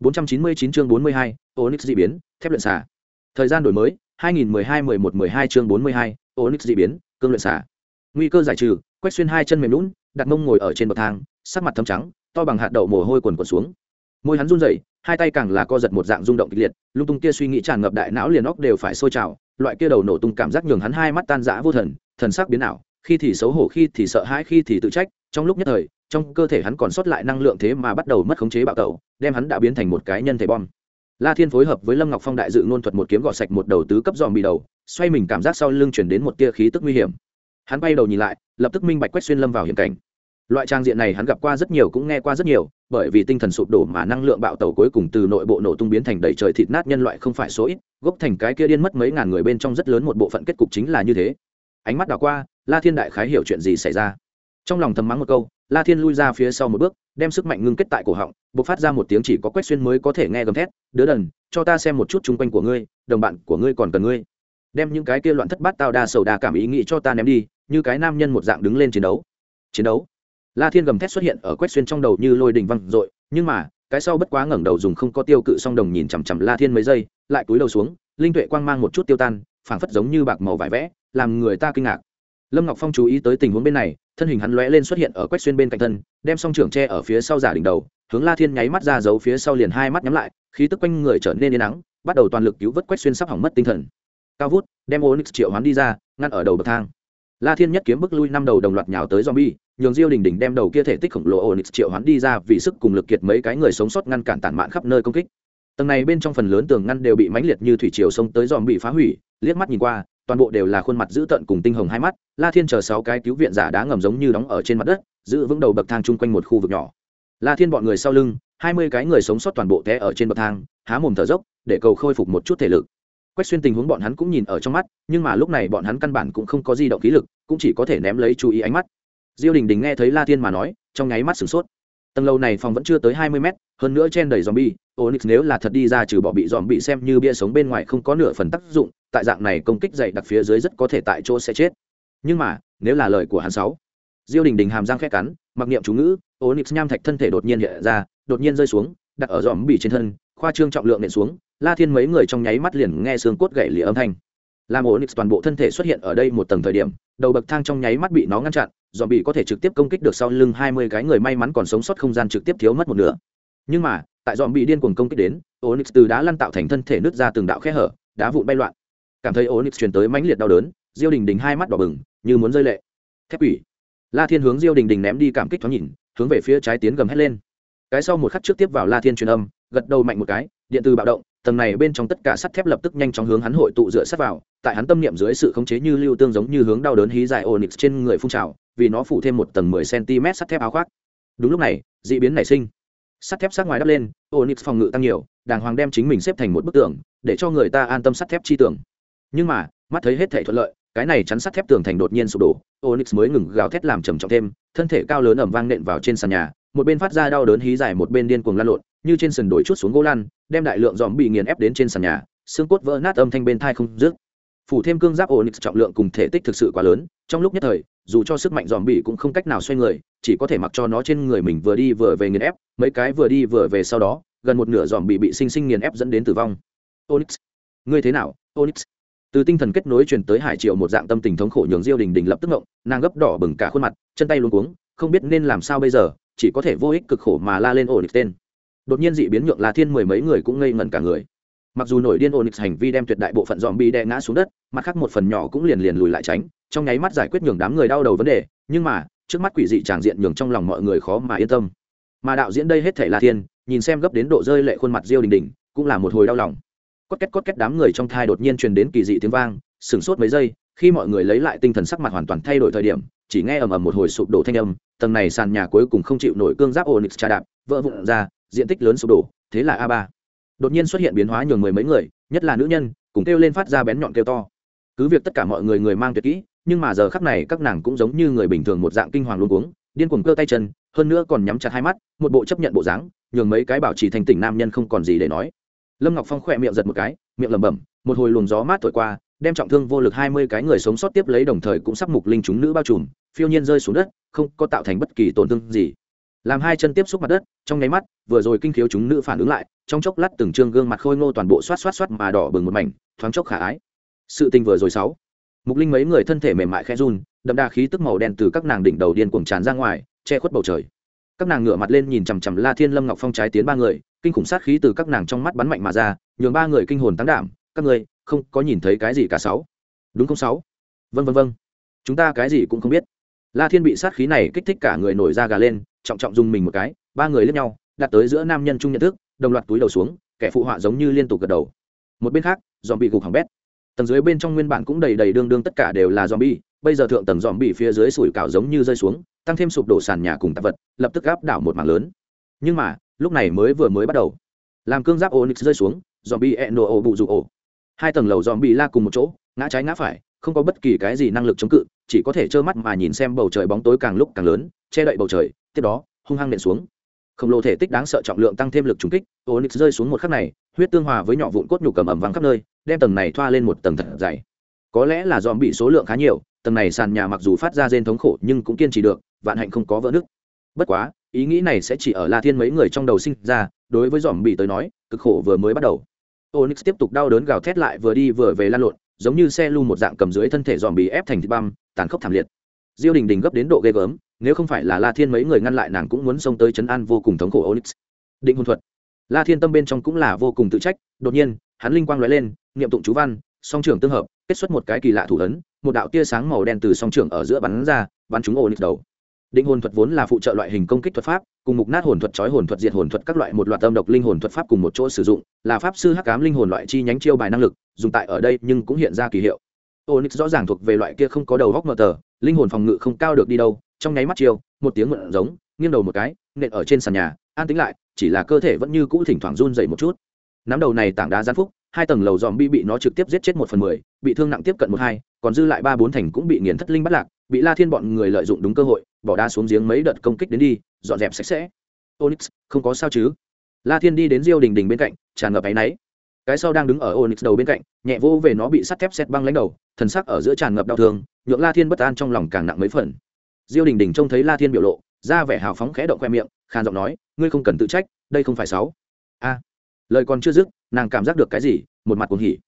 499 chương 42, Onyx dị biến, thép luyện xả. Thời gian đổi mới, 2012-11-12 chương 42, Onyx dị biến, cương luyện xả. Nguy cơ giải trừ, Quách xuyên hai chân mềm nhũn, đặt mông ngồi ở trên bậc thang, sắc mặt thâm trắng, to bằng hạt đậu mồ hôi quần quần xuống. Môi hắn run rẩy, hai tay càng là co giật một dạng rung động kịch liệt, lung tung kia suy nghĩ tràn ngập đại não liền óc đều phải sôi trào, loại kia đầu nổ tung cảm giác nhường hắn hai mắt tan rã vô thần, thần sắc biến ảo, khi thì xấu hổ khi thì sợ hãi khi thì tự trách, trong lúc nhất thời, trong cơ thể hắn còn sót lại năng lượng thế mà bắt đầu mất khống chế bạo tẩu, đem hắn đã biến thành một cái nhân thể bom. La thiên phối hợp với lâm ngọc phong đại dự ngôn thuật một kiếm gọt sạch một đầu tứ cấp dòm bị đầu, xoay mình cảm giác sau lưng chuyển đến một tia khí tức nguy hiểm. Hắn bay đầu nhìn lại, lập tức minh bạch quét xuyên lâm vào hiểm cảnh. Loại trang diện này hắn gặp qua rất nhiều cũng nghe qua rất nhiều, bởi vì tinh thần sụp đổ mà năng lượng bạo tẩu cuối cùng từ nội bộ nổ tung biến thành đầy trời thịt nát nhân loại không phải số ít, gốc thành cái kia điên mất mấy ngàn người bên trong rất lớn một bộ phận kết cục chính là như thế. Ánh mắt đảo qua, la thiên đại khái hiểu chuyện gì xảy ra. Trong lòng thầm mắng một câu la thiên lui ra phía sau một bước, đem sức mạnh ngưng kết tại cổ họng b ộ c phát ra một tiếng chỉ có quách xuyên mới có thể nghe gầm thét, đứa đần, cho ta xem một chút chung quanh của ngươi, đồng bạn của ngươi còn cần ngươi. Đem những cái kia loạn thất bát tao đa sầu đa cảm ý nghĩ cho ta ném đi, như cái nam nhân một dạng đứng lên chiến đấu. Chiến đấu? La thiên gầm thét xuất hiện ở quách xuyên trong đầu như lôi đình văng r ộ i nhưng mà, cái sau bất quá ngẩng đầu dùng không có tiêu cự song đồng nhìn chằm chằm la thiên mấy giây, lại cúi đầu xuống, linh tuệ quang mang một chút tiêu tan, phảng phất giống như bạc màu vải vẽ, làm người ta kinh ngạc. Lâm ngọc phong chú ý tới tình huống bên này thân hình hắn lóe lên xuất hiện ở quách xuyên bên cạnh thân, đem song trưởng tre ở phía sau giả đỉnh đầu, hướng la thiên nháy mắt ra giấu phía sau liền hai mắt nhắm lại, khí tức quanh người trở nên yên nắng bắt đầu toàn lực cứu vớt quách xuyên sắp hỏng mất tinh thần. Cao vút, đem onyx triệu hoán đi ra, ngăn ở đầu bậc thang. La thiên nhất kiếm bức lui năm đầu đồng loạt nhào tới zombie, nhường diêu đình đình đem đầu kia thể tích khổng lồ onyx triệu hoán đi ra vì sức cùng lực kiệt mấy cái người sống sót ngăn cản tản mạn khắp nơi công kích. Tầng này bên trong phần lớn tường ngăn đều bị mãnh liệt như thủy triều sông tới dòm bị phá hủy, liếc mắt nhìn qua toàn bộ đều là khuôn mặt dữ tợn cùng tinh hồng hai mắt, la thiên chờ sáu cái cứu viện giả đá ngầm giống như đóng ở trên mặt đất, giữ vững đầu bậc thang chung quanh một khu vực nhỏ. La thiên bọn người sau lưng, hai mươi cái người sống sót toàn bộ té ở trên bậc thang, há mồm thở dốc, để cầu khôi phục một chút thể lực. Quét xuyên tình huống bọn hắn cũng nhìn ở trong mắt, nhưng mà lúc này bọn hắn căn bản cũng không có di động khí lực, cũng chỉ có thể ném lấy chú ý ánh mắt. Diêu đình đình nghe thấy la thiên mà nói, trong nháy mắt sửng sốt tầng lâu này phòng vẫn chưa tới hai mươi mét, hơn nữa chen đầy zombie, onyx nếu là thật đi ra trừ bỏ bị dòm bị xem như bia sống bên ngoài không có nửa phần tác dụng, tại dạng này công kích dày đặc phía dưới rất có thể tại chỗ sẽ chết. Nhưng mà, nếu là lời của hắn sáu, diêu đình đình hàm răng khét cắn, mặc niệm chú ngữ, onyx nham thạch thân thể đột nhiên hiện ra, đột nhiên rơi xuống, đặt ở dòm bị trên thân, khoa trương trọng lượng nện xuống, la thiên mấy người trong nháy mắt liền nghe xương cốt gãy lìa âm thanh. Làm onyx toàn bộ thân thể xuất hiện ở đây một tầng thời điểm, đầu bậc thang trong nháy mắt bị nó ngăn chặn dòm bị có thể trực tiếp công kích được sau lưng hai mươi cái người may mắn còn sống sót không gian trực tiếp thiếu mất một nửa. Nhưng mà, tại dòm bị điên cuồng công kích đến, onyx từ đá lăn tạo thành thân thể nứt ra từng đạo khe hở, đá vụn bay loạn. Cảm thấy onyx truyền tới mãnh liệt đau đớn, diêu đình đình hai mắt đỏ bừng, như muốn rơi lệ. Thép quỷ. La thiên hướng diêu đình đình ném đi cảm kích thoáng nhìn, hướng về phía trái tiến gầm hét lên. Cái sau một khắc trước tiếp vào la thiên truyền âm, gật đầu mạnh một cái, điện từ bạo động tầng này bên trong tất cả sắt thép lập tức nhanh chóng hướng hắn hội tụ dựa sát vào, tại hắn tâm niệm dưới sự khống chế như lưu tương giống như hướng đau đớn hí dài onyx trên người phun trào, vì nó phủ thêm một tầng mười cm sắt thép áo khoác. Đúng lúc này d ị biến nảy sinh. Sắt thép sát ngoài đắp lên, onyx phòng ngự tăng nhiều, đàng hoàng đem chính mình xếp thành một bức tường, để cho người ta an tâm sắt thép chi tưởng nhưng mà, mắt thấy hết thể thuận lợi, cái này chắn sắt thép tường thành đột nhiên sụp đổ, onyx mới ngừng gào thét làm trầm trọng thêm, thân thể cao lớn ẩm vang nện vào trên sàn nhà, một bên phát ra đau đớn hí dài, một bên điên cuồng lan lộn như trên sườn đồi chút xuống gỗ lăn, đem đại lượng dòm bị nghiền ép đến trên sàn nhà, xương cốt vỡ nát âm thanh bên thai không dứt. Phủ thêm cương giáp onyx trọng lượng cùng thể tích thực sự quá lớn, trong lúc nhất thời, dù cho sức mạnh dòm bị cũng không cách nào xoay người, chỉ có thể mặc cho nó trên người mình vừa đi vừa về nghiền ép, mấy cái vừa đi vừa về sau đó, gần một nửa dòm bị bị sinh sinh nghiền ép dẫn đến tử vong. Onyx, ngươi thế nào? Onyx. Từ tinh thần kết nối truyền tới hải triệu một dạng tâm tình thống khổ nhường diêu đình đình lập tức ngộng, nàng gấp đỏ bừng cả khuôn mặt, chân tay luôn cuống, không biết nên làm sao bây giờ, chỉ có thể vô ích cực khổ mà la lên onyx tên đột nhiên dị biến nhượng la thiên mười mấy người cũng ngây ngẩn cả người. Mặc dù nổi điên onyx hành vi đem tuyệt đại bộ phận dòm bị đè ngã xuống đất, mặt khác một phần nhỏ cũng liền liền lùi lại tránh, trong nháy mắt giải quyết nhường đám người đau đầu vấn đề, nhưng mà, trước mắt quỷ dị tràng diện nhường trong lòng mọi người khó mà yên tâm. Mà đạo diễn đây hết thể là thiên, nhìn xem gấp đến độ rơi lệ khuôn mặt diêu đình đình, cũng là một hồi đau lòng. Cốt két cốt két đám người trong thai đột nhiên truyền đến kỳ dị tiếng vang, sửng sốt mấy giây, khi mọi người lấy lại tinh thần sắc mặt hoàn toàn thay đổi thời điểm, chỉ nghe ầm ầm một hồi sụp đổ thanh âm, tầng này sàn nhà cuối cùng không chịu nổi cương giáp onyx trà đạp, vỡ vụn ra diện tích lớn sụp đổ, thế là a ba. Đột nhiên xuất hiện biến hóa nhường mười mấy người, nhất là nữ nhân, cùng kêu lên phát ra bén nhọn kêu to. Cứ việc tất cả mọi người người mang tuyệt kỹ, nhưng mà giờ khắc này các nàng cũng giống như người bình thường một dạng kinh hoàng luôn uống điên cuồng cơ tay chân, hơn nữa còn nhắm chặt hai mắt, một bộ chấp nhận bộ dáng, nhường mấy cái bảo trì thành tỉnh nam nhân không còn gì để nói. Lâm ngọc phong khỏe miệng giật một cái, miệng lẩm bẩm, một hồi luồng gió mát thổi qua, đem trọng thương vô lực hai mươi cái người sống sót tiếp lấy đồng thời cũng sắp mục linh chúng nữ bao trùm, phiêu nhiên rơi xuống đất, không có tạo thành bất kỳ tổn thương gì làm hai chân tiếp xúc mặt đất, trong nháy mắt, vừa rồi kinh khiếu chúng nữ phản ứng lại, trong chốc lát từng trương gương mặt khôi ngô toàn bộ xoát xoát xoát mà đỏ bừng một mảnh, thoáng chốc khả ái. Sự tình vừa rồi sáu. Mục linh mấy người thân thể mềm mại khẽ run, đậm đà khí tức màu đen từ các nàng đỉnh đầu điên cuồng tràn ra ngoài, che khuất bầu trời. Các nàng ngửa mặt lên nhìn chằm chằm la thiên lâm ngọc phong trái tiến ba người, kinh khủng sát khí từ các nàng trong mắt bắn mạnh mà ra, nhường ba người kinh hồn tăng đảm, các ngươi không có nhìn thấy cái gì cả sáu. Đúng không sáu? Vân vân vân chúng ta cái gì cũng không biết la thiên bị sát khí này kích thích cả người nổi da gà lên, trọng trọng dùng mình một cái, ba người lướt nhau, đặt tới giữa nam nhân trung nhận thức, đồng loạt túi đầu xuống, kẻ phụ họa giống như liên tục gật đầu. Một bên khác dòm bị gục hỏng bét. Tầng dưới bên trong nguyên bản cũng đầy đầy đương đương tất cả đều là dòm bi bây giờ thượng tầng dòm bị phía dưới sủi cảo giống như rơi xuống, tăng thêm sụp đổ sàn nhà cùng tạp vật, lập tức gáp đảo một mảng lớn. Nhưng mà, lúc này mới vừa mới bắt đầu. Làm cương giáp onyx rơi xuống dòm bi eno bụ rụ ổ. Hai tầng lầu dòm bị la cùng một chỗ ngã trái ngã phải, không có bất kỳ cái gì năng lực chống cự, chỉ có thể trơ mắt mà nhìn xem bầu trời bóng tối càng lúc càng lớn, che đậy bầu trời, tiếp đó, hung hăng nện xuống. Khổng lồ thể tích đáng sợ trọng lượng tăng thêm lực trúng kích, onyx rơi xuống một khắc này, huyết tương hòa với nhỏ vụn cốt nhục cầm ẩm vắng khắp nơi, đem tầng này thoa lên một tầng thật dày. Có lẽ là dòm bị số lượng khá nhiều, tầng này sàn nhà mặc dù phát ra rên thống khổ nhưng cũng kiên trì được, vạn hạnh không có vỡ nứt. Bất quá, ý nghĩ này sẽ chỉ ở la thiên mấy người trong đầu sinh ra, đối với dòm bị tới nói, cực khổ vừa mới bắt đầu. Onyx tiếp tục đau đớn gào thét lại vừa đi vừa về lan lộn giống như xe lu một dạng cầm dưới thân thể dòm bị ép thành thịt băm, tàn khốc thảm liệt. Diêu đình đình gấp đến độ ghê gớm, nếu không phải là la thiên mấy người ngăn lại nàng cũng muốn xông tới chấn an vô cùng thống khổ onyx. Định hôn thuật. La thiên tâm bên trong cũng là vô cùng tự trách, đột nhiên, hắn linh quang lóe lên, niệm tụng chú văn, song trưởng tương hợp, kết xuất một cái kỳ lạ thủ ấn, một đạo tia sáng màu đen từ song trưởng ở giữa bắn ra, bắn trúng onyx đầu định hồn thuật vốn là phụ trợ loại hình công kích thuật pháp, cùng mục nát hồn thuật, chói hồn thuật, diệt hồn thuật các loại một loạt âm độc linh hồn thuật pháp cùng một chỗ sử dụng, là pháp sư hắc cám linh hồn loại chi nhánh chiêu bài năng lực, dùng tại ở đây nhưng cũng hiện ra kỳ hiệu. Onyx rõ ràng thuộc về loại kia không có đầu góc mờ tờ, linh hồn phòng ngự không cao được đi đâu, trong nháy mắt chiêu, một tiếng mượn giống, nghiêng đầu một cái, nện ở trên sàn nhà, an tính lại, chỉ là cơ thể vẫn như cũ thỉnh thoảng run dậy một chút. Nắm đầu này tảng đá gián phúc, hai tầng lầu dòm bi bị nó trực tiếp giết chết một phần mười, bị thương nặng tiếp cận một hai, còn dư lại ba bốn thành cũng bị nghiền thất linh bắt lạc, bị la thiên bọn người lợi dụng đúng cơ hội bỏ đá xuống giếng mấy đợt công kích đến đi, dọn dẹp sạch sẽ. Onyx, không có sao chứ? La thiên đi đến diêu đình đình bên cạnh, tràn ngập áy náy. Cái sau đang đứng ở onyx đầu bên cạnh, nhẹ vô về nó bị sắt thép xét băng lãnh đầu, thần sắc ở giữa tràn ngập đau thương, nhượng la thiên bất an trong lòng càng nặng mấy phần. Diêu đình đình trông thấy la thiên biểu lộ, ra vẻ hào phóng khẽ động khoe miệng, khàn giọng nói, ngươi không cần tự trách, đây không phải sáu. A. À, lời còn chưa dứt, nàng cảm giác được cái gì, một mặt cuồng hỉ.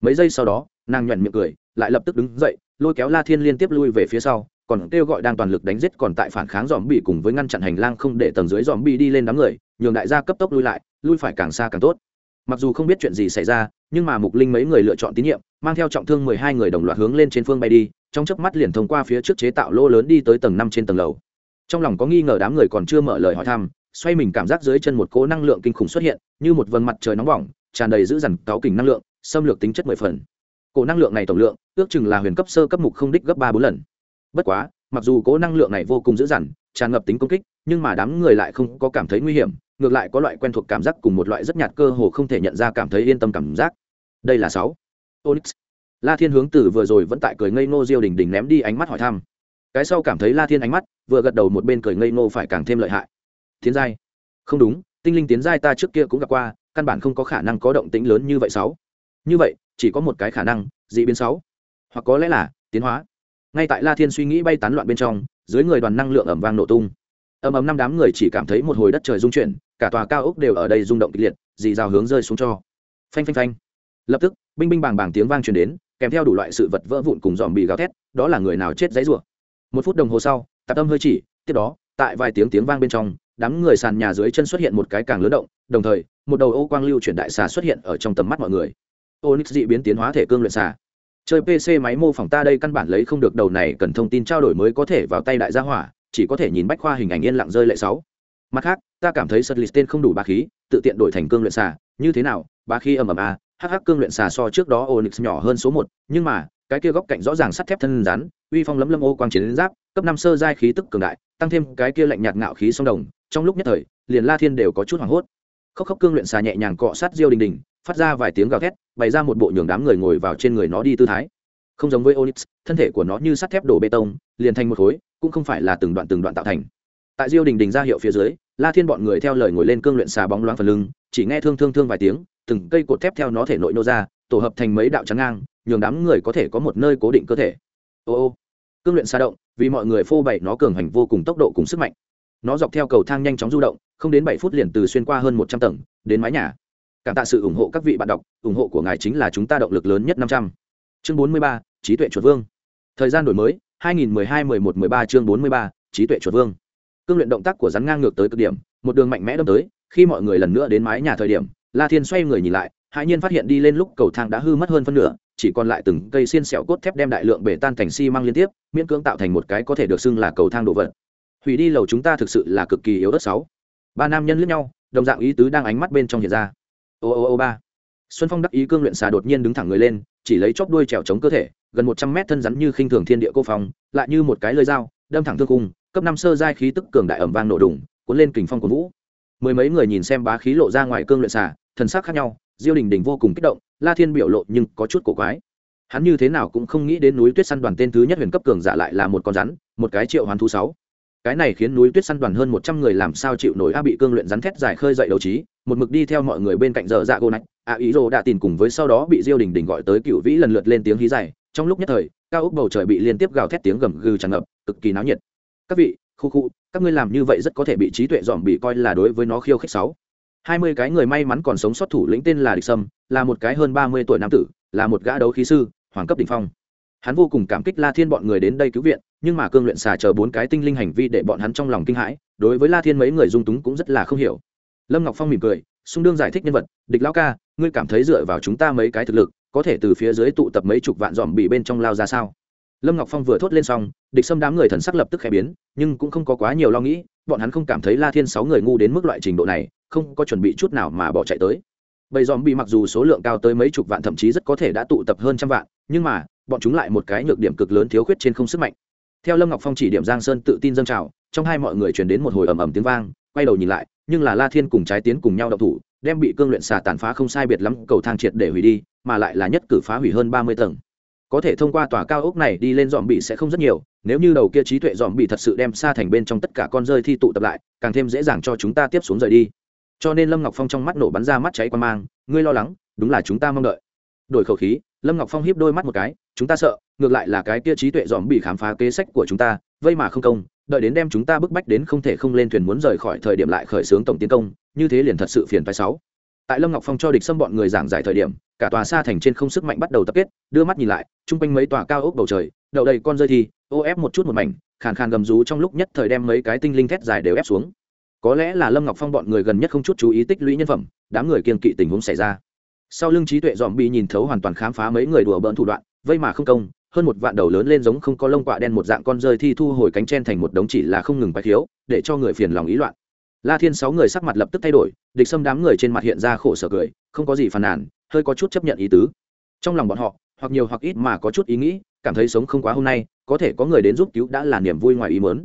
Mấy giây sau đó, nàng nhoẻn miệng cười, lại lập tức đứng dậy, lôi kéo la thiên liên tiếp lui về phía sau còn kêu gọi đang toàn lực đánh giết còn tại phản kháng dòm bị cùng với ngăn chặn hành lang không để tầng dưới dòm bị đi lên đám người, nhường đại gia cấp tốc lui lại, lui phải càng xa càng tốt. Mặc dù không biết chuyện gì xảy ra, nhưng mà mục linh mấy người lựa chọn tín nhiệm, mang theo trọng thương mười hai người đồng loạt hướng lên trên phương bay đi, trong chớp mắt liền thông qua phía trước chế tạo lỗ lớn đi tới tầng năm trên tầng lầu. Trong lòng có nghi ngờ đám người còn chưa mở lời hỏi thăm, xoay mình cảm giác dưới chân một cỗ năng lượng kinh khủng xuất hiện, như một vầng mặt trời nóng bỏng, tràn đầy giữ dằn cáo kình năng lượng, xâm lược tính chất mười phần. Cổ năng lượng này tổng lượng, ước chừng là huyền cấp sơ cấp mục không đích gấp ba bốn lần bất quá, mặc dù cố năng lượng này vô cùng dữ dằn, tràn ngập tính công kích, nhưng mà đám người lại không có cảm thấy nguy hiểm, ngược lại có loại quen thuộc cảm giác cùng một loại rất nhạt cơ hồ không thể nhận ra cảm thấy yên tâm cảm giác. Đây là sáu. Onyx. La thiên hướng Tử vừa rồi vẫn tại cười ngây ngô diêu đình đình ném đi ánh mắt hỏi thăm. Cái sau cảm thấy la thiên ánh mắt, vừa gật đầu một bên cười ngây ngô phải càng thêm lợi hại. Tiến giai. Không đúng, tinh linh tiến giai ta trước kia cũng gặp qua, căn bản không có khả năng có động tĩnh lớn như vậy sáu. Như vậy, chỉ có một cái khả năng, dị biến sáu. Hoặc có lẽ là, tiến hóa ngay tại la thiên suy nghĩ bay tán loạn bên trong, dưới người đoàn năng lượng ẩm vang nổ tung. Ầm ầm năm đám người chỉ cảm thấy một hồi đất trời rung chuyển, cả tòa cao ốc đều ở đây rung động kịch liệt, dì rào hướng rơi xuống cho. Phanh phanh phanh. Lập tức, binh binh bàng bàng tiếng vang truyền đến, kèm theo đủ loại sự vật vỡ vụn cùng dòm bị gào thét, đó là người nào chết dãy rủa. Một phút đồng hồ sau, tạp âm hơi chỉ, tiếp đó, tại vài tiếng tiếng vang bên trong, đám người sàn nhà dưới chân xuất hiện một cái càng lớn động, đồng thời, một đầu ô quang lưu chuyển đại xà xuất hiện ở trong tầm mắt mọi người. Onyx dị biến tiến hóa thể cương luyện xà chơi pc máy mô phỏng ta đây căn bản lấy không được đầu này, cần thông tin trao đổi mới có thể vào tay đại gia hỏa, chỉ có thể nhìn bách khoa hình ảnh yên lặng rơi lệ sáu. Mặt khác, ta cảm thấy sật lịch tên không đủ bá khí, tự tiện đổi thành cương luyện xà, như thế nào? Bá khí ầm ầm a hh cương luyện xà so trước đó onyx nhỏ hơn số một, nhưng mà, cái kia góc cạnh rõ ràng sắt thép thân rắn, uy phong lấm lâm ô quang chiến giáp, cấp năm sơ giai khí tức cường đại, tăng thêm cái kia lạnh nhạt ngạo khí song đồng, trong lúc nhất thời, liền la thiên đều có chút hoảng hốt. Khóc khóc cương luyện xà nhẹ nhàng cọ sát diêu đình đình phát ra vài tiếng gào thét, bày ra một bộ nhường đám người ngồi vào trên người nó đi tư thái. Không giống với onyx, thân thể của nó như sắt thép đổ bê tông, liền thành một khối, cũng không phải là từng đoạn từng đoạn tạo thành. Tại diêu đình đình ra hiệu phía dưới, la thiên bọn người theo lời ngồi lên cương luyện xà bóng loáng phần lưng, chỉ nghe thương thương thương vài tiếng, từng cây cột thép theo nó thể nội nô ra, tổ hợp thành mấy đạo trắng ngang, nhường đám người có thể có một nơi cố định cơ thể. Ô ô, cương luyện xà động, vì mọi người phô bày nó cường hành vô cùng tốc độ cùng sức mạnh. Nó dọc theo cầu thang nhanh chóng du động, không đến bảy phút liền từ xuyên qua hơn một trăm tầng, đến mái nhà cảm tạ sự ủng hộ các vị bạn đọc, ủng hộ của ngài chính là chúng ta động lực lớn nhất năm trăm. Chương bốn mươi ba, trí tuệ chuột vương. Thời gian đổi mới, hai nghìn mười hai mười một mười ba, chương bốn mươi ba, trí tuệ chuột vương. Cương luyện động tác của rắn ngang ngược tới cực điểm, một đường mạnh mẽ đâm tới, khi mọi người lần nữa đến mái nhà thời điểm, la thiên xoay người nhìn lại, hãi nhiên phát hiện đi lên lúc cầu thang đã hư mất hơn phân nửa, chỉ còn lại từng cây xiên sẹo cốt thép đem đại lượng bể tan thành xi măng liên tiếp, miễn cưỡng tạo thành một cái có thể được xưng là cầu thang đồ vật. Hủy đi lầu chúng ta thực sự là cực kỳ yếu đất sáu. Ba nam nhân lướt nhau, đồng dạng ý tứ đang ánh mắt bên trong hiện ra ô ô ô ba. Xuân phong đắc ý cương luyện xà đột nhiên đứng thẳng người lên, chỉ lấy chóp đuôi trèo chống cơ thể, gần một trăm mét thân rắn như khinh thường thiên địa cô phong, lại như một cái lơi dao, đâm thẳng thương cung cấp năm sơ giai khí tức cường đại ẩm vang nổ đùng, cuốn lên kình phong của vũ. Mười mấy người nhìn xem bá khí lộ ra ngoài cương luyện xà, thần sắc khác nhau, diêu đình đình vô cùng kích động, la thiên biểu lộ nhưng có chút cổ quái. Hắn như thế nào cũng không nghĩ đến núi tuyết săn đoàn tên thứ nhất huyền cấp cường giả lại là một con rắn, một cái triệu hoàn thú sáu. Cái này khiến núi tuyết săn đoàn hơn một trăm người làm sao chịu nổi a bị cương luyện rắn thét giải khơi dậy đấu trí một mực đi theo mọi người bên cạnh giờ dạ gỗ nạch a ý rô đã tìm cùng với sau đó bị diêu đình đình gọi tới cựu vĩ lần lượt lên tiếng hí dài. Trong lúc nhất thời, cao ốc bầu trời bị liên tiếp gào thét tiếng gầm gừ tràn ngập, cực kỳ náo nhiệt. Các vị, khu khu, các ngươi làm như vậy rất có thể bị trí tuệ dòm bị coi là đối với nó khiêu khích sáu. Hai mươi cái người may mắn còn sống sót thủ lĩnh tên là địch sâm, là một cái hơn ba mươi tuổi nam tử, là một gã đấu khí sư, hoàng cấp đỉnh phong. Hắn vô cùng cảm kích la thiên bọn người đến đây cứu viện, nhưng mà cương luyện xà chờ bốn cái tinh linh hành vi để bọn hắn trong lòng kinh hãi, đối với la thiên mấy người dung túng cũng rất là không hiểu lâm ngọc phong mỉm cười, sung đương giải thích nhân vật, địch lão ca, ngươi cảm thấy dựa vào chúng ta mấy cái thực lực, có thể từ phía dưới tụ tập mấy chục vạn dòm bị bên trong lao ra sao? Lâm ngọc phong vừa thốt lên xong, địch xâm đám người thần sắc lập tức khẽ biến, nhưng cũng không có quá nhiều lo nghĩ, bọn hắn không cảm thấy la thiên sáu người ngu đến mức loại trình độ này, không có chuẩn bị chút nào mà bỏ chạy tới. Bầy dòm bị mặc dù số lượng cao tới mấy chục vạn thậm chí rất có thể đã tụ tập hơn trăm vạn, nhưng mà, bọn chúng lại một cái nhược điểm cực lớn thiếu khuyết trên không sức mạnh. Theo lâm ngọc phong chỉ điểm giang sơn tự tin dâng trào, trong hai mọi người truyền đến một hồi ầm ầm tiếng vang, quay đầu nhìn lại nhưng là la thiên cùng trái tiến cùng nhau đậu thủ, đem bị cương luyện xà tàn phá không sai biệt lắm, cầu thang triệt để hủy đi, mà lại là nhất cử phá hủy hơn ba mươi tầng. Có thể thông qua tòa cao ốc này đi lên dòm bị sẽ không rất nhiều, nếu như đầu kia trí tuệ dòm bị thật sự đem xa thành bên trong tất cả con rơi thi tụ tập lại, càng thêm dễ dàng cho chúng ta tiếp xuống rời đi. Cho nên lâm ngọc phong trong mắt nổ bắn ra mắt cháy quan mang, ngươi lo lắng, đúng là chúng ta mong đợi. Đổi khẩu khí, lâm ngọc phong hiếp đôi mắt một cái, chúng ta sợ, ngược lại là cái kia trí tuệ dòm bị khám phá kế sách của chúng ta, vây mà không công đợi đến đem chúng ta bức bách đến không thể không lên thuyền muốn rời khỏi thời điểm lại khởi xướng tổng tiến công, như thế liền thật sự phiền phái sáu. Tại lâm ngọc phong cho địch xâm bọn người giảng giải thời điểm, cả tòa xa thành trên không sức mạnh bắt đầu tập kết, đưa mắt nhìn lại, chung quanh mấy tòa cao ốc bầu trời, đậu đầy con rơi thì, ô ép một chút một mảnh, khàn khàn gầm rú trong lúc nhất thời đem mấy cái tinh linh thét dài đều ép xuống. Có lẽ là lâm ngọc phong bọn người gần nhất không chút chú ý tích lũy nhân phẩm, đám người kiên kỵ tình huống xảy ra. Sau lưng trí tuệ dòm bị nhìn thấu hoàn toàn khám phá mấy người đùa bỡn thủ đoạn, vây mà không công hơn một vạn đầu lớn lên giống không có lông quạ đen một dạng con rơi thi thu hồi cánh chen thành một đống chỉ là không ngừng bạch thiếu để cho người phiền lòng ý loạn. La thiên sáu người sắc mặt lập tức thay đổi, địch xâm đám người trên mặt hiện ra khổ sở cười, không có gì phàn nàn, hơi có chút chấp nhận ý tứ. Trong lòng bọn họ, hoặc nhiều hoặc ít mà có chút ý nghĩ, cảm thấy sống không quá hôm nay, có thể có người đến giúp cứu đã là niềm vui ngoài ý mớn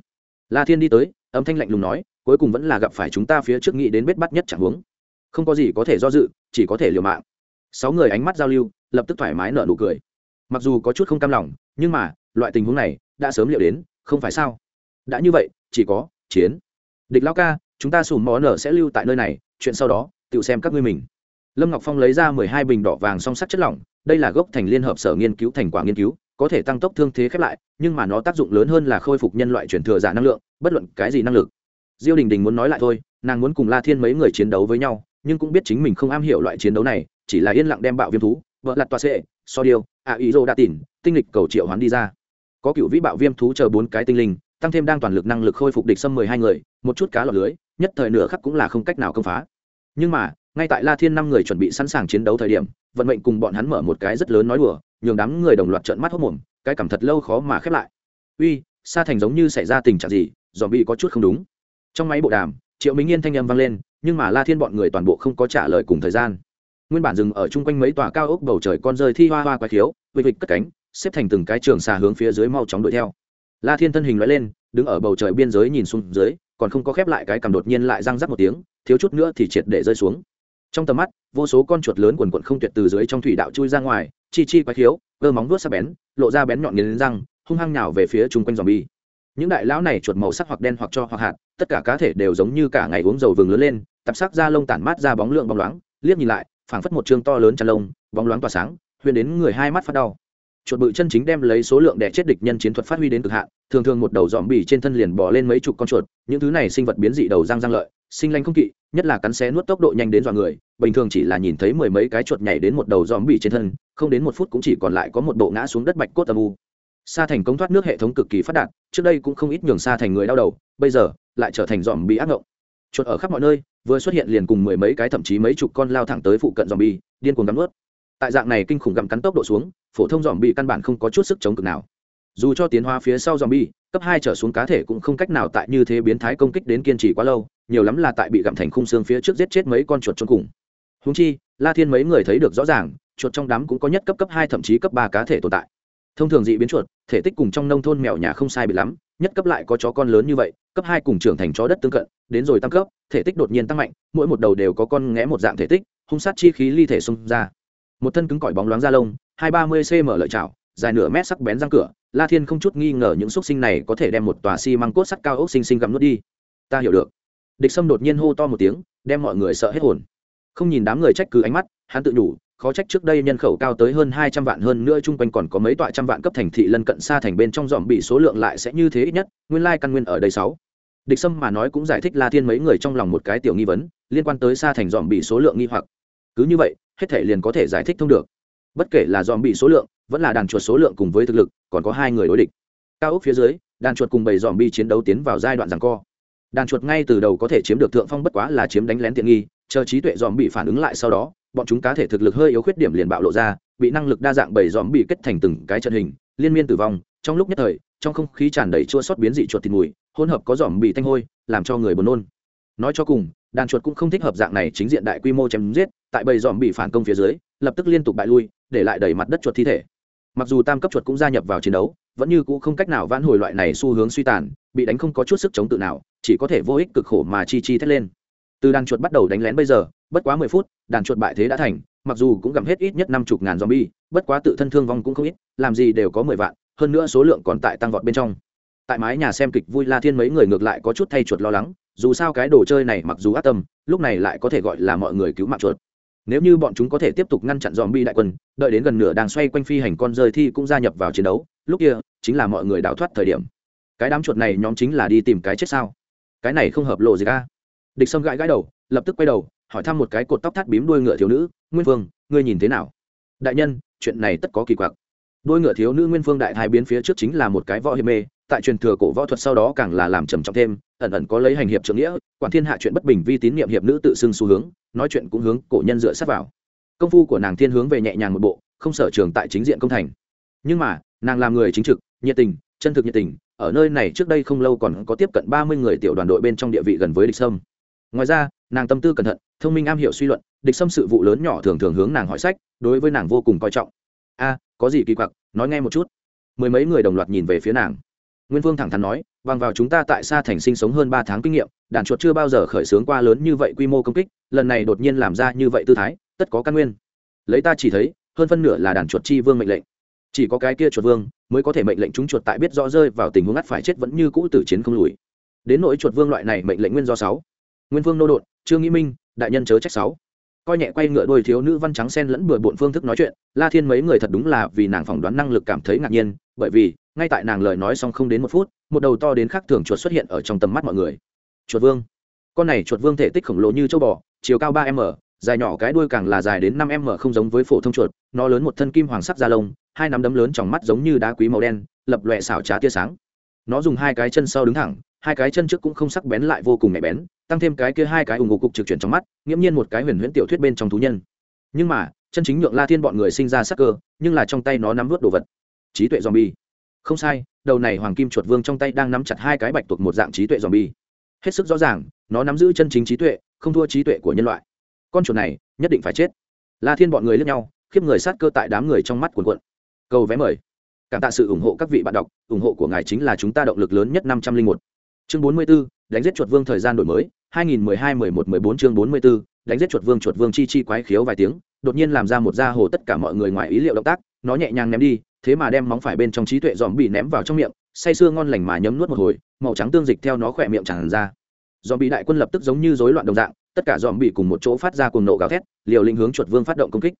la thiên đi tới, âm thanh lạnh lùng nói, cuối cùng vẫn là gặp phải chúng ta phía trước nghĩ đến bết bắt nhất chẳng huống. Không có gì có thể do dự, chỉ có thể liều mạng. Sáu người ánh mắt giao lưu, lập tức thoải mái nở nụ cười mặc dù có chút không cam lòng, nhưng mà, loại tình huống này đã sớm liệu đến, không phải sao? Đã như vậy, chỉ có chiến. Địch lao ca, chúng ta sùm mò nở sẽ lưu tại nơi này, chuyện sau đó, tự xem các ngươi mình. Lâm ngọc phong lấy ra mười hai bình đỏ vàng song sắt chất lỏng, đây là gốc thành liên hợp sở nghiên cứu thành quả nghiên cứu, có thể tăng tốc thương thế khép lại, nhưng mà nó tác dụng lớn hơn là khôi phục nhân loại chuyển thừa giả năng lượng, bất luận cái gì năng lực. Diêu đình đình muốn nói lại thôi, nàng muốn cùng la thiên mấy người chiến đấu với nhau, nhưng cũng biết chính mình không am hiểu loại chiến đấu này, chỉ là yên lặng đem bạo viêm thú vợ lặt toa sệ so điêu a ý rô đã tìm, tinh lịch cầu triệu hoán đi ra. Có cựu vĩ bạo viêm thú chờ bốn cái tinh linh, tăng thêm đang toàn lực năng lực khôi phục địch xâm mười hai người, một chút cá lọt lưới, nhất thời nửa khắc cũng là không cách nào công phá. Nhưng mà, ngay tại la thiên năm người chuẩn bị sẵn sàng chiến đấu thời điểm, vận mệnh cùng bọn hắn mở một cái rất lớn nói đùa, nhường đám người đồng loạt trợn mắt hốc mồm, cái cảm thật lâu khó mà khép lại. Uy, sa thành giống như xảy ra tình trạng gì dòm bị có chút không đúng. Trong máy bộ đàm, triệu minh yên thanh âm vang lên, nhưng mà la thiên bọn người toàn bộ không có trả lời cùng thời gian nguyên bản dừng ở chung quanh mấy tòa cao ốc bầu trời con rơi thi hoa hoa quái khiếu, vịt vịt cất cánh, xếp thành từng cái trường xà hướng phía dưới mau chóng đuổi theo. La thiên thân hình loại lên, đứng ở bầu trời biên giới nhìn xuống dưới, còn không có khép lại cái cằm đột nhiên lại răng rắc một tiếng, thiếu chút nữa thì triệt để rơi xuống. Trong tầm mắt, vô số con chuột lớn quần quận không tuyệt từ dưới trong thủy đạo chui ra ngoài, chi chi quái khiếu, cơ móng vuốt sắc bén, lộ ra bén nhọn nghiến răng, hung hăng nhào về phía chung quanh dòm bi những đại lão này chuột màu sắc hoặc đen hoặc cho hoặc hạt, tất cả cá thể đều giống như cả ngày uống dầu vừng lớn lên tạp sắc da lông tản mát ra bóng lượng bóng loáng, liếc nhìn lại phảng phất một chương to lớn chăn lông, bóng loáng tỏa sáng huyền đến người hai mắt phát đau. Chuột bự chân chính đem lấy số lượng đẻ chết địch nhân chiến thuật phát huy đến cực hạn, thường thường một đầu dòm bì trên thân liền bỏ lên mấy chục con chuột, những thứ này sinh vật biến dị đầu răng răng lợi, sinh lanh không kỵ, nhất là cắn xé nuốt tốc độ nhanh đến dọa người, bình thường chỉ là nhìn thấy mười mấy cái chuột nhảy đến một đầu dòm bỉ trên thân, không đến một phút cũng chỉ còn lại có một bộ ngã xuống đất bạch cốt âm u. Sa thành công thoát nước hệ thống cực kỳ phát đạt, trước đây cũng không ít nhường sa thành người đau đầu, bây giờ lại trở thành dòm bị ác ngộng chuột ở khắp mọi nơi, vừa xuất hiện liền cùng mười mấy cái thậm chí mấy chục con lao thẳng tới phụ cận dòm bi điên cuồng gắm ướt tại dạng này kinh khủng gặm cắn tốc độ xuống, phổ thông dòm bi căn bản không có chút sức chống cực nào. Dù cho tiến hóa phía sau dòm bi cấp hai trở xuống cá thể cũng không cách nào tại như thế biến thái công kích đến kiên trì quá lâu, nhiều lắm là tại bị gặm thành khung xương phía trước giết chết mấy con chuột trốn cùng. Húng chi, la thiên mấy người thấy được rõ ràng, chuột trong đám cũng có nhất cấp cấp hai thậm chí cấp ba cá thể tồn tại thông thường dị biến chuột, thể tích cùng trong nông thôn mèo nhà không sai bị lắm, nhất cấp lại có chó con lớn như vậy, cấp hai cùng trưởng thành chó đất tương cận, đến rồi tăng cấp, thể tích đột nhiên tăng mạnh, mỗi một đầu đều có con nghé một dạng thể tích, hung sát chi khí ly thể xung ra. Một thân cứng cỏi bóng loáng da lông, hai ba mươi cm lợi chảo, dài nửa mét sắc bén răng cửa, la thiên không chút nghi ngờ những xúc sinh này có thể đem một tòa xi măng cốt sắt cao ốc xinh xinh gặm nuốt đi. Ta hiểu được. Địch sâm đột nhiên hô to một tiếng, đem mọi người sợ hết hồn. Không nhìn đám người trách cứ ánh mắt, hắn tự nhủ khó trách trước đây nhân khẩu cao tới hơn hai trăm vạn, hơn nữa chung quanh còn có mấy tọa trăm vạn cấp thành thị lân cận xa thành bên trong dòm bị số lượng lại sẽ như thế ít nhất, nguyên lai căn nguyên ở đây sáu. Địch sâm mà nói cũng giải thích la thiên mấy người trong lòng một cái tiểu nghi vấn, liên quan tới xa thành dòm bị số lượng nghi hoặc. Cứ như vậy, hết thể liền có thể giải thích thông được. Bất kể là dòm bị số lượng, vẫn là đàn chuột số lượng cùng với thực lực, còn có hai người đối địch. Cao ốc phía dưới, đàn chuột cùng bầy dòm bi chiến đấu tiến vào giai đoạn giằng co. Đàn chuột ngay từ đầu có thể chiếm được thượng phong bất quá là chiếm đánh lén tiện nghi, chờ trí tuệ dòm bị phản ứng lại sau đó bọn chúng cá thể thực lực hơi yếu khuyết điểm liền bạo lộ ra, bị năng lực đa dạng bầy dòm bị kết thành từng cái trận hình, liên miên tử vong. Trong lúc nhất thời, trong không khí tràn đầy chua sót biến dị chuột thịt mùi, hỗn hợp có dòm bị thanh hôi, làm cho người buồn nôn. Nói cho cùng, đàn chuột cũng không thích hợp dạng này chính diện đại quy mô chém giết, tại bầy dòm bị phản công phía dưới, lập tức liên tục bại lui, để lại đẩy mặt đất chuột thi thể. Mặc dù tam cấp chuột cũng gia nhập vào chiến đấu, vẫn như cũ không cách nào vãn hồi loại này xu hướng suy tàn, bị đánh không có chút sức chống tự nào, chỉ có thể vô ích cực khổ mà chi chi thét lên. Từ đàn chuột bắt đầu đánh lén bây giờ bất quá mười phút, đàn chuột bại thế đã thành, mặc dù cũng gặm hết ít nhất năm chục ngàn zombie, bất quá tự thân thương vong cũng không ít, làm gì đều có mười vạn, hơn nữa số lượng còn tại tăng vọt bên trong. Tại mái nhà xem kịch vui la thiên mấy người ngược lại có chút thay chuột lo lắng, dù sao cái đồ chơi này mặc dù ác tâm, lúc này lại có thể gọi là mọi người cứu mạng chuột. Nếu như bọn chúng có thể tiếp tục ngăn chặn dòm bi đại quân, đợi đến gần nửa đang xoay quanh phi hành con rơi thi cũng gia nhập vào chiến đấu, lúc kia, chính là mọi người đào thoát thời điểm. Cái đám chuột này nhóm chính là đi tìm cái chết sao? Cái này không hợp lộ gì cả. địch sâm gãi gãi đầu, lập tức quay đầu hỏi thăm một cái cột tóc thắt bím đuôi ngựa thiếu nữ, nguyên phương, ngươi nhìn thế nào? Đại nhân, chuyện này tất có kỳ quặc. Đuôi ngựa thiếu nữ nguyên phương đại thái biến phía trước chính là một cái võ hiệp mê, tại truyền thừa cổ võ thuật sau đó càng là làm trầm trọng thêm, ẩn ẩn có lấy hành hiệp trưởng nghĩa, quản thiên hạ chuyện bất bình vi tín niệm hiệp nữ tự xưng xu hướng, nói chuyện cũng hướng cổ nhân dựa sát vào. Công phu của nàng thiên hướng về nhẹ nhàng một bộ, không sở trường tại chính diện công thành. Nhưng mà, nàng làm người chính trực, nhiệt tình, chân thực nhiệt tình, ở nơi này trước đây không lâu còn có tiếp cận ba mươi người tiểu đoàn đội bên trong địa vị gần với địch sâm ngoài ra, nàng tâm tư cẩn thận, thông minh am hiểu suy luận, địch xâm sự vụ lớn nhỏ thường thường hướng nàng hỏi sách, đối với nàng vô cùng coi trọng. A, có gì kỳ quặc, nói nghe một chút. Mười mấy người đồng loạt nhìn về phía nàng. Nguyên vương thẳng thắn nói, bằng vào chúng ta tại xa thành sinh sống hơn ba tháng kinh nghiệm, đàn chuột chưa bao giờ khởi xướng qua lớn như vậy quy mô công kích, lần này đột nhiên làm ra như vậy tư thái, tất có căn nguyên. Lấy ta chỉ thấy, hơn phân nửa là đàn chuột chi vương mệnh lệnh. Chỉ có cái kia chuột vương mới có thể mệnh lệnh chúng chuột tại biết rõ rơi vào tình huống ngắt phải chết vẫn như cũ tử chiến không lùi. Đến nỗi chuột vương loại này mệnh lệnh nguyên do sáu nguyên vương nô đột trương nghĩ minh, đại nhân chớ trách sáu. Coi nhẹ quay ngựa đôi thiếu nữ văn trắng sen lẫn bừa bộn phương thức nói chuyện, la thiên mấy người thật đúng là vì nàng phỏng đoán năng lực cảm thấy ngạc nhiên, bởi vì, ngay tại nàng lời nói xong không đến một phút, một đầu to đến khác thường chuột xuất hiện ở trong tầm mắt mọi người. Chuột vương. Con này chuột vương thể tích khổng lồ như châu bò, chiều cao ba m, dài nhỏ cái đuôi càng là dài đến năm m không giống với phổ thông chuột, nó lớn một thân kim hoàng sắc da lông, hai nắm đấm lớn trong mắt giống như đá quý màu đen, lập lòe xảo trá tia sáng. Nó dùng hai cái chân sau đứng thẳng hai cái chân trước cũng không sắc bén lại vô cùng nhạy bén, tăng thêm cái kia hai cái ủng hộ cục trực chuyển trong mắt, nghiễm nhiên một cái huyền huyễn tiểu thuyết bên trong thú nhân. Nhưng mà, chân chính nhượng la thiên bọn người sinh ra sắc cơ, nhưng là trong tay nó nắm vớt đồ vật. Trí tuệ zombie. Không sai, đầu này hoàng kim chuột vương trong tay đang nắm chặt hai cái bạch tuộc một dạng trí tuệ zombie. Hết sức rõ ràng, nó nắm giữ chân chính trí tuệ, không thua trí tuệ của nhân loại. Con chuột này, nhất định phải chết. La thiên bọn người lướt nhau, khiếp người sát cơ tại đám người trong mắt cuồn cuộn. Cầu vé mời. Cảm tạ sự ủng hộ các vị bạn đọc, ủng hộ của ngài chính là chúng ta động lực lớn nhất năm trăm linh một chương bốn mươi b ố đánh giết chuột vương thời gian đổi mới, hai nghìn mười hai, mười một, mười bốn chương bốn mươi b ố đánh giết chuột vương chuột vương chi chi quái khiếu vài tiếng, đột nhiên làm ra một da hồ tất cả mọi người ngoài ý liệu động tác, nó nhẹ nhàng ném đi, thế mà đem móng phải bên trong trí tuệ dòm bị ném vào trong miệng, say sưa ngon lành mà nhấm nuốt một hồi, màu trắng tương dịch theo nó khỏe miệng tràn ra. Dòm bị đại quân lập tức giống như rối loạn đồng dạng, tất cả dòm bị cùng một chỗ phát ra cuồng nộ gào thét, liều lĩnh hướng chuột vương phát động công kích.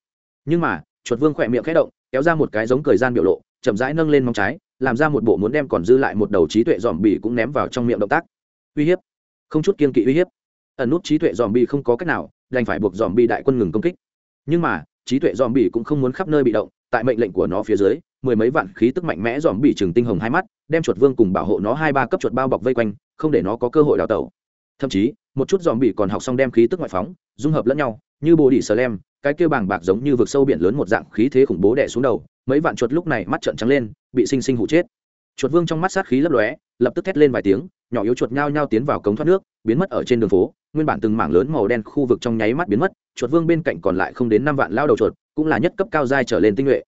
Nhưng mà, chuột vương khỏe miệng khẽ động, kéo ra một cái giống cười gian biểu lộ, chậm rãi nâng lên móng trái làm ra một bộ muốn đem còn dư lại một đầu trí tuệ dòm bỉ cũng ném vào trong miệng động tác. Uy hiếp. Không chút kiên kỵ uy hiếp. Ẩn nút trí tuệ dòm bì không có cách nào đành phải buộc dòm bì đại quân ngừng công kích. Nhưng mà, trí tuệ dòm bì cũng không muốn khắp nơi bị động, tại mệnh lệnh của nó phía dưới, mười mấy vạn khí tức mạnh mẽ dòm bì trừng tinh hồng hai mắt, đem chuột vương cùng bảo hộ nó hai ba cấp chuột bao bọc vây quanh, không để nó có cơ hội đào tẩu. Thậm chí, một chút dòm bì còn học xong đem khí tức ngoại phóng, dung hợp lẫn nhau, như bồ đỉ sờ lem, cái kia bàng bạc giống như vực sâu biển lớn một dạng khí thế khủng bố đè xuống đầu mấy vạn chuột lúc này mắt trợn trắng lên, bị sinh sinh hụ chết. Chuột vương trong mắt sát khí lấp lóe, lập tức thét lên vài tiếng, nhỏ yếu chuột nhao nhao tiến vào cống thoát nước, biến mất ở trên đường phố, nguyên bản từng mảng lớn màu đen khu vực trong nháy mắt biến mất, chuột vương bên cạnh còn lại không đến năm vạn lao đầu chuột, cũng là nhất cấp cao giai trở lên tinh nhuệ.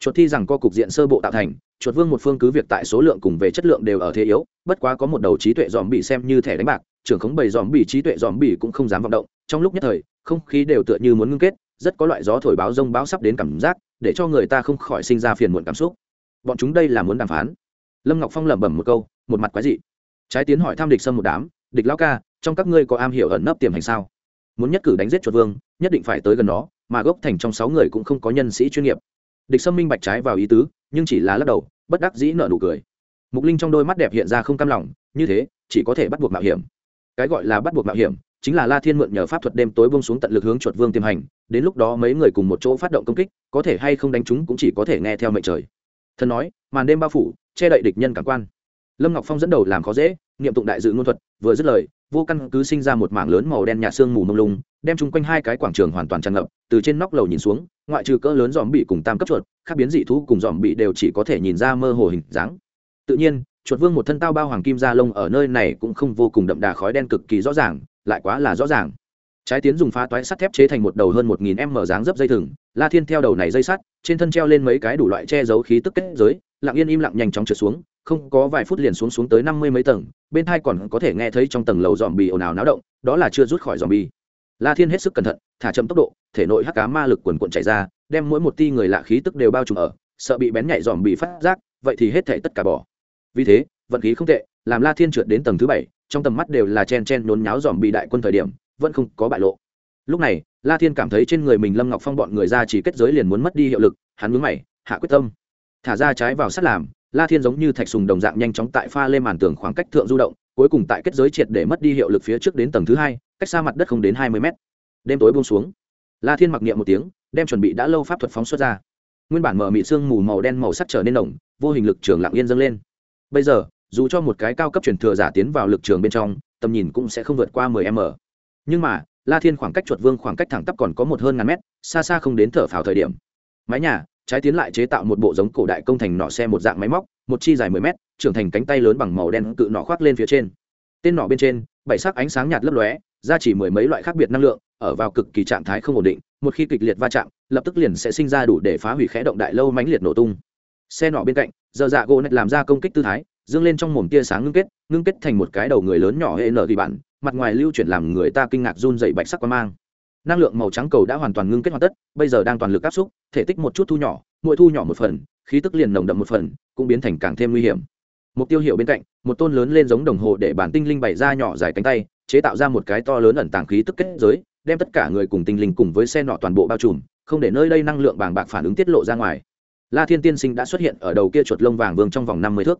Chuột thi rằng co cục diện sơ bộ tạo thành, chuột vương một phương cứ việc tại số lượng cùng về chất lượng đều ở thế yếu, bất quá có một đầu trí tuệ dòm bị xem như thẻ đánh bạc, trưởng khống bầy dòm bị trí tuệ dòm bị cũng không dám vọng động, trong lúc nhất thời, không khí đều tựa như muốn ngưng kết rất có loại gió thổi báo rông báo sắp đến cảm giác, để cho người ta không khỏi sinh ra phiền muộn cảm xúc. Bọn chúng đây là muốn đàm phán. Lâm ngọc phong lẩm bẩm một câu, một mặt quái dị. Trái tiến hỏi thăm địch sâm một đám, địch lão ca, trong các ngươi có am hiểu ẩn nấp tiềm hành sao? Muốn nhất cử đánh giết chuột vương, nhất định phải tới gần nó, mà gốc thành trong sáu người cũng không có nhân sĩ chuyên nghiệp. Địch sâm minh bạch trái vào ý tứ, nhưng chỉ là lắc đầu, bất đắc dĩ nợ nụ cười. Mục linh trong đôi mắt đẹp hiện ra không cam lòng, như thế, chỉ có thể bắt buộc mạo hiểm. Cái gọi là bắt buộc mạo hiểm chính là la thiên mượn nhờ pháp thuật đêm tối bông xuống tận lực hướng chuột vương tiềm hành, đến lúc đó mấy người cùng một chỗ phát động công kích, có thể hay không đánh chúng cũng chỉ có thể nghe theo mệnh trời. Thần nói, màn đêm bao phủ, che đậy địch nhân cảm quan. Lâm ngọc phong dẫn đầu làm khó dễ, niệm tụng đại dự ngôn thuật, vừa dứt lời, vô căn cứ sinh ra một mảng lớn màu đen nhạt xương mù mông lung, đem chung quanh hai cái quảng trường hoàn toàn tràn ngập, từ trên nóc lầu nhìn xuống, ngoại trừ cỡ lớn dòm bị cùng tam cấp chuột, khác biến dị thú cùng dòm bị đều chỉ có thể nhìn ra mơ hồ hình dáng. Tự nhiên, chuột vương một thân tao bao hoàng kim da lông ở nơi này cũng không vô cùng đậm đà khói đen cực kỳ rõ ràng lại quá là rõ ràng. Trái tiến dùng phá toái sắt thép chế thành một đầu hơn một nghìn m dáng dấp dây thừng, la thiên theo đầu này dây sắt, trên thân treo lên mấy cái đủ loại che giấu khí tức kết giới, lặng yên im lặng nhanh chóng trượt xuống, không có vài phút liền xuống xuống tới năm mươi mấy tầng, bên hai còn có thể nghe thấy trong tầng lầu dòm bì ồn ào náo động, đó là chưa rút khỏi dòm bì la thiên hết sức cẩn thận, thả chậm tốc độ, thể nội hắc cá ma lực quần quận chạy ra, đem mỗi một ti người lạ khí tức đều bao trùm ở, sợ bị bén nhạy dòm bì phát giác, vậy thì hết thể tất cả bỏ. Vì thế, vận khí không tệ, làm la thiên trượt đến tầng thứ bảy trong tầm mắt đều là chen chen nhốn nháo dòm bị đại quân thời điểm, vẫn không có bại lộ. Lúc này, la thiên cảm thấy trên người mình lâm ngọc phong bọn người ra chỉ kết giới liền muốn mất đi hiệu lực, hắn mướn mày, hạ quyết tâm. Thả ra trái vào sát làm, la thiên giống như thạch sùng đồng dạng nhanh chóng tại pha lên màn tường khoảng cách thượng du động, cuối cùng tại kết giới triệt để mất đi hiệu lực phía trước đến tầng thứ hai, cách xa mặt đất không đến hai mươi mét. Đêm tối buông xuống, la thiên mặc niệm một tiếng, đem chuẩn bị đã lâu pháp thuật phóng xuất ra. Nguyên bản mở mị sương mù màu đen màu sắc trở nên nồng, vô hình lực trường lặng yên dâng lên. Bây giờ dù cho một cái cao cấp truyền thừa giả tiến vào lực trường bên trong, tầm nhìn cũng sẽ không vượt qua mười m. Nhưng mà, la thiên khoảng cách chuột vương khoảng cách thẳng tắp còn có một hơn ngàn mét, xa xa không đến thở phào thời điểm. Mái nhà, trái tiến lại chế tạo một bộ giống cổ đại công thành nỏ xe một dạng máy móc, một chi dài mười mét, trưởng thành cánh tay lớn bằng màu đen cự nỏ khoác lên phía trên. Tên nỏ bên trên, bảy sắc ánh sáng nhạt lấp lóe, ra chỉ mười mấy loại khác biệt năng lượng, ở vào cực kỳ trạng thái không ổn định, một khi kịch liệt va chạm, lập tức liền sẽ sinh ra đủ để phá hủy khẽ động đại lâu mãnh liệt nổ tung. Xe nọ bên cạnh, giờ dạ gỗ nạch làm ra công kích tư thái dương lên trong mồm tia sáng ngưng kết ngưng kết thành một cái đầu người lớn nhỏ hệ nở kỳ bản mặt ngoài lưu chuyển làm người ta kinh ngạc run dày bạch sắc qua mang. Năng lượng màu trắng cầu đã hoàn toàn ngưng kết hoàn tất, bây giờ đang toàn lực áp xúc, thể tích một chút thu nhỏ, mỗi thu nhỏ một phần, khí tức liền nồng đậm một phần, cũng biến thành càng thêm nguy hiểm. Mục tiêu hiệu bên cạnh, một tôn lớn lên giống đồng hồ để bản tinh linh bày ra nhỏ dài cánh tay, chế tạo ra một cái to lớn ẩn tàng khí tức kết giới, đem tất cả người cùng tinh linh cùng với xe nọ toàn bộ bao trùm, không để nơi đây năng lượng bàng bạc phản ứng tiết lộ ra ngoài. La thiên tiên sinh đã xuất hiện ở đầu kia chuột lông vàng vương trong vòng năm mươi thước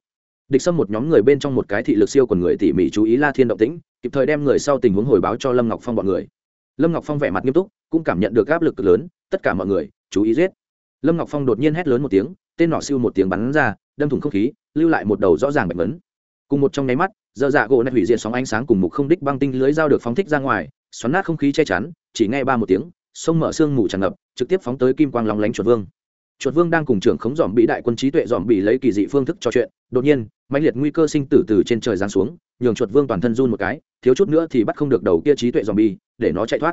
địch xâm một nhóm người bên trong một cái thị lực siêu còn người tỉ mỉ chú ý la thiên động tĩnh, kịp thời đem người sau tình huống hồi báo cho lâm ngọc phong bọn người. Lâm ngọc phong vẻ mặt nghiêm túc, cũng cảm nhận được áp lực lớn, tất cả mọi người, chú ý giết. Lâm ngọc phong đột nhiên hét lớn một tiếng, tên nọ siêu một tiếng bắn ra, đâm thủng không khí, lưu lại một đầu rõ ràng bệnh vấn cùng một trong nháy mắt, dơ dạ gỗ này hủy diệt sóng ánh sáng cùng mục không đích băng tinh lưới dao được phóng thích ra ngoài, xoắn nát không khí che chắn, chỉ nghe ba một tiếng, sông mở sương mù tràn ngập, trực tiếp phóng tới kim quang lóng lánh chuột vương chuột vương đang cùng trưởng khống dòm bị đại quân trí tuệ dòm bị lấy kỳ dị phương thức trò chuyện. Đột nhiên, mãnh liệt nguy cơ sinh tử từ trên trời giáng xuống, nhường chuột vương toàn thân run một cái, thiếu chút nữa thì bắt không được đầu kia trí tuệ dòm bị, để nó chạy thoát.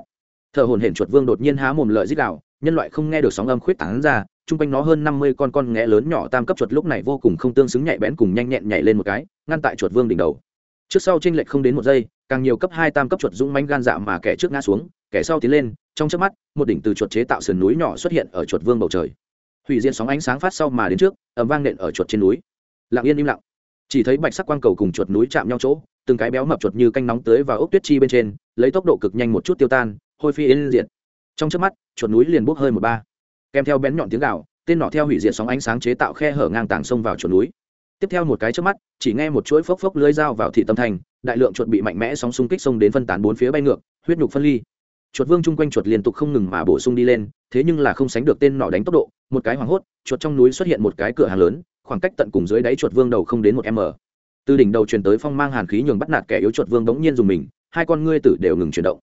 Thợ hồn hển chuột vương đột nhiên há mồm lợi dích đạo nhân loại không nghe được sóng âm khuyết tảng ra, chung quanh nó hơn năm mươi con con nghé lớn nhỏ tam cấp chuột lúc này vô cùng không tương xứng nhạy bén cùng nhanh nhẹn nhảy lên một cái, ngăn tại chuột vương đỉnh đầu. Trước sau tranh lệch không đến một giây, càng nhiều cấp hai tam cấp chuột dũng manh gan dạ mà kẻ trước ngã xuống, kẻ sau tiến lên, trong chớp mắt, một đỉnh từ chuột chế tạo sườn núi nhỏ xuất hiện ở chuột vương bầu trời hủy diệt sóng ánh sáng phát sau mà đến trước ẩm vang nện ở chuột trên núi. Lặng yên im lặng. Chỉ thấy bạch sắc quang cầu cùng chuột núi chạm nhau chỗ, từng cái béo mập chuột như canh nóng tới và ốc tuyết chi bên trên, lấy tốc độ cực nhanh một chút tiêu tan, hôi phi yên diệt. Trong trước mắt, chuột núi liền bốc hơi một ba. Kèm theo bén nhọn tiếng gạo tên nọ theo hủy diệt sóng ánh sáng chế tạo khe hở ngang tảng sông vào chuột núi. Tiếp theo một cái trước mắt, chỉ nghe một chuỗi phốc phốc lưới dao vào thị tâm thành, đại lượng chuột bị mạnh mẽ sóng xung kích sông đến phân tán bốn phía bay ngược, huyết nhục phân ly chuột vương chung quanh chuột liên tục không ngừng mà bổ sung đi lên, thế nhưng là không sánh được tên nỏ đánh tốc độ, một cái hoảng hốt, chuột trong núi xuất hiện một cái cửa hàng lớn, khoảng cách tận cùng dưới đáy chuột vương đầu không đến một m. Từ đỉnh đầu truyền tới phong mang hàn khí nhường bắt nạt kẻ yếu chuột vương đống nhiên dùng mình, hai con ngươi tử đều ngừng chuyển động.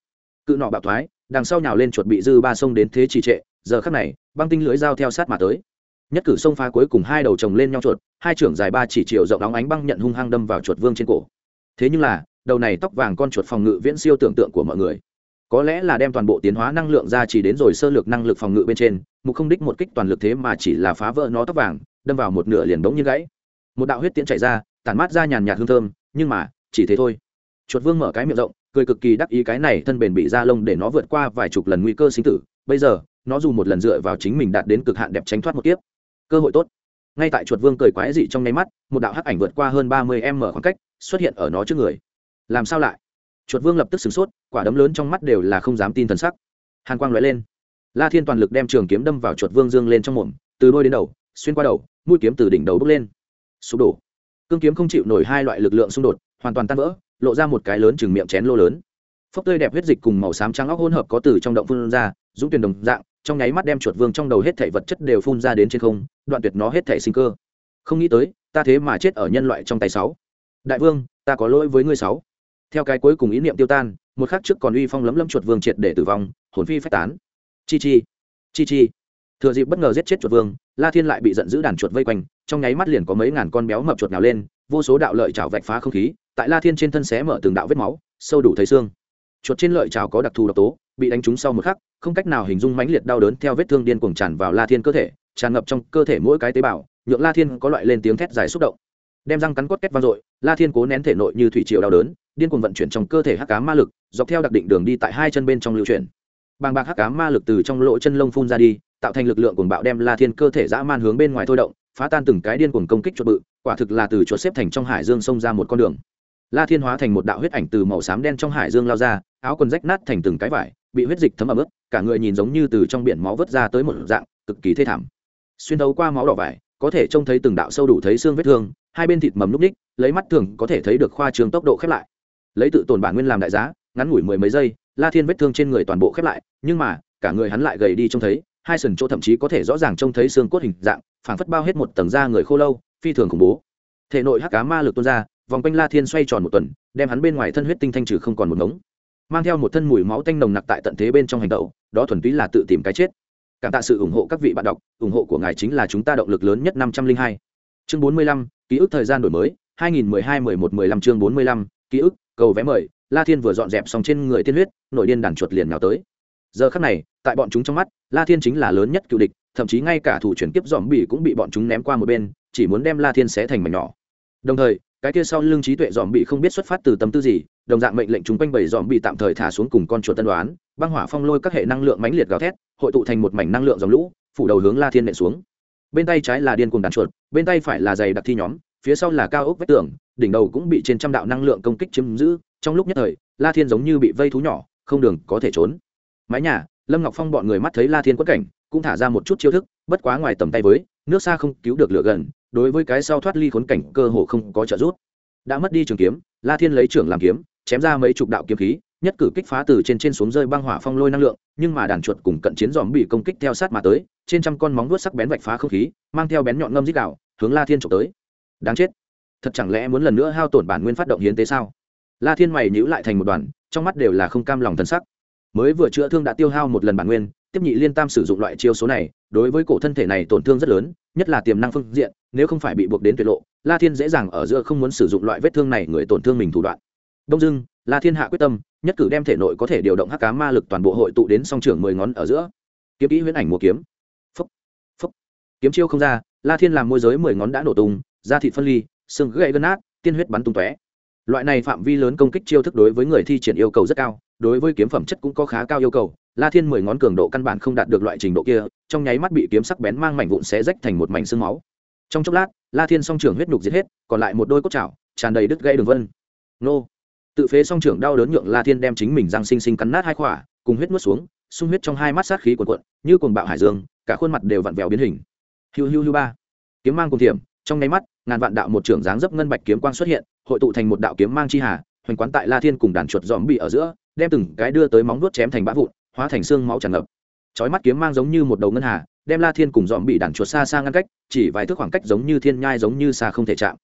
Cự nọ bạo thoái, đằng sau nhào lên chuột bị dư ba sông đến thế trì trệ, giờ khắc này, băng tinh lưới dao theo sát mà tới. Nhất cử sông pha cuối cùng hai đầu chồng lên nhau chuột, hai trưởng dài ba chỉ chiều rộng óng ánh băng nhận hung hăng đâm vào chuột vương trên cổ. Thế nhưng là, đầu này tóc vàng con chuột phòng ngự viễn siêu tưởng tượng của mọi người có lẽ là đem toàn bộ tiến hóa năng lượng ra chỉ đến rồi sơ lược năng lực phòng ngự bên trên, mục không đích một kích toàn lực thế mà chỉ là phá vỡ nó tóc vàng, đâm vào một nửa liền bỗng như gãy. Một đạo huyết tiễn chảy ra, tản mát ra nhàn nhạt hương thơm, nhưng mà, chỉ thế thôi. Chuột vương mở cái miệng rộng, cười cực kỳ đắc ý cái này thân bền bị da lông để nó vượt qua vài chục lần nguy cơ sinh tử, bây giờ, nó dù một lần dựa vào chính mình đạt đến cực hạn đẹp tránh thoát một kiếp. Cơ hội tốt. Ngay tại chuột vương cười quái dị trong nháy mắt, một đạo hắc ảnh vượt qua hơn ba mươi m khoảng cách, xuất hiện ở nó trước người. Làm sao lại? Chuột vương lập tức sửng sốt, quả đấm lớn trong mắt đều là không dám tin thần sắc. Hàn quang lóe lên. La thiên toàn lực đem trường kiếm đâm vào chuột vương dương lên trong mồm, từ đôi đến đầu, xuyên qua đầu, mũi kiếm từ đỉnh đầu bước lên. Sụp đổ. Cương kiếm không chịu nổi hai loại lực lượng xung đột, hoàn toàn tan vỡ, lộ ra một cái lớn chừng miệng chén lô lớn. Phốc tươi đẹp huyết dịch cùng màu xám trắng óc hỗn hợp có từ trong động phun ra, dũng tuyển đồng dạng, trong nháy mắt đem chuột vương trong đầu hết thể vật chất đều phun ra đến trên không, đoạn tuyệt nó hết thể sinh cơ. Không nghĩ tới, ta thế mà chết ở nhân loại trong tay sáu. Đại vương, ta có lỗi với ngươi sáu theo cái cuối cùng ý niệm tiêu tan, một khắc trước còn uy phong lấm lấm chuột vương triệt để tử vong, hồn phi phách tán. Chi chi chi chi. Thừa dịp bất ngờ giết chết chuột vương, la thiên lại bị giận dữ đàn chuột vây quanh, trong nháy mắt liền có mấy ngàn con béo mập chuột nào lên, vô số đạo lợi chảo vạch phá không khí, tại la thiên trên thân xé mở từng đạo vết máu, sâu đủ thấy xương. Chuột trên lợi chảo có đặc thù độc tố, bị đánh trúng sau một khắc, không cách nào hình dung mãnh liệt đau đớn theo vết thương điên cuồng tràn vào la thiên cơ thể, tràn ngập trong cơ thể mỗi cái tế bào, nhượng la thiên có loại lên tiếng thét dài xúc động đem răng cắn cốt két vang dội, la thiên cố nén thể nội như thủy triều đau đớn, điên cuồng vận chuyển trong cơ thể hắc cá ma lực, dọc theo đặc định đường đi tại hai chân bên trong lưu chuyển. Bàng bạc hắc cá ma lực từ trong lỗ chân lông phun ra đi, tạo thành lực lượng cuồng bạo đem la thiên cơ thể dã man hướng bên ngoài thôi động, phá tan từng cái điên cuồng công kích chuột bự, quả thực là từ chuột xếp thành trong hải dương xông ra một con đường. La thiên hóa thành một đạo huyết ảnh từ màu xám đen trong hải dương lao ra, áo quần rách nát thành từng cái vải, bị huyết dịch thấm ẩm ướt, cả người nhìn giống như từ trong biển máu vớt ra tới một dạng, cực kỳ thê thảm. Xuyên thấu qua máu đỏ vải, có thể trông thấy từng đạo sâu đủ thấy xương vết thương hai bên thịt mầm núp ních lấy mắt thường có thể thấy được khoa trường tốc độ khép lại. Lấy tự tồn bản nguyên làm đại giá, ngắn ngủi mười mấy giây, la thiên vết thương trên người toàn bộ khép lại, nhưng mà, cả người hắn lại gầy đi trông thấy, hai sừng chỗ thậm chí có thể rõ ràng trông thấy xương cốt hình dạng, phảng phất bao hết một tầng da người khô lâu, phi thường khủng bố. Thể nội hắc cá ma lực tuôn ra, vòng quanh la thiên xoay tròn một tuần, đem hắn bên ngoài thân huyết tinh thanh trừ không còn một ngống. Mang theo một thân mùi máu tanh nồng nặc tại tận thế bên trong hành động đó thuần túy là tự tìm cái chết. Cảm tạ sự ủng hộ các vị bạn đọc, ủng hộ của ngài chính là chúng ta động lực lớn nhất năm trăm linh hai. Chương bốn mươi lăm ký ức thời gian đổi mới, hai nghìn mười hai mười một mười lăm chương bốn mươi lăm, ký ức, cầu vé mời, la thiên vừa dọn dẹp xong trên người tiên huyết, nội điên đàn chuột liền nào tới. Giờ khắc này, tại bọn chúng trong mắt, la thiên chính là lớn nhất cựu địch, thậm chí ngay cả thủ chuyển kiếp dòm bỉ cũng bị bọn chúng ném qua một bên, chỉ muốn đem la thiên xé thành mảnh nhỏ. Đồng thời, cái kia sau lưng trí tuệ dòm bị không biết xuất phát từ tâm tư gì, đồng dạng mệnh lệnh chúng quanh bảy dòm bị tạm thời thả xuống cùng con chuột tân đoán, băng hỏa phong lôi các hệ năng lượng mãnh liệt gào thét, hội tụ thành một mảnh năng lượng dòng lũ, phủ đầu hướng la thiên nện xuống bên tay trái là điên cuồng đàn chuột, bên tay phải là giày đặc thi nhóm, phía sau là cao ốc vách tường, đỉnh đầu cũng bị trên trăm đạo năng lượng công kích chiếm giữ. Trong lúc nhất thời, la thiên giống như bị vây thú nhỏ, không đường có thể trốn. Mái nhà, lâm ngọc phong bọn người mắt thấy la thiên quất cảnh, cũng thả ra một chút chiêu thức, bất quá ngoài tầm tay với, nước xa không cứu được lửa gần, đối với cái sau thoát ly khốn cảnh cơ hồ không có trợ giúp. Đã mất đi trường kiếm, la thiên lấy trưởng làm kiếm, chém ra mấy chục đạo kiếm khí nhất cử kích phá từ trên trên xuống rơi băng hỏa phong lôi năng lượng, nhưng mà đàn chuột cùng cận chiến dòm bị công kích theo sát mà tới, trên trăm con móng vuốt sắc bén vạch phá không khí, mang theo bén nhọn ngâm dít đạo hướng la thiên trộm tới. Đáng chết. Thật chẳng lẽ muốn lần nữa hao tổn bản nguyên phát động hiến tế sao? La thiên mày nhíu lại thành một đoàn, trong mắt đều là không cam lòng thân sắc. Mới vừa chữa thương đã tiêu hao một lần bản nguyên, tiếp nhị liên tam sử dụng loại chiêu số này, đối với cổ thân thể này tổn thương rất lớn, nhất là tiềm năng phương diện, nếu không phải bị buộc đến tuyệt lộ, la thiên dễ dàng ở giữa không muốn sử dụng loại vết thương này người tổn thương mình thủ đoạn. Đông dưng la thiên hạ quyết tâm nhất cử đem thể nội có thể điều động hắc cá ma lực toàn bộ hội tụ đến song trường mười ngón ở giữa. Kiếm kỹ huyễn ảnh mùa kiếm. Phấp phấp, kiếm chiêu không ra la thiên làm môi giới mười ngón đã nổ tung da thịt phân ly xương gãy gân nát tiên huyết bắn tung tóe. Loại này phạm vi lớn công kích chiêu thức đối với người thi triển yêu cầu rất cao đối với kiếm phẩm chất cũng có khá cao yêu cầu. La thiên mười ngón cường độ căn bản không đạt được loại trình độ kia trong nháy mắt bị kiếm sắc bén mang mảnh vụn xé rách thành một mảnh xương máu. Trong chốc lát la thiên song trưởng huyết nhục giết hết còn lại một đôi cốt chảo tràn đầy đứt gãy đường vân. Nô tự phế song trưởng đau đớn nhượng la thiên đem chính mình răng xinh xinh cắn nát hai khỏa, cùng huyết nuốt xuống, sung huyết trong hai mắt sát khí cuồn cuộn, như cuồng bạo hải dương, cả khuôn mặt đều vặn vẹo biến hình. Hiu hiu hiu ba. Kiếm mang cùng thiểm, trong nháy mắt, ngàn vạn đạo một trưởng dáng dấp ngân bạch kiếm quang xuất hiện, hội tụ thành một đạo kiếm mang chi hà, hoành quán tại la thiên cùng đàn chuột dòm bị ở giữa, đem từng cái đưa tới móng vuốt chém thành bã vụn, hóa thành xương máu tràn ngập. Chói mắt kiếm mang giống như một đầu ngân hà, đem la thiên cùng dòm bị đàn chuột xa xa ngăn cách, chỉ vài thước khoảng cách giống như thiên nhai giống như xa không thể chạm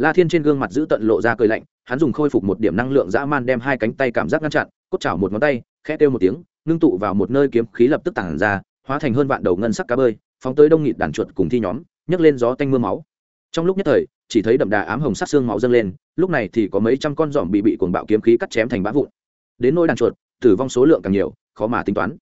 la thiên trên gương mặt giữ tận lộ ra cười lạnh, hắn dùng khôi phục một điểm năng lượng dã man đem hai cánh tay cảm giác ngăn chặn, cốt chảo một ngón tay, khẽ kêu một tiếng, ngưng tụ vào một nơi kiếm khí lập tức tản ra, hóa thành hơn vạn đầu ngân sắc cá bơi, phóng tới đông nghịt đàn chuột cùng thi nhóm, nhấc lên gió tanh mưa máu. Trong lúc nhất thời, chỉ thấy đậm đà ám hồng sắc xương máu dâng lên, lúc này thì có mấy trăm con giòm bị bị cuồng bạo kiếm khí cắt chém thành bã vụn. Đến nỗi đàn chuột, tử vong số lượng càng nhiều, khó mà tính toán.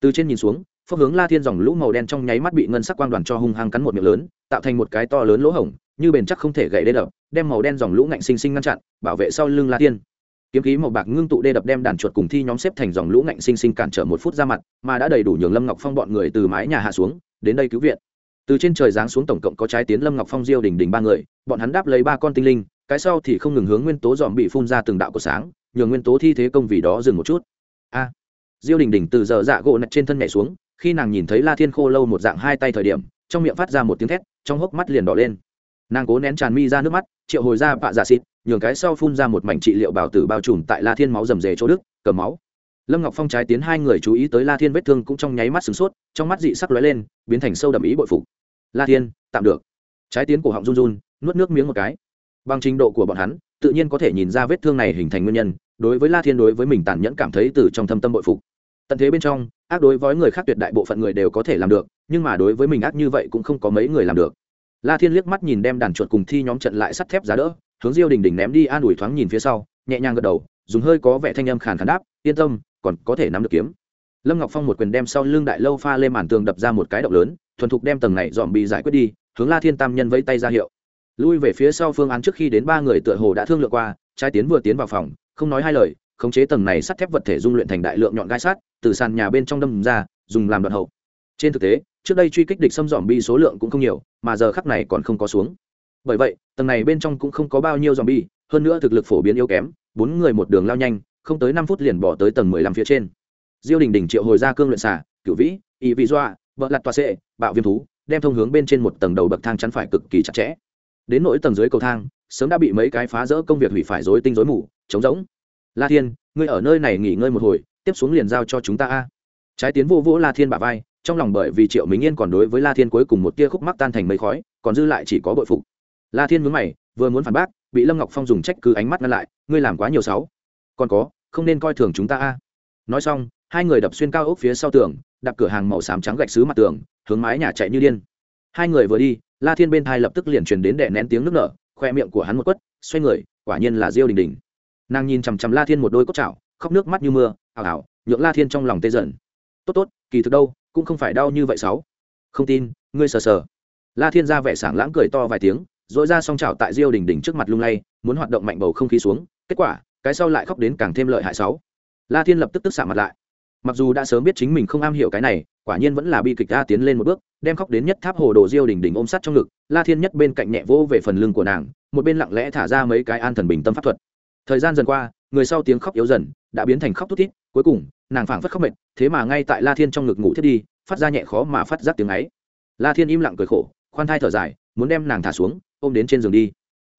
Từ trên nhìn xuống phước hướng la thiên dòng lũ màu đen trong nháy mắt bị ngân sắc quang đoàn cho hung hăng cắn một miệng lớn, tạo thành một cái to lớn lỗ hổng, như bền chắc không thể gãy đê đập đem màu đen dòng lũ ngạnh sinh sinh ngăn chặn, bảo vệ sau lưng la thiên. Kiếm khí màu bạc ngưng tụ đê đập đem đàn chuột cùng thi nhóm xếp thành dòng lũ ngạnh sinh sinh cản trở một phút ra mặt, mà đã đầy đủ nhường lâm ngọc phong bọn người từ mái nhà hạ xuống, đến đây cứu viện. Từ trên trời giáng xuống tổng cộng có trái tiến lâm ngọc phong diêu đình đình ba người, bọn hắn đáp lấy ba con tinh linh, cái sau thì không ngừng hướng nguyên tố dòm bị phun ra từng đạo của sáng, nhường nguyên tố thi thế công vì đó dừng một chút. A! Diêu đình đình từ giờ dạ gỗ nạch trên thân nhảy xuống, khi nàng nhìn thấy la thiên khô lâu một dạng hai tay thời điểm, trong miệng phát ra một tiếng thét, trong hốc mắt liền đỏ lên nàng cố nén tràn mi ra nước mắt, triệu hồi ra bạ giả dạ xịt, nhường cái sau phun ra một mảnh trị liệu bảo tử bao trùm tại la thiên máu rầm rề chỗ đức, cầm máu. Lâm ngọc phong trái tiến hai người chú ý tới la thiên vết thương cũng trong nháy mắt sửng sốt, trong mắt dị sắc lóe lên, biến thành sâu đậm ý bội phục. La thiên, tạm được. Trái tiến của họng run run, nuốt nước miếng một cái. Bằng trình độ của bọn hắn, tự nhiên có thể nhìn ra vết thương này hình thành nguyên nhân, đối với la thiên đối với mình tàn nhẫn cảm thấy từ trong thâm tâm bội phục. Tận thế bên trong, ác đối với người khác tuyệt đại bộ phận người đều có thể làm được, nhưng mà đối với mình ác như vậy cũng không có mấy người làm được la thiên liếc mắt nhìn đem đàn chuột cùng thi nhóm trận lại sắt thép giá đỡ, hướng diêu đình đình ném đi an ủi thoáng nhìn phía sau, nhẹ nhàng gật đầu, dùng hơi có vẻ thanh âm khàn khàn đáp, yên tâm, còn có thể nắm được kiếm. Lâm ngọc phong một quyền đem sau lưng đại lâu pha lên màn tường đập ra một cái động lớn, thuần thục đem tầng này dòm bị giải quyết đi, hướng la thiên tam nhân vẫy tay ra hiệu. Lui về phía sau phương án trước khi đến ba người tựa hồ đã thương lượng qua, trái tiến vừa tiến vào phòng, không nói hai lời, khống chế tầng này sắt thép vật thể dung luyện thành đại lượng nhọn gai sắt từ sàn nhà bên trong đâm ra, dùng làm đoạn hậu trên thực tế, trước đây truy kích địch xâm dòm bi số lượng cũng không nhiều, mà giờ khắc này còn không có xuống. Bởi vậy, tầng này bên trong cũng không có bao nhiêu dòm bi hơn nữa thực lực phổ biến yếu kém, bốn người một đường lao nhanh, không tới năm phút liền bỏ tới tầng mười lăm phía trên. Diêu đình đình, triệu hồi ra cương luyện xả, cửu vĩ ý vị doa vợ lặt toa sệ, bạo viêm thú, đem thông hướng bên trên một tầng đầu bậc thang chắn phải cực kỳ chặt chẽ. Đến nỗi tầng dưới cầu thang, sớm đã bị mấy cái phá rỡ công việc hủy phải rối tinh rối mù, trống rỗng. La thiên, ngươi ở nơi này nghỉ ngơi một hồi, tiếp xuống liền giao cho chúng ta a. Trái tiến vô vỗ la thiên bả vai trong lòng bởi vì triệu minh yên còn đối với la thiên cuối cùng một tia khúc mắc tan thành mây khói, còn dư lại chỉ có bội phục. La thiên mướn mày, vừa muốn phản bác, bị lâm ngọc phong dùng trách cứ ánh mắt ngăn lại, ngươi làm quá nhiều sáu còn có, không nên coi thường chúng ta a. Nói xong, hai người đập xuyên cao ốc phía sau tường, đặt cửa hàng màu xám trắng gạch xứ mặt tường, hướng mái nhà chạy như điên. Hai người vừa đi, la thiên bên thai lập tức liền truyền đến đệ nén tiếng nước nở, khoe miệng của hắn một quất, xoay người, quả nhiên là diêu đình đình. Nàng nhìn chằm chằm la thiên một đôi cốc chảo khóc nước mắt như mưa ảo ảo nhượng la thiên trong lòng tê dần. Tốt tốt, kỳ thực đâu cũng không phải đau như vậy sáu. Không tin, ngươi sờ sờ. La thiên ra vẻ sảng lãng cười to vài tiếng dội ra song chảo tại diêu đỉnh đỉnh trước mặt lung lay, muốn hoạt động mạnh bầu không khí xuống, kết quả, cái sau lại khóc đến càng thêm lợi hại sáu. La thiên lập tức tức xả mặt lại. Mặc dù đã sớm biết chính mình không am hiểu cái này, quả nhiên vẫn là bi kịch ta tiến lên một bước, đem khóc đến nhất tháp hồ đồ diêu đỉnh đỉnh ôm sát trong ngực, la thiên nhất bên cạnh nhẹ vỗ về phần lưng của nàng, một bên lặng lẽ thả ra mấy cái an thần bình tâm pháp thuật. Thời gian dần qua, người sau tiếng khóc yếu dần, đã biến thành khóc thút thít, cuối cùng nàng phảng phất khóc mệt, thế mà ngay tại la thiên trong ngực ngủ thiết đi, phát ra nhẹ khó mà phát giác tiếng ấy. La thiên im lặng cười khổ, khoan thai thở dài, muốn đem nàng thả xuống, ôm đến trên giường đi.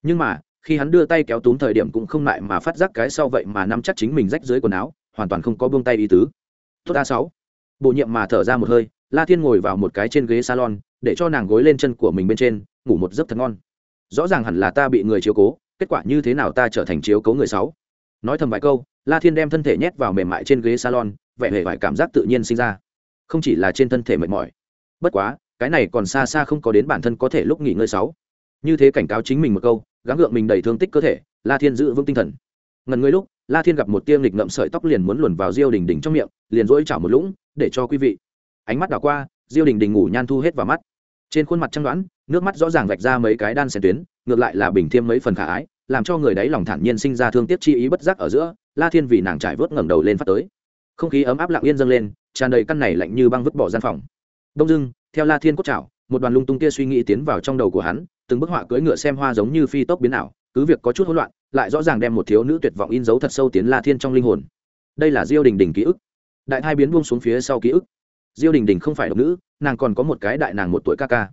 Nhưng mà, khi hắn đưa tay kéo túm thời điểm cũng không lại mà phát giác cái sau vậy mà nắm chắc chính mình rách dưới quần áo, hoàn toàn không có buông tay ý tứ. Tốt a sáu. Bộ nhiệm mà thở ra một hơi, la thiên ngồi vào một cái trên ghế salon, để cho nàng gối lên chân của mình bên trên, ngủ một giấc thật ngon. Rõ ràng hẳn là ta bị người chiếu cố, kết quả như thế nào ta trở thành chiếu cố người sáu? Nói thầm vài câu la thiên đem thân thể nhét vào mềm mại trên ghế salon, vẻ hề vải cảm giác tự nhiên sinh ra. Không chỉ là trên thân thể mệt mỏi. Bất quá, cái này còn xa xa không có đến bản thân có thể lúc nghỉ ngơi sáu. Như thế cảnh cáo chính mình một câu, gắng gượng mình đầy thương tích cơ thể, la thiên giữ vững tinh thần. Ngần ngươi lúc, la thiên gặp một tiêm lịch ngậm sợi tóc liền muốn luồn vào diêu đình đình trong miệng, liền dỗi chảo một lũng, để cho quý vị. Ánh mắt đảo qua, diêu đình đình ngủ nhan thu hết vào mắt. Trên khuôn mặt trăng đoán, nước mắt rõ ràng vạch ra mấy cái đan xen tuyến, ngược lại là bình thêm mấy phần khả ái, làm cho người đấy lòng thản nhiên sinh ra thương tiếc chi ý bất giác ở giữa la thiên vì nàng trải vớt ngẩng đầu lên phát tới. Không khí ấm áp lặng yên dâng lên, tràn đầy căn này lạnh như băng vứt bỏ gian phòng. Đông dưng theo la thiên cốt trào một đoàn lung tung kia suy nghĩ tiến vào trong đầu của hắn, từng bức họa cưỡi ngựa xem hoa giống như phi tốc biến ảo, cứ việc có chút hỗn loạn, lại rõ ràng đem một thiếu nữ tuyệt vọng in dấu thật sâu tiến la thiên trong linh hồn. Đây là diêu đình đình ký ức. Đại hai biến buông xuống phía sau ký ức. Diêu đình đình không phải độc nữ, nàng còn có một cái đại nàng một tuổi ca ca.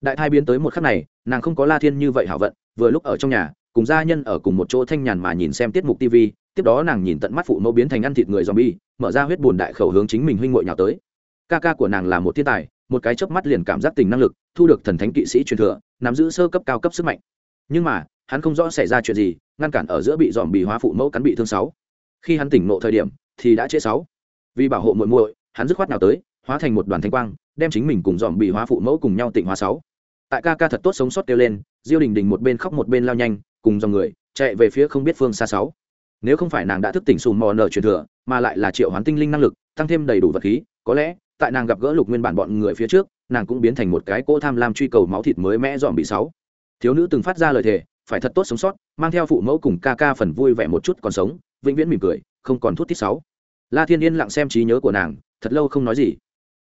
Đại thai biến tới một khắc này, nàng không có la thiên như vậy hảo vận, vừa lúc ở trong nhà, cùng gia nhân ở cùng một chỗ thanh nhàn mà nhìn xem tiết mục tv tiếp đó nàng nhìn tận mắt phụ mẫu biến thành ăn thịt người zombie, mở ra huyết bùn đại khẩu hướng chính mình huynh ngội nhào tới. Ca ca của nàng là một thiên tài, một cái chớp mắt liền cảm giác tình năng lực, thu được thần thánh kỵ sĩ truyền thừa, nắm giữ sơ cấp cao cấp sức mạnh. Nhưng mà, hắn không rõ xảy ra chuyện gì, ngăn cản ở giữa bị dòm hóa phụ mẫu cắn bị thương sáu. Khi hắn tỉnh nộ thời điểm, thì đã trễ sáu. Vì bảo hộ muội muội, hắn dứt khoát nào tới, hóa thành một đoàn thanh quang, đem chính mình cùng dòm hóa phụ mẫu cùng nhau tịnh hóa sáu. Tại ca ca thật tốt sống sót kêu lên, diêu đình đình một bên khóc một bên lao nhanh, cùng dòng người chạy về phía không biết phương xa sáu nếu không phải nàng đã thức tỉnh sùm mò nở truyền thừa, mà lại là triệu hoán tinh linh năng lực, tăng thêm đầy đủ vật khí, có lẽ, tại nàng gặp gỡ lục nguyên bản bọn người phía trước, nàng cũng biến thành một cái cỗ tham lam truy cầu máu thịt mới mẽ dọn bị sáu. Thiếu nữ từng phát ra lời thề, phải thật tốt sống sót, mang theo phụ mẫu cùng ca ca phần vui vẻ một chút còn sống, vĩnh viễn mỉm cười, không còn thút thít sáu. La thiên yên lặng xem trí nhớ của nàng, thật lâu không nói gì.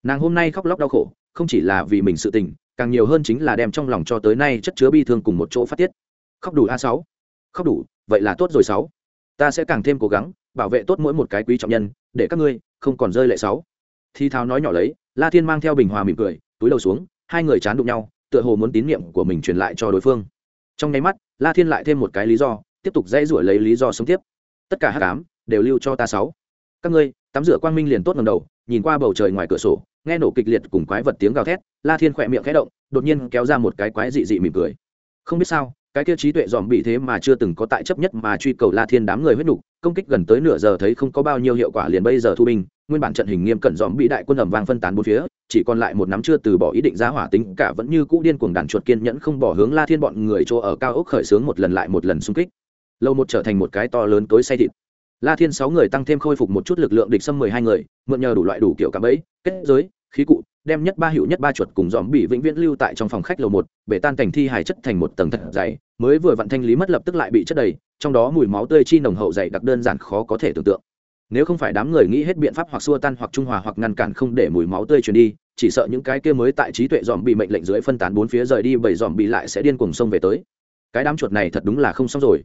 Nàng hôm nay khóc lóc đau khổ, không chỉ là vì mình sự tình, càng nhiều hơn chính là đem trong lòng cho tới nay chất chứa bi thương cùng một chỗ phát tiết. Khóc đủ a sáu. Khóc đủ, vậy là tốt rồi sáu ta sẽ càng thêm cố gắng, bảo vệ tốt mỗi một cái quý trọng nhân, để các ngươi không còn rơi lệ sáu. Thi thao nói nhỏ lấy, la thiên mang theo bình hòa mỉm cười, túi đầu xuống, hai người chán đụng nhau, tựa hồ muốn tín nhiệm của mình truyền lại cho đối phương. Trong nháy mắt, la thiên lại thêm một cái lý do, tiếp tục dãy rủi lấy lý do sống tiếp. Tất cả hát cám đều lưu cho ta sáu. Các ngươi, tắm rửa quang minh liền tốt ngầm đầu, nhìn qua bầu trời ngoài cửa sổ, nghe nổ kịch liệt cùng quái vật tiếng gào thét, la thiên khỏe miệng khẽ động, đột nhiên kéo ra một cái quái dị dị mỉm cười. Không biết sao cái kia trí tuệ dòm bị thế mà chưa từng có tại chấp nhất mà truy cầu la thiên đám người huyết nục, công kích gần tới nửa giờ thấy không có bao nhiêu hiệu quả liền bây giờ thu binh, nguyên bản trận hình nghiêm cẩn dòm bị đại quân ẩm vang phân tán bốn phía, chỉ còn lại một nắm chưa từ bỏ ý định ra hỏa tính, cả vẫn như cũ điên cuồng đàn chuột kiên nhẫn không bỏ hướng la thiên bọn người chỗ ở cao ốc khởi xướng một lần lại một lần xung kích. Lâu một trở thành một cái to lớn tối say thịt. La thiên sáu người tăng thêm khôi phục một chút lực lượng địch xâm mười hai người, mượn nhờ đủ loại đủ kiểu cảm ấy kết giới khí cụ, đem nhất ba hiệu nhất ba chuột cùng dòm bị vĩnh viễn lưu tại trong phòng khách lầu một, bể tan cảnh thi hài chất thành một tầng thật dày, mới vừa vặn thanh lý mất lập tức lại bị chất đầy, trong đó mùi máu tươi chi nồng hậu dày đặc đơn giản khó có thể tưởng tượng. Nếu không phải đám người nghĩ hết biện pháp hoặc xua tan hoặc trung hòa hoặc ngăn cản không để mùi máu tươi truyền đi, chỉ sợ những cái kia mới tại trí tuệ dòm bị mệnh lệnh dưới phân tán bốn phía rời đi bởi dòm bị lại sẽ điên cuồng sông về tới. Cái đám chuột này thật đúng là không xong rồi.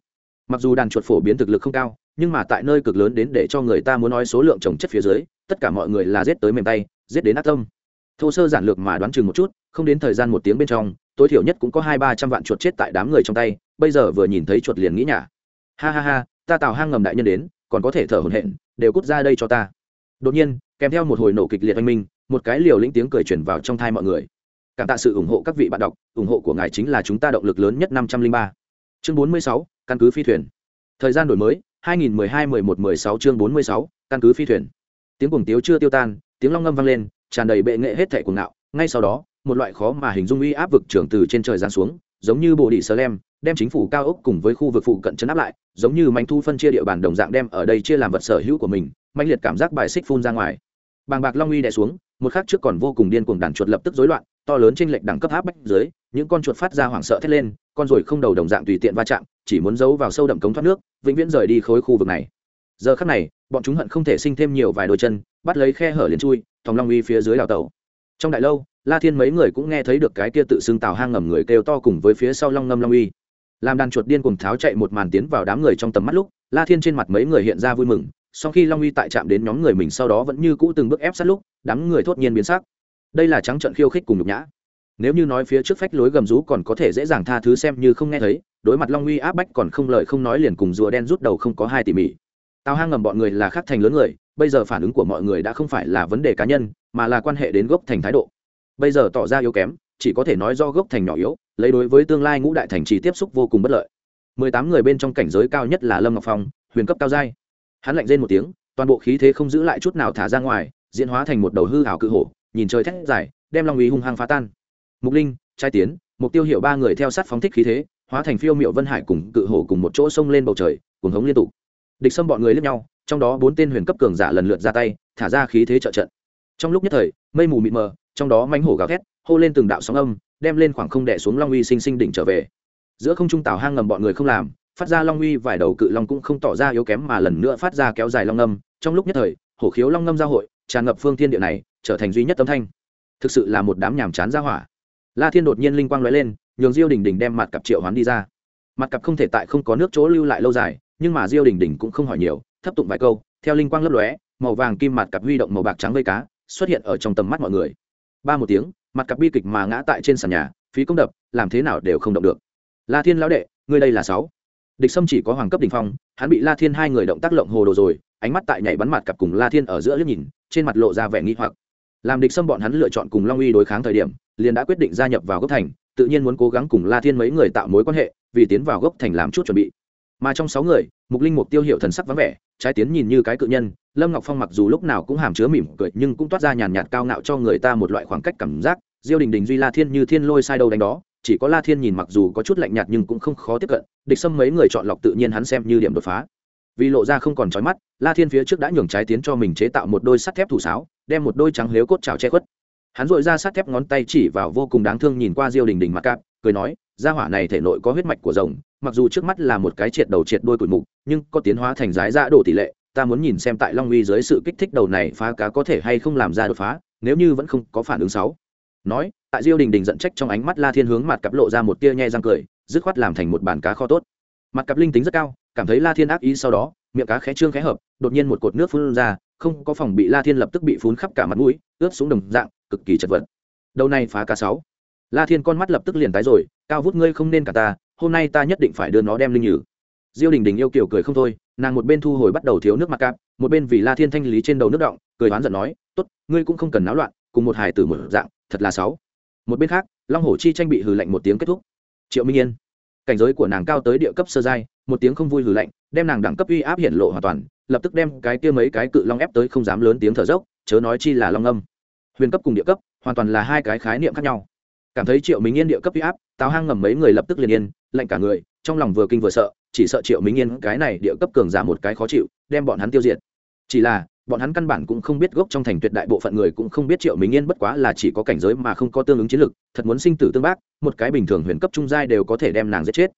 Mặc dù đàn chuột phổ biến thực lực không cao, nhưng mà tại nơi cực lớn đến để cho người ta muốn nói số lượng trồng chất phía dưới, tất cả mọi người là giết tới mềm tay giết đến ác tâm. Thô sơ giản lược mà đoán chừng một chút không đến thời gian một tiếng bên trong tối thiểu nhất cũng có hai ba trăm vạn chuột chết tại đám người trong tay bây giờ vừa nhìn thấy chuột liền nghĩ nhả. Ha ha ha ta tào hang ngầm đại nhân đến còn có thể thở hổn hển đều cút ra đây cho ta. Đột nhiên kèm theo một hồi nổ kịch liệt oanh minh một cái liều lĩnh tiếng cười chuyển vào trong thai mọi người. Cảm tạ sự ủng hộ các vị bạn đọc ủng hộ của ngài chính là chúng ta động lực lớn nhất năm trăm linh ba. Chương bốn mươi sáu căn cứ phi thuyền. Thời gian đổi mới 2012-11-16 chương 46, căn cứ phi thuyền. Tiếng cuồng tiếu chưa tiêu tan tiếng long ngâm vang lên, tràn đầy bệ nghệ hết thảy cuồng ngạo. Ngay sau đó, một loại khó mà hình dung uy áp vực trưởng từ trên trời giáng xuống, giống như bộ đỉ sơ lem, đem chính phủ cao ốc cùng với khu vực phụ cận chấn áp lại, giống như manh thu phân chia địa bàn đồng dạng đem ở đây chia làm vật sở hữu của mình manh liệt cảm giác bài xích phun ra ngoài. Bàng bạc long uy đè xuống, một khắc trước còn vô cùng điên cuồng đàn chuột lập tức rối loạn, to lớn trên lệch đẳng cấp áp bách dưới, những con chuột phát ra hoảng sợ thét lên, con ruồi không đầu đồng dạng tùy tiện va chạm, chỉ muốn giấu vào sâu đậm cống thoát nước, vĩnh viễn rời đi khối khu vực này. Giờ khắc này bọn chúng hận không thể sinh thêm nhiều vài đôi chân, bắt lấy khe hở liền chui, thòng long uy phía dưới đào tàu trong đại lâu, la thiên mấy người cũng nghe thấy được cái kia tự xưng tào hang ngầm người kêu to cùng với phía sau long ngâm long uy. Làm đàn chuột điên cùng tháo chạy một màn tiến vào đám người trong tầm mắt lúc, la thiên trên mặt mấy người hiện ra vui mừng sau khi long uy tại chạm đến nhóm người mình sau đó vẫn như cũ từng bước ép sát lúc, đám người thốt nhiên biến sắc. Đây là trắng trận khiêu khích cùng nhục nhã. Nếu như nói phía trước phách lối gầm rú còn có thể dễ dàng tha thứ xem như không nghe thấy, đối mặt long uy áp bách còn không lời không nói liền cùng rùa đen rút đầu không có hai tỉ mỉ tào hang ngầm bọn người là khắc thành lớn người, bây giờ phản ứng của mọi người đã không phải là vấn đề cá nhân, mà là quan hệ đến gốc thành thái độ. Bây giờ tỏ ra yếu kém, chỉ có thể nói do gốc thành nhỏ yếu, lấy đối với tương lai ngũ đại thành trì tiếp xúc vô cùng bất lợi. Mười tám người bên trong cảnh giới cao nhất là lâm ngọc phong, huyền cấp cao giai. Hắn lạnh rên một tiếng, toàn bộ khí thế không giữ lại chút nào thả ra ngoài, diễn hóa thành một đầu hư hảo cự hổ, nhìn trời thét dài, đem long ý hung hăng phá tan. Mục linh, trai tiến, mục tiêu hiệu ba người theo sát phóng thích khí thế, hóa thành phiêu miệu vân hải cùng cự hổ cùng một chỗ sông lên bầu trời, cuồng hống liên tục địch xâm bọn người lướt nhau, trong đó bốn tên huyền cấp cường giả lần lượt ra tay, thả ra khí thế trợ trận. Trong lúc nhất thời, mây mù mịt mờ, trong đó mánh hổ gào thét, hô lên từng đạo sóng âm, đem lên khoảng không đẻ xuống long uy sinh sinh đỉnh trở về. Giữa không trung tảo hang ngầm bọn người không làm, phát ra long uy vài đầu cự long cũng không tỏ ra yếu kém mà lần nữa phát ra kéo dài long ngâm trong lúc nhất thời, hổ khiếu long ngâm giao hội, tràn ngập phương thiên địa này, trở thành duy nhất âm thanh. Thực sự là một đám nhàm chán ra hỏa. La thiên đột nhiên linh quang lóe lên, nhường diêu đình đình đem mặt cặp triệu hoán đi ra. Mặt cặp không thể tại không có nước chỗ lưu lại lâu dài nhưng mà diêu đình đình cũng không hỏi nhiều, thấp tụng vài câu, theo linh quang lấp lóe, màu vàng kim mặt cặp huy động màu bạc trắng vây cá, xuất hiện ở trong tầm mắt mọi người. Ba một tiếng, mặt cặp bi kịch mà ngã tại trên sàn nhà, phí công đập, làm thế nào đều không động được. La thiên lão đệ, ngươi đây là sáu. Địch sâm chỉ có hoàng cấp đỉnh phong, hắn bị la thiên hai người động tác lộng hồ đồ rồi, ánh mắt tại nhảy bắn mặt cặp cùng la thiên ở giữa liếc nhìn, trên mặt lộ ra vẻ nghi hoặc. Làm địch sâm bọn hắn lựa chọn cùng long uy đối kháng thời điểm, liền đã quyết định gia nhập vào gốc thành, tự nhiên muốn cố gắng cùng la thiên mấy người tạo mối quan hệ, vì tiến vào gốc thành làm chút chuẩn bị mà trong sáu người, mục linh mục tiêu hiệu thần sắc vắng vẻ, trái tiến nhìn như cái cự nhân, lâm ngọc phong mặc dù lúc nào cũng hàm chứa mỉm cười, nhưng cũng toát ra nhàn nhạt cao ngạo cho người ta một loại khoảng cách cảm giác. Diêu đình đình duy la thiên như thiên lôi sai đâu đánh đó, chỉ có la thiên nhìn mặc dù có chút lạnh nhạt nhưng cũng không khó tiếp cận, địch xâm mấy người chọn lọc tự nhiên hắn xem như điểm đột phá. Vì lộ ra không còn trói mắt, la thiên phía trước đã nhường trái tiến cho mình chế tạo một đôi sắt thép thủ sáo, đem một đôi trắng lếu cốt trào che khuất. Hắn dội ra sắt thép ngón tay chỉ vào vô cùng đáng thương nhìn qua diêu đình đình mặc cạp, cười nói gia hỏa này thể nội có huyết mạch của rồng, mặc dù trước mắt là một cái triệt đầu triệt đôi cụi mục, nhưng có tiến hóa thành rái giã đổ tỷ lệ, ta muốn nhìn xem tại long uy dưới sự kích thích đầu này phá cá có thể hay không làm ra đột phá, nếu như vẫn không có phản ứng sáu. Nói, tại diêu đình đình giận trách trong ánh mắt la thiên hướng mặt cặp lộ ra một tia nhe răng cười, dứt khoát làm thành một bàn cá kho tốt. Mặt cặp linh tính rất cao, cảm thấy la thiên ác ý sau đó, miệng cá khẽ trương khẽ hợp, đột nhiên một cột nước phun ra, không có phòng bị la thiên lập tức bị phun khắp cả mặt mũi ướp xuống đồng dạng, cực kỳ chật vật. Đầu này phá cá sáu. La thiên con mắt lập tức liền tái rồi cao vút ngươi không nên cả ta, hôm nay ta nhất định phải đưa nó đem linh nhử. Diêu đình đình yêu kiểu cười không thôi, nàng một bên thu hồi bắt đầu thiếu nước mặt cạp, một bên vì la thiên thanh lý trên đầu nước động, cười oán giận nói, tốt, ngươi cũng không cần náo loạn, cùng một hài tử một dạng, thật là sáu một bên khác, long hổ chi tranh bị hừ lạnh một tiếng kết thúc. Triệu minh yên, cảnh giới của nàng cao tới địa cấp sơ giai, một tiếng không vui hừ lạnh, đem nàng đẳng cấp uy áp hiện lộ hoàn toàn, lập tức đem cái kia mấy cái cự long ép tới không dám lớn tiếng thở dốc, chớ nói chi là long âm. Huyền cấp cùng địa cấp, hoàn toàn là hai cái khái niệm khác nhau cảm thấy triệu minh yên địa cấp huy áp tào hang ngầm mấy người lập tức liền yên, lạnh cả người, trong lòng vừa kinh vừa sợ, chỉ sợ triệu minh yên cái này địa cấp cường giả một cái khó chịu, đem bọn hắn tiêu diệt. Chỉ là, bọn hắn căn bản cũng không biết gốc trong thành tuyệt đại bộ phận người cũng không biết triệu minh yên bất quá là chỉ có cảnh giới mà không có tương ứng chiến lực, thật muốn sinh tử tương bác, một cái bình thường huyền cấp trung giai đều có thể đem nàng giết chết.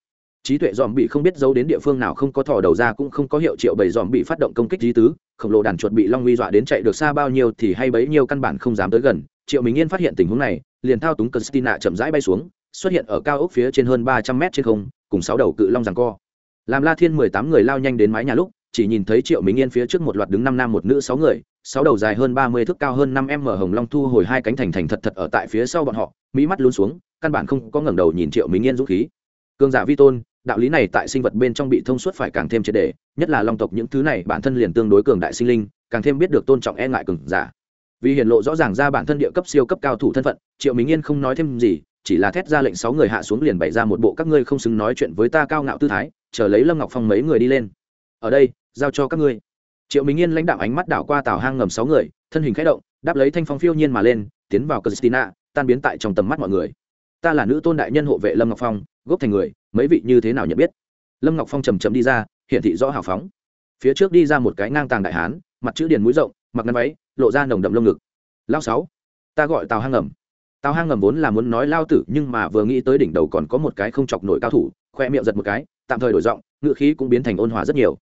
Trí tuệ dòm bị không biết giấu đến địa phương nào không có thò đầu ra cũng không có hiệu triệu bảy dòm bị phát động công kích di tứ, khổng lồ đàn chuột bị long uy dọa đến chạy được xa bao nhiêu thì hay bấy nhiêu căn bản không dám tới gần triệu mình yên phát hiện tình huống này, liền thao túng christina chậm rãi bay xuống, xuất hiện ở cao ốc phía trên hơn ba trăm mét trên không, cùng sáu đầu cự long rằng co. Làm la thiên mười tám người lao nhanh đến mái nhà lúc, chỉ nhìn thấy triệu mình yên phía trước một loạt đứng năm nam một nữ sáu người, sáu đầu dài hơn ba mươi thước cao hơn năm m mở hồng long thu hồi hai cánh thành thành thật thật ở tại phía sau bọn họ, mỹ mắt lún xuống, căn bản không có ngẩng đầu nhìn triệu mình yên dũng khí. Cương giả vi tôn, đạo lý này tại sinh vật bên trong bị thông suốt phải càng thêm triệt đề nhất là long tộc những thứ này bản thân liền tương đối cường đại sinh linh, càng thêm biết được tôn trọng e ngại cường giả vì hiện lộ rõ ràng ra bản thân địa cấp siêu cấp cao thủ thân phận, triệu minh yên không nói thêm gì, chỉ là thét ra lệnh sáu người hạ xuống liền bày ra một bộ các ngươi không xứng nói chuyện với ta cao ngạo tư thái, chờ lấy lâm ngọc phong mấy người đi lên. Ở đây, giao cho các ngươi. Triệu minh yên lãnh đạo ánh mắt đảo qua tàu hang ngầm sáu người, thân hình khẽ động, đáp lấy thanh phong phiêu nhiên mà lên, tiến vào christina, tan biến tại trong tầm mắt mọi người. Ta là nữ tôn đại nhân hộ vệ lâm ngọc phong, gốc thành người, mấy vị như thế nào nhận biết? Lâm ngọc phong chầm chầm đi ra, hiển thị rõ hào phóng. Phía trước đi ra một cái ngang tàng đại hán, mặt chữ điền mũi rộng, mặc ngăn váy lộ ra nồng đậm lông ngực. Lao sáu, ta gọi tào hang ngầm. Tào hang ngầm vốn là muốn nói lao tử, nhưng mà vừa nghĩ tới đỉnh đầu còn có một cái không chọc nổi cao thủ, khoe miệng giật một cái, tạm thời đổi giọng, ngựa khí cũng biến thành ôn hòa rất nhiều.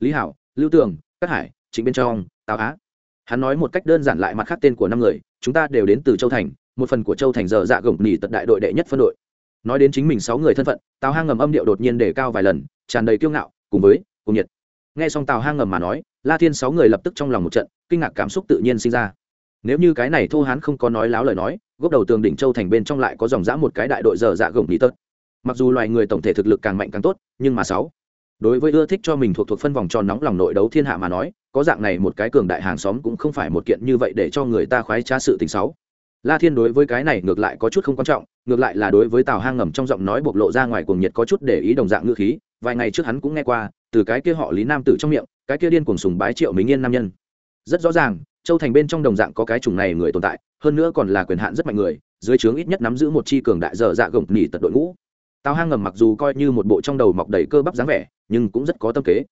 Lý hảo, lưu tường, cát hải chính bên trong, tào á. Hắn nói một cách đơn giản lại mặt khác tên của năm người, chúng ta đều đến từ châu thành, một phần của châu thành giờ dạ gồng nỉ tận đại đội đệ nhất phân đội. Nói đến chính mình sáu người thân phận, tào hang ngầm âm điệu đột nhiên đề cao vài lần, tràn đầy kiêu ngạo, cùng với cùng nhiệt nghe xong tào hang ngầm mà nói, la thiên sáu người lập tức trong lòng một trận, kinh ngạc cảm xúc tự nhiên sinh ra nếu như cái này thô hán không có nói láo lời nói, gốc đầu tường đỉnh châu thành bên trong lại có dòng dã một cái đại đội dở dạ gồng đi tớt mặc dù loài người tổng thể thực lực càng mạnh càng tốt, nhưng mà sáu, đối với ưa thích cho mình thuộc thuộc phân vòng tròn nóng lòng nội đấu thiên hạ mà nói, có dạng này một cái cường đại hàng xóm cũng không phải một kiện như vậy để cho người ta khoái trá sự tình sáu. la thiên đối với cái này ngược lại có chút không quan trọng, ngược lại là đối với tào hang ngầm trong giọng nói bộc lộ ra ngoài cuồng nhiệt có chút để ý đồng dạng ngữ khí vài ngày trước hắn cũng nghe qua, từ cái kia họ lý nam tử trong miệng, cái kia điên cuồng sùng bái triệu minh yên nam nhân. Rất rõ ràng, châu thành bên trong đồng dạng có cái chủng này người tồn tại, hơn nữa còn là quyền hạn rất mạnh người, dưới trướng ít nhất nắm giữ một chi cường đại dở dạ gồng nỉ tật đội ngũ. Tào hang ngầm mặc dù coi như một bộ trong đầu mọc đầy cơ bắp dáng vẻ, nhưng cũng rất có tâm kế.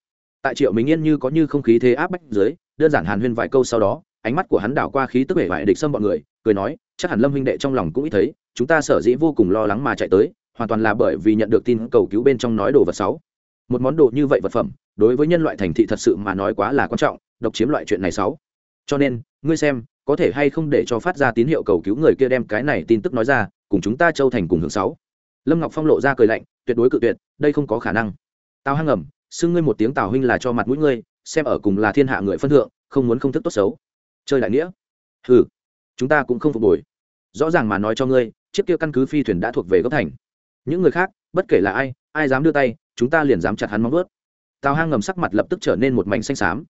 Tại triệu minh yên như có như không khí thế áp bách dưới, đơn giản hàn huyên vài câu sau đó, ánh mắt của hắn đảo qua khí tức vẻ vải địch xâm bọn người, cười nói, chắc hẳn lâm huynh đệ trong lòng cũng ít thấy, chúng ta sở dĩ vô cùng lo lắng mà chạy tới hoàn toàn là bởi vì nhận được tin cầu cứu bên trong nói đồ vật sáu. Một món đồ như vậy vật phẩm, đối với nhân loại thành thị thật sự mà nói quá là quan trọng, độc chiếm loại chuyện này sáu. Cho nên, ngươi xem, có thể hay không để cho phát ra tín hiệu cầu cứu người kia đem cái này tin tức nói ra, cùng chúng ta châu thành cùng hướng sáu. Lâm ngọc phong lộ ra cười lạnh, tuyệt đối cự tuyệt, đây không có khả năng. Tao hăng ẩm, xưng ngươi một tiếng tào huynh là cho mặt mũi ngươi, xem ở cùng là thiên hạ người phân thượng, không muốn không thức tốt xấu. Chơi đại nghĩa. Ừ chúng ta cũng không phục hồi. Rõ ràng mà nói cho ngươi, chiếc kia căn cứ phi thuyền đã thuộc về gốc thành những người khác, bất kể là ai ai dám đưa tay, chúng ta liền dám chặt hắn móng ướt tào hang ngầm sắc mặt lập tức trở nên một mảnh xanh xám.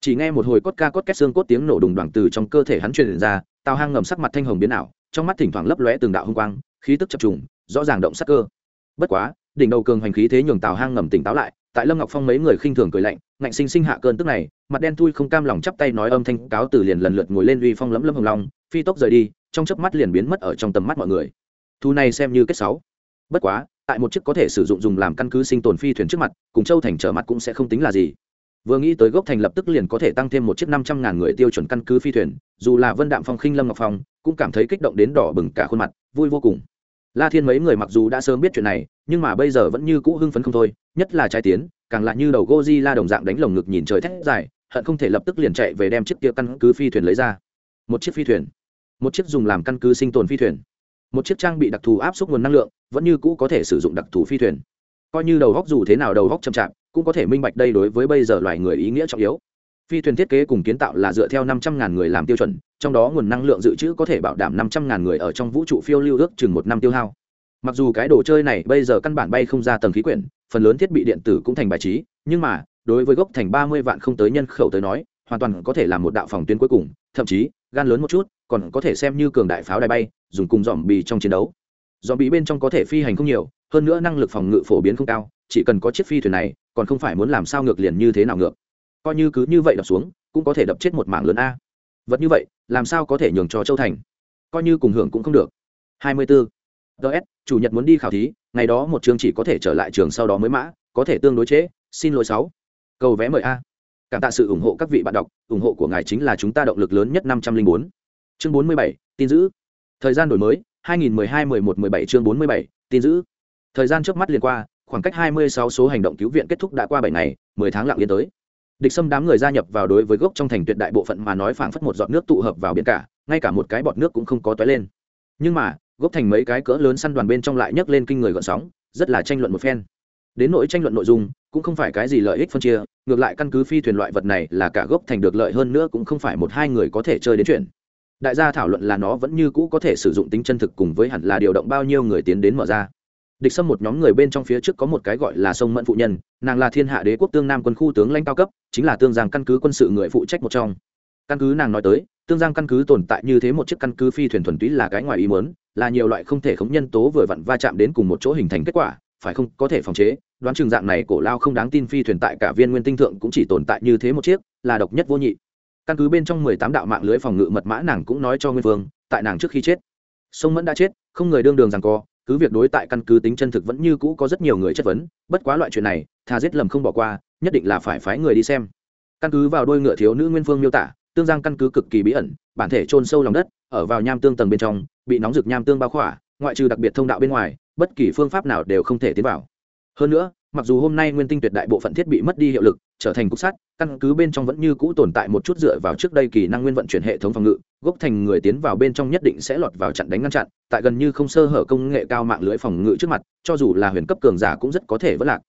Chỉ nghe một hồi cốt ca cốt két xương cốt tiếng nổ đùng đoàng từ trong cơ thể hắn truyền ra, tào hang ngầm sắc mặt thanh hồng biến ảo, trong mắt thỉnh thoảng lấp lóe từng đạo hung quang, khí tức chập trùng, rõ ràng động sắc cơ. Bất quá, đỉnh đầu cường hành khí thế nhường tào hang ngầm tỉnh táo lại, tại lâm ngọc phong mấy người khinh thường cười lạnh, ngạnh sinh sinh hạ cơn tức này, mặt đen thui không cam lòng chắp tay nói âm thanh cáo từ liền lần lượt ngồi lên uy phong lấm lâm hồng long, phi tốc rời đi, trong chớp mắt liền biến mất ở trong tầm mắt mọi người. Thu này xem như kết sáu bất quá, tại một chiếc có thể sử dụng dùng làm căn cứ sinh tồn phi thuyền trước mặt, cùng châu thành trở mặt cũng sẽ không tính là gì. Vừa nghĩ tới gốc thành lập tức liền có thể tăng thêm một chiếc năm trăm ngàn người tiêu chuẩn căn cứ phi thuyền, dù là vân đạm phong, khinh lâm ngọc phong, cũng cảm thấy kích động đến đỏ bừng cả khuôn mặt, vui vô cùng. La thiên mấy người mặc dù đã sớm biết chuyện này, nhưng mà bây giờ vẫn như cũ hưng phấn không thôi, nhất là trái tiến, càng lại như đầu goji la đồng dạng đánh lồng ngực nhìn trời thét dài, hận không thể lập tức liền chạy về đem chiếc kia căn cứ phi thuyền lấy ra. Một chiếc phi thuyền. Một chiếc dùng làm căn cứ sinh tồn phi thuyền một chiếc trang bị đặc thù áp suất nguồn năng lượng, vẫn như cũ có thể sử dụng đặc thù phi thuyền. Coi như đầu góc dù thế nào đầu góc chậm chạp, cũng có thể minh bạch đây đối với bây giờ loài người ý nghĩa trọng yếu. Phi thuyền thiết kế cùng kiến tạo là dựa theo năm trăm ngàn người làm tiêu chuẩn, trong đó nguồn năng lượng dự trữ có thể bảo đảm năm trăm ngàn người ở trong vũ trụ phiêu lưu ước chừng một năm tiêu hao. Mặc dù cái đồ chơi này bây giờ căn bản bay không ra tầng khí quyển, phần lớn thiết bị điện tử cũng thành bài trí, nhưng mà, đối với gốc thành ba mươi vạn không tới nhân khẩu tới nói, hoàn toàn có thể làm một đạo phòng tuyến cuối cùng, thậm chí, gan lớn một chút, còn có thể xem như cường đại pháo đài bay dùng cùng dòm bì trong chiến đấu. Dòm bì bên trong có thể phi hành không nhiều, hơn nữa năng lực phòng ngự phổ biến không cao, chỉ cần có chiếc phi thuyền này, còn không phải muốn làm sao ngược liền như thế nào ngược. Coi như cứ như vậy đập xuống, cũng có thể đập chết một mảng lớn a. Vật như vậy, làm sao có thể nhường cho châu thành? Coi như cùng hưởng cũng không được. 24. ts chủ nhật muốn đi khảo thí, ngày đó một trường chỉ có thể trở lại trường sau đó mới mã, có thể tương đối chế, xin lỗi sáu. Cầu vé mời a. Cảm tạ sự ủng hộ các vị bạn đọc, ủng hộ của ngài chính là chúng ta động lực lớn nhất năm trăm linh bốn. Chương bốn mươi bảy, tin giữ thời gian đổi mới, hai nghìn hai, mười một, mười bảy chương bốn mươi bảy, tin giữ. Thời gian trước mắt liền qua, khoảng cách hai mươi sáu số hành động cứu viện kết thúc đã qua bảy ngày, mười tháng lặng yên tới. Địch xâm đám người gia nhập vào đối với gốc trong thành tuyệt đại bộ phận mà nói phảng phất một giọt nước tụ hợp vào biển cả, ngay cả một cái bọt nước cũng không có toái lên. Nhưng mà, gốc thành mấy cái cỡ lớn săn đoàn bên trong lại nhấc lên kinh người gợn sóng, rất là tranh luận một phen. Đến nỗi tranh luận nội dung, cũng không phải cái gì lợi ích phân chia, ngược lại căn cứ phi thuyền loại vật này là cả gốc thành được lợi hơn nữa cũng không phải một hai người có thể chơi đến chuyện đại gia thảo luận là nó vẫn như cũ có thể sử dụng tính chân thực cùng với hẳn là điều động bao nhiêu người tiến đến mở ra. Địch xâm một nhóm người bên trong phía trước có một cái gọi là sông mẫn phụ nhân, nàng là thiên hạ đế quốc tương nam quân khu tướng lãnh cao cấp, chính là tương giang căn cứ quân sự người phụ trách một trong. Căn cứ nàng nói tới, tương giang căn cứ tồn tại như thế một chiếc căn cứ phi thuyền thuần túy là cái ngoài ý muốn, là nhiều loại không thể khống nhân tố vừa vặn va chạm đến cùng một chỗ hình thành kết quả, phải không, có thể phòng chế. Đoán chừng dạng này cổ lao không đáng tin phi thuyền tại cả viên nguyên tinh thượng cũng chỉ tồn tại như thế một chiếc, là độc nhất vô nhị căn cứ bên trong mười tám đạo mạng lưới phòng ngự mật mã nàng cũng nói cho nguyên vương, tại nàng trước khi chết. Sông mẫn đã chết, không người đương đường rằng co, cứ việc đối tại căn cứ tính chân thực vẫn như cũ có rất nhiều người chất vấn, bất quá loại chuyện này thà giết lầm không bỏ qua, nhất định là phải phái người đi xem. Căn cứ vào đôi ngựa thiếu nữ nguyên phương miêu tả, tương giang căn cứ cực kỳ bí ẩn, bản thể trôn sâu lòng đất, ở vào nham tương tầng bên trong, bị nóng rực nham tương bao khỏa, ngoại trừ đặc biệt thông đạo bên ngoài, bất kỳ phương pháp nào đều không thể tiến vào. Hơn nữa, mặc dù hôm nay nguyên tinh tuyệt đại bộ phận thiết bị mất đi hiệu lực trở thành cục sắt, căn cứ bên trong vẫn như cũ tồn tại một chút dựa vào trước đây kỳ năng nguyên vận chuyển hệ thống phòng ngự, gốc thành người tiến vào bên trong nhất định sẽ lọt vào chặn đánh ngăn chặn, tại gần như không sơ hở công nghệ cao mạng lưới phòng ngự trước mặt, cho dù là huyền cấp cường giả cũng rất có thể vất lạc.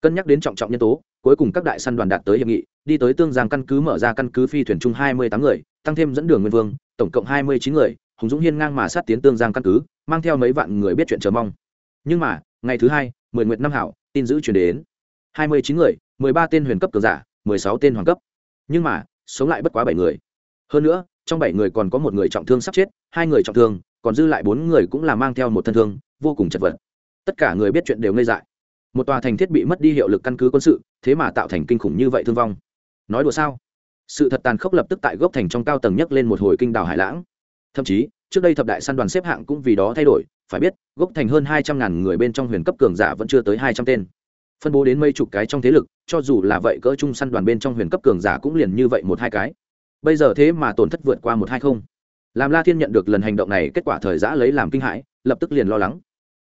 Cân nhắc đến trọng trọng nhân tố, cuối cùng các đại săn đoàn đạt tới hiệp nghị, đi tới tương giang căn cứ mở ra căn cứ phi thuyền chung hai mươi tám người, tăng thêm dẫn đường nguyên vương, tổng cộng hai mươi chín người, hùng dũng hiên ngang mà sát tiến tương giang căn cứ, mang theo mấy vạn người biết chuyện chờ mong. Nhưng mà, ngày thứ hai, mười nguyệt năm hảo, tin giữ chuyển đến. hai mươi chín người mười ba tên huyền cấp cường giả, mười sáu tên hoàng cấp. Nhưng mà, sống lại bất quá bảy người. Hơn nữa, trong bảy người còn có một người trọng thương sắp chết, hai người trọng thương, còn dư lại bốn người cũng là mang theo một thân thương, vô cùng chật vật. Tất cả người biết chuyện đều ngây dại. Một tòa thành thiết bị mất đi hiệu lực căn cứ quân sự, thế mà tạo thành kinh khủng như vậy thương vong. Nói đùa sao? Sự thật tàn khốc lập tức tại gốc thành trong cao tầng nhấc lên một hồi kinh đảo hải lãng. Thậm chí, trước đây thập đại săn đoàn xếp hạng cũng vì đó thay đổi, phải biết, gốc thành hơn hai trăm ngàn người bên trong huyền cấp cường giả vẫn chưa tới hai trăm tên phân bố đến mấy chục cái trong thế lực, cho dù là vậy cỡ chung săn đoàn bên trong huyền cấp cường giả cũng liền như vậy một hai cái. Bây giờ thế mà tổn thất vượt qua một hai không. Làm la thiên nhận được lần hành động này, kết quả thời giã lấy làm kinh hãi, lập tức liền lo lắng.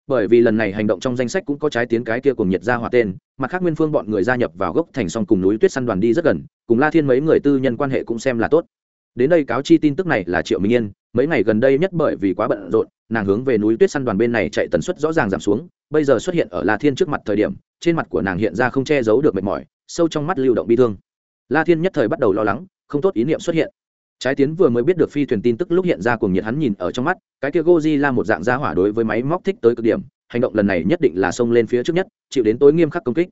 Bởi vì lần này hành động trong danh sách cũng có trái tiến cái kia cùng nhiệt ra hỏa tên mặt khác nguyên phương bọn người gia nhập vào gốc thành song cùng núi tuyết săn đoàn đi rất gần, cùng la thiên mấy người tư nhân quan hệ cũng xem là tốt. Đến đây cáo chi tin tức này là triệu minh yên, mấy ngày gần đây nhất bởi vì quá bận rộn, nàng hướng về núi tuyết săn đoàn bên này chạy tần suất rõ ràng giảm xuống bây giờ xuất hiện ở la thiên trước mặt thời điểm, trên mặt của nàng hiện ra không che giấu được mệt mỏi, sâu trong mắt lưu động bi thương. La thiên nhất thời bắt đầu lo lắng, không tốt ý niệm xuất hiện. Trái tiến vừa mới biết được phi thuyền tin tức lúc hiện ra cùng nhiệt hắn nhìn ở trong mắt, cái kia goji một dạng gia hỏa đối với máy móc thích tới cực điểm, hành động lần này nhất định là xông lên phía trước nhất, chịu đến tối nghiêm khắc công kích.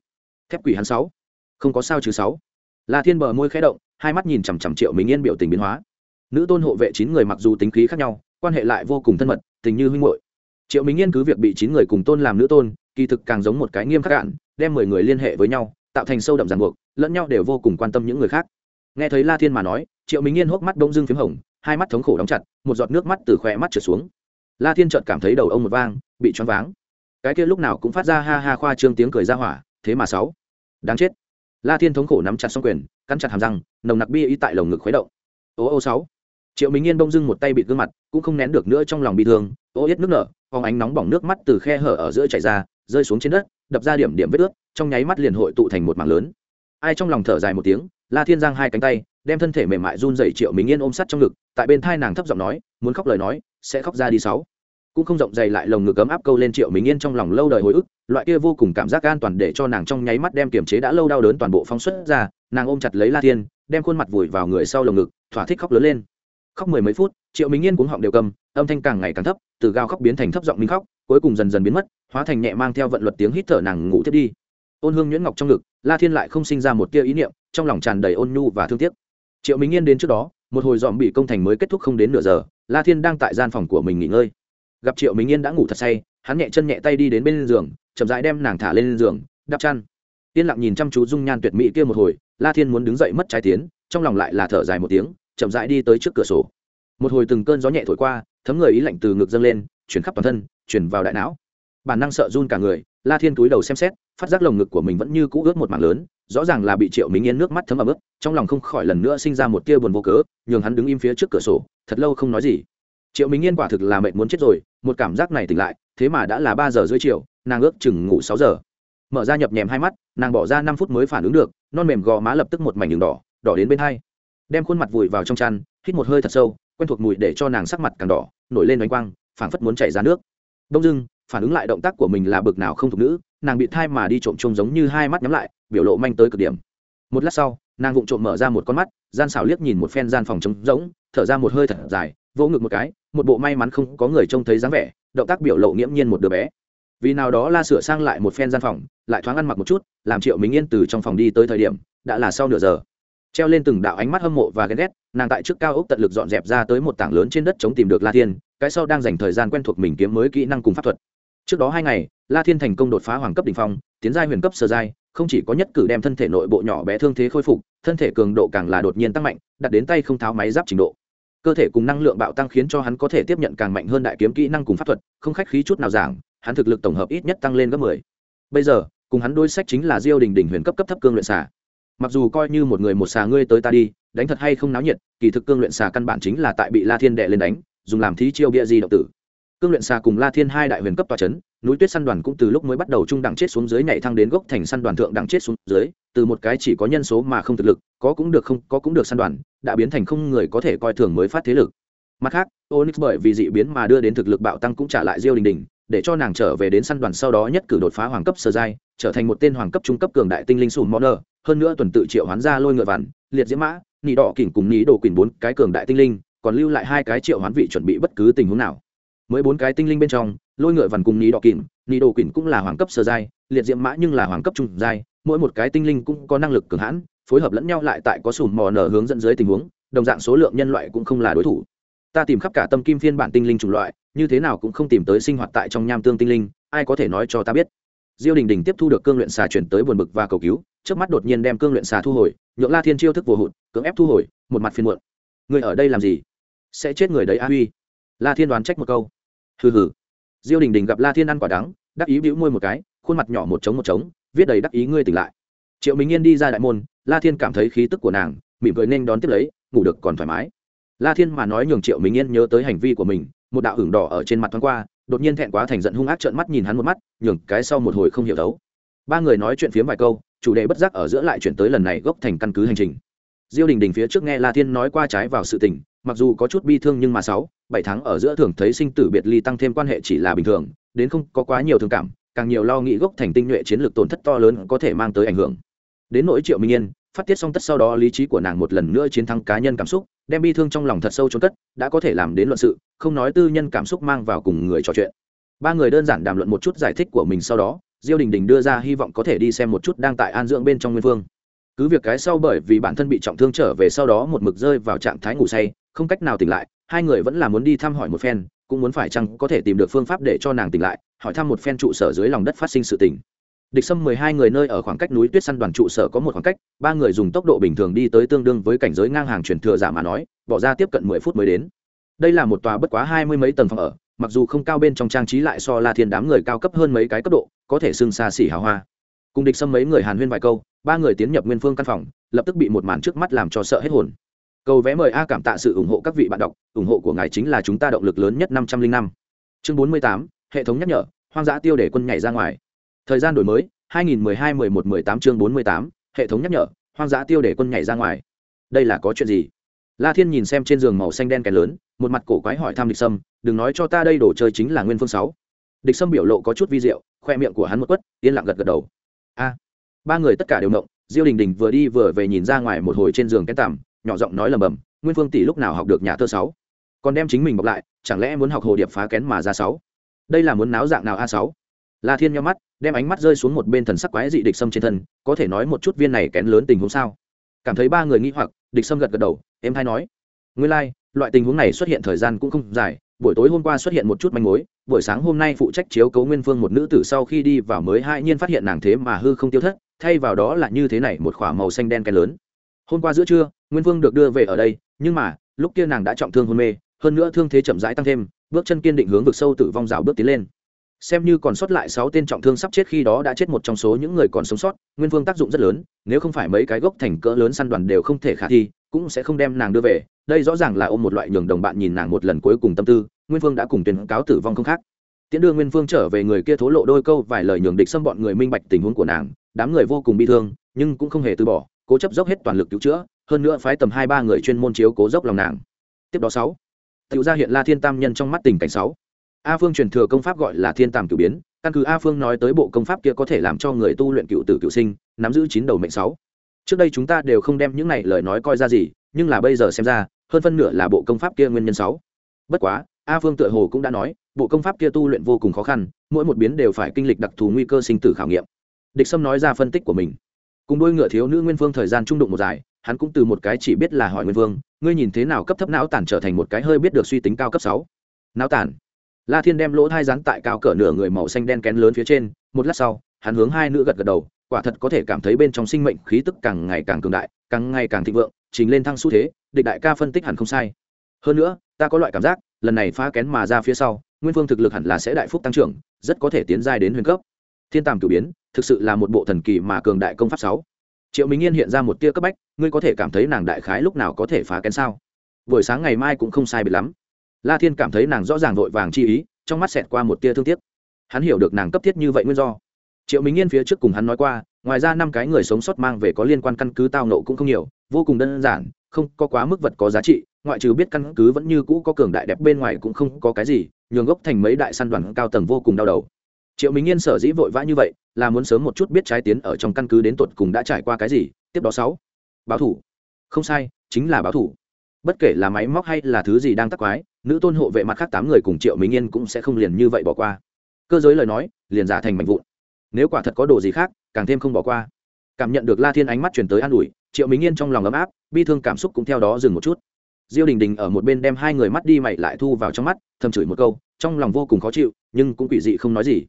Thép quỷ hắn sáu. Không có sao chứ sáu. La thiên bờ môi khẽ động, hai mắt nhìn chằm chằm triệu minh yên biểu tình biến hóa. Nữ tôn hộ vệ chín người mặc dù tính khí khác nhau, quan hệ lại vô cùng thân mật, tình như huynh muội triệu minh nghiên cứ việc bị chín người cùng tôn làm nữ tôn, kỳ thực càng giống một cái nghiêm khắc cạn đem mười người liên hệ với nhau, tạo thành sâu đậm ràng buộc, lẫn nhau đều vô cùng quan tâm những người khác. Nghe thấy la thiên mà nói, triệu minh nghiên hốc mắt đông dưng p h í m hồng, hai mắt thống khổ đóng chặt, một giọt nước mắt từ khỏe mắt trượt xuống. La thiên chợt cảm thấy đầu ông một vang, bị choáng váng. Cái kia lúc nào cũng phát ra ha ha khoa trương tiếng cười ra hỏa, thế mà sáu. Đáng chết. La thiên thống khổ nắm chặt xong quyền, cắn chặt hàm răng, nồng nặc bia ý tại lồng ngực khuấy động. Ô ô sáu. Triệu minh nghiên bông dưng một tay bị gương mặt, cũng không nén được nữa trong lòng bị thương ô yết nước nở, phóng ánh nóng bỏng nước mắt từ khe hở ở giữa chảy ra, rơi xuống trên đất, đập ra điểm điểm vết ướt, trong nháy mắt liền hội tụ thành một mảng lớn. Ai trong lòng thở dài một tiếng, la thiên giang hai cánh tay, đem thân thể mềm mại run dày triệu minh yên ôm sắt trong ngực, tại bên thai nàng thấp giọng nói, muốn khóc lời nói, sẽ khóc ra đi sáu. Cũng không rộng dày lại lồng ngực ấm áp câu lên triệu minh yên trong lòng lâu đời hồi ức, loại kia vô cùng cảm giác an toàn để cho nàng trong nháy mắt đem kiềm chế đã lâu đau đớn toàn bộ phóng xuất ra, nàng ôm chặt lấy la thiên, đem khuôn mặt vùi vào người sau lồng ngực, thỏa thích khóc lớn lên. Khóc mười mấy phút, triệu minh yên cuống họng đều cầm, âm thanh càng ngày càng thấp từ gào khóc biến thành thấp giọng minh khóc, cuối cùng dần dần biến mất, hóa thành nhẹ mang theo vận luật tiếng hít thở nàng ngủ thiết đi. Ôn hương nhuyễn ngọc trong ngực, la thiên lại không sinh ra một tia ý niệm, trong lòng tràn đầy ôn nhu và thương tiếc. Triệu minh yên đến trước đó, một hồi dòm bị công thành mới kết thúc không đến nửa giờ, la thiên đang tại gian phòng của mình nghỉ ngơi. Gặp triệu minh yên đã ngủ thật say, hắn nhẹ chân nhẹ tay đi đến bên giường, chậm rãi đem nàng thả lên giường, đắp chăn. Yên lặng nhìn chăm chú dung nhan tuyệt mỹ kia một hồi, la thiên muốn đứng dậy mất trái tiến, trong lòng lại là thở dài một tiếng, chậm rãi đi tới trước cửa sổ. Một hồi từng cơn gió nhẹ thổi qua thấm người ý lạnh từ ngực dâng lên, chuyển khắp toàn thân, chuyển vào đại não. Bản năng sợ run cả người, la thiên túi đầu xem xét, phát giác lồng ngực của mình vẫn như cũ ướt một mảng lớn, rõ ràng là bị triệu minh yên nước mắt thấm ấm ướt, trong lòng không khỏi lần nữa sinh ra một tia buồn vô cớ, nhường hắn đứng im phía trước cửa sổ, thật lâu không nói gì. Triệu minh yên quả thực là mệt muốn chết rồi, một cảm giác này tỉnh lại, thế mà đã là ba giờ rưỡi chiều, nàng ước chừng ngủ sáu giờ. Mở ra nhập nhèm hai mắt, nàng bỏ ra năm phút mới phản ứng được, non mềm gò má lập tức một mảnh đường đỏ đỏ đến bên hai. Đem khuôn mặt vùi vào trong chăn, hít một hơi thật sâu quen thuộc mùi để cho nàng sắc mặt càng đỏ, nổi lên đánh quang, phảng phất muốn chảy ra nước. Đông dưng phản ứng lại động tác của mình là bực nào không thuộc nữ, nàng bị thai mà đi trộm trông giống như hai mắt nhắm lại, biểu lộ manh tới cực điểm. Một lát sau, nàng vụng trộm mở ra một con mắt, gian xảo liếc nhìn một phen gian phòng trống rỗng, thở ra một hơi thật dài, vỗ ngực một cái, một bộ may mắn không có người trông thấy dáng vẻ, động tác biểu lộ nghiễm nhiên một đứa bé. Vì nào đó la sửa sang lại một phen gian phòng, lại thoáng ăn mặc một chút, làm triệu minh yên từ trong phòng đi tới thời điểm, đã là sau nửa giờ treo lên từng đạo ánh mắt hâm mộ và ghen ghét, nàng tại trước cao ốc tận lực dọn dẹp ra tới một tảng lớn trên đất chống tìm được la thiên, cái sau đang dành thời gian quen thuộc mình kiếm mới kỹ năng cùng pháp thuật. Trước đó hai ngày, la thiên thành công đột phá hoàng cấp đ ỉ n h phong, tiến giai huyền cấp sơ giai, không chỉ có nhất cử đem thân thể nội bộ nhỏ bé thương thế khôi phục, thân thể cường độ càng là đột nhiên tăng mạnh, đặt đến tay không tháo máy giáp trình độ. Cơ thể cùng năng lượng bạo tăng khiến cho hắn có thể tiếp nhận càng mạnh hơn đại kiếm kỹ năng cùng pháp thuật, không khách khí chút nào giảng, hắn thực lực tổng hợp ít nhất tăng lên gấp mười. Bây giờ, cùng hắn đôi sách chính là diêu đình đình huyền cấp cấp thấp cương luyện xả mặc dù coi như một người một xà ngươi tới ta đi, đánh thật hay không náo nhiệt, kỳ thực cương luyện xà căn bản chính là tại bị la thiên đệ lên đánh, dùng làm thí chiêu bia di động tử. Cương luyện xà cùng la thiên hai đại huyền cấp tòa c h ấ n núi tuyết săn đoàn cũng từ lúc mới bắt đầu trung đẳng chết xuống dưới nhảy thăng đến gốc thành săn đoàn thượng đẳng chết xuống dưới, từ một cái chỉ có nhân số mà không thực lực, có cũng được không, có cũng được săn đoàn, đã biến thành không người có thể coi thường mới phát thế lực. Mặt khác onix bởi vì dị biến mà đưa đến thực lực bạo tăng cũng trả lại diêu đình đình để cho nàng trở về đến săn đoàn sau đó nhất cử đột phá hoàng cấp sơ giai, trở thành một tên hoàng cấp trung cấp cường đại tinh linh sùn món hơn nữa tuần tự triệu hoán ra lôi ngựa vằn, liệt diễm mã, nỉ đỏ kỉnh cùng nỉ đồ quỳnh bốn cái cường đại tinh linh, còn lưu lại hai cái triệu hoán vị chuẩn bị bất cứ tình huống nào. Mới bốn cái tinh linh bên trong, lôi ngựa vằn cùng nỉ đỏ kỉnh, nỉ đồ quỳnh cũng là hoàng cấp sơ giai, liệt diễm mã nhưng là hoàng cấp trung giai, mỗi một cái tinh linh cũng có năng lực cường hãn, phối hợp lẫn nhau lại tại có sùn mò nở hướng dẫn dưới tình huống, đồng dạng số lượng nhân loại cũng không là đối thủ. Ta tìm khắp cả tâm kim phiên bản tinh linh chủng loại như thế nào cũng không tìm tới sinh hoạt tại trong nham tương tinh linh, ai có thể nói cho ta biết. Diêu đình đình tiếp thu được cương luyện xà chuyển tới buồn bực và cầu cứu, trước mắt đột nhiên đem cương luyện xà thu hồi, nhượng la thiên chiêu thức vô hụt, cưỡng ép thu hồi, một mặt phiền muộn. Người ở đây làm gì? Sẽ chết người đấy a huy. La thiên đoán trách một câu. Hừ hừ. Diêu đình đình gặp la thiên ăn quả đắng, đắc ý bĩu môi một cái, khuôn mặt nhỏ một trống một trống, viết đầy đắc ý ngươi tỉnh lại. Triệu minh yên đi ra đại môn, la thiên cảm thấy khí tức của nàng, mỉm cười nên đón tiếp lấy, ngủ được còn thoải mái. La thiên mà nói nhường triệu minh yên nhớ tới hành vi của mình một đạo hưởng đỏ ở trên mặt thoáng qua, đột nhiên thẹn quá thành giận hung ác trợn mắt nhìn hắn một mắt, nhường cái sau một hồi không hiểu đấu. Ba người nói chuyện phiếm vài câu, chủ đề bất giác ở giữa lại chuyển tới lần này gốc thành căn cứ hành trình. Diêu đình đình phía trước nghe la thiên nói qua trái vào sự tình, mặc dù có chút bi thương nhưng mà sáu, bảy tháng ở giữa thường thấy sinh tử biệt ly tăng thêm quan hệ chỉ là bình thường, đến không có quá nhiều thương cảm, càng nhiều lo nghĩ gốc thành tinh nhuệ chiến lược tổn thất to lớn có thể mang tới ảnh hưởng. Đến nỗi triệu minh yên, phát tiết xong tất sau đó lý trí của nàng một lần nữa chiến thắng cá nhân cảm xúc, đem bi thương trong lòng thật sâu trốn cất, đã có thể làm đến luận sự không nói tư nhân cảm xúc mang vào cùng người trò chuyện. Ba người đơn giản đàm luận một chút giải thích của mình sau đó, diêu đình đình đưa ra hy vọng có thể đi xem một chút đang tại an dưỡng bên trong nguyên phương cứ việc cái sau bởi vì bản thân bị trọng thương trở về sau đó một mực rơi vào trạng thái ngủ say, không cách nào tỉnh lại, hai người vẫn là muốn đi thăm hỏi một phen, cũng muốn phải chăng có thể tìm được phương pháp để cho nàng tỉnh lại, hỏi thăm một phen trụ sở dưới lòng đất phát sinh sự tình. Địch xâm mười hai người nơi ở khoảng cách núi tuyết săn đoàn trụ sở có một khoảng cách, ba người dùng tốc độ bình thường đi tới tương đương với cảnh giới ngang hàng truyền thừa giả mà nói, bỏ ra tiếp cận mười phút mới đến đây là một tòa bất quá hai mươi mấy tầng phòng ở mặc dù không cao bên trong trang trí lại so la thiên đám người cao cấp hơn mấy cái cấp độ có thể xưng xa xỉ hào hoa. Cùng địch xâm mấy người hàn huyên vài câu ba người tiến nhập nguyên phương căn phòng lập tức bị một màn trước mắt làm cho sợ hết hồn. Cầu vé mời a cảm tạ sự ủng hộ các vị bạn đọc ủng hộ của ngài chính là chúng ta động lực lớn nhất năm trăm linh năm. Chương bốn mươi tám hệ thống nhắc nhở hoang dã tiêu để quân nhảy ra ngoài. Thời gian đổi mới 2012-11-18 chương 48, hệ thống nhắc nhở hoang dã tiêu để quân nhảy ra ngoài. Đây là có chuyện gì? La thiên nhìn xem trên giường màu xanh đen kén lớn, một mặt cổ quái hỏi thăm địch sâm, đừng nói cho ta đây đồ chơi chính là nguyên phương sáu. Địch sâm biểu lộ có chút vi diệu, khoe miệng của hắn một quất, yên lặng gật gật đầu. A. Ba người tất cả đều động diêu đình đình vừa đi vừa về nhìn ra ngoài một hồi trên giường kén tằm, nhỏ giọng nói lầm bầm, nguyên phương tỷ lúc nào học được nhà thơ sáu? Còn đem chính mình bọc lại, chẳng lẽ muốn học hồ điệp phá kén mà ra sáu? Đây là muốn náo dạng nào a sáu? La thiên nhau mắt, đem ánh mắt rơi xuống một bên thần sắc quái dị địch sâm trên thân, có thể nói một chút viên này kén lớn tình huống sao? Cảm thấy ba người nghĩ hoặc, địch sâm gật gật đầu em thay nói nguyên lai、like, loại tình huống này xuất hiện thời gian cũng không dài buổi tối hôm qua xuất hiện một chút manh mối buổi sáng hôm nay phụ trách chiếu cấu nguyên phương một nữ tử sau khi đi vào mới hai nhiên phát hiện nàng thế mà hư không tiêu thất thay vào đó là như thế này một k h ỏ a màu xanh đen cái lớn. Hôm qua giữa trưa nguyên phương được đưa về ở đây nhưng mà lúc kia nàng đã trọng thương hôn mê hơn nữa thương thế chậm rãi tăng thêm bước chân kiên định hướng vực sâu tử vong rào bước tiến lên xem như còn sót lại sáu tên trọng thương sắp chết khi đó đã chết một trong số những người còn sống sót, nguyên vương tác dụng rất lớn, nếu không phải mấy cái gốc thành cỡ lớn săn đoàn đều không thể khả thi, cũng sẽ không đem nàng đưa về. Đây rõ ràng là ôm một loại nhường đồng bạn nhìn nàng một lần cuối cùng tâm tư, nguyên vương đã cùng tuyên cáo tử vong không khác. Tiễn đưa nguyên vương trở về người kia thố lộ đôi câu vài lời nhường địch xâm bọn người minh bạch tình huống của nàng, đám người vô cùng bi thương, nhưng cũng không hề từ bỏ, cố chấp dốc hết toàn lực cứu chữa, hơn nữa phái tầm hai ba người chuyên môn chiếu cố dốc lòng nàng. Tiếp đó sáu, tiểu ra hiện la thiên tam nhân trong mắt tình cảnh sáu a phương truyền thừa công pháp gọi là thiên tàm cửu biến, căn cứ a phương nói tới bộ công pháp kia có thể làm cho người tu luyện cựu tử cựu sinh, nắm giữ chín đầu mệnh sáu. Trước đây chúng ta đều không đem những này lời nói coi ra gì, nhưng là bây giờ xem ra, hơn phân nửa là bộ công pháp kia nguyên nhân sáu. Bất quá, a phương tựa hồ cũng đã nói, bộ công pháp kia tu luyện vô cùng khó khăn, mỗi một biến đều phải kinh lịch đặc thù nguy cơ sinh tử khảo nghiệm. Địch sâm nói ra phân tích của mình. Cùng đôi ngựa thiếu nữ nguyên phương thời gian trung đụng một dài, hắn cũng từ một cái chỉ biết là hỏi nguyên vương, ngươi nhìn thế nào cấp thấp não tản trở thành một cái hơi biết được suy tính cao cấp sáu? Não tản la thiên đem lỗ thai rán tại cao cỡ nửa người màu xanh đen kén lớn phía trên, một lát sau, hắn hướng hai nữ gật gật đầu, quả thật có thể cảm thấy bên trong sinh mệnh khí tức càng ngày càng cường đại, càng ngày càng thịnh vượng, trình lên thăng xu thế, địch đại ca phân tích hẳn không sai. Hơn nữa, ta có loại cảm giác, lần này phá kén mà ra phía sau, nguyên phương thực lực hẳn là sẽ đại phúc tăng trưởng, rất có thể tiến giai đến huyền cấp. Thiên tàm cử biến, thực sự là một bộ thần kỳ mà cường đại công pháp sáu. Triệu minh yên hiện ra một tia cấp bách, ngươi có thể cảm thấy nàng đại khái lúc nào có thể phá kén sao? Buổi sáng ngày mai cũng không sai biệt lắm la thiên cảm thấy nàng rõ ràng vội vàng chi ý, trong mắt xẹt qua một tia thương tiếc. Hắn hiểu được nàng cấp thiết như vậy nguyên do. Triệu minh yên phía trước cùng hắn nói qua, ngoài ra năm cái người sống sót mang về có liên quan căn cứ tao nộ cũng không nhiều, vô cùng đơn giản, không có quá mức vật có giá trị, ngoại trừ biết căn cứ vẫn như cũ có cường đại đẹp bên ngoài cũng không có cái gì, nhường gốc thành mấy đại săn đoàn cao tầng vô cùng đau đầu. Triệu minh yên sở dĩ vội vã như vậy, là muốn sớm một chút biết trái tiến ở trong căn cứ đến tột cùng đã trải qua cái gì, tiếp đó sáu. Báo thủ. Không sai, chính là báo thủ bất kể là máy móc hay là thứ gì đang tắc quái, nữ tôn hộ vệ mặt khác tám người cùng triệu minh yên cũng sẽ không liền như vậy bỏ qua. Cơ giới lời nói, liền giả thành mạnh vụn. Nếu quả thật có đồ gì khác, càng thêm không bỏ qua. Cảm nhận được la thiên ánh mắt chuyển tới an ủi, triệu minh yên trong lòng ấm áp, bi thương cảm xúc cũng theo đó dừng một chút. Diêu đình đình ở một bên đem hai người mắt đi mày lại thu vào trong mắt, thầm chửi một câu, trong lòng vô cùng khó chịu, nhưng cũng quỷ dị không nói gì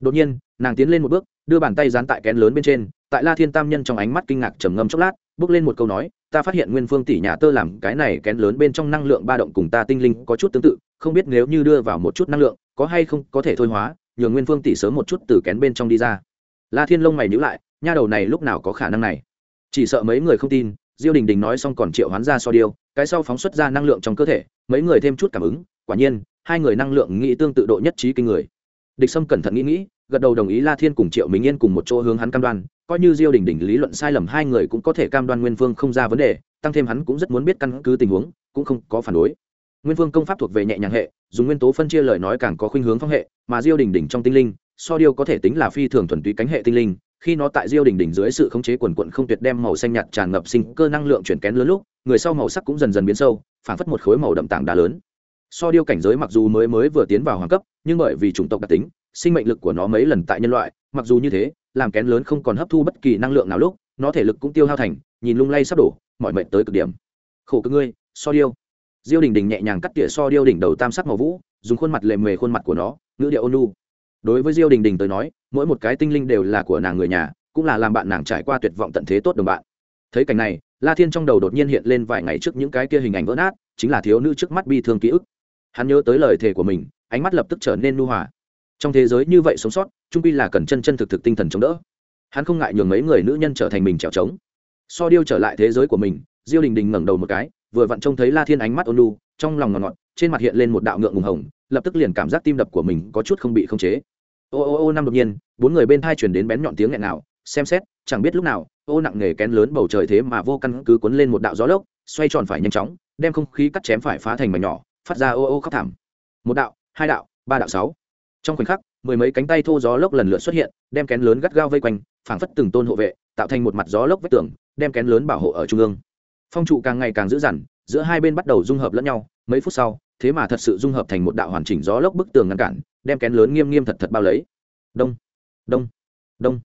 đột nhiên, nàng tiến lên một bước, đưa bàn tay dán tại kén lớn bên trên, tại la thiên tam nhân trong ánh mắt kinh ngạc trầm ngâm chốc lát, bước lên một câu nói, ta phát hiện nguyên phương tỷ nhà tơ làm cái này kén lớn bên trong năng lượng ba động cùng ta tinh linh có chút tương tự, không biết nếu như đưa vào một chút năng lượng, có hay không có thể thôi hóa nhường nguyên phương tỷ sớm một chút từ kén bên trong đi ra. La thiên lông mày nhữ lại, nha đầu này lúc nào có khả năng này? Chỉ sợ mấy người không tin, diêu đình đình nói xong còn triệu hoán ra so điêu, cái sau phóng xuất ra năng lượng trong cơ thể, mấy người thêm chút cảm ứng, quả nhiên, hai người năng lượng nghĩ tương tự độ nhất trí kinh người địch sâm cẩn thận nghĩ nghĩ, gật đầu đồng ý la thiên cùng triệu minh yên cùng một chỗ hướng hắn cam đoan, coi như diêu đình đình lý luận sai lầm hai người cũng có thể cam đoan nguyên phương không ra vấn đề, tăng thêm hắn cũng rất muốn biết căn cứ tình huống, cũng không có phản đối. Nguyên phương công pháp thuộc về nhẹ nhàng hệ, dùng nguyên tố phân chia lời nói càng có khuynh hướng phong hệ, mà diêu đình đình trong tinh linh, so điêu có thể tính là phi thường thuần túy cánh hệ tinh linh, khi nó tại diêu đình đỉnh dưới sự khống chế quần quận không tuyệt đem màu xanh nhạt tràn ngập sinh cơ năng lượng chuyển kén lớn lúc, người sau màu sắc cũng dần dần biến sâu, phản phất một khối màu đậm tảng đá lớn so điêu cảnh giới mặc dù mới mới vừa tiến vào hoàng cấp, nhưng bởi vì chủng tộc đặc tính, sinh mệnh lực của nó mấy lần tại nhân loại, mặc dù như thế, làm kén lớn không còn hấp thu bất kỳ năng lượng nào lúc, nó thể lực cũng tiêu hao thành, nhìn lung lay sắp đổ, mọi mệnh tới cực điểm. Khổ cực ngươi, so điêu. Diêu đình đình nhẹ nhàng cắt tỉa so điêu đỉnh đầu tam sắc màu vũ, dùng khuôn mặt lề mề khuôn mặt của nó, ngữ điệu ônu đối với diêu đình đình tới nói, mỗi một cái tinh linh đều là của nàng người nhà, cũng là làm bạn nàng trải qua tuyệt vọng tận thế tốt đồng bạn. Thấy cảnh này, la thiên trong đầu đột nhiên hiện lên vài ngày trước những cái kia hình ảnh vỡ nát, chính là thiếu nữ trước mắt bi thương ký ức hắn nhớ tới lời thề của mình, ánh mắt lập tức trở nên nu hòa. Trong thế giới như vậy sống sót, trung pi là cần chân chân thực thực tinh thần chống đỡ. Hắn không ngại nhường mấy người nữ nhân trở thành mình trèo trống. So điêu trở lại thế giới của mình, diêu đình đình ngẩng đầu một cái, vừa vặn trông thấy la thiên ánh mắt ôn lu trong lòng ngọt ngọt, trên mặt hiện lên một đạo ngượng ngùng hồng, lập tức liền cảm giác tim đập của mình có chút không bị khống chế. Ô ô ô, năm đột nhiên, bốn người bên thai chuyển đến bén nhọn tiếng nghẹn nào xem xét, chẳng biết lúc nào, ô nặng nghề kén lớn bầu trời thế mà vô căn cứ cuốn lên một đạo gió lốc, xoay tròn phải nhanh chóng, đem không khí cắt chém phải phá thành mảnh nhỏ phát ra ô ô khóc thảm. Một đạo, hai đạo, ba đạo, sáu. Trong khoảnh khắc, mười mấy cánh tay thô gió lốc lần lượt xuất hiện, đem kén lớn gắt gao vây quanh, phảng phất từng tôn hộ vệ, tạo thành một mặt gió lốc vách tường, đem kén lớn bảo hộ ở trung ương. Phong trụ càng ngày càng dữ dằn, giữa hai bên bắt đầu dung hợp lẫn nhau, mấy phút sau, thế mà thật sự dung hợp thành một đạo hoàn chỉnh gió lốc bức tường ngăn cản, đem kén lớn nghiêm nghiêm thật thật bao lấy. Đông đông đông.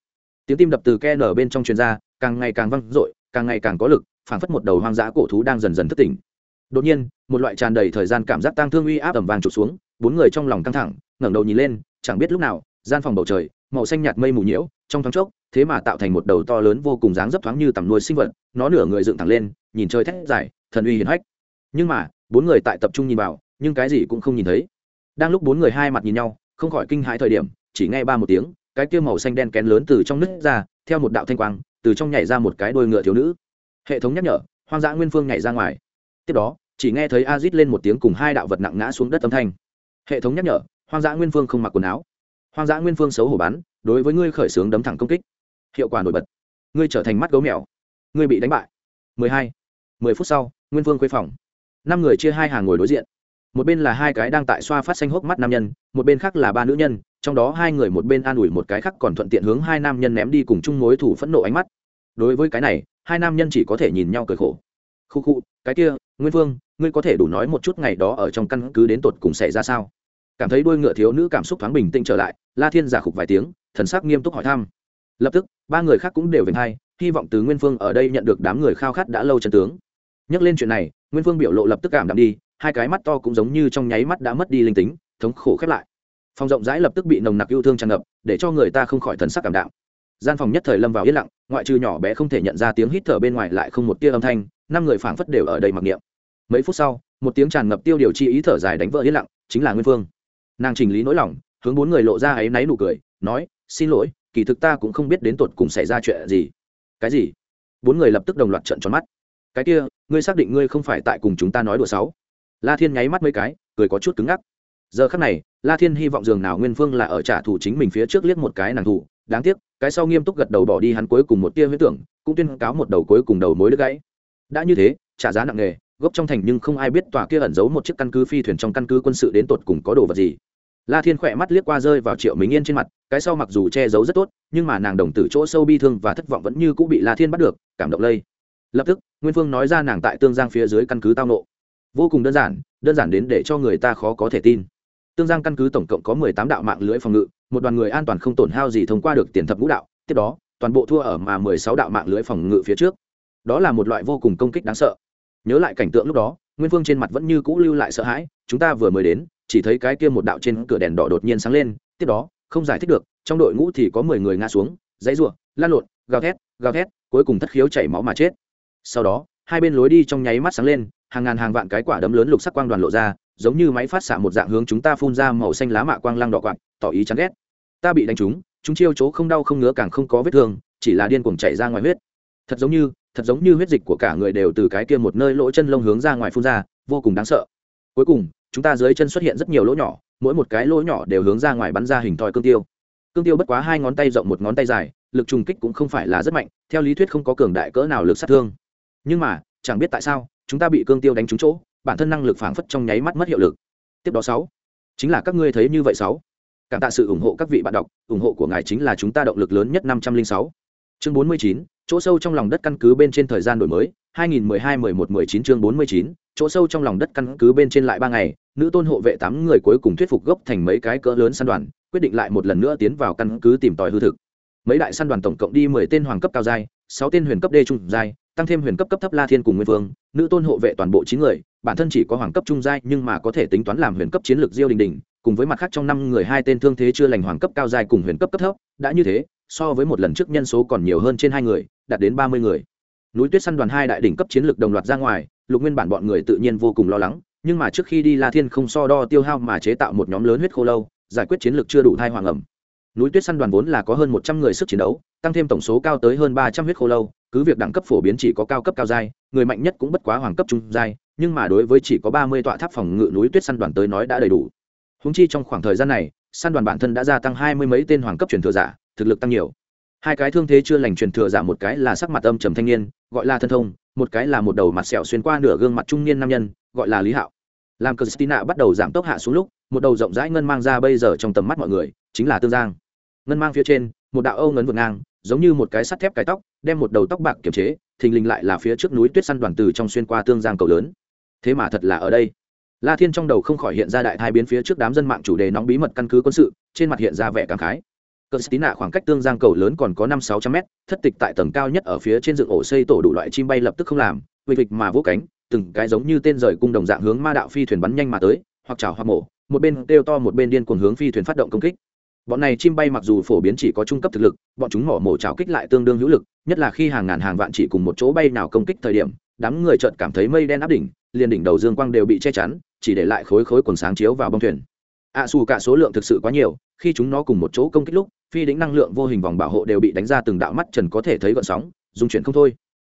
Tiếng tim đập từ ke nở bên trong truyền ra, càng ngày càng vang dội, càng ngày càng có lực, phảng phất một đầu hoang dã cổ thú đang dần dần thức tỉnh đột nhiên, một loại tràn đầy thời gian cảm giác tang thương uy áp ẩm vàng trụt xuống, bốn người trong lòng căng thẳng, ngẩng đầu nhìn lên, chẳng biết lúc nào, gian phòng bầu trời, màu xanh nhạt mây mù nhiễu, trong thoáng chốc, thế mà tạo thành một đầu to lớn vô cùng dáng dấp thoáng như tầm nuôi sinh vật, nó nửa người dựng thẳng lên, nhìn chơi thét dài, thần uy hiển hách. Nhưng mà, bốn người tại tập trung nhìn vào, nhưng cái gì cũng không nhìn thấy. Đang lúc bốn người hai mặt nhìn nhau, không khỏi kinh hãi thời điểm, chỉ nghe ba một tiếng, cái kia màu xanh đen kén lớn từ trong nứt ra, theo một đạo thanh quang, từ trong nhảy ra một cái đôi ngựa thiếu nữ. Hệ thống nhắc nhở, hoang dã nguyên phương nhảy ra ngoài. Tiếp đó chỉ nghe thấy a dít lên một tiếng cùng hai đạo vật nặng ngã xuống đất âm thanh. Hệ thống nhắc nhở, hoang dã nguyên phương không mặc quần áo. Hoang dã nguyên phương xấu hổ bắn, đối với ngươi khởi xướng đấm thẳng công kích. Hiệu quả nổi bật. Ngươi trở thành mắt gấu mèo. Ngươi bị đánh bại. 12. 10 phút sau, nguyên phương quê phòng. Năm người chia hai hàng ngồi đối diện. Một bên là hai cái đang tại xoa phát xanh hốc mắt nam nhân, một bên khác là ba nữ nhân, trong đó hai người một bên an ủi một cái khác còn thuận tiện hướng hai nam nhân ném đi cùng chung mối thủ phẫn nộ ánh mắt. Đối với cái này, hai nam nhân chỉ có thể nhìn nhau cười khổ. Khu khu, cái kia nguyên phương ngươi có thể đủ nói một chút ngày đó ở trong căn cứ đến tột cùng xảy ra sao? Cảm thấy đôi ngựa thiếu nữ cảm xúc thoáng bình tĩnh trở lại la thiên giả khục vài tiếng thần sắc nghiêm túc hỏi thăm. Lập tức ba người khác cũng đều về thay, hy vọng từ nguyên phương ở đây nhận được đám người khao khát đã lâu chân tướng. Nhắc lên chuyện này nguyên phương biểu lộ lập tức cảm đạm đi hai cái mắt to cũng giống như trong nháy mắt đã mất đi linh tính thống khổ khép lại. Phòng rộng rãi lập tức bị nồng nặc yêu thương tràn ngập để cho người ta không khỏi thần sắc cảm đạm. Gian phòng nhất thời lâm vào yên lặng ngoại trừ nhỏ bé không thể nhận ra tiếng hít thở bên ngoài lại không một tia âm thanh năm người phảng phất đều ở đây mặc niệm mấy phút sau, một tiếng tràn ngập tiêu điều chi ý thở dài đánh vỡ yên lặng, chính là nguyên phương. Nàng chỉnh lý nỗi lòng, hướng bốn người lộ ra áy náy nụ cười, nói, xin lỗi, kỳ thực ta cũng không biết đến tột cùng xảy ra chuyện gì. Cái gì? Bốn người lập tức đồng loạt trận tròn mắt. Cái kia, ngươi xác định ngươi không phải tại cùng chúng ta nói đùa sáu? La thiên nháy mắt mấy cái, cười có chút cứng ngắc. Giờ khắc này, la thiên hy vọng dường nào nguyên phương là ở trả thù chính mình phía trước liếc một cái nàng thủ đáng tiếc, cái sau nghiêm túc gật đầu bỏ đi hắn cuối cùng một tia huyết tưởng, cũng tuyên cáo một đầu cuối cùng đầu mối đứt gãy. Đã như thế, trả giá nặng nề gốc trong thành nhưng không ai biết tòa kia ẩn giấu một chiếc căn cứ phi thuyền trong căn cứ quân sự đến tột cùng có đồ vật gì. La thiên khỏe mắt liếc qua rơi vào triệu minh yên trên mặt, cái sau mặc dù che giấu rất tốt, nhưng mà nàng đồng tử chỗ sâu bi thương và thất vọng vẫn như cũng bị la thiên bắt được, cảm động lây. Lập tức, nguyên phương nói ra nàng tại tương giang phía dưới căn cứ tao nộ. Vô cùng đơn giản đơn giản đến để cho người ta khó có thể tin. Tương giang căn cứ tổng cộng có mười tám đạo mạng lưới phòng ngự, một đoàn người an toàn không tổn hao gì thông qua được tiền thập ngũ đạo, tiếp đó, toàn bộ thua ở mà mười sáu đạo mạng lưới phòng ngự phía trước. Đó là một loại vô cùng công kích đáng sợ nhớ lại cảnh tượng lúc đó, nguyên phương trên mặt vẫn như cũ lưu lại sợ hãi, chúng ta vừa mới đến, chỉ thấy cái kia một đạo trên cửa đèn đỏ đột nhiên sáng lên, tiếp đó, không giải thích được, trong đội ngũ thì có mười người ngã xuống, dãy ruộng lan lộn, gào thét gào thét, cuối cùng thất khiếu chảy máu mà chết. Sau đó, hai bên lối đi trong nháy mắt sáng lên, hàng ngàn hàng vạn cái quả đấm lớn lục sắc quang đoàn lộ ra, giống như máy phát xạ một dạng hướng chúng ta phun ra màu xanh lá mạ quang lăng đỏ quạng tỏ ý chán ghét. Ta bị đánh trúng, chúng chiêu chỗ không đau không ngứa càng không có vết thương, chỉ là điên cuồng chảy ra ngoài huyết. Thật giống như thật giống như huyết dịch của cả người đều từ cái kia một nơi lỗ chân lông hướng ra ngoài phun ra, vô cùng đáng sợ. Cuối cùng, chúng ta dưới chân xuất hiện rất nhiều lỗ nhỏ, mỗi một cái lỗ nhỏ đều hướng ra ngoài bắn ra hình thoi cương tiêu. Cương tiêu bất quá hai ngón tay rộng một ngón tay dài, lực trùng kích cũng không phải là rất mạnh, theo lý thuyết không có cường đại cỡ nào lực sát thương. Nhưng mà, chẳng biết tại sao, chúng ta bị cương tiêu đánh trúng chỗ, bản thân năng lực phảng phất trong nháy mắt mất hiệu lực. Tiếp đó sáu. Chính là các ngươi thấy như vậy sáu. Cảm tạ sự ủng hộ các vị bạn đọc, ủng hộ của ngài chính là chúng ta động lực lớn nhất năm trăm linh sáu. Chương bốn mươi chín chỗ sâu trong lòng đất căn cứ bên trên thời gian đổi mới 2012-11-19 chương 49, chỗ sâu trong lòng đất căn cứ bên trên lại ba ngày nữ tôn hộ vệ tám người cuối cùng thuyết phục gốc thành mấy cái cỡ lớn săn đoàn quyết định lại một lần nữa tiến vào căn cứ tìm tòi hư thực. Mấy đại săn đoàn tổng cộng đi mười tên hoàng cấp cao giai sáu tên huyền cấp đê trung giai tăng thêm huyền cấp cấp thấp la thiên cùng nguyên vương nữ tôn hộ vệ toàn bộ chín người bản thân chỉ có hoàng cấp trung giai nhưng mà có thể tính toán làm huyền cấp chiến lược diêu đình đình cùng với mặt khác trong năm người hai tên thương thế chưa lành hoàng cấp cao giai cùng huyền cấp cấp thấp đã như thế so với một lần trước nhân số còn nhiều hơn trên hai người đạt đến ba mươi người. Núi tuyết săn đoàn hai đại đỉnh cấp chiến lược đồng loạt ra ngoài, lục nguyên bản bọn người tự nhiên vô cùng lo lắng, nhưng mà trước khi đi la thiên không so đo tiêu hao mà chế tạo một nhóm lớn huyết khô lâu, giải quyết chiến lược chưa đủ thai hoàng ẩm. Núi tuyết săn đoàn vốn là có hơn một trăm người sức chiến đấu, tăng thêm tổng số cao tới hơn ba trăm huyết khô lâu, cứ việc đẳng cấp phổ biến chỉ có cao cấp cao giai, người mạnh nhất cũng bất quá hoàng cấp trung giai, nhưng mà đối với chỉ có ba mươi tọa tháp phòng ngự núi tuyết săn đoàn tới nói đã đầy đủ. Húng chi trong khoảng thời gian này, săn đoàn bản thân đã gia tăng hai mươi mấy tên hoàng cấp truyền thừa giả, thực lực tăng nhiều hai cái thương thế chưa lành truyền thừa giả một cái là sắc mặt âm trầm thanh niên, gọi là thân thông, một cái là một đầu mặt sẹo xuyên qua nửa gương mặt trung niên nam nhân, gọi là lý hạo. Làm christina bắt đầu giảm tốc hạ xuống lúc, một đầu rộng rãi ngân mang ra bây giờ trong tầm mắt mọi người, chính là tương giang. Ngân mang phía trên, một đạo âu ngấn vượt ngang, giống như một cái sắt thép cái tóc, đem một đầu tóc bạc kiềm chế, thình lình lại là phía trước núi tuyết săn đoàn từ trong xuyên qua tương giang cầu lớn. Thế mà thật là ở đây. La thiên trong đầu không khỏi hiện ra đại thai biến phía trước đám dân mạng chủ đề nóng bí mật căn cứ quân sự, trên mặt hiện ra vẻ cảm khái cơn tí nạ khoảng cách tương giang cầu lớn còn có năm sáu trăm mét, thất tịch tại tầng cao nhất ở phía trên dựng ổ xây tổ đủ loại chim bay lập tức không làm vịt vịt mà vỗ cánh, từng cái giống như tên rời cung đồng dạng hướng ma đạo phi thuyền bắn nhanh mà tới, hoặc chảo hoặc mổ, một bên kêu to một bên điên cuồng hướng phi thuyền phát động công kích. Bọn này chim bay mặc dù phổ biến chỉ có trung cấp thực lực, bọn chúng mỏ mổ chảo kích lại tương đương hữu lực, nhất là khi hàng ngàn hàng vạn chỉ cùng một chỗ bay nào công kích thời điểm, đám người chợt cảm thấy mây đen áp đỉnh, liền đỉnh đầu dương quang đều bị che chắn, chỉ để lại khối khối quần sáng chiếu vào bông thuyền ạ à, xù cả số lượng thực sự quá nhiều khi chúng nó cùng một chỗ công kích lúc phi đĩnh năng lượng vô hình vòng bảo hộ đều bị đánh ra từng đạo mắt trần có thể thấy gọn sóng dùng chuyển không thôi.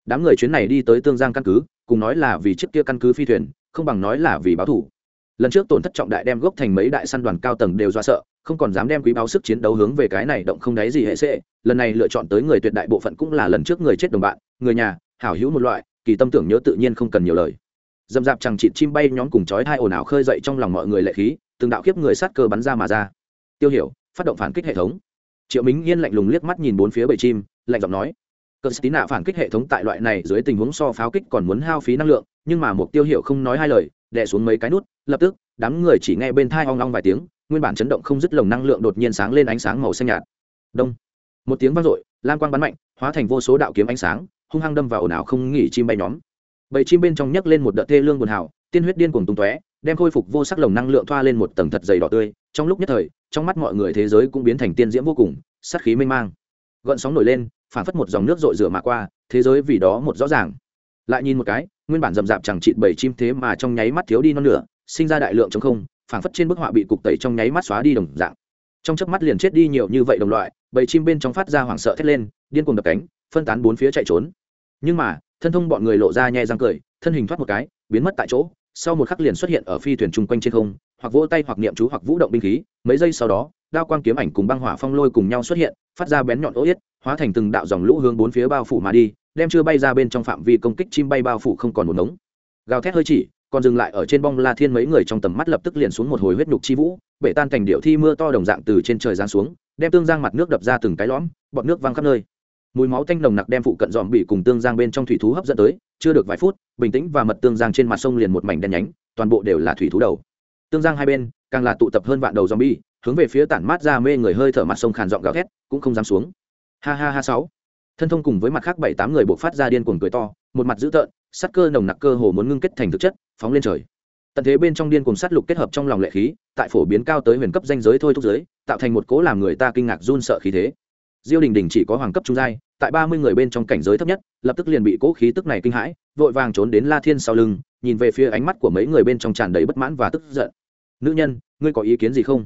Đám người chuyến này đi tới tương giang căn cứ cùng nói là vì chiếc kia căn cứ phi thuyền không bằng nói là vì báo thủ. Lần trước tổn thất trọng đại đem gốc thành mấy đại săn đoàn cao tầng đều do sợ không còn dám đem quý báo sức chiến đấu hướng về cái này động không đáy gì hệ sệ lần này lựa chọn tới người tuyệt đại bộ phận cũng là lần trước người chết đồng bạn người nhà hảo hữu một loại kỳ tâm tưởng nhớ tự nhiên không cần nhiều lời. Dầm dạp chẳng chịt chim bay nhóm cùng chói hai ồn ào khơi dậy trong lòng mọi người lệ khí từng đạo kiếp người sát cơ bắn ra mà ra. Tiêu hiểu, phát động phản kích hệ thống. Triệu minh yên lạnh lùng liếc mắt nhìn bốn phía bầy chim, lạnh giọng nói cơn tí nạ phản kích hệ thống tại loại này dưới tình huống so pháo kích còn muốn hao phí năng lượng, nhưng mà mục tiêu hiểu không nói hai lời, đè xuống mấy cái nút, lập tức, đám người chỉ nghe bên thai ong ong vài tiếng, nguyên bản chấn động không dứt lồng năng lượng đột nhiên sáng lên ánh sáng màu xanh nhạt. Đông. Một tiếng vang dội, lam quang bắn mạnh, hóa thành vô số đạo kiếm ánh sáng, hung hăng đâm vào ồn ào không nghỉ chim bay nhóm. Bầy chim bên trong nhấc lên một đợt thê lương buồn hào tiên huyết điên cuồng tung tóe, đem khôi phục vô sắc lồng năng lượng thoa lên một tầng thật dày đỏ tươi, trong lúc nhất thời, trong mắt mọi người thế giới cũng biến thành tiên diễm vô cùng, sát khí mênh mang. Gợn sóng nổi lên, phản phất một dòng nước rội rửa mà qua, thế giới vì đó một rõ ràng. Lại nhìn một cái, nguyên bản rậm rạp chẳng chịt bảy chim thế mà trong nháy mắt thiếu đi non nửa, sinh ra đại lượng trống không, phản phất trên bức họa bị cục tẩy trong nháy mắt xóa đi đồng dạng. Trong chớp mắt liền chết đi nhiều như vậy đồng loại bảy chim bên trong phát ra hoảng sợ thét lên, điên cuồng đập cánh, phân tán bốn phía chạy trốn. Nhưng mà, thân thông bọn người lộ ra nhẹ răng cười, thân hình thoát một cái, biến mất tại chỗ sau một khắc liền xuất hiện ở phi thuyền chung quanh trên không, hoặc vỗ tay hoặc niệm chú hoặc vũ động binh khí, mấy giây sau đó, đao quang kiếm ảnh cùng băng hỏa phong lôi cùng nhau xuất hiện, phát ra bén nhọn ô yết, hóa thành từng đạo dòng lũ hướng bốn phía bao phủ mà đi, đem chưa bay ra bên trong phạm vi công kích chim bay bao phủ không còn một ngống. Gào thét hơi chỉ, còn dừng lại ở trên bong la thiên mấy người trong tầm mắt lập tức liền xuống một hồi huyết nhục chi vũ, bể tan thành điệu thi mưa to đồng dạng từ trên trời giáng xuống, đem tương giang mặt nước đập ra từng cái lõm, bọt nước văng khắp nơi mùi máu tanh nồng nặc đem phụ cận dòm bị cùng tương giang bên trong thủy thú hấp dẫn tới, chưa được vài phút, bình tĩnh và mật tương giang trên mặt sông liền một mảnh đen nhánh, toàn bộ đều là thủy thú đầu. Tương giang hai bên, càng là tụ tập hơn vạn đầu dòm bi hướng về phía tản mát ra mê người hơi thở mặt sông khàn giọng gào thét, cũng không dám xuống. Ha ha ha sáu. Thân thông cùng với mặt khác bảy tám người buộc phát ra điên cuồng cười to, một mặt dữ tợn sắt cơ nồng nặc cơ hồ muốn ngưng kết thành thực chất, phóng lên trời. Tận thế bên trong điên cuồng sát lục kết hợp trong lòng lệ khí, tại phổ biến cao tới huyền cấp danh giới thôi thúc giới, tạo thành một cố làm người ta kinh ngạc run sợ khí thế diêu đình đình chỉ có hoàng cấp trung giai, tại ba mươi người bên trong cảnh giới thấp nhất, lập tức liền bị cố khí tức này kinh hãi, vội vàng trốn đến la thiên sau lưng, nhìn về phía ánh mắt của mấy người bên trong tràn đầy bất mãn và tức giận. Nữ nhân, ngươi có ý kiến gì không?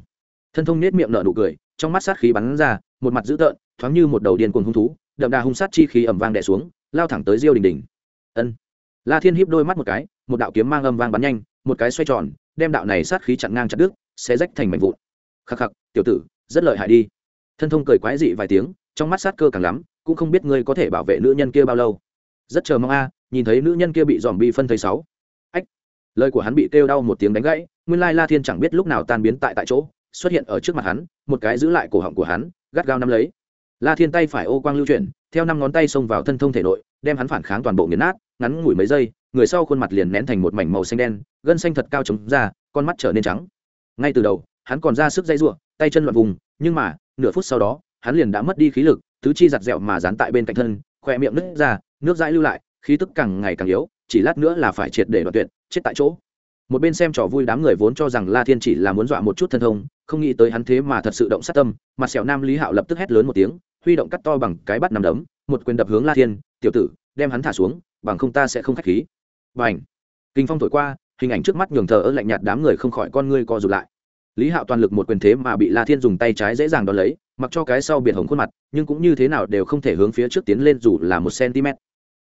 Thân thông nết miệng nở nụ cười, trong mắt sát khí bắn ra, một mặt dữ tợn, thoáng như một đầu điên cuồng hung thú, đậm đà hung sát chi khí ẩm vang đè xuống, lao thẳng tới diêu đình đình. Ân. La thiên híp đôi mắt một cái, một đạo kiếm mang âm vang bắn nhanh, một cái xoay tròn, đem đạo này sát khí chặn ngang chặt đứt sẽ rách thành mảnh vụn. Khắc khắc, tiểu tử, rất lợi hại đi thân thông cười quái dị vài tiếng, trong mắt sát cơ càng lắm, cũng không biết ngươi có thể bảo vệ nữ nhân kia bao lâu. Rất chờ mong a, nhìn thấy nữ nhân kia bị dòm bi phân thấy sáu. Ách, lời của hắn bị kêu đau một tiếng đánh gãy, nguyên lai la thiên chẳng biết lúc nào tan biến tại tại chỗ, xuất hiện ở trước mặt hắn, một cái giữ lại cổ họng của hắn, gắt gao nắm lấy. La thiên tay phải ô quang lưu chuyển, theo năm ngón tay xông vào thân thông thể nội, đem hắn phản kháng toàn bộ nghiền nát, ngắn ngủi mấy giây, người sau khuôn mặt liền nén thành một mảnh màu xanh đen, gân xanh thật cao chống ra, con mắt trở nên trắng. Ngay từ đầu, hắn còn ra sức dây ruộng tay chân loạn vùng, nhưng mà nửa phút sau đó, hắn liền đã mất đi khí lực, tứ chi giặt dẹo mà dán tại bên cạnh thân khoe miệng nứt ra, nước dãi lưu lại, khí tức càng ngày càng yếu, chỉ lát nữa là phải triệt để đoạn tuyệt, chết tại chỗ. Một bên xem trò vui đám người vốn cho rằng la thiên chỉ là muốn dọa một chút thân thông, không nghĩ tới hắn thế mà thật sự động sát tâm mặt sẹo nam lý hạo lập tức hét lớn một tiếng, huy động cắt to bằng cái bắt nằm đấm, một quyền đập hướng la thiên, tiểu tử, đem hắn thả xuống, bằng không ta sẽ không k h á c h khí. Và ảnh kinh phong thổi qua, hình ảnh trước mắt nhường thờ ơ lạnh nhạt đám người không khỏi con ngươi co rụt lại lý hạo toàn lực một quyền thế mà bị la thiên dùng tay trái dễ dàng đón lấy, mặc cho cái sau biệt hồng khuôn mặt, nhưng cũng như thế nào đều không thể hướng phía trước tiến lên dù là một cm.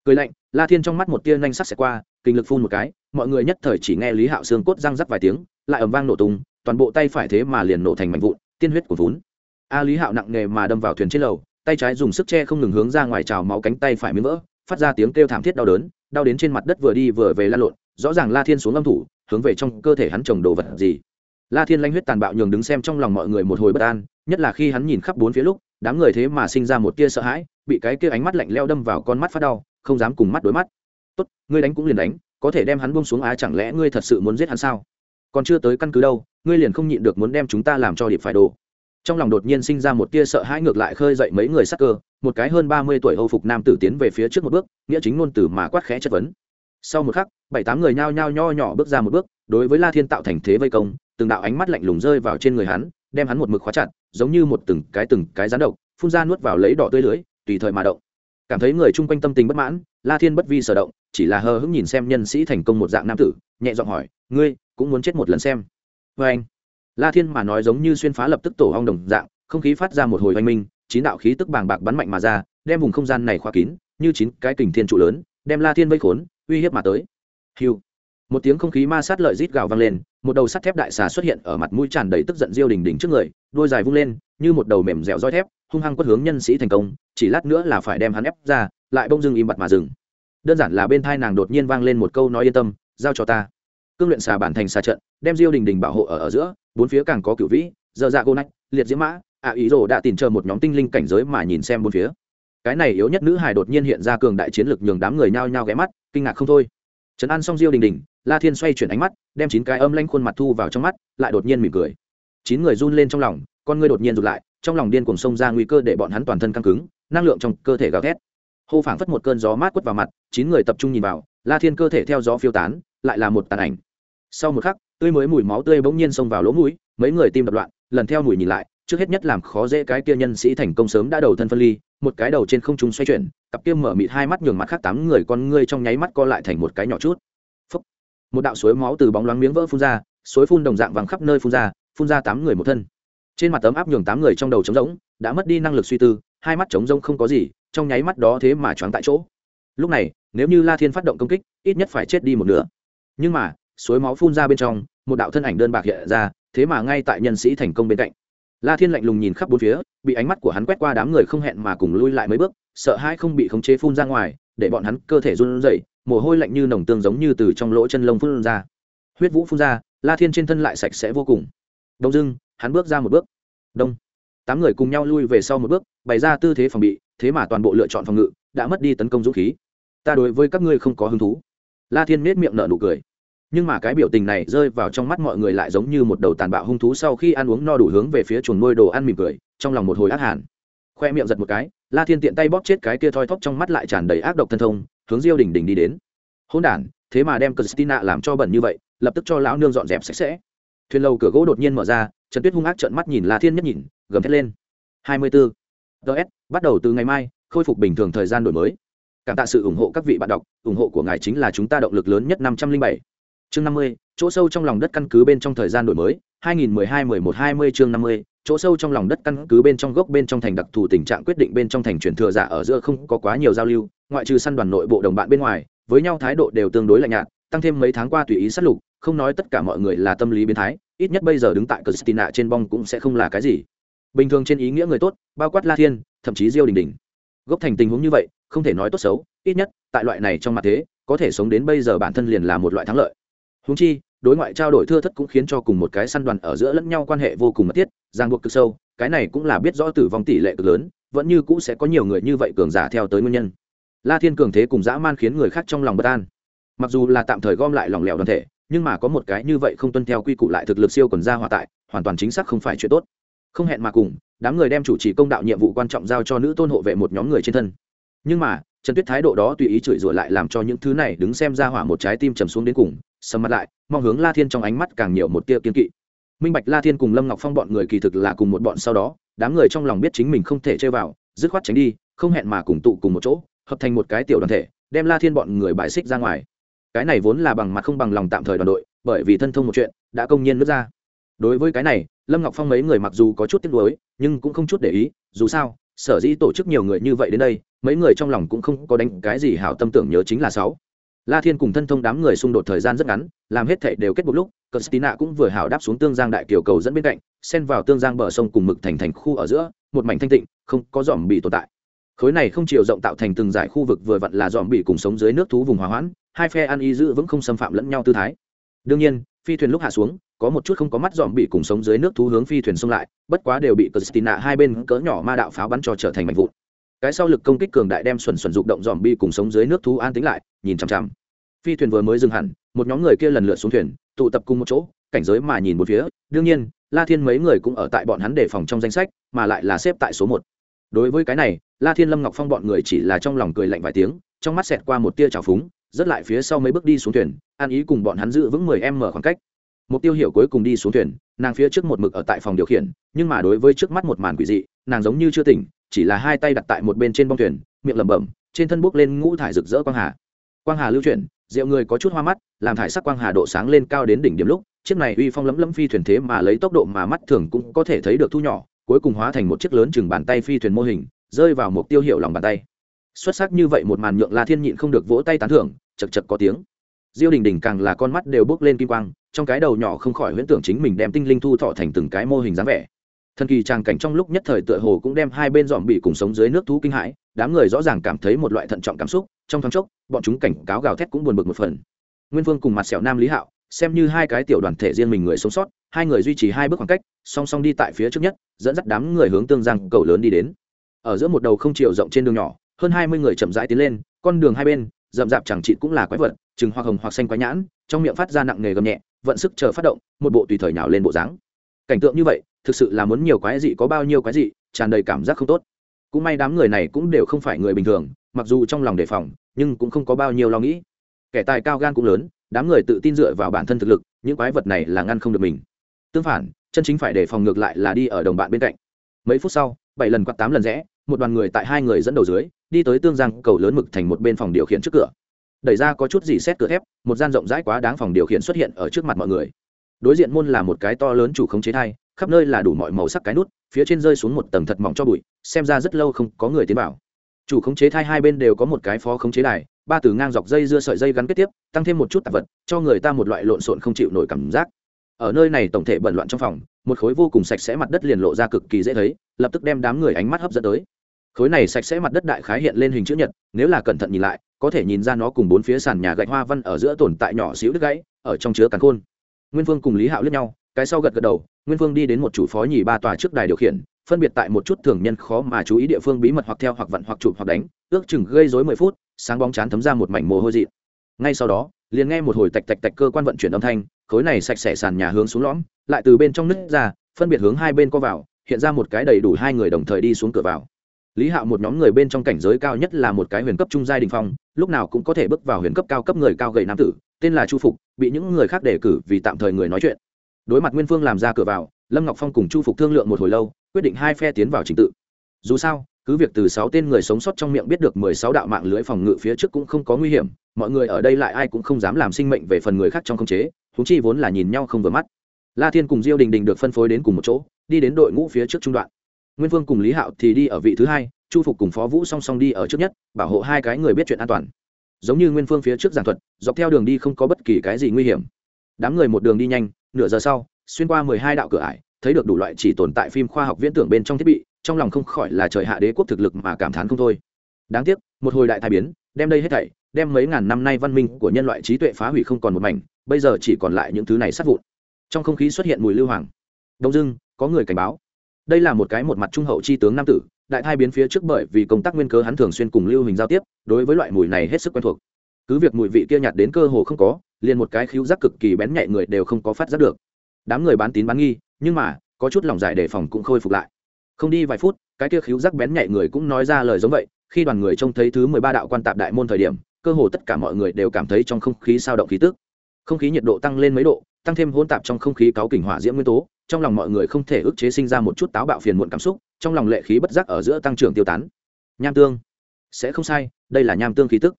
Cười lạnh, la thiên trong mắt một tia nhanh sắc xẹt qua, kinh lực phun một cái, mọi người nhất thời chỉ nghe lý hạo xương cốt răng rắc vài tiếng, lại ầm vang nổ tung, toàn bộ tay phải thế mà liền nổ thành mảnh vụn, tiên huyết của vốn a lý hạo nặng nề mà đâm vào thuyền trên lầu, tay trái dùng sức che không ngừng hướng ra ngoài trào máu cánh tay phải miếng vỡ, phát ra tiếng kêu thảm thiết đau đớn, đau đến trên mặt đất vừa đi vừa về la lộn, rõ ràng la thiên xuống âm thủ, hướng về trong cơ thể hắn trồng đồ vật gì la thiên lanh huyết tàn bạo nhường đứng xem trong lòng mọi người một hồi bất an, nhất là khi hắn nhìn khắp bốn phía lúc, đám người thế mà sinh ra một tia sợ hãi, bị cái kia ánh mắt lạnh leo đâm vào con mắt phát đau, không dám cùng mắt đối mắt. Tốt, ngươi đánh cũng liền đánh, có thể đem hắn buông xuống á, chẳng lẽ ngươi thật sự muốn giết hắn sao? Còn chưa tới căn cứ đâu, ngươi liền không nhịn được muốn đem chúng ta làm cho điệp phải đồ. Trong lòng đột nhiên sinh ra một tia sợ hãi ngược lại khơi dậy mấy người sắc cơ, một cái hơn ba mươi tuổi hầu phục nam tử tiến về phía trước một bước, nghĩa chính ngôn từ mà quát khẽ chất vấn. Sau một khắc, bảy tám người nhao nhao nho nhỏ bước ra một bước, đối với la thiên tạo thành thế vây công từng đạo ánh mắt lạnh lùng rơi vào trên người hắn, đem hắn một mực khóa chặt, giống như một từng cái từng cái rán độc, phun ra nuốt vào lấy đỏ tươi lưới tùy thời mà động. Cảm thấy người chung quanh tâm tình bất mãn, la thiên bất vi sở động, chỉ là hờ hững nhìn xem nhân sĩ thành công một dạng nam tử, nhẹ giọng hỏi, ngươi cũng muốn chết một lần xem? Vê anh, la thiên mà nói giống như xuyên phá lập tức tổ hong đồng dạng, không khí phát ra một hồi oanh minh, chín đạo khí tức bàng bạc bắn mạnh mà ra, đem vùng không gian này khóa kín, như chín cái kình thiên trụ lớn, đem la thiên vây khốn, uy hiếp mà tới. Hiu một tiếng không khí ma sát lợi rít gào vang lên, một đầu sắt thép đại xà xuất hiện ở mặt mũi tràn đầy tức giận diêu đình đình trước người đôi dài vung lên, như một đầu mềm dẻo roi thép, hung hăng quất hướng nhân sĩ thành công, chỉ lát nữa là phải đem hắn ép ra, lại bông dưng im bặt mà dừng. Đơn giản là bên thai nàng đột nhiên vang lên một câu nói yên tâm, giao cho ta. Cương luyện xà bản thành xà trận, đem diêu đình đình bảo hộ ở ở giữa, bốn phía càng có cửu vĩ dơ dạ gô nách, liệt diễm mã ạ ý rồ đã tìm chờ một nhóm tinh linh cảnh giới mà nhìn xem bốn phía. Cái này yếu nhất nữ hài đột nhiên hiện ra cường đại chiến lực nhường đám người nhao nhao ghé mắt, kinh ngạc không thôi. Trấn an xong diêu đình đình la thiên xoay chuyển ánh mắt, đem chín cái âm lanh khuôn mặt thu vào trong mắt, lại đột nhiên mỉm cười. Chín người run lên trong lòng, con ngươi đột nhiên rụt lại, trong lòng điên cuồng xông ra nguy cơ để bọn hắn toàn thân căng cứng, năng lượng trong cơ thể gào thét. Hô phảng phất một cơn gió mát quất vào mặt, chín người tập trung nhìn vào, la thiên cơ thể theo gió phiêu tán, lại là một tàn ảnh. Sau một khắc, tươi mới mùi máu tươi bỗng nhiên xông vào lỗ mũi, mấy người tim đập loạn, lần theo mùi nhìn lại, trước hết nhất làm khó dễ cái kia nhân sĩ thành công sớm đã đầu thân phân ly, một cái đầu trên không trung xoay chuyển, cặp kia mở mịt hai mắt nhường mặt khác tám người con ngươi trong nháy mắt co lại thành một cái nhỏ chút một đạo suối máu từ bóng loáng miếng vỡ phun ra, suối phun đồng dạng vàng khắp nơi phun ra phun ra tám người một thân. Trên mặt tấm áp nhường tám người trong đầu trống rỗng, đã mất đi năng lực suy tư, hai mắt trống rỗng không có gì, trong nháy mắt đó thế mà choáng tại chỗ. Lúc này, nếu như la thiên phát động công kích, ít nhất phải chết đi một nửa. Nhưng mà, suối máu phun ra bên trong, một đạo thân ảnh đơn bạc hiện ra, thế mà ngay tại nhân sĩ thành công bên cạnh. La thiên lạnh lùng nhìn khắp bốn phía, bị ánh mắt của hắn quét qua đám người không hẹn mà cùng lui lại mấy bước, sợ hai không bị khống chế phun ra ngoài, để bọn hắn cơ thể run rẩy mồ hôi lạnh như nồng tương giống như từ trong lỗ chân lông phun ra. Huyết vũ phun ra, la thiên trên thân lại sạch sẽ vô cùng. Đông dưng hắn bước ra một bước. Đông. Tám người cùng nhau lui về sau một bước, bày ra tư thế phòng bị, thế mà toàn bộ lựa chọn phòng ngự, đã mất đi tấn công dũng khí. Ta đối với các ngươi không có hứng thú. La thiên nết miệng nở nụ cười. Nhưng mà cái biểu tình này rơi vào trong mắt mọi người lại giống như một đầu tàn bạo hung thú sau khi ăn uống no đủ hướng về phía chuồng nuôi đồ ăn mỉm cười, trong lòng một hồi ác hàn. Khoe miệng giật một cái, la thiên tiện tay bóp chết cái kia thoi thóp trong mắt lại tràn đầy ác độc thân thông hướng diêu đình đình đi đến. Hôn đản thế mà đem christina làm cho bẩn như vậy lập tức cho lão nương dọn dẹp sạch sẽ. Thuyền lầu cửa gỗ đột nhiên mở ra trần tuyết hung ác trợn mắt nhìn la thiên nhất nhìn gầm thét lên. Hai mươi 24. ds bắt đầu từ ngày mai khôi phục bình thường thời gian đổi mới. Cảm tạ sự ủng hộ các vị bạn đọc ủng hộ của ngài chính là chúng ta động lực lớn nhất năm trăm linh bảy. Chương năm mươi chỗ sâu trong lòng đất căn cứ bên trong thời gian đổi mới 2012-11-20 chương 50, chỗ sâu trong lòng đất căn cứ bên trong gốc bên trong thành đặc thù tình trạng quyết định bên trong thành chuyển thừa giả ở giữa không có quá nhiều giao lưu, ngoại trừ săn đoàn nội bộ đồng bạn bên ngoài, với nhau thái độ đều tương đối lạnh nhạt, tăng thêm mấy tháng qua tùy ý sát lục, không nói tất cả mọi người là tâm lý biến thái, ít nhất bây giờ đứng tại Christina trên bong cũng sẽ không là cái gì. Bình thường trên ý nghĩa người tốt, bao quát La Thiên, thậm chí Diêu Đình Đình. Gốc thành tình huống như vậy, không thể nói tốt xấu, ít nhất tại loại này trong mặt thế, có thể sống đến bây giờ bản thân liền là một loại thắng lợi. húng chi, đối ngoại trao đổi thưa thất cũng khiến cho cùng một cái săn đoàn ở giữa lẫn nhau quan hệ vô cùng mật thiết, ràng buộc cực sâu, cái này cũng là biết rõ tử vong tỷ lệ cực lớn, vẫn như cũ sẽ có nhiều người như vậy cường giả theo tới nguyên nhân. La thiên cường thế cùng dã man khiến người khác trong lòng bất an. Mặc dù là tạm thời gom lại lòng lẻo đoàn thể, nhưng mà có một cái như vậy không tuân theo quy củ lại thực lực siêu quần gia hòa tại, hoàn toàn chính xác không phải chuyện tốt. Không hẹn mà cùng, đám người đem chủ trì công đạo nhiệm vụ quan trọng giao cho nữ tôn hộ vệ một nhóm người trên thân. Nhưng mà, trần tuyết thái độ đó tùy ý chửi rủa lại làm cho những thứ này đứng xem ra hỏa một trái tim trầm xuống đến cùng sầm mặt lại, mong hướng la thiên trong ánh mắt càng nhiều một tia kiên kỵ. Minh bạch, la thiên cùng lâm ngọc phong bọn người kỳ thực là cùng một bọn sau đó, đám người trong lòng biết chính mình không thể chơi vào, dứt khoát tránh đi, không hẹn mà cùng tụ cùng một chỗ, hợp thành một cái tiểu đoàn thể, đem la thiên bọn người bài xích ra ngoài. Cái này vốn là bằng mặt không bằng lòng tạm thời đoàn đội, bởi vì thân thông một chuyện, đã công nhiên nước ra. Đối với cái này, lâm ngọc phong mấy người mặc dù có chút tiếc nuối, nhưng cũng không chút để ý, dù sao, sở dĩ tổ chức nhiều người như vậy đến đây, mấy người trong lòng cũng không có đánh cái gì hảo tâm tưởng nhớ chính là sáu la thiên cùng thân thông đám người xung đột thời gian rất ngắn, làm hết thảy đều kết một lúc cờ stina cũng vừa hảo đáp xuống tương giang đại kiều cầu dẫn bên cạnh, xen vào tương giang bờ sông cùng mực thành thành khu ở giữa, một mảnh thanh tịnh, không có dòm bị tồn tại. Khối này không chiều rộng tạo thành từng giải khu vực vừa vặn là dòm bị cùng sống dưới nước thú vùng hòa hoãn, hai phe ăn y giữ vững không xâm phạm lẫn nhau tư thái. Đương nhiên, phi thuyền lúc hạ xuống, có một chút không có mắt dòm bị cùng sống dưới nước thú hướng phi thuyền xông lại, bất quá đều bị cờ stina hai bên cỡ nhỏ ma đạo pháo bắn cho trở thành mảnh vụn cái sau lực công kích cường đại đem xuẩn xuẩn dục động dòm bi cùng sống dưới nước thú an tính lại, nhìn chằm chằm. Phi thuyền vừa mới dừng hẳn, một nhóm người kia lần lượt xuống thuyền, tụ tập cùng một chỗ, cảnh giới mà nhìn một phía. Đương nhiên, la thiên mấy người cũng ở tại bọn hắn đề phòng trong danh sách, mà lại là xếp tại số một. Đối với cái này, la thiên lâm ngọc phong bọn người chỉ là trong lòng cười lạnh vài tiếng, trong mắt xẹt qua một tia trào phúng, rất lại phía sau mấy bước đi xuống thuyền, an ý cùng bọn hắn giữ vững mười em mở khoảng cách. Mục tiêu hiểu cuối cùng đi xuống thuyền, nàng phía trước một mực ở tại phòng điều khiển, nhưng mà đối với trước mắt một màn quỷ dị, nàng giống như chưa tỉnh chỉ là hai tay đặt tại một bên trên bông thuyền, miệng lẩm bẩm, trên thân bốc lên ngũ thải rực rỡ quang hà. Quang hà lưu chuyển, rượu người có chút hoa mắt, làm thải sắc quang hà độ sáng lên cao đến đỉnh điểm lúc, chiếc này uy phong lấm lấm phi thuyền thế mà lấy tốc độ mà mắt thường cũng có thể thấy được thu nhỏ, cuối cùng hóa thành một chiếc lớn chừng bàn tay phi thuyền mô hình, rơi vào mục tiêu hiệu lòng bàn tay. Xuất sắc như vậy một màn nhượng la thiên nhịn không được vỗ tay tán thưởng chật chật có tiếng. Diêu đình đình càng là con mắt đều bước lên kim quang, trong cái đầu nhỏ không khỏi huyễn tưởng chính mình đem tinh linh thu thọ thành từng cái mô hình dáng vẻ thần kỳ tràng cảnh trong lúc nhất thời tựa hồ cũng đem hai bên dòm bị cùng sống dưới nước thú kinh hãi, đám người rõ ràng cảm thấy một loại thận trọng cảm xúc, trong thoáng chốc, bọn chúng cảnh cáo gào thét cũng buồn bực một phần. Nguyên vương cùng mặt sẹo nam lý hạo, xem như hai cái tiểu đoàn thể riêng mình người sống sót, hai người duy trì hai bước khoảng cách, song song đi tại phía trước nhất, dẫn dắt đám người hướng tương giang cầu lớn đi đến. Ở giữa một đầu không chiều rộng trên đường nhỏ, hơn hai mươi người chậm rãi tiến lên, con đường hai bên, rậm rạp chẳng chị cũng là quái vật chừng hoa hồng hoặc xanh quái nhãn, trong miệng phát ra nặng nề gầm nhẹ, vận sức chờ phát động, một bộ tùy thời nhào lên bộ dáng. Cảnh tượng như vậy thực sự là muốn nhiều quái dị có bao nhiêu quái dị, tràn đầy cảm giác không tốt. Cũng may đám người này cũng đều không phải người bình thường, mặc dù trong lòng đề phòng, nhưng cũng không có bao nhiêu lo nghĩ. Kẻ tài cao gan cũng lớn, đám người tự tin dựa vào bản thân thực lực, những quái vật này là ngăn không được mình. Tương phản, chân chính phải đề phòng ngược lại là đi ở đồng bạn bên cạnh. Mấy phút sau, bảy lần quạt tám lần rẽ, một đoàn người tại hai người dẫn đầu dưới, đi tới tương giang cầu lớn mực thành một bên phòng điều khiển trước cửa. Đẩy ra có chút gì xét cửa thép, một gian rộng rãi quá đáng phòng điều khiển xuất hiện ở trước mặt mọi người. Đối diện môn là một cái to lớn chủ khống chế thai khắp nơi là đủ mọi màu sắc cái nút, phía trên rơi xuống một tầng thật mỏng cho bụi, xem ra rất lâu không có người tiến vào. Chủ khống chế thai hai bên đều có một cái phó khống chế đài, ba từ ngang dọc dây dưa sợi dây gắn kết tiếp, tăng thêm một chút tạp vật, cho người ta một loại lộn xộn không chịu nổi cảm giác. Ở nơi này tổng thể bẩn loạn trong phòng, một khối vô cùng sạch sẽ mặt đất liền lộ ra cực kỳ dễ thấy, lập tức đem đám người ánh mắt hấp dẫn tới. Khối này sạch sẽ mặt đất đại khái hiện lên hình chữ nhật, nếu là cẩn thận nhìn lại, có thể nhìn ra nó cùng bốn phía sàn nhà gạch hoa văn ở giữa tồn tại nhỏ xíu đứt gãy, ở trong chứa càn khôn. Nguyên vương cùng lý hạo lướt nhau, cái sau gật gật đầu nguyên vương đi đến một chủ phó nhì ba tòa trước đài điều khiển, phân biệt tại một chút thường nhân khó mà chú ý địa phương bí mật hoặc theo hoặc vặn hoặc chụp hoặc đánh, ước chừng gây dối mười phút, sáng bóng chán thấm ra một mảnh mồ hôi dị ngay sau đó, liền nghe một hồi tạch tạch tạch cơ quan vận chuyển âm thanh, khối này sạch sẽ sàn nhà hướng xuống lõm, lại từ bên trong nứt ra, phân biệt hướng hai bên co vào, hiện ra một cái đầy đủ hai người đồng thời đi xuống cửa vào. Lý hạo một nhóm người bên trong cảnh giới cao nhất là một cái huyền cấp trung giai đình phong, lúc nào cũng có thể bước vào huyền cấp cao cấp người cao gầy nam tử, tên là chu phục, bị những người khác đề cử vì tạm thời người nói chuyện đối mặt nguyên phương làm ra cửa vào, lâm ngọc phong cùng chu phục thương lượng một hồi lâu, quyết định hai phe tiến vào trình tự. Dù sao, cứ việc từ sáu tên người sống sót trong miệng biết được mười sáu đạo mạng lưới phòng ngự phía trước cũng không có nguy hiểm, mọi người ở đây lại ai cũng không dám làm sinh mệnh về phần người khác trong khống chế thú chi vốn là nhìn nhau không vừa mắt. La thiên cùng diêu đình đình được phân phối đến cùng một chỗ, đi đến đội ngũ phía trước trung đoạn. Nguyên vương cùng lý hạo thì đi ở vị thứ hai, chu phục cùng phó vũ song song đi ở trước nhất, bảo hộ hai cái người biết chuyện an toàn. Giống như nguyên phương phía trước giảng thuật, dọc theo đường đi không có bất kỳ cái gì nguy hiểm. Đám người một đường đi nhanh nửa giờ sau, xuyên qua mười hai đạo cửa ải, thấy được đủ loại chỉ tồn tại phim khoa học viễn tưởng bên trong thiết bị, trong lòng không khỏi là trời hạ đế quốc thực lực mà cảm thán không thôi. Đáng tiếc, một hồi đại thái biến, đem đây hết thảy, đem mấy ngàn năm nay văn minh của nhân loại trí tuệ phá hủy không còn một mảnh, bây giờ chỉ còn lại những thứ này sát vụn. Trong không khí xuất hiện mùi lưu hoàng. Đông dưng có người cảnh báo. Đây là một cái một mặt trung hậu chi tướng nam tử, đại thai biến phía trước bởi vì công tác nguyên cơ hắn thường xuyên cùng lưu hình giao tiếp, đối với loại mùi này hết sức quen thuộc cứ việc mùi vị kia nhạt đến cơ hồ không có, liền một cái khíu giác cực kỳ bén nhạy người đều không có phát giác được. Đám người bán tín bán nghi, nhưng mà, có chút lòng dạ giải đề phòng cũng khôi phục lại. Không đi vài phút, cái kia khíu giác bén nhạy người cũng nói ra lời giống vậy, khi đoàn người trông thấy thứ mười ba đạo quan tạp đại môn thời điểm, cơ hồ tất cả mọi người đều cảm thấy trong không khí sao động khí tức. Không khí nhiệt độ tăng lên mấy độ, tăng thêm hỗn tạp trong không khí cáu kỉnh hỏa diễm nguyên tố, trong lòng mọi người không thể ức chế sinh ra một chút táo bạo phiền muộn cảm xúc, trong lòng lệ khí bất giác ở giữa tăng trưởng tiêu tán. Nham tương. Sẽ không sai, đây là nham tương khí tức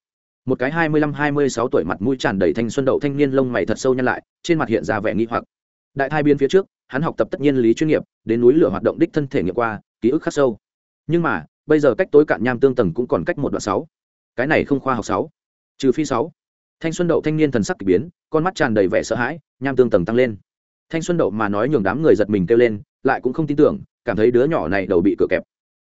một cái hai mươi lăm, hai mươi sáu tuổi mặt mũi tràn đầy thanh xuân đậu thanh niên lông mày thật sâu nhăn lại, trên mặt hiện ra vẻ nghi hoặc. Đại thai biên phía trước, hắn học tập tất nhiên lý chuyên nghiệp, đến núi lửa hoạt động đích thân thể nghiệm qua, ký ức khắc sâu. Nhưng mà, bây giờ cách tối cạn nham tương tầng cũng còn cách một đoạn sáu. Cái này không khoa học sáu. Trừ phi sáu. Thanh xuân đậu thanh niên thần sắc k ỳ biến, con mắt tràn đầy vẻ sợ hãi, nham tương tầng tăng lên. Thanh xuân đậu mà nói nhường đám người giật mình kêu lên, lại cũng không tin tưởng, cảm thấy đứa nhỏ này đầu bị cửa kẹp.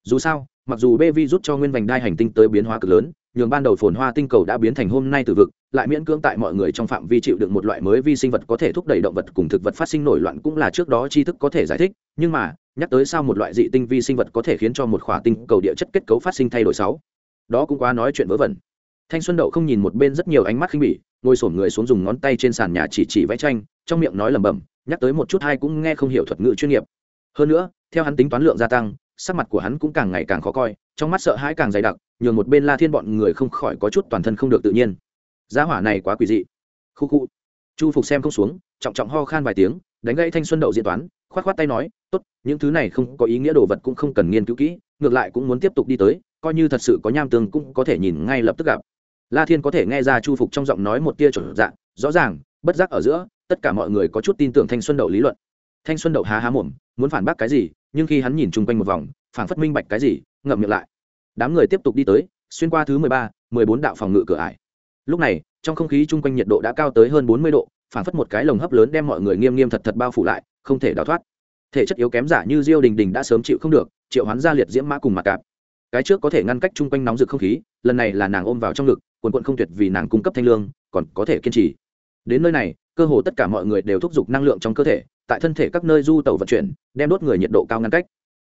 Dù sao, mặc dù bê vi rút cho nguyên vành đai hành tinh tới biến hóa cực lớn nhường ban đầu phồn hoa tinh cầu đã biến thành hôm nay từ vực, lại miễn cưỡng tại mọi người trong phạm vi chịu đựng một loại mới vi sinh vật có thể thúc đẩy động vật cùng thực vật phát sinh nổi loạn cũng là trước đó tri thức có thể giải thích, nhưng mà, nhắc tới sao một loại dị tinh vi sinh vật có thể khiến cho một khỏa tinh cầu địa chất kết cấu phát sinh thay đổi sáu. Đó cũng quá nói chuyện vớ vẩn. Thanh xuân đậu không nhìn một bên rất nhiều ánh mắt khinh bỉ, ngồi sổm người xuống dùng ngón tay trên sàn nhà chỉ chỉ vẽ tranh, trong miệng nói lẩm bẩm, nhắc tới một chút hai cũng nghe không hiểu thuật ngữ chuyên nghiệp. Hơn nữa, theo hắn tính toán lượng gia tăng sắc mặt của hắn cũng càng ngày càng khó coi, trong mắt sợ hãi càng dày đặc, nhường một bên la thiên bọn người không khỏi có chút toàn thân không được tự nhiên. Giá hỏa này quá quỷ dị. Khu khu. Chu phục xem không xuống, trọng trọng ho khan vài tiếng, đánh gãy thanh xuân đậu diễn toán, khoát khoát tay nói, tốt, những thứ này không có ý nghĩa đồ vật cũng không cần nghiên cứu kỹ, ngược lại cũng muốn tiếp tục đi tới, coi như thật sự có nham tương cũng có thể nhìn ngay lập tức gặp. La thiên có thể nghe ra chu phục trong giọng nói một tia chuẩn dạng rõ ràng, bất giác ở giữa, tất cả mọi người có chút tin tưởng thanh xuân đậu lý luận. Thanh xuân đậu há há mồm, muốn phản bác cái gì nhưng khi hắn nhìn chung quanh một vòng phản phất minh bạch cái gì, ngậm miệng lại. Đám người tiếp tục đi tới, xuyên qua thứ mười ba, mười bốn đạo phòng ngự cửa ải. Lúc này, trong không khí chung quanh nhiệt độ đã cao tới hơn bốn mươi độ phản phất một cái lồng hấp lớn đem mọi người nghiêm nghiêm thật thật bao phủ lại, không thể đào thoát. Thể chất yếu kém giả như diêu đình đình đã sớm chịu không được, triệu hoán ra liệt diễm mã cùng mặt cạp. Cái trước có thể ngăn cách chung quanh nóng rực không khí, lần này là nàng ôm vào trong ngực, quần quận không tuyệt vì nàng cung cấp thanh lương, còn có thể kiên trì. Đến nơi này cơ hồ tất cả mọi người đều thúc giục năng lượng trong cơ thể, tại thân thể các nơi du tàu vận chuyển, đem đốt người nhiệt độ cao ngăn cách.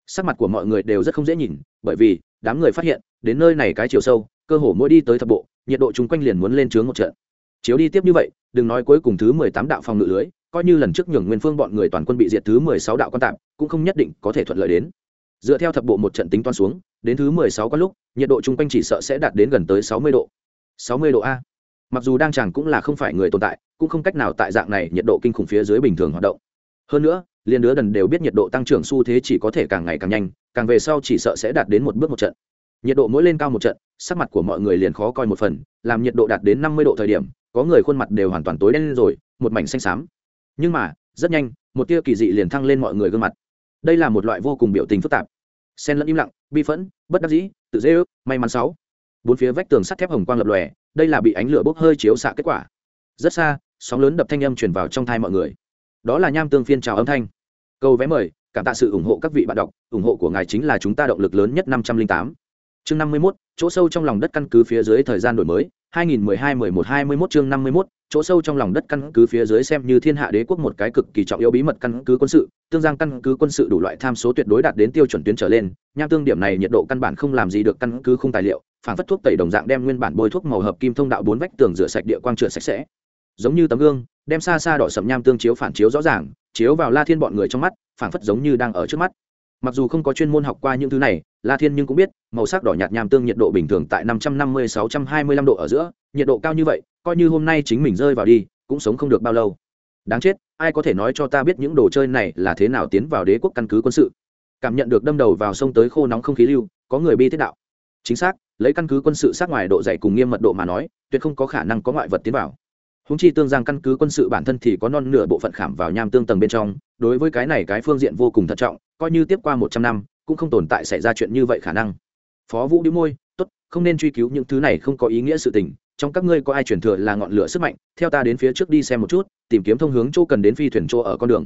Sắc mặt của mọi người đều rất không dễ nhìn, bởi vì, đám người phát hiện, đến nơi này cái chiều sâu, cơ hồ mỗi đi tới thập bộ, nhiệt độ chung quanh liền muốn lên trướng một trận. Chiếu đi tiếp như vậy, đừng nói cuối cùng thứ mười tám đạo phòng ngự lưới, coi như lần trước nhường nguyên phương bọn người toàn quân bị diệt thứ mười sáu đạo quan tạm, cũng không nhất định có thể thuận lợi đến. Dựa theo thập bộ một trận tính toán xuống, đến thứ mười sáu có lúc, nhiệt độ chung quanh chỉ sợ sẽ đạt đến gần tới sáu mươi độ. Sáu mươi độ a mặc dù đang chẳng cũng là không phải người tồn tại, cũng không cách nào tại dạng này nhiệt độ kinh khủng phía dưới bình thường hoạt động. Hơn nữa liên đứa đần đều biết nhiệt độ tăng trưởng xu thế chỉ có thể càng ngày càng nhanh, càng về sau chỉ sợ sẽ đạt đến một bước một trận. Nhiệt độ mỗi lên cao một trận, sắc mặt của mọi người liền khó coi một phần, làm nhiệt độ đạt đến năm mươi độ thời điểm, có người khuôn mặt đều hoàn toàn tối đen lên rồi, một mảnh xanh xám. Nhưng mà, rất nhanh, một tia kỳ dị liền thăng lên mọi người gương mặt. Đây là một loại vô cùng biểu tình phức tạp. Xen lẫn im lặng, bi phẫn, bất đắc dĩ, tự dễ ước, may mắn sáu bốn phía vách tường sắt thép hồng quang lập lòe, đây là bị ánh lửa bốc hơi chiếu xạ kết quả. Rất xa, sóng lớn đập thanh âm truyền vào trong thai mọi người. Đó là nham tương phiên chào âm thanh. Câu vé mời, cảm tạ sự ủng hộ các vị bạn đọc, ủng hộ của ngài chính là chúng ta động lực lớn nhất năm trăm linh tám chương năm mươi mốt chỗ sâu trong lòng đất căn cứ phía dưới thời gian đổi mới 2012-11-21 chương 51, chỗ sâu trong lòng đất căn cứ phía dưới xem như thiên hạ đế quốc một cái cực kỳ trọng yếu bí mật căn cứ quân sự, tương giang căn cứ quân sự đủ loại tham số tuyệt đối đạt đến tiêu chuẩn tuyến trở lên, nham tương điểm này nhiệt độ căn bản không làm gì được căn cứ không tài liệu, phản phất thuốc tẩy đồng dạng đem nguyên bản bôi thuốc màu hợp kim thông đạo bốn vách tường rửa sạch địa quang chữa sạch sẽ. Giống như tấm gương, đem xa xa đỏ sẫm nham tương chiếu phản chiếu rõ ràng, chiếu vào La Thiên bọn người trong mắt, phản phất giống như đang ở trước mắt mặc dù không có chuyên môn học qua những thứ này la thiên nhưng cũng biết, màu sắc đỏ nhạt nham tương nhiệt độ bình thường tại năm trăm năm mươi, sáu trăm hai mươi lăm độ ở giữa, nhiệt độ cao như vậy, coi như hôm nay chính mình rơi vào đi, cũng sống không được bao lâu. Đáng chết, ai có thể nói cho ta biết những đồ chơi này là thế nào tiến vào đế quốc căn cứ quân sự? Cảm nhận được đâm đầu vào sông tới khô nóng không khí lưu, có người bi thiết đạo. Chính xác, lấy căn cứ quân sự sát ngoài độ dày cùng nghiêm mật độ mà nói, tuyệt không có khả năng có ngoại vật tiến vào. Húng chi tương giang căn cứ quân sự bản thân thì có non nửa bộ phận khảm vào nham tương tầng bên trong, đối với cái này cái phương diện vô cùng thận trọng, coi như tiếp qua một trăm năm cũng không tồn tại xảy ra chuyện như vậy khả năng. Phó vũ đĩu môi, tốt, không nên truy cứu những thứ này không có ý nghĩa sự tình, trong các ngươi có ai truyền thừa là ngọn lửa sức mạnh, theo ta đến phía trước đi xem một chút, tìm kiếm thông hướng chỗ cần đến phi thuyền chỗ ở con đường.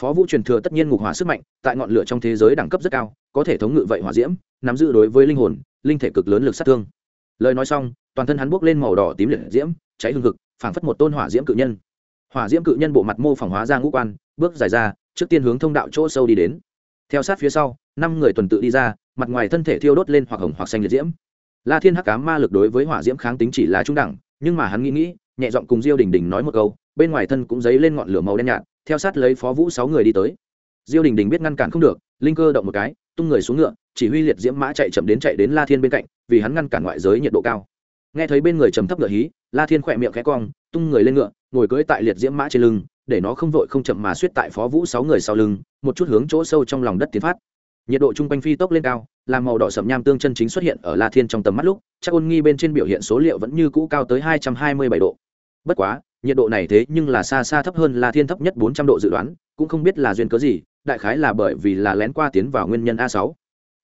Phó vũ truyền thừa tất nhiên ngục hỏa sức mạnh, tại ngọn lửa trong thế giới đẳng cấp rất cao, có thể thống ngự vậy hỏa diễm, nắm giữ đối với linh hồn, linh thể cực lớn lực sát thương. Lời nói xong, toàn thân hắn bốc lên màu đỏ tím liệt diễm, cháy hương cực phảng phất một tôn hỏa diễm cự nhân. Hỏa diễm cự nhân bộ mặt mô phỏng hóa ra ngũ quan, bước dài ra, trước tiên hướng thông đạo chỗ sâu đi đến theo sát phía sau, năm người tuần tự đi ra, mặt ngoài thân thể thiêu đốt lên hoặc hồng hoặc xanh liệt diễm. La thiên hắc cám ma lực đối với hỏa diễm kháng tính chỉ là trung đẳng, nhưng mà hắn nghĩ nghĩ, nhẹ giọng cùng diêu đình đình nói một câu, bên ngoài thân cũng dấy lên ngọn lửa màu đen nhạt, theo sát lấy phó vũ sáu người đi tới. Diêu đình đình biết ngăn cản không được, linh cơ động một cái, tung người xuống ngựa, chỉ huy liệt diễm mã chạy chậm đến chạy đến la thiên bên cạnh, vì hắn ngăn cản ngoại giới nhiệt độ cao. Nghe thấy bên người trầm thấp ngựa hí, la thiên khỏe miệng khẽ cong, tung người lên ngựa, ngồi cưỡi tại liệt diễm mã trên lưng để nó không vội không chậm mà suýt tại phó vũ sáu người sau lưng, một chút hướng chỗ sâu trong lòng đất tiến phát. Nhiệt độ chung quanh phi tốc lên cao làm màu đỏ sậm nham tương chân chính xuất hiện ở la thiên trong tầm mắt lúc, chắc ôn nghi bên trên biểu hiện số liệu vẫn như cũ cao tới hai trăm hai mươi bảy độ. Bất quá, nhiệt độ này thế nhưng là xa xa thấp hơn la thiên thấp nhất bốn trăm độ dự đoán, cũng không biết là duyên cớ gì, đại khái là bởi vì là lén qua tiến vào nguyên nhân a sáu.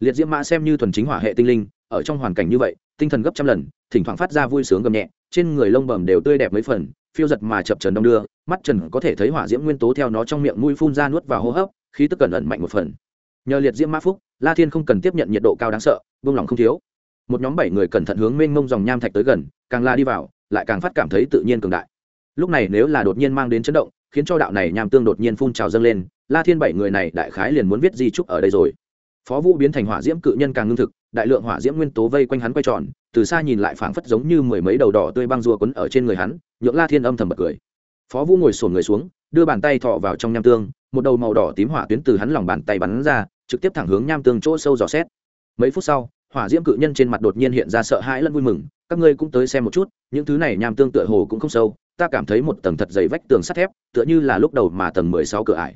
Liệt diễm mã xem như thuần chính hỏa hệ tinh linh, ở trong hoàn cảnh như vậy, tinh thần gấp trăm lần, thỉnh thoảng phát ra vui sướng gầm nhẹ, trên người lông bẩm đều tươi đẹp mấy phần, phiêu giật mà chập trần đông đưa mắt trần có thể thấy hỏa diễm nguyên tố theo nó trong miệng mũi phun ra nuốt vào hô hấp, khí tức cẩn ẩn mạnh một phần. Nhờ liệt diễm mã phúc, la thiên không cần tiếp nhận nhiệt độ cao đáng sợ vung lòng không thiếu. Một nhóm bảy người cẩn thận hướng mênh mông dòng nham thạch tới gần, càng la đi vào, lại càng phát cảm thấy tự nhiên cường đại. Lúc này nếu là đột nhiên mang đến chấn động, khiến cho đạo này nham tương đột nhiên phun trào dâng lên, la thiên bảy người này đại khái liền muốn viết di trúc ở đây rồi. Phó vũ biến thành hỏa diễm cự nhân càng ngưng thực, đại lượng hỏa diễm nguyên tố vây quanh hắn quay tròn, từ xa nhìn lại phảng phất giống như mười mấy đầu đỏ tươi băng rùa quấn ở trên người hắn, nhượng la thiên âm thầm bật cười phó vũ ngồi sổn người xuống, đưa bàn tay thọ vào trong nham tương, một đầu màu đỏ tím hỏa tuyến từ hắn lòng bàn tay bắn ra, trực tiếp thẳng hướng nham tương chỗ sâu dò xét. Mấy phút sau, hỏa diễm cự nhân trên mặt đột nhiên hiện ra sợ hãi lẫn vui mừng, các ngươi cũng tới xem một chút, những thứ này nham tương tựa hồ cũng không sâu, ta cảm thấy một tầng thật dày vách tường sắt thép, tựa như là lúc đầu mà tầng mười sáu cửa ải.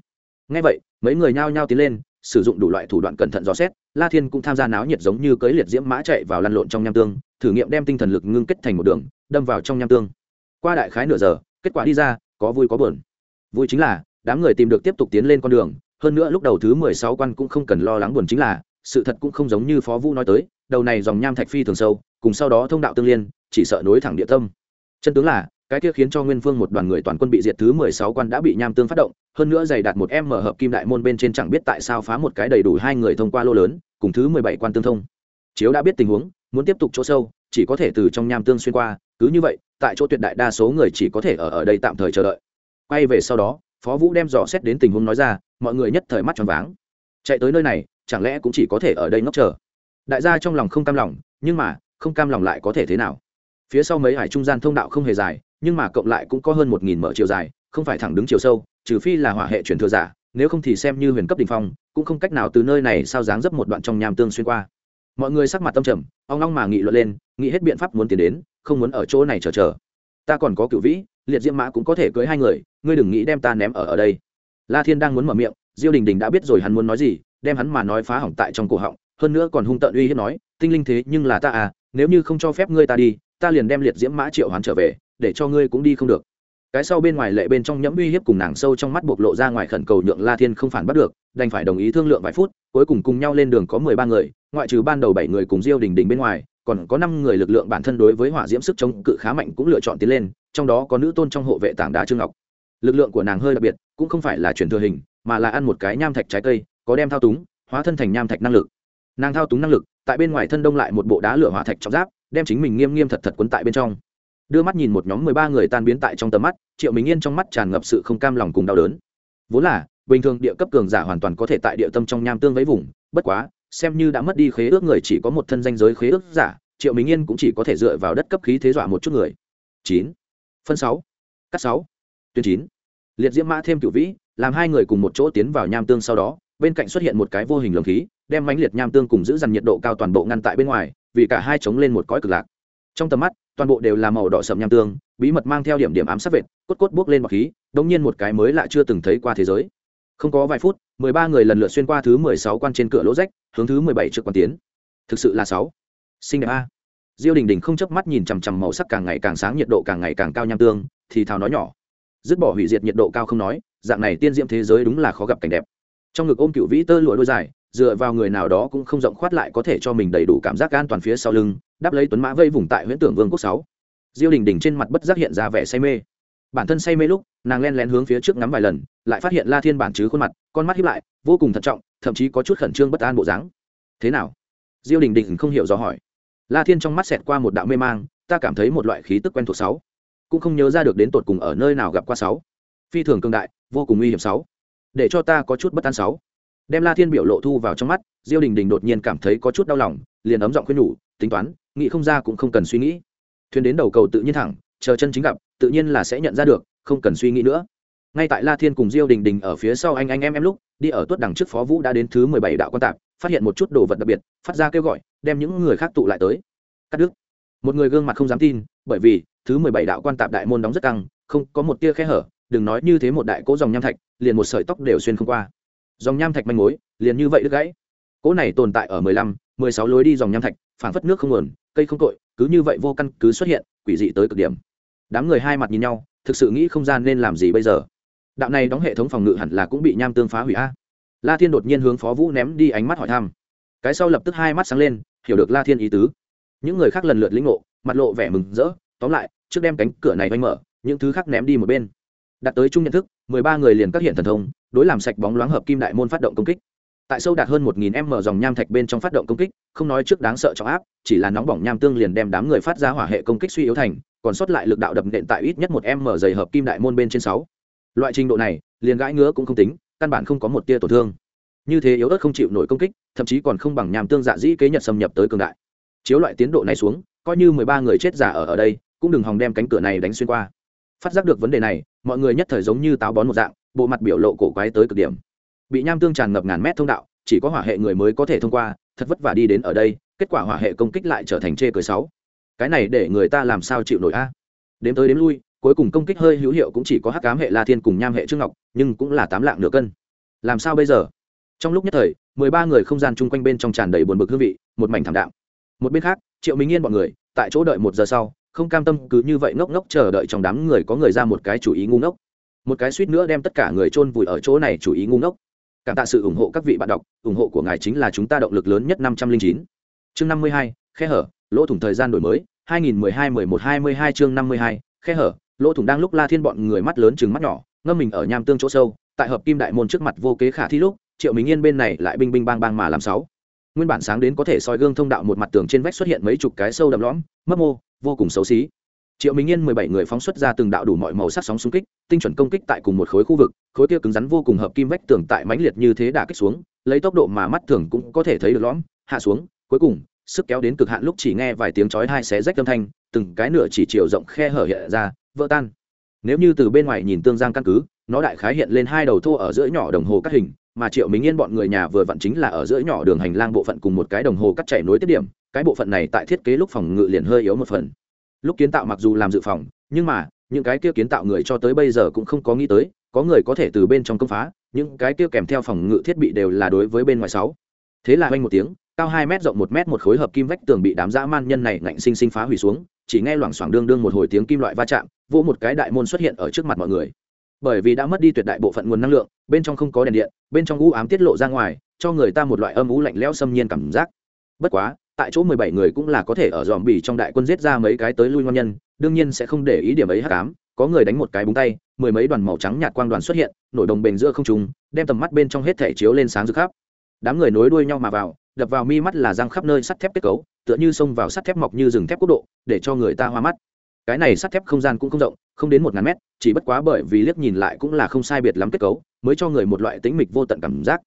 Ngay vậy, mấy người nhao nhao tiến lên, sử dụng đủ loại thủ đoạn cẩn thận dò xét, la thiên cũng tham gia náo nhiệt giống như cưới liệt diễm mã chạy vào lăn lộn trong nham tương, thử nghiệm đem tinh thần lực ngưng kết thành một đường, đâm vào trong nham tương. Qua đại khái nửa giờ kết quả đi ra, có vui có buồn. Vui chính là, đám người tìm được tiếp tục tiến lên con đường, hơn nữa lúc đầu thứ mười sáu quan cũng không cần lo lắng buồn chính là, sự thật cũng không giống như phó vũ nói tới, đầu này dòng nham thạch phi thường sâu, cùng sau đó thông đạo tương liên, chỉ sợ nối thẳng địa tâm. Chân tướng là, cái kia khiến cho nguyên phương một đoàn người toàn quân bị diệt thứ mười sáu quan đã bị nham tương phát động, hơn nữa dày đạt một em mở hợp kim đại môn bên trên chẳng biết tại sao phá một cái đầy đủ hai người thông qua lô lớn, cùng thứ mười bảy quan tương thông. Chiếu đã biết tình huống, muốn tiếp tục chỗ sâu chỉ có thể từ trong nham tương xuyên qua, cứ như vậy, tại chỗ tuyệt đại đa số người chỉ có thể ở ở đây tạm thời chờ đợi. Quay về sau đó, phó vũ đem dò xét đến tình huống nói ra, mọi người nhất thời mắt tròn váng. Chạy tới nơi này, chẳng lẽ cũng chỉ có thể ở đây ngốc chờ? Đại gia trong lòng không cam lòng, nhưng mà, không cam lòng lại có thể thế nào? Phía sau mấy hải trung gian thông đạo không hề dài, nhưng mà cộng lại cũng có hơn một nghìn mở chiều dài, không phải thẳng đứng chiều sâu, trừ phi là hỏa hệ chuyển thừa giả, nếu không thì xem như huyền cấp đ ỉ n h phong, cũng không cách nào từ nơi này sao dáng dấp một đoạn trong nham tương xuyên qua mọi người sắc mặt tâm trầm, ong long mà nghị luận lên, nghĩ hết biện pháp muốn tiến đến, không muốn ở chỗ này chờ chờ. Ta còn có cựu vĩ, liệt diễm mã cũng có thể cưới hai người, ngươi đừng nghĩ đem ta ném ở ở đây. La thiên đang muốn mở miệng, diêu đình đình đã biết rồi hắn muốn nói gì, đem hắn mà nói phá hỏng tại trong cổ họng, hơn nữa còn hung tợn uy hiếp nói, tinh linh thế nhưng là ta à nếu như không cho phép ngươi ta đi, ta liền đem liệt diễm mã triệu hoán trở về, để cho ngươi cũng đi không được cái sau bên ngoài lệ bên trong nhẫm uy hiếp cùng nàng sâu trong mắt bộc lộ ra ngoài khẩn cầu nhượng la thiên không phản bắt được, đành phải đồng ý thương lượng vài phút, cuối cùng cùng nhau lên đường có mười ba người, ngoại trừ ban đầu bảy người cùng diêu đình đình bên ngoài, còn có năm người lực lượng bản thân đối với hỏa diễm sức chống cự khá mạnh cũng lựa chọn tiến lên, trong đó có nữ tôn trong hộ vệ tảng đá trương ngọc. Lực lượng của nàng hơi đặc biệt, cũng không phải là chuyển thừa hình, mà là ăn một cái nham thạch trái cây, có đem thao túng, hóa thân thành nham thạch năng lực. Nàng thao túng năng lực, tại bên ngoài thân đông lại một bộ đá lửa hỏa thạch trong giáp, đem chính mình nghiêm nghiêm thật thật quấn tại bên trong đưa mắt nhìn một nhóm mười ba người tan biến tại trong tầm mắt, triệu minh yên trong mắt tràn ngập sự không cam lòng cùng đau đớn. Vốn là, bình thường địa cấp cường giả hoàn toàn có thể tại địa tâm trong nham tương với vùng, bất quá, xem như đã mất đi khế ước người chỉ có một thân danh giới khế ước giả, triệu minh yên cũng chỉ có thể dựa vào đất cấp khí thế dọa một chút người. Chín. Phân sáu. Cắt sáu. Tuyến chín. Liệt diễm mã thêm cửu vĩ, làm hai người cùng một chỗ tiến vào nham tương sau đó, bên cạnh xuất hiện một cái vô hình lồng khí, đem mãnh liệt nham tương cùng giữ dằn nhiệt độ cao toàn bộ ngăn tại bên ngoài, vì cả hai chống lên một cõi cực lạc. Trong tầm mắt toàn bộ đều là màu đỏ sậm nham tương, bí mật mang theo điểm điểm ám sát vệt, cốt cốt bước lên bọc khí, đống nhiên một cái mới lạ chưa từng thấy qua thế giới. Không có vài phút, mười ba người lần lượt xuyên qua thứ mười sáu quan trên cửa lỗ rách, hướng thứ mười bảy trước quan tiến. Thực sự là sáu. Sinh đẹp a. Diêu đình đình không chớp mắt nhìn chằm chằm màu sắc càng ngày càng sáng, nhiệt độ càng ngày càng cao nham tương, thì thào nói nhỏ. Dứt bỏ hủy diệt nhiệt độ cao không nói, dạng này tiên diễm thế giới đúng là khó gặp cảnh đẹp. Trong ngực ôm cựu vĩ tơ lụa đôi dài dựa vào người nào đó cũng không rộng khoát lại có thể cho mình đầy đủ cảm giác an toàn phía sau lưng, đáp lấy tuấn mã vây vùng tại huyễn tưởng vương quốc sáu. Diêu đình đình trên mặt bất giác hiện ra vẻ say mê. Bản thân say mê lúc, nàng len lén hướng phía trước ngắm vài lần, lại phát hiện la thiên bản chứ khuôn mặt, con mắt hiếp lại, vô cùng thận trọng, thậm chí có chút khẩn trương bất an bộ dáng. Thế nào? Diêu đình đình không hiểu do hỏi. La thiên trong mắt xẹt qua một đạo mê mang, ta cảm thấy một loại khí tức quen thuộc sáu. Cũng không nhớ ra được đến tột cùng ở nơi nào gặp qua sáu. Phi thường cương đại, vô cùng nguy hiểm sáu. Để cho ta có chút bất an sáu đem la thiên biểu lộ thu vào trong mắt, diêu đình đình đột nhiên cảm thấy có chút đau lòng, liền ấm giọng khuyên nhủ, tính toán, nghĩ không ra cũng không cần suy nghĩ. Thuyền đến đầu cầu tự nhiên thẳng, chờ chân chính gặp, tự nhiên là sẽ nhận ra được, không cần suy nghĩ nữa. Ngay tại la thiên cùng diêu đình đình ở phía sau anh anh em em lúc, đi ở tuất đằng trước phó vũ đã đến thứ mười bảy đạo quan tạp, phát hiện một chút đồ vật đặc biệt, phát ra kêu gọi, đem những người khác tụ lại tới. Cắt đứt. Một người gương mặt không dám tin, bởi vì, thứ mười bảy đạo quan tạp đại môn đóng rất căng, không có một tia khe hở, đừng nói như thế một đại cỗ dòng nham thạch, liền một sợi tóc đều xuyên không qua dòng nham thạch manh mối, liền như vậy đứt gãy. Cỗ này tồn tại ở mười lăm, mười sáu lối đi dòng nham thạch, phảng phất nước không nguồn, cây không tội cứ như vậy vô căn cứ xuất hiện, quỷ dị tới cực điểm. Đám người hai mặt nhìn nhau, thực sự nghĩ không gian nên làm gì bây giờ. Đạo này đóng hệ thống phòng ngự hẳn là cũng bị nham tương phá hủy a. La thiên đột nhiên hướng phó vũ ném đi ánh mắt hỏi thăm. Cái sau lập tức hai mắt sáng lên, hiểu được la thiên ý tứ. Những người khác lần lượt lĩnh ngộ, mặt lộ vẻ mừng rỡ, tóm lại, trước đem cánh cửa này vanh mở, những thứ khác ném đi một bên. Đặt tới chung nhận thức, mười ba người liền các hiện thần thông đối làm sạch bóng loáng hợp kim đại môn phát động công kích. Tại sâu đạt hơn một nghìn m dòng nham thạch bên trong phát động công kích, không nói trước đáng sợ trọng áp, chỉ là nóng bỏng nham tương liền đem đám người phát ra hỏa hệ công kích suy yếu thành, còn sót lại lực đạo đập nện tại ít nhất một m dày hợp kim đại môn bên trên sáu. Loại trình độ này, liền gãi ngứa cũng không tính, căn bản không có một tia tổn thương. Như thế yếu ớt không chịu nổi công kích, thậm chí còn không bằng nham tương dạ dĩ kế nhật xâm nhập tới cường đại. Chiếu loại tiến độ này xuống, coi như mười ba người chết giả ở ở đây, cũng đừng hòng đem cánh cửa này đánh xuyên qua phát giác được vấn đề này, mọi người nhất thời giống như táo bón một dạng, bộ mặt biểu lộ cổ quái tới cực điểm. Bị nham tương tràn ngập ngàn mét thông đạo, chỉ có hỏa hệ người mới có thể thông qua, thật vất vả đi đến ở đây, kết quả hỏa hệ công kích lại trở thành chê cười sáu. Cái này để người ta làm sao chịu nổi a? Đếm tới đếm lui, cuối cùng công kích hơi hữu hiệu cũng chỉ có hắc cám hệ la thiên cùng nham hệ trương ngọc, nhưng cũng là tám lạng nửa cân. Làm sao bây giờ? Trong lúc nhất thời, mười ba người không gian chung quanh bên trong tràn đầy buồn bực hương vị, một mảnh thảm đạm. Một bên khác, triệu minh yên bọn người, tại chỗ đợi một giờ sau không cam tâm, cứ như vậy ngốc ngốc chờ đợi trong đám người có người ra một cái chủ ý ngu ngốc. Một cái suýt nữa đem tất cả người chôn vùi ở chỗ này chủ ý ngu ngốc. Cảm tạ sự ủng hộ các vị bạn đọc, ủng hộ của ngài chính là chúng ta động lực lớn nhất năm trăm linh chín. Chương năm mươi hai, khe hở, lỗ thủng thời gian đổi mới, hai nghìn mười hai, mười một, hai mươi hai chương năm mươi hai, khe hở, lỗ thủng đang lúc la thiên bọn người mắt lớn chừng mắt nhỏ, ngâm mình ở nham tương chỗ sâu, tại hợp kim đại môn trước mặt vô kế khả thi lúc, triệu mình yên bên này lại binh binh bang bang mà làm sáu nguyên bản sáng đến có thể soi gương thông đạo một mặt tường trên vách xuất hiện mấy chục cái sâu đậm lõm, mấp mô, vô cùng xấu xí. Triệu minh yên mười bảy người phóng xuất ra từng đạo đủ mọi màu sắc sóng xung kích, tinh chuẩn công kích tại cùng một khối khu vực, khối kia cứng rắn vô cùng hợp kim vách tường tại mãnh liệt như thế đả kích xuống, lấy tốc độ mà mắt thường cũng có thể thấy được lõm, hạ xuống, cuối cùng, sức kéo đến cực hạn lúc chỉ nghe vài tiếng chói hai xé rách âm thanh, từng cái nửa chỉ chiều rộng khe hở hiện ra, vỡ tan nếu như từ bên ngoài nhìn tương giang căn cứ, nó đại khái hiện lên hai đầu thô ở giữa nhỏ đồng hồ cắt hình, mà triệu minh yên bọn người nhà vừa vặn chính là ở giữa nhỏ đường hành lang bộ phận cùng một cái đồng hồ cắt chảy nối tiếp điểm, cái bộ phận này tại thiết kế lúc phòng ngự liền hơi yếu một phần. Lúc kiến tạo mặc dù làm dự phòng, nhưng mà, những cái kia kiến tạo người cho tới bây giờ cũng không có nghĩ tới, có người có thể từ bên trong công phá, những cái kia kèm theo phòng ngự thiết bị đều là đối với bên ngoài sáu. Thế là quanh một tiếng, cao hai m rộng một m một khối hợp kim vách tường bị đám dã man nhân này ngạnh sinh sinh phá hủy xuống chỉ nghe loảng xoảng đương đương một hồi tiếng kim loại va chạm vỗ một cái đại môn xuất hiện ở trước mặt mọi người. Bởi vì đã mất đi tuyệt đại bộ phận nguồn năng lượng bên trong không có đèn điện bên trong u ám tiết lộ ra ngoài cho người ta một loại âm u lạnh lẽo xâm nhiên cảm giác. Bất quá tại chỗ mười bảy người cũng là có thể ở dòm bì trong đại quân giết ra mấy cái tới lui ngon nhân đương nhiên sẽ không để ý điểm ấy hắc ám. Có người đánh một cái búng tay mười mấy đoàn màu trắng nhạt quang đoàn xuất hiện nổi đồng bền giữa không trùng, đem tầm mắt bên trong hết thể chiếu lên sáng rực khắp. Đám người nối đuôi nhau mà vào đập vào mi mắt là răng khắp nơi sắt thép kết cấu, tựa như xông vào sắt thép mọc như rừng thép quốc độ, để cho người ta hoa mắt. Cái này sắt thép không gian cũng không rộng, không đến một ngàn mét, chỉ bất quá bởi vì liếc nhìn lại cũng là không sai biệt lắm kết cấu, mới cho người một loại tính mịch vô tận cảm giác.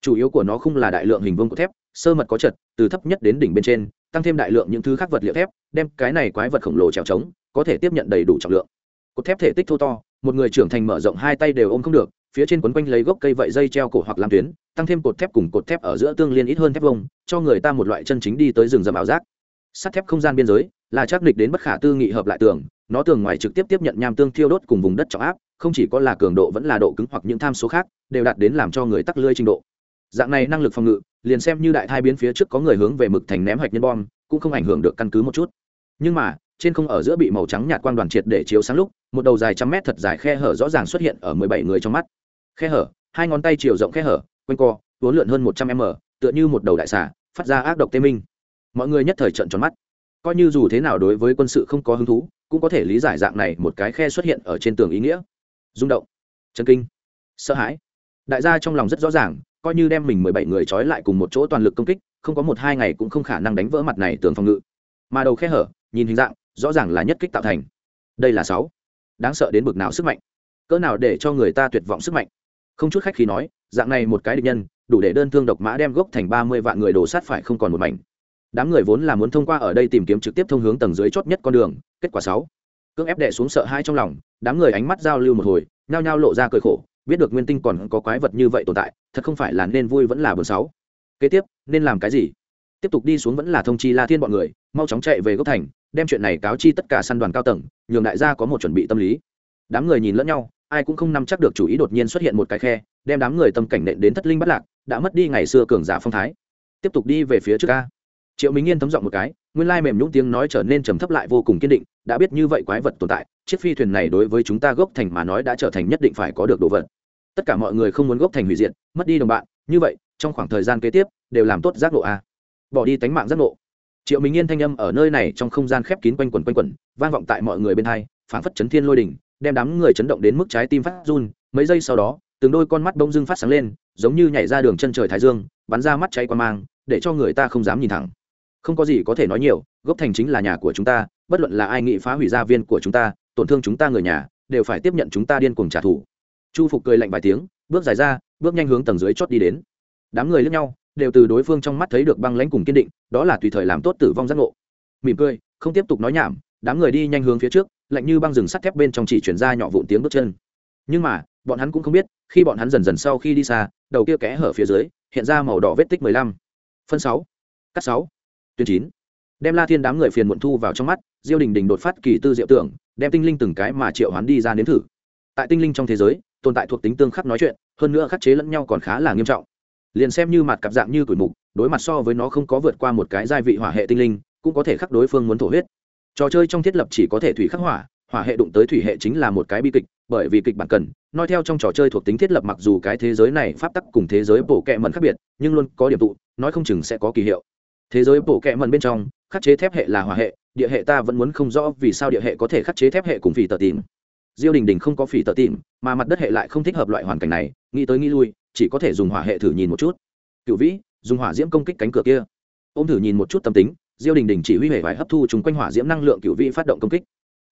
Chủ yếu của nó không là đại lượng hình vuông của thép, sơ mật có chật, từ thấp nhất đến đỉnh bên trên, tăng thêm đại lượng những thứ khác vật liệu thép, đem cái này quái vật khổng lồ trèo trống, có thể tiếp nhận đầy đủ trọng lượng. Cột thép thể tích thô to, một người trưởng thành mở rộng hai tay đều ôm không được, phía trên quấn quanh lấy gốc cây vậy dây treo cổ hoặc làm tuyến tăng thêm cột thép cùng cột thép ở giữa tương liên ít hơn thép vông, cho người ta một loại chân chính đi tới rừng rậm ảo giác. Sắt thép không gian biên giới là chắc địch đến bất khả tư nghị hợp lại tường, nó tường ngoài trực tiếp tiếp nhận nham tương thiêu đốt cùng vùng đất trọng áp, không chỉ có là cường độ vẫn là độ cứng hoặc những tham số khác, đều đạt đến làm cho người tắc lươi trình độ. Dạng này năng lực phòng ngự, liền xem như đại thai biến phía trước có người hướng về mực thành ném hạch nhân bom, cũng không ảnh hưởng được căn cứ một chút. Nhưng mà, trên không ở giữa bị màu trắng nhạt quang đoàn triệt để chiếu sáng lúc, một đầu dài trăm mét thật dài khe hở rõ ràng xuất hiện ở mười bảy người trong mắt. Khe hở, hai ngón tay chiều rộng khe hở quanh co, uốn lượn hơn một trăm m, tựa như một đầu đại xà, phát ra ác độc tê minh. Mọi người nhất thời trận tròn mắt. Coi như dù thế nào đối với quân sự không có hứng thú, cũng có thể lý giải dạng này một cái khe xuất hiện ở trên tường ý nghĩa. Rung động. Chân kinh. Sợ hãi. Đại gia trong lòng rất rõ ràng, coi như đem mình mười bảy người trói lại cùng một chỗ toàn lực công kích, không có một hai ngày cũng không khả năng đánh vỡ mặt này tường phòng ngự. Mà đầu khe hở, nhìn hình dạng, rõ ràng là nhất kích tạo thành. Đây là sáu. Đáng sợ đến bực nào sức mạnh. Cỡ nào để cho người ta tuyệt vọng sức mạnh. Không chút khách khi nói dạng này một cái địch nhân, đủ để đơn thương độc mã đem gốc thành ba mươi vạn người đổ sát phải không còn một mảnh. Đám người vốn là muốn thông qua ở đây tìm kiếm trực tiếp thông hướng tầng dưới chót nhất con đường, kết quả sáu. Cưỡng ép đệ xuống sợ hai trong lòng, đám người ánh mắt giao lưu một hồi, nhao nhao lộ ra cười khổ, biết được nguyên tinh còn có quái vật như vậy tồn tại, thật không phải là nên vui vẫn là buồn sáu. Kế tiếp, nên làm cái gì? Tiếp tục đi xuống vẫn là thông chi la thiên bọn người, mau chóng chạy về gốc thành, đem chuyện này cáo chi tất cả săn đoàn cao tầng, nhường đại gia có một chuẩn bị tâm lý. Đám người nhìn lẫn nhau, ai cũng không nắm chắc được chủ ý đột nhiên xuất hiện một cái khe đem đám người tâm cảnh nện đến thất linh bắt lạc, đã mất đi ngày xưa cường giả phong thái. Tiếp tục đi về phía trước ca. Triệu minh yên thấm giọng một cái, nguyên lai mềm nhũng tiếng nói trở nên trầm thấp lại vô cùng kiên định, đã biết như vậy quái vật tồn tại, chiếc phi thuyền này đối với chúng ta gốc thành mà nói đã trở thành nhất định phải có được đồ vật. Tất cả mọi người không muốn gốc thành hủy diệt, mất đi đồng bạn, như vậy, trong khoảng thời gian kế tiếp, đều làm tốt giác ngộ a. Bỏ đi tánh mạng giác ngộ. Triệu minh yên thanh âm ở nơi này trong không gian khép kín quanh quẩn quanh quẩn, vang vọng tại mọi người bên hai, phảng phất chấn thiên lôi đỉnh, đem đám người chấn động đến mức trái tim phát run, mấy giây sau đó từng đôi con mắt bỗng dưng phát sáng lên, giống như nhảy ra đường chân trời thái dương, bắn ra mắt cháy qua mang, để cho người ta không dám nhìn thẳng. Không có gì có thể nói nhiều, gốc thành chính là nhà của chúng ta, bất luận là ai nghị phá hủy gia viên của chúng ta, tổn thương chúng ta người nhà, đều phải tiếp nhận chúng ta điên cuồng trả thù. Chu phục cười lạnh vài tiếng, bước dài ra, bước nhanh hướng tầng dưới chót đi đến. Đám người lẫn nhau, đều từ đối phương trong mắt thấy được băng lãnh cùng kiên định, đó là tùy thời làm tốt tử vong giác ngộ. Mỉm cười, không tiếp tục nói nhảm, đám người đi nhanh hướng phía trước, lạnh như băng rừng sắt thép bên trong chỉ chuyển ra nhỏ vụn tiếng bước chân. Nhưng mà bọn hắn cũng không biết, khi bọn hắn dần dần sau khi đi xa, đầu kia kẽ hở phía dưới, hiện ra màu đỏ vết tích mười lăm. Phân sáu. Cắt sáu. Tuyến chín. Đem la thiên đám người phiền muộn thu vào trong mắt, diêu đình đình đột phát kỳ tư diệu tưởng, đem tinh linh từng cái mà triệu hoán đi ra nếm thử. Tại tinh linh trong thế giới, tồn tại thuộc tính tương khắc nói chuyện, hơn nữa khắc chế lẫn nhau còn khá là nghiêm trọng. Liền xem như mặt cặp dạng như tuổi mục, đối mặt so với nó không có vượt qua một cái giai vị hỏa hệ tinh linh, cũng có thể khắc đối phương muốn thổ huyết. Trò chơi trong thiết lập chỉ có thể thủy khắc hỏa hỏa hệ đụng tới thủy hệ chính là một cái bi kịch bởi vì kịch bản cần, nói theo trong trò chơi thuộc tính thiết lập mặc dù cái thế giới này pháp tắc cùng thế giới bổ kẹ mần khác biệt, nhưng luôn có điểm tụ, nói không chừng sẽ có kỳ hiệu. Thế giới bổ kẹ mần bên trong, khắc chế thép hệ là hỏa hệ, địa hệ ta vẫn muốn không rõ vì sao địa hệ có thể khắc chế thép hệ cùng phỉ tờ tìm. Diêu đình đình không có phỉ tờ tìm, mà mặt đất hệ lại không thích hợp loại hoàn cảnh này, nghĩ tới nghĩ lui, chỉ có thể dùng hỏa hệ thử nhìn một chút. Cựu vĩ, dùng hỏa diễm công kích cánh cửa kia. Ô m thử nhìn một chút tâm tính, diêu đình đình chỉ huy hệ vải hấp thu chúng quanh hỏa diễm năng lượng cựu vĩ phát động công kích.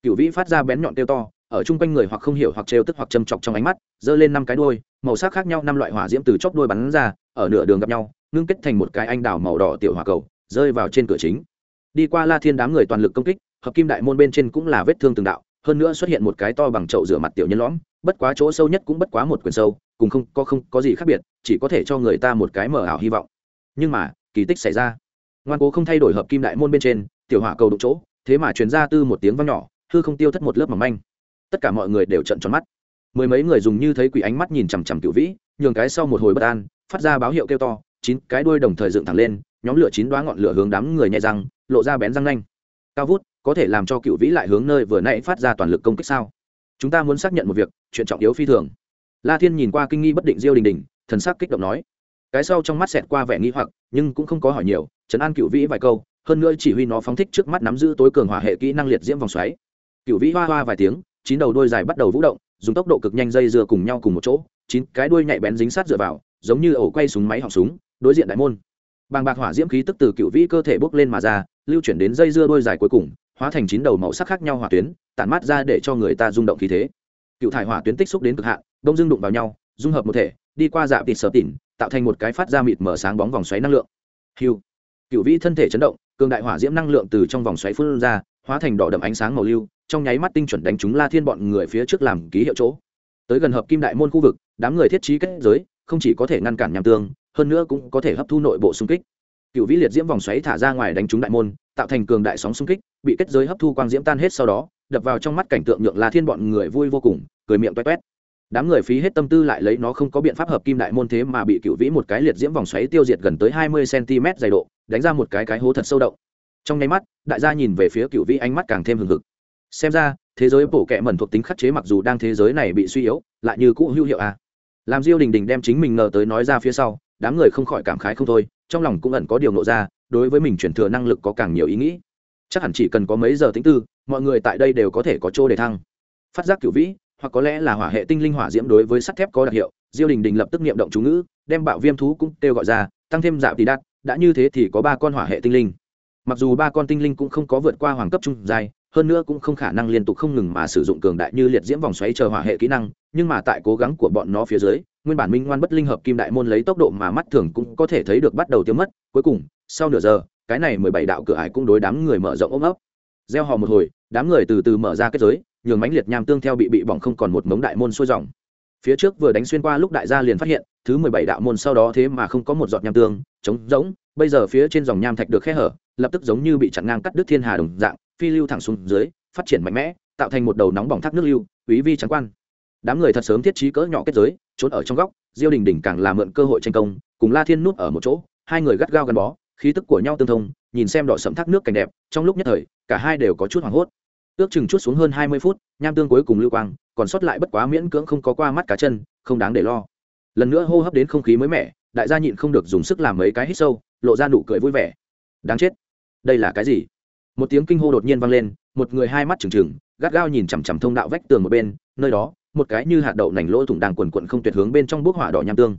Cựu vĩ phát ra bén nhọn tiêu to ở chung quanh người hoặc không hiểu hoặc trêu tức hoặc châm chọc trong ánh mắt, giơ lên năm cái đuôi, màu sắc khác nhau năm loại hỏa diễm từ chóp đuôi bắn ra, ở nửa đường gặp nhau, ngưng kết thành một cái anh đào màu đỏ tiểu hỏa cầu, rơi vào trên cửa chính. Đi qua la thiên đám người toàn lực công kích, hợp kim đại môn bên trên cũng là vết thương từng đạo, hơn nữa xuất hiện một cái to bằng chậu rửa mặt tiểu nhân lõm, bất quá chỗ sâu nhất cũng bất quá một quyền sâu, cùng không có không có gì khác biệt, chỉ có thể cho người ta một cái mở ảo hy vọng. Nhưng mà, kỳ tích xảy ra. Ngoan cố không thay đổi hợp kim đại môn bên trên, tiểu hỏa cầu đụng chỗ, thế mà truyền ra tư một tiếng vang nhỏ, hư không tiêu thất một lớp mỏng manh tất cả mọi người đều trận tròn mắt. Mười mấy người dùng như thấy quỷ ánh mắt nhìn chằm chằm cựu vĩ, nhường cái sau một hồi bất an, phát ra báo hiệu kêu to, chín cái đuôi đồng thời dựng thẳng lên, nhóm lửa chín đoá ngọn lửa hướng đám người nhẹ răng, lộ ra bén răng nanh. Cao vút, có thể làm cho cựu vĩ lại hướng nơi vừa nãy phát ra toàn lực công kích sao? Chúng ta muốn xác nhận một việc, chuyện trọng yếu phi thường. La thiên nhìn qua kinh nghi bất định diêu đình đình, thần sắc kích động nói. Cái sau trong mắt xẹt qua vẻ nghi hoặc, nhưng cũng không có hỏi nhiều, trấn an cựu vĩ vài câu, hơn nữa chỉ huy nó phóng thích trước mắt nắm giữ tối cường hỏa hệ kỹ năng liệt diễm vòng xoáy. Cựu vĩ hoa hoa vài tiếng chín đầu đuôi dài bắt đầu vũ động, dùng tốc độ cực nhanh dây dưa cùng nhau cùng một chỗ, chín cái đuôi nhạy bén dính sát dựa vào, giống như ổ quay súng máy họng súng, đối diện đại môn. Bàng bạc hỏa diễm khí tức từ cựu vĩ cơ thể bốc lên mà ra, lưu chuyển đến dây dưa đuôi dài cuối cùng, hóa thành chín đầu màu sắc khác nhau hỏa tuyến, tản mát ra để cho người ta rung động khí thế. Cựu thải hỏa tuyến tích xúc đến cực hạn, đông dương đụng vào nhau, dung hợp một thể, đi qua dạ tịt sở tỉn, tạo thành một cái phát ra mịt mở sáng bóng vòng xoáy năng lượng. Hiu. Cựu vĩ thân thể chấn động, cường đại hỏa diễm năng lượng từ trong vòng xoáy phun ra, hóa thành đỏ đậm ánh sáng màu lưu trong nháy mắt tinh chuẩn đánh trúng la thiên bọn người phía trước làm ký hiệu chỗ. Tới gần hợp kim đại môn khu vực, đám người thiết trí kết giới, không chỉ có thể ngăn cản nham tương hơn nữa cũng có thể hấp thu nội bộ xung kích. Cựu vĩ liệt diễm vòng xoáy thả ra ngoài đánh trúng đại môn, tạo thành cường đại sóng xung kích, bị kết giới hấp thu quang diễm tan hết sau đó, đập vào trong mắt cảnh tượng nhượng la thiên bọn người vui vô cùng, cười miệng toét toét đám người phí hết tâm tư lại lấy nó không có biện pháp hợp kim đại môn thế mà bị cựu vĩ một cái liệt diễm vòng xoáy tiêu diệt gần tới hai mươi cm dày độ, đánh ra một cái cái hố thật sâu động. Trong nháy mắt, đại gia nhìn về phía cựu vĩ ánh mắt càng thêm hừng hực xem ra, thế giới bổ kẹ mẩn thuộc tính khắc chế mặc dù đang thế giới này bị suy yếu, lại như cũ hữu hiệu à. làm diêu đình đình đem chính mình ngờ tới nói ra phía sau, đám người không khỏi cảm khái không thôi, trong lòng cũng ẩn có điều nộ ra, đối với mình chuyển thừa năng lực có càng nhiều ý nghĩ. Chắc hẳn chỉ cần có mấy giờ tính tư, mọi người tại đây đều có thể có chỗ để thăng. Phát giác cựu vĩ, hoặc có lẽ là hỏa hệ tinh linh hỏa diễm đối với sắt thép có đặc hiệu, diêu đình đình lập tức niệm động chú ngữ, đem bạo viêm thú cũng kêu gọi ra, tăng thêm dạo tỷ đạt đã như thế thì có ba con hỏa hệ tinh linh. Mặc dù ba con tinh linh cũng không có vượt qua hoàng cấp trung dài hơn nữa cũng không khả năng liên tục không ngừng mà sử dụng cường đại như liệt diễm vòng xoáy chờ hỏa hệ kỹ năng, nhưng mà tại cố gắng của bọn nó phía dưới, nguyên bản minh ngoan bất linh hợp kim đại môn lấy tốc độ mà mắt thường cũng có thể thấy được bắt đầu tiêu mất. Cuối cùng, sau nửa giờ, cái này mười bảy đạo cửa ải cũng đối đám người mở rộng ôm ấp. Gieo hò một hồi, đám người từ từ mở ra kết giới, nhường mánh liệt nham tương theo bị bị bỏng không còn một mống đại môn xuôi dòng. Phía trước vừa đánh xuyên qua lúc đại gia liền phát hiện, thứ mười bảy đạo môn sau đó thế mà không có một giọt nham tương, trống rỗng. Bây giờ phía trên dòng nham thạch được khe hở, lập tức giống như bị chặn ngang cắt đứt thiên hà đồng dạng phi lưu thẳng xuống dưới, phát triển mạnh mẽ, tạo thành một đầu nóng bỏng thác nước lưu, quý vi trắng quan. Đám người thật sớm thiết trí cỡ nhỏ kết giới, trốn ở trong góc, diêu đình đỉnh càng làm mượn cơ hội tranh công, cùng la thiên nút ở một chỗ, hai người gắt gao gắn bó, khí tức của nhau tương thông, nhìn xem đỏ sẫm thác nước cảnh đẹp, trong lúc nhất thời, cả hai đều có chút hoảng hốt. Ước chừng chút xuống hơn hai mươi phút, nham tương cuối cùng lưu quang, còn sót lại bất quá miễn cưỡng không có qua mắt cá chân, không đáng để lo. Lần nữa hô hấp đến không khí mới mẻ, đại gia nhịn không được dùng sức làm mấy cái hít sâu, lộ ra nụ cười vui vẻ. Đáng chết. Đây là cái gì? Một tiếng kinh hô đột nhiên vang lên, một người hai mắt trừng trừng, gắt gao nhìn chằm chằm thông đạo vách tường một bên, nơi đó, một cái như hạt đậu nành lỗ thủng đang quần quận không tuyệt hướng bên trong bức hỏa đỏ nham tương.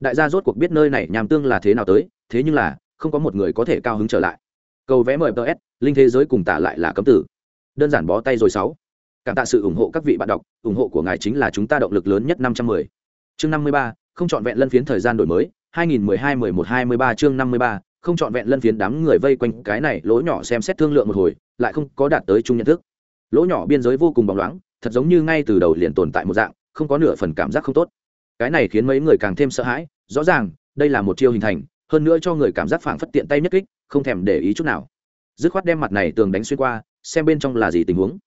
Đại gia rốt cuộc biết nơi này nham tương là thế nào tới, thế nhưng là, không có một người có thể cao hứng trở lại. Cầu vẽ mời ts linh thế giới cùng tả lại là cấm tử. Đơn giản bó tay rồi sáu. Cảm tạ sự ủng hộ các vị bạn đọc, ủng hộ của ngài chính là chúng ta động lực lớn nhất năm trăm mười. Chương năm mươi ba, không chọn vẹn lân phiến thời gian đổi mới, hai nghìn mười hai mười một hai mươi ba chương năm mươi ba không chọn vẹn lân phiến đám người vây quanh cái này, lỗ nhỏ xem xét thương lượng một hồi, lại không có đạt tới chung nhận thức. Lỗ nhỏ biên giới vô cùng bóng loáng, thật giống như ngay từ đầu liền tồn tại một dạng, không có nửa phần cảm giác không tốt. Cái này khiến mấy người càng thêm sợ hãi, rõ ràng, đây là một chiêu hình thành, hơn nữa cho người cảm giác phảng phất tiện tay nhất kích, không thèm để ý chút nào. Dứt khoát đem mặt này tường đánh xuyên qua, xem bên trong là gì tình huống.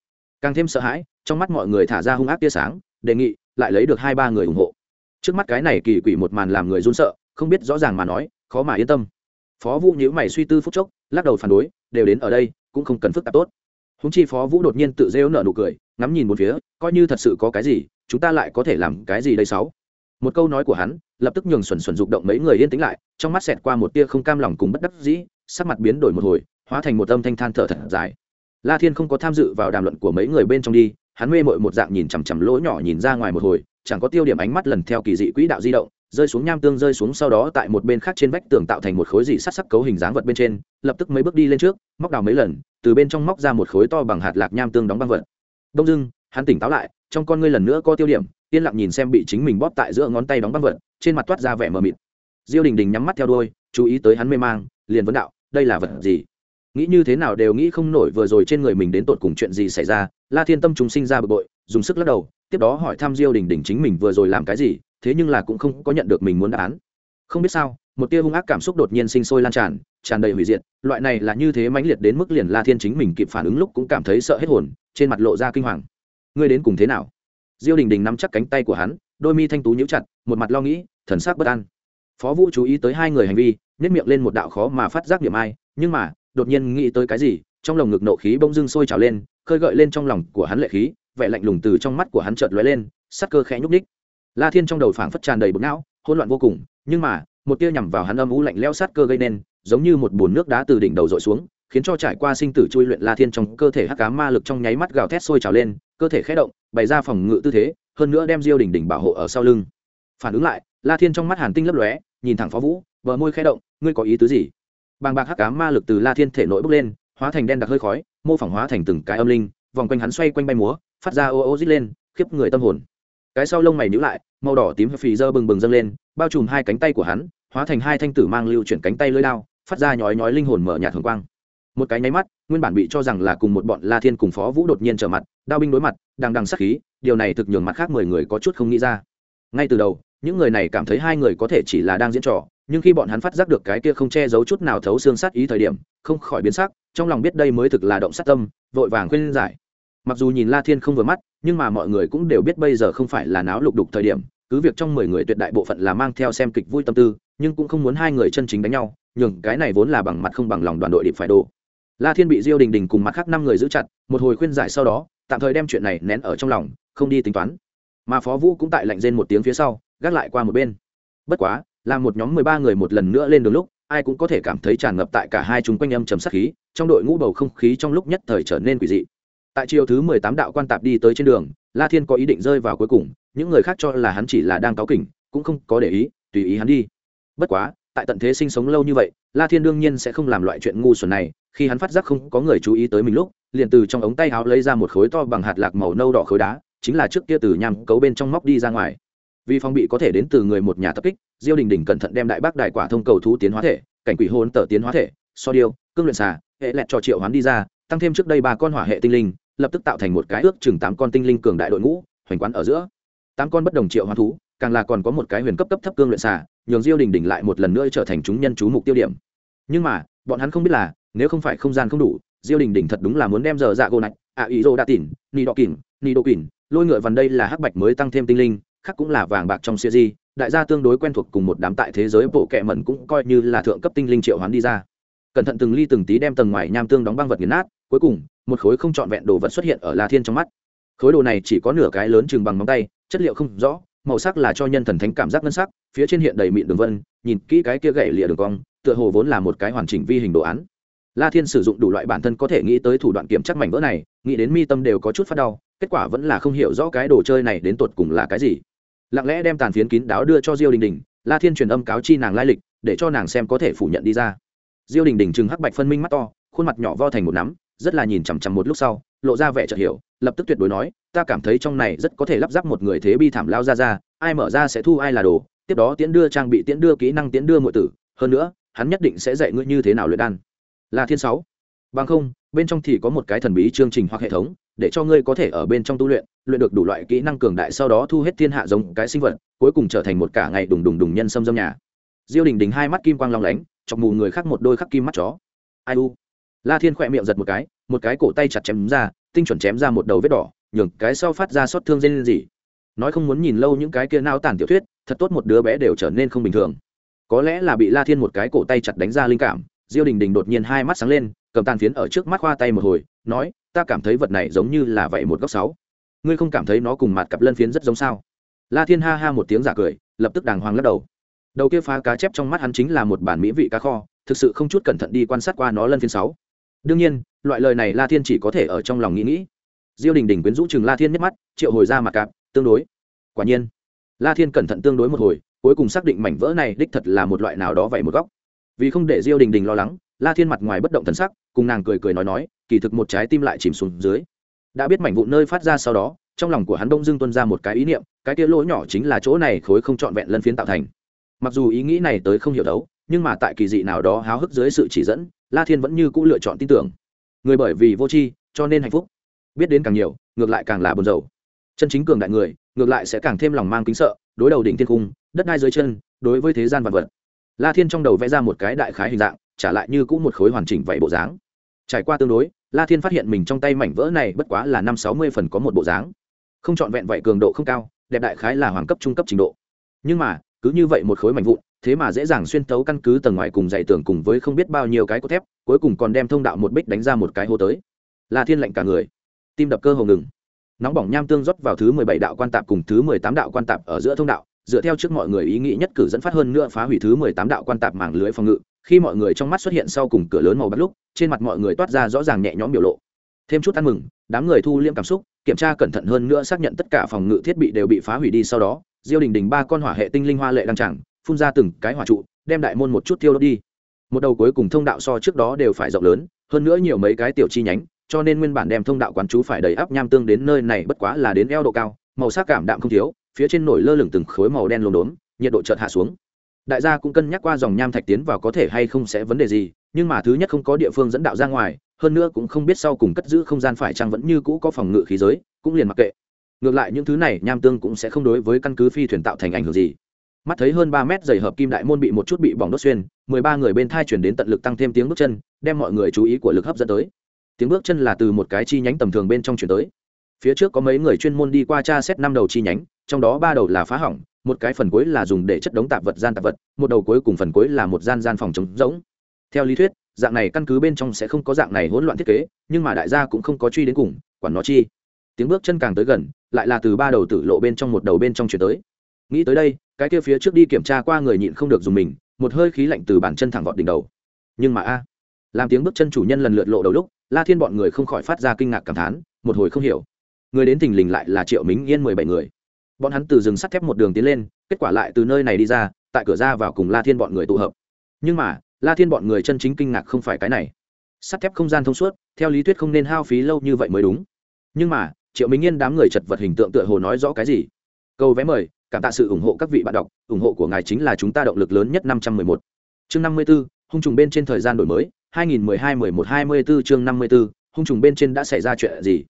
Càng thêm sợ hãi, trong mắt mọi người thả ra hung ác tia sáng, đề nghị, lại lấy được hai ba người ủng hộ. Trước mắt cái này kỳ quỷ một màn làm người run sợ, không biết rõ ràng mà nói, khó mà yên tâm phó vũ nhữ mày suy tư phút chốc, lắc đầu phản đối, đều đến ở đây, cũng không cần phức tạp tốt. Húng chi phó vũ đột nhiên tự rêu nở nụ cười, ngắm nhìn một phía, coi như thật sự có cái gì, chúng ta lại có thể làm cái gì đây sáu? Một câu nói của hắn, lập tức nhường xuẩn xuẩn rụng động mấy người yên tĩnh lại, trong mắt xẹt qua một tia không cam lòng cùng bất đắc dĩ, sắc mặt biến đổi một hồi, hóa thành một âm thanh than thở thật dài. La thiên không có tham dự vào đàm luận của mấy người bên trong đi, hắn mê mội một dạng nhìn chằm chằm lỗ nhỏ nhìn ra ngoài một hồi, chẳng có tiêu điểm ánh mắt lần theo kỳ dị quỹ đạo di động rơi xuống nham tương rơi xuống sau đó tại một bên khác trên vách tường tạo thành một khối dị sắt sắc cấu hình dáng vật bên trên, lập tức mấy bước đi lên trước, móc đào mấy lần, từ bên trong móc ra một khối to bằng hạt lạc nham tương đóng băng vật. Đông dưng hắn tỉnh táo lại, trong con ngươi lần nữa có tiêu điểm, yên lặng nhìn xem bị chính mình bóp tại giữa ngón tay đóng băng vật, trên mặt toát ra vẻ mờ mịt. Diêu đình đình nhắm mắt theo đôi chú ý tới hắn mê mang, liền vấn đạo, đây là vật gì? Nghĩ như thế nào đều nghĩ không nổi vừa rồi trên người mình đến tột cùng chuyện gì xảy ra, la thiên tâm chúng sinh ra bực bội, dùng sức lắc đầu, tiếp đó hỏi thăm diêu đình đình chính mình vừa rồi làm cái gì thế nhưng là cũng không có nhận được mình muốn đáp án. Không biết sao, một tia hung ác cảm xúc đột nhiên sinh sôi lan tràn tràn đầy hủy diệt, loại này là như thế mãnh liệt đến mức liền la thiên chính mình kịp phản ứng lúc cũng cảm thấy sợ hết hồn, trên mặt lộ ra kinh hoàng. Ngươi đến cùng thế nào? Diêu đình đình nắm chắc cánh tay của hắn, đôi mi thanh tú nhíu chặt, một mặt lo nghĩ, thần sắc bất an. Phó vũ chú ý tới hai người hành vi nhét miệng lên một đạo khó mà phát giác điểm ai, nhưng mà, đột nhiên nghĩ tới cái gì, trong lồng ngực nộ khí bỗng dưng sôi trào lên, khơi gợi lên trong lòng của hắn lệ khí, vẻ lạnh lùng từ trong mắt của hắn chợt lóe lên, sắc cơ khẽ nhúc ních la thiên trong đầu phảng phất tràn đầy bực não, hỗn loạn vô cùng, nhưng mà, một tia nhằm vào hắn âm u lạnh leo sát cơ gây nên, giống như một bồn nước đá từ đỉnh đầu dội xuống, khiến cho trải qua sinh tử chui luyện la thiên trong cơ thể hắc cá ma lực trong nháy mắt gào thét sôi trào lên, cơ thể khẽ động, bày ra phòng ngự tư thế, hơn nữa đem diêu đỉnh đỉnh bảo hộ ở sau lưng. Phản ứng lại, la thiên trong mắt hàn tinh lấp lóe, nhìn thẳng phó vũ, bờ môi khẽ động, ngươi có ý tứ gì? Bàng bạc hắc cá ma lực từ la thiên thể nội bốc lên, hóa thành đen đặc hơi khói, mô phỏng hóa thành từng cái âm linh, vòng quanh hắn xoay quanh bay múa, phát ra ô ô rít lên, khiếp người tâm hồn cái sau lông mày nhíu lại, màu đỏ tím phì dơ bừng bừng dâng lên, bao trùm hai cánh tay của hắn, hóa thành hai thanh tử mang lưu chuyển cánh tay lưỡi đao, phát ra nhói nhói linh hồn mở nhạt thường quang. Một cái nháy mắt, nguyên bản bị cho rằng là cùng một bọn la thiên cùng phó vũ đột nhiên trở mặt, đao binh đối mặt đang đằng sắc khí, điều này thực nhường mặt khác mười người có chút không nghĩ ra. Ngay từ đầu, những người này cảm thấy hai người có thể chỉ là đang diễn trò, nhưng khi bọn hắn phát giác được cái kia không che giấu chút nào thấu xương sát ý thời điểm, không khỏi biến sắc, trong lòng biết đây mới thực là động sát tâm, vội vàng khuyên giải mặc dù nhìn la thiên không vừa mắt, nhưng mà mọi người cũng đều biết bây giờ không phải là náo lục đục thời điểm, cứ việc trong mười người tuyệt đại bộ phận là mang theo xem kịch vui tâm tư, nhưng cũng không muốn hai người chân chính đánh nhau, nhường cái này vốn là bằng mặt không bằng lòng đoàn đội điệp phải đổ. La thiên bị diêu đình đình cùng mặt khác năm người giữ chặt, một hồi khuyên giải sau đó, tạm thời đem chuyện này nén ở trong lòng, không đi tính toán. Mà phó vũ cũng tại lạnh rên một tiếng phía sau, gác lại qua một bên. Bất quá, là một nhóm mười ba người một lần nữa lên đường lúc, ai cũng có thể cảm thấy tràn ngập tại cả hai chúng quanh âm trầm sát khí, trong đội ngũ bầu không khí trong lúc nhất thời trở nên quỷ dị tại chiều thứ mười tám đạo quan tạp đi tới trên đường, la thiên có ý định rơi vào cuối cùng, những người khác cho là hắn chỉ là đang cáo kỉnh, cũng không có để ý, tùy ý hắn đi. Bất quá, tại tận thế sinh sống lâu như vậy, la thiên đương nhiên sẽ không làm loại chuyện ngu xuẩn này, khi hắn phát giác không có người chú ý tới mình lúc, liền từ trong ống tay áo lấy ra một khối to bằng hạt lạc màu nâu đỏ khối đá, chính là trước kia từ nham cấu bên trong móc đi ra ngoài. Vì phong bị có thể đến từ người một nhà tập kích, diêu đình đình cẩn thận đem đại bác đại quả thông cầu thú tiến hóa thể, cảnh quỷ hôn tờ tiến hóa thể, so điêu, cương luyện xà, hệ lẹt cho triệu hoán đi ra, tăng thêm trước đây ba con hỏa hệ tinh linh lập tức tạo thành một cái ước chừng tám con tinh linh cường đại đội ngũ, hoành quán ở giữa. Tám con bất đồng triệu hoang thú, càng là còn có một cái huyền cấp cấp thấp cương luyện xà, nhường diêu đình đình lại một lần nữa trở thành chúng nhân chú mục tiêu điểm. Nhưng mà, bọn hắn không biết là, nếu không phải không gian không đủ, diêu đình đình thật đúng là muốn đem giờ dạ gô nạch ạ ý rô đa tỉn ni đỏ kỉn ni đô kỉn, lôi ngựa vằn đây là hắc bạch mới tăng thêm tinh linh, khác cũng là vàng bạc trong siêu di, đại gia tương đối quen thuộc cùng một đám tại thế giới bộ kệ mẩn cũng coi như là thượng cấp tinh linh triệu hoán đi ra. Cẩn thận từng ly từng tí đem tầng ngoài nham tương đóng băng vật nghiền nát cuối cùng, một khối không trọn vẹn đồ vật xuất hiện ở la thiên trong mắt. Khối đồ này chỉ có nửa cái lớn chừng bằng móng tay, chất liệu không rõ, màu sắc là cho nhân thần thánh cảm giác ngân sắc, phía trên hiện đầy mịn đường vân, nhìn kỹ cái kia gậy lịa đường cong, tựa hồ vốn là một cái hoàn chỉnh vi hình đồ án. La thiên sử dụng đủ loại bản thân có thể nghĩ tới thủ đoạn kiểm chắc mảnh vỡ này, nghĩ đến mi tâm đều có chút phát đau, kết quả vẫn là không hiểu rõ cái đồ chơi này đến tột cùng là cái gì. Lặng lẽ đem tàn phiến kín đáo đưa cho diêu đình đình, la thiên truyền âm cáo chi nàng lai lịch, để cho nàng xem có thể phủ nhận đi ra. Diêu đình đình chừng hắc bạch phân minh mắt to, khuôn mặt nhỏ vo thành một nắm rất là nhìn chằm chằm một lúc sau, lộ ra vẻ chợt hiểu, lập tức tuyệt đối nói, ta cảm thấy trong này rất có thể lắp ráp một người thế bi thảm lao ra ra, ai mở ra sẽ thu ai là đồ, tiếp đó tiễn đưa trang bị, tiễn đưa kỹ năng, tiễn đưa mọi tử, hơn nữa, hắn nhất định sẽ dạy ngươi như thế nào luyện đan. Là thiên sáu. Bằng không, bên trong thì có một cái thần bí chương trình hoặc hệ thống, để cho ngươi có thể ở bên trong tu luyện luyện được đủ loại kỹ năng cường đại sau đó thu hết thiên hạ giống cái sinh vật, cuối cùng trở thành một cả ngày đùng đùng đùng nhân xâm dâm nhà. Diêu đình đình hai mắt kim quang long lánh, chọc mù người khác một đôi khắc kim mắt chó. Ai u? La thiên khỏe miệng giật một cái một cái cổ tay chặt chém ra, tinh chuẩn chém ra một đầu vết đỏ, nhường cái sau phát ra xót thương dây lên gì nói không muốn nhìn lâu những cái kia nao tản tiểu thuyết, thật tốt một đứa bé đều trở nên không bình thường. Có lẽ là bị la thiên một cái cổ tay chặt đánh ra linh cảm, diêu đình đình đột nhiên hai mắt sáng lên, cầm tàn phiến ở trước mắt khoa tay một hồi, nói, ta cảm thấy vật này giống như là vậy một góc sáu. Ngươi không cảm thấy nó cùng mặt cặp lân phiến rất giống sao? La thiên ha ha một tiếng giả cười, lập tức đàng hoàng lắc đầu. Đầu kia phá cá chép trong mắt hắn chính là một bản mỹ vị cá kho, thực sự không chút cẩn thận đi quan sát qua nó lân phiến sáu. Đương nhiên loại lời này la thiên chỉ có thể ở trong lòng nghĩ nghĩ. Diêu đình đình quyến rũ chừng la thiên nhắc mắt, triệu hồi ra mặt cạp, tương đối. Quả nhiên, la thiên cẩn thận tương đối một hồi, cuối cùng xác định mảnh vỡ này đích thật là một loại nào đó vậy một góc. Vì không để diêu đình đình lo lắng, la thiên mặt ngoài bất động thần sắc, cùng nàng cười cười nói nói, kỳ thực một trái tim lại chìm xuống dưới. Đã biết mảnh vụ nơi phát ra sau đó, trong lòng của hắn đông dưng tuân ra một cái ý niệm, cái kia lỗ nhỏ chính là chỗ này khối không trọn vẹn lân phiến tạo thành. Mặc dù ý nghĩ này tới không hiểu đấu, nhưng mà tại kỳ dị nào đó háo hức dưới sự chỉ dẫn, la thiên vẫn như c ũ lựa chọn tin tưởng người bởi vì vô tri, cho nên hạnh phúc. Biết đến càng nhiều, ngược lại càng là buồn rầu. Chân chính cường đại người, ngược lại sẽ càng thêm lòng mang kính sợ, đối đầu đỉnh thiên cung, đất đai dưới chân, đối với thế gian vật vật. La thiên trong đầu vẽ ra một cái đại khái hình dạng, trả lại như cũng một khối hoàn chỉnh vậy bộ dáng. Trải qua tương đối, la thiên phát hiện mình trong tay mảnh vỡ này bất quá là năm sáu mươi phần có một bộ dáng. Không trọn vẹn vậy cường độ không cao, đẹp đại khái là hoàng cấp trung cấp trình độ. Nhưng mà, cứ như vậy một khối mảnh vụn thế mà dễ dàng xuyên tấu căn cứ tầng ngoài cùng dày tường cùng với không biết bao nhiêu cái cốt thép, cuối cùng còn đem thông đạo một bích đánh ra một cái hô tới. La thiên lệnh cả người. Tim đập cơ hồ ngừng. Nóng bỏng nham tương rót vào thứ mười bảy đạo quan tạp cùng thứ mười tám đạo quan tạp ở giữa thông đạo, dựa theo trước mọi người ý nghĩ nhất cử dẫn phát hơn nữa phá hủy thứ mười tám đạo quan tạp mảng lưới phòng ngự. Khi mọi người trong mắt xuất hiện sau cùng cửa lớn màu bạc lúc, trên mặt mọi người toát ra rõ ràng nhẹ nhõm biểu lộ. Thêm chút ăn mừng, đám người thu liêm cảm xúc, kiểm tra cẩn thận hơn nữa xác nhận tất cả phòng ngự thiết bị đều bị phá hủy đi sau đó, diêu đình đình ba con hỏa hệ tinh linh hoa lệ đăng tràng phun ra từng cái hỏa trụ, đem đại môn một chút tiêu đốt đi. Một đầu cuối cùng thông đạo so trước đó đều phải rộng lớn, hơn nữa nhiều mấy cái tiểu chi nhánh, cho nên nguyên bản đem thông đạo quán chú phải đầy áp nham tương đến nơi này bất quá là đến eo độ cao, màu sắc cảm đạm không thiếu, phía trên nổi lơ lửng từng khối màu đen lốm đốm, nhiệt độ chợt hạ xuống. Đại gia cũng cân nhắc qua dòng nham thạch tiến vào có thể hay không sẽ vấn đề gì, nhưng mà thứ nhất không có địa phương dẫn đạo ra ngoài, hơn nữa cũng không biết sau cùng cất giữ không gian phải chăng vẫn như cũ có phòng ngự khí giới, cũng liền mặc kệ. Ngược lại những thứ này nham tương cũng sẽ không đối với căn cứ phi thuyền tạo thành ảnh hưởng gì mắt thấy hơn ba mét dày hợp kim đại môn bị một chút bị bỏng đốt xuyên, mười ba người bên thai chuyển đến tận lực tăng thêm tiếng bước chân, đem mọi người chú ý của lực hấp dẫn tới. Tiếng bước chân là từ một cái chi nhánh tầm thường bên trong chuyển tới. Phía trước có mấy người chuyên môn đi qua tra xét năm đầu chi nhánh, trong đó ba đầu là phá hỏng, một cái phần cuối là dùng để chất đống tạp vật gian tạp vật, một đầu cuối cùng phần cuối là một gian gian phòng trống rỗng. Theo lý thuyết, dạng này căn cứ bên trong sẽ không có dạng này hỗn loạn thiết kế, nhưng mà đại gia cũng không có truy đến cùng, quản nó chi. Tiếng bước chân càng tới gần, lại là từ ba đầu tử lộ bên trong một đầu bên trong chuyển tới nghĩ tới đây, cái kia phía trước đi kiểm tra qua người nhịn không được dùng mình, một hơi khí lạnh từ bàn chân thẳng vọt đỉnh đầu. Nhưng mà a, làm tiếng bước chân chủ nhân lần lượt lộ đầu lúc, la thiên bọn người không khỏi phát ra kinh ngạc cảm thán, một hồi không hiểu. Người đến thình lình lại là triệu minh yên mười bảy người. Bọn hắn từ rừng sắt thép một đường tiến lên, kết quả lại từ nơi này đi ra, tại cửa ra vào cùng la thiên bọn người tụ hợp. Nhưng mà, la thiên bọn người chân chính kinh ngạc không phải cái này. Sắt thép không gian thông suốt, theo lý thuyết không nên hao phí lâu như vậy mới đúng. Nhưng mà, triệu minh yên đám người chật vật hình tượng tựa hồ nói rõ cái gì? Câu vé mời cảm tạ sự ủng hộ các vị bạn đọc, ủng hộ của ngài chính là chúng ta động lực lớn nhất năm trăm mười một. Chương năm mươi b ố hung trùng bên trên thời gian đổi mới, hai nghìn mười hai mười một hai mươi b ố chương năm mươi b ố hung trùng bên trên đã xảy ra chuyện gì?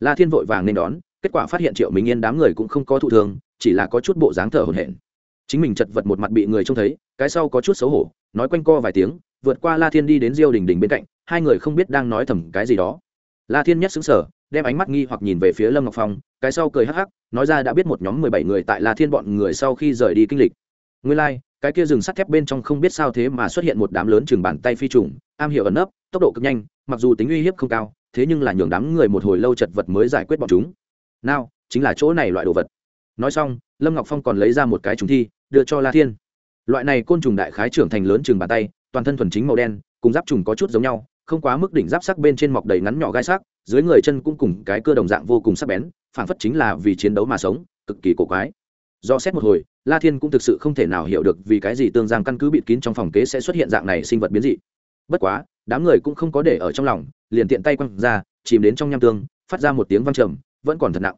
La thiên vội vàng nên đón, kết quả phát hiện triệu minh yên đám người cũng không có thụ thường chỉ là có chút bộ dáng thở hổn hển. Chính mình chật vật một mặt bị người trông thấy, cái sau có chút xấu hổ, nói quanh co vài tiếng, vượt qua la thiên đi đến diêu đình đình bên cạnh, hai người không biết đang nói thầm cái gì đó. La thiên nhất xứng sở đem ánh mắt nghi hoặc nhìn về phía lâm ngọc phong cái sau cười hắc hắc nói ra đã biết một nhóm mười bảy người tại la thiên bọn người sau khi rời đi kinh lịch. Nguyên lai、like, cái kia rừng sắt thép bên trong không biết sao thế mà xuất hiện một đám lớn chừng bàn tay phi trùng am hiểu ẩn nấp tốc độ cực nhanh mặc dù tính uy hiếp không cao thế nhưng là nhường đám người một hồi lâu chật vật mới giải quyết bọn chúng. Nào chính là chỗ này loại đồ vật. Nói xong lâm ngọc phong còn lấy ra một cái trùng thi đưa cho la thiên. Loại này côn trùng đại khái trưởng thành lớn chừng bàn tay toàn thân thuần chính màu đen cùng giáp trùng có chút giống nhau không quá mức đỉnh giáp sắc bên trên mọc đầy ngắn nhỏ gai sắc dưới người chân cũng cùng cái cơ đồng dạng vô cùng sắc bén phản phất chính là vì chiến đấu mà sống, cực kỳ cổ quái. Do xét một hồi, la thiên cũng thực sự không thể nào hiểu được vì cái gì tương giang căn cứ bịt kín trong phòng kế sẽ xuất hiện dạng này sinh vật biến dị. Bất quá, đám người cũng không có để ở trong lòng, liền tiện tay quăng ra, chìm đến trong nham tương, phát ra một tiếng văng trầm, vẫn còn thật nặng.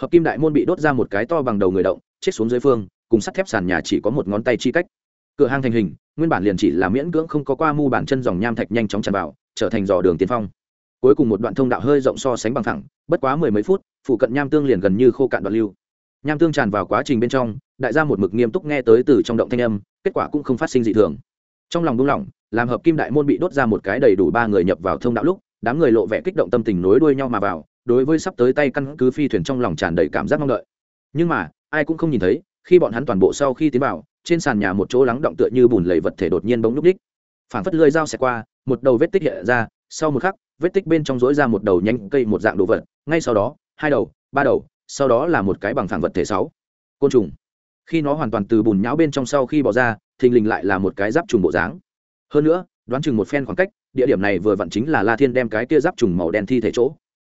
Hợp kim đại môn bị đốt ra một cái to bằng đầu người động, chết xuống dưới phương, cùng sắt thép sàn nhà chỉ có một ngón tay chi cách. Cửa hang thành hình, nguyên bản liền chỉ là miễn cưỡng không có qua mu bản chân dòng nham thạch nhanh chóng tràn vào, trở thành dò đường tiên phong cuối cùng một đoạn thông đạo hơi rộng so sánh bằng thẳng bất quá mười mấy phút, phụ cận nham tương liền gần như khô cạn đoạn lưu. Nham tương tràn vào quá trình bên trong, đại gia một mực nghiêm túc nghe tới từ trong động thanh âm, kết quả cũng không phát sinh dị thường. Trong lòng buông lỏng, làm hợp kim đại môn bị đốt ra một cái đầy đủ ba người nhập vào thông đạo lúc, đám người lộ vẻ kích động tâm tình nối đuôi nhau mà vào, đối với sắp tới tay căn cứ phi thuyền trong lòng tràn đầy cảm giác mong đợi. Nhưng mà, ai cũng không nhìn thấy, khi bọn hắn toàn bộ sau khi tiến vào, trên sàn nhà một chỗ lắng động tựa như bùn lầy vật thể đột nhiên bỗng núp đích. Phảng phất lưỡi dao xẹt qua, một đầu vết tích hiện ra, sau một khắc vết tích bên trong rỗi ra một đầu nhanh cây một dạng đồ vật, ngay sau đó, hai đầu, ba đầu, sau đó là một cái bằng phẳng vật thể sáu. Côn trùng. Khi nó hoàn toàn từ bùn nhão bên trong sau khi bỏ ra, thình lình lại là một cái giáp trùng bộ dáng. Hơn nữa, đoán chừng một phen khoảng cách, địa điểm này vừa vặn chính là la thiên đem cái kia giáp trùng màu đen thi thể chỗ.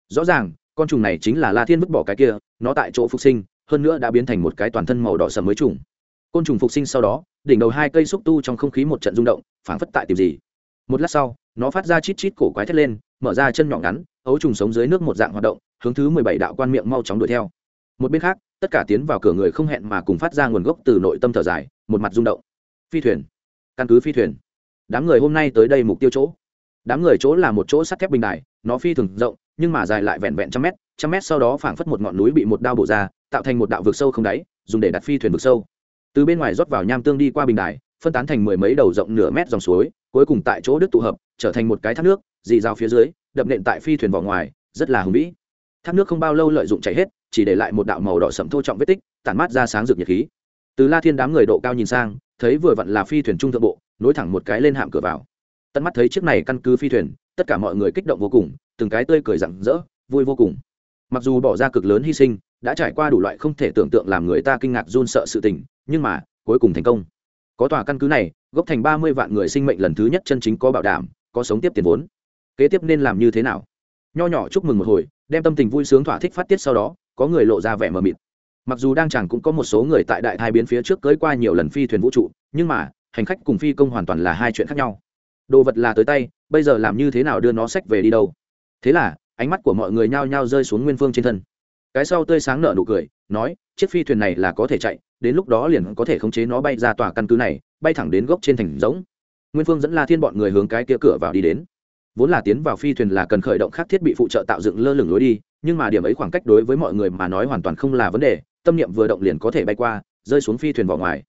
Rõ ràng, con trùng này chính là la thiên vứt bỏ cái kia, nó tại chỗ phục sinh, hơn nữa đã biến thành một cái toàn thân màu đỏ sầm mới trùng. Côn trùng phục sinh sau đó, đỉnh đầu hai cây xúc tu trong không khí một trận rung động, phảng phất tại tìm gì. Một lát sau nó phát ra chít chít cổ quái thét lên, mở ra chân nhỏ ngắn, ấu trùng sống dưới nước một dạng hoạt động, hướng thứ mười bảy đạo quan miệng mau chóng đuổi theo. Một bên khác, tất cả tiến vào cửa người không hẹn mà cùng phát ra nguồn gốc từ nội tâm thở dài, một mặt rung động. Phi thuyền. Căn cứ phi thuyền. Đám người hôm nay tới đây mục tiêu chỗ. Đám người chỗ là một chỗ sắt thép bình đài, nó phi thường rộng, nhưng mà dài lại vẹn vẹn trăm mét trăm mét sau đó phảng phất một ngọn núi bị một đao bổ ra, tạo thành một đạo vực sâu không đáy, dùng để đặt phi thuyền vực sâu. Từ bên ngoài rót vào nham tương đi qua bình đài, phân tán thành mười mấy đầu rộng nửa mét dòng suối, cuối cùng tại chỗ đức tụ hợp trở thành một cái thác nước, dì rào phía dưới, đập nện tại phi thuyền vỏ ngoài, rất là hùng vĩ. Thác nước không bao lâu lợi dụng chảy hết, chỉ để lại một đạo màu đỏ sẫm thô trọng vết tích, tản mát ra sáng rực nhiệt khí. Từ la thiên đám người độ cao nhìn sang, thấy vừa vặn là phi thuyền trung thượng bộ, nối thẳng một cái lên hạm cửa vào. Tận mắt thấy chiếc này căn cứ phi thuyền, tất cả mọi người kích động vô cùng, từng cái tươi cười rặng rỡ, vui vô cùng. Mặc dù bỏ ra cực lớn hy sinh, đã trải qua đủ loại không thể tưởng tượng làm người ta kinh ngạc run sợ sự tình, nhưng mà, cuối cùng thành công. Có tòa căn cứ này, gốc thành ba mươi vạn người sinh mệnh lần thứ nhất chân chính có bảo đảm có sống tiếp tiền vốn. Kế tiếp nên làm như thế nào? Nho nhỏ chúc mừng một hồi, đem tâm tình vui sướng thỏa thích phát tiết sau đó, có người lộ ra vẻ mờ mịt. Mặc dù đang chẳng cũng có một số người tại đại thai biến phía trước cưới qua nhiều lần phi thuyền vũ trụ, nhưng mà, hành khách cùng phi công hoàn toàn là hai chuyện khác nhau. Đồ vật là tới tay, bây giờ làm như thế nào đưa nó sách về đi đâu? Thế là, ánh mắt của mọi người nhao nhao rơi xuống nguyên phương trên thân. Cái sau tươi sáng nở nụ cười, nói, chiếc phi thuyền này là có thể chạy, đến lúc đó liền có thể khống chế nó bay ra tòa căn cứ này, bay thẳng đến gốc trên thành giống nguyên phương dẫn la thiên bọn người hướng cái kia cửa vào đi đến. Vốn là tiến vào phi thuyền là cần khởi động khác thiết bị phụ trợ tạo dựng lơ lửng lối đi, nhưng mà điểm ấy khoảng cách đối với mọi người mà nói hoàn toàn không là vấn đề, tâm niệm vừa động liền có thể bay qua, rơi xuống phi thuyền vào ngoài.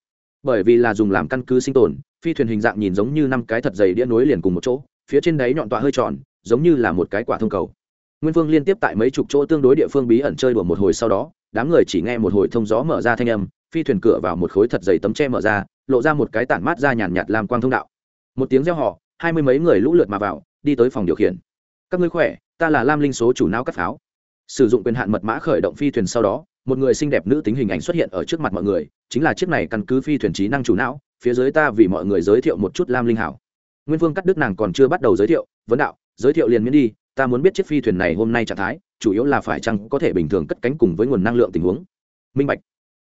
Bởi vì là dùng làm căn cứ sinh tồn, phi thuyền hình dạng nhìn giống như năm cái thật dày đĩa nối liền cùng một chỗ, phía trên đáy nhọn tọa hơi tròn, giống như là một cái quả thông cầu. Nguyên Phương liên tiếp tại mấy chục chỗ tương đối địa phương bí ẩn chơi đùa một hồi sau đó, đám người chỉ nghe một hồi thông gió mở ra thanh âm, phi thuyền cửa vào một khối thật dày tấm tre mở ra, lộ ra một cái tản mát ra nhàn nhạt làm quang thông đạo một tiếng reo họ hai mươi mấy người lũ lượt mà vào, đi tới phòng điều khiển. Các ngươi khỏe, ta là lam linh số chủ não cắt pháo. Sử dụng quyền hạn mật mã khởi động phi thuyền sau đó, một người xinh đẹp nữ tính hình ảnh xuất hiện ở trước mặt mọi người, chính là chiếc này căn cứ phi thuyền trí năng chủ não, phía dưới ta vì mọi người giới thiệu một chút lam linh hảo. Nguyên phương cắt đức nàng còn chưa bắt đầu giới thiệu, vấn đạo, giới thiệu liền miễn đi, ta muốn biết chiếc phi thuyền này hôm nay trạng thái, chủ yếu là phải chăng có thể bình thường cất cánh cùng với nguồn năng lượng tình huống. Minh bạch.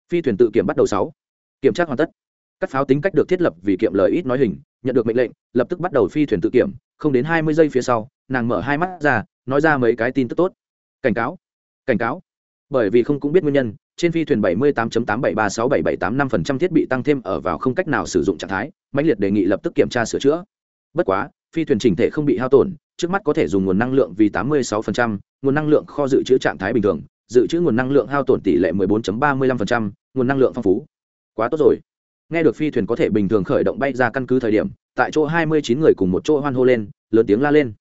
Phi thuyền tự kiểm bắt đầu sáu. Kiểm tra hoàn tất cắt pháo tính cách được thiết lập vì kiệm lời ít nói hình nhận được mệnh lệnh lập tức bắt đầu phi thuyền tự kiểm không đến hai mươi giây phía sau nàng mở hai mắt ra nói ra mấy cái tin tức tốt. Cảnh cáo cảnh cáo. Bởi vì không cũng biết nguyên nhân trên phi thuyền 78.87367785% thiết bị tăng thêm ở vào không cách nào sử dụng trạng thái mãnh liệt đề nghị lập tức kiểm tra sửa chữa. Bất quá phi thuyền chỉnh thể không bị hao tổn trước mắt có thể dùng nguồn năng lượng vì 86%, nguồn năng lượng kho dự trữ trạng thái bình thường dự trữ nguồn năng lượng hao tổn tỷ lệ 14.35%, nguồn năng lượng phong phú. Quá tốt rồi nghe được phi thuyền có thể bình thường khởi động bay ra căn cứ thời điểm, tại chỗ 29 người cùng một chỗ hoan hô lên, lớn tiếng la lên.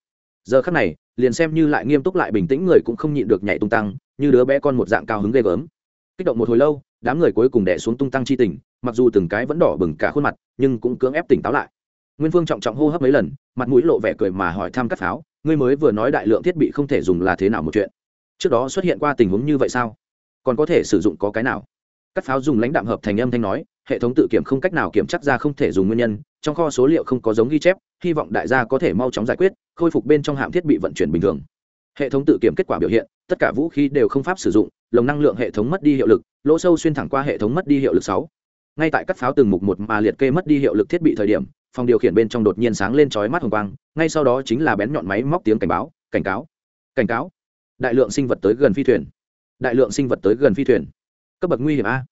Giờ khắc này, liền xem như lại nghiêm túc lại bình tĩnh người cũng không nhịn được nhảy tung tăng, như đứa bé con một dạng cao hứng ghê gớm. Kích động một hồi lâu, đám người cuối cùng đẻ xuống tung tăng chi tình, mặc dù từng cái vẫn đỏ bừng cả khuôn mặt, nhưng cũng cưỡng ép tỉnh táo lại. Nguyên phương trọng trọng hô hấp mấy lần, mặt mũi lộ vẻ cười mà hỏi thăm các pháo, ngươi mới vừa nói đại lượng thiết bị không thể dùng là thế nào một chuyện? Trước đó xuất hiện qua tình huống như vậy sao? Còn có thể sử dụng có cái nào? Các pháo dùng lãnh đạm hợp thành âm thanh nói hệ thống tự kiểm không cách nào kiểm chắc ra không thể dùng nguyên nhân, trong kho số liệu không có giống ghi chép, hy vọng đại gia có thể mau chóng giải quyết, khôi phục bên trong hạm thiết bị vận chuyển bình thường. Hệ thống tự kiểm kết quả biểu hiện, tất cả vũ khí đều không pháp sử dụng, lồng năng lượng hệ thống mất đi hiệu lực, lỗ sâu xuyên thẳng qua hệ thống mất đi hiệu lực sáu. Ngay tại các pháo từng mục một mà liệt kê mất đi hiệu lực thiết bị thời điểm, phòng điều khiển bên trong đột nhiên sáng lên chói mắt hồng quang, ngay sau đó chính là bén nhọn máy móc tiếng cảnh báo, cảnh cáo cảnh cáo. Đại lượng sinh vật tới gần phi thuyền. Đại lượng sinh vật tới gần phi thuyền. Cấp bậc nguy hiểm a.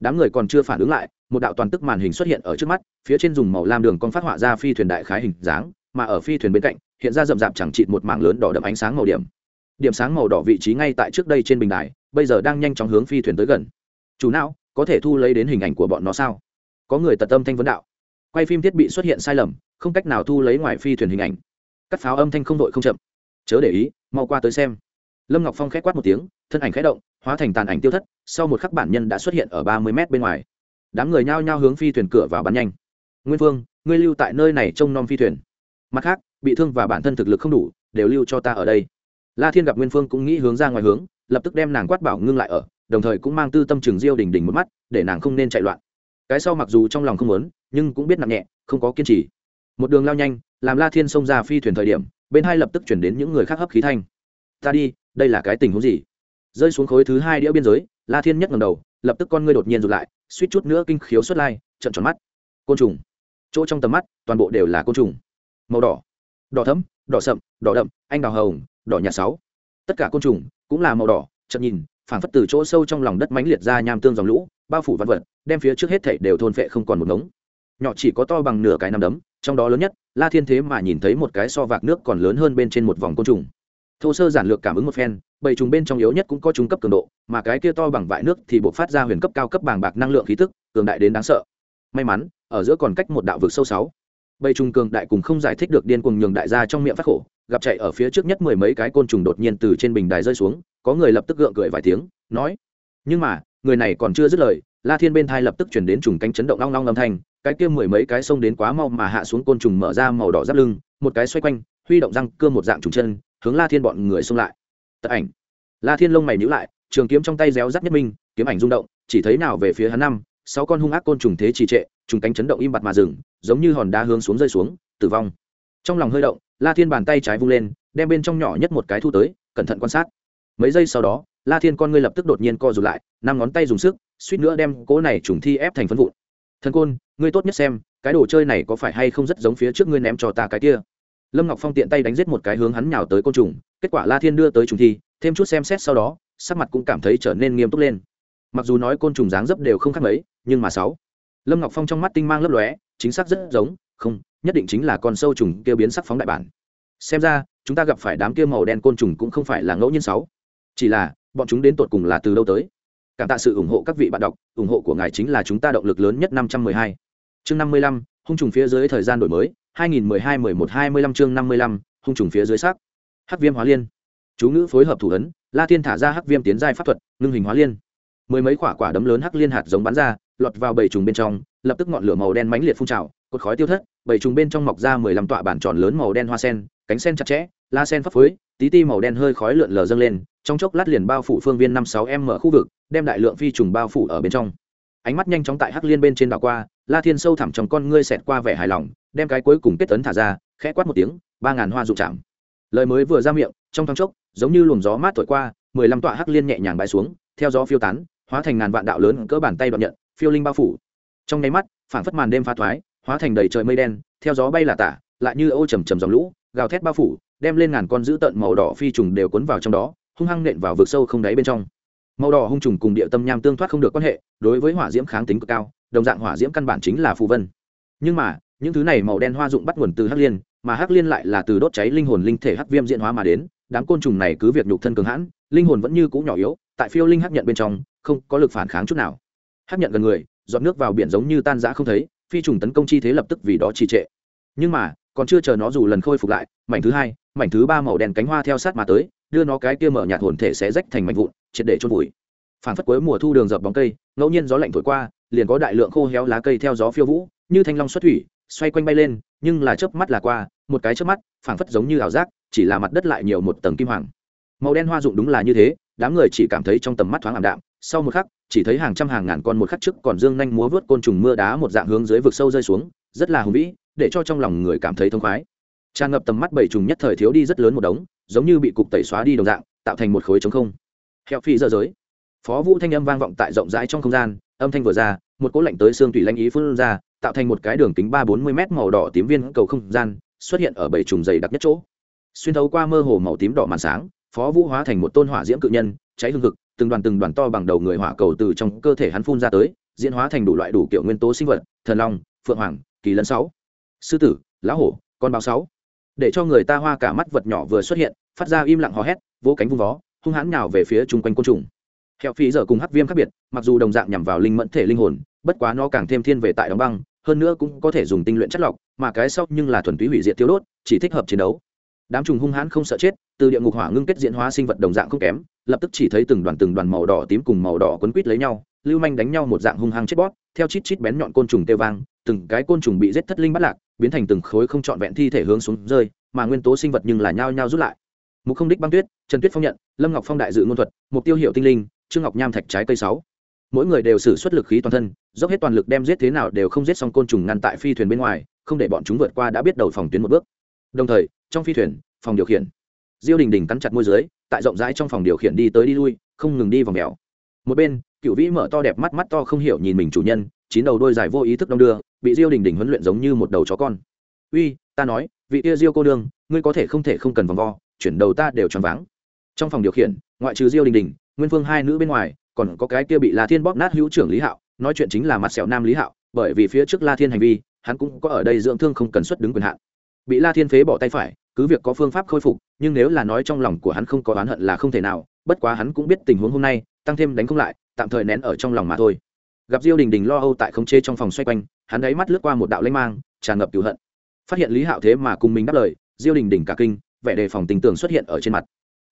Đám người còn chưa phản ứng lại một đạo toàn tức màn hình xuất hiện ở trước mắt, phía trên dùng màu lam đường con phát họa ra phi thuyền đại khái hình dáng, mà ở phi thuyền bên cạnh, hiện ra rậm rạp chẳng chịt một mảng lớn đỏ đậm ánh sáng màu điểm. Điểm sáng màu đỏ vị trí ngay tại trước đây trên bình đài, bây giờ đang nhanh chóng hướng phi thuyền tới gần. Chủ não, có thể thu lấy đến hình ảnh của bọn nó sao? Có người tật tâm thanh vấn đạo. Quay phim thiết bị xuất hiện sai lầm, không cách nào thu lấy ngoài phi thuyền hình ảnh. Cắt pháo âm thanh không đội không chậm. Chớ để ý, mau qua tới xem. Lâm ngọc phong k h é quát một tiếng, thân ảnh k h ẽ động, hóa thành tàn ảnh tiêu thất, sau một khắc bản nhân đã xuất hiện ở ba mươi mét bên ngoài đám người nhao nhao hướng phi thuyền cửa vào bắn nhanh. Nguyên phương, ngươi lưu tại nơi này trông nom phi thuyền. Mặt khác, bị thương và bản thân thực lực không đủ, đều lưu cho ta ở đây. La thiên gặp nguyên phương cũng nghĩ hướng ra ngoài hướng, lập tức đem nàng quát bảo ngưng lại ở, đồng thời cũng mang tư tâm trường diêu đỉnh đỉnh một mắt, để nàng không nên chạy loạn. Cái sau mặc dù trong lòng không muốn, nhưng cũng biết nặng nhẹ, không có kiên trì. Một đường lao nhanh, làm la thiên xông ra phi thuyền thời điểm, bên hai lập tức chuyển đến những người khác hấp khí thanh. Ta đi, đây là cái tình huống gì? Rơi xuống khối thứ hai đĩa biên giới, la thiên nhất ngầm đầu lập tức con ngươi đột nhiên rụt lại, suýt chút nữa kinh khiếu xuất lai trận tròn mắt. Côn trùng. Chỗ trong tầm mắt, toàn bộ đều là côn trùng. Màu đỏ. Đỏ thấm đỏ sậm, đỏ đậm, anh đào hồng, đỏ nhạt sáu. Tất cả côn trùng cũng là màu đỏ chậm nhìn, phảng phất từ chỗ sâu trong lòng đất mãnh liệt ra nham tương dòng lũ, bao phủ văn vật, đem phía trước hết thảy đều thôn phệ không còn một ngống. Nhỏ chỉ có to bằng nửa cái nắm đấm, trong đó lớn nhất, la thiên thế mà nhìn thấy một cái so vạc nước còn lớn hơn bên trên một vòng côn trùng thô sơ giản lược cảm ứng một phen bầy trùng bên trong yếu nhất cũng có trung cấp cường độ, mà cái kia to bằng vại nước thì buộc phát ra huyền cấp cao cấp bàng bạc năng lượng khí tức, cường đại đến đáng sợ. May mắn, ở giữa còn cách một đạo vực sâu sáu. Bầy trùng cường đại cùng không giải thích được điên cuồng nhường đại gia trong miệng phát khổ, gặp chạy ở phía trước nhất mười mấy cái côn trùng đột nhiên từ trên bình đài rơi xuống, có người lập tức gượng cười vài tiếng, nói, nhưng mà, người này còn chưa dứt lời, la thiên bên thai lập tức chuyển đến trùng cánh chấn động long long âm thanh, cái kia mười mấy cái xông đến quá mau mà hạ xuống côn trùng mở ra màu đỏ giáp lưng, một cái xoay quanh, huy động răng cưa một dạng trùng chân hướng la thiên bọn người xông lại. Tật ảnh. La thiên lông mày nhữ lại, trường kiếm trong tay réo rắt nhất minh, kiếm ảnh rung động, chỉ thấy nào về phía hắn năm, sáu con hung ác côn trùng thế trì trệ, trùng cánh chấn động im bặt mà dừng, giống như hòn đá hướng xuống rơi xuống, tử vong. Trong lòng hơi động, la thiên bàn tay trái vung lên, đem bên trong nhỏ nhất một cái thu tới, cẩn thận quan sát. Mấy giây sau đó, la thiên con ngươi lập tức đột nhiên co rụt lại, năm ngón tay dùng sức, suýt nữa đem cỗ này trùng thi ép thành phân vụn. Thần côn, ngươi tốt nhất xem, cái đồ chơi này có phải hay không rất giống phía trước ngươi ném cho ta cái kia? Lâm ngọc phong tiện tay đánh giết một cái hướng hắn nhào tới côn trùng, kết quả la thiên đưa tới trùng thi, thêm chút xem xét sau đó, sắc mặt cũng cảm thấy trở nên nghiêm túc lên. Mặc dù nói côn trùng dáng dấp đều không khác mấy, nhưng mà sáu. Lâm ngọc phong trong mắt tinh mang lấp lóe, chính xác rất giống, không, nhất định chính là con sâu trùng kia biến sắc phóng đại bản. Xem ra, chúng ta gặp phải đám kia màu đen côn trùng cũng không phải là ngẫu nhiên sáu. Chỉ là, bọn chúng đến tột cùng là từ đâu tới? Cảm tạ sự ủng hộ các vị bạn đọc, ủng hộ của ngài chính là chúng ta động lực lớn nhất năm trăm mười hai. Chương năm mươi lăm, hung trùng phía dưới thời gian đổi mới hai nghìn mười hai mười một hai mươi lăm chương năm mươi lăm, hung trùng phía dưới sắc hắc viêm hóa liên. Chú ngữ phối hợp thủ ấn, la thiên thả ra hắc viêm tiến giai pháp thuật, ngưng hình hóa liên. Mười mấy quả quả đấm lớn hắc liên hạt giống bắn ra, lọt vào bầy trùng bên trong, lập tức ngọn lửa màu đen mãnh liệt phun trào, cột khói tiêu thất, bầy trùng bên trong mọc ra mười lăm tọa bản tròn lớn màu đen hoa sen, cánh sen chặt chẽ, la sen phấp phới, tí ti màu đen hơi khói lượn lờ dâng lên, trong chốc lát liền bao phủ phương viên năm sáu m khu vực, đem đại lượng phi trùng bao phủ ở bên trong. Ánh mắt nhanh chóng tại hắc liên bên trên đảo qua, la thiên sâu thẳm trong con ngươi xẹt qua vẻ hài lòng đem cái cuối cùng kết tấn thả ra, khẽ quát một tiếng, ba ngàn hoa dụng chạm. Lời mới vừa ra miệng, trong thoáng chốc, giống như luồng gió mát thổi qua, mười lăm tọa hắc liên nhẹ nhàng bãi xuống, theo gió phiêu tán, hóa thành ngàn vạn đạo lớn cỡ bàn tay đoạn nhận, phiêu linh bao phủ. Trong nháy mắt, phảng phất màn đêm pha thoái, hóa thành đầy trời mây đen, theo gió bay là tả, lại như ô trầm trầm dòng lũ, gào thét bao phủ, đem lên ngàn con dữ tợn màu đỏ phi trùng đều cuốn vào trong đó, hung hăng nện vào vực sâu không đáy bên trong. Màu đỏ hung trùng cùng địa tâm nham tương thoát không được quan hệ, đối với hỏa diễm kháng tính cực cao, đồng dạng hỏa diễm căn bản chính là phù vân. Nhưng mà những thứ này màu đen hoa dụng bắt nguồn từ hắc liên, mà hắc liên lại là từ đốt cháy linh hồn linh thể hắc viêm diễn hóa mà đến. Đám côn trùng này cứ việc nhục thân cường hãn, linh hồn vẫn như cũ nhỏ yếu, tại phiêu linh hắc nhận bên trong, không có lực phản kháng chút nào. Hắc nhận gần người dọn nước vào biển giống như tan rã không thấy, phi trùng tấn công chi thế lập tức vì đó trì trệ. Nhưng mà, còn chưa chờ nó dù lần khôi phục lại, mảnh thứ hai, mảnh thứ ba màu đen cánh hoa theo sát mà tới, đưa nó cái kia mở nhạt hồn thể sẽ rách thành mảnh vụn, triệt để chôn vùi. Phản phất cuối mùa thu đường dập bóng cây, ngẫu nhiên gió lạnh thổi qua, liền có đại lượng khô héo lá cây theo gió phiêu vũ, như thanh long xuất thủy xoay quanh bay lên, nhưng là chớp mắt là qua, một cái chớp mắt, phảng phất giống như ảo giác, chỉ là mặt đất lại nhiều một tầng kim hoàng. Màu đen hoa dụng đúng là như thế, đám người chỉ cảm thấy trong tầm mắt thoáng ảm đạm, sau một khắc, chỉ thấy hàng trăm hàng ngàn con một khắc trước còn dương nhanh múa vớt côn trùng mưa đá một dạng hướng dưới vực sâu rơi xuống, rất là hùng vĩ, để cho trong lòng người cảm thấy thông khoái. Tràn ngập tầm mắt bảy trùng nhất thời thiếu đi rất lớn một đống, giống như bị cục tẩy xóa đi đồng dạng, tạo thành một khối trống không. Heo phi dơ giới. Phó vũ thanh âm vang vọng tại rộng rãi trong không gian, âm thanh vừa ra, một cỗ lạnh tới xương tùy lanh ý phun ra tạo thành một cái đường kính ba bốn mươi m màu đỏ tím viên cầu không gian, xuất hiện ở bảy trùng dày đặc nhất chỗ. Xuyên thấu qua mơ hồ màu tím đỏ màn sáng, phó vũ hóa thành một tôn hỏa diễm cự nhân, cháy hương thực từng đoàn từng đoàn to bằng đầu người hỏa cầu từ trong cơ thể hắn phun ra tới, diễn hóa thành đủ loại đủ kiểu nguyên tố sinh vật, thần long, phượng hoàng, kỳ lân sáu. Sư tử, lão hổ, con báo sáu. Để cho người ta hoa cả mắt vật nhỏ vừa xuất hiện, phát ra im lặng hò hét vỗ cánh vung vó, hung hãn nào về phía chung quanh côn trùng. Hẹo phí giờ cùng hắc viêm khác biệt, mặc dù đồng dạng nhằm vào linh mẫn thể linh hồn, bất quá nó càng thêm thiên về tại đóng băng hơn nữa cũng có thể dùng tinh luyện chất lọc, mà cái sau nhưng là thuần túy hủy diệt tiêu đốt, chỉ thích hợp chiến đấu. Đám trùng hung hãn không sợ chết, từ địa ngục hỏa ngưng kết diễn hóa sinh vật đồng dạng không kém, lập tức chỉ thấy từng đoàn từng đoàn màu đỏ tím cùng màu đỏ quấn quít lấy nhau, lưu manh đánh nhau một dạng hung hăng chết bót theo chít chít bén nhọn côn trùng tê vang, từng cái côn trùng bị giết thất linh bắt lạc, biến thành từng khối không trọn vẹn thi thể hướng xuống rơi, mà nguyên tố sinh vật nhưng là nhao nhao rút lại. Mục không đích băng tuyết, trần tuyết phong nhận, lâm ngọc phong đại dự ngôn thuật, mục tiêu hiệu tinh linh, trương ngọc nham thạch trái cây sáu mỗi người đều sử xuất lực khí toàn thân, dốc hết toàn lực đem giết thế nào đều không giết xong côn trùng ngăn tại phi thuyền bên ngoài, không để bọn chúng vượt qua đã biết đầu phòng tuyến một bước. Đồng thời, trong phi thuyền, phòng điều khiển. Diêu đình đình cắn chặt môi dưới, tại rộng rãi trong phòng điều khiển đi tới đi lui, không ngừng đi vòng mèo. Một bên cựu vĩ mở to đẹp mắt mắt to không hiểu nhìn mình chủ nhân, chín đầu đôi dài vô ý thức đong đưa, bị diêu đình đình huấn luyện giống như một đầu chó con. Uy, ta nói, vị tia diêu cô đương ngươi có thể không thể không cần vòng vo, chuyển đầu ta đều choáng váng. Trong phòng điều khiển, ngoại trừ diêu đình đình, nguyên phương hai nữ bên ngoài còn có cái kia bị la thiên bóp nát hữu trưởng lý hạo, nói chuyện chính là mặt sẹo nam lý hạo, bởi vì phía trước la thiên hành vi, hắn cũng có ở đây dưỡng thương không cần xuất đứng quyền hạn. Bị la thiên phế bỏ tay phải, cứ việc có phương pháp khôi phục, nhưng nếu là nói trong lòng của hắn không có oán hận là không thể nào, bất quá hắn cũng biết tình huống hôm nay, tăng thêm đánh không lại, tạm thời nén ở trong lòng mà thôi. Gặp diêu đình đình lo âu tại khống chế trong phòng xoay quanh, hắn đáy mắt lướt qua một đạo lanh mang, tràn ngập cửu hận. Phát hiện lý hạo thế mà cùng mình đáp lời, diêu đình đình cả kinh, vẻ đề phòng tình tưởng xuất hiện ở trên mặt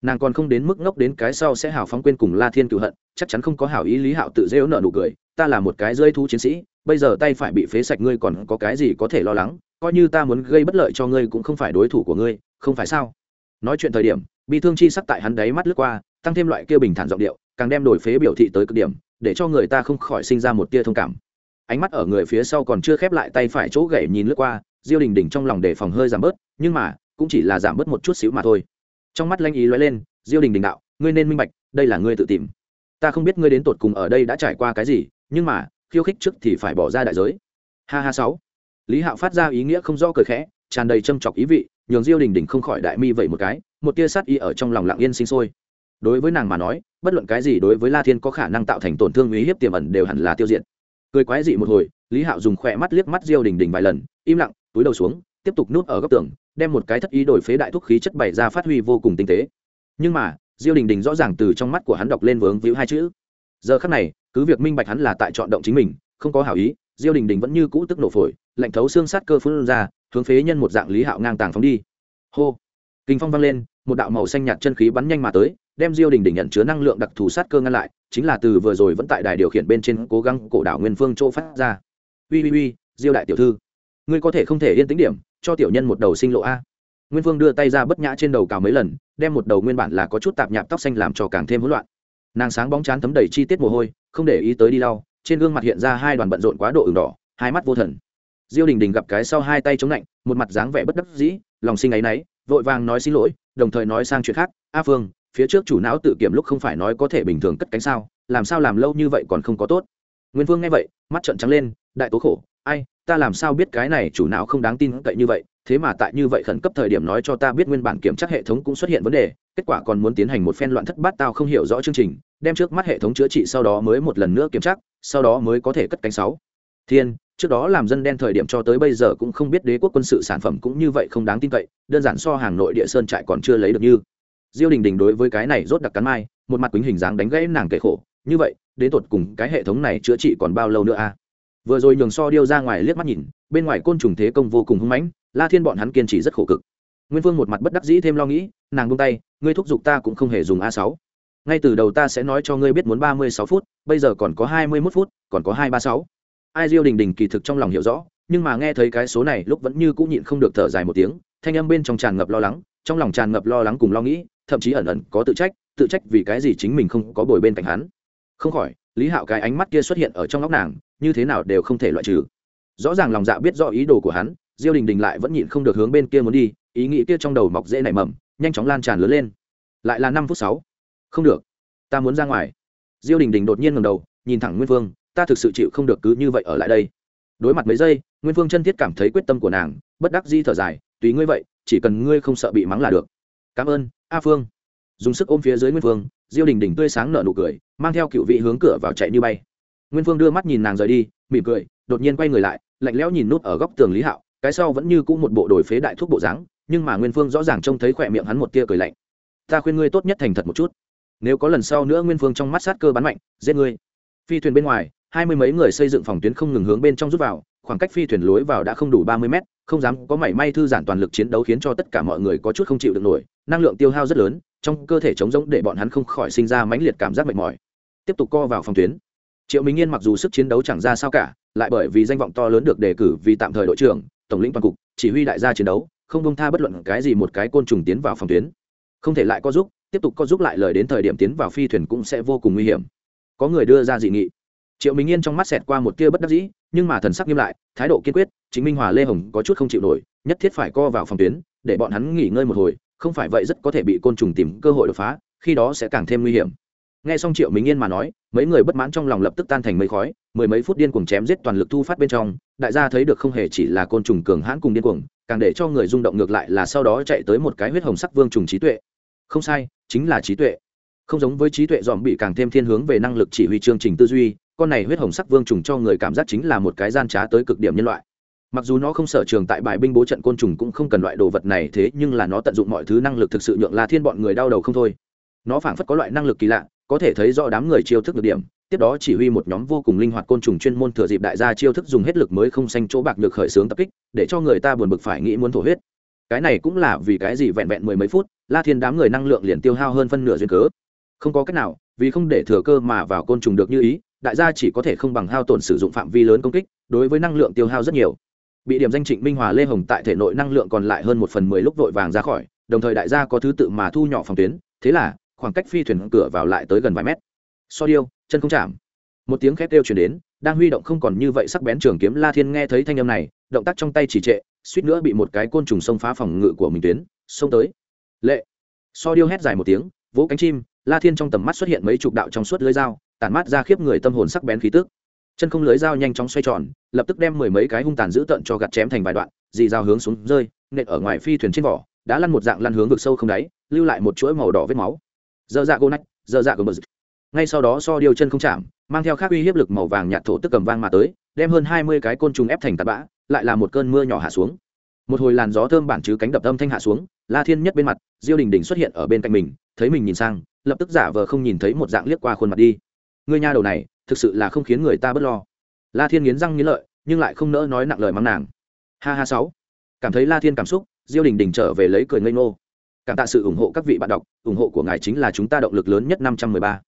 nàng còn không đến mức ngốc đến cái sau sẽ hào phóng quên cùng la thiên cựu hận, chắc chắn không có hảo ý lý hạo tự dễ nợ nụ cười, ta là một cái rơi thú chiến sĩ, bây giờ tay phải bị phế sạch ngươi còn có cái gì có thể lo lắng, coi như ta muốn gây bất lợi cho ngươi cũng không phải đối thủ của ngươi, không phải sao? Nói chuyện thời điểm bị thương chi sắc tại hắn đáy mắt lướt qua, tăng thêm loại kia bình thản giọng điệu, càng đem đổi phế biểu thị tới cực điểm, để cho người ta không khỏi sinh ra một tia thông cảm. Ánh mắt ở người phía sau còn chưa khép lại tay phải chỗ gậy nhìn lướt qua, diêu đình đình trong lòng đề phòng hơi giảm bớt, nhưng mà, cũng chỉ là giảm bớt một chút xíu mà thôi trong mắt lanh ý lóe lên, diêu đình đình đạo, ngươi nên minh bạch, đây là ngươi tự tìm. Ta không biết ngươi đến tột cùng ở đây đã trải qua cái gì, nhưng mà, khiêu khích trước thì phải bỏ ra đại giới. Ha ha sáu. Lý hạo phát ra ý nghĩa không rõ cười khẽ, tràn đầy châm chọc ý vị, nhường diêu đình đình không khỏi đại mi vậy một cái, một tia sát ý ở trong lòng lặng yên sinh sôi. Đối với nàng mà nói, bất luận cái gì đối với la thiên có khả năng tạo thành tổn thương uy hiếp tiềm ẩn đều hẳn là tiêu diệt. Cười quái dị một hồi, lý hạo dùng khỏe mắt liếc mắt diêu đình đình vài lần, im lặng, túi đầu xuống, tiếp tục núp ở góc tường đem một cái thất ý đổi phế đại thuốc khí chất bày ra phát huy vô cùng tinh tế. Nhưng mà, diêu đình đình rõ ràng từ trong mắt của hắn đọc lên vướng víu hai chữ. Giờ khắc này, cứ việc minh bạch hắn là tại chọn động chính mình, không có hảo ý, diêu đình đình vẫn như cũ tức nổ phổi, lạnh thấu xương sát cơ phun ra, hướng phế nhân một dạng lý hạo ngang tàng phóng đi. Hô! Kinh phong vang lên, một đạo màu xanh nhạt chân khí bắn nhanh mà tới, đem diêu đình đình nhận chứa năng lượng đặc thù sát cơ ngăn lại, chính là từ vừa rồi vẫn tại đài điều khiển bên trên cố gắng cổ đảo nguyên phương chỗ phát ra. Uy uy uy, diêu đại tiểu thư, ngươi có thể không thể yên tĩnh điểm cho tiểu nhân một đầu sinh lộ a. Nguyên vương đưa tay ra bất nhã trên đầu cào mấy lần, đem một đầu nguyên bản là có chút tạp nhạp tóc xanh làm cho càng thêm hỗn loạn. Nàng sáng bóng chán thấm đầy chi tiết mồ hôi, không để ý tới đi lau, trên gương mặt hiện ra hai đoàn bận rộn quá độ ửng đỏ, hai mắt vô thần. Diêu đình đình gặp cái sau hai tay chống lạnh, một mặt dáng vẻ bất đắc dĩ, lòng sinh áy náy, vội vàng nói xin lỗi, đồng thời nói sang chuyện khác, a phương, phía trước chủ não tự kiểm lúc không phải nói có thể bình thường cất cánh sao, làm sao làm lâu như vậy còn không có tốt? Nguyên vương nghe vậy, mắt trợn trắng lên, đại tố khổ, ai ta làm sao biết cái này chủ não không đáng tin cậy như vậy, thế mà tại như vậy khẩn cấp thời điểm nói cho ta biết nguyên bản kiểm tra hệ thống cũng xuất hiện vấn đề, kết quả còn muốn tiến hành một phen loạn thất bát tao không hiểu rõ chương trình, đem trước mắt hệ thống chữa trị sau đó mới một lần nữa kiểm tra, sau đó mới có thể cất cánh sáu. Thiên, trước đó làm dân đen thời điểm cho tới bây giờ cũng không biết đế quốc quân sự sản phẩm cũng như vậy không đáng tin cậy, đơn giản so hàng nội địa sơn trại còn chưa lấy được như. Diêu đình đình đối với cái này rốt đặc cắn mai, một mặt quýnh hình dáng đánh gãy nàng kể khổ, như vậy, đến tột cùng cái hệ thống này chữa trị còn bao lâu nữa a vừa rồi nhường so điêu ra ngoài liếc mắt nhìn, bên ngoài côn trùng thế công vô cùng hung mãnh, la thiên bọn hắn kiên trì rất khổ cực. Nguyên vương một mặt bất đắc dĩ thêm lo nghĩ, nàng buông tay, ngươi thúc giục ta cũng không hề dùng a sáu. Ngay từ đầu ta sẽ nói cho ngươi biết muốn ba mươi sáu phút, bây giờ còn có hai mươi mốt phút, còn có hai ba sáu. Ai diêu đình đình kỳ thực trong lòng hiểu rõ, nhưng mà nghe thấy cái số này, lúc vẫn như cũng nhịn không được thở dài một tiếng, thanh âm bên trong tràn ngập lo lắng, trong lòng tràn ngập lo lắng cùng lo nghĩ, thậm chí ẩn ẩn có tự trách tự trách vì cái gì chính mình không có bồi bên cạnh hắn. Không khỏi lý hạo cái ánh mắt kia xuất hiện ở trong óc nàng như thế nào đều không thể loại trừ. Rõ ràng lòng dạ biết rõ ý đồ của hắn diêu đình đình lại vẫn nhịn không được hướng bên kia muốn đi ý nghĩ kia trong đầu mọc dễ nảy mầm nhanh chóng lan tràn lớn lên. Lại là năm phút sáu. Không được ta muốn ra ngoài. Diêu đình đình đột nhiên ngầm đầu nhìn thẳng nguyên Vương, ta thực sự chịu không được cứ như vậy ở lại đây. Đối mặt mấy giây nguyên Vương chân thiết cảm thấy quyết tâm của nàng bất đắc di thở dài tùy ngươi vậy chỉ cần ngươi không sợ bị mắng là được. Cảm ơn a phương. Dùng sức ôm phía dưới nguyên Vương diêu đình đình tươi sáng nở nụ cười, mang theo cựu vị hướng cửa vào chạy như bay. Nguyên phương đưa mắt nhìn nàng rời đi, mỉm cười, đột nhiên quay người lại, lạnh lẽo nhìn nút ở góc tường lý hạo, cái sau vẫn như cũ một bộ đổi phế đại thuốc bộ dáng, nhưng mà nguyên phương rõ ràng trông thấy khỏe miệng hắn một tia cười lạnh. Ta khuyên ngươi tốt nhất thành thật một chút. Nếu có lần sau nữa nguyên phương trong mắt sát cơ bắn mạnh, giết ngươi. Phi thuyền bên ngoài, hai mươi mấy người xây dựng phòng tuyến không ngừng hướng bên trong rút vào, khoảng cách phi thuyền lối vào đã không đủ ba mươi mét, không dám có mảy may thư giãn toàn lực chiến đấu khiến cho tất cả mọi người có chút không chịu được nổi, năng lượng tiêu hao rất lớn trong cơ thể chống rỗng để bọn hắn không khỏi sinh ra mãnh liệt cảm giác mệt mỏi. Tiếp tục co vào phòng tuyến. Triệu minh yên mặc dù sức chiến đấu chẳng ra sao cả, lại bởi vì danh vọng to lớn được đề cử vì tạm thời đội trưởng, tổng lĩnh toàn cục, chỉ huy đại gia chiến đấu, không bông tha bất luận cái gì một cái côn trùng tiến vào phòng tuyến. Không thể lại có giúp, tiếp tục có giúp lại lời đến thời điểm tiến vào phi thuyền cũng sẽ vô cùng nguy hiểm. Có người đưa ra dị nghị. Triệu minh yên trong mắt xẹt qua một tia bất đắc dĩ, nhưng mà thần sắc nghiêm lại, thái độ kiên quyết, chính minh hòa lê hồng có chút không chịu nổi, nhất thiết phải co vào phòng tuyến, để bọn hắn nghỉ ngơi một hồi không phải vậy rất có thể bị côn trùng tìm cơ hội đột phá, khi đó sẽ càng thêm nguy hiểm. Nghe xong triệu minh yên mà nói, mấy người bất mãn trong lòng lập tức tan thành mây khói, mười mấy phút điên cuồng chém giết toàn lực thu phát bên trong, đại gia thấy được không hề chỉ là côn trùng cường hãn cùng điên cuồng, càng để cho người rung động ngược lại là sau đó chạy tới một cái huyết hồng sắc vương trùng trí tuệ. Không sai, chính là trí tuệ. Không giống với trí tuệ dòm bị càng thêm thiên hướng về năng lực chỉ huy chương trình tư duy, con này huyết hồng sắc vương trùng cho người cảm giác chính là một cái gian trá tới cực điểm nhân loại mặc dù nó không sở trường tại bài binh bố trận côn trùng cũng không cần loại đồ vật này thế, nhưng là nó tận dụng mọi thứ năng lực thực sự nhượng la thiên bọn người đau đầu không thôi. Nó phảng phất có loại năng lực kỳ lạ, có thể thấy rõ đám người chiêu thức được điểm, tiếp đó chỉ huy một nhóm vô cùng linh hoạt côn trùng chuyên môn thừa dịp đại gia chiêu thức dùng hết lực mới không xanh chỗ bạc được khởi xướng tập kích, để cho người ta buồn bực phải nghĩ muốn thổ huyết. Cái này cũng là vì cái gì vẹn vẹn mười mấy phút, la thiên đám người năng lượng liền tiêu hao hơn phân nửa duyên cớ. Không có cách nào, vì không để thừa cơ mà vào côn trùng được như ý, đại gia chỉ có thể không bằng hao tổn sử dụng phạm vi lớn công kích, đối với năng lượng tiêu hao rất nhiều bị điểm danh trịnh minh hòa, lê hồng tại thể nội năng lượng còn lại hơn một phần mười lúc vội vàng ra khỏi, đồng thời đại gia có thứ tự mà thu nhỏ phòng tuyến, thế là, khoảng cách phi thuyền cửa vào lại tới gần vài mét. So điêu, chân không chạm. Một tiếng khét kêu chuyển đến, đang huy động không còn như vậy sắc bén trường kiếm la thiên nghe thấy thanh âm này, động tác trong tay chỉ trệ, suýt nữa bị một cái côn trùng xông phá phòng ngự của mình tuyến, xông tới. Lệ. So điêu hét dài một tiếng, vỗ cánh chim, la thiên trong tầm mắt xuất hiện mấy chục đạo trong suốt lưới dao, tản mát ra khiếp người tâm hồn sắc bén khí tức chân không lưới dao nhanh chóng xoay tròn, lập tức đem mười mấy cái hung tàn dữ tợn cho gặt chém thành vài đoạn, dì dao hướng xuống rơi, nện ở ngoài phi thuyền trên vỏ, đã lăn một dạng lăn hướng vực sâu không đáy, lưu lại một chuỗi màu đỏ vết máu. Dơ dạ gô nách dơ dạ gô mờ ngay sau đó so điều chân không chạm, mang theo khác uy hiếp lực màu vàng nhạt thổ tức cầm vang mà tới, đem hơn hai mươi cái côn trùng ép thành tạt bã, lại là một cơn mưa nhỏ hạ xuống. Một hồi làn gió thơm bản chứ cánh đập âm thanh hạ xuống, la thiên nhất bên mặt, diêu đình đình xuất hiện ở bên cạnh mình, thấy mình nhìn sang, lập tức giả vờ không nhìn thấy một dạng liếc qua khuôn mặt đi. Người nhà đầu này thực sự là không khiến người ta bớt lo. La thiên nghiến răng nghiến lợi, nhưng lại không nỡ nói nặng lời mắng nàng. Ha ha sáu. Cảm thấy la thiên cảm xúc, diêu đình đình trở về lấy cười ngây ngô. Cảm tạ sự ủng hộ các vị bạn đọc, ủng hộ của ngài chính là chúng ta động lực lớn nhất năm trăm mười ba.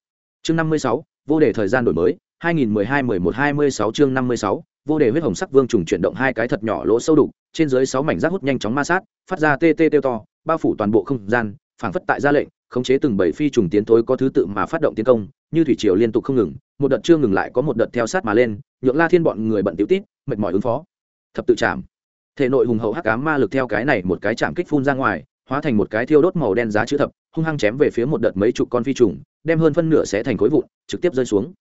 Chương năm mươi sáu, vô đề thời gian đổi mới, hai nghìn mười hai mười một hai mươi sáu chương năm mươi sáu, vô đề huyết hồng sắc vương trùng chuyển động hai cái thật nhỏ lỗ sâu đục, trên dưới sáu mảnh rác hút nhanh chóng ma sát, phát ra tê tê tiêu to, bao phủ toàn bộ không gian, phảng phất tại ra lệnh, khống chế từng bảy phi trùng tiến thối có thứ tự mà phát động tiến công như thủy triều liên tục không ngừng, một đợt chưa ngừng lại có một đợt theo sát mà lên, nhượng la thiên bọn người bận tiểu tít, mệt mỏi ứng phó. Thập tự chạm thể nội hùng hậu hắc ám ma lực theo cái này một cái chạm kích phun ra ngoài, hóa thành một cái thiêu đốt màu đen giá chữ thập, hung hăng chém về phía một đợt mấy chục con phi trùng, đem hơn phân nửa sẽ thành khối vụn, trực tiếp rơi xuống.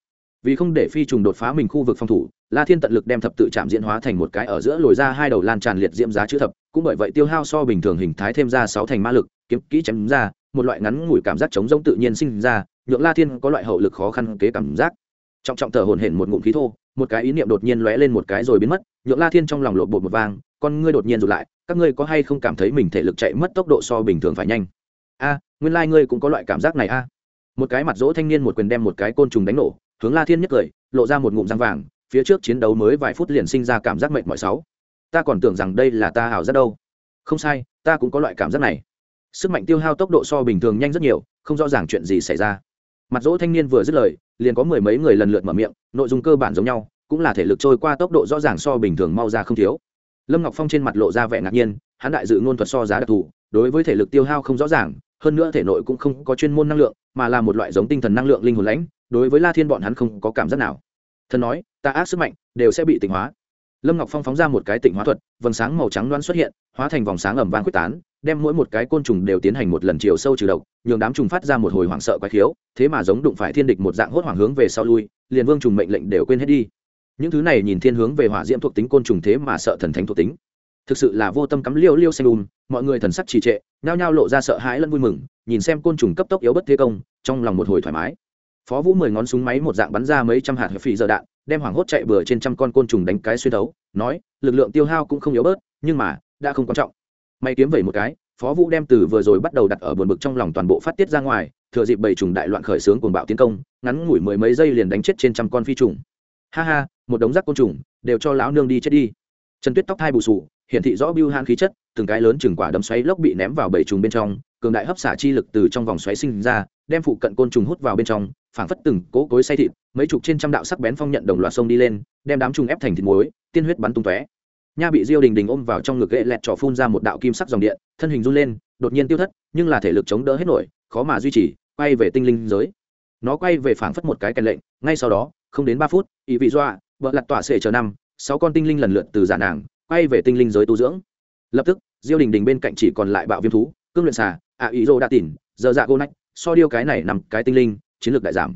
Vì không để phi trùng đột phá mình khu vực phòng thủ, la thiên tận lực đem thập tự chạm diễn hóa thành một cái ở giữa lồi ra hai đầu lan tràn liệt diễm giá chữ thập, cũng bởi vậy tiêu hao so bình thường hình thái thêm ra sáu thành ma lực, kiếm kỹ chém ra, một loại ngắn ngủi cảm giác chống rỗng tự nhiên sinh ra nhượng la thiên có loại hậu lực khó khăn kế cảm giác. Trọng trọng thở hổn hển một ngụm khí thô, một cái ý niệm đột nhiên lóe lên một cái rồi biến mất, nhượng la thiên trong lòng lột bột một vang, con ngươi đột nhiên rụt lại, các ngươi có hay không cảm thấy mình thể lực chạy mất tốc độ so bình thường phải nhanh? A, nguyên lai ngươi cũng có loại cảm giác này a. Một cái mặt dỗ thanh niên một quyền đem một cái côn trùng đánh nổ, hướng la thiên nhất cười, lộ ra một ngụm răng vàng, phía trước chiến đấu mới vài phút liền sinh ra cảm giác mệt mỏi sáu. Ta còn tưởng rằng đây là ta hào rất đâu. Không sai, ta cũng có loại cảm giác này. Sức mạnh tiêu hao tốc độ so bình thường nhanh rất nhiều, không rõ ràng chuyện gì xảy ra mặt dỗ thanh niên vừa dứt lời, liền có mười mấy người lần lượt mở miệng, nội dung cơ bản giống nhau, cũng là thể lực trôi qua tốc độ rõ ràng so bình thường mau ra không thiếu. Lâm ngọc phong trên mặt lộ ra vẻ ngạc nhiên, hắn đại dự ngôn thuật so giá đặc thù, đối với thể lực tiêu hao không rõ ràng, hơn nữa thể nội cũng không có chuyên môn năng lượng, mà là một loại giống tinh thần năng lượng linh hồn lãnh, đối với la thiên bọn hắn không có cảm giác nào. Thần nói, ta ác sức mạnh, đều sẽ bị tỉnh hóa. Lâm ngọc phong phóng ra một cái tỉnh hóa thuật, vầng sáng màu trắng đoán xuất hiện, hóa thành vòng sáng ẩm vang quyết tán đem mỗi một cái côn trùng đều tiến hành một lần chiều sâu trừ độc, nhường đám trùng phát ra một hồi hoảng sợ quái khiếu, thế mà giống đụng phải thiên địch một dạng hốt hoảng hướng về sau lui, liền vương trùng mệnh lệnh đều quên hết đi. Những thứ này nhìn thiên hướng về hỏa diễm thuộc tính côn trùng thế mà sợ thần thánh thuộc tính. Thực sự là vô tâm cắm liêu liêu xanh um mọi người thần sắc trì trệ, nhao nhao lộ ra sợ hãi lẫn vui mừng, nhìn xem côn trùng cấp tốc yếu bất thế công, trong lòng một hồi thoải mái. Phó vũ mười ngón súng máy một dạng bắn ra mấy trăm hạt phì giờ đạn, đem hoảng hốt chạy bừa trên trăm con côn trùng đánh cái xuyên thấu, nói, lực lượng tiêu hao cũng không yếu bớt, nhưng mà, đã không quan trọng may kiếm vẩy một cái, phó vũ đem từ vừa rồi bắt đầu đặt ở buồn bực trong lòng toàn bộ phát tiết ra ngoài, thừa dịp bầy trùng đại loạn khởi xướng cuồng bạo tiến công, ngắn ngủi mười mấy giây liền đánh chết trên trăm con phi trùng. Ha ha, một đống rác côn trùng, đều cho lão nương đi chết đi. Trần tuyết tóc hai bù sù, hiển thị rõ biêu han khí chất, từng cái lớn chừng quả đấm xoáy lốc bị ném vào bầy trùng bên trong, cường đại hấp xả chi lực từ trong vòng xoáy sinh ra, đem phụ cận côn trùng hút vào bên trong, phảng phất từng cố cối say thịt, mấy chục trên trăm đạo sắc bén phong nhận đồng loạt sông đi lên, đem đám trùng ép thành thịt muối, tiên huyết bắn tung tóe nha bị diêu đình đình ôm vào trong ngực ghệ lẹt trò phun ra một đạo kim sắc dòng điện, thân hình run lên, đột nhiên tiêu thất, nhưng là thể lực chống đỡ hết nổi, khó mà duy trì, quay về tinh linh giới. Nó quay về phảng phất một cái kèn lệnh, ngay sau đó, không đến ba phút ý vị doa vợ lặt tỏa sệ chờ năm, sáu con tinh linh lần lượt từ giả nàng, quay về tinh linh giới tu dưỡng. Lập tức, diêu đình đình bên cạnh chỉ còn lại bạo viêm thú, cương luyện xà ạ ý rô đã tỉn, giờ dạ gô nách, so điêu cái này nằm cái tinh linh, chiến lược đại giảm.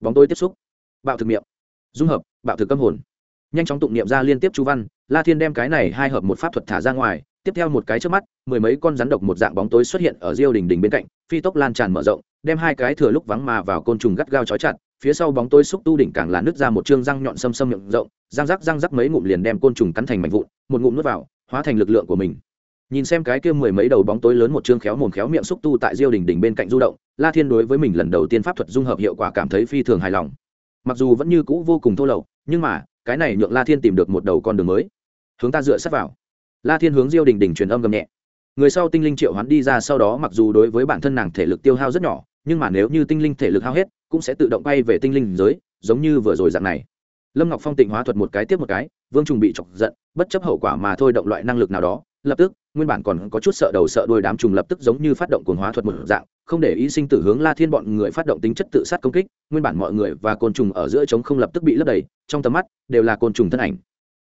Bóng tôi tiếp xúc. Bạo thực miệng. Dung hợp, bạo thực tâm hồn nhanh chóng tụng niệm ra liên tiếp chú văn, la thiên đem cái này hai hợp một pháp thuật thả ra ngoài, tiếp theo một cái trước mắt, mười mấy con rắn độc một dạng bóng tối xuất hiện ở diêu đình đình bên cạnh, phi tốc lan tràn mở rộng, đem hai cái thừa lúc vắng mà vào côn trùng gắt gao chói chặt, phía sau bóng tối xúc tu đỉnh càng là nứt ra một chương răng nhọn xâm xâm miệng rộng, răng rắc răng rắc mấy ngụm liền đem côn trùng cắn thành mảnh vụn, một ngụm nuốt vào, hóa thành lực lượng của mình. Nhìn xem cái kia mười mấy đầu bóng tối lớn một chương khéo mồm khéo miệng xúc tu tại diêu đình đình bên cạnh du động, la thiên đối với mình lần đầu tiên pháp thuật dung hợp hiệu quả cảm thấy phi thường hài lòng. Mặc dù vẫn như cũ vô cùng thô lậu, nhưng mà cái này nhượng la thiên tìm được một đầu con đường mới. Hướng ta dựa sát vào. La thiên hướng diêu đình đình truyền âm gầm nhẹ. Người sau tinh linh triệu hoán đi ra sau đó mặc dù đối với bản thân nàng thể lực tiêu hao rất nhỏ, nhưng mà nếu như tinh linh thể lực hao hết, cũng sẽ tự động bay về tinh linh giới, giống như vừa rồi dạng này. Lâm ngọc phong tịnh hóa thuật một cái tiếp một cái, vương trùng bị chọc giận, bất chấp hậu quả mà thôi động loại năng lực nào đó, lập tức, nguyên bản còn có chút sợ đầu sợ đuôi đám trùng lập tức giống như phát động cuồng hóa thuật một dạng không để ý sinh tử hướng la thiên bọn người phát động tính chất tự sát công kích, nguyên bản mọi người và côn trùng ở giữa trống không lập tức bị lấp đầy, trong tầm mắt đều là côn trùng thân ảnh.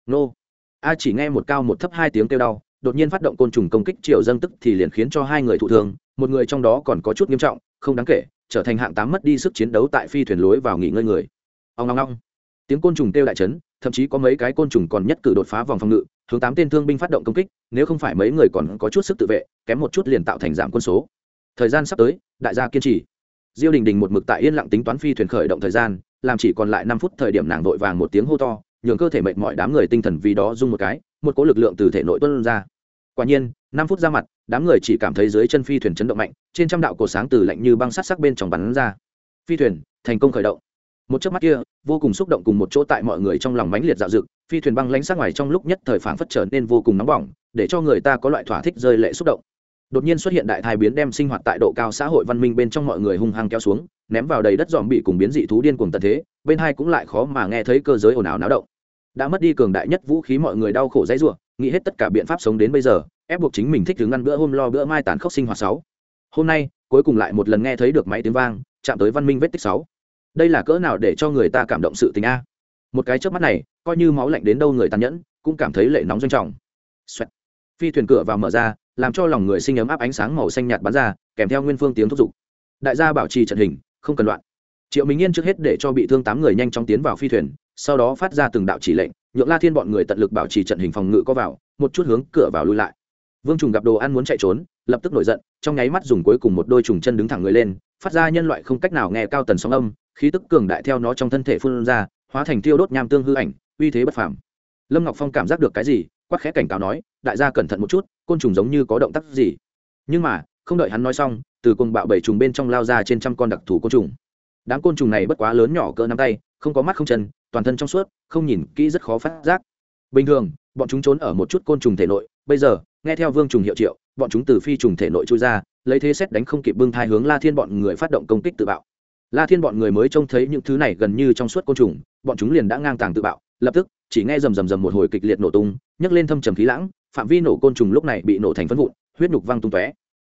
Nô. A chỉ nghe một cao một thấp hai tiếng kêu đau, đột nhiên phát động côn trùng công kích triều dâng tức thì liền khiến cho hai người thụ thương, một người trong đó còn có chút nghiêm trọng, không đáng kể, trở thành hạng tám mất đi sức chiến đấu tại phi thuyền lối vào nghỉ ngơi người. Ông ngong ngong tiếng côn trùng kêu đại trấn thậm chí có mấy cái côn trùng còn nhất cử đột phá vòng phòng ngự, hướng tám tên thương binh phát động công kích, nếu không phải mấy người còn có chút sức tự vệ, kém một chút liền tạo thành giảm quân số thời gian sắp tới đại gia kiên trì. Diêu đình đình một mực tại yên lặng tính toán phi thuyền khởi động thời gian làm chỉ còn lại năm phút thời điểm nàng vội vàng một tiếng hô to nhường cơ thể mệt mỏi đám người tinh thần vì đó rung một cái một cỗ lực lượng từ thể nội tuân ra. Quả nhiên năm phút ra mặt đám người chỉ cảm thấy dưới chân phi thuyền chấn động mạnh trên trăm đạo cổ sáng từ lạnh như băng sát sắc bên trong bắn ra. Phi thuyền thành công khởi động. Một chớp mắt kia vô cùng xúc động cùng một chỗ tại mọi người trong lòng mãnh liệt dạo dựng, phi thuyền băng lánh sát ngoài trong lúc nhất thời phản phất trở nên vô cùng nóng bỏng để cho người ta có loại thỏa thích rơi lệ xúc động đột nhiên xuất hiện đại thai biến đem sinh hoạt tại độ cao xã hội văn minh bên trong mọi người hung hăng kéo xuống, ném vào đầy đất dòm bị cùng biến dị thú điên cuồng tận thế, bên hai cũng lại khó mà nghe thấy cơ giới ồn ào náo động. Đã mất đi cường đại nhất vũ khí mọi người đau khổ dãy ruộng nghĩ hết tất cả biện pháp sống đến bây giờ, ép buộc chính mình thích thứ ngăn bữa hôm lo bữa mai tàn khốc sinh hoạt sáu. Hôm nay, cuối cùng lại một lần nghe thấy được máy tiếng vang, chạm tới văn minh vết tích sáu. Đây là cỡ nào để cho người ta cảm động sự tình a? Một cái trước mắt này, coi như máu lạnh đến đâu người tàn nhẫn, cũng cảm thấy lệ nóng doanh trọng. Xoẹt. phi thuyền cửa vào mở ra làm cho lòng người sinh ấm áp ánh sáng màu xanh nhạt bắn ra, kèm theo nguyên phương tiếng thúc giục. Đại gia bảo trì trận hình, không cần loạn. Triệu minh yên trước hết để cho bị thương tám người nhanh chóng tiến vào phi thuyền, sau đó phát ra từng đạo chỉ lệnh, nhượng la thiên bọn người tận lực bảo trì trận hình phòng ngự có vào, một chút hướng cửa vào lui lại. Vương trùng gặp đồ ăn muốn chạy trốn, lập tức nổi giận, trong nháy mắt dùng cuối cùng một đôi trùng chân đứng thẳng người lên, phát ra nhân loại không cách nào nghe cao tần sóng âm, khí tức cường đại theo nó trong thân thể phun ra, hóa thành tiêu đốt nham tương hư ảnh, uy thế bất phàm. Lâm ngọc phong cảm giác được cái gì quắc khẽ cảnh cáo nói, đại gia cẩn thận một chút, côn trùng giống như có động tác gì. Nhưng mà, không đợi hắn nói xong, từ côn bạo bảy trùng bên trong lao ra trên trăm con đặc thù côn trùng. Đám côn trùng này bất quá lớn nhỏ cỡ nắm tay, không có mắt không chân, toàn thân trong suốt, không nhìn kỹ rất khó phát giác. Bình thường, bọn chúng trốn ở một chút côn trùng thể nội, bây giờ, nghe theo vương trùng hiệu triệu, bọn chúng từ phi trùng thể nội trôi ra, lấy thế xét đánh không kịp bưng thai hướng la thiên bọn người phát động công kích tự bạo. La thiên bọn người mới trông thấy những thứ này gần như trong suốt côn trùng, bọn chúng liền đã ngang tàng tự bạo, lập tức chỉ nghe rầm rầm rầm một hồi kịch liệt nổ tung, nhấc lên thâm trầm khí lãng, phạm vi nổ côn trùng lúc này bị nổ thành phân vụn, huyết nhục văng tung tóe.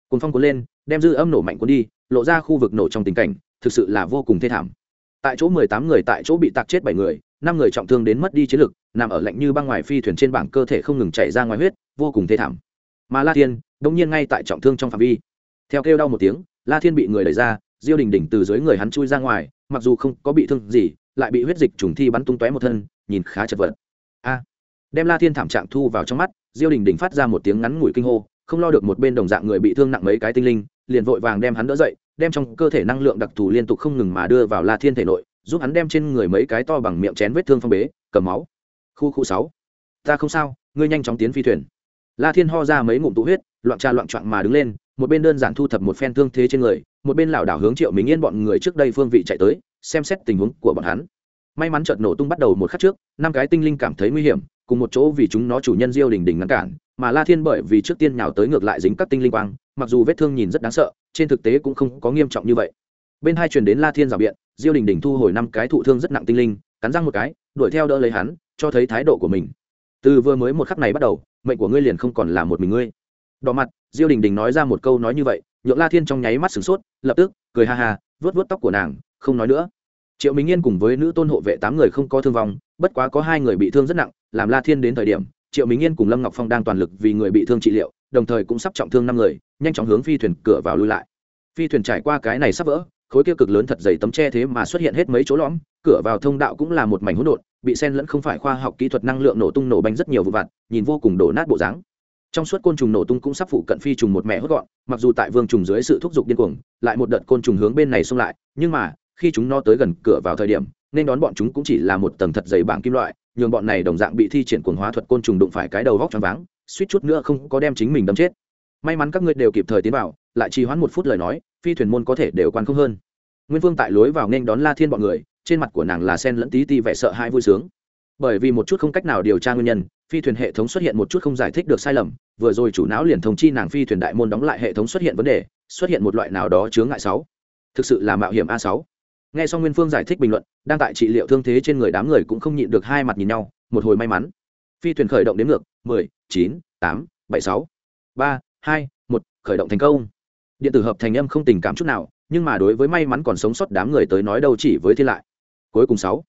Cồn phong cuốn lên, đem dư âm nổ mạnh cuốn đi, lộ ra khu vực nổ trong tình cảnh, thực sự là vô cùng thê thảm. Tại chỗ mười tám người tại chỗ bị tạc chết bảy người, năm người trọng thương đến mất đi chiến lực, nằm ở lạnh như băng ngoài phi thuyền trên bảng cơ thể không ngừng chảy ra ngoài huyết, vô cùng thê thảm. Mà la thiên đông nhiên ngay tại trọng thương trong phạm vi. Theo kêu đau một tiếng, la thiên bị người đẩy ra, diêu đình đỉnh từ dưới người hắn chui ra ngoài, mặc dù không có bị thương gì, lại bị huyết dịch trùng thi bắn tung tóe một thân nhìn khá chật vật. A. Đem la thiên thảm trạng thu vào trong mắt, diêu đình đình phát ra một tiếng ngắn ngủi kinh hô, không lo được một bên đồng dạng người bị thương nặng mấy cái tinh linh, liền vội vàng đem hắn đỡ dậy, đem trong cơ thể năng lượng đặc thù liên tục không ngừng mà đưa vào la thiên thể nội, giúp hắn đem trên người mấy cái to bằng miệng chén vết thương phong bế, cầm máu. Khu khu sáu. Ta không sao, ngươi nhanh chóng tiến phi thuyền. La thiên ho ra mấy ngụm tụ huyết, loạn trà loạn trọn mà đứng lên, một bên đơn giản thu thập một phen thương thế trên người, một bên lảo đảo hướng triệu mình yên bọn người trước đây phương vị chạy tới, xem xét tình huống của bọn hắn may mắn chợt nổ tung bắt đầu một khắc trước, năm cái tinh linh cảm thấy nguy hiểm, cùng một chỗ vì chúng nó chủ nhân diêu đình đình ngăn cản, mà la thiên bởi vì trước tiên nhào tới ngược lại dính các tinh linh quang, mặc dù vết thương nhìn rất đáng sợ, trên thực tế cũng không có nghiêm trọng như vậy. Bên hai truyền đến la thiên rào biện, diêu đình đình thu hồi năm cái thụ thương rất nặng tinh linh, cắn răng một cái, đuổi theo đỡ lấy hắn, cho thấy thái độ của mình. Từ vừa mới một khắc này bắt đầu, mệnh của ngươi liền không còn là một mình ngươi. Đỏ mặt, diêu đình đình nói ra một câu nói như vậy, nhượng la thiên trong nháy mắt sửng sốt, lập tức, cười ha ha vớt vớt tóc của nàng, không nói nữa triệu minh yên cùng với nữ tôn hộ vệ tám người không có thương vong, bất quá có hai người bị thương rất nặng, làm la thiên đến thời điểm, triệu minh yên cùng lâm ngọc phong đang toàn lực vì người bị thương trị liệu, đồng thời cũng sắp trọng thương năm người, nhanh chóng hướng phi thuyền cửa vào lui lại. Phi thuyền trải qua cái này sắp vỡ, khối kia cực lớn thật dày tấm che thế mà xuất hiện hết mấy chỗ lõm, cửa vào thông đạo cũng là một mảnh hỗn độn, bị sen lẫn không phải khoa học kỹ thuật năng lượng nổ tung nổ banh rất nhiều vụ vặt, nhìn vô cùng đổ nát bộ dáng. Trong suốt côn trùng nổ tung cũng sắp phụ cận phi trùng một mẹ hốt gọn, mặc dù tại vương trùng dưới sự thúc giục điên cuồng, lại một đợt côn trùng hướng bên này xông lại, nhưng mà khi chúng nó tới gần cửa vào thời điểm, nên đón bọn chúng cũng chỉ là một tầng thật dày bảng kim loại, nhường bọn này đồng dạng bị thi triển cuồng hóa thuật côn trùng đụng phải cái đầu vóc choáng váng, suýt chút nữa không có đem chính mình đâm chết. May mắn các ngươi đều kịp thời tiến vào, lại trì hoãn một phút lời nói, phi thuyền môn có thể đều quan không hơn. Nguyên vương tại lối vào nên đón la thiên bọn người, trên mặt của nàng là sen lẫn tí ti vẻ sợ hãi vui sướng. Bởi vì một chút không cách nào điều tra nguyên nhân, phi thuyền hệ thống xuất hiện một chút không giải thích được sai lầm, vừa rồi chủ não liền thông chi nàng phi thuyền đại môn đóng lại hệ thống xuất hiện vấn đề, xuất hiện một loại nào đó chướng ngại sáu. Thực sự là mạo hiểm a sáu nghe xong nguyên phương giải thích bình luận, đang tại trị liệu thương thế trên người đám người cũng không nhịn được hai mặt nhìn nhau, một hồi may mắn. Phi thuyền khởi động đến ngược, mười, chín, tám, bảy, sáu, ba, hai, một, khởi động thành công. Điện tử hợp thành âm không tình cảm chút nào, nhưng mà đối với may mắn còn sống sót đám người tới nói đâu chỉ với thiên lại. Cuối cùng sáu,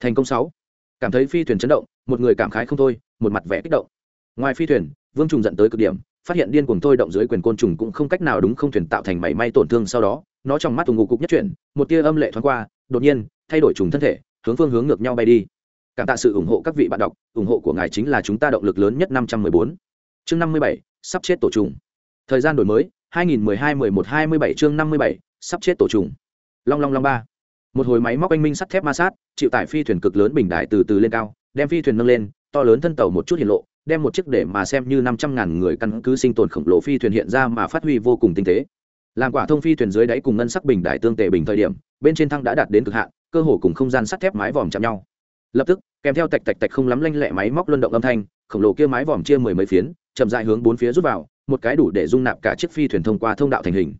thành công sáu. Cảm thấy phi thuyền chấn động, một người cảm khái không thôi, một mặt vẻ kích động. Ngoài phi thuyền, vương trùng dẫn tới cực điểm, phát hiện điên cuồng thôi động dưới quyền côn trùng cũng không cách nào đúng không thuyền tạo thành mảy may tổn thương sau đó nó trong mắt tùng ngụ cục nhất chuyển, một tia âm lệ thoáng qua, đột nhiên, thay đổi trùng thân thể, hướng phương hướng ngược nhau bay đi. Cảm tạ sự ủng hộ các vị bạn đọc, ủng hộ của ngài chính là chúng ta động lực lớn nhất năm trăm mười bốn. Chương năm mươi bảy, sắp chết tổ trùng. Thời gian đổi mới, hai nghìn mười hai mười một hai mươi bảy chương năm mươi bảy, sắp chết tổ trùng. Long long long ba. Một hồi máy móc anh minh sắt thép ma sát, chịu tải phi thuyền cực lớn bình đại từ từ lên cao, đem phi thuyền nâng lên, to lớn thân tàu một chút hiện lộ, đem một chiếc để mà xem như năm trăm ngàn người căn cứ sinh tồn khổng lồ phi thuyền hiện ra mà phát huy vô cùng tinh tế làm quả thông phi thuyền dưới đáy cùng ngân sắc bình đại tương tề bình thời điểm, bên trên thăng đã đạt đến cực hạn, cơ hồ cùng không gian sắt thép mái vòm chạm nhau. Lập tức, kèm theo tạch tạch tạch không lắm lanh lẹ máy móc luân động âm thanh, khổng lồ kia mái vòm chia mười mấy phiến, chậm dài hướng bốn phía rút vào, một cái đủ để dung nạp cả chiếc phi thuyền thông qua thông đạo thành hình.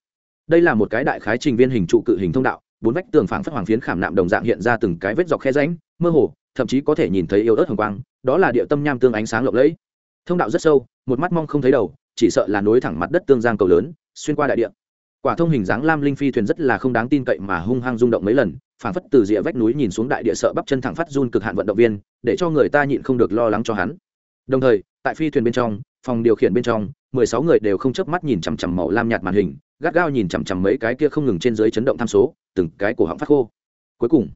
Đây là một cái đại khái trình viên hình trụ cự hình thông đạo, bốn vách tường phảng phất hoàng phiến khảm nạm đồng dạng hiện ra từng cái vết dọc khe rãnh, mơ hồ, thậm chí có thể nhìn thấy yếu ớt hồng quang, đó là địa tâm nham tương ánh sáng lộng lẫy. Thông đạo rất sâu, một mắt mong không thấy đầu, chỉ sợ là nối thẳng mặt đất tương giang cầu lớn, xuyên qua đại địa quả thông hình dáng lam linh phi thuyền rất là không đáng tin cậy mà hung hăng rung động mấy lần, phảng phất từ rìa vách núi nhìn xuống đại địa sợ bắp chân thẳng phát run cực hạn vận động viên, để cho người ta nhịn không được lo lắng cho hắn. Đồng thời, tại phi thuyền bên trong, phòng điều khiển bên trong, mười sáu người đều không chớp mắt nhìn chằm chằm màu lam nhạt màn hình, gắt gao nhìn chằm chằm mấy cái kia không ngừng trên dưới chấn động tham số, từng cái cổ họng phát khô. Cuối cùng,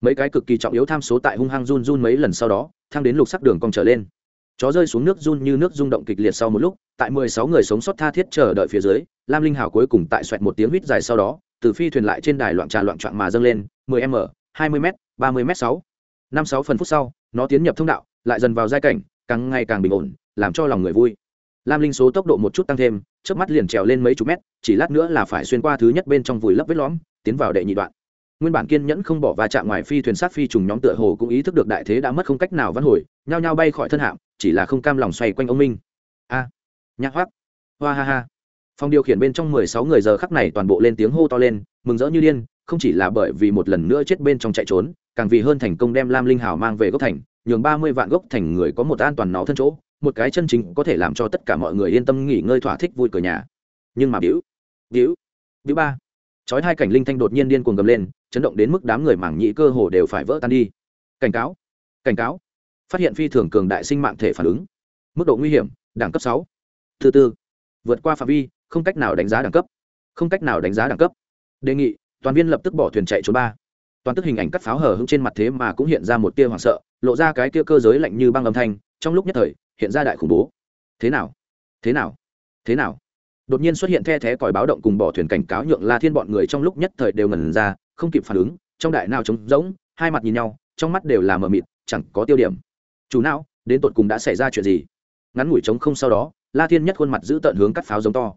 mấy cái cực kỳ trọng yếu tham số tại hung hăng run run mấy lần sau đó, thang đến lục sắc đường cong trở lên chó rơi xuống nước run như nước rung động kịch liệt sau một lúc, tại mười sáu người sống sót tha thiết chờ đợi phía dưới, lam linh hào cuối cùng tại xoẹt một tiếng huýt dài sau đó, từ phi thuyền lại trên đài loạn trà loạn trọn mà dâng lên, mười m, hai mươi m, ba mươi m sáu. Năm sáu phần phút sau, nó tiến nhập thông đạo, lại dần vào giai cảnh, càng ngày càng bình ổn, làm cho lòng người vui. Lam linh số tốc độ một chút tăng thêm trước mắt liền trèo lên mấy chục mét, chỉ lát nữa là phải xuyên qua thứ nhất bên trong vùi lấp vết lõm, tiến vào đệ nhị đoạn nguyên bản kiên nhẫn không bỏ va chạm ngoài phi thuyền sát phi trùng nhóm tựa hồ cũng ý thức được đại thế đã mất không cách nào văn hồi nhao nhao bay khỏi thân hạm chỉ là không cam lòng xoay quanh ông minh. A à, nhạc hoác hoa ha ha. Phòng điều khiển bên trong mười sáu người giờ khắc này toàn bộ lên tiếng hô to lên mừng rỡ như điên không chỉ là bởi vì một lần nữa chết bên trong chạy trốn càng vì hơn thành công đem lam linh hào mang về gốc thành nhường ba mươi vạn gốc thành người có một an toàn nó thân chỗ một cái chân chính có thể làm cho tất cả mọi người yên tâm nghỉ ngơi thỏa thích vui cửa nhà. Nhưng mà biểu biểu biểu ba. Chói hai cảnh linh thanh đột nhiên điên cuồng gầm lên chấn động đến mức đám người mảng nhĩ cơ hồ đều phải vỡ tan đi. Cảnh cáo cảnh cáo. Phát hiện phi thường cường đại sinh mạng thể phản ứng. Mức độ nguy hiểm, đẳng cấp sáu. Thứ tư, vượt qua phạm vi, không cách nào đánh giá đẳng cấp. Không cách nào đánh giá đẳng cấp. Đề nghị, toàn viên lập tức bỏ thuyền chạy trốn ba. Toàn tức hình ảnh cắt pháo hở hững trên mặt thế mà cũng hiện ra một tia hoảng sợ, lộ ra cái tia cơ giới lạnh như băng âm thanh, trong lúc nhất thời, hiện ra đại khủng bố. Thế nào? Thế nào? Thế nào? Đột nhiên xuất hiện the thé còi báo động cùng bỏ thuyền cảnh cáo nhượng la thiên bọn người trong lúc nhất thời đều ngần ra không kịp phản ứng, trong đại nào trống rỗng, hai mặt nhìn nhau, trong mắt đều là mờ mịt, chẳng có tiêu điểm. Chủ não, đến tột cùng đã xảy ra chuyện gì? Ngắn ngủi trống không sau đó, la thiên nhất khuôn mặt giữ tận hướng cắt pháo giống to.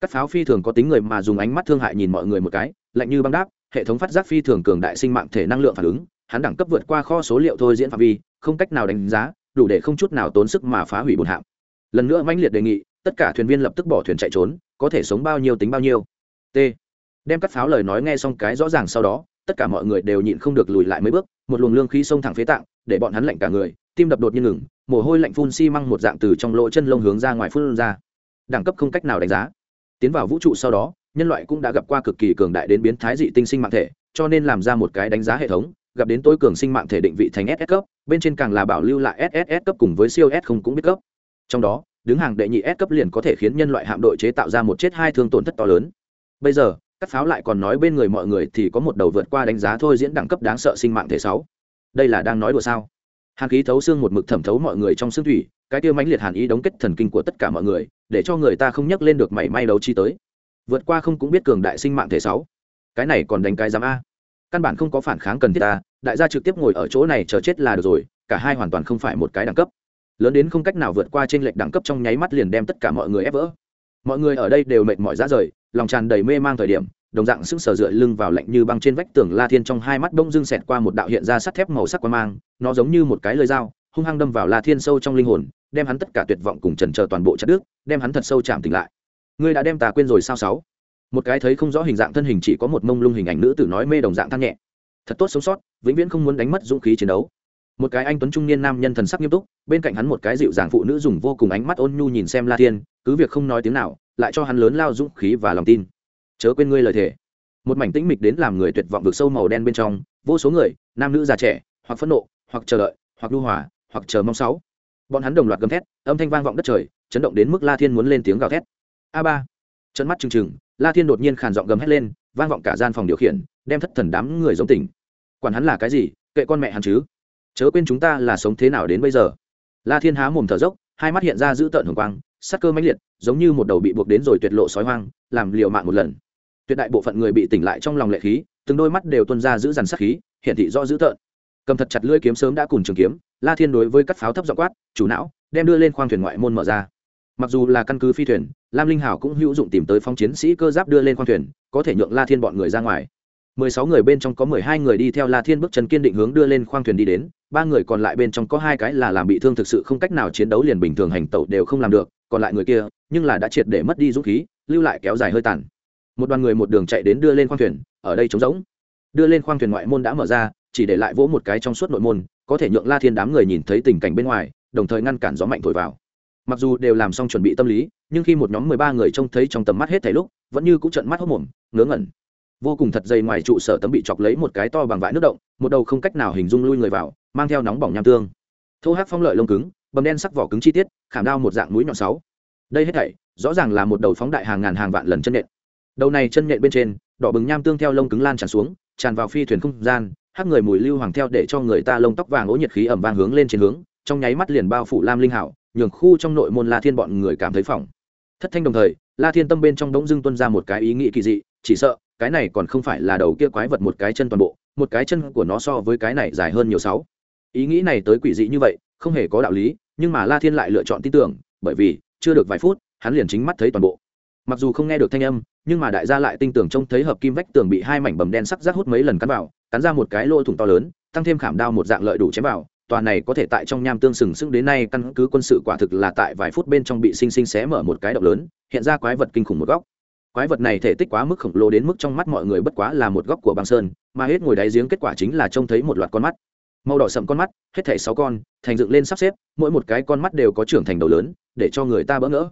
Cắt pháo phi thường có tính người mà dùng ánh mắt thương hại nhìn mọi người một cái, lạnh như băng đáp, hệ thống phát giác phi thường cường đại sinh mạng thể năng lượng phản ứng, hắn đẳng cấp vượt qua kho số liệu thôi diễn phạm vi, không cách nào đánh giá, đủ để không chút nào tốn sức mà phá hủy bồn hạm lần nữa mãnh liệt đề nghị, tất cả thuyền viên lập tức bỏ thuyền chạy trốn, có thể sống bao nhiêu tính bao nhiêu. T đem cắt pháo lời nói nghe xong cái rõ ràng sau đó, tất cả mọi người đều nhịn không được lùi lại mấy bước, một luồng lương khí xông thẳng phế tạng, để bọn hắn lạnh cả người, tim đập đột nhiên ngừng, mồ hôi lạnh phun xi măng một dạng từ trong lỗ chân lông hướng ra ngoài phun ra. Đẳng cấp không cách nào đánh giá. Tiến vào vũ trụ sau đó, nhân loại cũng đã gặp qua cực kỳ cường đại đến biến thái dị tinh sinh mạng thể, cho nên làm ra một cái đánh giá hệ thống, gặp đến tối cường sinh mạng thể định vị thành ss cấp, bên trên càng là bảo lưu lại ss cấp cùng với siêu s không cũng biết cấp. Trong đó, đứng hàng đệ nhị s cấp liền có thể khiến nhân loại hạm đội chế tạo ra một chết hai thương tổn thất to lớn. Bây giờ cắt pháo lại còn nói bên người mọi người thì có một đầu vượt qua đánh giá thôi diễn đẳng cấp đáng sợ sinh mạng thể sáu. Đây là đang nói đùa sao? Hàn khí thấu xương một mực thẩm thấu mọi người trong xương thủy, cái tiêu mãnh liệt hàn ý đóng kết thần kinh của tất cả mọi người, để cho người ta không nhắc lên được mảy may đấu chi tới. Vượt qua không cũng biết cường đại sinh mạng thể sáu. Cái này còn đánh cái giám a. Căn bản không có phản kháng cần thiết ta đại gia trực tiếp ngồi ở chỗ này chờ chết là được rồi, cả hai hoàn toàn không phải một cái đẳng cấp. Lớn đến không cách nào vượt qua trên lệch đẳng cấp trong nháy mắt liền đem tất cả mọi người ép vỡ. Mọi người ở đây đều mệt mỏi ra rời lòng tràn đầy mê mang thời điểm, đồng dạng sững sờ dựa lưng vào lạnh như băng trên vách tường la thiên trong hai mắt đông dưng xẹt qua một đạo hiện ra sắt thép màu sắc quan mang, nó giống như một cái lưỡi dao, hung hăng đâm vào la thiên sâu trong linh hồn, đem hắn tất cả tuyệt vọng cùng trần chờ toàn bộ chặt đứt, đem hắn thật sâu chạm tỉnh lại. Ngươi đã đem ta quên rồi sao sáu? Một cái thấy không rõ hình dạng thân hình chỉ có một mông lung hình ảnh nữ tử nói mê đồng dạng than nhẹ. Thật tốt sống sót, vĩnh viễn không muốn đánh mất dũng khí chiến đấu một cái anh tuấn trung niên nam nhân thần sắc nghiêm túc, bên cạnh hắn một cái dịu dàng phụ nữ dùng vô cùng ánh mắt ôn nhu nhìn xem la thiên, cứ việc không nói tiếng nào, lại cho hắn lớn lao dũng khí và lòng tin. Chớ quên ngươi lời thề. Một mảnh tĩnh mịch đến làm người tuyệt vọng vực sâu màu đen bên trong, vô số người, nam nữ già trẻ, hoặc phẫn nộ, hoặc chờ đợi, hoặc lưu hòa, hoặc chờ mong sáu. Bọn hắn đồng loạt gầm thét, âm thanh vang vọng đất trời, chấn động đến mức la thiên muốn lên tiếng gào thét. A ba. Trận mắt trừng trừng, la thiên đột nhiên khàn giọng gầm hét lên, vang vọng cả gian phòng điều khiển, đem thất thần đám người giống tỉnh. Quản hắn là cái gì, kệ con mẹ hắn chứ? Chớ quên chúng ta là sống thế nào đến bây giờ. La thiên há mồm thở dốc, hai mắt hiện ra dữ tợn hồng quang, sắc cơ mãnh liệt, giống như một đầu bị buộc đến rồi tuyệt lộ sói hoang, làm liều mạng một lần. Tuyệt đại bộ phận người bị tỉnh lại trong lòng lệ khí, từng đôi mắt đều tuân ra giữ dằn sắc khí, hiển thị do dữ tợn. Cầm thật chặt lưỡi kiếm sớm đã cùng trường kiếm, la thiên đối với cắt pháo thấp dọ quát, chủ não! đem đưa lên khoang thuyền ngoại môn mở ra. Mặc dù là căn cứ phi thuyền, lam linh hảo cũng hữu dụng tìm tới phong chiến sĩ cơ giáp đưa lên khoang thuyền, có thể nhượng la thiên bọn người ra ngoài mười sáu người bên trong có mười hai người đi theo la thiên bước chân kiên định hướng đưa lên khoang thuyền đi đến, ba người còn lại bên trong có hai cái là làm bị thương thực sự không cách nào chiến đấu liền bình thường hành tẩu đều không làm được, còn lại người kia, nhưng là đã triệt để mất đi dũng khí, lưu lại kéo dài hơi tàn. Một đoàn người một đường chạy đến đưa lên khoang thuyền, ở đây trống rỗng. Đưa lên khoang thuyền ngoại môn đã mở ra, chỉ để lại vỗ một cái trong suốt nội môn, có thể nhượng la thiên đám người nhìn thấy tình cảnh bên ngoài, đồng thời ngăn cản gió mạnh thổi vào. Mặc dù đều làm xong chuẩn bị tâm lý, nhưng khi một nhóm mười ba người trông thấy trong tầm mắt hết thảy lúc, vẫn như cũng trận mắt hốc mồm, ngớ ngẩn vô cùng thật dày ngoài trụ sở tấm bị chọc lấy một cái to bằng vải nước động, một đầu không cách nào hình dung lui người vào, mang theo nóng bỏng nham tương. Thô hát phong lợi lông cứng, bầm đen sắc vỏ cứng chi tiết, khảm đao một dạng mũi nhọn sáu. Đây hết thảy, rõ ràng là một đầu phóng đại hàng ngàn hàng vạn lần chân nện. Đầu này chân nhện bên trên, đỏ bừng nham tương theo lông cứng lan tràn xuống, tràn vào phi thuyền không gian hát người mùi lưu hoàng theo để cho người ta lông tóc vàng ố nhiệt khí ẩm vàng hướng lên trên hướng, trong nháy mắt liền bao phủ lam linh hảo, nhường khu trong nội môn la thiên bọn người cảm thấy phỏng. Thất thanh đồng thời, la thiên tâm bên trong đống dưng tuân ra một cái ý nghĩ kỳ dị, chỉ sợ cái này còn không phải là đầu kia quái vật một cái chân toàn bộ, một cái chân của nó so với cái này dài hơn nhiều sáu. Ý nghĩ này tới quỷ dị như vậy, không hề có đạo lý, nhưng mà la thiên lại lựa chọn tin tưởng, bởi vì, chưa được vài phút, hắn liền chính mắt thấy toàn bộ. Mặc dù không nghe được thanh âm, nhưng mà đại gia lại tin tưởng trông thấy hợp kim vách tường bị hai mảnh bầm đen sắc rác hút mấy lần cắn vào, cắn ra một cái lỗ thủng to lớn, tăng thêm khảm đao một dạng lợi đủ chém vào, tòa này có thể tại trong nham tương sừng sững đến nay, căn cứ quân sự quả thực là tại vài phút bên trong bị sinh sinh xé mở một cái động lớn, hiện ra quái vật kinh khủng một góc quái vật này thể tích quá mức khổng lồ đến mức trong mắt mọi người bất quá là một góc của băng sơn, mà hết ngồi đáy giếng kết quả chính là trông thấy một loạt con mắt. Màu đỏ sậm con mắt, hết thảy sáu con, thành dựng lên sắp xếp, mỗi một cái con mắt đều có trưởng thành đầu lớn, để cho người ta bỡ ngỡ.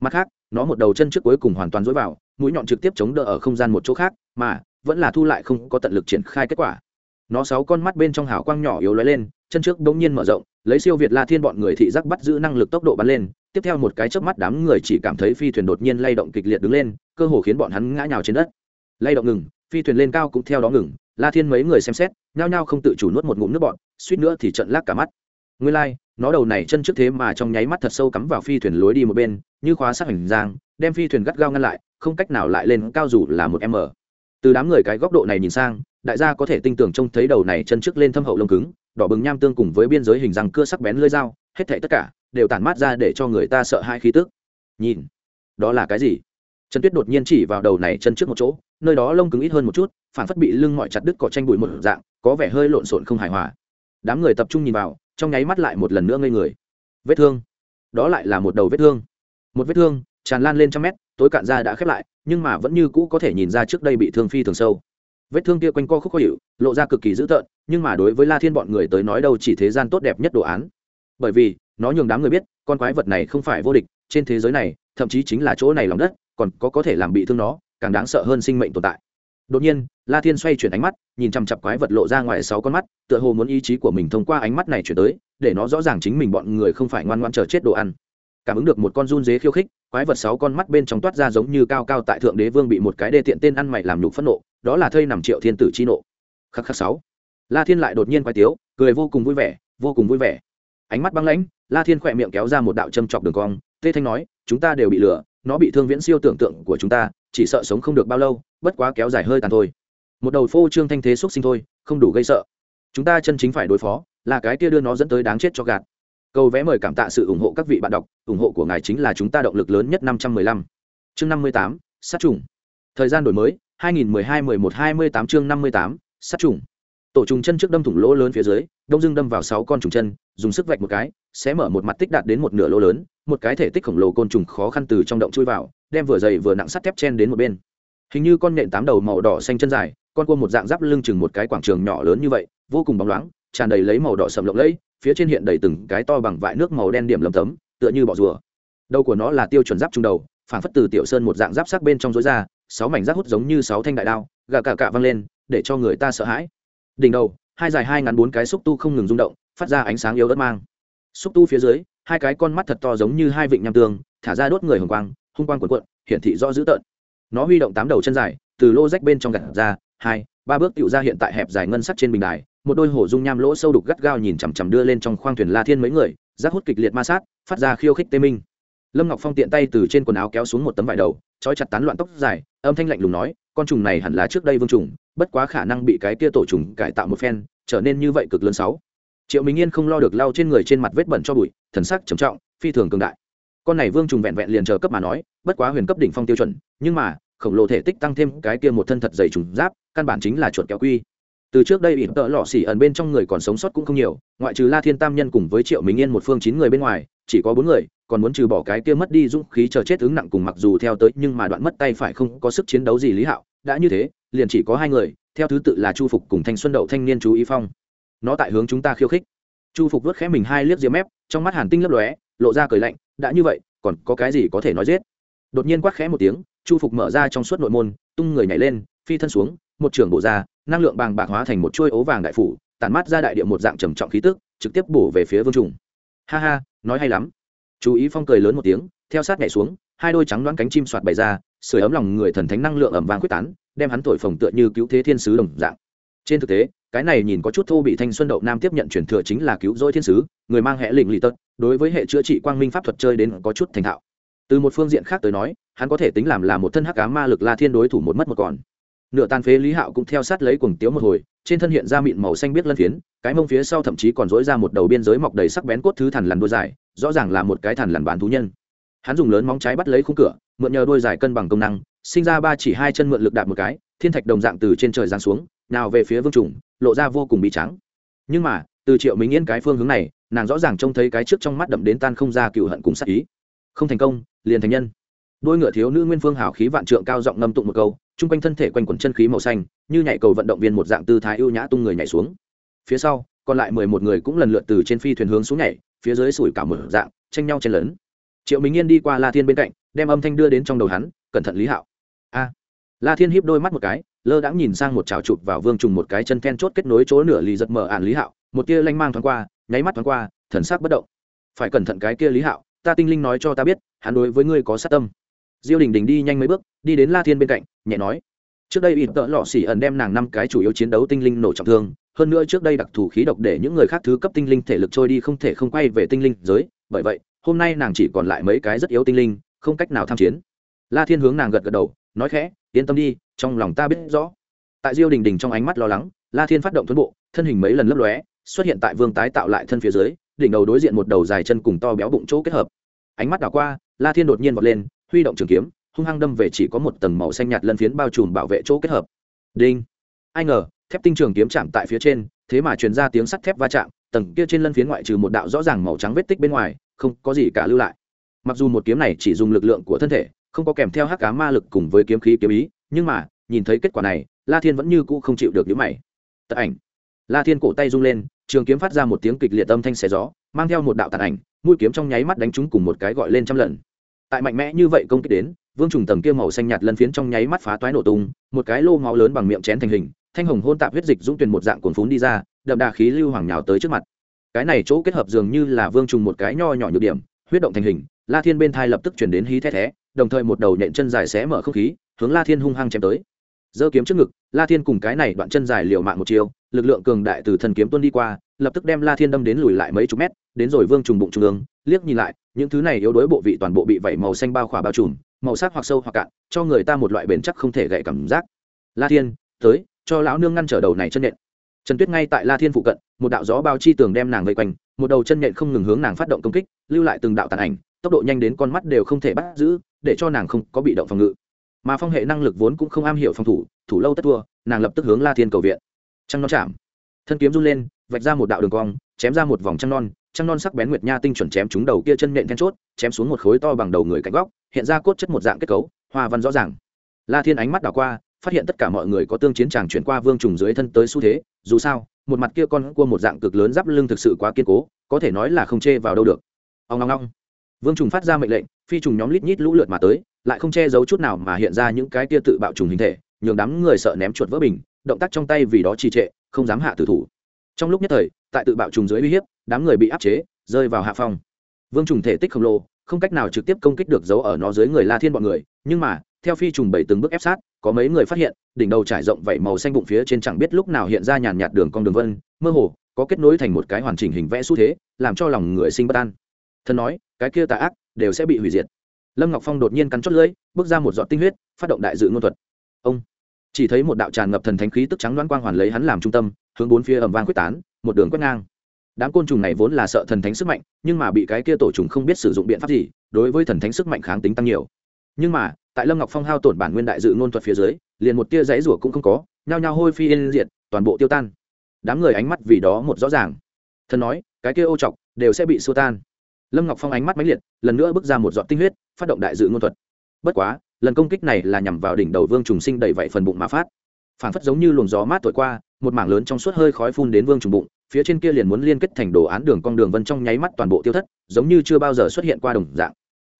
Mặt khác, nó một đầu chân trước cuối cùng hoàn toàn dối vào, mũi nhọn trực tiếp chống đỡ ở không gian một chỗ khác, mà vẫn là thu lại không có tận lực triển khai kết quả. Nó sáu con mắt bên trong hào quang nhỏ yếu lóe lên, chân trước bỗng nhiên mở rộng, lấy siêu việt la thiên bọn người thị giác bắt giữ năng lực tốc độ bắn lên tiếp theo một cái chớp mắt đám người chỉ cảm thấy phi thuyền đột nhiên lay động kịch liệt đứng lên cơ hồ khiến bọn hắn ngã nhào trên đất. Lay động ngừng phi thuyền lên cao cũng theo đó ngừng la thiên mấy người xem xét nhao nhao không tự chủ nuốt một ngụm nước bọn suýt nữa thì trận lác cả mắt. Nguyên lai、like, nó đầu này chân trước thế mà trong nháy mắt thật sâu cắm vào phi thuyền lối đi một bên như khóa sát hình giang đem phi thuyền gắt gao ngăn lại không cách nào lại lên cao dù là một m từ đám người cái góc độ này nhìn sang đại gia có thể tinh tưởng trông thấy đầu này chân trước lên thâm hậu lông cứng đỏ bừng nham tương cùng với biên giới hình răng cưa sắc bén lưỡi dao hết thảy tất cả đều tản mát ra để cho người ta sợ hai khí tức. Nhìn, đó là cái gì? Trần tuyết đột nhiên chỉ vào đầu này chân trước một chỗ, nơi đó lông cứng ít hơn một chút, phản phất bị lưng mọi chặt đứt cỏ tranh bụi một dạng, có vẻ hơi lộn xộn không hài hòa. Đám người tập trung nhìn vào, trong nháy mắt lại một lần nữa ngây người. Vết thương. Đó lại là một đầu vết thương. Một vết thương, tràn lan lên trăm mét, tối cạn ra đã khép lại, nhưng mà vẫn như cũ có thể nhìn ra trước đây bị thương phi thường sâu. Vết thương kia quanh co khúc khó hiệu lộ ra cực kỳ dữ tợn, nhưng mà đối với la thiên bọn người tới nói đâu chỉ thế gian tốt đẹp nhất đồ án. Bởi vì nó nhường đám người biết, con quái vật này không phải vô địch, trên thế giới này, thậm chí chính là chỗ này lòng đất, còn có có thể làm bị thương nó, càng đáng sợ hơn sinh mệnh tồn tại. Đột nhiên, la thiên xoay chuyển ánh mắt, nhìn chằm chặp quái vật lộ ra ngoài sáu con mắt, tựa hồ muốn ý chí của mình thông qua ánh mắt này chuyển tới, để nó rõ ràng chính mình bọn người không phải ngoan ngoan chờ chết đồ ăn. Cảm ứng được một con run dế khiêu khích, quái vật sáu con mắt bên trong toát ra giống như cao cao tại thượng đế vương bị một cái đê tiện tên ăn mày làm nhục phẫn nộ, đó là thây nằm triệu thiên tử chi nộ. Khắc khắc sáu. La thiên lại đột nhiên quay tiếu, cười vô cùng vui vẻ, vô cùng vui vẻ. Ánh mắt băng lãnh la thiên khỏe miệng kéo ra một đạo châm chọc đường cong, tê thanh nói, chúng ta đều bị lừa, nó bị thương viễn siêu tưởng tượng của chúng ta, chỉ sợ sống không được bao lâu, bất quá kéo dài hơi tàn thôi. Một đầu phô trương thanh thế xúc sinh thôi, không đủ gây sợ. Chúng ta chân chính phải đối phó, là cái kia đưa nó dẫn tới đáng chết cho gạt. Câu vẽ mời cảm tạ sự ủng hộ các vị bạn đọc, ủng hộ của ngài chính là chúng ta động lực lớn nhất năm trăm mười lăm. Chương năm mươi tám, sát trùng. Thời gian đổi mới, hai nghìn mười hai mười một hai mươi tám chương năm mươi tám, sát trùng tổ trùng chân trước đâm thủng lỗ lớn phía dưới, đông dưng đâm vào sáu con trùng chân, dùng sức vạch một cái, sẽ mở một mặt tích đạt đến một nửa lỗ lớn, một cái thể tích khổng lồ côn trùng khó khăn từ trong động chui vào, đem vừa dày vừa nặng sắt thép chen đến một bên. Hình như con nhện tám đầu màu đỏ xanh chân dài, con cua một dạng giáp lưng chừng một cái quảng trường nhỏ lớn như vậy, vô cùng bóng loáng, tràn đầy lấy màu đỏ sầm lộng lẫy, phía trên hiện đầy từng cái to bằng vại nước màu đen điểm lầm tấm, tựa như bọ rùa. Đầu của nó là tiêu chuẩn giáp trung đầu, phản phất từ tiểu sơn một dạng giáp sắc bên trong rối ra, sáu mảnh giáp hút giống như sáu thanh đại đao, gà cà cà văng lên, để cho người ta sợ hãi đỉnh đầu, hai dài hai ngắn bốn cái xúc tu không ngừng rung động, phát ra ánh sáng yếu ớt mang. Xúc tu phía dưới, hai cái con mắt thật to giống như hai vịnh nham tương, thả ra đốt người hồng quang, hung quang cuộn cuộn, hiển thị rõ dữ tợn. Nó huy động tám đầu chân dài, từ lô rách bên trong gặt ra, hai, ba bước tựu ra hiện tại hẹp dài ngân sắc trên bình đài, một đôi hổ dung nham lỗ sâu đục gắt gao nhìn chằm chằm đưa lên trong khoang thuyền la thiên mấy người rác hút kịch liệt ma sát, phát ra khiêu khích tê minh. Lâm ngọc phong tiện tay từ trên quần áo kéo xuống một tấm vải đầu, trói chặt tán loạn tóc dài, âm thanh lạnh lùng nói con trùng này hẳn là trước đây vương trùng, bất quá khả năng bị cái kia tổ trùng cải tạo một phen, trở nên như vậy cực lớn sáu. Triệu minh yên không lo được lau trên người trên mặt vết bẩn cho bụi, thần sắc trầm trọng, phi thường cường đại. Con này vương trùng vẹn vẹn liền chờ cấp mà nói, bất quá huyền cấp đỉnh phong tiêu chuẩn, nhưng mà, khổng lồ thể tích tăng thêm cái kia một thân thật dày trùng giáp, căn bản chính là chuột kéo quy. Từ trước đây ỉn tợ lọ xỉ ẩn bên trong người còn sống sót cũng không nhiều, ngoại trừ la thiên tam nhân cùng với triệu minh yên một phương chín người bên ngoài, chỉ có bốn người, còn muốn trừ bỏ cái kia mất đi dũng khí chờ chết ứng nặng cùng mặc dù theo tới, nhưng mà đoạn mất tay phải không có sức chiến đấu gì lý hạo đã như thế, liền chỉ có hai người, theo thứ tự là chu phục cùng thanh xuân đậu thanh niên chú ý phong. Nó tại hướng chúng ta khiêu khích. Chu phục vớt khẽ mình hai liếc diêm mép, trong mắt hàn tinh lấp lóe, lộ ra cười lạnh, đã như vậy, còn có cái gì có thể nói giết? Đột nhiên quát khẽ một tiếng, chu phục mở ra trong suốt nội môn, tung người nhảy lên, phi thân xuống, một trưởng bộ ra, năng lượng bàng bạc hóa thành một chuôi ố vàng đại phủ, tản mát ra đại địa một dạng trầm trọng khí tức, trực tiếp bổ về phía vương trùng. Ha ha, nói hay lắm. Chú ý phong cười lớn một tiếng, theo sát nhảy xuống hai đôi trắng đoán cánh chim soạt bày ra, sưởi ấm lòng người thần thánh năng lượng ẩm vàng quyết tán, đem hắn thổi phồng tựa như cứu thế thiên sứ đồng dạng. Trên thực tế, cái này nhìn có chút thô bị thanh xuân đậu nam tiếp nhận truyền thừa chính là cứu rỗi thiên sứ, người mang hệ lĩnh lì tật, đối với hệ chữa trị quang minh pháp thuật chơi đến có chút thành thạo. Từ một phương diện khác tới nói, hắn có thể tính làm là một thân hắc cá ma lực la thiên đối thủ một mất một còn. Nửa tàn phế lý hạo cũng theo sát lấy cuồng tiếu một hồi, trên thân hiện ra mịn màu xanh biết lân phiến, cái mông phía sau thậm chí còn dỗi ra một đầu biên giới mọc đầy sắc bén cốt thứ thằn lằn đua dài, rõ ràng là một cái thằn lằn bán thú nhân hắn dùng lớn móng trái bắt lấy khung cửa, mượn nhờ đôi dài cân bằng công năng, sinh ra ba chỉ hai chân mượn lực đạp một cái, thiên thạch đồng dạng từ trên trời giáng xuống, nào về phía vương trùng, lộ ra vô cùng bị trắng nhưng mà, từ triệu minh yên cái phương hướng này, nàng rõ ràng trông thấy cái trước trong mắt đậm đến tan không ra cựu hận cùng sắc ý. Không thành công, liền thành nhân. Đôi ngựa thiếu nữ nguyên phương hảo khí vạn trượng cao giọng ngâm tụng một câu, chung quanh thân thể quanh quẩn chân khí màu xanh, như nhảy cầu vận động viên một dạng tư thái ưu nhã tung người nhảy xuống. Phía sau, còn lại mười một người cũng lần lượt từ trên phi thuyền hướng xuống nhảy, phía dưới sủi cả một dạng, tranh nhau chen lớn triệu minh yên đi qua la thiên bên cạnh đem âm thanh đưa đến trong đầu hắn cẩn thận lý hạo a la thiên híp đôi mắt một cái lơ đãng nhìn sang một trào chụp vào vương trùng một cái chân then chốt kết nối chỗ nửa lì giật mở ạn lý hạo một tia lanh mang thoáng qua nháy mắt thoáng qua thần sắc bất động phải cẩn thận cái kia lý hạo ta tinh linh nói cho ta biết hắn đối với ngươi có sát tâm diêu đình đình đi nhanh mấy bước đi đến la thiên bên cạnh nhẹ nói trước đây ít tợ lọ xỉ ẩn đem nàng năm cái chủ yếu chiến đấu tinh linh nổ trọng thương hơn nữa trước đây đặc thù khí độc để những người khác thứ cấp tinh linh thể lực trôi đi không thể không quay về tinh linh giới bởi vậy hôm nay nàng chỉ còn lại mấy cái rất yếu tinh linh, không cách nào tham chiến. La thiên hướng nàng gật gật đầu, nói khẽ, yên tâm đi, trong lòng ta biết rõ. Tại diêu đình đình trong ánh mắt lo lắng, la thiên phát động tuấn bộ, thân hình mấy lần lấp lóe, xuất hiện tại vương tái tạo lại thân phía dưới, đỉnh đầu đối diện một đầu dài chân cùng to béo bụng chỗ kết hợp. Ánh mắt đảo qua, la thiên đột nhiên vọt lên, huy động trường kiếm, hung hăng đâm về chỉ có một tầng màu xanh nhạt lân phiến bao trùm bảo vệ chỗ kết hợp. Đinh. Ai ngờ, thép tinh trường kiếm chạm tại phía trên, thế mà truyền ra tiếng sắt thép va chạm, tầng kia trên lân phiến ngoại trừ một đạo rõ ràng màu trắng vết tích bên ngoài không có gì cả lưu lại. Mặc dù một kiếm này chỉ dùng lực lượng của thân thể, không có kèm theo hắc cá ma lực cùng với kiếm khí kiếm ý, nhưng mà, nhìn thấy kết quả này, la thiên vẫn như cũ không chịu được những mày. Tật ảnh. La thiên cổ tay rung lên, trường kiếm phát ra một tiếng kịch liệt âm thanh xé gió, mang theo một đạo tàn ảnh, mũi kiếm trong nháy mắt đánh trúng cùng một cái gọi lên trăm lần. Tại mạnh mẽ như vậy công kích đến, vương trùng tầng kia màu xanh nhạt lân phiến trong nháy mắt phá toái nổ tung, một cái lô máu lớn bằng miệng chén thành hình, thanh hồng hôn tạp huyết dịch dũng tuyền một dạng cuồn phún đi ra, đậm đà khí lưu hoàng nhào tới trước mặt cái này chỗ kết hợp dường như là vương trùng một cái nho nhỏ nhược điểm, huyết động thành hình, la thiên bên thai lập tức chuyển đến hí thét thé, đồng thời một đầu nhện chân dài xé mở không khí, hướng la thiên hung hăng chém tới. Giơ kiếm trước ngực, la thiên cùng cái này đoạn chân dài liều mạng một chiều lực lượng cường đại từ thần kiếm tuân đi qua, lập tức đem la thiên đâm đến lùi lại mấy chục mét, đến rồi vương trùng bụng trung ương, liếc nhìn lại, những thứ này yếu đuối bộ vị toàn bộ bị vẩy màu xanh bao khỏa bao trùm, màu sắc hoặc sâu hoặc cạn, cho người ta một loại bền chắc không thể gậy cảm giác. La thiên, tới, cho lão nương ngăn trở đầu này chân nện trần tuyết ngay tại la thiên phụ cận, một đạo gió bao chi tường đem nàng vây quanh, một đầu chân nện không ngừng hướng nàng phát động công kích, lưu lại từng đạo tàn ảnh, tốc độ nhanh đến con mắt đều không thể bắt giữ, để cho nàng không có bị động phòng ngự. Mà phong hệ năng lực vốn cũng không am hiểu phòng thủ thủ lâu tất thua, nàng lập tức hướng la thiên cầu viện. Trăng non chạm. Thân kiếm run lên, vạch ra một đạo đường cong, chém ra một vòng trăng non trăng non sắc bén nguyệt nha tinh chuẩn chém trúng đầu kia chân nện then chốt, chém xuống một khối to bằng đầu người cạnh góc, hiện ra cốt chất một dạng kết cấu, hoa văn rõ ràng. La thiên ánh mắt đảo qua phát hiện tất cả mọi người có tương chiến tràng chuyển qua vương trùng dưới thân tới xu thế, dù sao, một mặt kia con cua một dạng cực lớn giáp lưng thực sự quá kiên cố, có thể nói là không chê vào đâu được. Ông ngong ngong vương trùng phát ra mệnh lệnh, phi trùng nhóm lít nhít lũ lượt mà tới, lại không che giấu chút nào mà hiện ra những cái kia tự bạo trùng hình thể, nhường đám người sợ ném chuột vỡ bình, động tác trong tay vì đó trì trệ, không dám hạ tử thủ. Trong lúc nhất thời, tại tự bạo trùng dưới uy hiếp, đám người bị áp chế, rơi vào hạ phong. Vương trùng thể tích khổng lồ, không cách nào trực tiếp công kích được giấu ở nó dưới người la thiên bọn người, nhưng mà theo phi trùng bảy từng bước ép sát, có mấy người phát hiện, đỉnh đầu trải rộng vảy màu xanh bụng phía trên chẳng biết lúc nào hiện ra nhàn nhạt đường cong đường vân, mơ hồ, có kết nối thành một cái hoàn chỉnh hình vẽ xu thế, làm cho lòng người sinh bất an. Thân nói, cái kia tà ác, đều sẽ bị hủy diệt. Lâm ngọc phong đột nhiên cắn chót lưỡi, bước ra một giọt tinh huyết, phát động đại dự ngôn thuật. Ông. Chỉ thấy một đạo tràn ngập thần thánh khí tức trắng đoán quang hoàn lấy hắn làm trung tâm, hướng bốn phía ầm vang quyết tán, một đường quét ngang. Đám côn trùng này vốn là sợ thần thánh sức mạnh, nhưng mà bị cái kia tổ trùng không biết sử dụng biện pháp gì, đối với thần thánh sức mạnh kháng tính tăng nhiều nhưng mà, tại lâm ngọc phong hao tổn bản nguyên đại dự ngôn thuật phía dưới, liền một tia giấy rủa cũng không có, nhao nhao hôi phi yên diệt, toàn bộ tiêu tan. Đám người ánh mắt vì đó một rõ ràng. Thần nói, cái kia ô chọc đều sẽ bị xua tan. Lâm ngọc phong ánh mắt mãnh liệt, lần nữa bước ra một giọt tinh huyết, phát động đại dự ngôn thuật. Bất quá, lần công kích này là nhằm vào đỉnh đầu vương trùng sinh đầy vảy phần bụng mà phát. Phản phất giống như luồng gió mát thổi qua, một mảng lớn trong suốt hơi khói phun đến vương trùng bụng, phía trên kia liền muốn liên kết thành đồ án đường cong đường vân trong nháy mắt toàn bộ tiêu thất, giống như chưa bao giờ xuất hiện qua đồng dạng.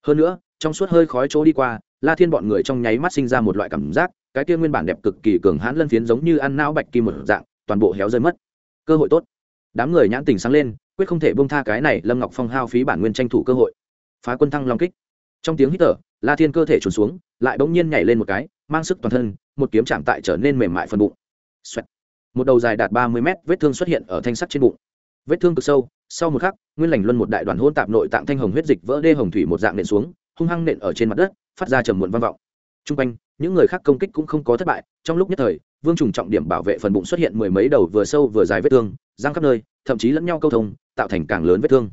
Hơn nữa trong suốt hơi khói chỗ đi qua, la thiên bọn người trong nháy mắt sinh ra một loại cảm giác, cái kia nguyên bản đẹp cực kỳ cường hãn lân phiến giống như ăn não bạch kim một dạng, toàn bộ héo rơi mất. Cơ hội tốt. Đám người nhãn tình sáng lên, quyết không thể bông tha cái này lâm ngọc phong hao phí bản nguyên tranh thủ cơ hội. Phá quân thăng long kích. Trong tiếng hít thở, la thiên cơ thể trùn xuống, lại bỗng nhiên nhảy lên một cái, mang sức toàn thân, một kiếm chạm tại trở nên mềm mại phần bụng. Một đầu dài đạt ba mươi mét, vết thương xuất hiện ở thanh sắt trên bụng. Vết thương cực sâu, sau một khắc, nguyên lành luân một đại đoàn hôn tạp nội tạng thanh hồng huyết dịch vỡ đê hồng thủy một dạng nện xuống hung hăng nện ở trên mặt đất, phát ra trầm muộn vang vọng. T r u n g quanh, những người khác công kích cũng không có thất bại, trong lúc nhất thời, vương trùng trọng điểm bảo vệ phần bụng xuất hiện mười mấy đầu vừa sâu vừa dài vết thương, răng khắp nơi, thậm chí lẫn nhau câu thông, tạo thành càng lớn vết thương.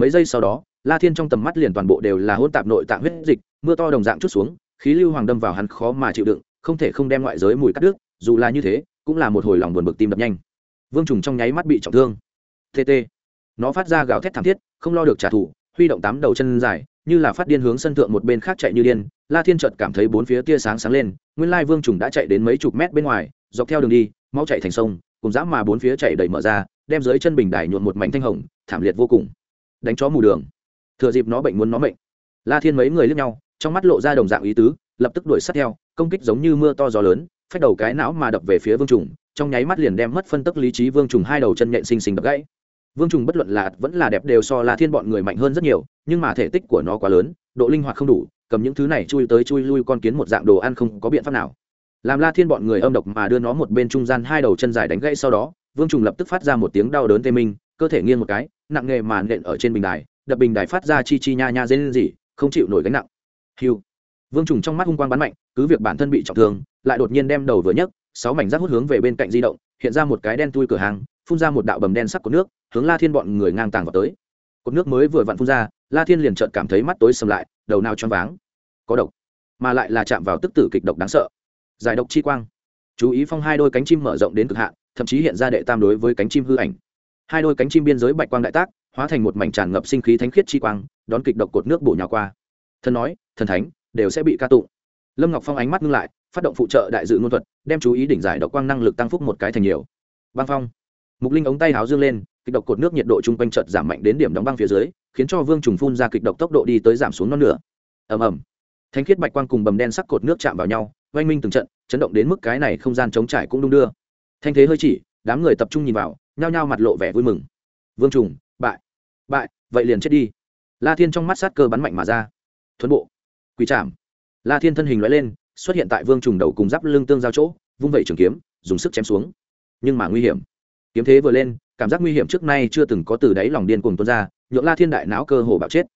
Mấy giây sau đó, la thiên trong tầm mắt liền toàn bộ đều là hôn tạp nội tạng huyết dịch, mưa to đồng dạng chút xuống, khí lưu hoàng đâm vào hắn khó mà chịu đựng, không thể không đem ngoại giới mùi cắt đứt, dù là như thế, cũng là một hồi lòng buồn bực tim đập nhanh. Vương trùng trong nháy mắt bị trọng thương. Tt nó phát ra gào thét thảm thiết, không lo được trả thù, huy động tám đầu chân dài như là phát điên hướng sân thượng một bên khác chạy như điên, la thiên trợt cảm thấy bốn phía tia sáng sáng lên, nguyên lai vương trùng đã chạy đến mấy chục mét bên ngoài, dọc theo đường đi, mau chạy thành sông, cùng dã mà bốn phía chạy đầy mở ra, đem dưới chân bình đài nhuộn một mảnh thanh hồng, thảm liệt vô cùng. Đánh chó mù đường. Thừa dịp nó bệnh muốn nó mệnh. La thiên mấy người lướt nhau, trong mắt lộ ra đồng dạng ý tứ, lập tức đuổi sát theo, công kích giống như mưa to gió lớn, phách đầu cái não mà đập về phía vương trùng, trong nháy mắt liền đem mất phân tức lý trí vương trùng hai đầu chân nhện xinh xinh đập gãy vương trùng bất luận là vẫn là đẹp đều so la thiên bọn người mạnh hơn rất nhiều, nhưng mà thể tích của nó quá lớn, độ linh hoạt không đủ, cầm những thứ này chui tới chui lui con kiến một dạng đồ ăn không có biện pháp nào. Làm la thiên bọn người âm độc mà đưa nó một bên trung gian hai đầu chân dài đánh gãy sau đó, vương trùng lập tức phát ra một tiếng đau đớn tê minh, cơ thể nghiêng một cái, nặng nghề mà nện ở trên bình đài, đập bình đài phát ra chi chi nha nha dây lên gì không chịu nổi gánh nặng. Hiu vương trùng trong mắt hung quang bắn mạnh, cứ việc bản thân bị trọng thương, lại đột nhiên đem đầu vừa nhấc sáu mảnh rác hút hướng về bên cạnh di động, hiện ra một cái đen tui cửa hàng, phun ra một đạo bầm đen sắc của nước, hướng la thiên bọn người ngang tàng vào tới. Cột nước mới vừa vặn phun ra, la thiên liền trợn cảm thấy mắt tối sầm lại, đầu nào choáng váng. Có độc, mà lại là chạm vào tức tử kịch độc đáng sợ. Giải độc chi quang. Chú ý phong hai đôi cánh chim mở rộng đến cực hạn, thậm chí hiện ra đệ tam đối với cánh chim hư ảnh. Hai đôi cánh chim biên giới bạch quang đại tác, hóa thành một mảnh tràn ngập sinh khí thánh khiết chi quang, đón kịch độc cột nước bổ nhào qua. Thần nói, thần thánh, đều sẽ bị ca tụng lâm ngọc phong ánh mắt ngưng lại, phát động phụ trợ đại dự ngôn thuật, đem chú ý đỉnh giải độc quang năng lực tăng phúc một cái thành nhiều. Băng phong. Mục linh ống tay háo dương lên, kịch độc cột nước nhiệt độ chung quanh chợt giảm mạnh đến điểm đóng băng phía dưới, khiến cho vương trùng phun ra kịch độc tốc độ đi tới giảm xuống non nửa. Ầm ầm. Thanh khiết bạch quang cùng bầm đen sắc cột nước chạm vào nhau, oanh minh từng trận, chấn động đến mức cái này không gian chống trải cũng đung đưa. Thanh thế hơi chỉ, đám người tập trung nhìn vào, nhao nhao mặt lộ vẻ vui mừng. Vương trùng, bại. Bại, vậy liền chết đi. La thiên trong mắt sát cơ bắn mạnh mà ra. Thuấn bộ. Quỳ chạm la thiên thân hình loại lên, xuất hiện tại vương trùng đầu cùng giáp lưng tương giao chỗ, vung vẩy trường kiếm, dùng sức chém xuống. Nhưng mà nguy hiểm. Kiếm thế vừa lên, cảm giác nguy hiểm trước nay chưa từng có từ đáy lòng điên cuồng tuôn ra, nhượng la thiên đại não cơ hồ bạo chết.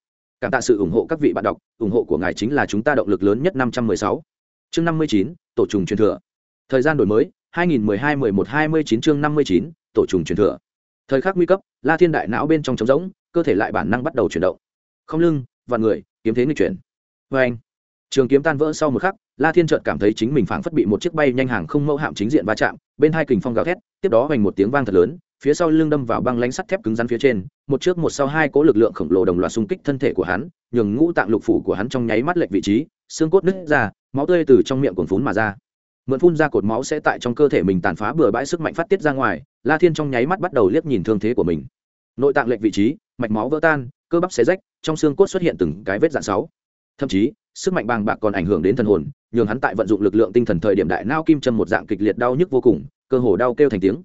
Cảm tạ sự ủng hộ các vị bạn đọc, ủng hộ của ngài chính là chúng ta động lực lớn nhất năm trăm mười sáu. Chương năm mươi chín, tổ trùng truyền thừa. Thời gian đổi mới, hai nghìn mười hai mười một hai mươi chín chương năm mươi chín, tổ trùng truyền thừa. Thời khắc nguy cấp, la thiên đại não bên trong trống rỗng, cơ thể lại bản năng bắt đầu chuyển động. Không lưng và người, kiếm thế nghịch chuyển. Vê anh trường kiếm tan vỡ sau một khắc, la thiên trợt cảm thấy chính mình phảng phất bị một chiếc bay nhanh hàng không mẫu hạm chính diện va chạm, bên hai kình phong gào thét, tiếp đó hoành một tiếng vang thật lớn, phía sau lưng đâm vào băng lánh sắt thép cứng rắn phía trên, một trước một sau hai cố lực lượng khổng lồ đồng loạt xung kích thân thể của hắn, nhường ngũ tạng lục phủ của hắn trong nháy mắt lệch vị trí, xương cốt nứt ra, máu tươi từ trong miệng cuồn phún mà ra. Mượn phun ra cột máu sẽ tại trong cơ thể mình tàn phá bừa bãi sức mạnh phát tiết ra ngoài, la thiên trong nháy mắt bắt đầu liếc nhìn thương thế của mình. Nội tạng lệch vị trí, mạch máu vỡ tan, cơ bắp xé rách, trong xương cốt xuất hiện từng cái vết dạn sáu. Thậm chí sức mạnh bàng bạc còn ảnh hưởng đến thần hồn, nhường hắn tại vận dụng lực lượng tinh thần thời điểm đại nao kim châm một dạng kịch liệt đau nhức vô cùng, cơ hồ đau kêu thành tiếng.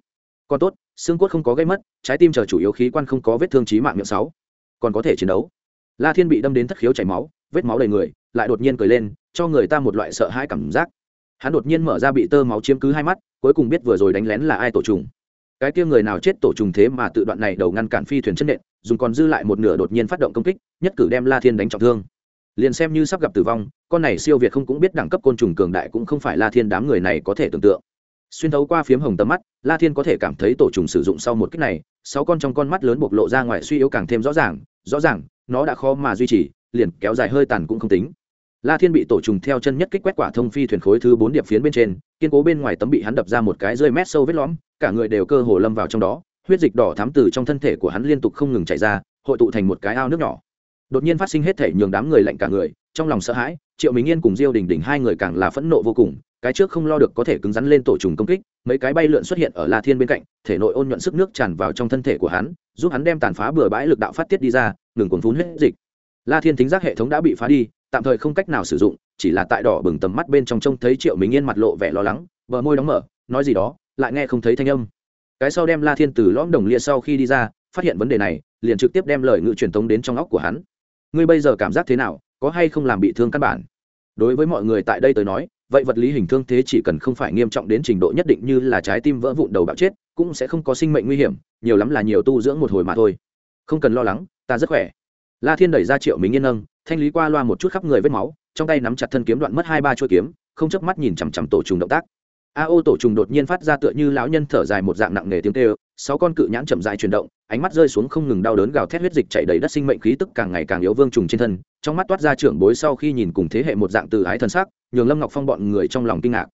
Còn tốt, xương cốt không có gây mất, trái tim chờ chủ yếu khí quan không có vết thương trí mạng miệng sáu. Còn có thể chiến đấu. La thiên bị đâm đến thất khiếu chảy máu, vết máu đầy người, lại đột nhiên cười lên, cho người ta một loại sợ hãi cảm giác. Hắn đột nhiên mở ra bị tơ máu chiếm cứ hai mắt, cuối cùng biết vừa rồi đánh lén là ai tổ trùng. Cái kia người nào chết tổ trùng thế mà tự đoạn này đầu ngăn cản phi thuyền chân nện, dùng còn dư lại một nửa đột nhiên phát động công kích, nhất cử đem la thiên đánh trọng thương liền xem như sắp gặp tử vong, con này siêu việt không cũng biết đẳng cấp côn trùng cường đại cũng không phải la thiên đám người này có thể tưởng tượng. Xuyên thấu qua phiếm hồng tầm mắt, la thiên có thể cảm thấy tổ trùng sử dụng sau một cách này, sáu con trong con mắt lớn bộc lộ ra ngoài suy yếu càng thêm rõ ràng rõ ràng, nó đã khó mà duy trì, liền kéo dài hơi tàn cũng không tính. La thiên bị tổ trùng theo chân nhất kích quét quả thông phi thuyền khối thứ bốn điệp phiến bên trên, kiên cố bên ngoài tấm bị hắn đập ra một cái rơi mét sâu vết lõm, cả người đều cơ hồ lâm vào trong đó, huyết dịch đỏ thám từ trong thân thể của hắn liên tục không ngừng chảy ra, hội tụ thành một cái ao nước nhỏ đột nhiên phát sinh hết thể nhường đám người lạnh cả người, trong lòng sợ hãi, triệu minh yên cùng diêu đình đình hai người càng là phẫn nộ vô cùng, cái trước không lo được có thể cứng rắn lên tổ trùng công kích, mấy cái bay lượn xuất hiện ở la thiên bên cạnh, thể nội ôn nhuận sức nước tràn vào trong thân thể của hắn, giúp hắn đem tàn phá bừa bãi lực đạo phát tiết đi ra, ngừng cuốn phun hết dịch. La thiên thính giác hệ thống đã bị phá đi, tạm thời không cách nào sử dụng, chỉ là tại đỏ bừng tầm mắt bên trong trông thấy triệu minh yên mặt lộ vẻ lo lắng, bờ môi đóng mở, nói gì đó, lại nghe không thấy thanh âm. Cái sau đem la thiên từ lõm đồng lia sau khi đi ra, phát hiện vấn đề này, liền trực tiếp đem lời ngự truyền tống đến trong óc của hắn ngươi bây giờ cảm giác thế nào, có hay không làm bị thương căn bản? Đối với mọi người tại đây tới nói, vậy vật lý hình thương thế chỉ cần không phải nghiêm trọng đến trình độ nhất định như là trái tim vỡ vụn đầu bạo chết, cũng sẽ không có sinh mệnh nguy hiểm, nhiều lắm là nhiều tu dưỡng một hồi mà thôi. Không cần lo lắng, ta rất khỏe. La thiên đẩy ra triệu mình yên nâng, thanh lý qua loa một chút khắp người vết máu, trong tay nắm chặt thân kiếm đoạn mất hai ba chuỗi kiếm, không chớp mắt nhìn chằm chằm tổ trùng động tác. A ô tổ trùng đột nhiên phát ra tựa như lão nhân thở dài một dạng nặng nề tiếng kêu sáu con cự nhãn chậm dài chuyển động, ánh mắt rơi xuống không ngừng đau đớn gào thét huyết dịch chảy đầy đất sinh mệnh khí tức càng ngày càng yếu vương trùng trên thân, trong mắt toát ra trưởng bối sau khi nhìn cùng thế hệ một dạng từ ái thân sắc, nhường lâm ngọc phong bọn người trong lòng kinh ngạc.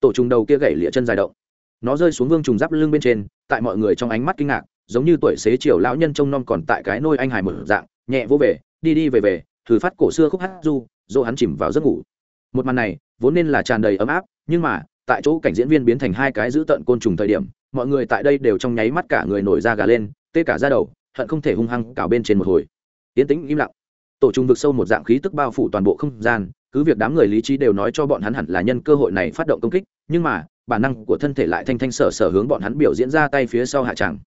Tổ trùng đầu kia gãy lịa chân dài động, nó rơi xuống vương trùng giáp lưng bên trên, tại mọi người trong ánh mắt kinh ngạc, giống như tuổi xế chiều lão nhân trông non còn tại cái nôi anh hài một dạng, nhẹ vô về, đi đi về về, thử phát cổ xưa khúc hát du, dỗ hắn chìm vào giấc ngủ. Một màn này, vốn nên là tràn đầy ấm áp, nhưng mà, tại chỗ cảnh diễn viên biến thành hai cái giữ tận côn trùng thời điểm mọi người tại đây đều trong nháy mắt cả người nổi da gà lên, tê cả ra đầu, hận không thể hung hăng cào bên trên một hồi. Tiến tĩnh im lặng. Tổ trùng vực sâu một dạng khí tức bao phủ toàn bộ không gian, cứ việc đám người lý trí đều nói cho bọn hắn hẳn là nhân cơ hội này phát động công kích, nhưng mà, bản năng của thân thể lại thanh thanh sở sở hướng bọn hắn biểu diễn ra tay phía sau hạ tràng.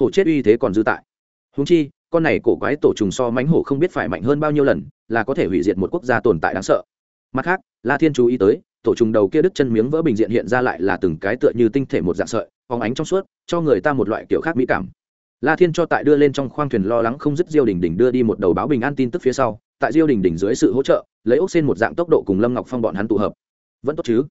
Hổ chết uy thế còn dư tại. Húng chi, con này cổ quái tổ trùng so mánh hổ không biết phải mạnh hơn bao nhiêu lần, là có thể hủy diệt một quốc gia tồn tại đáng sợ. Mặt khác, la thiên chú ý tới tổ trùng đầu kia đứt chân miếng vỡ bình diện hiện ra lại là từng cái tựa như tinh thể một dạng sợi, phóng ánh trong suốt, cho người ta một loại kiểu khác mỹ cảm. La thiên cho tại đưa lên trong khoang thuyền lo lắng không dứt diêu đình đình đưa đi một đầu báo bình an tin tức phía sau, tại diêu đình đình dưới sự hỗ trợ, lấy ốc xên một dạng tốc độ cùng lâm ngọc phong bọn hắn tụ hợp. Vẫn tốt chứ?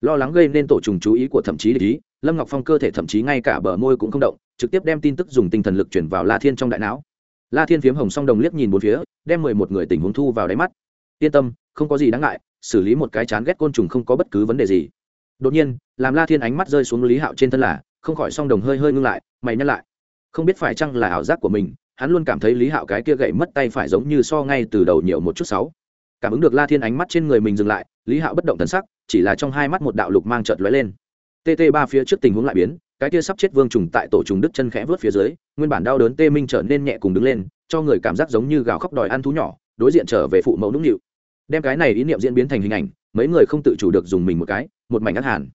Lo lắng gây nên tổ trùng chú ý của thậm chí lý lâm ngọc phong cơ thể thậm chí ngay cả bờ môi cũng không động, trực tiếp đem tin tức dùng tinh thần lực chuyển vào la thiên trong đại não. La thiên phiếm hồng song đồng liếc nhìn bốn phía, đem mười một người tình huống thu vào đáy mắt. Yên tâm, không có gì đáng ngại xử lý một cái chán ghét côn trùng không có bất cứ vấn đề gì. Đột nhiên, làm la thiên ánh mắt rơi xuống lý hạo trên thân là, không khỏi song đồng hơi hơi ngưng lại, mày nhắc lại. Không biết phải chăng là ảo giác của mình, hắn luôn cảm thấy lý hạo cái kia gậy mất tay phải giống như so ngay từ đầu nhiều một chút sáu. Cảm ứng được la thiên ánh mắt trên người mình dừng lại, lý hạo bất động thần sắc, chỉ là trong hai mắt một đạo lục mang trợt lóe lên. Tt ba phía trước tình huống lại biến, cái kia sắp chết vương trùng tại tổ trùng đứt chân khẽ vớt phía dưới, nguyên bản đau đớn tê minh trở nên nhẹ cùng đứng lên, cho người cảm giác giống như gào khóc đòi ăn thú nhỏ, đối diện trở về phụ mẫu nũng nịu đem cái này ý niệm diễn biến thành hình ảnh, mấy người không tự chủ được dùng mình một cái, một mảnh ngắt hàn.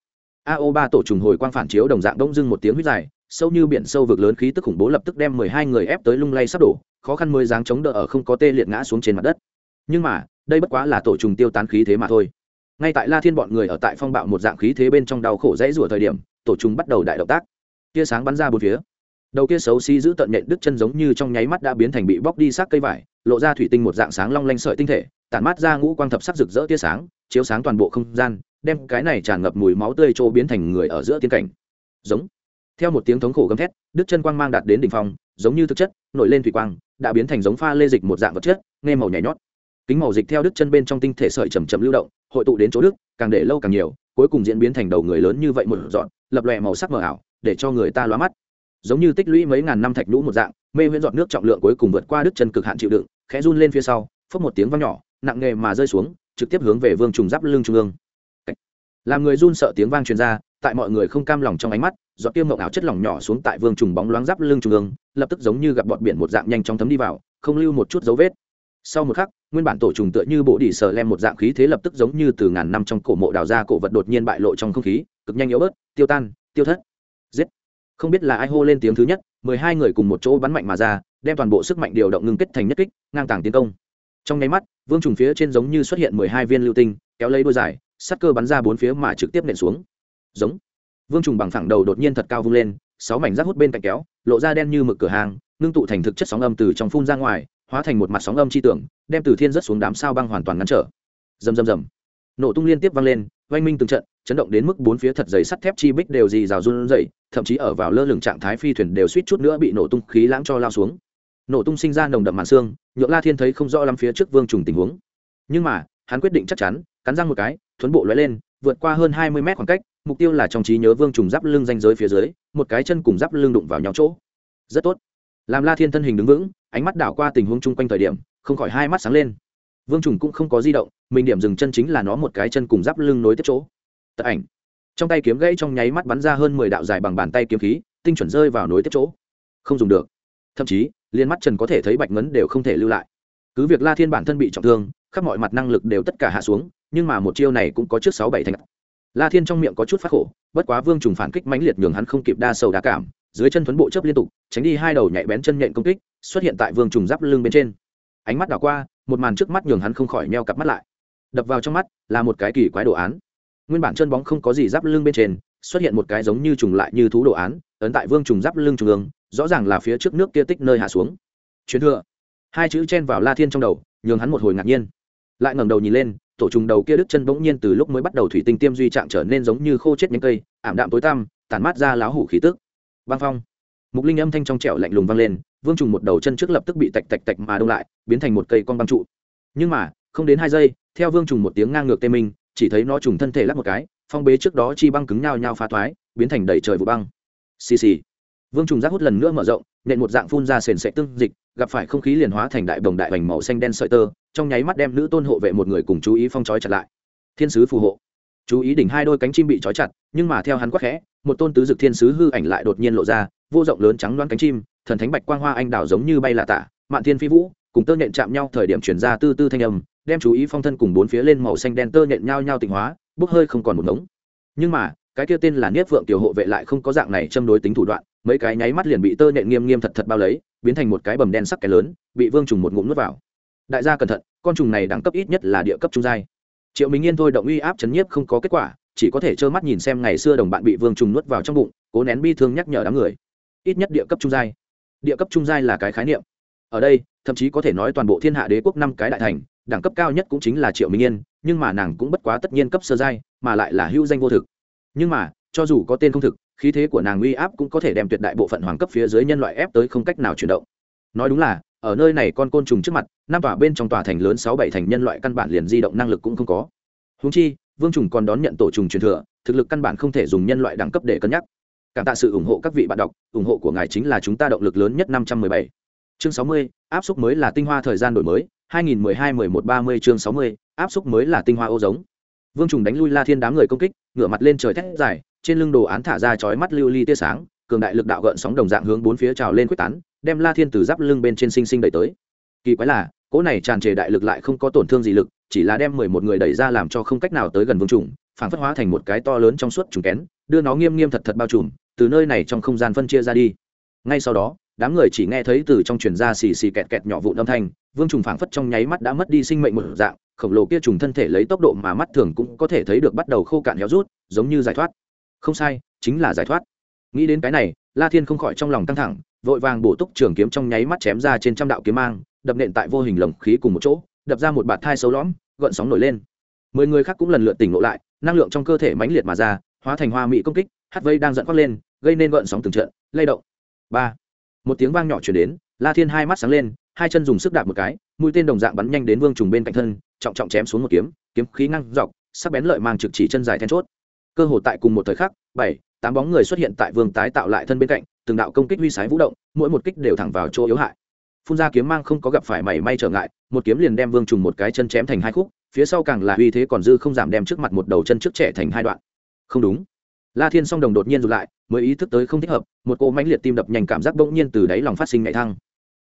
Ao ba tổ trùng hồi quang phản chiếu đồng dạng đông dưng một tiếng huyết dài, sâu như biển sâu vực lớn khí tức khủng bố lập tức đem mười hai người ép tới lung lay sắp đổ, khó khăn mới dáng chống đỡ ở không có tê liệt ngã xuống trên mặt đất. Nhưng mà, đây bất quá là tổ trùng tiêu tán khí thế mà thôi. Ngay tại la thiên bọn người ở tại phong bạo một dạng khí thế bên trong đau khổ dãy rủa thời điểm, tổ trùng bắt đầu đại động tác. Tia sáng bắn ra bốn phía. Đầu kia xấu xí giữ tận nhện đứt chân giống như trong nháy mắt đã biến thành bị bóc đi xác cây vải, lộ ra thủy tinh một dạng sáng long lanh sợi tinh thể tản mát ra ngũ quang thập sắc rực rỡ tia sáng, chiếu sáng toàn bộ không gian, đem cái này tràn ngập mùi máu tươi trô biến thành người ở giữa tiên cảnh. Giống. Theo một tiếng thống khổ gầm thét, đứt chân quang mang đạt đến đỉnh phong, giống như thực chất, nổi lên thủy quang, đã biến thành giống pha lê dịch một dạng vật chất, nghe màu nhảy nhót. Kính màu dịch theo đứt chân bên trong tinh thể sợi chầm chầm lưu động, hội tụ đến chỗ đức càng để lâu càng nhiều, cuối cùng diễn biến thành đầu người lớn như vậy một dọn, lập lòe màu sắc mờ ảo, để cho người ta lóa mắt. Giống như tích lũy mấy ngàn năm thạch nhũ một dạng, mê huyễn giọt nước trọng lượng cuối cùng vượt qua đứt chân cực hạn chịu đựng, khẽ run lên phía sau, phốc một tiếng vang nhỏ nặng nghề mà rơi xuống, trực tiếp hướng về vương trùng giáp lưng trung ương. Làm người run sợ tiếng vang truyền ra, tại mọi người không cam lòng trong ánh mắt, giọt tiêu mộng ảo chất lỏng nhỏ xuống tại vương trùng bóng loáng giáp lưng trung ương, lập tức giống như gặp bọt biển một dạng nhanh chóng thấm đi vào, không lưu một chút dấu vết. Sau một khắc, nguyên bản tổ trùng tựa như bộ đỉ sờ lem một dạng khí thế lập tức giống như từ ngàn năm trong cổ mộ đào ra, cổ vật đột nhiên bại lộ trong không khí, cực nhanh yếu bớt, tiêu tan, tiêu thất. Giết. Không biết là ai hô lên tiếng thứ nhất, mười hai người cùng một chỗ bắn mạnh mà ra, đem toàn bộ sức mạnh điều động ngưng kết thành nhất kích, ngang tàng tiến công. Trong nháy mắt vương trùng phía trên giống như xuất hiện mười hai viên lưu tinh, kéo lấy đôi dài, sắt cơ bắn ra bốn phía mà trực tiếp nện xuống. Giống. Vương trùng bằng thẳng đầu đột nhiên thật cao vung lên, sáu mảnh rác hút bên cạnh kéo, lộ ra đen như mực cửa hàng, ngưng tụ thành thực chất sóng âm từ trong phun ra ngoài, hóa thành một mặt sóng âm chi tưởng, đem từ thiên rớt xuống đám sao băng hoàn toàn ngăn trở. Rầm rầm rầm. Nổ tung liên tiếp vang lên, oanh minh từng trận, chấn động đến mức bốn phía thật dày sắt thép chi bích đều dì rào run dậy thậm chí ở vào lơ lửng trạng thái phi thuyền đều suýt chút nữa bị nổ tung khí lãng cho lao xuống. Nổ tung sinh ra nồng đậm màn xương nhượng la thiên thấy không rõ lắm phía trước vương trùng tình huống. Nhưng mà, hắn quyết định chắc chắn, cắn răng một cái, thuấn bộ lóe lên, vượt qua hơn hai mươi mét khoảng cách, mục tiêu là trong trí nhớ vương trùng giáp lưng danh giới phía dưới, một cái chân cùng giáp lưng đụng vào nhau chỗ. Rất tốt. Làm la thiên thân hình đứng vững, ánh mắt đảo qua tình huống chung quanh thời điểm, không khỏi hai mắt sáng lên. Vương trùng cũng không có di động, mình điểm dừng chân chính là nó một cái chân cùng giáp lưng nối tiếp chỗ. Tật ảnh. Trong tay kiếm gãy trong nháy mắt bắn ra hơn mười đạo dài bằng bàn tay kiếm khí, tinh chuẩn rơi vào nối tiếp chỗ. Không dùng được. Thậm chí liên mắt trần có thể thấy bạch ngấn đều không thể lưu lại. Cứ việc la thiên bản thân bị trọng thương, khắp mọi mặt năng lực đều tất cả hạ xuống, nhưng mà một chiêu này cũng có trước sáu bảy thành. La thiên trong miệng có chút phát khổ, bất quá vương trùng phản kích mãnh liệt nhường hắn không kịp đa sầu đa cảm, dưới chân thuấn bộ chớp liên tục, tránh đi hai đầu nhạy bén chân nhện công kích, xuất hiện tại vương trùng giáp lưng bên trên. Ánh mắt đảo qua, một màn trước mắt nhường hắn không khỏi neo cặp mắt lại. Đập vào trong mắt là một cái kỳ quái đồ án. Nguyên bản chân bóng không có gì giáp lưng bên trên, xuất hiện một cái giống như trùng lại như thú đồ án, ấn tại vương trùng giáp lưng trung ương rõ ràng là phía trước nước kia tích nơi hạ xuống. Chuyến thừa. Hai chữ chen vào la thiên trong đầu, nhường hắn một hồi ngạc nhiên. Lại ngẩng đầu nhìn lên, tổ trùng đầu kia đứt chân bỗng nhiên từ lúc mới bắt đầu thủy tinh tiêm duy trạng trở nên giống như khô chết nhánh cây, ảm đạm tối tăm, tản mát ra láo hủ khí tức. Băng phong. Mục linh âm thanh trong trẻo lạnh lùng vang lên, vương trùng một đầu chân trước lập tức bị tạch tạch tạch mà đông lại, biến thành một cây con băng trụ. Nhưng mà, không đến hai giây, theo vương trùng một tiếng ngang ngược tê minh, chỉ thấy nó trùng thân thể lắc một cái, phong bế trước đó chi băng cứng nhao nhao phá thoái, biến thành đầy trời vụ băng. Xì xì vương trùng giác hút lần nữa mở rộng, nện một dạng phun ra sền sệ tương dịch, gặp phải không khí liền hóa thành đại đồng đại bành màu xanh đen sợi tơ, trong nháy mắt đem nữ tôn hộ vệ một người cùng chú ý phong trói chặt lại. Thiên sứ phù hộ. Chú ý đỉnh hai đôi cánh chim bị trói chặt, nhưng mà theo hắn quắc khẽ, một tôn tứ dực thiên sứ hư ảnh lại đột nhiên lộ ra, vô rộng lớn trắng loan cánh chim, thần thánh bạch quang hoa anh đào giống như bay lạ tả, mạn thiên phi vũ, cùng tơ nhện chạm nhau thời điểm chuyển ra tư tư thanh âm, đem chú ý phong thân cùng bốn phía lên màu xanh đen tơ nhện nhau nhau tịnh hóa, bốc hơi không còn một ngống. Nhưng mà, cái kia tên là niết vượng tiểu hộ vệ lại không có dạng này châm đối tính thủ đoạn mấy cái nháy mắt liền bị tơ nhện nghiêm nghiêm thật thật bao lấy, biến thành một cái bầm đen sắc cái lớn, bị vương trùng một ngụm nuốt vào. Đại gia cẩn thận, con trùng này đẳng cấp ít nhất là địa cấp trung giai. Triệu minh yên thôi động uy áp chấn nhiếp không có kết quả, chỉ có thể trơ mắt nhìn xem ngày xưa đồng bạn bị vương trùng nuốt vào trong bụng, cố nén bi thương nhắc nhở đám người. Ít nhất địa cấp trung giai. Địa cấp trung giai là cái khái niệm. Ở đây, thậm chí có thể nói toàn bộ thiên hạ đế quốc năm cái đại thành, đẳng cấp cao nhất cũng chính là triệu minh yên, nhưng mà nàng cũng bất quá tất nhiên cấp sơ giai, mà lại là hữu danh vô thực. Nhưng mà, cho dù có tên không thực khí thế của nàng uy áp cũng có thể đem tuyệt đại bộ phận hoàng cấp phía dưới nhân loại ép tới không cách nào chuyển động. Nói đúng là, ở nơi này con côn trùng trước mặt, năm tòa bên trong tòa thành lớn sáu bảy thành nhân loại căn bản liền di động năng lực cũng không có. Húng chi, vương trùng còn đón nhận tổ trùng truyền thừa, thực lực căn bản không thể dùng nhân loại đẳng cấp để cân nhắc. Cảm tạ sự ủng hộ các vị bạn đọc, ủng hộ của ngài chính là chúng ta động lực lớn nhất năm trăm mười bảy. Chương sáu mươi, áp suất mới là tinh hoa thời gian đổi mới, hai nghìn mười hai mười một ba mươi chương sáu mươi, áp suất mới là tinh hoa ô giống. Vương trùng đánh lui la thiên đám người công kích, ngửa mặt lên trời thét dài trên lưng đồ án thả ra chói mắt lưu ly tia sáng, cường đại lực đạo gợn sóng đồng dạng hướng bốn phía trào lên quyết tán, đem la thiên từ giáp lưng bên trên sinh sinh đẩy tới. Kỳ quái là, cỗ này tràn trề đại lực lại không có tổn thương gì lực, chỉ là đem mười một người đẩy ra làm cho không cách nào tới gần vương trùng, phản phất hóa thành một cái to lớn trong suốt trùng kén, đưa nó nghiêm nghiêm thật thật bao trùm, từ nơi này trong không gian phân chia ra đi. Ngay sau đó, đám người chỉ nghe thấy từ trong truyền ra xì xì kẹt kẹt nhỏ vụn âm thanh, vương trùng phảng phất trong nháy mắt đã mất đi sinh mệnh một dạng, khổng lồ kia trùng thân thể lấy tốc độ mà mắt thường cũng có thể thấy được bắt đầu khô cạn héo rút, giống như giải thoát không sai, chính là giải thoát. Nghĩ đến cái này, la thiên không khỏi trong lòng căng thẳng, vội vàng bổ túc trường kiếm trong nháy mắt chém ra trên trăm đạo kiếm mang, đập nện tại vô hình lồng khí cùng một chỗ, đập ra một bạt thai xấu lõm, gợn sóng nổi lên. Mười người khác cũng lần lượt tỉnh ngộ lại, năng lượng trong cơ thể mãnh liệt mà ra, hóa thành hoa mỹ công kích, hát vây đang dẫn khoác lên, gây nên gợn sóng từng trận, lay động. Ba. Một tiếng vang nhỏ chuyển đến, la thiên hai mắt sáng lên, hai chân dùng sức đạp một cái, mũi tên đồng dạng bắn nhanh đến vương trùng bên cạnh thân, trọng trọng chém xuống một kiếm kiếm khí ngăn dọc, sắc bén lợi mang trực chỉ chân dài then chốt cơ hội tại cùng một thời khắc, bảy, tám bóng người xuất hiện tại vương tái tạo lại thân bên cạnh, từng đạo công kích huy sái vũ động, mỗi một kích đều thẳng vào chỗ yếu hại. Phun ra kiếm mang không có gặp phải mảy may trở ngại, một kiếm liền đem vương trùng một cái chân chém thành hai khúc, phía sau càng là uy thế còn dư không giảm đem trước mặt một đầu chân trước trẻ thành hai đoạn. Không đúng. La thiên song đồng đột nhiên rụt lại, mới ý thức tới không thích hợp, một cỗ mãnh liệt tim đập nhanh cảm giác bỗng nhiên từ đáy lòng phát sinh ngại thăng.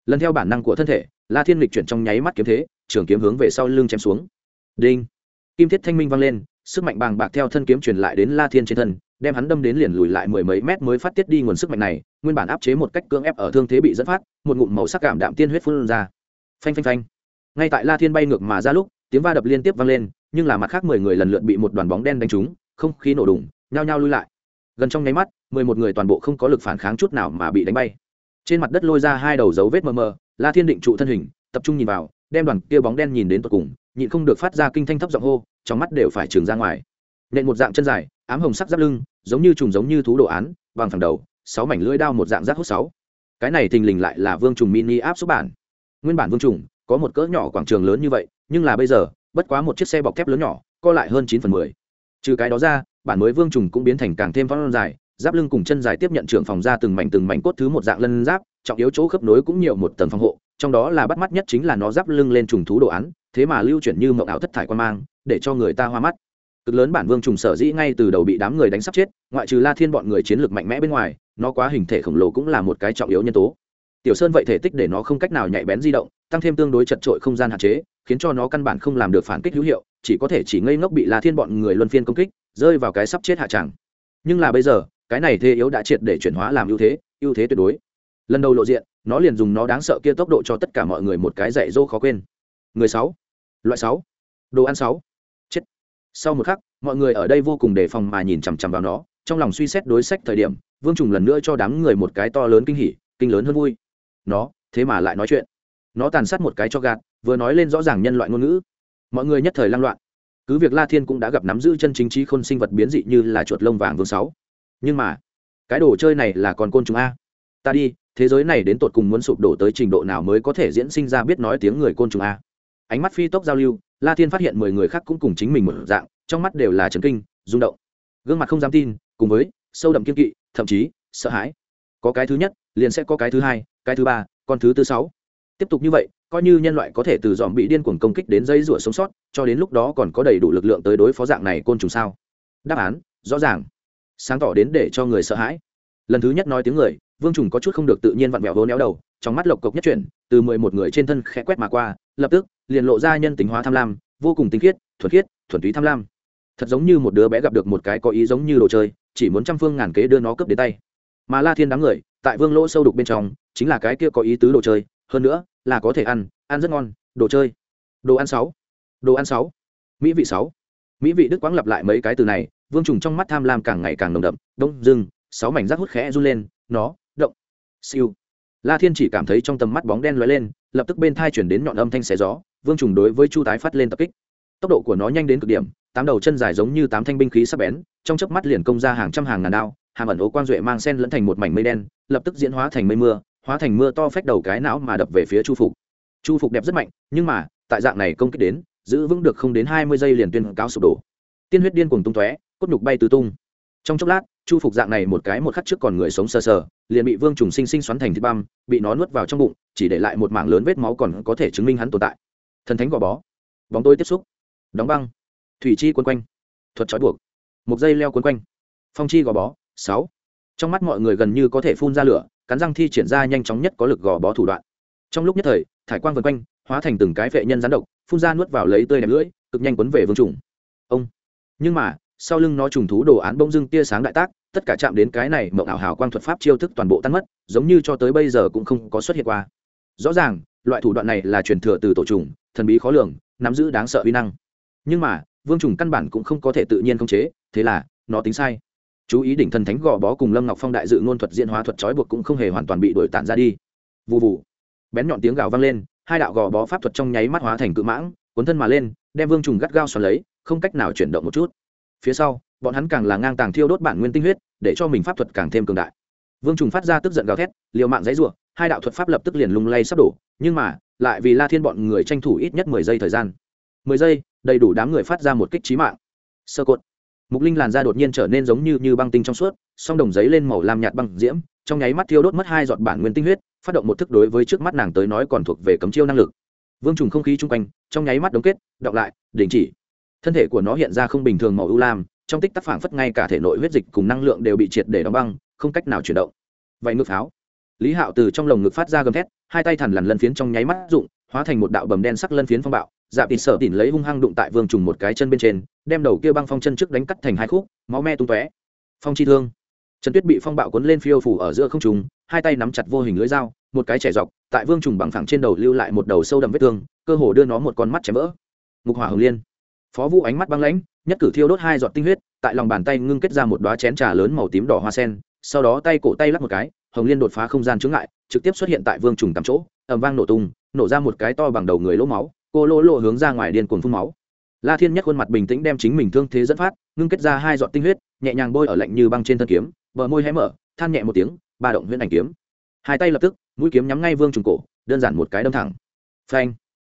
Lần theo bản năng của thân thể, la thiên lịch chuyển trong nháy mắt kiếm thế, trường kiếm hướng về sau lưng chém xuống. Đinh. Kim thiết thanh minh vang lên sức mạnh bàng bạc theo thân kiếm truyền lại đến la thiên trên thân, đem hắn đâm đến liền lùi lại mười mấy mét mới phát tiết đi nguồn sức mạnh này, nguyên bản áp chế một cách cưỡng ép ở thương thế bị dẫn phát, một ngụm màu sắc cảm đạm tiên huyết phun ra. Phanh phanh phanh. Ngay tại la thiên bay ngược mà ra lúc, tiếng va đập liên tiếp vang lên, nhưng là mặt khác mười người lần lượt bị một đoàn bóng đen đánh trúng, không khí nổ đùng, nhao nhao lui lại. Gần trong nháy mắt, mười một người toàn bộ không có lực phản kháng chút nào mà bị đánh bay. Trên mặt đất lôi ra hai đầu dấu vết mờ mờ, la thiên định trụ thân hình, tập trung nhìn vào, đem đoàn kia bóng đen nhìn đến tận cùng nhịn không được phát ra kinh thanh thấp giọng hô, trong mắt đều phải trường ra ngoài. Nện một dạng chân dài, ám hồng sắc giáp lưng, giống như trùng giống như thú đồ án bằng thẳng đầu, sáu mảnh lưỡi đao một dạng rác hút sáu. Cái này thình lình lại là vương trùng mini áp số bản. Nguyên bản vương trùng, có một cỡ nhỏ quảng trường lớn như vậy, nhưng là bây giờ, bất quá một chiếc xe bọc thép lớn nhỏ, co lại hơn chín phần mười. Trừ cái đó ra, bản mới vương trùng cũng biến thành càng thêm phong dài, giáp lưng cùng chân dài tiếp nhận trưởng phòng ra từng mảnh từng mảnh cốt thứ một dạng lân giáp, trọng yếu chỗ khớp nối cũng nhiều một tầng phòng hộ trong đó là bắt mắt nhất chính là nó giáp lưng lên trùng thú đồ án, thế mà lưu chuyển như mộng ảo thất thải quan mang, để cho người ta hoa mắt. Cực lớn bản vương trùng sở dĩ ngay từ đầu bị đám người đánh sắp chết, ngoại trừ la thiên bọn người chiến lược mạnh mẽ bên ngoài, nó quá hình thể khổng lồ cũng là một cái trọng yếu nhân tố. Tiểu sơn vậy thể tích để nó không cách nào nhạy bén di động, tăng thêm tương đối chật trội không gian hạn chế, khiến cho nó căn bản không làm được phản kích hữu hiệu, chỉ có thể chỉ ngây ngốc bị la thiên bọn người luân phiên công kích, rơi vào cái sắp chết hạ tràng. Nhưng là bây giờ, cái này thế yếu đã triệt để chuyển hóa làm ưu thế ưu thế tuyệt đối. Lần đầu lộ diện nó liền dùng nó đáng sợ kia tốc độ cho tất cả mọi người một cái dạy dỗ khó quên. Người sáu, loại sáu, đồ ăn sáu, chết. Sau một khắc, mọi người ở đây vô cùng đề phòng mà nhìn chằm chằm vào nó, trong lòng suy xét đối sách thời điểm, vương trùng lần nữa cho đám người một cái to lớn kinh hỉ, kinh lớn hơn vui. Nó, thế mà lại nói chuyện. Nó tàn sát một cái cho gạt, vừa nói lên rõ ràng nhân loại ngôn ngữ. Mọi người nhất thời lang loạn. Cứ việc la thiên cũng đã gặp nắm giữ chân chính trí khôn sinh vật biến dị như là chuột lông vàng vương sáu. Nhưng mà, cái đồ chơi này là còn côn trùng a ta đi, thế giới này đến tột cùng muốn sụp đổ tới trình độ nào mới có thể diễn sinh ra biết nói tiếng người côn trùng a? Ánh mắt phi tốc giao lưu, la thiên phát hiện mười người khác cũng cùng chính mình một dạng, trong mắt đều là trấn kinh, rung động. Gương mặt không dám tin, cùng với sâu đậm kiên kỵ, thậm chí sợ hãi. Có cái thứ nhất, liền sẽ có cái thứ hai, cái thứ ba con thứ tư sáu. Tiếp tục như vậy, coi như nhân loại có thể từ dòm bị điên cuồng công kích đến dây rủa sống sót, cho đến lúc đó còn có đầy đủ lực lượng tới đối phó dạng này côn trùng sao? Đáp án, rõ ràng. Sáng tỏ đến để cho người sợ hãi. Lần thứ nhất nói tiếng người vương trùng có chút không được tự nhiên vặn vẹo vốn néo đầu, trong mắt lộc cộc nhất chuyển, từ mười một người trên thân khẽ quét mà qua, lập tức, liền lộ ra nhân tính hóa tham lam, vô cùng tinh khiết, thuần khiết, thuần túy tham lam. Thật giống như một đứa bé gặp được một cái có ý giống như đồ chơi, chỉ muốn trăm phương ngàn kế đưa nó cướp đến tay. Mà la thiên đám người, tại vương lỗ sâu đục bên trong, chính là cái kia có ý tứ đồ chơi, hơn nữa, là có thể ăn ăn rất ngon, đồ chơi. Đồ ăn sáu. Đồ ăn sáu. Mỹ vị sáu. Mỹ vị đức quáng lặp lại mấy cái từ này, vương trùng trong mắt tham lam càng ngày càng nồng đậm, đông, dưng, sáu mảnh rác hút khẽ run lên, nó siêu. La thiên chỉ cảm thấy trong tầm mắt bóng đen lóe lên, lập tức bên thai chuyển đến nhọn âm thanh xé gió, vương trùng đối với chu tái phát lên tập kích. Tốc độ của nó nhanh đến cực điểm, tám đầu chân dài giống như tám thanh binh khí sắp bén, trong chớp mắt liền công ra hàng trăm hàng ngàn đao hàm ẩn ố quan duệ mang sen lẫn thành một mảnh mây đen, lập tức diễn hóa thành mây mưa, hóa thành mưa to phách đầu cái não mà đập về phía chu phục. Chu phục đẹp rất mạnh, nhưng mà, tại dạng này công kích đến, giữ vững được không đến hai mươi giây liền tuyên cáo sụp đổ. Tiên huyết điên cuồng tung tóe, cốt nhục bay tứ tung. Trong chốc lát chu phục dạng này một cái một khắc trước còn người sống sờ sờ, liền bị vương trùng sinh sinh xoắn thành thịt băm, bị nó nuốt vào trong bụng, chỉ để lại một mảng lớn vết máu còn có thể chứng minh hắn tồn tại. Thần thánh gò bó. Bóng tôi tiếp xúc. Đóng băng. Thủy chi quân quanh. Thuật trói buộc. Một dây leo quân quanh. Phong chi gò bó. Sáu. Trong mắt mọi người gần như có thể phun ra lửa, cắn răng thi triển ra nhanh chóng nhất có lực gò bó thủ đoạn. Trong lúc nhất thời, thải quang vân quanh, hóa thành từng cái vệ nhân rắn độc, phun ra nuốt vào lấy tươi đẹp lưỡi, cực nhanh quấn về vương trùng. Ông. Nhưng mà sau lưng nó trùng thú đồ án bông dưng tia sáng đại tác, tất cả chạm đến cái này mộng ảo hào quang thuật pháp chiêu thức toàn bộ tan mất, giống như cho tới bây giờ cũng không có xuất hiện qua. Rõ ràng, loại thủ đoạn này là truyền thừa từ tổ trùng, thần bí khó lường, nắm giữ đáng sợ uy năng. Nhưng mà, vương trùng căn bản cũng không có thể tự nhiên khống chế, thế là, nó tính sai. Chú ý đỉnh thần thánh gò bó cùng lâm ngọc phong đại dự ngôn thuật diễn hóa thuật trói buộc cũng không hề hoàn toàn bị đổi tản ra đi. Vụ vụ bén nhọn tiếng gào vang lên, hai đạo gò bó pháp thuật trong nháy mắt hóa thành cự mãng, cuốn thân mà lên, đem vương trùng gắt gao xoắn lấy, không cách nào chuyển động một chút phía sau, bọn hắn càng là ngang tàng thiêu đốt bản nguyên tinh huyết, để cho mình pháp thuật càng thêm cường đại. Vương trùng phát ra tức giận gào thét, liều mạng giấy ruộng hai đạo thuật pháp lập tức liền lung lay sắp đổ, nhưng mà, lại vì la thiên bọn người tranh thủ ít nhất mười giây thời gian. Mười giây, đầy đủ đám người phát ra một kích trí mạng. Sơ cột. Mục linh làn da đột nhiên trở nên giống như như băng tinh trong suốt, song đồng giấy lên màu lam nhạt băng diễm, trong nháy mắt thiêu đốt mất hai giọt bản nguyên tinh huyết, phát động một thức đối với trước mắt nàng tới nói còn thuộc về cấm chiêu năng lực. Vương trùng không khí chung quanh, trong nháy mắt đóng kết, đọc lại, đình chỉ thân thể của nó hiện ra không bình thường màu ưu lam, trong tích tắc phảng phất ngay cả thể nội huyết dịch cùng năng lượng đều bị triệt để đóng băng, không cách nào chuyển động. Vậy ngực pháo. Lý hạo từ trong lồng ngực phát ra gầm thét, hai tay thằn lằn lân phiến trong nháy mắt rụng hóa thành một đạo bầm đen sắc lân phiến phong bạo dạ tịt sở tỉn lấy hung hăng đụng tại vương trùng một cái chân bên trên, đem đầu kia băng phong chân trước đánh cắt thành hai khúc, máu me tung tóe. Phong chi thương. Trần tuyết bị phong bạo cuốn lên phiêu phủ ở giữa không trùng hai tay nắm chặt vô hình lưỡi dao, một cái trẻ dọc, tại vương trùng bằng phẳng trên đầu lưu lại một đầu sâu đậm vết thương, cơ hồ đưa nó một con mắt chém vỡ. Ngục hỏa hồng liên phó vũ ánh mắt băng lãnh, nhất cử thiêu đốt hai giọt tinh huyết, tại lòng bàn tay ngưng kết ra một đoá chén trà lớn màu tím đỏ hoa sen, sau đó tay cổ tay lắc một cái, hồng liên đột phá không gian chướng ngại, trực tiếp xuất hiện tại vương trùng tắm chỗ ẩm vang nổ tung, nổ ra một cái to bằng đầu người lỗ máu, cô lỗ lộ hướng ra ngoài điên cuồng phun máu. La thiên nhất khuôn mặt bình tĩnh đem chính mình thương thế dẫn phát, ngưng kết ra hai giọt tinh huyết, nhẹ nhàng bôi ở lạnh như băng trên thân kiếm, bờ môi hé mở, than nhẹ một tiếng, ba động huyễn ảnh kiếm. Hai tay lập tức, mũi kiếm nhắm ngay vương trùng cổ, đơn giản một cái đâm thẳng. Phanh!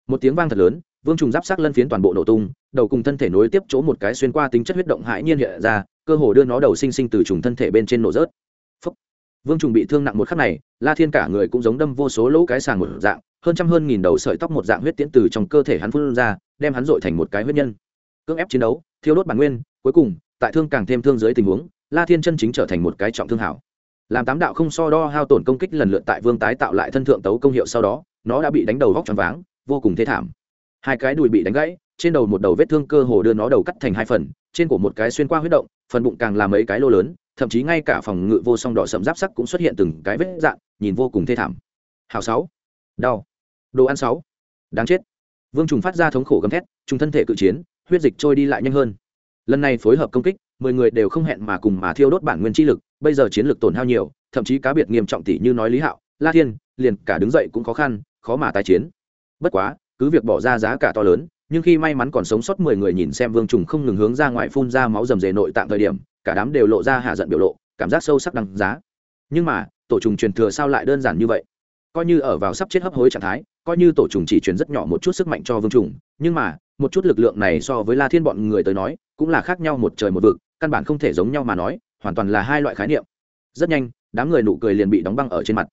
Một tiếng vang thật lớn, vương trùng giáp sắc lân phiến toàn bộ nổ tung đầu cùng thân thể nối tiếp chỗ một cái xuyên qua tính chất huyết động hãi nhiên hiện ra, cơ hồ đưa nó đầu sinh sinh từ trùng thân thể bên trên nổ rớt. Phúc. vương trùng bị thương nặng một khắc này, la thiên cả người cũng giống đâm vô số lỗ cái sàng một dạng, hơn trăm hơn nghìn đầu sợi tóc một dạng huyết tiễn từ trong cơ thể hắn phun ra, đem hắn dội thành một cái huyết nhân. Cưỡng ép chiến đấu, thiêu đốt bản nguyên, cuối cùng, tại thương càng thêm thương dưới tình huống, la thiên chân chính trở thành một cái trọng thương hảo. Làm tám đạo không so đo hao tổn công kích lần lượt tại vương tái tạo lại thân thượng tấu công hiệu sau đó, nó đã bị đánh đầu vóc tròn váng, vô cùng thê thảm. Hai cái đùi bị đánh gãy trên đầu một đầu vết thương cơ hồ đưa nó đầu cắt thành hai phần, trên cổ một cái xuyên qua huyết động, phần bụng càng làm mấy cái lô lớn, thậm chí ngay cả phòng ngự vô song đỏ sậm giáp sắc cũng xuất hiện từng cái vết dạn, nhìn vô cùng thê thảm. Hào sáu. Đau. Đồ ăn sáu. Đáng chết. Vương trùng phát ra thống khổ gầm thét, trùng thân thể cự chiến, huyết dịch trôi đi lại nhanh hơn. Lần này phối hợp công kích, mười người đều không hẹn mà cùng mà thiêu đốt bản nguyên chi lực, bây giờ chiến lực tổn hao nhiều, thậm chí cá biệt nghiêm trọng tỷ như nói lý hạo, la thiên, liền cả đứng dậy cũng khó khăn, khó mà tái chiến. Bất quá, cứ việc bỏ ra giá cả to lớn nhưng khi may mắn còn sống sót mười người nhìn xem vương trùng không ngừng hướng ra ngoài phun ra máu rầm rề nội tạng thời điểm, cả đám đều lộ ra hạ giận biểu lộ, cảm giác sâu sắc đằng giá. Nhưng mà, tổ trùng truyền thừa sao lại đơn giản như vậy? Coi như ở vào sắp chết hấp hối trạng thái, coi như tổ trùng chỉ truyền rất nhỏ một chút sức mạnh cho vương trùng, nhưng mà, một chút lực lượng này so với la thiên bọn người tới nói, cũng là khác nhau một trời một vực, căn bản không thể giống nhau mà nói, hoàn toàn là hai loại khái niệm. Rất nhanh, đám người nụ cười liền bị đóng băng ở trên mặt.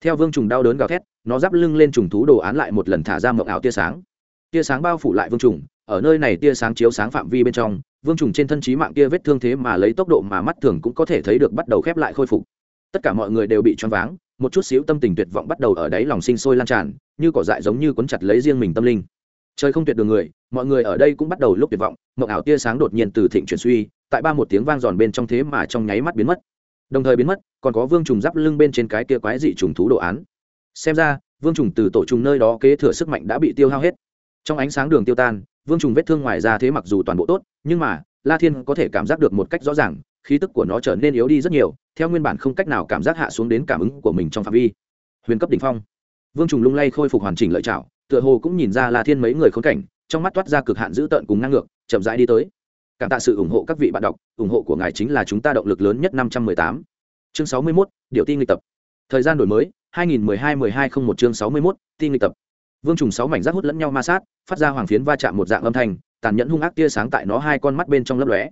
Theo vương trùng đau đớn gào thét, nó giáp lưng lên trùng thú đồ án lại một lần thả ra mộng ảo tia sáng tia sáng bao phủ lại vương trùng, ở nơi này tia sáng chiếu sáng phạm vi bên trong, vương trùng trên thân trí mạng kia vết thương thế mà lấy tốc độ mà mắt thường cũng có thể thấy được bắt đầu khép lại khôi phục. Tất cả mọi người đều bị choáng váng, một chút xíu tâm tình tuyệt vọng bắt đầu ở đáy lòng sinh sôi lan tràn, như cỏ dại giống như cuốn chặt lấy riêng mình tâm linh. Trời không tuyệt đường người, mọi người ở đây cũng bắt đầu lúc tuyệt vọng, mộng ảo tia sáng đột nhiên từ thịnh chuyển suy, tại ba một tiếng vang giòn bên trong thế mà trong nháy mắt biến mất. Đồng thời biến mất, còn có vương trùng giáp lưng bên trên cái kia quái dị trùng thú đồ án. Xem ra, vương trùng từ tổ trùng nơi đó kế thừa sức mạnh đã bị tiêu hao hết trong ánh sáng đường tiêu tan vương trùng vết thương ngoài ra thế mặc dù toàn bộ tốt nhưng mà la thiên có thể cảm giác được một cách rõ ràng khí tức của nó trở nên yếu đi rất nhiều theo nguyên bản không cách nào cảm giác hạ xuống đến cảm ứng của mình trong phạm vi. Huyền cấp đỉnh phong. Vương trùng lung lay khôi phục hoàn chỉnh lợi trạo tựa hồ cũng nhìn ra la thiên mấy người khốn cảnh trong mắt toát ra cực hạn dữ tợn cùng năng ngược chậm rãi đi tới. Cảm tạ sự ủng hộ các vị bạn đọc ủng hộ của ngài chính là chúng ta động lực lớn nhất năm trăm mười tám. Chương sáu mươi mốt điệu tin lịch tập. Thời gian đổi mới 2012-1201 chương 61, tin lịch tập vương trùng sáu mảnh rác hút lẫn nhau ma sát, phát ra hoàng phiến va chạm một dạng âm thanh, tàn nhẫn hung ác tia sáng tại nó hai con mắt bên trong lấp lóe.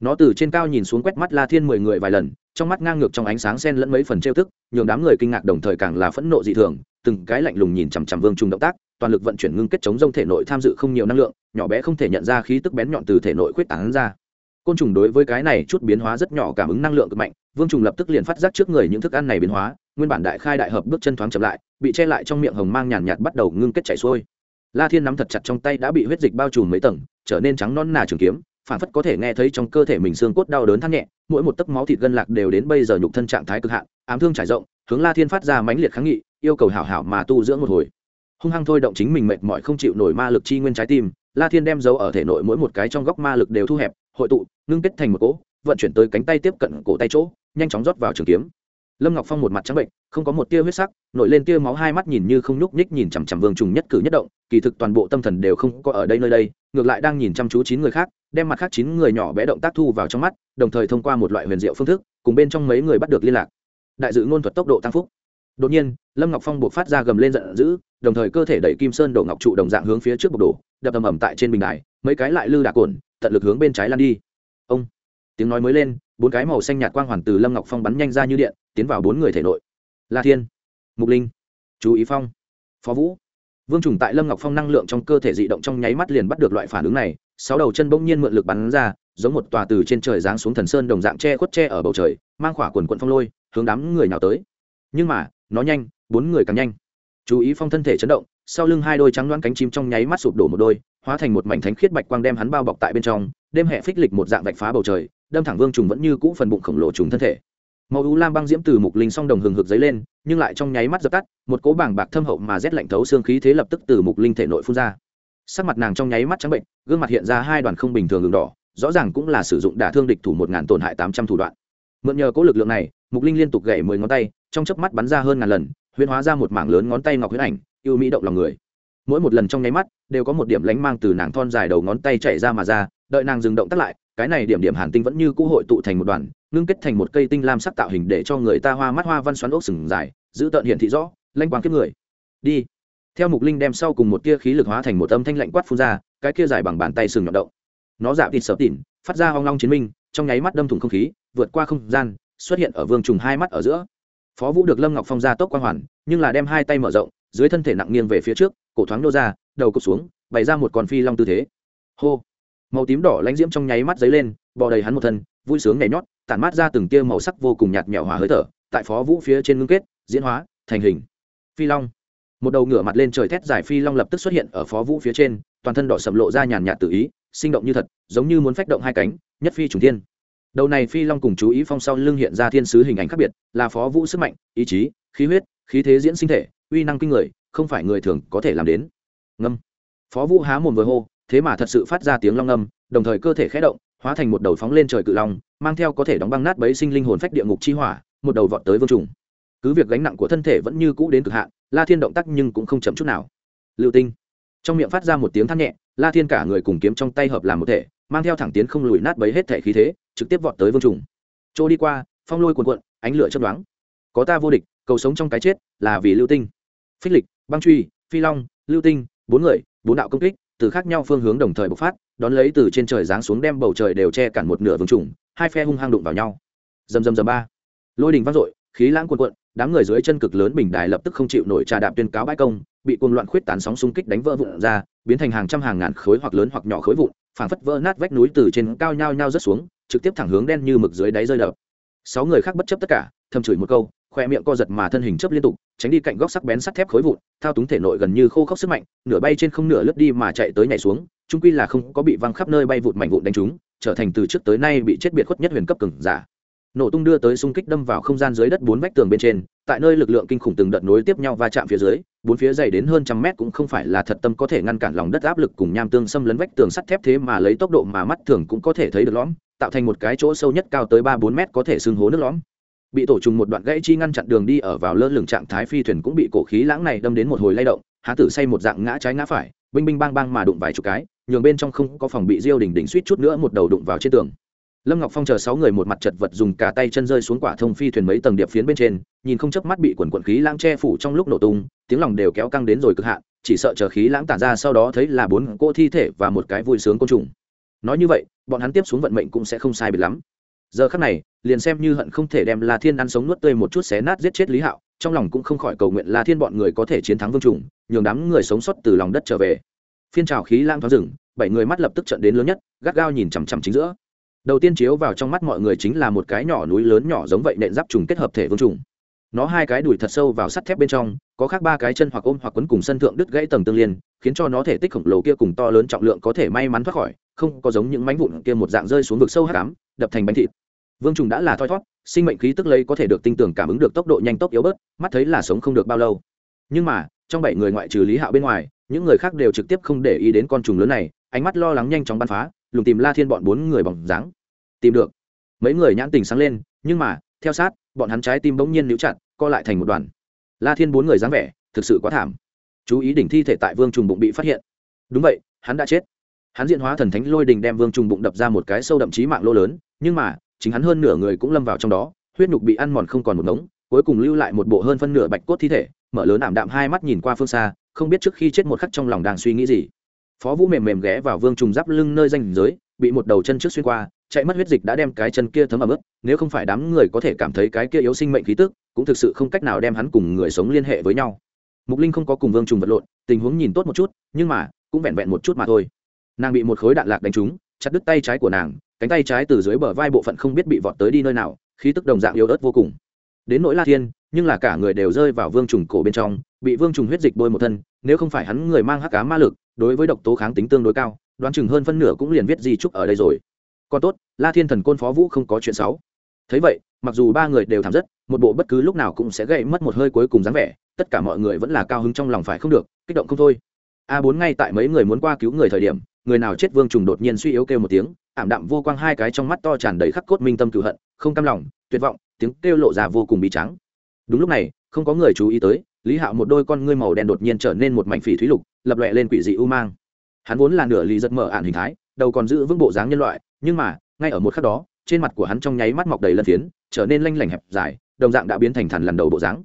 Nó từ trên cao nhìn xuống quét mắt la thiên mười người vài lần, trong mắt ngang ngược trong ánh sáng sen lẫn mấy phần trêu tức, nhường đám người kinh ngạc đồng thời càng là phẫn nộ dị thường, từng cái lạnh lùng nhìn chằm chằm vương trùng động tác, toàn lực vận chuyển ngưng kết chống rông thể nội tham dự không nhiều năng lượng, nhỏ bé không thể nhận ra khí tức bén nhọn từ thể nội khuyết tán ra. Côn trùng đối với cái này chút biến hóa rất nhỏ cảm ứng năng lượng cực mạnh, vương trùng lập tức liền phát giác trước người những thức ăn này biến hóa nguyên bản đại khai đại hợp bước chân thoáng chậm lại, bị che lại trong miệng hồng mang nhàn nhạt bắt đầu ngưng kết chảy xuôi. La thiên nắm thật chặt trong tay đã bị huyết dịch bao trùm mấy tầng, trở nên trắng non nà trường kiếm, phản phất có thể nghe thấy trong cơ thể mình xương cốt đau đớn thắt nhẹ, mỗi một tấc máu thịt gân lạc đều đến bây giờ nhục thân trạng thái cực hạn, ám thương trải rộng, hướng la thiên phát ra mãnh liệt kháng nghị, yêu cầu hảo hảo mà tu dưỡng một hồi. Hung hăng thôi động chính mình mệt mỏi không chịu nổi ma lực chi nguyên trái tim, la thiên đem dấu ở thể nội mỗi một cái trong góc ma lực đều thu hẹp, hội tụ, ngưng kết thành một cỗ, vận chuyển tới cánh tay tiếp cận cổ tay chỗ, nhanh chóng rót vào trường kiếm lâm ngọc phong một mặt trắng bệnh, không có một tia huyết sắc, nổi lên tia máu hai mắt nhìn như không nhúc nhích nhìn chằm chằm vương trùng nhất cử nhất động, kỳ thực toàn bộ tâm thần đều không có ở đây nơi đây, ngược lại đang nhìn chăm chú chín người khác, đem mặt khác chín người nhỏ bé động tác thu vào trong mắt, đồng thời thông qua một loại huyền diệu phương thức, cùng bên trong mấy người bắt được liên lạc. Đại dự ngôn thuật tốc độ tăng phúc. Đột nhiên, lâm ngọc phong buộc phát ra gầm lên giận dữ, đồng thời cơ thể đẩy kim sơn đổ ngọc trụ đồng dạng hướng phía trước bộc đổ, đập ầm ầm tại trên bình đài, mấy cái lại lư đạc cồn, tận lực hướng bên trái lan đi. Ông, tiếng nói mới lên, bốn cái màu xanh nhạt quang hoàn từ lâm ngọc phong bắn nhanh ra như điện tiến vào bốn người thể nội. La thiên, mục linh, chú ý phong, phó vũ. Vương trùng tại lâm ngọc phong năng lượng trong cơ thể dị động trong nháy mắt liền bắt được loại phản ứng này, sáu đầu chân bỗng nhiên mượn lực bắn ra, giống một tòa từ trên trời giáng xuống thần sơn đồng dạng che khuất che ở bầu trời, mang khỏa quần quận phong lôi, hướng đám người nào tới. Nhưng mà, nó nhanh, bốn người càng nhanh. Chú ý phong thân thể chấn động, sau lưng hai đôi trắng loãng cánh chim trong nháy mắt sụp đổ một đôi, hóa thành một mảnh thánh khiết bạch quang đem hắn bao bọc tại bên trong, đêm hẹ phích lịch một dạng vạch phá bầu trời, đâm thẳng vương trùng vẫn như cũ phần bụng khổng lồ trùng thân thể màu u lam băng diễm từ mục linh song đồng hừng hực dấy lên, nhưng lại trong nháy mắt dập tắt, một cỗ bảng bạc thâm hậu mà rét lạnh thấu xương khí thế lập tức từ mục linh thể nội phun ra. Sắc mặt nàng trong nháy mắt trắng bệnh, gương mặt hiện ra hai đoàn không bình thường đường đỏ, rõ ràng cũng là sử dụng đả thương địch thủ một ngàn tổn hại tám trăm thủ đoạn. Mượn nhờ cỗ lực lượng này, mục linh liên tục gậy mười ngón tay, trong chớp mắt bắn ra hơn ngàn lần, huyễn hóa ra một mảng lớn ngón tay ngọc huyễn ảnh, yêu mỹ động lòng người. Mỗi một lần trong nháy mắt, đều có một điểm lánh mang từ nàng thon dài đầu ngón tay chạy ra mà ra, đợi nàng dừng động tắt lại cái này điểm điểm hàn tinh vẫn như cũ hội tụ thành một đoàn, ngưng kết thành một cây tinh lam sắc tạo hình để cho người ta hoa mắt hoa văn xoắn ốc sừng dài, giữ tợn hiện thị rõ, lanh quang kiếp người. Đi. Theo mục linh đem sau cùng một tia khí lực hóa thành một âm thanh lạnh quát phun ra, cái kia dài bằng bàn tay sừng nhọn động. Nó dạ thịt sập tỉn phát ra hoang long chiến minh, trong nháy mắt đâm thủng không khí, vượt qua không gian, xuất hiện ở vương trùng hai mắt ở giữa. Phó vũ được lâm ngọc phong ra tốc quang hoàn, nhưng là đem hai tay mở rộng, dưới thân thể nặng nghiêng về phía trước, cổ thoáng nô ra, đầu cụp xuống, bày ra một con phi long tư thế. Hô màu tím đỏ lãnh diễm trong nháy mắt dấy lên, bò đầy hắn một thân, vui sướng nhảy nhót, tản mát ra từng tia màu sắc vô cùng nhạt nhẽo hòa hơi thở, tại phó vũ phía trên ngưng kết, diễn hóa, thành hình. Phi long. Một đầu ngửa mặt lên trời thét dài phi long lập tức xuất hiện ở phó vũ phía trên, toàn thân đỏ sầm lộ ra nhàn nhạt tự ý, sinh động như thật, giống như muốn phách động hai cánh, nhất phi trùng thiên. Đầu này phi long cùng chú ý phong sau lưng hiện ra thiên sứ hình ảnh khác biệt, là phó vũ sức mạnh, ý chí, khí huyết, khí thế diễn sinh thể, uy năng kinh người, không phải người thường có thể làm đến. Ngâm. Phó vũ há mồm vừa hô thế mà thật sự phát ra tiếng long âm, đồng thời cơ thể khẽ động, hóa thành một đầu phóng lên trời cự long, mang theo có thể đóng băng nát bấy sinh linh hồn phách địa ngục chi hỏa, một đầu vọt tới vương trùng. Cứ việc gánh nặng của thân thể vẫn như cũ đến cực hạn, la thiên động tác nhưng cũng không chậm chút nào. Lưu tinh. Trong miệng phát ra một tiếng than nhẹ, la thiên cả người cùng kiếm trong tay hợp làm một thể, mang theo thẳng tiến không lùi nát bấy hết thể khí thế, trực tiếp vọt tới vương trùng. Chỗ đi qua, phong lôi cuồn cuộn, ánh lửa chấp đoán có ta vô địch, cầu sống trong cái chết, là vì lưu tinh. Phích lịch, băng truy, phi long, lưu tinh, bốn người, bốn đạo công kích từ khác nhau phương hướng đồng thời bộc phát, đón lấy từ trên trời giáng xuống đem bầu trời đều che cản một nửa vương trùng, hai phe hung hăng đụng vào nhau. Dầm dầm dầm ba. Lôi đình vang dội, khí lãng cuồn cuộn, đám người dưới chân cực lớn bình đài lập tức không chịu nổi trà đạp tuyên cáo bãi công, bị cuồng loạn khuyết tán sóng xung kích đánh vỡ vụn ra, biến thành hàng trăm hàng ngàn khối hoặc lớn hoặc nhỏ khối vụn, phảng phất vỡ nát vách núi từ trên cao nhao nhao rớt xuống, trực tiếp thẳng hướng đen như mực dưới đáy rơi đập. Sáu người khác bất chấp tất cả, thầm chửi một câu khoe miệng co giật mà thân hình chớp liên tục, tránh đi cạnh góc sắc bén sắt thép khối vụn, thao túng thể nội gần như khô khốc sức mạnh, nửa bay trên không nửa lướt đi mà chạy tới nhảy xuống trung quy là không có bị văng khắp nơi bay vụt mảnh vụn đánh trúng, trở thành từ trước tới nay bị chết biệt khuất nhất huyền cấp cường giả. Nổ tung đưa tới xung kích đâm vào không gian dưới đất bốn vách tường bên trên, tại nơi lực lượng kinh khủng từng đợt nối tiếp nhau va chạm phía dưới, bốn phía dày đến hơn trăm mét cũng không phải là thật tâm có thể ngăn cản lòng đất áp lực cùng nham tương xâm lấn vách tường sắt thép thế mà lấy tốc độ mà mắt thường cũng có thể thấy được lõm, tạo thành một cái chỗ sâu nhất cao tới ba bốn mét có thể xưng hố nước lõm bị tổ trùng một đoạn gãy chi ngăn chặn đường đi ở vào lơ lửng trạng thái phi thuyền cũng bị cổ khí lãng này đâm đến một hồi lay động, há tử say một dạng ngã trái ngã phải, binh binh bang bang mà đụng vài chục cái, nhường bên trong không có phòng bị diêu đỉnh đỉnh suýt chút nữa một đầu đụng vào trên tường. Lâm ngọc phong chờ sáu người một mặt chật vật dùng cả tay chân rơi xuống quả thông phi thuyền mấy tầng điệp phiến bên trên, nhìn không chớp mắt bị quần quần khí lãng che phủ trong lúc nổ tung, tiếng lòng đều kéo căng đến rồi cực hạn, chỉ sợ chờ khí lãng tản ra sau đó thấy là bốn cỗ thi thể và một cái vui sướng côn trùng. Nói như vậy, bọn hắn tiếp xuống vận mệnh cũng sẽ không sai biệt lắm. Giờ khắc này liền xem như hận không thể đem la thiên ăn sống nuốt tươi một chút xé nát giết chết lý hạo trong lòng cũng không khỏi cầu nguyện la thiên bọn người có thể chiến thắng vương trùng nhường đám người sống sót từ lòng đất trở về. Phiên trào khí lang thoáng rừng bảy người mắt lập tức trận đến lớn nhất gắt gao nhìn chằm chằm chính giữa. Đầu tiên chiếu vào trong mắt mọi người chính là một cái nhỏ núi lớn nhỏ giống vậy nện giáp trùng kết hợp thể vương trùng. Nó hai cái đùi thật sâu vào sắt thép bên trong có khác ba cái chân hoặc ôm hoặc quấn cùng sân thượng đứt gãy tầng tương liên khiến cho nó thể tích khổng lồ kia cùng to lớn trọng lượng có thể may mắn thoát khỏi không có giống những mảnh vụn kia một dạng rơi xuống vực sâu hắc ám, đập thành bánh thịt vương trùng đã là thoi thót sinh mệnh khí tức lấy có thể được tinh tưởng cảm ứng được tốc độ nhanh tốc yếu bớt, mắt thấy là sống không được bao lâu. Nhưng mà, trong bảy người ngoại trừ lý hạo bên ngoài, những người khác đều trực tiếp không để ý đến con trùng lớn này, ánh mắt lo lắng nhanh chóng bắn phá, lùng tìm la thiên bọn bốn người bằng dáng. Tìm được. Mấy người nhãn tình sáng lên, nhưng mà, theo sát, bọn hắn trái tim bỗng nhiên níu chặt, co lại thành một đoàn. La thiên bốn người dáng vẻ, thực sự quá thảm. Chú ý đỉnh thi thể tại vương trùng bụng bị phát hiện. Đúng vậy, hắn đã chết. Hắn diện hóa thần thánh lôi đình đem vương trùng bụng đập ra một cái sâu đậm chí mạng lô lớn, nhưng mà chính hắn hơn nửa người cũng lâm vào trong đó, huyết nhục bị ăn mòn không còn một ngống, cuối cùng lưu lại một bộ hơn phân nửa bạch cốt thi thể, mở lớn ảm đạm hai mắt nhìn qua phương xa, không biết trước khi chết một khắc trong lòng đang suy nghĩ gì. Phó vũ mềm mềm ghé vào vương trùng giáp lưng nơi danh giới, bị một đầu chân trước xuyên qua, chạy mất huyết dịch đã đem cái chân kia thấm ẩm ướt, nếu không phải đám người có thể cảm thấy cái kia yếu sinh mệnh khí tức, cũng thực sự không cách nào đem hắn cùng người sống liên hệ với nhau. Mục linh không có cùng vương trùng vật lộn, tình huống nhìn tốt một chút, nhưng mà, cũng vẹn vẹn một chút mà thôi. Nàng bị một khối đạn lạc đánh trúng chặt đứt tay trái của nàng, cánh tay trái từ dưới bờ vai bộ phận không biết bị vọt tới đi nơi nào, khí tức đồng dạng yếu ớt vô cùng. Đến nỗi la thiên, nhưng là cả người đều rơi vào vương trùng cổ bên trong, bị vương trùng huyết dịch bôi một thân, nếu không phải hắn người mang hắc cá ma lực, đối với độc tố kháng tính tương đối cao, đoán chừng hơn phân nửa cũng liền viết di trúc ở đây rồi. Còn tốt, la thiên thần côn phó vũ không có chuyện xấu. Thấy vậy, mặc dù ba người đều thảm rất, một bộ bất cứ lúc nào cũng sẽ gây mất một hơi cuối cùng dáng vẻ, tất cả mọi người vẫn là cao hứng trong lòng phải không được, kích động không thôi. A bốn ngay tại mấy người muốn qua cứu người thời điểm người nào chết vương trùng đột nhiên suy yếu kêu một tiếng, ảm đạm vô quang hai cái trong mắt to tràn đầy khắc cốt minh tâm cựu hận, không cam lòng, tuyệt vọng, tiếng kêu lộ ra vô cùng bị trắng đúng lúc này, không có người chú ý tới, lý hạo một đôi con ngươi màu đen đột nhiên trở nên một mảnh phỉ thúy lục, lập lệ lên quỷ dị u mang. Hắn vốn là nửa lý giật mở ạn hình thái, đầu còn giữ vững bộ dáng nhân loại, nhưng mà, ngay ở một khắc đó, trên mặt của hắn trong nháy mắt mọc đầy lân phiến, trở nên lanh lảnh hẹp dài, đồng dạng đã biến thành thằn lần đầu bộ dáng.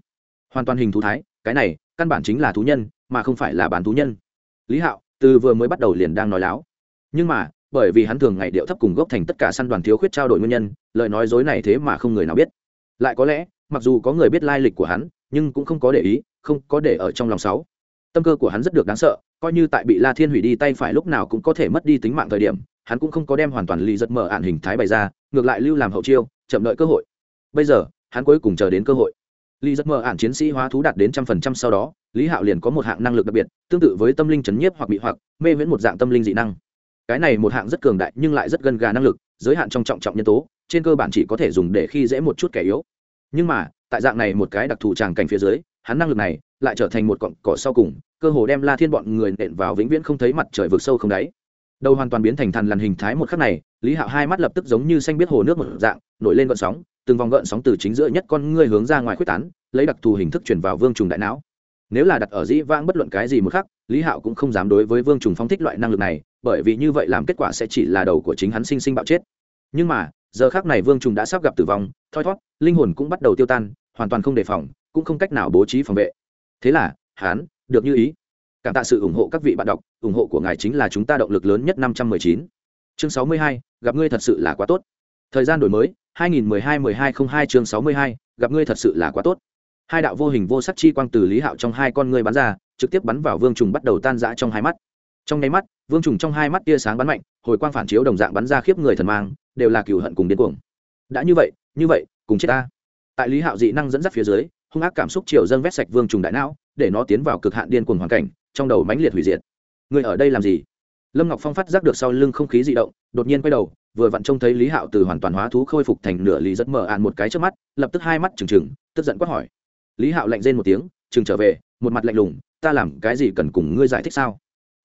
Hoàn toàn hình thú thái, cái này, căn bản chính là thú nhân, mà không phải là bán thú nhân. Lý hạo từ vừa mới bắt đầu liền đang nói láo. Nhưng mà, bởi vì hắn thường ngày điệu thấp cùng gốc thành tất cả săn đoàn thiếu khuyết trao đổi nguyên nhân, lời nói dối này thế mà không người nào biết. Lại có lẽ, mặc dù có người biết lai lịch của hắn, nhưng cũng không có để ý, không có để ở trong lòng sáu. Tâm cơ của hắn rất được đáng sợ, coi như tại bị la thiên hủy đi tay phải lúc nào cũng có thể mất đi tính mạng thời điểm, hắn cũng không có đem hoàn toàn lì giật mở ạn hình thái bày ra, ngược lại lưu làm hậu chiêu, chậm đợi cơ hội. Bây giờ, hắn cuối cùng chờ đến cơ hội. Ly rất mơ ạn chiến sĩ hóa thú đạt đến trăm phần trăm sau đó, lý hạo liền có một hạng năng lực đặc biệt, tương tự với tâm linh chấn nhiếp hoặc bị hoặc, mê viễn một dạng tâm linh dị năng. Cái này một hạng rất cường đại nhưng lại rất gần gà năng lực, giới hạn trong trọng trọng nhân tố, trên cơ bản chỉ có thể dùng để khi dễ một chút kẻ yếu. Nhưng mà, tại dạng này một cái đặc thù tràng cảnh phía dưới, hắn năng lực này lại trở thành một cọng cỏ sau cùng, cơ hồ đem la thiên bọn người nện vào vĩnh viễn không thấy mặt trời vực sâu không đáy. Đầu hoàn toàn biến thành thằn lằn hình thái một khắc này, lý hạo hai mắt lập tức giống như xanh biết hồ nước một dạng, nổi lên gợn sóng từng vòng gợn sóng từ chính giữa nhất con ngươi hướng ra ngoài khuếch tán, lấy đặc thù hình thức chuyển vào vương trùng đại não. Nếu là đặt ở dĩ vãng bất luận cái gì một khắc, lý hạo cũng không dám đối với vương trùng phong thích loại năng lực này, bởi vì như vậy làm kết quả sẽ chỉ là đầu của chính hắn sinh sinh bạo chết. Nhưng mà, giờ khác này vương trùng đã sắp gặp tử vong, thoi thót, linh hồn cũng bắt đầu tiêu tan, hoàn toàn không đề phòng, cũng không cách nào bố trí phòng vệ. Thế là hán được như ý. Cảm tạ sự ủng hộ các vị bạn đọc, ủng hộ của ngài chính là chúng ta động lực lớn nhất năm trăm mười chín. Chương sáu mươi hai, gặp ngươi thật sự là quá tốt thời gian đổi mới, hai nghìn mười hai mười hai không hai chương sáu mươi hai, gặp ngươi thật sự là quá tốt. Hai đạo vô hình vô sắc chi quang từ lý hạo trong hai con ngươi bắn ra, trực tiếp bắn vào vương trùng bắt đầu tan rã trong hai mắt. Trong nháy mắt, vương trùng trong hai mắt tia sáng bắn mạnh, hồi quang phản chiếu đồng dạng bắn ra khiếp người thần mang, đều là cừu hận cùng điên cuồng. Đã như vậy như vậy, cùng chết ta. Tại lý hạo dị năng dẫn dắt phía dưới, hung ác cảm xúc chiều dâng vét sạch vương trùng đại não, để nó tiến vào cực hạn điên cuồng hoàn cảnh, trong đầu mãnh liệt hủy diệt. Người ở đây làm gì? Lâm ngọc phong phát giác được sau lưng không khí dị động, đột nhiên quay đầu vừa vặn trông thấy lý hạo từ hoàn toàn hóa thú khôi phục thành nửa lý rất mở ạn một cái trước mắt, lập tức hai mắt trừng trừng, tức giận quát hỏi. Lý hạo lạnh rên một tiếng, trừng trở về, một mặt lạnh lùng, ta làm cái gì cần cùng ngươi giải thích sao?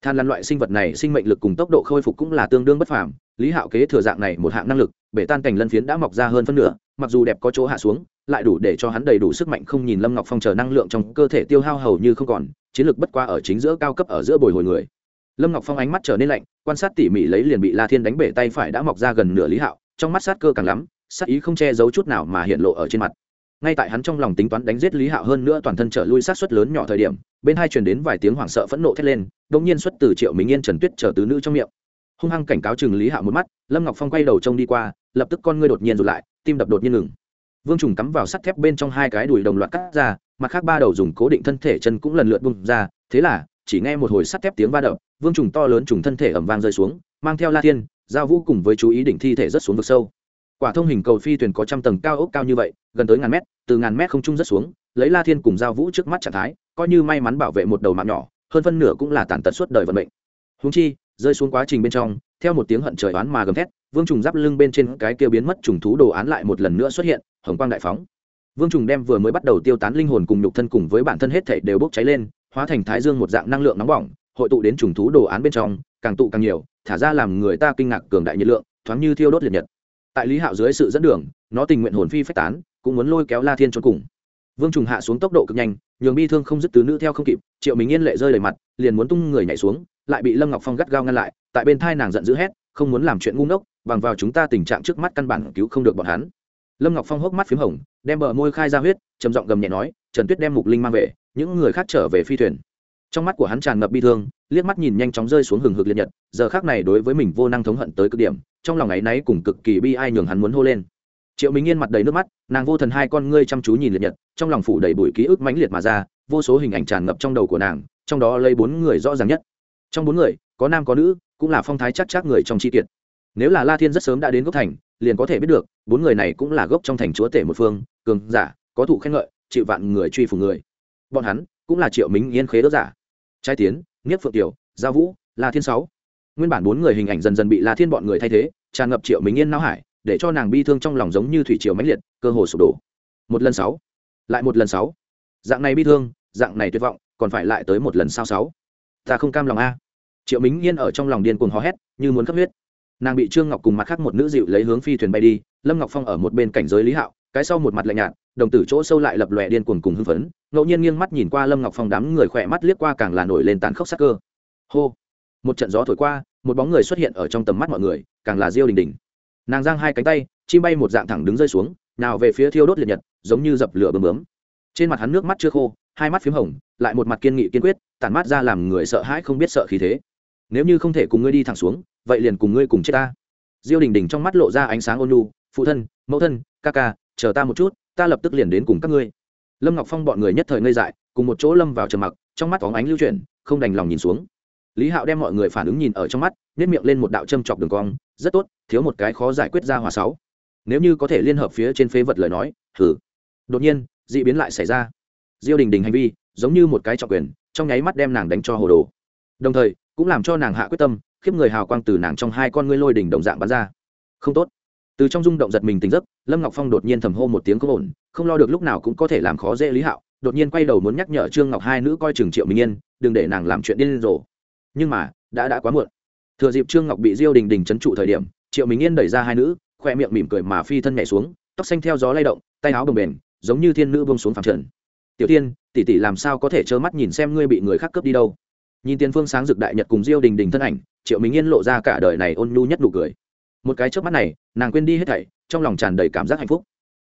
Than lăn loại sinh vật này sinh mệnh lực cùng tốc độ khôi phục cũng là tương đương bất phàm, lý hạo kế thừa dạng này một hạng năng lực, bể tan cảnh lân phiến đã mọc ra hơn phân nửa, mặc dù đẹp có chỗ hạ xuống, lại đủ để cho hắn đầy đủ sức mạnh không nhìn lâm ngọc phong chờ năng lượng trong cơ thể tiêu hao hầu như không còn, chiến lược bất qua ở chính giữa cao cấp ở giữa bồi hồi người lâm ngọc phong ánh mắt trở nên lạnh, quan sát tỉ mỉ lấy liền bị la thiên đánh bể tay phải đã mọc ra gần nửa lý hạo, trong mắt sát cơ càng lắm, sát ý không che giấu chút nào mà hiện lộ ở trên mặt. Ngay tại hắn trong lòng tính toán đánh giết lý hạo hơn nữa toàn thân trở lui sát xuất lớn nhỏ thời điểm, bên hai truyền đến vài tiếng hoảng sợ phẫn nộ thét lên đông nhiên xuất từ triệu minh yên trần tuyết trở tứ nữ trong miệng. Hung hăng cảnh cáo chừng lý hạo một mắt, lâm ngọc phong quay đầu trông đi qua, lập tức con ngươi đột nhiên rụt lại, tim đập đột nhiên ngừng. Vương trùng cắm vào sắt thép bên trong hai cái đùi đồng loạt cắt ra, mặt khác ba đầu dùng cố định thân thể chân cũng lần lượt bung ra, thế là chỉ nghe một hồi sắt thép tiếng va đập, vương trùng to lớn trùng thân thể ẩm vang rơi xuống, mang theo la thiên, giao vũ cùng với chú ý đỉnh thi thể rất xuống vực sâu. Quả thông hình cầu phi thuyền có trăm tầng cao ốc cao như vậy, gần tới ngàn mét, từ ngàn mét không trung rất xuống, lấy la thiên cùng giao vũ trước mắt trạng thái, coi như may mắn bảo vệ một đầu mạng nhỏ, hơn phân nửa cũng là tàn tật suốt đời vận mệnh. Húng chi, rơi xuống quá trình bên trong, theo một tiếng hận trời oán mà gầm thét, vương trùng giáp lưng bên trên cái kia biến mất trùng thú đồ án lại một lần nữa xuất hiện, hồng quang đại phóng. Vương trùng đem vừa mới bắt đầu tiêu tán linh hồn cùng nhục thân cùng với bản thân hết thể đều bốc cháy lên hóa thành thái dương một dạng năng lượng nóng bỏng, hội tụ đến trùng thú đồ án bên trong, càng tụ càng nhiều, thả ra làm người ta kinh ngạc cường đại nhiệt lượng, thoáng như thiêu đốt liệt nhật. Tại lý hạo dưới sự dẫn đường, nó tình nguyện hồn phi phách tán, cũng muốn lôi kéo la thiên cho cùng. Vương trùng hạ xuống tốc độ cực nhanh, nhường bi thương không dứt tứ nữ theo không kịp, triệu mình yên lệ rơi đầy mặt, liền muốn tung người nhảy xuống, lại bị lâm ngọc phong gắt gao ngăn lại, tại bên thai nàng giận dữ hét, không muốn làm chuyện ngu ngốc, bằng vào chúng ta tình trạng trước mắt căn bản cứu không được bọn hắn. Lâm ngọc phong hốc mắt p h í m hồng, đem bờ môi khai ra huyết, trầm giọng gầm nhẹ nói, trần tuyết đem mục linh mang về những người khác trở về phi thuyền. Trong mắt của hắn tràn ngập bi thương, liếc mắt nhìn nhanh chóng rơi xuống hừng hực liệt nhật, giờ khác này đối với mình vô năng thống hận tới cực điểm, trong lòng áy náy cùng cực kỳ bi ai nhường hắn muốn hô lên. Triệu minh yên mặt đầy nước mắt, nàng vô thần hai con ngươi chăm chú nhìn liệt nhật, trong lòng phủ đầy bụi ký ức mãnh liệt mà ra, vô số hình ảnh tràn ngập trong đầu của nàng, trong đó lấy bốn người rõ ràng nhất. Trong bốn người, có nam có nữ, cũng là phong thái chắc chắc người trong tri kiệt. Nếu là la thiên rất sớm đã đến gốc thành, liền có thể biết được, bốn người này cũng là gốc trong thành chúa tể một phương, cường giả, có thụ khen ngợi, chịu vạn người truy phủ người bọn hắn cũng là triệu minh yên khế đỡ giả. Trai tiến, nghiếp phượng tiểu, gia vũ, la thiên sáu. Nguyên bản bốn người hình ảnh dần dần bị la thiên bọn người thay thế, tràn ngập triệu minh yên não hải, để cho nàng bi thương trong lòng giống như thủy triều mãnh liệt, cơ hồ sụp đổ. Một lần sáu. Lại một lần sáu. Dạng này bi thương, dạng này tuyệt vọng, còn phải lại tới một lần sao sáu. Ta không cam lòng a. Triệu mính yên ở trong lòng điên cuồng hò hét, như muốn khắp huyết. Nàng bị trương ngọc cùng mặt khác một nữ dịu lấy hướng phi thuyền bay đi, lâm ngọc phong ở một bên cảnh giới lý hạo, cái sau một mặt lạnh nhạt đồng tử chỗ sâu lại lập lòe điên cuồng cùng hưng phấn, ngẫu nhiên nghiêng mắt nhìn qua lâm ngọc phong đám người khỏe mắt liếc qua càng là nổi lên tàn khốc sắc cơ. Hô! Một trận gió thổi qua, một bóng người xuất hiện ở trong tầm mắt mọi người, càng là diêu đình đình. Nàng giang hai cánh tay, chim bay một dạng thẳng đứng rơi xuống, nào về phía thiêu đốt liệt nhật, giống như dập lửa bơm bướm. Trên mặt hắn nước mắt chưa khô, hai mắt p h í m hồng, lại một mặt kiên nghị kiên quyết, tản mát ra làm người sợ hãi không biết sợ khí thế. Nếu như không thể cùng ngươi đi thẳng xuống, vậy liền cùng ngươi cùng chết ta. Diêu đình đình trong mắt lộ ra ánh sáng ôn lu phụ thân, mẫu thân, ca ca, chờ ta một chút ta lập tức liền đến cùng các ngươi. Lâm ngọc phong bọn người nhất thời ngây dại, cùng một chỗ lâm vào trầm mặc, trong mắt có ánh lưu chuyển, không đành lòng nhìn xuống. Lý hạo đem mọi người phản ứng nhìn ở trong mắt nếp miệng lên một đạo châm chọc đường cong, rất tốt, thiếu một cái khó giải quyết ra hòa sáu. Nếu như có thể liên hợp phía trên phế vật lời nói thử đột nhiên d ị biến lại xảy ra. Diêu đình đình hành vi, giống như một cái trọng quyền, trong nháy mắt đem nàng đánh cho hồ đồ. Đồng thời, cũng làm cho nàng hạ quyết tâm, khiếp người hào quang từ nàng trong hai con ngươi lôi đỉnh đồng dạng bắn ra. Không tốt từ trong rung động giật mình tỉnh giấc, lâm ngọc phong đột nhiên thầm hô một tiếng không ổn, không lo được lúc nào cũng có thể làm khó dễ lý hạo, đột nhiên quay đầu muốn nhắc nhở trương ngọc hai nữ coi chừng triệu minh yên, đừng để nàng làm chuyện điên rồ. Nhưng mà, đã đã quá muộn. Thừa dịp trương ngọc bị diêu đình đình trấn trụ thời điểm, triệu minh yên đẩy ra hai nữ, khoe miệng mỉm cười mà phi thân nhảy xuống, tóc xanh theo gió lay động, tay áo đồng bền giống như thiên nữ bông xuống phẳng trần. Tiểu tiên, tỷ tỷ làm sao có thể trơ mắt nhìn xem ngươi bị người khác cướp đi đâu? Nhìn tiền phương sáng rực đại nhật cùng diêu đình đình thân ảnh, triệu minh yên lộ ra cả đời này ôn nhu nhất nụ cười một cái trước mắt này, nàng quên đi hết thảy, trong lòng tràn đầy cảm giác hạnh phúc.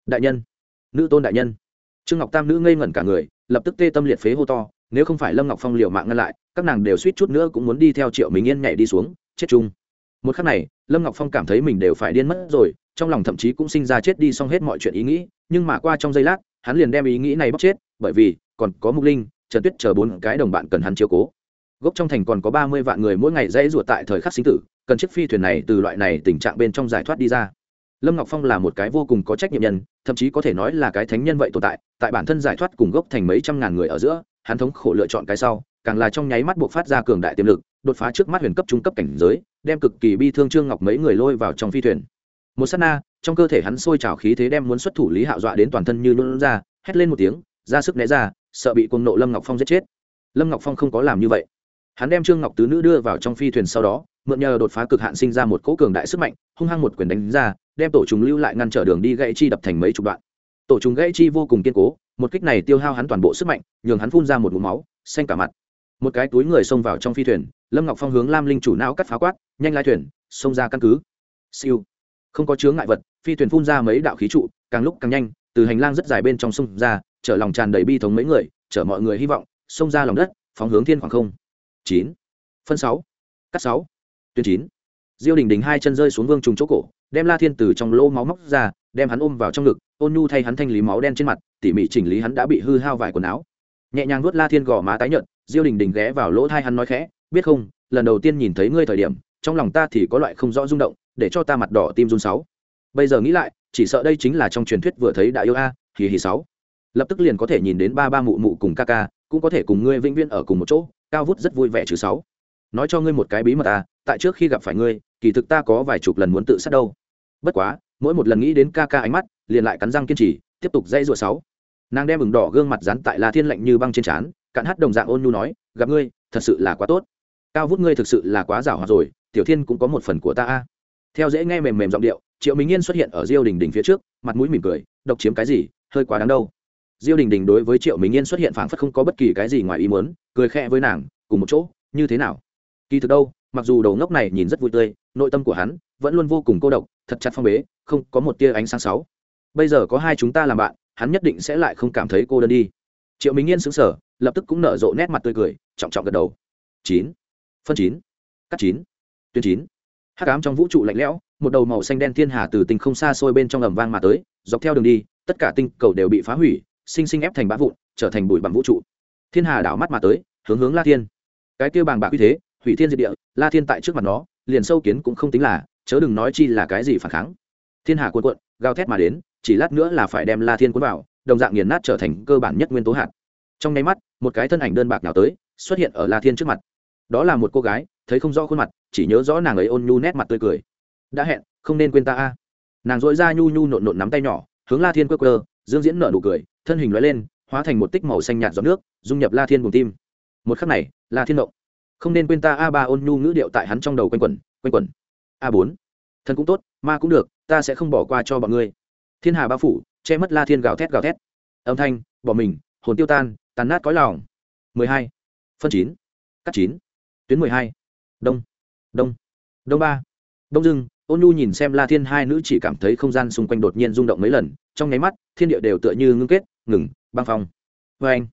Đại nhân, nữ tôn đại nhân. Trương ngọc tam nữ ngây ngẩn cả người, lập tức tê tâm liệt phế hô to, nếu không phải lâm ngọc phong liều mạng ngăn lại, các nàng đều suýt chút nữa cũng muốn đi theo triệu minh yên nhảy đi xuống, chết chung. Một khắc này, lâm ngọc phong cảm thấy mình đều phải điên mất rồi, trong lòng thậm chí cũng sinh ra chết đi xong hết mọi chuyện ý nghĩ, nhưng mà qua trong giây lát, hắn liền đem ý nghĩ này bóc chết, bởi vì, còn có mục linh, trần tuyết chờ bốn cái đồng bạn cần hắn chiếu cố. Gốc trong thành còn có ba mươi vạn người mỗi ngày dãy ruột tại thời khắc sinh tử cần chiếc phi thuyền này từ loại này tình trạng bên trong giải thoát đi ra. Lâm ngọc phong là một cái vô cùng có trách nhiệm nhân, thậm chí có thể nói là cái thánh nhân vậy tồn tại tại bản thân giải thoát cùng gốc thành mấy trăm ngàn người ở giữa, hắn thống khổ lựa chọn cái sau, càng là trong nháy mắt buộc phát ra cường đại tiềm lực, đột phá trước mắt huyền cấp trung cấp cảnh giới, đem cực kỳ bi thương trương ngọc mấy người lôi vào trong phi thuyền. Một s á t na, trong cơ thể hắn sôi trào khí thế đem muốn xuất thủ lý hạo dọa đến toàn thân như luôn ra, hét lên một tiếng, ra sức né ra, sợ bị quân nộ lâm ngọc phong giết chết. Lâm ngọc phong không có làm như vậy. Hắn đem trương ngọc tứ nữ đưa vào trong phi thuyền sau đó mượn nhờ đột phá cực hạn sinh ra một cỗ cường đại sức mạnh, hung hăng một quyền đánh ra, đem tổ chúng lưu lại ngăn trở đường đi gãy chi đập thành mấy chục đoạn. Tổ chúng gãy chi vô cùng kiên cố, một kích này tiêu hao hắn toàn bộ sức mạnh, nhường hắn phun ra một mũ máu, xanh cả mặt. Một cái túi người xông vào trong phi thuyền, lâm ngọc phong hướng lam linh chủ não cắt phá quát, nhanh lai thuyền, xông ra căn cứ. Siêu. Không có chướng ngại vật, phi thuyền phun ra mấy đạo khí trụ, càng lúc càng nhanh, từ hành lang rất dài bên trong sông ra, chở lòng tràn đầy bi thống mấy người, chở mọi người hy vọng, xông ra lòng đất, phóng hướng thiên khoảng không. Chín. Phân sáu. Cắt sáu tuyến chín. Diêu đình đình hai chân rơi xuống vương trùng chỗ cổ đem la thiên từ trong lỗ máu móc ra đem hắn ôm vào trong ngực ôn nhu thay hắn thanh lý máu đen trên mặt tỉ mỉ chỉnh lý hắn đã bị hư hao vải quần áo. Nhẹ nhàng nuốt la thiên gò má tái nhợt diêu đình đình ghé vào lỗ thai hắn nói khẽ biết không lần đầu tiên nhìn thấy ngươi thời điểm trong lòng ta thì có loại không rõ rung động để cho ta mặt đỏ tim run sáu. Bây giờ nghĩ lại chỉ sợ đây chính là trong truyền thuyết vừa thấy đã yêu a à, hì hì sáu. Lập tức liền có thể nhìn đến ba ba mụ mụ cùng ca ca cũng có thể cùng ngươi vĩnh viễn ở cùng một chỗ cao vút rất vui vẻ chứ sáu. Nói cho ngươi một cái bí mật à tại trước khi gặp phải ngươi, kỳ thực ta có vài chục lần muốn tự sát đâu. Bất quá, mỗi một lần nghĩ đến ca ca ánh mắt, liền lại cắn răng kiên trì, tiếp tục dây rụa sáu. Nàng đem ửng đỏ gương mặt rắn tại la thiên lạnh như băng trên trán, cạn hát đồng dạng ôn nhu nói, gặp ngươi, thật sự là quá tốt. Cao vút ngươi thực sự là quá giảo hoạt rồi, tiểu thiên cũng có một phần của ta a. Theo dễ nghe mềm mềm giọng điệu, triệu minh yên xuất hiện ở diêu đình đình phía trước, mặt mũi mỉm cười, độc chiếm cái gì, hơi quá đáng đâu. Diêu đình đình đối với triệu minh yên xuất hiện phảng phất không có bất kỳ cái gì ngoài ý muốn, cười khẽ với nàng, cùng một chỗ, như thế nào? Kỳ thực đâu mặc dù đầu ngốc này nhìn rất vui tươi, nội tâm của hắn vẫn luôn vô cùng cô độc, thật chặt phong bế, không có một tia ánh sáng sáu. Bây giờ có hai chúng ta làm bạn, hắn nhất định sẽ lại không cảm thấy cô đơn đi. Triệu minh yên xứng sở lập tức cũng nở rộ nét mặt tươi cười, trọng trọng gật đầu. Chín. Phân chín. Cắt chín. Tuyến chín. Hắc ám trong vũ trụ lạnh lẽo, một đầu màu xanh đen thiên hà từ tinh không xa xôi bên trong ầm vang mà tới, dọc theo đường đi, tất cả tinh cầu đều bị phá hủy, sinh sinh ép thành bã vụn, trở thành bụi bằng vũ trụ. Thiên hà đảo mắt mà tới, hướng hướng la thiên. Cái kia bàng bạc như thế hủy thiên diệt địa, la thiên tại trước mặt nó, liền sâu kiến cũng không tính là, chớ đừng nói chi là cái gì phản kháng. Thiên hà cuộn cuộn, gào thét mà đến, chỉ lát nữa là phải đem la thiên cuốn vào, đồng dạng nghiền nát trở thành cơ bản nhất nguyên tố hạt. Trong nháy mắt, một cái thân ảnh đơn bạc nào tới, xuất hiện ở la thiên trước mặt. Đó là một cô gái, thấy không rõ khuôn mặt, chỉ nhớ rõ nàng ấy ôn nhu nét mặt tươi cười. Đã hẹn, không nên quên ta a. Nàng dội ra nhu nhu nộn nộn nắm tay nhỏ, hướng la thiên quơ quơ, dương diễn nở nụ cười, thân hình loại lên, hóa thành một tích màu xanh nhạt giọt nước, dung nhập la thiên bùng tim. Một khắc này, la thiên động không nên quên ta a ba ôn nhu ngữ điệu tại hắn trong đầu quanh quẩn quanh quẩn. A bốn, thần cũng tốt, ma cũng được, ta sẽ không bỏ qua cho bọn ngươi. Thiên hà bao phủ, che mất la thiên gào thét gào thét. Âm thanh, bỏ mình, hồn tiêu tan, tàn nát cõi lòng. Mười hai, phân chín, cắt chín. Tuyến mười hai, đông đông đông ba. Đông dưng ôn nhu nhìn xem la thiên hai nữ chỉ cảm thấy không gian xung quanh đột nhiên rung động mấy lần, trong nháy mắt, thiên địa đều tựa như ngưng kết, ngừng, băng phong. Vê anh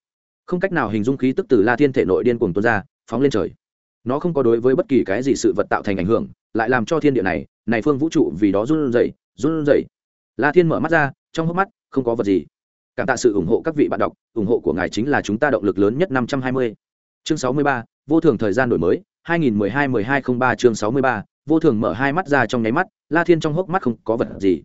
không cách nào hình dung khí tức từ la thiên thể nội điên cuồng tuôn ra phóng lên trời. Nó không có đối với bất kỳ cái gì sự vật tạo thành ảnh hưởng lại làm cho thiên địa này này phương vũ trụ vì đó run rẩy run rẩy. La thiên mở mắt ra trong hốc mắt không có vật gì. Cảm tạ sự ủng hộ các vị bạn đọc ủng hộ của ngài chính là chúng ta động lực lớn nhất năm trăm hai mươi. Chương sáu mươi ba vô thường thời gian đổi mới 2012-1203 chương 63, vô thường mở hai mắt ra trong nháy mắt, La Thiên trong hốc mắt không có vật gì.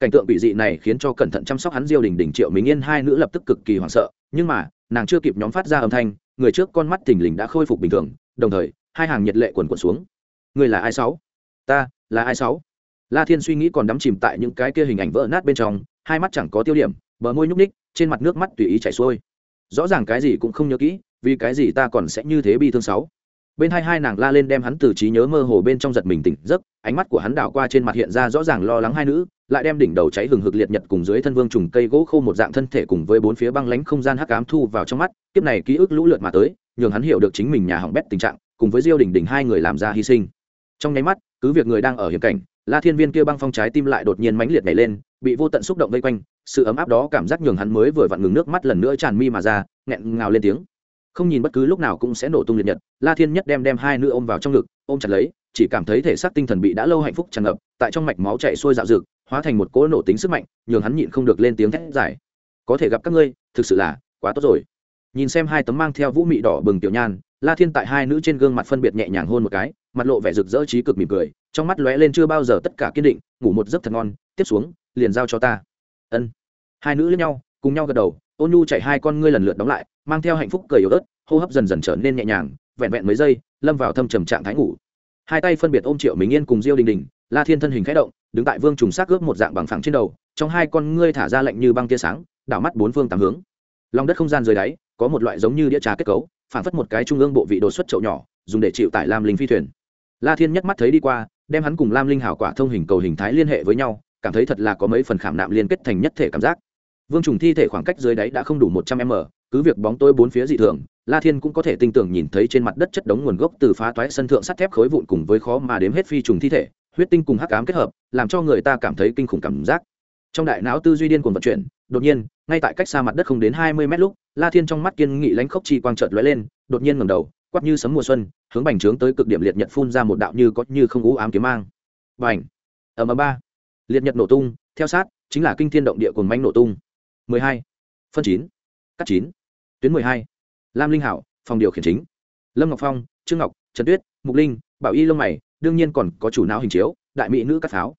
Cảnh tượng bị dị này khiến cho cẩn thận chăm sóc hắn Diêu Đình Đình Triệu mình Yên hai nữ lập tức cực kỳ hoảng sợ, nhưng mà, nàng chưa kịp nhóm phát ra âm thanh, người trước con mắt thình lình đã khôi phục bình thường, đồng thời, hai hàng nhiệt lệ quần quần xuống. Người là ai sáu? Ta, là ai sáu? La Thiên suy nghĩ còn đắm chìm tại những cái kia hình ảnh vỡ nát bên trong, hai mắt chẳng có tiêu điểm, bờ môi nhúc nhích, trên mặt nước mắt tùy ý chảy xuôi. Rõ ràng cái gì cũng không nhớ kỹ, vì cái gì ta còn sẽ như thế bi thương sáu bên hai hai nàng la lên đem hắn từ trí nhớ mơ hồ bên trong giật mình tỉnh giấc ánh mắt của hắn đảo qua trên mặt hiện ra rõ ràng lo lắng hai nữ, lại đem đỉnh đầu cháy hừng hực liệt nhật cùng dưới thân vương trùng cây gỗ khô một dạng thân thể cùng với bốn phía băng lánh không gian hắc ám thu vào trong mắt, kiếp này ký ức lũ lượt mà tới, nhường hắn hiểu được chính mình nhà hỏng bét tình trạng, cùng với diêu đỉnh đỉnh hai người làm ra hy sinh. Trong nháy mắt, cứ việc người đang ở hiểm cảnh, la thiên viên kia băng phong trái tim lại đột nhiên mãnh liệt nhảy lên, bị vô tận xúc động vây quanh, sự ấm áp đó cảm giác nhường hắn mới vừa vặn ngừng nước mắt lần nữa tràn mi mà ra, nghẹn ngào lên tiếng không nhìn bất cứ lúc nào cũng sẽ nổ tung liệt nhật, la thiên nhất đem đem hai nữ ôm vào trong ngực, ôm chặt lấy, chỉ cảm thấy thể xác tinh thần bị đã lâu hạnh phúc tràn ngập, tại trong mạch máu chạy xuôi dạo dực, hóa thành một cỗ nổ tính sức mạnh, nhường hắn nhịn không được lên tiếng thét giải có thể gặp các ngươi, thực sự là quá tốt rồi. Nhìn xem hai tấm mang theo vũ mị đỏ bừng tiểu nhan, la thiên tại hai nữ trên gương mặt phân biệt nhẹ nhàng hôn một cái, mặt lộ vẻ rực rỡ trí cực mỉm cười, trong mắt lóe lên chưa bao giờ tất cả kiên định, ngủ một giấc thật ngon, tiếp xuống liền giao cho ta. Ân. Hai nữ lẫn nhau, cùng nhau gật đầu ôn nhu chạy hai con ngươi lần lượt đóng lại, mang theo hạnh phúc cười yếu ớt, hô hấp dần dần trở nên nhẹ nhàng, vẹn vẹn mấy giây, lâm vào thâm trầm trạng thái ngủ. Hai tay phân biệt ôm triệu mình yên cùng diêu đình đình, la thiên thân hình khẽ động, đứng tại vương trùng xác ướp một dạng bằng phẳng trên đầu, trong hai con ngươi thả ra lạnh như băng tia sáng, đảo mắt bốn phương tám hướng. Lòng đất không gian dưới đáy, có một loại giống như đĩa trà kết cấu, phản phất một cái trung ương bộ vị đột xuất chậu nhỏ, dùng để chịu tải lam linh phi thuyền. La thiên nhắc mắt thấy đi qua, đem hắn cùng lam linh hảo quả thông hình cầu hình thái liên hệ với nhau, cảm thấy thật là có mấy phần khảm nạm liên kết thành nhất thể cảm giác vương trùng thi thể khoảng cách dưới đáy đã không đủ một trăm m, cứ việc bóng tối bốn phía dị thường, la thiên cũng có thể tinh tường nhìn thấy trên mặt đất chất đống nguồn gốc từ phá toái sân thượng sắt thép khối vụn cùng với khó mà đếm hết phi trùng thi thể, huyết tinh cùng hắc ám kết hợp, làm cho người ta cảm thấy kinh khủng cảm giác. Trong đại não tư duy điên cuồng vận chuyển, đột nhiên, ngay tại cách xa mặt đất không đến hai mươi mét lúc, la thiên trong mắt kiên nghị lánh khốc chi quang trợt lóe lên, đột nhiên ngầm đầu, quắp như sấm mùa xuân, hướng bành trướng tới cực điểm liệt nhật phun ra một đạo như có như không ú ám kiếm mang. Bành! Ở ầm ba. Liệt nhật nổ tung, theo sát, chính là kinh thiên động địa cùng manh nổ tung. 12. phân chín, cắt chín, tuyến 12. lam linh hảo, phòng điều khiển chính, lâm ngọc phong, trương ngọc, trần tuyết, mục linh, bảo y lông mày, đương nhiên còn có chủ não hình chiếu, đại mỹ nữ cắt pháo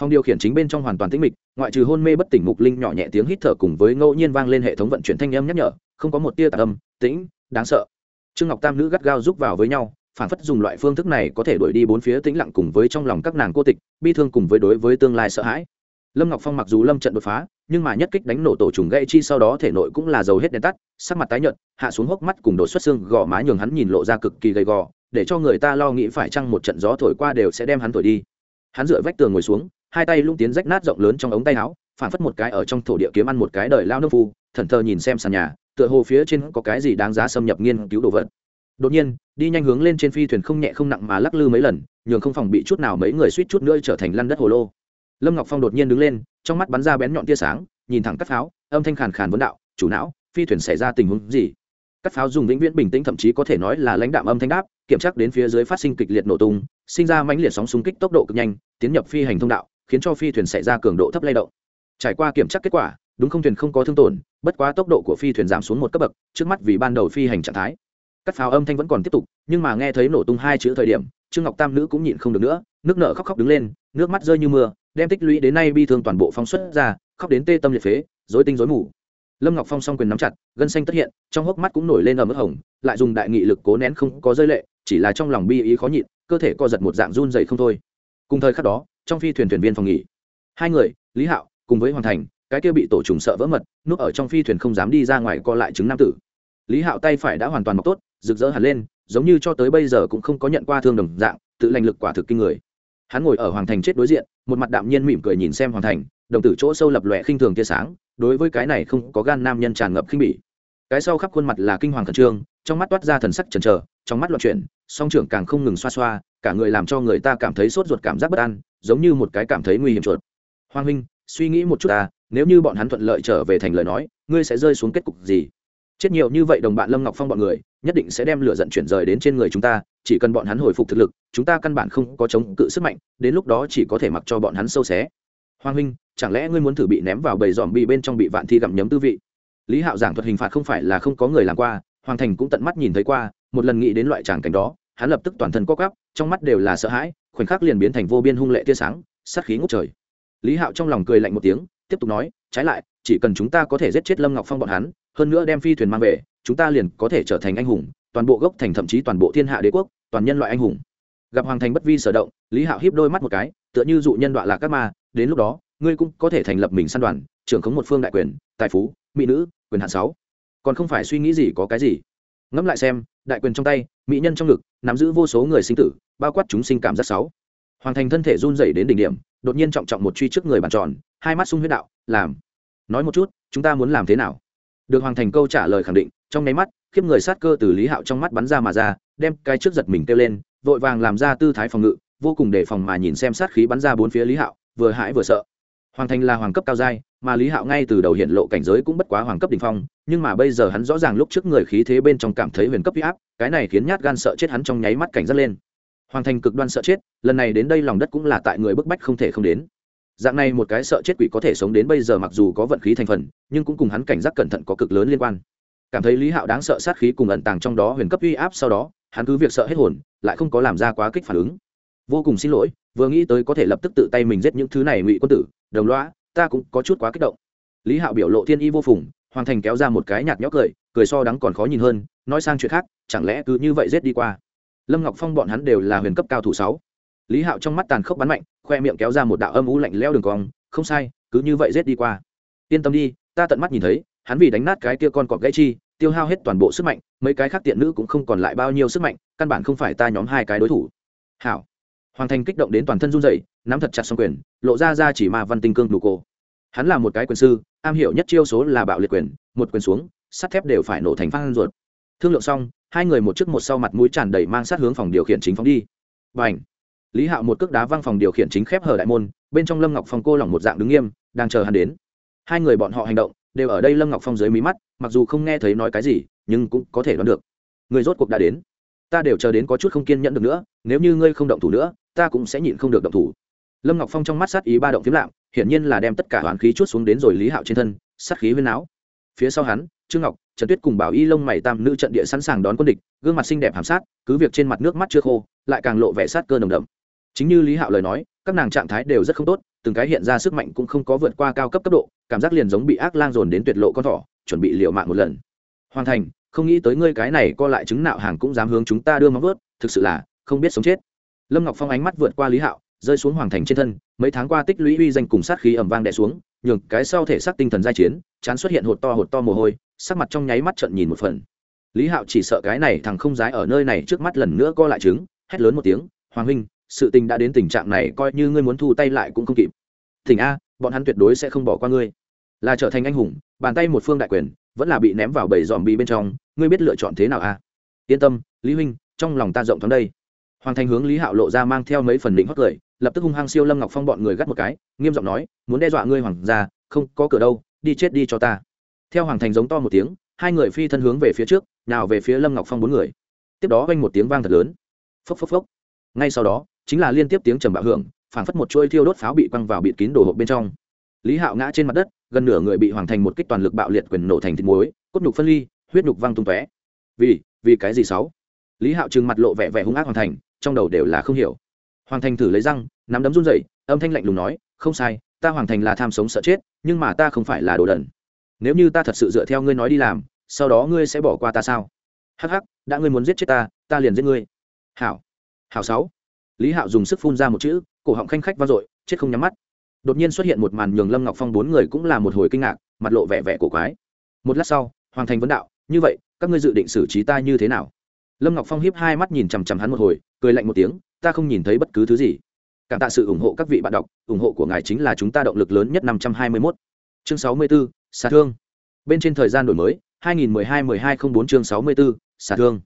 phòng điều khiển chính bên trong hoàn toàn tĩnh mịch, ngoại trừ hôn mê bất tỉnh mục linh nhỏ nhẹ tiếng hít thở cùng với ngẫu nhiên vang lên hệ thống vận chuyển thanh âm nhắc nhở, không có một tia tạc âm, tĩnh, đáng sợ trương ngọc tam nữ gắt gao giúp vào với nhau, phản phất dùng loại phương thức này có thể đuổi đi bốn phía tĩnh lặng cùng với trong lòng các nàng cô tịch, bi thương cùng với đối với tương lai sợ hãi lâm ngọc phong mặc dù lâm trận đột phá nhưng mà nhất kích đánh nổ tổ trùng gây chi sau đó thể nội cũng là dầu hết đèn tắt, sắc mặt tái nhợt, hạ xuống hốc mắt cùng đổ xuất xương, gò má nhường hắn nhìn lộ ra cực kỳ gầy gò, để cho người ta lo nghĩ phải chăng một trận gió thổi qua đều sẽ đem hắn thổi đi. Hắn dựa vách tường ngồi xuống, hai tay lung tiến rách nát rộng lớn trong ống tay áo phản phất một cái ở trong thổ địa kiếm ăn một cái đời lao nước phu, thần thờ nhìn xem sàn nhà, tựa hồ phía trên có cái gì đáng giá xâm nhập nghiên cứu đồ vật. Đột nhiên, đi nhanh hướng lên trên phi thuyền không nhẹ không nặng mà lắc lư mấy lần, nhường không phòng bị chút nào mấy người suýt chút nữa trở thành lăn đất hồ lô lâm ngọc phong đột nhiên đứng lên, trong mắt bắn ra bén nhọn tia sáng, nhìn thẳng cắt pháo, âm thanh khàn khàn vấn đạo, chủ não, phi thuyền xảy ra tình huống gì? Cắt pháo dùng vĩnh viễn bình tĩnh thậm chí có thể nói là lãnh đạm âm thanh đáp, kiểm tra đến phía dưới phát sinh kịch liệt nổ tung, sinh ra mãnh liệt sóng xung kích tốc độ cực nhanh, tiến nhập phi hành thông đạo, khiến cho phi thuyền xảy ra cường độ thấp lay động. Trải qua kiểm tra kết quả, đúng không thuyền không có thương tổn, bất quá tốc độ của phi thuyền giảm xuống một cấp bậc, trước mắt vì ban đầu phi hành trạng thái. Cắt pháo âm thanh vẫn còn tiếp tục, nhưng mà nghe thấy nổ tung hai chữ thời điểm, trương ngọc tam nữ cũng nhịn không được nữa, nước nợ khóc khóc đứng lên, nước mắt rơi như mưa đem tích lũy đến nay bi thương toàn bộ phong xuất ra, khóc đến tê tâm liệt phế dối tinh dối mù. Lâm ngọc phong s o n g quyền nắm chặt, gân xanh tất hiện, trong hốc mắt cũng nổi lên ở mức hồng, lại dùng đại nghị lực cố nén không có rơi lệ, chỉ là trong lòng bi ý khó nhịn, cơ thể co giật một dạng run dày không thôi. Cùng thời khắc đó, trong phi thuyền thuyền viên phòng nghỉ, hai người, lý hạo, cùng với Hoàng thành, cái kia bị tổ trùng sợ vỡ mật, núp ở trong phi thuyền không dám đi ra ngoài co lại chứng nam tử. Lý hạo tay phải đã hoàn toàn mọc tốt, rực rỡ hẳn lên, giống như cho tới bây giờ cũng không có nhận qua thương đồng dạng, tự lành lực quả thực kinh người hắn ngồi ở hoàng thành chết đối diện, một mặt đạm nhiên mỉm cười nhìn xem hoàng thành, đồng tử chỗ sâu lập lòe khinh thường tia sáng, đối với cái này không có gan nam nhân tràn ngập khinh bỉ. Cái sau khắp khuôn mặt là kinh hoàng khẩn trương, trong mắt toát ra thần sắc chần chờ, trong mắt loạn chuyển, song trưởng càng không ngừng xoa xoa, cả người làm cho người ta cảm thấy sốt ruột cảm giác bất an, giống như một cái cảm thấy nguy hiểm chuột. Hoàng huynh, suy nghĩ một chút ta, nếu như bọn hắn thuận lợi trở về thành lời nói, ngươi sẽ rơi xuống kết cục gì? Chết nhiều như vậy đồng bạn lâm ngọc phong bọn người, nhất định sẽ đem lửa giận chuyển rời đến trên người chúng ta chỉ cần bọn hắn hồi phục thực lực, chúng ta căn bản không có chống cự sức mạnh, đến lúc đó chỉ có thể mặc cho bọn hắn sâu xé. Hoàng huynh, chẳng lẽ ngươi muốn thử bị ném vào bầy dòm bị bên trong bị vạn thi gặm nhấm tư vị? Lý hạo giảng thuật hình phạt không phải là không có người làm qua, hoàng thành cũng tận mắt nhìn thấy qua, một lần nghĩ đến loại tràng cảnh đó, hắn lập tức toàn thân co cắp trong mắt đều là sợ hãi, khoảnh khắc liền biến thành vô biên hung lệ tia sáng, sát khí ngút trời. Lý hạo trong lòng cười lạnh một tiếng, tiếp tục nói, trái lại, chỉ cần chúng ta có thể giết chết lâm ngọc phong bọn hắn, hơn nữa đem phi thuyền mang về, chúng ta liền có thể trở thành anh hùng toàn bộ gốc thành thậm chí toàn bộ thiên hạ đế quốc, toàn nhân loại anh hùng. Gặp hoàng thành bất vi sở động, lý hạo hiếp đôi mắt một cái, tựa như dụ nhân đoạn lạc các ma, đến lúc đó, ngươi cũng có thể thành lập mình săn đoàn, trưởng khống một phương đại quyền, tài phú, mỹ nữ, quyền hạn sáu. Còn không phải suy nghĩ gì có cái gì. Ngẫm lại xem, đại quyền trong tay, mỹ nhân trong ngực, nắm giữ vô số người sinh tử, bao quát chúng sinh cảm giác sáu. Hoàng thành thân thể run rẩy đến đỉnh điểm, đột nhiên trọng trọng một truy trước người bàn tròn, hai mắt sung huyết đạo, làm. Nói một chút, chúng ta muốn làm thế nào? Được hoàng thành câu trả lời khẳng định, trong nháy mắt, khiếp người sát cơ từ lý hạo trong mắt bắn ra mà ra, đem cái trước giật mình kêu lên, vội vàng làm ra tư thái phòng ngự, vô cùng đề phòng mà nhìn xem sát khí bắn ra bốn phía lý hạo, vừa hãi vừa sợ. Hoàng thành là hoàng cấp cao giai, mà lý hạo ngay từ đầu hiện lộ cảnh giới cũng bất quá hoàng cấp đ ỉ n h phong, nhưng mà bây giờ hắn rõ ràng lúc trước người khí thế bên trong cảm thấy huyền cấp huy áp, cái này khiến nhát gan sợ chết hắn trong nháy mắt cảnh giác lên. Hoàng thành cực đoan sợ chết, lần này đến đây lòng đất cũng là tại người bức bách không thể không đến dạng này một cái sợ chết quỷ có thể sống đến bây giờ mặc dù có vận khí thành phần, nhưng cũng cùng hắn cảnh giác cẩn thận có cực lớn liên quan. Cảm thấy lý hạo đáng sợ sát khí cùng ẩn tàng trong đó huyền cấp uy áp sau đó, hắn cứ việc sợ hết hồn, lại không có làm ra quá kích phản ứng. Vô cùng xin lỗi, vừa nghĩ tới có thể lập tức tự tay mình giết những thứ này ngụy quân tử, đồng loa, ta cũng có chút quá kích động. Lý hạo biểu lộ thiên y vô phùng, hoàng thành kéo ra một cái nhạt nhóc cười cười so đắng còn khó nhìn hơn, nói sang chuyện khác, chẳng lẽ cứ như vậy giết đi qua? Lâm ngọc phong bọn hắn đều là huyền cấp cao thủ sáu. Lý hạo trong mắt tàn khốc bắn mạnh khoe miệng kéo ra một đạo âm u lạnh leo đường cong, không sai, cứ như vậy giết đi qua. Yên tâm đi, ta tận mắt nhìn thấy, hắn vì đánh nát cái kia con cọp gãy chi, tiêu hao hết toàn bộ sức mạnh, mấy cái khác tiện nữ cũng không còn lại bao nhiêu sức mạnh, căn bản không phải ta nhóm hai cái đối thủ. Hảo. Hoàng thành kích động đến toàn thân run rẩy, nắm thật chặt xong quyền, lộ ra ra chỉ ma văn tinh cương đủ cổ hắn là một cái quyền sư, am hiểu nhất chiêu số là bạo liệt quyền, một quyền xuống, sắt thép đều phải nổ thành phan ruột. Thương lượng xong, hai người một trước một sau mặt mũi tràn đầy mang sát hướng phòng điều khiển chính phóng đi. Và ảnh lý hạo một cước đá văng phòng điều khiển chính khép hở đại môn, bên trong lâm ngọc phong cô lỏng một dạng đứng nghiêm, đang chờ hắn đến. Hai người bọn họ hành động, đều ở đây lâm ngọc phong dưới mí mắt, mặc dù không nghe thấy nói cái gì, nhưng cũng có thể đoán được. Người rốt cuộc đã đến. Ta đều chờ đến có chút không kiên nhẫn được nữa, nếu như ngươi không động thủ nữa, ta cũng sẽ nhịn không được động thủ. Lâm ngọc phong trong mắt sát ý ba động phiếm lạm hiển nhiên là đem tất cả hoán khí chút xuống đến rồi lý hạo trên thân, sát khí huyên não phía sau hắn, trương ngọc, trần tuyết cùng bảo y lông mày tam nữ trận địa sẵn sàng đón quân địch, gương mặt xinh đẹp hàm sát, cứ việc trên mặt nước mắt chưa khô, lại càng lộ vẻ sát cơ nồng đậm chính như lý hạo lời nói, các nàng trạng thái đều rất không tốt, từng cái hiện ra sức mạnh cũng không có vượt qua cao cấp cấp độ, cảm giác liền giống bị ác lang dồn đến tuyệt lộ con thỏ, chuẩn bị liệu mạng một lần. Hoàn thành, không nghĩ tới ngươi cái này co lại chứng nạo hàng cũng dám hướng chúng ta đưa móng vớt thực sự là, không biết sống chết. Lâm ngọc phong ánh mắt vượt qua lý hạo, rơi xuống hoàng thành trên thân, mấy tháng qua tích lũy uy danh cùng sát khí ẩm vang đè xuống, nhường cái sau thể xác tinh thần giai chiến, chán xuất hiện hột to hột to mồ hôi, sắc mặt trong nháy mắt trận nhìn một phần. Lý hạo chỉ sợ cái này thằng không dái ở nơi này trước mắt lần nữa co lại trứng hét lớn một tiếng, hoàng huynh sự tình đã đến tình trạng này coi như ngươi muốn thu tay lại cũng không kịp. Thỉnh a, bọn hắn tuyệt đối sẽ không bỏ qua ngươi. Là trở thành anh hùng, bàn tay một phương đại quyền, vẫn là bị ném vào bầy dòm bị bên trong, ngươi biết lựa chọn thế nào a? Yên tâm, lý huynh, trong lòng ta rộng thoáng đây. Hoàng thành hướng lý hạo lộ ra mang theo mấy phần định hót cười, lập tức hung hăng siêu lâm ngọc phong bọn người gắt một cái, nghiêm giọng nói, muốn đe dọa ngươi hoàng gia, không có cửa đâu, đi chết đi cho ta. Theo hoàng thành giống to một tiếng, hai người phi thân hướng về phía trước nào về phía lâm ngọc phong bốn người. Tiếp đó vang một tiếng vang thật lớn. Phốc phốc phốc. Ngay sau đó chính là liên tiếp tiếng trầm bạo hưởng, phảng phất một chuôi thiêu đốt pháo bị quăng vào bịt kín đồ hộp bên trong. Lý hạo ngã trên mặt đất, gần nửa người bị hoàng thành một kích toàn lực bạo liệt quyền nổ thành thịt muối, cốt nhục phân ly, huyết nhục văng tung tóe. Vì vì cái gì sáu? Lý hạo trừng mặt lộ vẻ vẻ hung ác hoàng thành, trong đầu đều là không hiểu. Hoàng thành thử lấy răng, nắm đấm run rẩy, âm thanh lạnh lùng nói, không sai, ta hoàng thành là tham sống sợ chết, nhưng mà ta không phải là đồ đần. Nếu như ta thật sự dựa theo ngươi nói đi làm, sau đó ngươi sẽ bỏ qua ta sao? Hắc hắc, đã ngươi muốn giết chết ta ta liền giết ngươi. Hảo. Hảo sáu lý hạo dùng sức phun ra một chữ cổ họng khanh khách vang dội chết không nhắm mắt. Đột nhiên xuất hiện một màn nhường lâm ngọc phong bốn người cũng là một hồi kinh ngạc mặt lộ vẻ vẻ cổ quái. Một lát sau hoàng thành vấn đạo như vậy các ngươi dự định xử trí ta như thế nào? Lâm ngọc phong hiếp hai mắt nhìn chằm chằm hắn một hồi cười lạnh một tiếng ta không nhìn thấy bất cứ thứ gì. Cảm tạ sự ủng hộ các vị bạn đọc ủng hộ của ngài chính là chúng ta động lực lớn nhất năm trăm hai mươi 521. chương sáu mươi 64, xả thương. Bên trên thời gian đổi mới 2012-1204 chương 64, xả thương.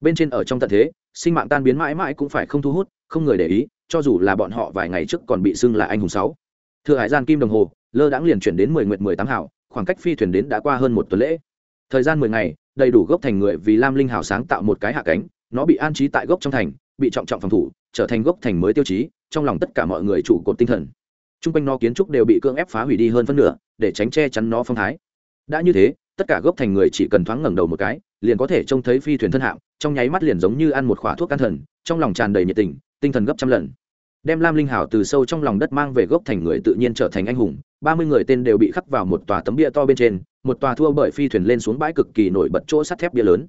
Bên trên ở trong tận thế sinh mạng tan biến mãi mãi cũng phải không thu hút không người để ý, cho dù là bọn họ vài ngày trước còn bị xưng là anh hùng sáu. Thừa hải gian kim đồng hồ, lơ đãng liền chuyển đến mười nguyệt mười tám hảo, khoảng cách phi thuyền đến đã qua hơn một tuần lễ. Thời gian mười ngày, đầy đủ gốc thành người vì lam linh hảo sáng tạo một cái hạ cánh, nó bị an trí tại gốc trong thành, bị trọng trọng phòng thủ, trở thành gốc thành mới tiêu chí, trong lòng tất cả mọi người trụ cột tinh thần. T r u n g quanh nó kiến trúc đều bị cưỡng ép phá hủy đi hơn phân nửa, để tránh che chắn nó phong thái. Đã như thế, tất cả gốc thành người chỉ cần thoáng ngẩng đầu một cái, liền có thể trông thấy phi thuyền thân hạng, trong nháy mắt liền giống như ăn một khỏa thuốc can thần, trong lòng tràn đầy nhiệt tình tinh thần gấp trăm lần. Đem lam linh hảo từ sâu trong lòng đất mang về gốc thành người tự nhiên trở thành anh hùng, ba mươi người tên đều bị khắc vào một tòa tấm bia to bên trên, một tòa thua bởi phi thuyền lên xuống bãi cực kỳ nổi bật chỗ sắt thép bia lớn.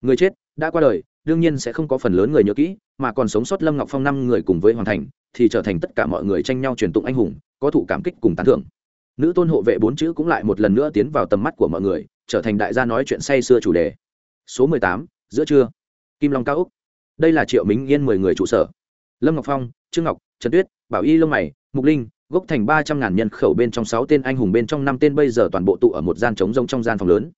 Người chết, đã qua đời, đương nhiên sẽ không có phần lớn người nhớ kỹ, mà còn sống sót lâm ngọc phong năm người cùng với hoàng thành, thì trở thành tất cả mọi người tranh nhau truyền tụng anh hùng, có thụ cảm kích cùng tán thưởng. Nữ tôn hộ vệ bốn chữ cũng lại một lần nữa tiến vào tầm mắt của mọi người, trở thành đại gia nói chuyện say xưa chủ đề. Số mười tám, giữa trưa. Kim long cao úc. Đây là triệu minh yên mười người trụ sở lâm ngọc phong, trương ngọc, trần tuyết, bảo y lông mày, mục linh, gốc thành ba trăm ngàn nhân khẩu bên trong sáu tên anh hùng bên trong năm tên bây giờ toàn bộ tụ ở một gian trống rông trong gian phòng lớn.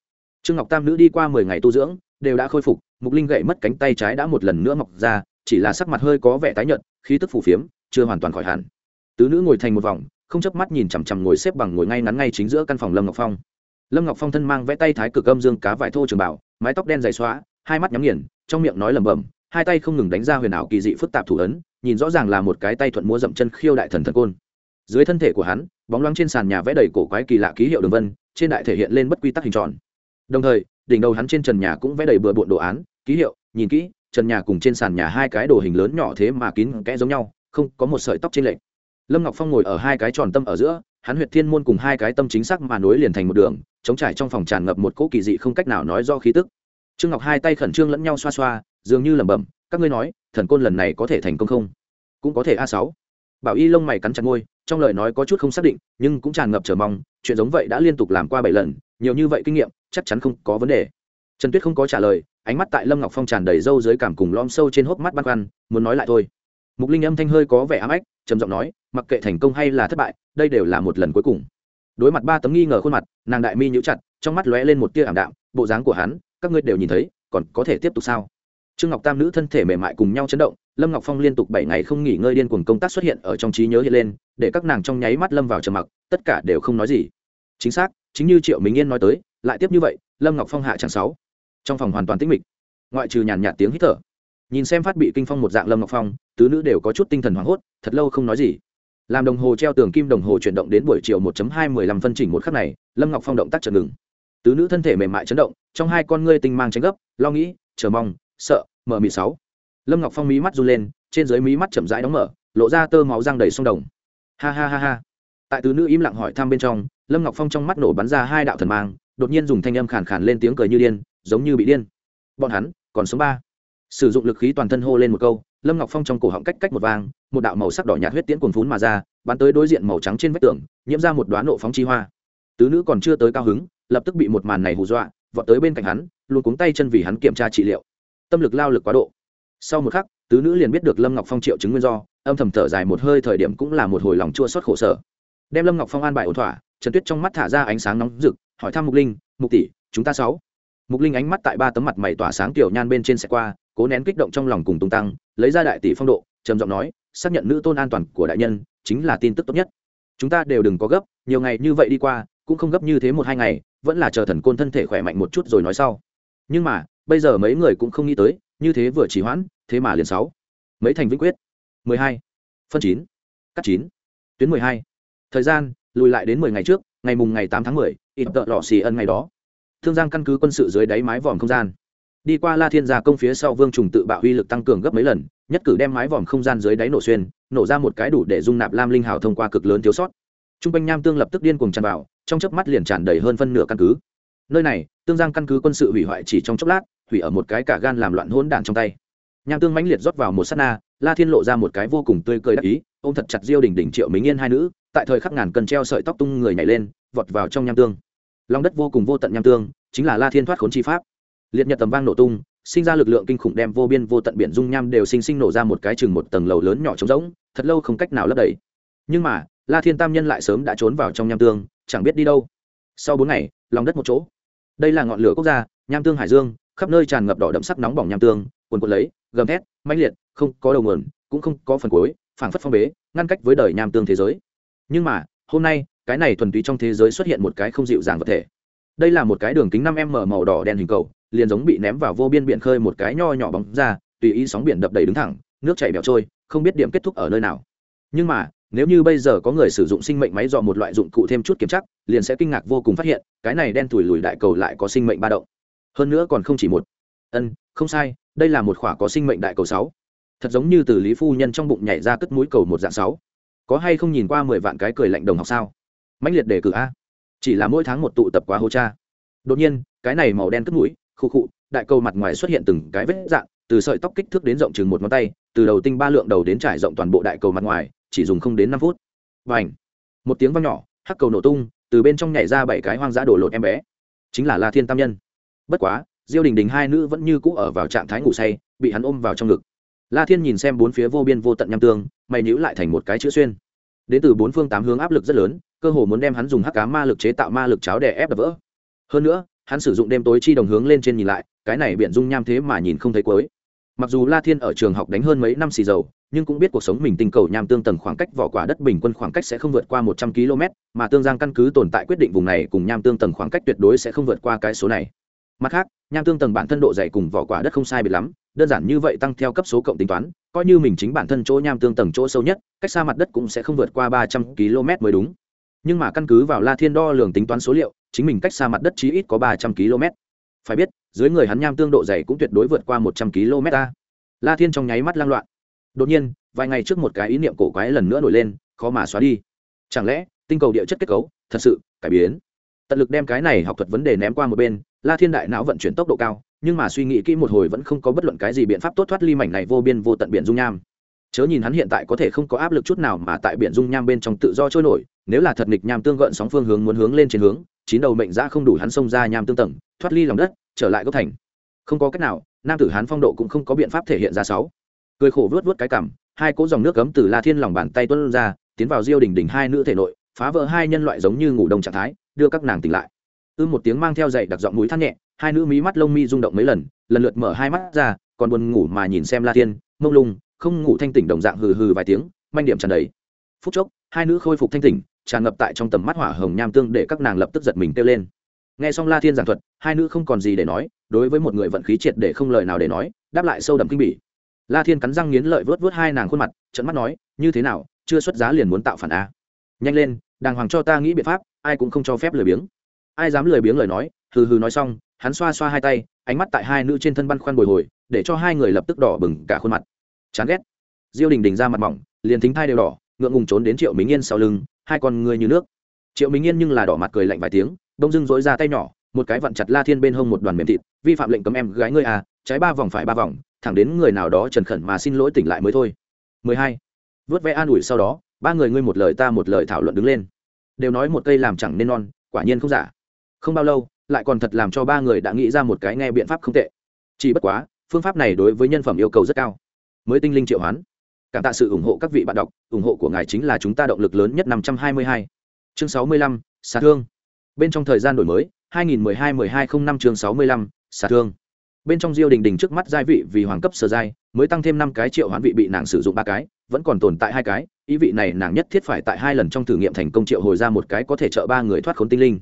Trương ngọc tam nữ đi qua mười ngày tu dưỡng, đều đã khôi phục, mục linh gậy mất cánh tay trái đã một lần nữa mọc ra, chỉ là sắc mặt hơi có vẻ tái nhợt, khí tức phù phiếm, chưa hoàn toàn khỏi hẳn. Tứ nữ ngồi thành một vòng, không chớp mắt nhìn chằm chằm ngồi xếp bằng ngồi ngay ngắn ngay chính giữa căn phòng lâm ngọc phong. Lâm ngọc phong thân mang vẽ tay thái cực âm dương cá vải thô trường bảo, mái tóc đen dày xóa hai mắt nhắm nghiền, trong miệng nói lẩm bẩm, hai tay không ngừng đánh ra huyền ảo kỳ dị phức tạp thủ ấn nhìn rõ ràng là một cái tay thuận múa dậm chân khiêu đại thần thần côn. Dưới thân thể của hắn, bóng loáng trên sàn nhà vẽ đầy cổ quái kỳ lạ ký hiệu đường vân, trên đại thể hiện lên bất quy tắc hình tròn. Đồng thời, đỉnh đầu hắn trên trần nhà cũng vẽ đầy bừa bộn đồ án, ký hiệu, nhìn kỹ, trần nhà cùng trên sàn nhà hai cái đồ hình lớn nhỏ thế mà kín kẽ giống nhau, không có một sợi tóc trên lệch. Lâm ngọc phong ngồi ở hai cái tròn tâm ở giữa, hắn huyệt thiên môn cùng hai cái tâm chính xác mà nối liền thành một đường, chống trải trong phòng tràn ngập một cỗ kỳ dị không cách nào nói do khí tức. Trương ngọc hai tay khẩn trương lẫn nhau xoa xoa, dường như lẩm bẩm, các ngươi nói thần côn lần này có thể thành công không? Cũng có thể a sáu. Bảo y lông mày cắn chặt môi, trong lời nói có chút không xác định, nhưng cũng tràn ngập chờ mong, chuyện giống vậy đã liên tục làm qua bảy lần, nhiều như vậy kinh nghiệm, chắc chắn không có vấn đề. Trần tuyết không có trả lời, ánh mắt tại lâm ngọc phong tràn đầy râu dưới cảm cùng lom sâu trên hốc mắt băn khoăn, muốn nói lại thôi. Mục linh âm thanh hơi có vẻ ám ách, trầm giọng nói, mặc kệ thành công hay là thất bại, đây đều là một lần cuối cùng. Đối mặt ba tấm nghi ngờ khuôn mặt, nàng đại mi nhíu chặt, trong mắt lóe lên một tia ảm đạm, bộ dáng của hắn, các ngươi đều nhìn thấy, còn có thể tiếp tục sao? Trương ngọc tam nữ thân thể mềm mại cùng nhau chấn động, lâm ngọc phong liên tục bảy ngày không nghỉ ngơi điên cuồng công tác xuất hiện ở trong trí nhớ hiện lên, để các nàng trong nháy mắt lâm vào trầm mặc, tất cả đều không nói gì. Chính xác, chính như triệu minh yên nói tới, lại tiếp như vậy, lâm ngọc phong hạ chẳng sáu. Trong phòng hoàn toàn tĩnh mịch, ngoại trừ nhàn nhạt tiếng hít thở. Nhìn xem phát bị kinh phong một dạng lâm ngọc phong, tứ nữ đều có chút tinh thần hoảng hốt, thật lâu không nói gì. Làm đồng hồ treo tường kim đồng hồ chuyển động đến buổi chiều 1 hai mười lăm phân chỉnh một khắc này, lâm ngọc phong động tác chợt ngừng. Tứ nữ thân thể mềm mại chấn động, trong hai con ngươi tinh mang tránh gấp, lo nghĩ, chờ mong sợ, mở mị sáu. Lâm ngọc phong mí mắt run lên, trên dưới mí mắt chậm rãi đóng mở, lộ ra tơ máu răng đầy sông đồng. Ha ha ha ha. Tại tứ nữ im lặng hỏi thăm bên trong, lâm ngọc phong trong mắt nổ bắn ra hai đạo thần mang, đột nhiên dùng thanh âm khàn khàn lên tiếng cười như điên, giống như bị điên. Bọn hắn, còn số ba. Sử dụng lực khí toàn thân hô lên một câu, lâm ngọc phong trong cổ họng cách cách một vang một đạo màu sắc đỏ nhạt huyết tiễn cuồn phún mà ra, bắn tới đối diện màu trắng trên vách tường, nhiễm ra một đoán nộ phóng chi hoa. Tứ nữ còn chưa tới cao hứng, lập tức bị một màn này hù dọa, vọt tới bên cạnh hắn, luôn cuống tay chân vì hắn kiểm tra trị liệu tâm lực lao lực quá độ. Sau một khắc, tứ nữ liền biết được lâm ngọc phong triệu chứng nguyên do, âm thầm thở dài một hơi thời điểm cũng là một hồi lòng chua xót khổ sở. Đem lâm ngọc phong an bài ổn thỏa, trần tuyết trong mắt thả ra ánh sáng nóng rực, hỏi thăm mục linh, mục tỷ, chúng ta sáu? Mục linh ánh mắt tại ba tấm mặt mày tỏa sáng tiểu nhan bên trên xe qua, cố nén kích động trong lòng cùng tung tăng, lấy ra đại tỷ phong độ, trầm giọng nói, xác nhận nữ tôn an toàn của đại nhân, chính là tin tức tốt nhất. Chúng ta đều đừng có gấp, nhiều ngày như vậy đi qua, cũng không gấp như thế một hai ngày, vẫn là chờ thần côn thân thể khỏe mạnh một chút rồi nói sau. Nhưng mà bây giờ mấy người cũng không nghĩ tới, như thế vừa chỉ hoãn, thế mà liền sáu. Mấy thành vĩnh quyết? mười hai. Phân chín. Cắt chín. Tuyến mười hai. Thời gian, lùi lại đến mười ngày trước, ngày mùng ngày tám tháng mười ít tợ lọ xì ân ngày đó. Thương giang căn cứ quân sự dưới đáy mái vòm không gian. Đi qua la thiên gia công phía sau vương trùng tự bạo uy lực tăng cường gấp mấy lần, nhất cử đem mái vòm không gian dưới đáy nổ xuyên, nổ ra một cái đủ để dung nạp lam linh hào thông qua cực lớn thiếu sót. T r u n g quanh nham tương lập tức điên cuồng tràn vào, trong chớp mắt liền tràn đầy hơn phân nửa căn cứ. Nơi này tương giang căn cứ quân sự hủy hoại chỉ trong chốc lát hủy ở một cái cả gan làm loạn hỗn đản trong tay. Nham tương mãnh liệt rót vào một sát na, la thiên lộ ra một cái vô cùng tươi cười đắc ý ô m thật chặt diêu đỉnh đỉnh triệu mính yên hai nữ, tại thời khắc ngàn cần treo sợi tóc tung người nhảy lên, vọt vào trong nham tương. Lòng đất vô cùng vô tận nham tương, chính là la thiên thoát khốn chi pháp. Liệt nhật tầm vang nổ tung, sinh ra lực lượng kinh khủng đem vô biên vô tận biển dung nham đều sinh sinh nổ ra một cái chừng một tầng lầu lớn nhỏ trống rỗng, thật lâu không cách nào lấp đầy. Nhưng mà, la thiên tam nhân lại sớm đã trốn vào trong nham tương, chẳng biết đi đâu. Sau bốn ngày, lòng đất một chỗ. Đây là ngọn lửa quốc gia, nham tương hải dương khắp nơi tràn ngập đỏ đậm sắc nóng bỏng nham tương quần quần lấy, gầm thét, mãnh liệt, không có đầu nguồn, cũng không có phần cuối, phảng phất phong bế, ngăn cách với đời nham tương thế giới. Nhưng mà, hôm nay, cái này thuần túy trong thế giới xuất hiện một cái không dịu dàng vật thể. Đây là một cái đường kính năm m màu đỏ đen hình cầu, liền giống bị ném vào vô biên biển khơi một cái nho nhỏ bóng ra, tùy ý sóng biển đập đầy đứng thẳng, nước chảy bẹo trôi, không biết điểm kết thúc ở nơi nào. Nhưng mà, nếu như bây giờ có người sử dụng sinh mệnh máy dò một loại dụng cụ thêm chút kiểm chắc liền sẽ kinh ngạc vô cùng phát hiện, cái này đen thủi lùi đại cầu lại có sinh mệnh ba động hơn nữa còn không chỉ một. Ân, không sai, đây là một khỏa có sinh mệnh đại cầu sáu. Thật giống như từ lý phu nhân trong bụng nhảy ra cất mũi cầu một dạng sáu. Có hay không nhìn qua mười vạn cái cười lạnh đồng học sao? Mãnh liệt đề cử a. Chỉ là mỗi tháng một tụ tập quá hô cha. Đột nhiên, cái này màu đen cất mũi khu khụ, đại cầu mặt ngoài xuất hiện từng cái vết dạng, từ sợi tóc kích thước đến rộng chừng một ngón tay, từ đầu tinh ba lượng đầu đến trải rộng toàn bộ đại cầu mặt ngoài, chỉ dùng không đến năm phút. Và ảnh một tiếng vang nhỏ, hắc cầu nổ tung, từ bên trong nhảy ra bảy cái hoang dã đổ lột em bé. Chính là la thiên tam nhân bất quá, diêu đình đình hai nữ vẫn như cũ ở vào trạng thái ngủ say, bị hắn ôm vào trong ngực. La thiên nhìn xem bốn phía vô biên vô tận nham tương, mày nhữ lại thành một cái chữ xuyên. Đến từ bốn phương tám hướng áp lực rất lớn, cơ hồ muốn đem hắn dùng hắc cá ma lực chế tạo ma lực cháo để ép đập vỡ. Hơn nữa, hắn sử dụng đêm tối chi đồng hướng lên trên nhìn lại, cái này biện dung nham thế mà nhìn không thấy cuối. Mặc dù la thiên ở trường học đánh hơn mấy năm xì dầu, nhưng cũng biết cuộc sống mình tinh cầu nham tương tầng khoảng cách vỏ quả đất bình quân khoảng cách sẽ không vượt qua một trăm km mà tương giang căn cứ tồn tại quyết định vùng này cùng nham tương tầng khoảng cách tuyệt đối sẽ không vượt qua cái số này mặt khác, nham tương tầng bản thân độ dày cùng vỏ quả đất không sai biệt lắm, đơn giản như vậy tăng theo cấp số cộng tính toán, coi như mình chính bản thân chỗ nham tương tầng chỗ sâu nhất, cách xa mặt đất cũng sẽ không vượt qua ba trăm km mới đúng. Nhưng mà căn cứ vào la thiên đo lường tính toán số liệu, chính mình cách xa mặt đất chí ít có ba trăm km. Phải biết, dưới người hắn nham tương độ dày cũng tuyệt đối vượt qua một trăm km ta la thiên trong nháy mắt lang loạn. Đột nhiên, vài ngày trước một cái ý niệm cổ quái lần nữa nổi lên, khó mà xóa đi. Chẳng lẽ, tinh cầu địa chất kết cấu, thật sự cải biến? Tận lực đem cái này học thuật vấn đề ném qua một bên la thiên đại não vận chuyển tốc độ cao, nhưng mà suy nghĩ kỹ một hồi vẫn không có bất luận cái gì biện pháp tốt thoát ly mảnh này vô biên vô tận biển dung nham. Chớ nhìn hắn hiện tại có thể không có áp lực chút nào mà tại biển dung nham bên trong tự do trôi nổi, nếu là thật nghịch nham tương gợn sóng phương hướng muốn hướng lên trên hướng, chín đầu mệnh ra không đủ hắn xông ra nham tương tầng, thoát ly lòng đất, trở lại gốc thành. Không có cách nào, nam tử hán phong độ cũng không có biện pháp thể hiện ra sáu. Cười khổ vớt vớt cái cảm hai cỗ dòng nước cấm từ la thiên lòng bàn tay tuân ra, tiến vào diêu đỉnh đỉnh hai nữ thể nội, phá vỡ hai nhân loại giống như ngủ đông trạng thái, đưa các nàng tỉnh lại ư một tiếng mang theo dậy đặc giọng mũi thắt nhẹ, hai nữ mí mắt lông mi rung động mấy lần lần lượt mở hai mắt ra, còn buồn ngủ mà nhìn xem la thiên, mông lung, không ngủ thanh tỉnh đồng dạng hừ hừ vài tiếng, manh điểm tràn đầy. Phút chốc, hai nữ khôi phục thanh tỉnh, tràn ngập tại trong tầm mắt hỏa hồng nham tương để các nàng lập tức giật mình kêu lên. Nghe xong la thiên giảng thuật, hai nữ không còn gì để nói, đối với một người vận khí triệt để không lời nào để nói, đáp lại sâu đậm kinh bỉ. La thiên cắn răng nghiến lợi vớt vớt hai nàng khuôn mặt trận mắt nói, như thế nào, chưa xuất giá liền muốn tạo phản á? nhanh lên, đàng hoàng cho ta nghĩ biện pháp, ai cũng không cho phép lười biếng ai dám lười biếng lời nói, hừ hừ nói xong, hắn xoa xoa hai tay, ánh mắt tại hai nữ trên thân băn khoăn bồi hồi, để cho hai người lập tức đỏ bừng cả khuôn mặt. Chán ghét. Diêu đình đình ra mặt mỏng, liền thính thai đều đỏ, ngượng ngùng trốn đến triệu minh yên sau lưng, hai con người như nước. Triệu minh yên nhưng là đỏ mặt cười lạnh vài tiếng, đông dưng dối ra tay nhỏ, một cái vặn chặt la thiên bên hông một đoàn mềm thịt, vi phạm lệnh cấm em, gái ngươi à trái ba vòng phải ba vòng, thẳng đến người nào đó trần khẩn mà xin lỗi tỉnh lại mới thôi. 12. vớt vẽ an ủi sau đó, ba người ngươi một lời ta một lời thảo luận đứng lên. Đều nói một cây làm chẳng nên non, quả nhiên không giả không bao lâu lại còn thật làm cho ba người đã nghĩ ra một cái nghe biện pháp không tệ. Chỉ bất quá phương pháp này đối với nhân phẩm yêu cầu rất cao. Mới tinh linh triệu hoán. Cảm tạ sự ủng hộ các vị bạn đọc ủng hộ của ngài chính là chúng ta động lực lớn nhất 522. chương 65, xả thương. Bên trong thời gian đổi mới 2012-1205 chương 65, xả thương. Bên trong diêu đình đình trước mắt giai vị vì hoàng cấp sở giai mới tăng thêm năm cái triệu hoán vị bị nàng sử dụng ba cái vẫn còn tồn tại hai cái ý vị này nàng nhất thiết phải tại hai lần trong thử nghiệm thành công triệu hồi ra một cái có thể trợ ba người thoát khốn tinh linh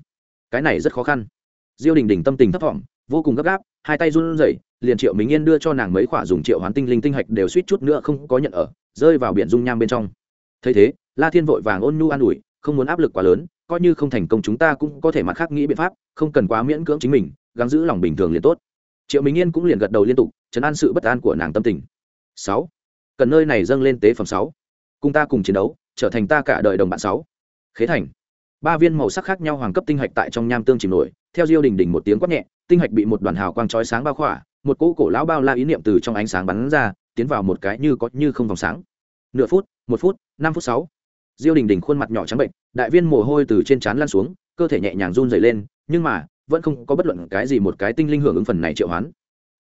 cái này rất khó khăn. Diêu đình đình tâm tình thấp thỏm, vô cùng gấp gáp, hai tay run rẩy, liền triệu minh yên đưa cho nàng mấy khoả dùng triệu hoán tinh linh tinh hạch đều suýt chút nữa không có nhận ở, rơi vào biển dung nham bên trong. Thấy thế, la thiên vội vàng ôn nhu an ủi, không muốn áp lực quá lớn, coi như không thành công chúng ta cũng có thể mặt khác nghĩ biện pháp, không cần quá miễn cưỡng chính mình, gắng giữ lòng bình thường liền tốt. Triệu minh yên cũng liền gật đầu liên tục chấn an sự bất an của nàng tâm tình. Sáu. Cần nơi này dâng lên tế phẩm sáu. Cùng ta cùng chiến đấu, trở thành ta cả đời đồng bạn sáu. Khế thành ba viên màu sắc khác nhau hoàng cấp tinh hạch tại trong nham tương chìm nổi, theo diêu đình đình một tiếng quát nhẹ, tinh hạch bị một đoàn hào quang chói sáng bao khỏa, một cỗ cổ lão bao la ý niệm từ trong ánh sáng bắn ra, tiến vào một cái như có như không vòng sáng. Nửa phút, một phút, năm phút sáu. Diêu đình đình khuôn mặt nhỏ trắng bệnh, đại viên mồ hôi từ trên trán lan xuống, cơ thể nhẹ nhàng run dày lên, nhưng mà, vẫn không có bất luận cái gì một cái tinh linh hưởng ứng phần này triệu hoán.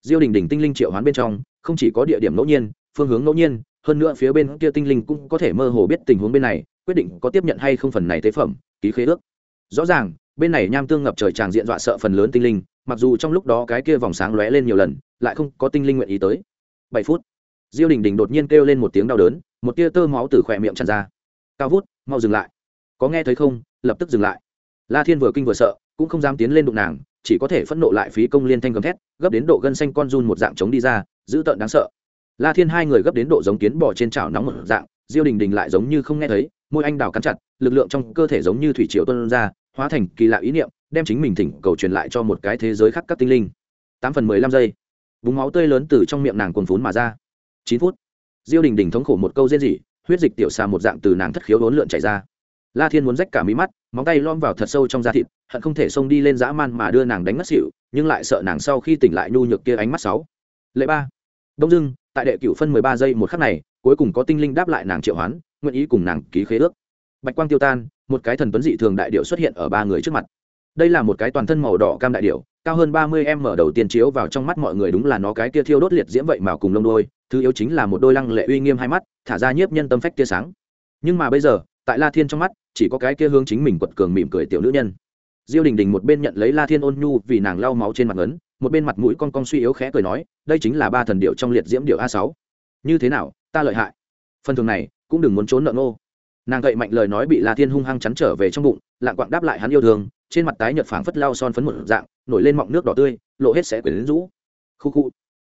Diêu đình đình tinh linh triệu hoán bên trong, không chỉ có địa điểm ngẫu nhiên, phương hướng ngẫu nhiên, hơn nữa phía bên kia tinh linh cũng có thể mơ hồ biết tình huống bên này, quyết định có tiếp nhận hay không phần này tế phẩm ký khế ước. Rõ ràng, bên này nham tương ngập trời tràng diện dọa sợ phần lớn tinh linh, mặc dù trong lúc đó cái kia vòng sáng lóe lên nhiều lần, lại không có tinh linh nguyện ý tới. Bảy phút, diêu đình đình đột nhiên kêu lên một tiếng đau đớn, một tia tơ máu từ khỏe miệng tràn ra. Cao vút, mau dừng lại. Có nghe thấy không? Lập tức dừng lại. La thiên vừa kinh vừa sợ, cũng không dám tiến lên đụng nàng, chỉ có thể phẫn nộ lại phí công liên thanh gầm thét, gấp đến độ gân xanh con run một dạng trống đi ra, dữ tợn đáng sợ. La thiên hai người gấp đến độ giống kiến bò trên chảo nóng một dạng, diêu đình đình lại giống như không nghe thấy môi anh đào cắn chặt, lực lượng trong cơ thể giống như thủy triều tuân ra, hóa thành kỳ lạ ý niệm, đem chính mình thỉnh cầu truyền lại cho một cái thế giới khác các tinh linh. Tám phần mười lăm giây. Búng máu tươi lớn từ trong miệng nàng cuồn phún mà ra. Chín phút. Diêu đình đình thống khổ một câu rên rỉ, huyết dịch tiểu xà một dạng từ nàng thất khiếu đốn lượn chảy ra. La thiên muốn rách cả mí mắt, móng tay lom vào thật sâu trong da thịt, hận không thể xông đi lên dã man mà đưa nàng đánh mất xịu nhưng lại sợ nàng sau khi tỉnh lại nhu nhược kia ánh mắt sáu. Lệ ba. Đông dưng tại đệ cửu phân mười ba giây một khắc này, cuối cùng có tinh linh đáp lại nàng triệu hoán nguyện ý cùng nàng ký khế ước. Bạch quang tiêu tan, một cái thần tuấn dị thường đại điệu xuất hiện ở ba người trước mặt. Đây là một cái toàn thân màu đỏ cam đại điệu cao hơn ba mươi em mở đầu tiên chiếu vào trong mắt mọi người đúng là nó cái kia thiêu đốt liệt diễm vậy mà cùng lông đôi, thứ yếu chính là một đôi lăng lệ uy nghiêm hai mắt, thả ra nhiếp nhân tâm phách tia sáng. Nhưng mà bây giờ, tại la thiên trong mắt, chỉ có cái kia hướng chính mình quật cường mỉm cười tiểu nữ nhân. Diêu đình đình một bên nhận lấy la thiên ôn nhu vì nàng lau máu trên mặt ấn, một bên mặt mũi con con suy yếu khẽ cười nói, đây chính là ba thần điệu trong liệt diễm điệu a sáu. Như thế nào, ta lợi hại? Phần thường này cũng đừng muốn trốn nợ ngô. Nàng gậy mạnh lời nói bị la thiên hung hăng chắn trở về trong bụng, lạng quạng đáp lại hắn yêu thương, trên mặt tái nhợt phảng phất lau son phấn một dạng, nổi lên mọng nước đỏ tươi, lộ hết sẽ quyển rũ. Khu khu.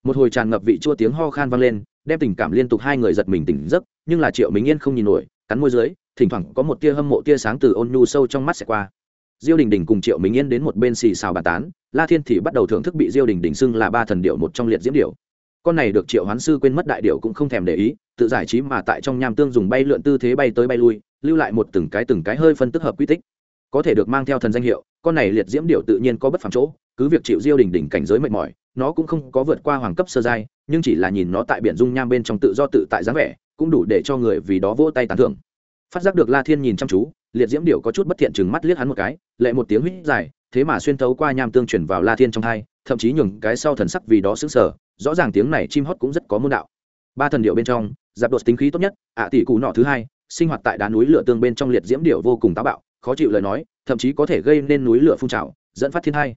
Một hồi tràn ngập vị chua tiếng ho khan vang lên, đem tình cảm liên tục hai người giật mình tỉnh giấc, nhưng là triệu minh yên không nhìn nổi, cắn môi dưới, thỉnh thoảng có một tia hâm mộ tia sáng từ ôn nhu sâu trong mắt sẽ qua. Diêu đình đình cùng triệu minh yên đến một bên xì xào bàn tán, la thiên thì bắt đầu thưởng thức bị diêu đình đình xưng là ba thần điệu một trong liệt diễm điệu con này được triệu hoán sư quên mất đại điệu cũng không thèm để ý, tự giải trí mà tại trong nham tương dùng bay lượn tư thế bay tới bay lui, lưu lại một từng cái từng cái hơi phân tức hợp quy tích. Có thể được mang theo thần danh hiệu, con này liệt diễm điệu tự nhiên có bất phàm chỗ, cứ việc chịu diêu đỉnh đỉnh cảnh giới mệt mỏi, nó cũng không có vượt qua hoàng cấp sơ giai, nhưng chỉ là nhìn nó tại biển dung nham bên trong tự do tự tại dáng vẻ, cũng đủ để cho người vì đó vỗ tay tán thưởng. Phát giác được la thiên nhìn chăm chú, liệt diễm điệu có chút bất thiện chừng mắt liếc hắn một cái, lệ một tiếng huýt dài, thế mà xuyên thấu qua nham tương chuyển vào la thiên trong thai thậm chí nhường cái sau thần sắc vì đó xứng sở rõ ràng tiếng này chim hót cũng rất có môn đạo. Ba thần điệu bên trong, giáp đột tính khí tốt nhất, ạ tỷ cụ nọ thứ hai, sinh hoạt tại đá núi lửa tương bên trong liệt diễm điệu vô cùng táo bạo, khó chịu lời nói, thậm chí có thể gây nên núi lửa phun trào, dẫn phát thiên hai.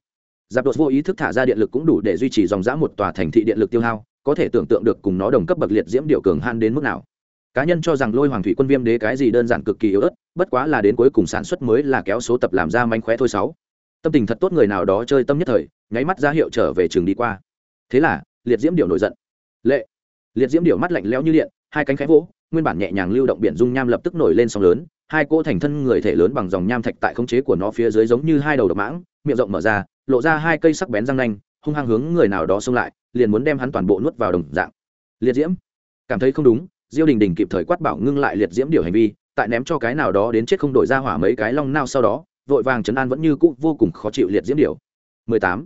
Giáp đột vô ý thức thả ra điện lực cũng đủ để duy trì dòng dã một tòa thành thị điện lực tiêu hao, có thể tưởng tượng được cùng nó đồng cấp bậc liệt diễm điệu cường han đến mức nào. Cá nhân cho rằng lôi hoàng thủy quân viêm đế cái gì đơn giản cực kỳ yếu ớt, bất quá là đến cuối cùng sản xuất mới là kéo số tập làm ra manh khóe thôi sáu. Tâm tình thật tốt người nào đó chơi tâm nhất thời, nháy mắt ra hiệu trở về trường đi qua. Thế là liệt diễm điệu nổi giận. Lệ. Liệt diễm điệu mắt lạnh lẽo như điện, hai cánh khẽ vỗ, nguyên bản nhẹ nhàng lưu động biển dung nham lập tức nổi lên sóng lớn, hai cỗ thành thân người thể lớn bằng dòng nham thạch tại khống chế của nó phía dưới giống như hai đầu độc mãng, miệng rộng mở ra, lộ ra hai cây sắc bén răng nanh, hung hăng hướng người nào đó xông lại, liền muốn đem hắn toàn bộ nuốt vào đồng dạng. Liệt diễm. Cảm thấy không đúng, diêu đình đình kịp thời quát bảo ngưng lại liệt diễm điều hành vi, tại ném cho cái nào đó đến chết không đổi ra hỏa mấy cái long nao sau đó, vội vàng trấn an vẫn như cũ vô cùng khó chịu liệt diễm điều 18.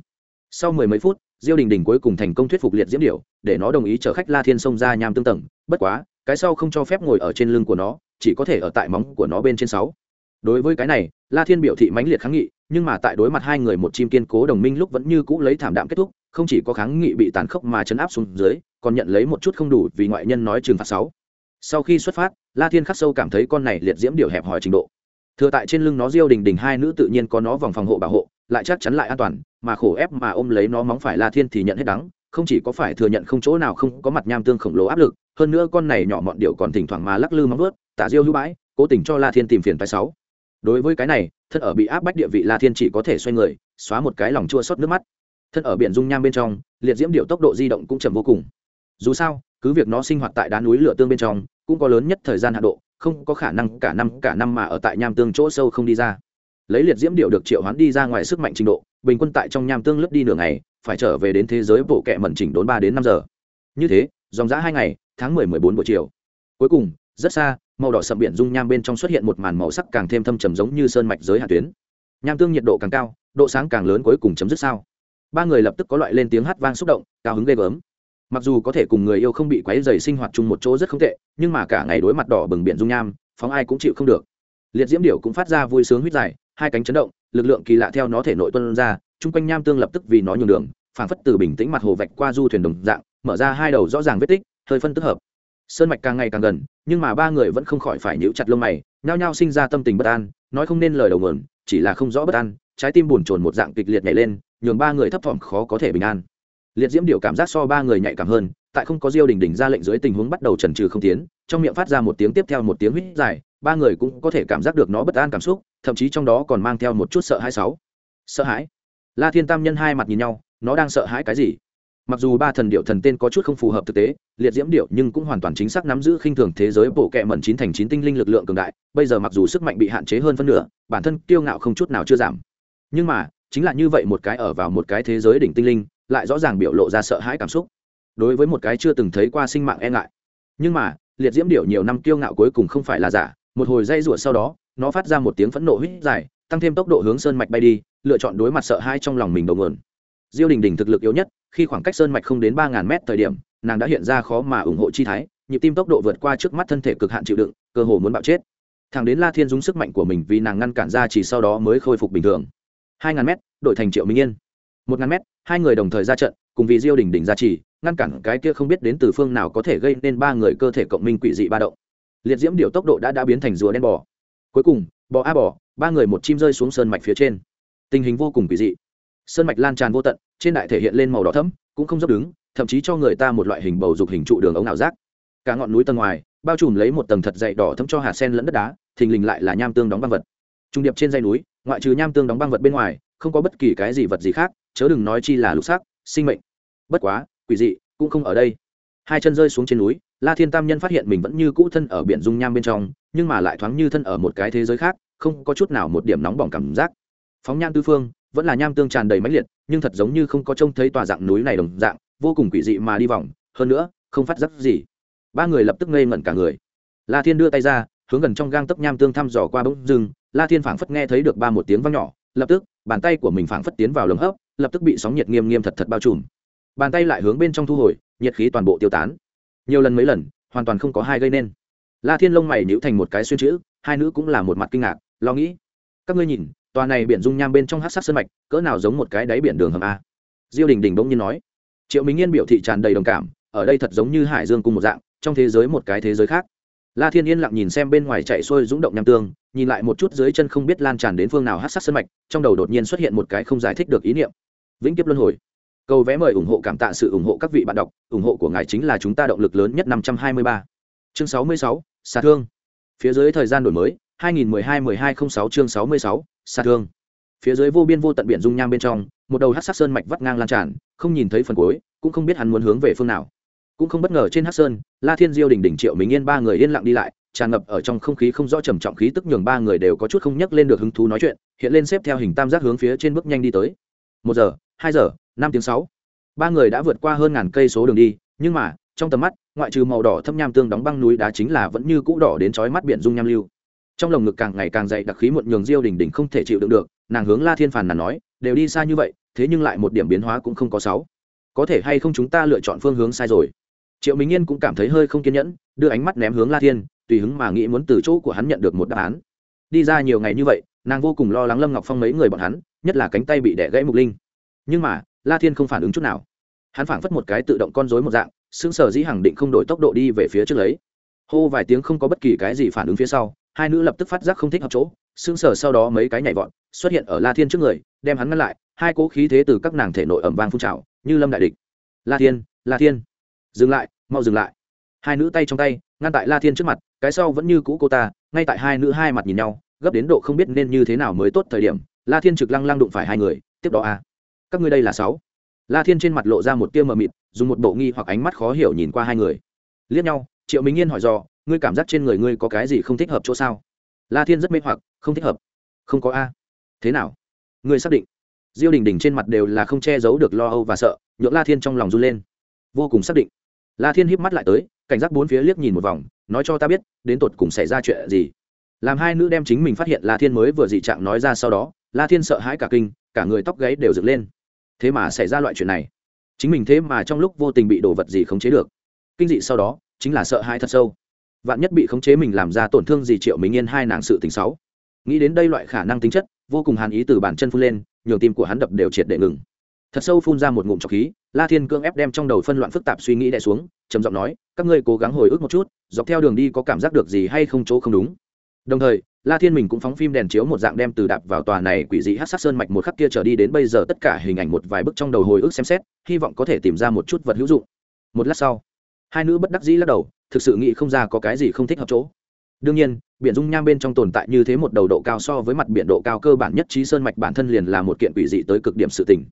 sau mười mấy phút diêu đình đình cuối cùng thành công thuyết phục liệt diễm điệu để nó đồng ý chở khách la thiên sông ra nham tương tầng. Bất quá, cái sau không cho phép ngồi ở trên lưng của nó, chỉ có thể ở tại móng của nó bên trên sáu. Đối với cái này, la thiên biểu thị mãnh liệt kháng nghị, nhưng mà tại đối mặt hai người một chim kiên cố đồng minh lúc vẫn như cũ lấy thảm đạm kết thúc, không chỉ có kháng nghị bị tàn khốc mà chấn áp xuống dưới, còn nhận lấy một chút không đủ vì ngoại nhân nói trừng phạt sáu. Sau khi xuất phát, la thiên khắc sâu cảm thấy con này liệt diễm điều hẹp hòi trình độ. Thừa tại trên lưng nó diêu đình đình hai nữ tự nhiên có nó vòng phòng hộ bảo hộ lại chắc chắn lại an toàn, mà khổ ép mà ôm lấy nó móng phải la thiên thì nhận hết đắng, không chỉ có phải thừa nhận không chỗ nào không có mặt nham tương khổng lồ áp lực, hơn nữa con này nhỏ mọn điệu còn thỉnh thoảng mà lắc lư móng vớt tả diêu hữu bãi, cố tình cho la thiên tìm phiền phái sáu. Đối với cái này, thân ở bị áp bách địa vị la thiên chỉ có thể xoay người, xóa một cái lòng chua xót nước mắt. Thân ở biển dung nham bên trong, liệt diễm điệu tốc độ di động cũng chậm vô cùng. Dù sao, cứ việc nó sinh hoạt tại đá núi lửa tương bên trong, cũng có lớn nhất thời gian hạ độ, không có khả năng cả năm cả năm mà ở tại nham tương chỗ sâu không đi ra lấy liệt diễm điệu được triệu hoán đi ra ngoài sức mạnh trình độ, bình quân tại trong nham tương lướt đi nửa ngày, phải trở về đến thế giới bộ kệ mẩn chỉnh đốn ba đến năm giờ. Như thế, dòng giã hai ngày, tháng mười mười bốn buổi chiều. Cuối cùng, rất xa, màu đỏ sậm biển dung nham bên trong xuất hiện một màn màu sắc càng thêm thâm trầm giống như sơn mạch giới hạ tuyến. Nham tương nhiệt độ càng cao, độ sáng càng lớn cuối cùng chấm dứt sao. Ba người lập tức có loại lên tiếng hát vang xúc động, cao hứng ghê gớm. Mặc dù có thể cùng người yêu không bị quấy dày sinh hoạt chung một chỗ rất không tệ, nhưng mà cả ngày đối mặt đỏ bừng biển dung nham, phóng ai cũng chịu không được. Liệt diễm điệu cũng phát ra vui sướng huyết dài hai cánh chấn động, lực lượng kỳ lạ theo nó thể nội tuân ra, chung quanh nham tương lập tức vì nó nhường đường, phảng phất từ bình tĩnh mặt hồ vạch qua du thuyền đồng dạng, mở ra hai đầu rõ ràng vết tích, hơi phân tức hợp. Sơn mạch càng ngày càng gần, nhưng mà ba người vẫn không khỏi phải nhíu chặt lông mày, nhao nhao sinh ra tâm tình bất an, nói không nên lời đầu nguồn, chỉ là không rõ bất an, trái tim buồn chồn một dạng kịch liệt nhảy lên, nhường ba người thấp thỏm khó có thể bình an. Liệt diễm điều cảm giác so ba người nhạy cảm hơn, tại không có diêu đình đình ra lệnh dưới tình huống bắt đầu trần trừ không tiến, trong miệng phát ra một tiếng tiếp theo một tiếng huýt dài, ba người cũng có thể cảm giác được nó bất an cảm xúc thậm chí trong đó còn mang theo một chút sợ hãi sáu. Sợ hãi? La thiên tam nhân hai mặt nhìn nhau, nó đang sợ hãi cái gì? Mặc dù ba thần điệu thần tên có chút không phù hợp thực tế, liệt diễm điệu nhưng cũng hoàn toàn chính xác nắm giữ khinh thường thế giới bộ kệ mẩn chín thành chín tinh linh lực lượng cường đại, bây giờ mặc dù sức mạnh bị hạn chế hơn phân nửa, bản thân kiêu ngạo không chút nào chưa giảm. Nhưng mà, chính là như vậy một cái ở vào một cái thế giới đỉnh tinh linh, lại rõ ràng biểu lộ ra sợ hãi cảm xúc. Đối với một cái chưa từng thấy qua sinh mạng e ngại. Nhưng mà, liệt diễm điệu nhiều năm kiêu ngạo cuối cùng không phải là giả, một hồi dây rủa sau đó nó phát ra một tiếng phẫn nộ hít dài, tăng thêm tốc độ hướng sơn mạch bay đi, lựa chọn đối mặt sợ hãi trong lòng mình đầu nguồn. Diêu đình đình thực lực yếu nhất, khi khoảng cách sơn mạch không đến ba ngàn mét thời điểm, nàng đã hiện ra khó mà ủng hộ chi thái, nhịp tim tốc độ vượt qua trước mắt thân thể cực hạn chịu đựng, cơ hồ muốn bạo chết. Thằng đến la thiên dùng sức mạnh của mình vì nàng ngăn cản ra chỉ sau đó mới khôi phục bình thường. Hai ngàn mét, đổi thành triệu minh yên. Một ngàn mét, hai người đồng thời ra trận, cùng vì diêu đình đình ra chỉ, ngăn cản cái kia không biết đến từ phương nào có thể gây nên ba người cơ thể cộng minh quỷ dị ba động. Liệt diễm điệu tốc độ đã đã biến thành rùa đen bò cuối cùng, bò a bò, ba người một chim rơi xuống sơn mạch phía trên. Tình hình vô cùng quỷ dị. Sơn mạch lan tràn vô tận, trên đại thể hiện lên màu đỏ thẫm, cũng không dốc đứng, thậm chí cho người ta một loại hình bầu dục hình trụ đường ống ảo giác. Cả ngọn núi tầng ngoài, bao trùm lấy một tầng thật dày đỏ thấm cho hạt sen lẫn đất đá, thình lình lại là nham tương đóng băng vật. Trung điệp trên dây núi, ngoại trừ nham tương đóng băng vật bên ngoài, không có bất kỳ cái gì vật gì khác, chớ đừng nói chi là lục xác sinh mệnh. Bất quá, quỷ dị cũng không ở đây. Hai chân rơi xuống trên núi la thiên tam nhân phát hiện mình vẫn như cũ thân ở biển dung nham bên trong, nhưng mà lại thoáng như thân ở một cái thế giới khác, không có chút nào một điểm nóng bỏng cảm giác. Phóng nham tư phương, vẫn là nham tương tràn đầy mãnh liệt, nhưng thật giống như không có trông thấy tòa dạng núi này đồng dạng, vô cùng quỷ dị mà đi vòng, hơn nữa, không phát giác gì. Ba người lập tức ngây ngẩn cả người. La thiên đưa tay ra, hướng gần trong gang tấc nham tương thăm dò qua bỗng rừng la thiên phảng phất nghe thấy được ba một tiếng vang nhỏ, lập tức, bàn tay của mình phảng phất tiến vào lồng hấp, lập tức bị sóng nhiệt nghiêm nghiêm thật thật bao trùm. Bàn tay lại hướng bên trong thu hồi, nhiệt khí toàn bộ tiêu tán nhiều lần mấy lần, hoàn toàn không có hai gây nên. La thiên lông mày nhữ thành một cái xuyên chữ, hai nữ cũng là một mặt kinh ngạc, lo nghĩ. Các ngươi nhìn, tòa này biển dung nham bên trong hát sắc sơn mạch, cỡ nào giống một cái đáy biển đường hầm a. Diêu đình đình bỗng nhiên nói. Triệu minh yên biểu thị tràn đầy đồng cảm, ở đây thật giống như hải dương cùng một dạng, trong thế giới một cái thế giới khác. La thiên yên lặng nhìn xem bên ngoài chạy xuôi rúng động nham tương, nhìn lại một chút dưới chân không biết lan tràn đến phương nào hát sắc sơn mạch, trong đầu đột nhiên xuất hiện một cái không giải thích được ý niệm. Vĩnh kiếp luân hồi câu vé mời ủng hộ cảm tạ sự ủng hộ các vị bạn đọc, ủng hộ của ngài chính là chúng ta động lực lớn nhất năm trăm hai mươi ba. Chương sáu mươi sáu, xà thương. Phía dưới thời gian đổi mới, hai nghìn mười hai mười hai không sáu chương sáu mươi sáu, xà thương. Phía dưới vô biên vô tận biển dung nham bên trong, một đầu hắc sắc sơn mạch vắt ngang lan tràn, không nhìn thấy phần cuối, cũng không biết hắn muốn hướng về phương nào. Cũng không bất ngờ trên hắc sơn, la thiên diêu đỉnh đỉnh triệu Minh yên ba người yên lặng đi lại, tràn ngập ở trong không khí không rõ trầm trọng khí tức nhường ba người đều có chút không nhấc lên được hứng thú nói chuyện, hiện lên xếp theo hình tam giác hướng phía trên bước nhanh đi tới. Một giờ, hai giờ năm tiếng sáu. Ba người đã vượt qua hơn ngàn cây số đường đi, nhưng mà, trong tầm mắt, ngoại trừ màu đỏ thâm nham tương đóng băng núi đá chính là vẫn như cũ đỏ đến chói mắt biển dung nham lưu. Trong lồng ngực càng ngày càng dày đặc khí muộn nhường diêu đình đình không thể chịu đựng được, nàng hướng la thiên phàn nàn nói, đều đi xa như vậy, thế nhưng lại một điểm biến hóa cũng không có sáu. Có thể hay không chúng ta lựa chọn phương hướng sai rồi? Triệu minh yên cũng cảm thấy hơi không kiên nhẫn, đưa ánh mắt ném hướng la thiên, tùy hứng mà nghĩ muốn từ chỗ của hắn nhận được một đáp án. Đi ra nhiều ngày như vậy, nàng vô cùng lo lắng lâm ngọc phong mấy người bọn hắn, nhất là cánh tay bị đẻ gãy mục linh. Nhưng mà la thiên không phản ứng chút nào. Hắn phảng phất một cái tự động con dối một dạng xương sở dĩ hằng định không đổi tốc độ đi về phía trước lấy. Hô vài tiếng không có bất kỳ cái gì phản ứng phía sau, hai nữ lập tức phát giác không thích hợp chỗ xương sở sau đó mấy cái nhảy vọt, xuất hiện ở la thiên trước người, đem hắn ngăn lại, hai cỗ khí thế từ các nàng thể nội ẩm vang phun trào, như lâm đại địch. La thiên la thiên. Dừng lại, mau dừng lại. Hai nữ tay trong tay, ngăn tại la thiên trước mặt, cái sau vẫn như cũ cô ta, ngay tại hai nữ hai mặt nhìn nhau, gấp đến độ không biết nên như thế nào mới tốt thời điểm, la thiên trực lăng lăng đụng phải hai người, tiếp đó a à các ngươi đây là sáu. La thiên trên mặt lộ ra một tia mờ mịt dùng một bộ nghi hoặc ánh mắt khó hiểu nhìn qua hai người. Liếc nhau triệu minh yên hỏi dò, ngươi cảm giác trên người ngươi có cái gì không thích hợp chỗ sao? La thiên rất mê hoặc không thích hợp. Không có a. Thế nào? Ngươi xác định. Diêu đình đình trên mặt đều là không che giấu được lo âu và sợ nhượng la thiên trong lòng run lên. Vô cùng xác định. La thiên híp mắt lại tới cảnh giác bốn phía liếc nhìn một vòng nói cho ta biết đến tột cùng xảy ra chuyện gì. Làm hai nữ đem chính mình phát hiện la thiên mới vừa dị trạng nói ra sau đó la thiên sợ hãi cả kinh cả người tóc gáy đều dựng lên thế mà xảy ra loại chuyện này. Chính mình thế mà trong lúc vô tình bị đồ vật gì khống chế được. Kinh dị sau đó, chính là sợ hãi thật sâu. Vạn nhất bị khống chế mình làm ra tổn thương gì triệu mình yên hai nàng sự tình xấu. Nghĩ đến đây loại khả năng tính chất, vô cùng hàn ý từ bản chân phun lên, nhường tim của hắn đập đều triệt để ngừng. Thật sâu phun ra một ngụm trọc khí, la thiên cương ép đem trong đầu phân loạn phức tạp suy nghĩ đ xuống, trầm giọng nói, các ngươi cố gắng hồi ức một chút, dọc theo đường đi có cảm giác được gì hay không chỗ không đúng? Đồng thời la thiên mình cũng phóng phim đèn chiếu một dạng đem từ đạp vào tòa này quỷ dị hát sắc sơn mạch một khắc kia trở đi đến bây giờ tất cả hình ảnh một vài bức trong đầu hồi ức xem xét, hy vọng có thể tìm ra một chút vật hữu dụng. Một lát sau, hai nữ bất đắc dĩ lắc đầu, thực sự nghĩ không ra có cái gì không thích hợp chỗ. Đương nhiên, biển dung nham bên trong tồn tại như thế một đầu độ cao so với mặt biển độ cao cơ bản nhất trí sơn mạch bản thân liền là một kiện quỷ dị tới cực điểm sự tình.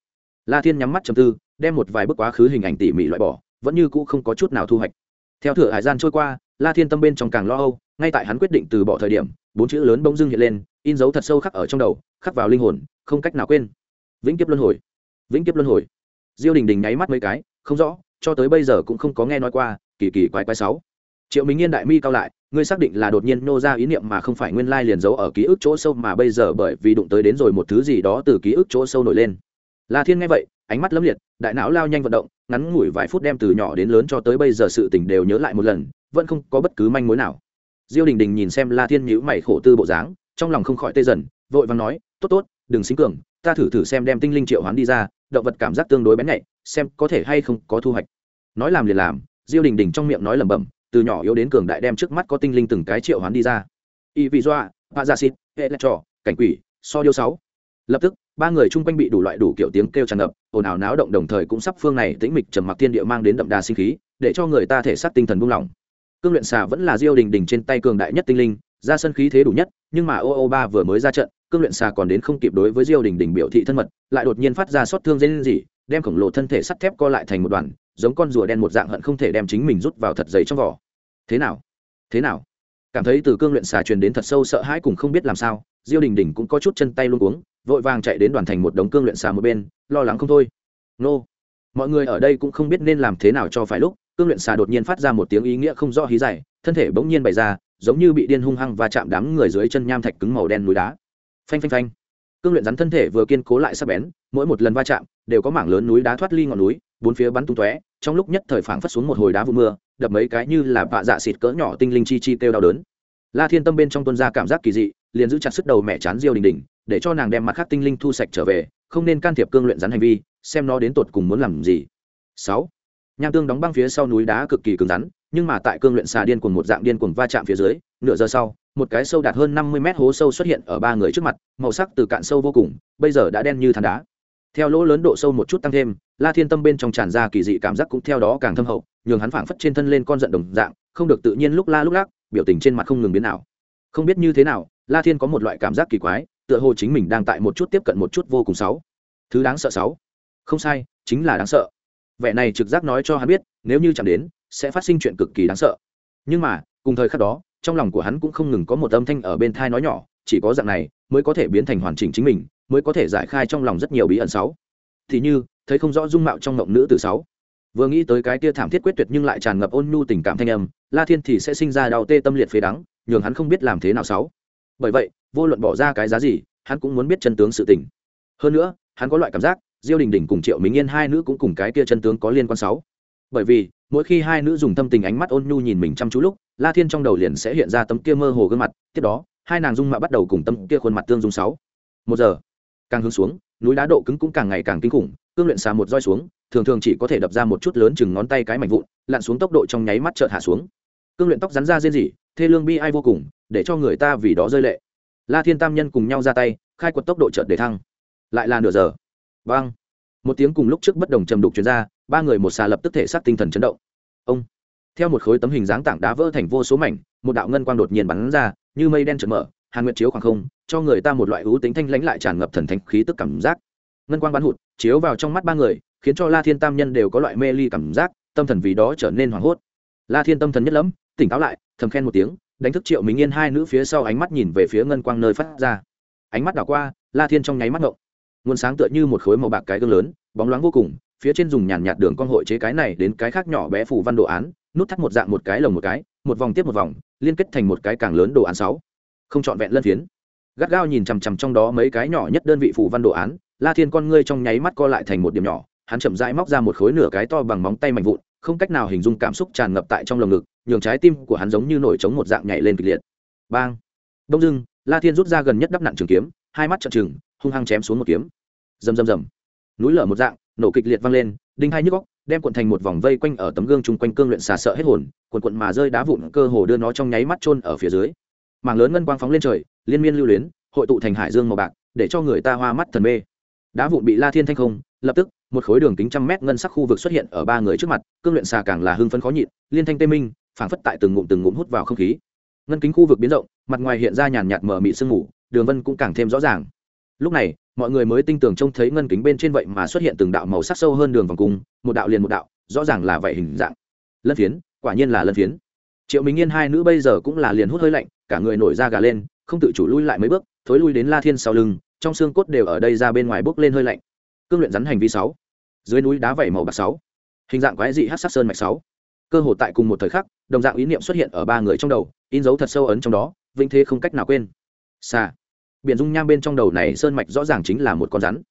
La thiên nhắm mắt chầm tư, đem một vài bức quá khứ hình ảnh tỉ mỉ loại bỏ, vẫn như cũ không có chút nào thu hoạch. Theo thửa hải gian trôi qua, la thiên tâm bên trong càng lo âu, ngay tại hắn quyết định từ bỏ thời điểm bốn chữ lớn bỗng dưng hiện lên, in dấu thật sâu khắc ở trong đầu, khắc vào linh hồn, không cách nào quên. Vĩnh kiếp luân hồi. Vĩnh kiếp luân hồi. Diêu đình đình nháy mắt mấy cái, không rõ, cho tới bây giờ cũng không có nghe nói qua, kỳ kỳ quái quái sáu. Triệu minh yên đại mi cao lại, ngươi xác định là đột nhiên nô ra ý niệm mà không phải nguyên lai liền giấu ở ký ức chỗ sâu mà bây giờ bởi vì đụng tới đến rồi một thứ gì đó từ ký ức chỗ sâu nổi lên. La thiên nghe vậy, ánh mắt lấm liệt, đại não lao nhanh vận động, ngắn ngủi vài phút đem từ nhỏ đến lớn cho tới bây giờ sự tình đều nhớ lại một lần, vẫn không có bất cứ manh mối nào diêu đình đình nhìn xem la thiên nhữ mày khổ tư bộ dáng, trong lòng không khỏi tê dần, vội vàng nói, tốt tốt, đừng xính cường, ta thử thử xem đem tinh linh triệu hoán đi ra, động vật cảm giác tương đối bén nhạy, xem có thể hay không có thu hoạch. Nói làm liền làm, diêu đình đình trong miệng nói lẩm bẩm, từ nhỏ yếu đến cường đại đem trước mắt có tinh linh từng cái triệu hoán đi ra. Y vị doa ba gia dạ xịt, hệ lệ trò, cảnh quỷ, so điêu sáu. Lập tức, ba người chung quanh bị đủ loại đủ kiểu tiếng kêu tràn ngập, ồn ào náo động đồng thời cũng sắp phương này tĩnh mịch trầm mặc thiên địa mang đến đậm đà sinh khí, để cho người ta thể xác tinh thần buông lỏng cương luyện xà vẫn là diêu đình đình trên tay cường đại nhất tinh linh, ra sân khí thế đủ nhất, nhưng mà ô ô ba vừa mới ra trận, cương luyện xà còn đến không kịp đối với diêu đình đình biểu thị thân mật, lại đột nhiên phát ra xót thương dây gì đem khổng lồ thân thể sắt thép co lại thành một đoàn, giống con rùa đen một dạng hận không thể đem chính mình rút vào thật dày trong vỏ. Thế nào? Thế nào? Cảm thấy từ cương luyện xà truyền đến thật sâu sợ hãi cùng không biết làm sao, diêu đình đình cũng có chút chân tay luôn uống vội vàng chạy đến đoàn thành một đống cương luyện xà một bên, lo lắng không thôi. Nô, mọi người ở đây cũng không biết nên làm thế nào cho phải lúc cương luyện xà đột nhiên phát ra một tiếng ý nghĩa không rõ hí dài, thân thể bỗng nhiên bày ra, giống như bị điên hung hăng và chạm đám người dưới chân nham thạch cứng màu đen núi đá. Phanh phanh phanh. Cương luyện rắn thân thể vừa kiên cố lại sắp bén, mỗi một lần va chạm đều có mảng lớn núi đá thoát ly ngọn núi, bốn phía bắn tung tóe, trong lúc nhất thời phảng phất xuống một hồi đá vụ mưa, đập mấy cái như là bạ dạ xịt cỡ nhỏ tinh linh chi chi kêu đau đớn. La thiên tâm bên trong tuân ra cảm giác kỳ dị, liền giữ chặt sức đầu mẹ chán diêu đình đình, để cho nàng đem mặt khác tinh linh thu sạch trở về, không nên can thiệp cương luyện rắn hành vi, xem nó đến tột cùng muốn làm gì. Sáu nham tương đóng băng phía sau núi đá cực kỳ cứng rắn, nhưng mà tại cương luyện xà điên cuồng một dạng điên cuồng va chạm phía dưới, nửa giờ sau, một cái sâu đạt hơn năm mươi mét hố sâu xuất hiện ở ba người trước mặt, màu sắc từ cạn sâu vô cùng, bây giờ đã đen như than đá. Theo lỗ lớn độ sâu một chút tăng thêm, la thiên tâm bên trong tràn ra kỳ dị cảm giác cũng theo đó càng thâm hậu, nhường hắn phảng phất trên thân lên con giận đồng dạng, không được tự nhiên lúc la lúc lắc, biểu tình trên mặt không ngừng biến nào không biết như thế nào, la thiên có một loại cảm giác kỳ quái, tựa hồ chính mình đang tại một chút tiếp cận một chút vô cùng sáu thứ đáng sợ sáu không sai, chính là đáng sợ vẻ này trực giác nói cho hắn biết, nếu như chẳng đến, sẽ phát sinh chuyện cực kỳ đáng sợ. Nhưng mà, cùng thời khắc đó, trong lòng của hắn cũng không ngừng có một âm thanh ở bên thai nói nhỏ, chỉ có dạng này, mới có thể biến thành hoàn chỉnh chính mình, mới có thể giải khai trong lòng rất nhiều bí ẩn sáu. Thì như, thấy không rõ dung mạo trong mộng nữ từ sáu. Vừa nghĩ tới cái tia thảm thiết quyết tuyệt nhưng lại tràn ngập ôn nhu tình cảm thanh âm, la thiên thì sẽ sinh ra đau tê tâm liệt phế đắng, nhường hắn không biết làm thế nào sáu. Bởi vậy, vô luận bỏ ra cái giá gì, hắn cũng muốn biết chân tướng sự tình. Hơn nữa, hắn có loại cảm giác diêu đình đình cùng triệu minh yên hai nữ cũng cùng cái kia chân tướng có liên quan sáu. Bởi vì, mỗi khi hai nữ dùng tâm tình ánh mắt ôn nhu nhìn mình chăm chú lúc, la thiên trong đầu liền sẽ hiện ra tấm kia mơ hồ gương mặt, tiếp đó, hai nàng dung mạo bắt đầu cùng tâm kia khuôn mặt tương dung sáu. Một giờ, càng hướng xuống, núi đá độ cứng cũng càng ngày càng kinh khủng, cương luyện xà một roi xuống, thường thường chỉ có thể đập ra một chút lớn chừng ngón tay cái mảnh vụn, lặn xuống tốc độ trong nháy mắt chợt hạ xuống. Cương luyện tóc rắn ra rên rỉ thê lương bi ai vô cùng, để cho người ta vì đó rơi lệ. La thiên tam nhân cùng nhau ra tay, khai quật tốc độ chợt để thăng. Lại là nửa giờ vang. Một tiếng cùng lúc trước bất đồng trầm đục chuyển ra, ba người một xà lập tức thể xác tinh thần chấn động. Ông. Theo một khối tấm hình dáng tảng đá vỡ thành vô số mảnh, một đạo ngân quang đột nhiên bắn ra, như mây đen trượt mở, hàn nguyệt chiếu khoảng không, cho người ta một loại ưu tính thanh lãnh lại tràn ngập thần thánh khí tức cảm giác. Ngân quang bắn hụt, chiếu vào trong mắt ba người, khiến cho la thiên tam nhân đều có loại mê ly cảm giác, tâm thần vì đó trở nên hoảng hốt. La thiên tâm thần nhất lẫm, tỉnh táo lại, thầm khen một tiếng, đánh thức triệu minh yên hai nữ phía sau ánh mắt nhìn về phía ngân quang nơi phát ra. Ánh mắt đảo qua, la thiên trong nháy mắt ngộng nguồn sáng tựa như một khối màu bạc cái gương lớn, bóng loáng vô cùng, phía trên dùng nhàn nhạt đường con hội chế cái này đến cái khác nhỏ bé phủ văn đồ án, nút thắt một dạng một cái lồng một cái, một vòng tiếp một vòng, liên kết thành một cái càng lớn đồ án sáu. Không trọn vẹn lân phiến. Gắt gao nhìn chằm chằm trong đó mấy cái nhỏ nhất đơn vị phủ văn đồ án, la thiên con ngươi trong nháy mắt co lại thành một điểm nhỏ, hắn chậm rãi móc ra một khối nửa cái to bằng móng tay mạnh vụn, không cách nào hình dung cảm xúc tràn ngập tại trong lồng ngực, nhường trái tim của hắn giống như nổi trống một dạng nhảy lên kịch liệt. Bang. Đông dưng la thiên rút ra gần nhất đắp nặng trường kiếm, hai mắt trợn trừng hung hăng chém xuống một kiếm. Rầm rầm rầm. Núi lở một dạng, nổ kịch liệt vang lên, đinh hai nhức góc đem cuộn thành một vòng vây quanh ở tấm gương chung quanh cương luyện xà sợ hết hồn, cuộn cuộn mà rơi đá vụn cơ hồ đưa nó trong nháy mắt chôn ở phía dưới. Mảng lớn ngân quang phóng lên trời, liên miên lưu luyến, hội tụ thành hải dương màu bạc, để cho người ta hoa mắt thần mê. Đá vụn bị la thiên thanh không, lập tức, một khối đường kính trăm mét ngân sắc khu vực xuất hiện ở ba người trước mặt, cương luyện xà càng là hưng phấn khó nhịn, liên thanh tê minh, phảng phất tại từng ngụm từng ngụm hút vào không khí. Ngân kính khu vực biến rộng, mặt ngoài hiện ra nhàn nhạt mở mị sương mù, đường vân cũng càng thêm rõ ràng lúc này, mọi người mới tinh tường trông thấy ngân kính bên trên vậy mà xuất hiện từng đạo màu sắc sâu hơn đường vòng cung, một đạo liền một đạo, rõ ràng là vậy hình dạng. Lân phiến, quả nhiên là lân phiến. Triệu minh yên hai nữ bây giờ cũng là liền hút hơi lạnh, cả người nổi da gà lên, không tự chủ lui lại mấy bước, thối lui đến la thiên sau lưng, trong xương cốt đều ở đây ra bên ngoài bước lên hơi lạnh. Cương luyện rắn hành vi sáu. Dưới núi đá vẩy màu bạc sáu. Hình dạng quái dị hát sắc sơn mạch sáu. Cơ hồ tại cùng một thời khắc, đồng dạng ý niệm xuất hiện ở ba người trong đầu, in dấu thật sâu ấn trong đó vinh thế không cách nào quên. Xa biển dung nham bên trong đầu này sơn mạch rõ ràng chính là một con rắn.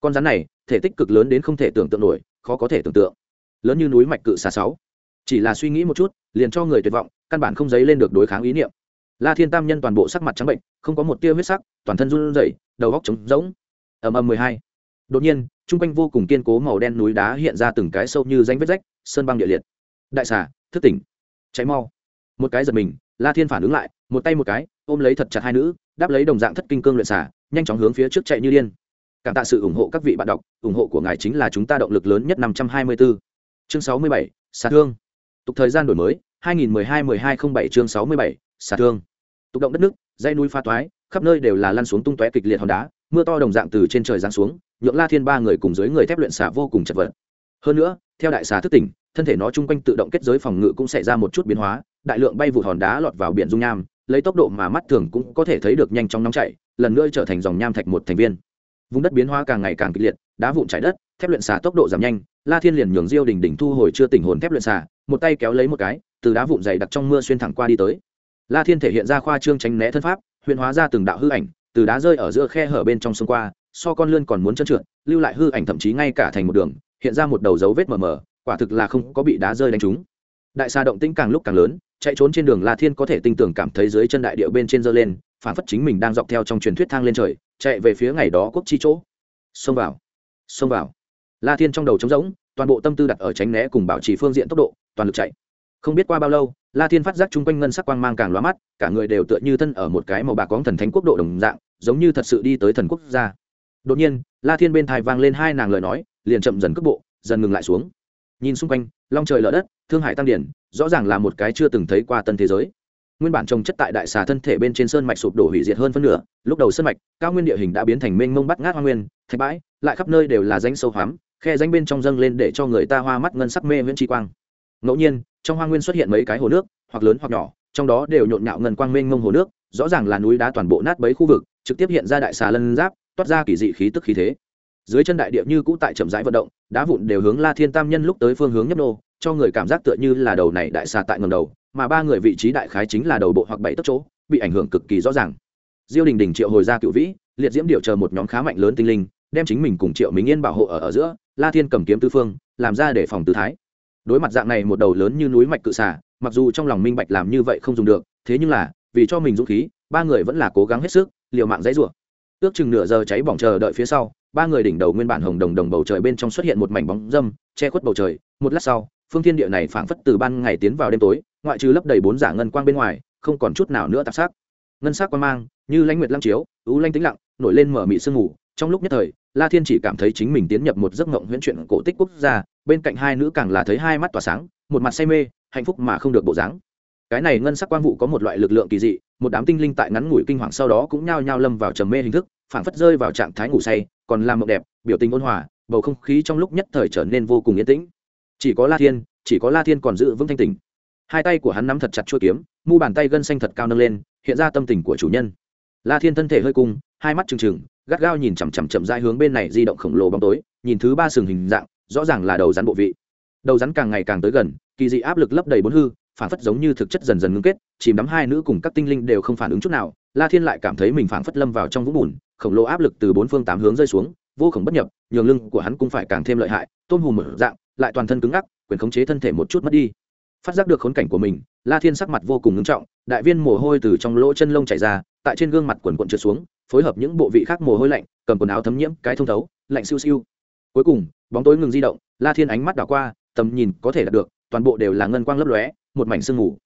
Con rắn này, thể tích cực lớn đến không thể tưởng tượng nổi, khó có thể tưởng tượng. Lớn như núi mạch cự xà sáu. Chỉ là suy nghĩ một chút, liền cho người tuyệt vọng, căn bản không dấy lên được đối kháng ý niệm. La thiên tam nhân toàn bộ sắc mặt trắng bệnh, không có một tia huyết sắc, toàn thân run rẩy, đầu góc trống rỗng. Ầm ầm mười hai. Đột nhiên, chung quanh vô cùng kiên cố màu đen núi đá hiện ra từng cái sâu như danh vết rách, sơn băng địa liệt. Đại xà, thức tỉnh. Cháy mau. Một cái giật mình, la thiên phản ứng lại, một tay một cái ôm lấy thật chặt hai nữ đáp lấy đồng dạng thất kinh cương luyện xả nhanh chóng hướng phía trước chạy như điên. Cảm tạ sự ủng hộ các vị bạn đọc ủng hộ của ngài chính là chúng ta động lực lớn nhất năm trăm hai mươi 524. chương sáu mươi bảy xả thương. Tục thời gian đổi mới 2012-1207 chương sáu mươi bảy, xả thương. Tục động đất nước dãy núi pha toái khắp nơi đều là lăn xuống tung tóe kịch liệt hòn đá mưa to đồng dạng từ trên trời giáng xuống nhượng la thiên ba người cùng dưới người thép luyện xả vô cùng chật vật. Hơn nữa theo đại xà thức tỉnh thân thể nó chung quanh tự động kết giới phòng ngự cũng xảy ra một chút biến hóa đại lượng bay vụ hòn đá lọt vào biển dung nham lấy tốc độ mà mắt thường cũng có thể thấy được nhanh chóng nóng chảy, lần nữa trở thành dòng nham thạch một thành viên. Vùng đất biến hóa càng ngày càng kịch liệt, đá vụn chảy đất, thép luyện xà tốc độ giảm nhanh, la thiên liền nhường diêu đình đỉnh thu hồi chưa tỉnh hồn thép luyện xà, một tay kéo lấy một cái, từ đá vụn dày đặc trong mưa xuyên thẳng qua đi tới. La thiên thể hiện ra khoa trương tránh né thân pháp, huyền hóa ra từng đạo hư ảnh, từ đá rơi ở giữa khe hở bên trong sông qua, so con lươn còn muốn chân trượt, lưu lại hư ảnh thậm chí ngay cả thành một đường, hiện ra một đầu dấu vết mờ mờ, quả thực là không có bị đá rơi đánh trúng đại xa động tĩnh càng lúc càng lớn, chạy trốn trên đường la thiên có thể tinh tưởng cảm thấy dưới chân đại điệu bên trên dơ lên, phản phất chính mình đang dọc theo trong truyền thuyết thang lên trời, chạy về phía ngày đó quốc chi chỗ. Xông vào xông vào. La thiên trong đầu trống rỗng, toàn bộ tâm tư đặt ở tránh né cùng bảo trì phương diện tốc độ, toàn lực chạy. Không biết qua bao lâu, la thiên phát giác chung quanh ngân sắc quang mang càng lóa mắt, cả người đều tựa như thân ở một cái màu bạc cóng thần thánh quốc độ đồng dạng, giống như thật sự đi tới thần quốc gia. Đột nhiên, la thiên bên thai vang lên hai nàng lời nói, liền chậm dần cước bộ, dần ngừng lại xuống. Nhìn xung quanh, long trời lở đất thương hải tăng điển rõ ràng là một cái chưa từng thấy qua tân thế giới. Nguyên bản trồng chất tại đại xà thân thể bên trên sơn mạch sụp đổ hủy diệt hơn phân nửa, lúc đầu sơn mạch, cao nguyên địa hình đã biến thành mênh mông bắt ngát hoa nguyên, thạch bãi, lại khắp nơi đều là danh sâu hoắm, khe danh bên trong dâng lên để cho người ta hoa mắt ngân sắc mê nguyễn tri quang. Ngẫu nhiên, trong hoa nguyên xuất hiện mấy cái hồ nước, hoặc lớn hoặc nhỏ, trong đó đều nhộn nhạo ngân quang mênh mông hồ nước, rõ ràng là núi đá toàn bộ nát bấy khu vực, trực tiếp hiện ra đại xà lân giáp, toát ra kỳ dị khí tức khí thế. Dưới chân đại địa như cũ tại chậm rãi vận động, đá vụn đều hướng la thiên tam nhân lúc tới phương hướng nhấp nô cho người cảm giác tựa như là đầu này đại xà tại ngầm đầu, mà ba người vị trí đại khái chính là đầu bộ hoặc bảy tấc chỗ, bị ảnh hưởng cực kỳ rõ ràng. Diêu đình đình, triệu hồi ra cựu vĩ, liệt diễm điệu chờ một nhóm khá mạnh lớn tinh linh, đem chính mình cùng triệu minh yên bảo hộ ở ở giữa, la thiên cầm kiếm tư phương, làm ra để phòng tư thái. Đối mặt dạng này một đầu lớn như núi mạch cự xà, mặc dù trong lòng minh bạch làm như vậy không dùng được, thế nhưng là, vì cho mình dũng khí, ba người vẫn là cố gắng hết sức, liều mạng dãy rủa. Ước chừng nửa giờ cháy bỏng chờ đợi phía sau, ba người đỉnh đầu nguyên bản hồng đồng đồng bầu trời bên trong xuất hiện một mảnh bóng dâm, che khuất bầu trời. Một lát sau phương thiên địa này phảng phất từ ban ngày tiến vào đêm tối, ngoại trừ lấp đầy bốn giả ngân quang bên ngoài, không còn chút nào nữa tạp sắc. Ngân sắc quang mang, như lãnh nguyệt lăng chiếu, ú lanh tĩnh lặng, nổi lên mở mị sương ngủ trong lúc nhất thời, la thiên chỉ cảm thấy chính mình tiến nhập một giấc ngộng huyễn chuyện cổ tích quốc gia, bên cạnh hai nữ càng là thấy hai mắt tỏa sáng, một mặt say mê, hạnh phúc mà không được bộ dáng. Cái này ngân sắc quang vụ có một loại lực lượng kỳ dị, một đám tinh linh tại ngắn ngủi kinh hoàng sau đó cũng nhao nhao lâm vào trầm mê hình thức, phảng phất rơi vào trạng thái ngủ say, còn làm mộng đẹp, biểu tình ôn hòa, bầu không khí trong lúc nhất thời trở nên vô cùng yên tĩnh chỉ có la thiên, chỉ có la thiên còn giữ vững thanh tình hai tay của hắn nắm thật chặt chuôi kiếm, mu bàn tay gân xanh thật cao nâng lên, hiện ra tâm tình của chủ nhân. La thiên thân thể hơi cung, hai mắt trừng trừng, gắt gao nhìn chằm chằm chậm dai hướng bên này di động khổng lồ bóng tối, nhìn thứ ba sừng hình dạng, rõ ràng là đầu rắn bộ vị. Đầu rắn càng ngày càng tới gần, kỳ dị áp lực lấp đầy bốn hư, phản phất giống như thực chất dần dần ngưng kết, chìm đắm hai nữ cùng các tinh linh đều không phản ứng chút nào, la thiên lại cảm thấy mình phản phất lâm vào trong vũng bùn, khổng lồ áp lực từ bốn phương tám hướng rơi xuống vô khổng bất nhập, nhường lưng của hắn cũng phải càng thêm lợi hại, tôm hùm mở dạng, lại toàn thân cứng ngắc, quyền khống chế thân thể một chút mất đi. Phát giác được khốn cảnh của mình, la thiên sắc mặt vô cùng ngưng trọng, đại viên mồ hôi từ trong lỗ chân lông chảy ra, tại trên gương mặt quần quận trượt xuống, phối hợp những bộ vị khác mồ hôi lạnh, cầm quần áo thấm nhiễm, cái thông thấu, lạnh siêu siêu. Cuối cùng, bóng tối ngừng di động, la thiên ánh mắt đảo qua, tầm nhìn có thể đạt được, toàn bộ đều là ngân quang lấp lóe, một mảnh sương mù.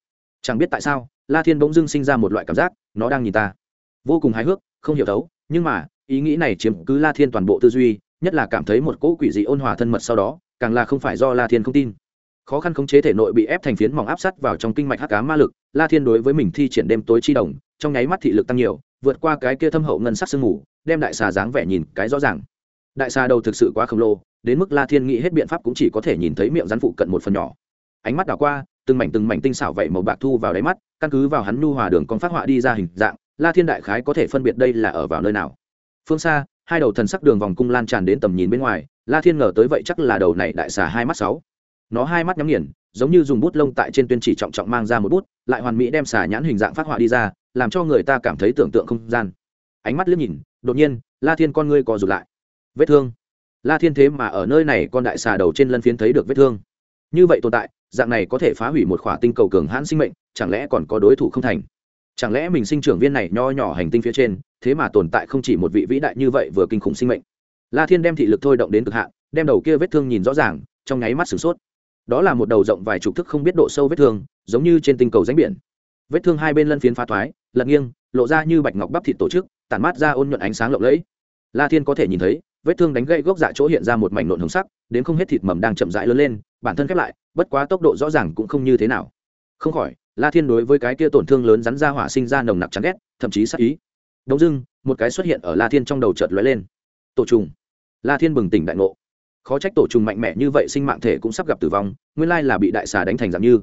Chẳng biết tại sao, la thiên bỗng dưng sinh ra một loại cảm giác, nó đang nhìn ta. Vô cùng hài hước, không hiểu thấu, nhưng mà ý nghĩ này chiếm cứ la thiên toàn bộ tư duy, nhất là cảm thấy một cỗ quỷ dị ôn hòa thân mật sau đó, càng là không phải do la thiên không tin. Khó khăn khống chế thể nội bị ép thành phiến mỏng áp sát vào trong kinh mạch hắc cá ma lực, la thiên đối với mình thi triển đêm tối chi đồng, trong nháy mắt thị lực tăng nhiều, vượt qua cái kia thâm hậu ngân sắc sương mù, đem đại xà dáng vẻ nhìn cái rõ ràng. Đại xà đầu thực sự quá khổng lồ, đến mức la thiên nghĩ hết biện pháp cũng chỉ có thể nhìn thấy miệng rắn phụ cận một phần nhỏ. Ánh mắt đảo qua, từng mảnh từng mảnh tinh xảo vậy màu bạc thu vào đáy mắt, căn cứ vào hắn nhu hòa đường con phát họa đi ra hình dạng, la thiên đại khái có thể phân biệt đây là ở vào nơi nào phương xa, hai đầu thần sắc đường vòng cung lan tràn đến tầm nhìn bên ngoài, la thiên ngờ tới vậy chắc là đầu này đại xà hai mắt sáu. Nó hai mắt nhắm nghiền, giống như dùng bút lông tại trên tuyên chỉ trọng trọng mang ra một bút, lại hoàn mỹ đem xà nhãn hình dạng phát họa đi ra, làm cho người ta cảm thấy tưởng tượng không gian. Ánh mắt liếc nhìn, đột nhiên, la thiên con ngươi co rụt lại. Vết thương. La thiên thế mà ở nơi này con đại xà đầu trên lân phiến thấy được vết thương. Như vậy tồn tại, dạng này có thể phá hủy một khỏa tinh cầu cường hãn sinh mệnh, chẳng lẽ còn có đối thủ không thành? Chẳng lẽ mình sinh trưởng viên này nho nhỏ hành tinh phía trên thế mà tồn tại không chỉ một vị vĩ đại như vậy vừa kinh khủng sinh mệnh. La thiên đem thị lực thôi động đến cực hạn, đem đầu kia vết thương nhìn rõ ràng, trong nháy mắt sửng sốt. Đó là một đầu rộng vài chục thức không biết độ sâu vết thương, giống như trên tinh cầu ránh biển. Vết thương hai bên lân phiến phá thoái, lật nghiêng, lộ ra như bạch ngọc bắp thịt tổ chức, tản mát ra ôn nhuận ánh sáng lộng lẫy. La thiên có thể nhìn thấy, vết thương đánh gãy gốc dạ chỗ hiện ra một mảnh nộn hồng sắc, đến không hết thịt mầm đang chậm rãi lớn lên, bản thân khép lại, bất quá tốc độ rõ ràng cũng không như thế nào. Không khỏi, la thiên đối với cái kia tổn thương lớn rắn ra hỏa sinh ra nồng nặc chán ghét, thậm chí sắc ý đông dưng, một cái xuất hiện ở la thiên trong đầu chợt lóe lên. Tổ trùng. La thiên bừng tỉnh đại ngộ. Khó trách tổ trùng mạnh mẽ như vậy, sinh mạng thể cũng sắp gặp tử vong, nguyên lai là bị đại xà đánh thành dạng như.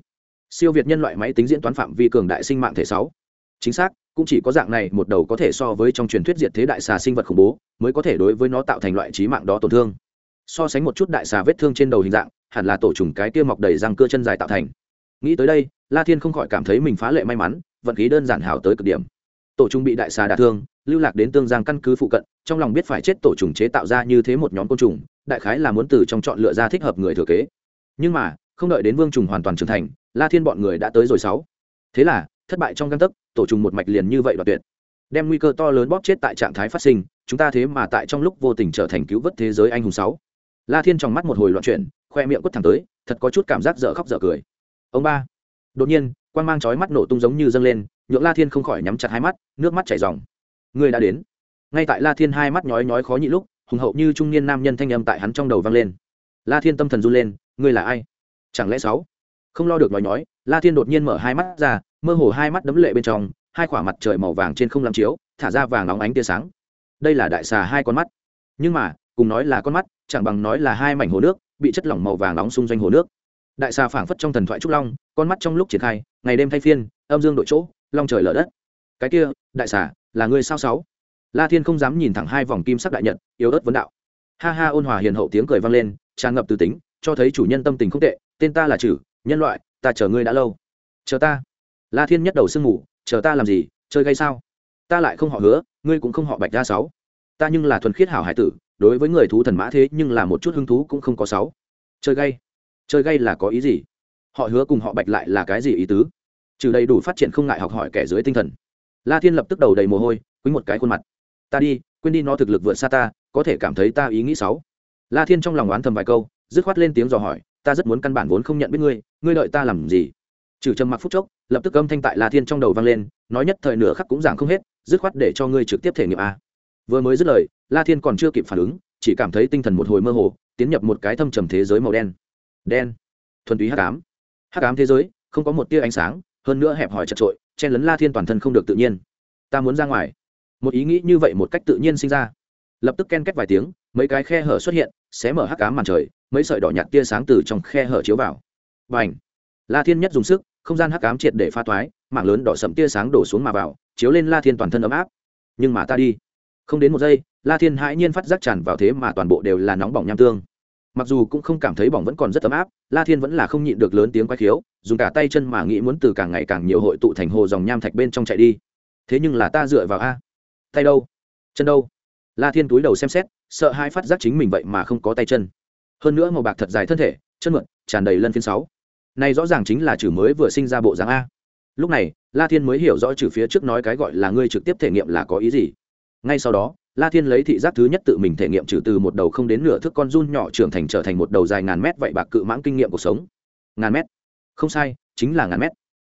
Siêu việt nhân loại máy tính diễn toán phạm vi cường đại sinh mạng thể sáu. Chính xác, cũng chỉ có dạng này một đầu có thể so với trong truyền thuyết diệt thế đại xà sinh vật khủng bố, mới có thể đối với nó tạo thành loại trí mạng đó tổn thương. So sánh một chút đại xà vết thương trên đầu hình dạng, hẳn là tổ trùng cái kia mọc đầy răng cưa chân dài tạo thành. Nghĩ tới đây, la thiên không khỏi cảm thấy mình phá lệ may mắn, vận khí đơn giản hảo tới cực điểm tổ trùng bị đại xà đả thương, lưu lạc đến tương giang căn cứ phụ cận, trong lòng biết phải chết tổ trùng chế tạo ra như thế một nhóm côn trùng, đại khái là muốn từ trong chọn lựa ra thích hợp người thừa kế. Nhưng mà, không đợi đến vương trùng hoàn toàn trưởng thành, la thiên bọn người đã tới rồi sáu. Thế là, thất bại trong găng tấc, tổ trùng một mạch liền như vậy đoạt tuyệt. Đem nguy cơ to lớn bóp chết tại trạng thái phát sinh, chúng ta thế mà tại trong lúc vô tình trở thành cứu vớt thế giới anh hùng sáu. La thiên trong mắt một hồi loạn chuyển, khoe miệng quất thẳng tới, thật có chút cảm giác dở khóc dở cười. Ông ba. Đột nhiên quan mang chói mắt nổ tung giống như dâng lên, nhượng la thiên không khỏi nhắm chặt hai mắt, nước mắt chảy ròng. Người đã đến. Ngay tại la thiên hai mắt nhói nhói khó nhị lúc, hùng hậu như trung niên nam nhân thanh âm tại hắn trong đầu vang lên. La thiên tâm thần run lên, ngươi là ai? Chẳng lẽ sáu? Không lo được nói nhói, la thiên đột nhiên mở hai mắt ra, mơ hồ hai mắt đấm lệ bên trong, hai quả mặt trời màu vàng trên không làm chiếu, thả ra vàng óng ánh tia sáng. Đây là đại xà hai con mắt. Nhưng mà, cùng nói là con mắt, chẳng bằng nói là hai mảnh hồ nước, bị chất lỏng màu vàng nóng xung doanh hồ nước đại xà phảng phất trong thần thoại trúc long, con mắt trong lúc triển khai, ngày đêm thay phiên, âm dương đội chỗ, long trời lở đất. Cái kia, đại xà, là ngươi sao sáu? La thiên không dám nhìn thẳng hai vòng kim sắc đại nhật, yếu ớt vấn đạo. Ha ha, ôn hòa hiền hậu tiếng cười vang lên, tràn ngập từ tính, cho thấy chủ nhân tâm tình không tệ, tên ta là chử nhân loại, ta chờ ngươi đã lâu. Chờ ta. La thiên nhất đầu sương ngủ chờ ta làm gì, chơi gây sao? Ta lại không họ hứa, ngươi cũng không họ bạch ra sáu. Ta nhưng là thuần khiết hảo hải tử, đối với người thú thần mã thế nhưng là một chút hứng thú cũng không có sáu. Chơi gây chơi gây là có ý gì? Họ hứa cùng họ bạch lại là cái gì ý tứ? Trừ đầy đủ phát triển không ngại học hỏi kẻ dưới tinh thần. La thiên lập tức đầu đầy mồ hôi, quýnh một cái khuôn mặt. Ta đi, quên đi nó thực lực vượt xa ta, có thể cảm thấy ta ý nghĩ sáu la thiên trong lòng oán thầm vài câu, dứt khoát lên tiếng dò hỏi, ta rất muốn căn bản vốn không nhận biết ngươi ngươi đợi ta làm gì? Trừ trầm mặc phút chốc, lập tức âm thanh tại la thiên trong đầu vang lên, nói nhất thời nửa khắc cũng giảng không hết, dứt khoát để cho ngươi trực tiếp thể nghiệm a. Vừa mới dứt lời, la thiên còn chưa kịp phản ứng, chỉ cảm thấy tinh thần một hồi mơ hồ, tiến nhập một cái thâm trầm thế giới màu đen đen. Thuần túy hắc ám. Hắc ám thế giới, không có một tia ánh sáng, hơn nữa hẹp hòi chật trội, chen lấn la thiên toàn thân không được tự nhiên. Ta muốn ra ngoài. Một ý nghĩ như vậy một cách tự nhiên sinh ra. Lập tức ken két vài tiếng, mấy cái khe hở xuất hiện, xé mở hắc ám màn trời, mấy sợi đỏ nhạt tia sáng từ trong khe hở chiếu vào. Và ảnh la thiên nhất dùng sức, không gian hắc ám triệt để pha toái mảng lớn đỏ sậm tia sáng đổ xuống mà vào, chiếu lên la thiên toàn thân ấm áp. Nhưng mà ta đi. Không đến một giây, la thiên hãi nhiên phát giác tràn vào thế mà toàn bộ đều là nóng bỏng nham tương mặc dù cũng không cảm thấy bỏng vẫn còn rất ấm áp, la thiên vẫn là không nhịn được lớn tiếng quay khiếu, dùng cả tay chân mà nghĩ muốn từ càng ngày càng nhiều hội tụ thành hồ dòng nham thạch bên trong chạy đi. Thế nhưng là ta dựa vào a. Tay đâu? Chân đâu? La thiên túi đầu xem xét, sợ hai phát giác chính mình vậy mà không có tay chân. Hơn nữa màu bạc thật dài thân thể, chân mượn, tràn đầy lân phiên sáu. Này rõ ràng chính là chữ mới vừa sinh ra bộ dáng a. Lúc này, la thiên mới hiểu rõ chữ phía trước nói cái gọi là ngươi trực tiếp thể nghiệm là có ý gì. Ngay sau đó la thiên lấy thị giác thứ nhất tự mình thể nghiệm trừ từ một đầu không đến nửa thước con run nhỏ trưởng thành trở thành một đầu dài ngàn mét vậy bạc cự mãng kinh nghiệm cuộc sống. Ngàn mét? Không sai, chính là ngàn mét.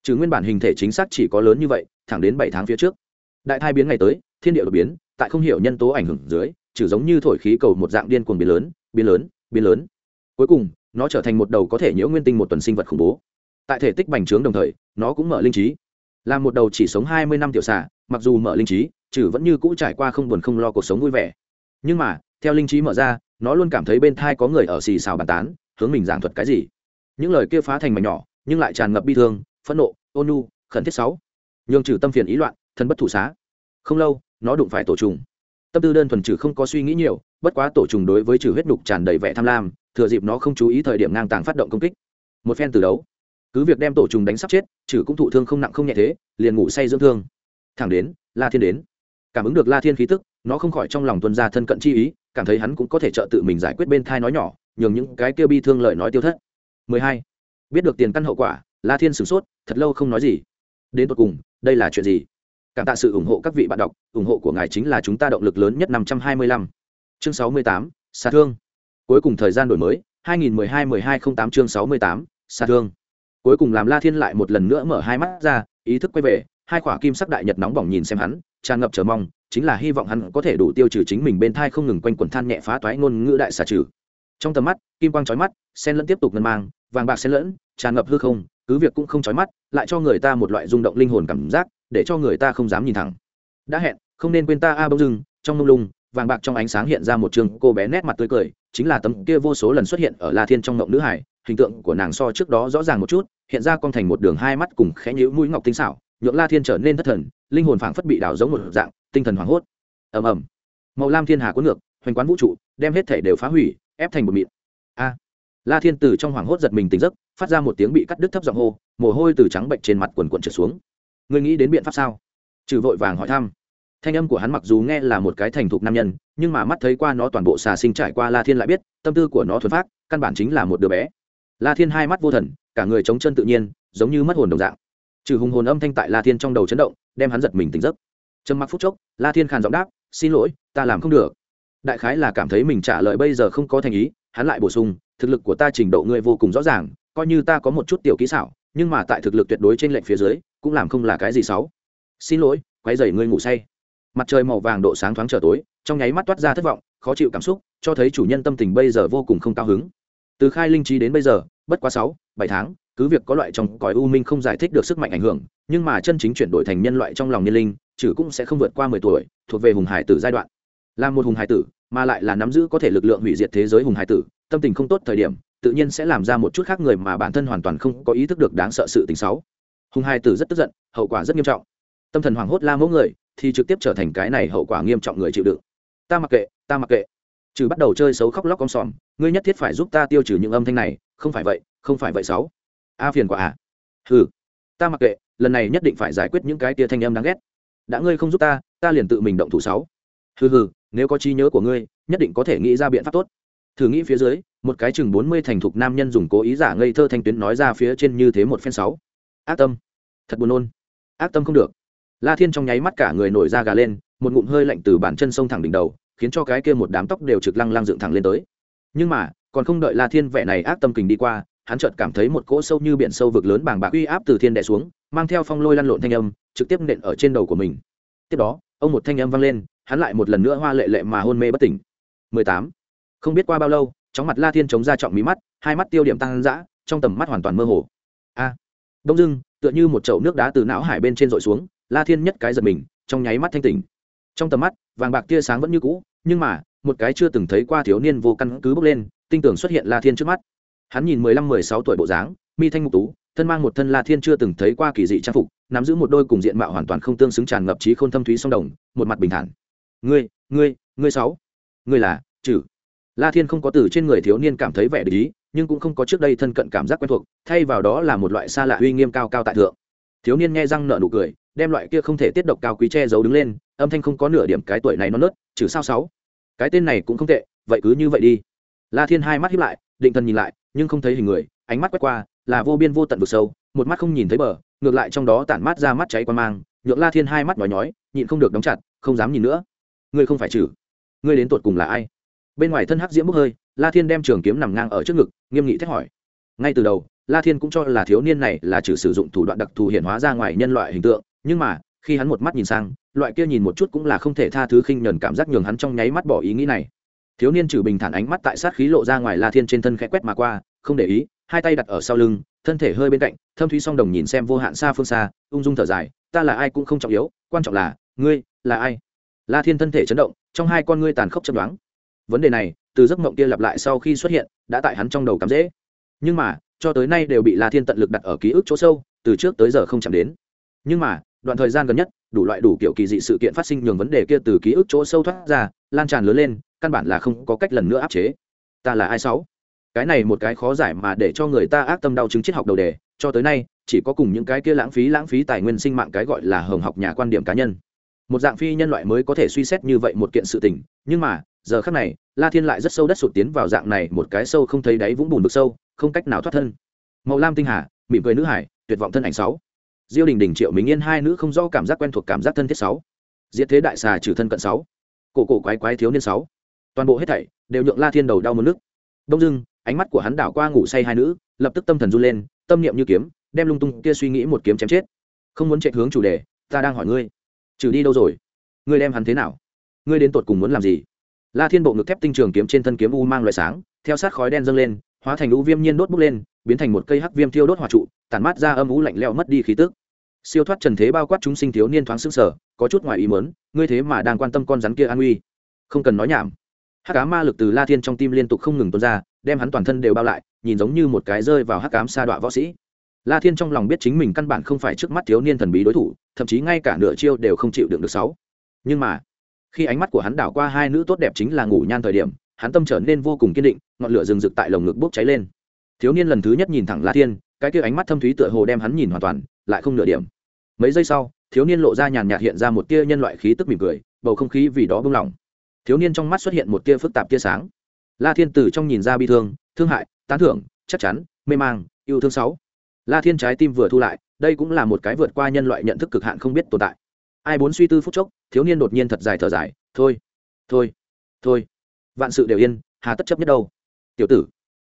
Trừ nguyên bản hình thể chính xác chỉ có lớn như vậy, thẳng đến bảy tháng phía trước. Đại thai biến ngày tới, thiên địa đột biến, tại không hiểu nhân tố ảnh hưởng dưới, trừ giống như thổi khí cầu một dạng điên cuồng biến lớn biến lớn biến lớn. Cuối cùng, nó trở thành một đầu có thể nhiễu nguyên tinh một tuần sinh vật khủng bố. Tại thể tích bành trướng đồng thời, nó cũng mở linh trí. Là một đầu chỉ sống hai mươi năm tiểu xà, mặc dù mở linh trí trừ vẫn như cũ trải qua không buồn không lo cuộc sống vui vẻ. Nhưng mà, theo linh trí mở ra, nó luôn cảm thấy bên thai có người ở xì xào bàn tán, hướng mình giảng thuật cái gì. Những lời kia phá thành mảnh nhỏ, nhưng lại tràn ngập bi thương, phẫn nộ, ôn nhu, khẩn thiết sáu. Nhường trừ tâm phiền ý loạn, thân bất thủ xá. Không lâu, nó đụng phải tổ trùng. Tâm tư đơn thuần trừ không có suy nghĩ nhiều, bất quá tổ trùng đối với trừ huyết đục tràn đầy vẻ tham lam, thừa dịp nó không chú ý thời điểm ngang tàng phát động công kích. Một phen từ đấu. Cứ việc đem tổ trùng đánh sắp chết, trừ cũng thụ thương không nặng không nhẹ thế, liền ngủ say dưỡng thương. Thẳng đến, la thiên đến cảm ứng được la thiên khí tức nó không khỏi trong lòng tuân ra thân cận chi ý cảm thấy hắn cũng có thể trợ tự mình giải quyết bên thai nói nhỏ nhường những cái kia bi thương lời nói tiêu thất. 12. biết được tiền căn hậu quả la thiên sửng sốt thật lâu không nói gì. Đến tột cùng đây là chuyện gì? Cảm tạ sự ủng hộ các vị bạn đọc ủng hộ của ngài chính là chúng ta động lực lớn nhất 525. chương sáu mươi tám xà thương. Cuối cùng thời gian đổi mới 2012-1208 chương 68, xà thương. Cuối cùng làm la thiên lại một lần nữa mở hai mắt ra ý thức quay về hai quả kim sắc đại nhật nóng bỏng nhìn xem hắn tràn ngập chờ mong, chính là hy vọng hắn có thể đủ tiêu trừ chính mình bên thai không ngừng quanh quẩn than nhẹ phá toái ngôn ngữ đại xà trừ. Trong tầm mắt, kim quang chói mắt, sen lẫn tiếp tục ngân mang, vàng bạc sen lẫn, tràn ngập hư không, cứ việc cũng không chói mắt, lại cho người ta một loại rung động linh hồn cảm giác, để cho người ta không dám nhìn thẳng. Đã hẹn, không nên quên ta a bông dưng, trong mông lung, vàng bạc trong ánh sáng hiện ra một trường cô bé nét mặt tươi cười, chính là tấm kia vô số lần xuất hiện ở la thiên trong ngộng nữ hải, hình tượng của nàng so trước đó rõ ràng một chút, hiện ra con thành một đường hai mắt cùng khẽ nhữ mũi ngọc tinh xảo nhượng la thiên trở nên thất thần, linh hồn phảng phất bị đảo giống một dạng, tinh thần hoảng hốt. Ầm ầm. Màu lam thiên hà cuốn ngược, hoành quán vũ trụ, đem hết thể đều phá hủy, ép thành một mịn. A. La thiên từ trong hoảng hốt giật mình tỉnh giấc, phát ra một tiếng bị cắt đứt thấp giọng hô, mồ hôi từ trắng bệnh trên mặt quần quần trượt xuống. Ngươi nghĩ đến biện pháp sao? Trừ vội vàng hỏi thăm. Thanh âm của hắn mặc dù nghe là một cái thành thục nam nhân, nhưng mà mắt thấy qua nó toàn bộ xà sinh trải qua la thiên lại biết, tâm tư của nó thuần phát căn bản chính là một đứa bé. La thiên hai mắt vô thần, cả người chống chân tự nhiên, giống như mất hồn đồng dạng trừ hùng hồn âm thanh tại la thiên trong đầu chấn động, đem hắn giật mình tỉnh giấc. Trầm mặc phút chốc, la thiên khàn giọng đáp, xin lỗi, ta làm không được. Đại khái là cảm thấy mình trả lời bây giờ không có thành ý, hắn lại bổ sung, thực lực của ta trình độ ngươi vô cùng rõ ràng, coi như ta có một chút tiểu kỹ xảo, nhưng mà tại thực lực tuyệt đối trên lệnh phía dưới, cũng làm không là cái gì xấu. Xin lỗi quay dày ngươi ngủ say. Mặt trời màu vàng độ sáng thoáng trở tối, trong nháy mắt toát ra thất vọng, khó chịu cảm xúc, cho thấy chủ nhân tâm tình bây giờ vô cùng không cao hứng. Từ khai linh trí đến bây giờ, bất quá sáu, bảy tháng cứ việc có loại trong cõi u minh không giải thích được sức mạnh ảnh hưởng, nhưng mà chân chính chuyển đổi thành nhân loại trong lòng nhân linh, chử cũng sẽ không vượt qua mười tuổi, thuộc về hùng hải tử giai đoạn. Là một hùng hải tử, mà lại là nắm giữ có thể lực lượng hủy diệt thế giới hùng hải tử, tâm tình không tốt thời điểm, tự nhiên sẽ làm ra một chút khác người mà bản thân hoàn toàn không có ý thức được đáng sợ sự tình xấu. Hùng hải tử rất tức giận, hậu quả rất nghiêm trọng. Tâm thần hoảng hốt la mẫu người, thì trực tiếp trở thành cái này hậu quả nghiêm trọng người chịu đựng. Ta mặc kệ, ta mặc kệ. Trừ bắt đầu chơi xấu khóc lóc con sòm, ngươi nhất thiết phải giúp ta tiêu trừ những âm thanh này, không phải vậy, không phải vậy sáu a phiền quả à. Hừ, ta mặc kệ, lần này nhất định phải giải quyết những cái tia thanh em đáng ghét. Đã ngươi không giúp ta ta liền tự mình động thủ sáu. Hừ hừ, nếu có trí nhớ của ngươi, nhất định có thể nghĩ ra biện pháp tốt. Thử nghĩ phía dưới, một cái chừng bốn mươi thành thục nam nhân dùng cố ý giả ngây thơ thanh tuyến nói ra phía trên như thế một phen sáu. Ác tâm. Thật buồn nôn. Ác tâm không được. La thiên trong nháy mắt cả người nổi da gà lên, một ngụm hơi lạnh từ bàn chân sông thẳng đỉnh đầu, khiến cho cái kia một đám tóc đều trực lăng lăng dựng thẳng lên tới. Nhưng mà, còn không đợi la thiên vẻ này ác tâm kình đi qua hắn chợt cảm thấy một cỗ sâu như biển sâu vực lớn bàng bạc uy áp từ thiên đè xuống, mang theo phong lôi lăn lộn thanh âm, trực tiếp nện ở trên đầu của mình. Tiếp đó, ông một thanh âm vang lên, hắn lại một lần nữa hoa lệ lệ mà hôn mê bất tỉnh. 18. không biết qua bao lâu, chóng mặt la thiên chống ra trọng mí mắt, hai mắt tiêu điểm tăng dã, trong tầm mắt hoàn toàn mơ hồ. A. Đông dưng tựa như một chậu nước đá từ não hải bên trên dội xuống, la thiên nhất cái giật mình, trong nháy mắt thanh tỉnh. Trong tầm mắt, vàng bạc tia sáng vẫn như cũ, nhưng mà, một cái chưa từng thấy qua thiếu niên vô căn cứ bước lên, tinh tưởng xuất hiện la thiên trước mắt hắn nhìn mười lăm, mười sáu tuổi bộ dáng, mi thanh mục tú, thân mang một thân la thiên chưa từng thấy qua kỳ dị trang phục, nắm giữ một đôi cùng diện mạo hoàn toàn không tương xứng tràn ngập trí khôn thâm thúy song đồng, một mặt bình thản. Ngươi ngươi ngươi sáu, ngươi là chử la thiên không có từ trên người thiếu niên cảm thấy vẻ lý nhưng cũng không có trước đây thân cận cảm giác quen thuộc, thay vào đó là một loại xa lạ uy nghiêm cao cao tại thượng. Thiếu niên nghe răng nợ nụ cười, đem loại kia không thể tiết độc cao quý che giấu đứng lên, âm thanh không có nửa điểm cái tuổi này nó nớt trừ sao sáu? Cái tên này cũng không tệ, vậy cứ như vậy đi. La thiên hai mắt hiếp lại, định thần nhìn lại nhưng không thấy hình người, ánh mắt quét qua, là vô biên vô tận vực sâu, một mắt không nhìn thấy bờ, ngược lại trong đó tản mát ra mắt cháy quan mang, nhượng la thiên hai mắt nhói nhói, nhịn không được đóng chặt, không dám nhìn nữa. Ngươi không phải trừ, ngươi đến tột cùng là ai? Bên ngoài thân hắc diễm bốc hơi, la thiên đem trường kiếm nằm ngang ở trước ngực, nghiêm nghị thét hỏi. Ngay từ đầu, la thiên cũng cho là thiếu niên này là trừ sử dụng thủ đoạn đặc thù hiện hóa ra ngoài nhân loại hình tượng, nhưng mà, khi hắn một mắt nhìn sang, loại kia nhìn một chút cũng là không thể tha thứ khinh nhẫn cảm giác nhường hắn trong nháy mắt bỏ ý nghĩ này thiếu niên trừ bình thản ánh mắt tại sát khí lộ ra ngoài la thiên trên thân khẽ quét mà qua, không để ý, hai tay đặt ở sau lưng, thân thể hơi bên cạnh, thâm thúy song đồng nhìn xem vô hạn xa phương xa, ung dung thở dài, ta là ai cũng không trọng yếu, quan trọng là, ngươi là ai? La thiên thân thể chấn động, trong hai con ngươi tàn khốc chấm đoán vấn đề này, từ giấc mộng kia lặp lại sau khi xuất hiện, đã tại hắn trong đầu cắm dễ. Nhưng mà, cho tới nay đều bị la thiên tận lực đặt ở ký ức chỗ sâu, từ trước tới giờ không chạm đến. Nhưng mà, đoạn thời gian gần nhất, đủ loại đủ kiểu kỳ dị sự kiện phát sinh nhường vấn đề kia từ ký ức chỗ sâu thoát ra, lan tràn lớn lên căn bản là không có cách lần nữa áp chế. Ta là ai sáu? Cái này một cái khó giải mà để cho người ta ác tâm đau chứng triết học đầu đề. Cho tới nay, chỉ có cùng những cái kia lãng phí lãng phí tài nguyên sinh mạng cái gọi là hồng học nhà quan điểm cá nhân. Một dạng phi nhân loại mới có thể suy xét như vậy một kiện sự tình. Nhưng mà, giờ khắc này, la thiên lại rất sâu đất sụt tiến vào dạng này một cái sâu không thấy đáy vũng bùn vực sâu, không cách nào thoát thân. Màu lam tinh hà, mỉm cười nữ hải, tuyệt vọng thân ảnh sáu. Diêu đình đình, triệu minh yên hai nữ không do cảm giác quen thuộc cảm giác thân thiết sáu. Diệt thế đại xà trừ thân cận sáu. Cổ cổ quái quái thiếu niên sáu toàn bộ hết thảy đều nhượng la thiên đầu đau mất nước. Đông dưng ánh mắt của hắn đảo qua ngủ say hai nữ, lập tức tâm thần run lên, tâm niệm như kiếm, đem lung tung kia suy nghĩ một kiếm chém chết. Không muốn chạy hướng chủ đề, ta đang hỏi ngươi, trừ đi đâu rồi? Ngươi đem hắn thế nào? Ngươi đến tột cùng muốn làm gì? La thiên bộ ngực thép tinh trường kiếm trên thân kiếm u mang loại sáng, theo sát khói đen dâng lên, hóa thành lũ viêm nhiên đốt bốc lên, biến thành một cây hắc viêm thiêu đốt hỏa trụ, tản mát ra âm u lạnh lẽo mất đi khí tức. Siêu thoát trần thế bao quát chúng sinh thiếu niên thoáng sững sờ, có chút ngoài ý mớn ngươi thế mà đang quan tâm con rắn kia an uy không cần nói nhảm hắc ám ma lực từ la thiên trong tim liên tục không ngừng tuôn ra, đem hắn toàn thân đều bao lại, nhìn giống như một cái rơi vào hắc ám sa đọa võ sĩ. La thiên trong lòng biết chính mình căn bản không phải trước mắt thiếu niên thần bí đối thủ, thậm chí ngay cả nửa chiêu đều không chịu đựng được sáu. Nhưng mà, khi ánh mắt của hắn đảo qua hai nữ tốt đẹp chính là ngủ nhan thời điểm, hắn tâm trở nên vô cùng kiên định, ngọn lửa rừng rực tại lồng ngực bốc cháy lên. Thiếu niên lần thứ nhất nhìn thẳng la thiên, cái kia ánh mắt thâm thúy tựa hồ đem hắn nhìn hoàn toàn, lại không nửa điểm. Mấy giây sau, thiếu niên lộ ra nhàn nhạt hiện ra một tia nhân loại khí tức mỉm cười, bầu không khí vì đó bung lỏng thiếu niên trong mắt xuất hiện một tia phức tạp tia sáng. La thiên từ trong nhìn ra bi thương thương hại, tán thưởng, chắc chắn, mê mang, yêu thương sáu. La thiên trái tim vừa thu lại, đây cũng là một cái vượt qua nhân loại nhận thức cực hạn không biết tồn tại. Ai muốn suy tư phút chốc, thiếu niên đột nhiên thật dài thở dài, thôi thôi thôi, vạn sự đều yên, hà tất chấp nhất đâu. Tiểu tử.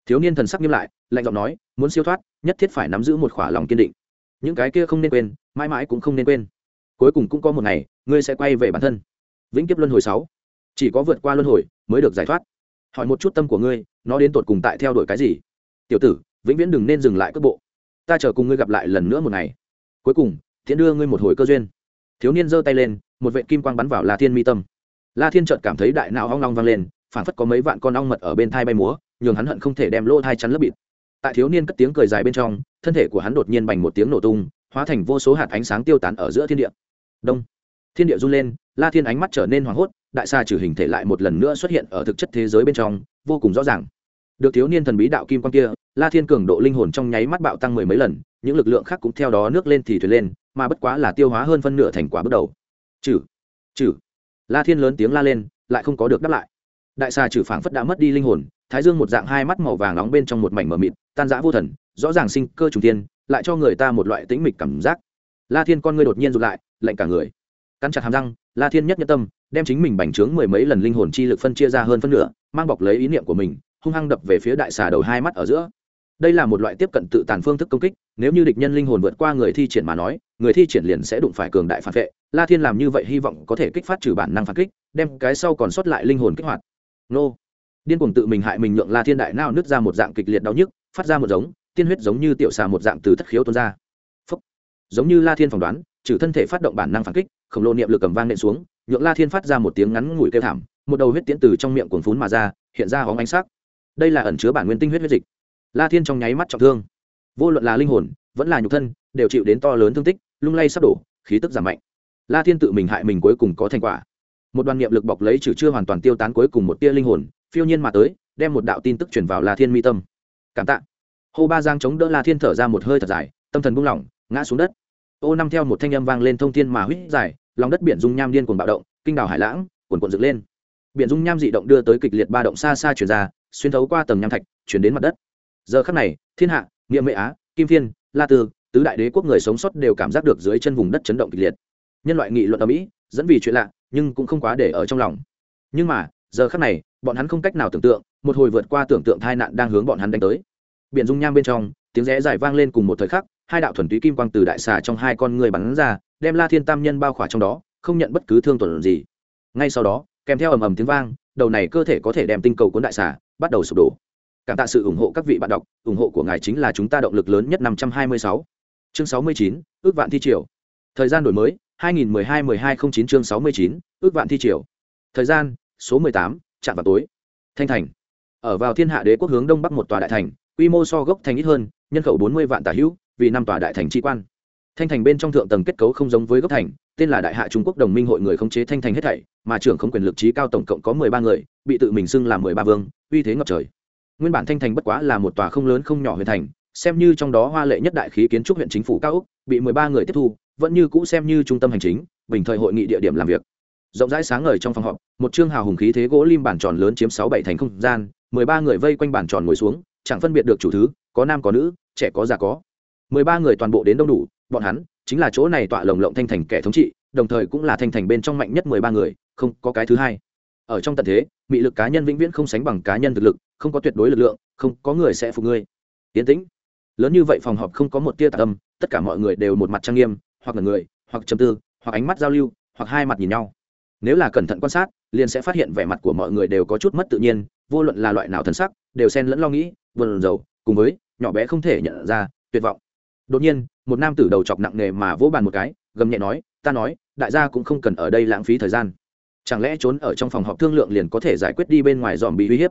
Thiếu niên thần sắc nghiêm lại, lạnh giọng nói, muốn siêu thoát, nhất thiết phải nắm giữ một khỏa lòng kiên định. Những cái kia không nên quên, mãi mãi cũng không nên quên. Cuối cùng cũng có một ngày, ngươi sẽ quay về bản thân. Vĩnh kiếp luân hồi sáu chỉ có vượt qua luân hồi mới được giải thoát. Hỏi một chút tâm của ngươi, nó đến tột cùng tại theo đuổi cái gì? Tiểu tử, vĩnh viễn đừng nên dừng lại cước bộ. Ta chờ cùng ngươi gặp lại lần nữa một ngày. Cuối cùng, thiện đưa ngươi một hồi cơ duyên. Thiếu niên giơ tay lên, một vệ kim quang bắn vào la thiên mi tâm. La thiên chợt cảm thấy đại não hoang long vang lên phản phất có mấy vạn con ong mật ở bên thai bay múa, nhường hắn hận không thể đem lỗ thai chắn lấp bịt. Tại thiếu niên cất tiếng cười dài bên trong, thân thể của hắn đột nhiên bành một tiếng nổ tung, hóa thành vô số hạt ánh sáng tiêu tán ở giữa thiên địa. Đông. Thiên địa run lên, la thiên ánh mắt trở nên hoảng hốt đại xa trừ hình thể lại một lần nữa xuất hiện ở thực chất thế giới bên trong, vô cùng rõ ràng. Được thiếu niên thần bí đạo kim quan kia, la thiên cường độ linh hồn trong nháy mắt bạo tăng mười mấy lần, những lực lượng khác cũng theo đó nước lên thì thuyền lên, mà bất quá là tiêu hóa hơn phân nửa thành quả bước đầu. Trừ trừ. La thiên lớn tiếng la lên, lại không có được đáp lại. Đại xà trừ phảng phất đã mất đi linh hồn, thái dương một dạng hai mắt màu vàng nóng bên trong một mảnh mờ mịt, tan rã vô thần, rõ ràng sinh cơ trùng tiên lại cho người ta một loại tĩnh mịch cảm giác. La thiên con ngươi đột nhiên rụt lại, lạnh cả người cắn chặt hàm răng, la thiên nhất nhất tâm, đem chính mình bành trướng mười mấy lần linh hồn chi lực phân chia ra hơn phân nửa, mang bọc lấy ý niệm của mình, hung hăng đập về phía đại xà đầu hai mắt ở giữa. Đây là một loại tiếp cận tự tàn phương thức công kích, nếu như địch nhân linh hồn vượt qua người thi triển mà nói, người thi triển liền sẽ đụng phải cường đại phản vệ. La thiên làm như vậy hy vọng có thể kích phát trừ bản năng phản kích, đem cái sau còn sót lại linh hồn kích hoạt. Nô. Điên cuồng tự mình hại mình nhượng la thiên đại nao nứt ra một dạng kịch liệt đau nhức, phát ra một giống, tiên huyết giống như tiểu xà một dạng từ thất khiếu tuôn ra. Phúc. giống như la thiên phỏng đoán trừ thân thể phát động bản năng phản kích, khổng lồ niệm lực cầm vang nện xuống, nhượng la thiên phát ra một tiếng ngắn ngủi kêu thảm, một đầu huyết tiễn từ trong miệng cuồng phún mà ra, hiện ra hóng ánh sắc. Đây là ẩn chứa bản nguyên tinh huyết huyết dịch. La thiên trong nháy mắt trọng thương. Vô luận là linh hồn, vẫn là nhục thân, đều chịu đến to lớn thương tích, lung lay sắp đổ, khí tức giảm mạnh. La thiên tự mình hại mình cuối cùng có thành quả. Một đoàn niệm lực bọc lấy trừ chưa hoàn toàn tiêu tán cuối cùng một tia linh hồn, phiêu nhiên mà tới, đem một đạo tin tức chuyển vào la thiên mi tâm. Cảm tạ. Hô ba giang chống đỡ la thiên thở ra một hơi thật dài, tâm thần buông lỏng, ngã xuống đất ô năm theo một thanh âm vang lên thông thiên mà huýt dài lòng đất biển dung nham điên cuồng bạo động kinh đảo hải lãng cuồn cuộn dựng lên. Biển dung nham dị động đưa tới kịch liệt ba động xa xa chuyển ra xuyên thấu qua tầng nham thạch chuyển đến mặt đất. Giờ khắc này thiên hạ nghĩa mệ á kim thiên, la tư tứ đại đế quốc người sống sót đều cảm giác được dưới chân vùng đất chấn động kịch liệt. Nhân loại nghị luận ở mỹ dẫn vì chuyện lạ nhưng cũng không quá để ở trong lòng. Nhưng mà giờ khắc này bọn hắn không cách nào tưởng tượng một hồi vượt qua tưởng tượng tai nạn đang hướng bọn hắn đánh tới. Biển dung nham bên trong tiếng rẽ dài vang lên cùng một thời khắc hai đạo thuần túy kim quang từ đại xà trong hai con người bắn ra, đem la thiên tam nhân bao khỏa trong đó, không nhận bất cứ thương tổn gì. Ngay sau đó, kèm theo ầm ầm tiếng vang, đầu này cơ thể có thể đem tinh cầu cuốn đại xà bắt đầu sụp đổ. Cảm tạ sự ủng hộ các vị bạn đọc, ủng hộ của ngài chính là chúng ta động lực lớn nhất năm trăm hai mươi sáu. Chương sáu mươi chín, ước vạn thi triều. Thời gian đổi mới, hai nghìn mười hai mười hai không chín chương sáu mươi chín, ước vạn thi triều. Thời gian, số mười tám, chạm vào tối. Thanh thành. Ở vào thiên hạ đế quốc hướng đông bắc một tòa đại thành, quy mô so gốc thành ít hơn, nhân khẩu bốn mươi vạn tả hữu vì năm tòa đại thành tri quan. Thanh thành bên trong thượng tầng kết cấu không giống với gốc thành, tên là đại hạ trung quốc đồng minh hội người khống chế thanh thành hết thảy, mà trưởng không quyền lực trí cao tổng cộng có mười ba người, bị tự mình xưng là mười ba vương, uy thế ngập trời. Nguyên bản thanh thành bất quá là một tòa không lớn không nhỏ huyện thành, xem như trong đó hoa lệ nhất đại khí kiến trúc huyện chính phủ cao úc bị mười ba người tiếp thu, vẫn như cũ xem như trung tâm hành chính, bình thời hội nghị địa điểm làm việc. Rộng rãi sáng ngời trong phòng họp, một chương hào hùng khí thế gỗ lim bản tròn lớn chiếm sáu bảy thành không gian, mười ba người vây quanh bản tròn ngồi xuống, chẳng phân biệt được chủ thứ, có nam có nữ, trẻ có già có mười ba người toàn bộ đến đông đủ, bọn hắn chính là chỗ này tọa lồng lộng thanh thành kẻ thống trị, đồng thời cũng là thanh thành bên trong mạnh nhất mười ba người, không có cái thứ hai. Ở trong tận thế, mị lực cá nhân vĩnh viễn không sánh bằng cá nhân thực lực, không có tuyệt đối lực lượng, không có người sẽ phục ngươi. Tiến tĩnh. Lớn như vậy phòng họp không có một tia tạ tâm tất cả mọi người đều một mặt trang nghiêm, hoặc là người, hoặc trầm tư, hoặc ánh mắt giao lưu, hoặc hai mặt nhìn nhau. Nếu là cẩn thận quan sát, liền sẽ phát hiện vẻ mặt của mọi người đều có chút mất tự nhiên, vô luận là loại nào thần sắc, đều xen lẫn lo nghĩ, buồn rầu, cùng với nhỏ bé không thể nhận ra, tuyệt vọng đột nhiên, một nam tử đầu chọc nặng nề mà vỗ bàn một cái, gầm nhẹ nói, ta nói, đại gia cũng không cần ở đây lãng phí thời gian. Chẳng lẽ trốn ở trong phòng họp thương lượng liền có thể giải quyết đi bên ngoài dòm bị uy hiếp?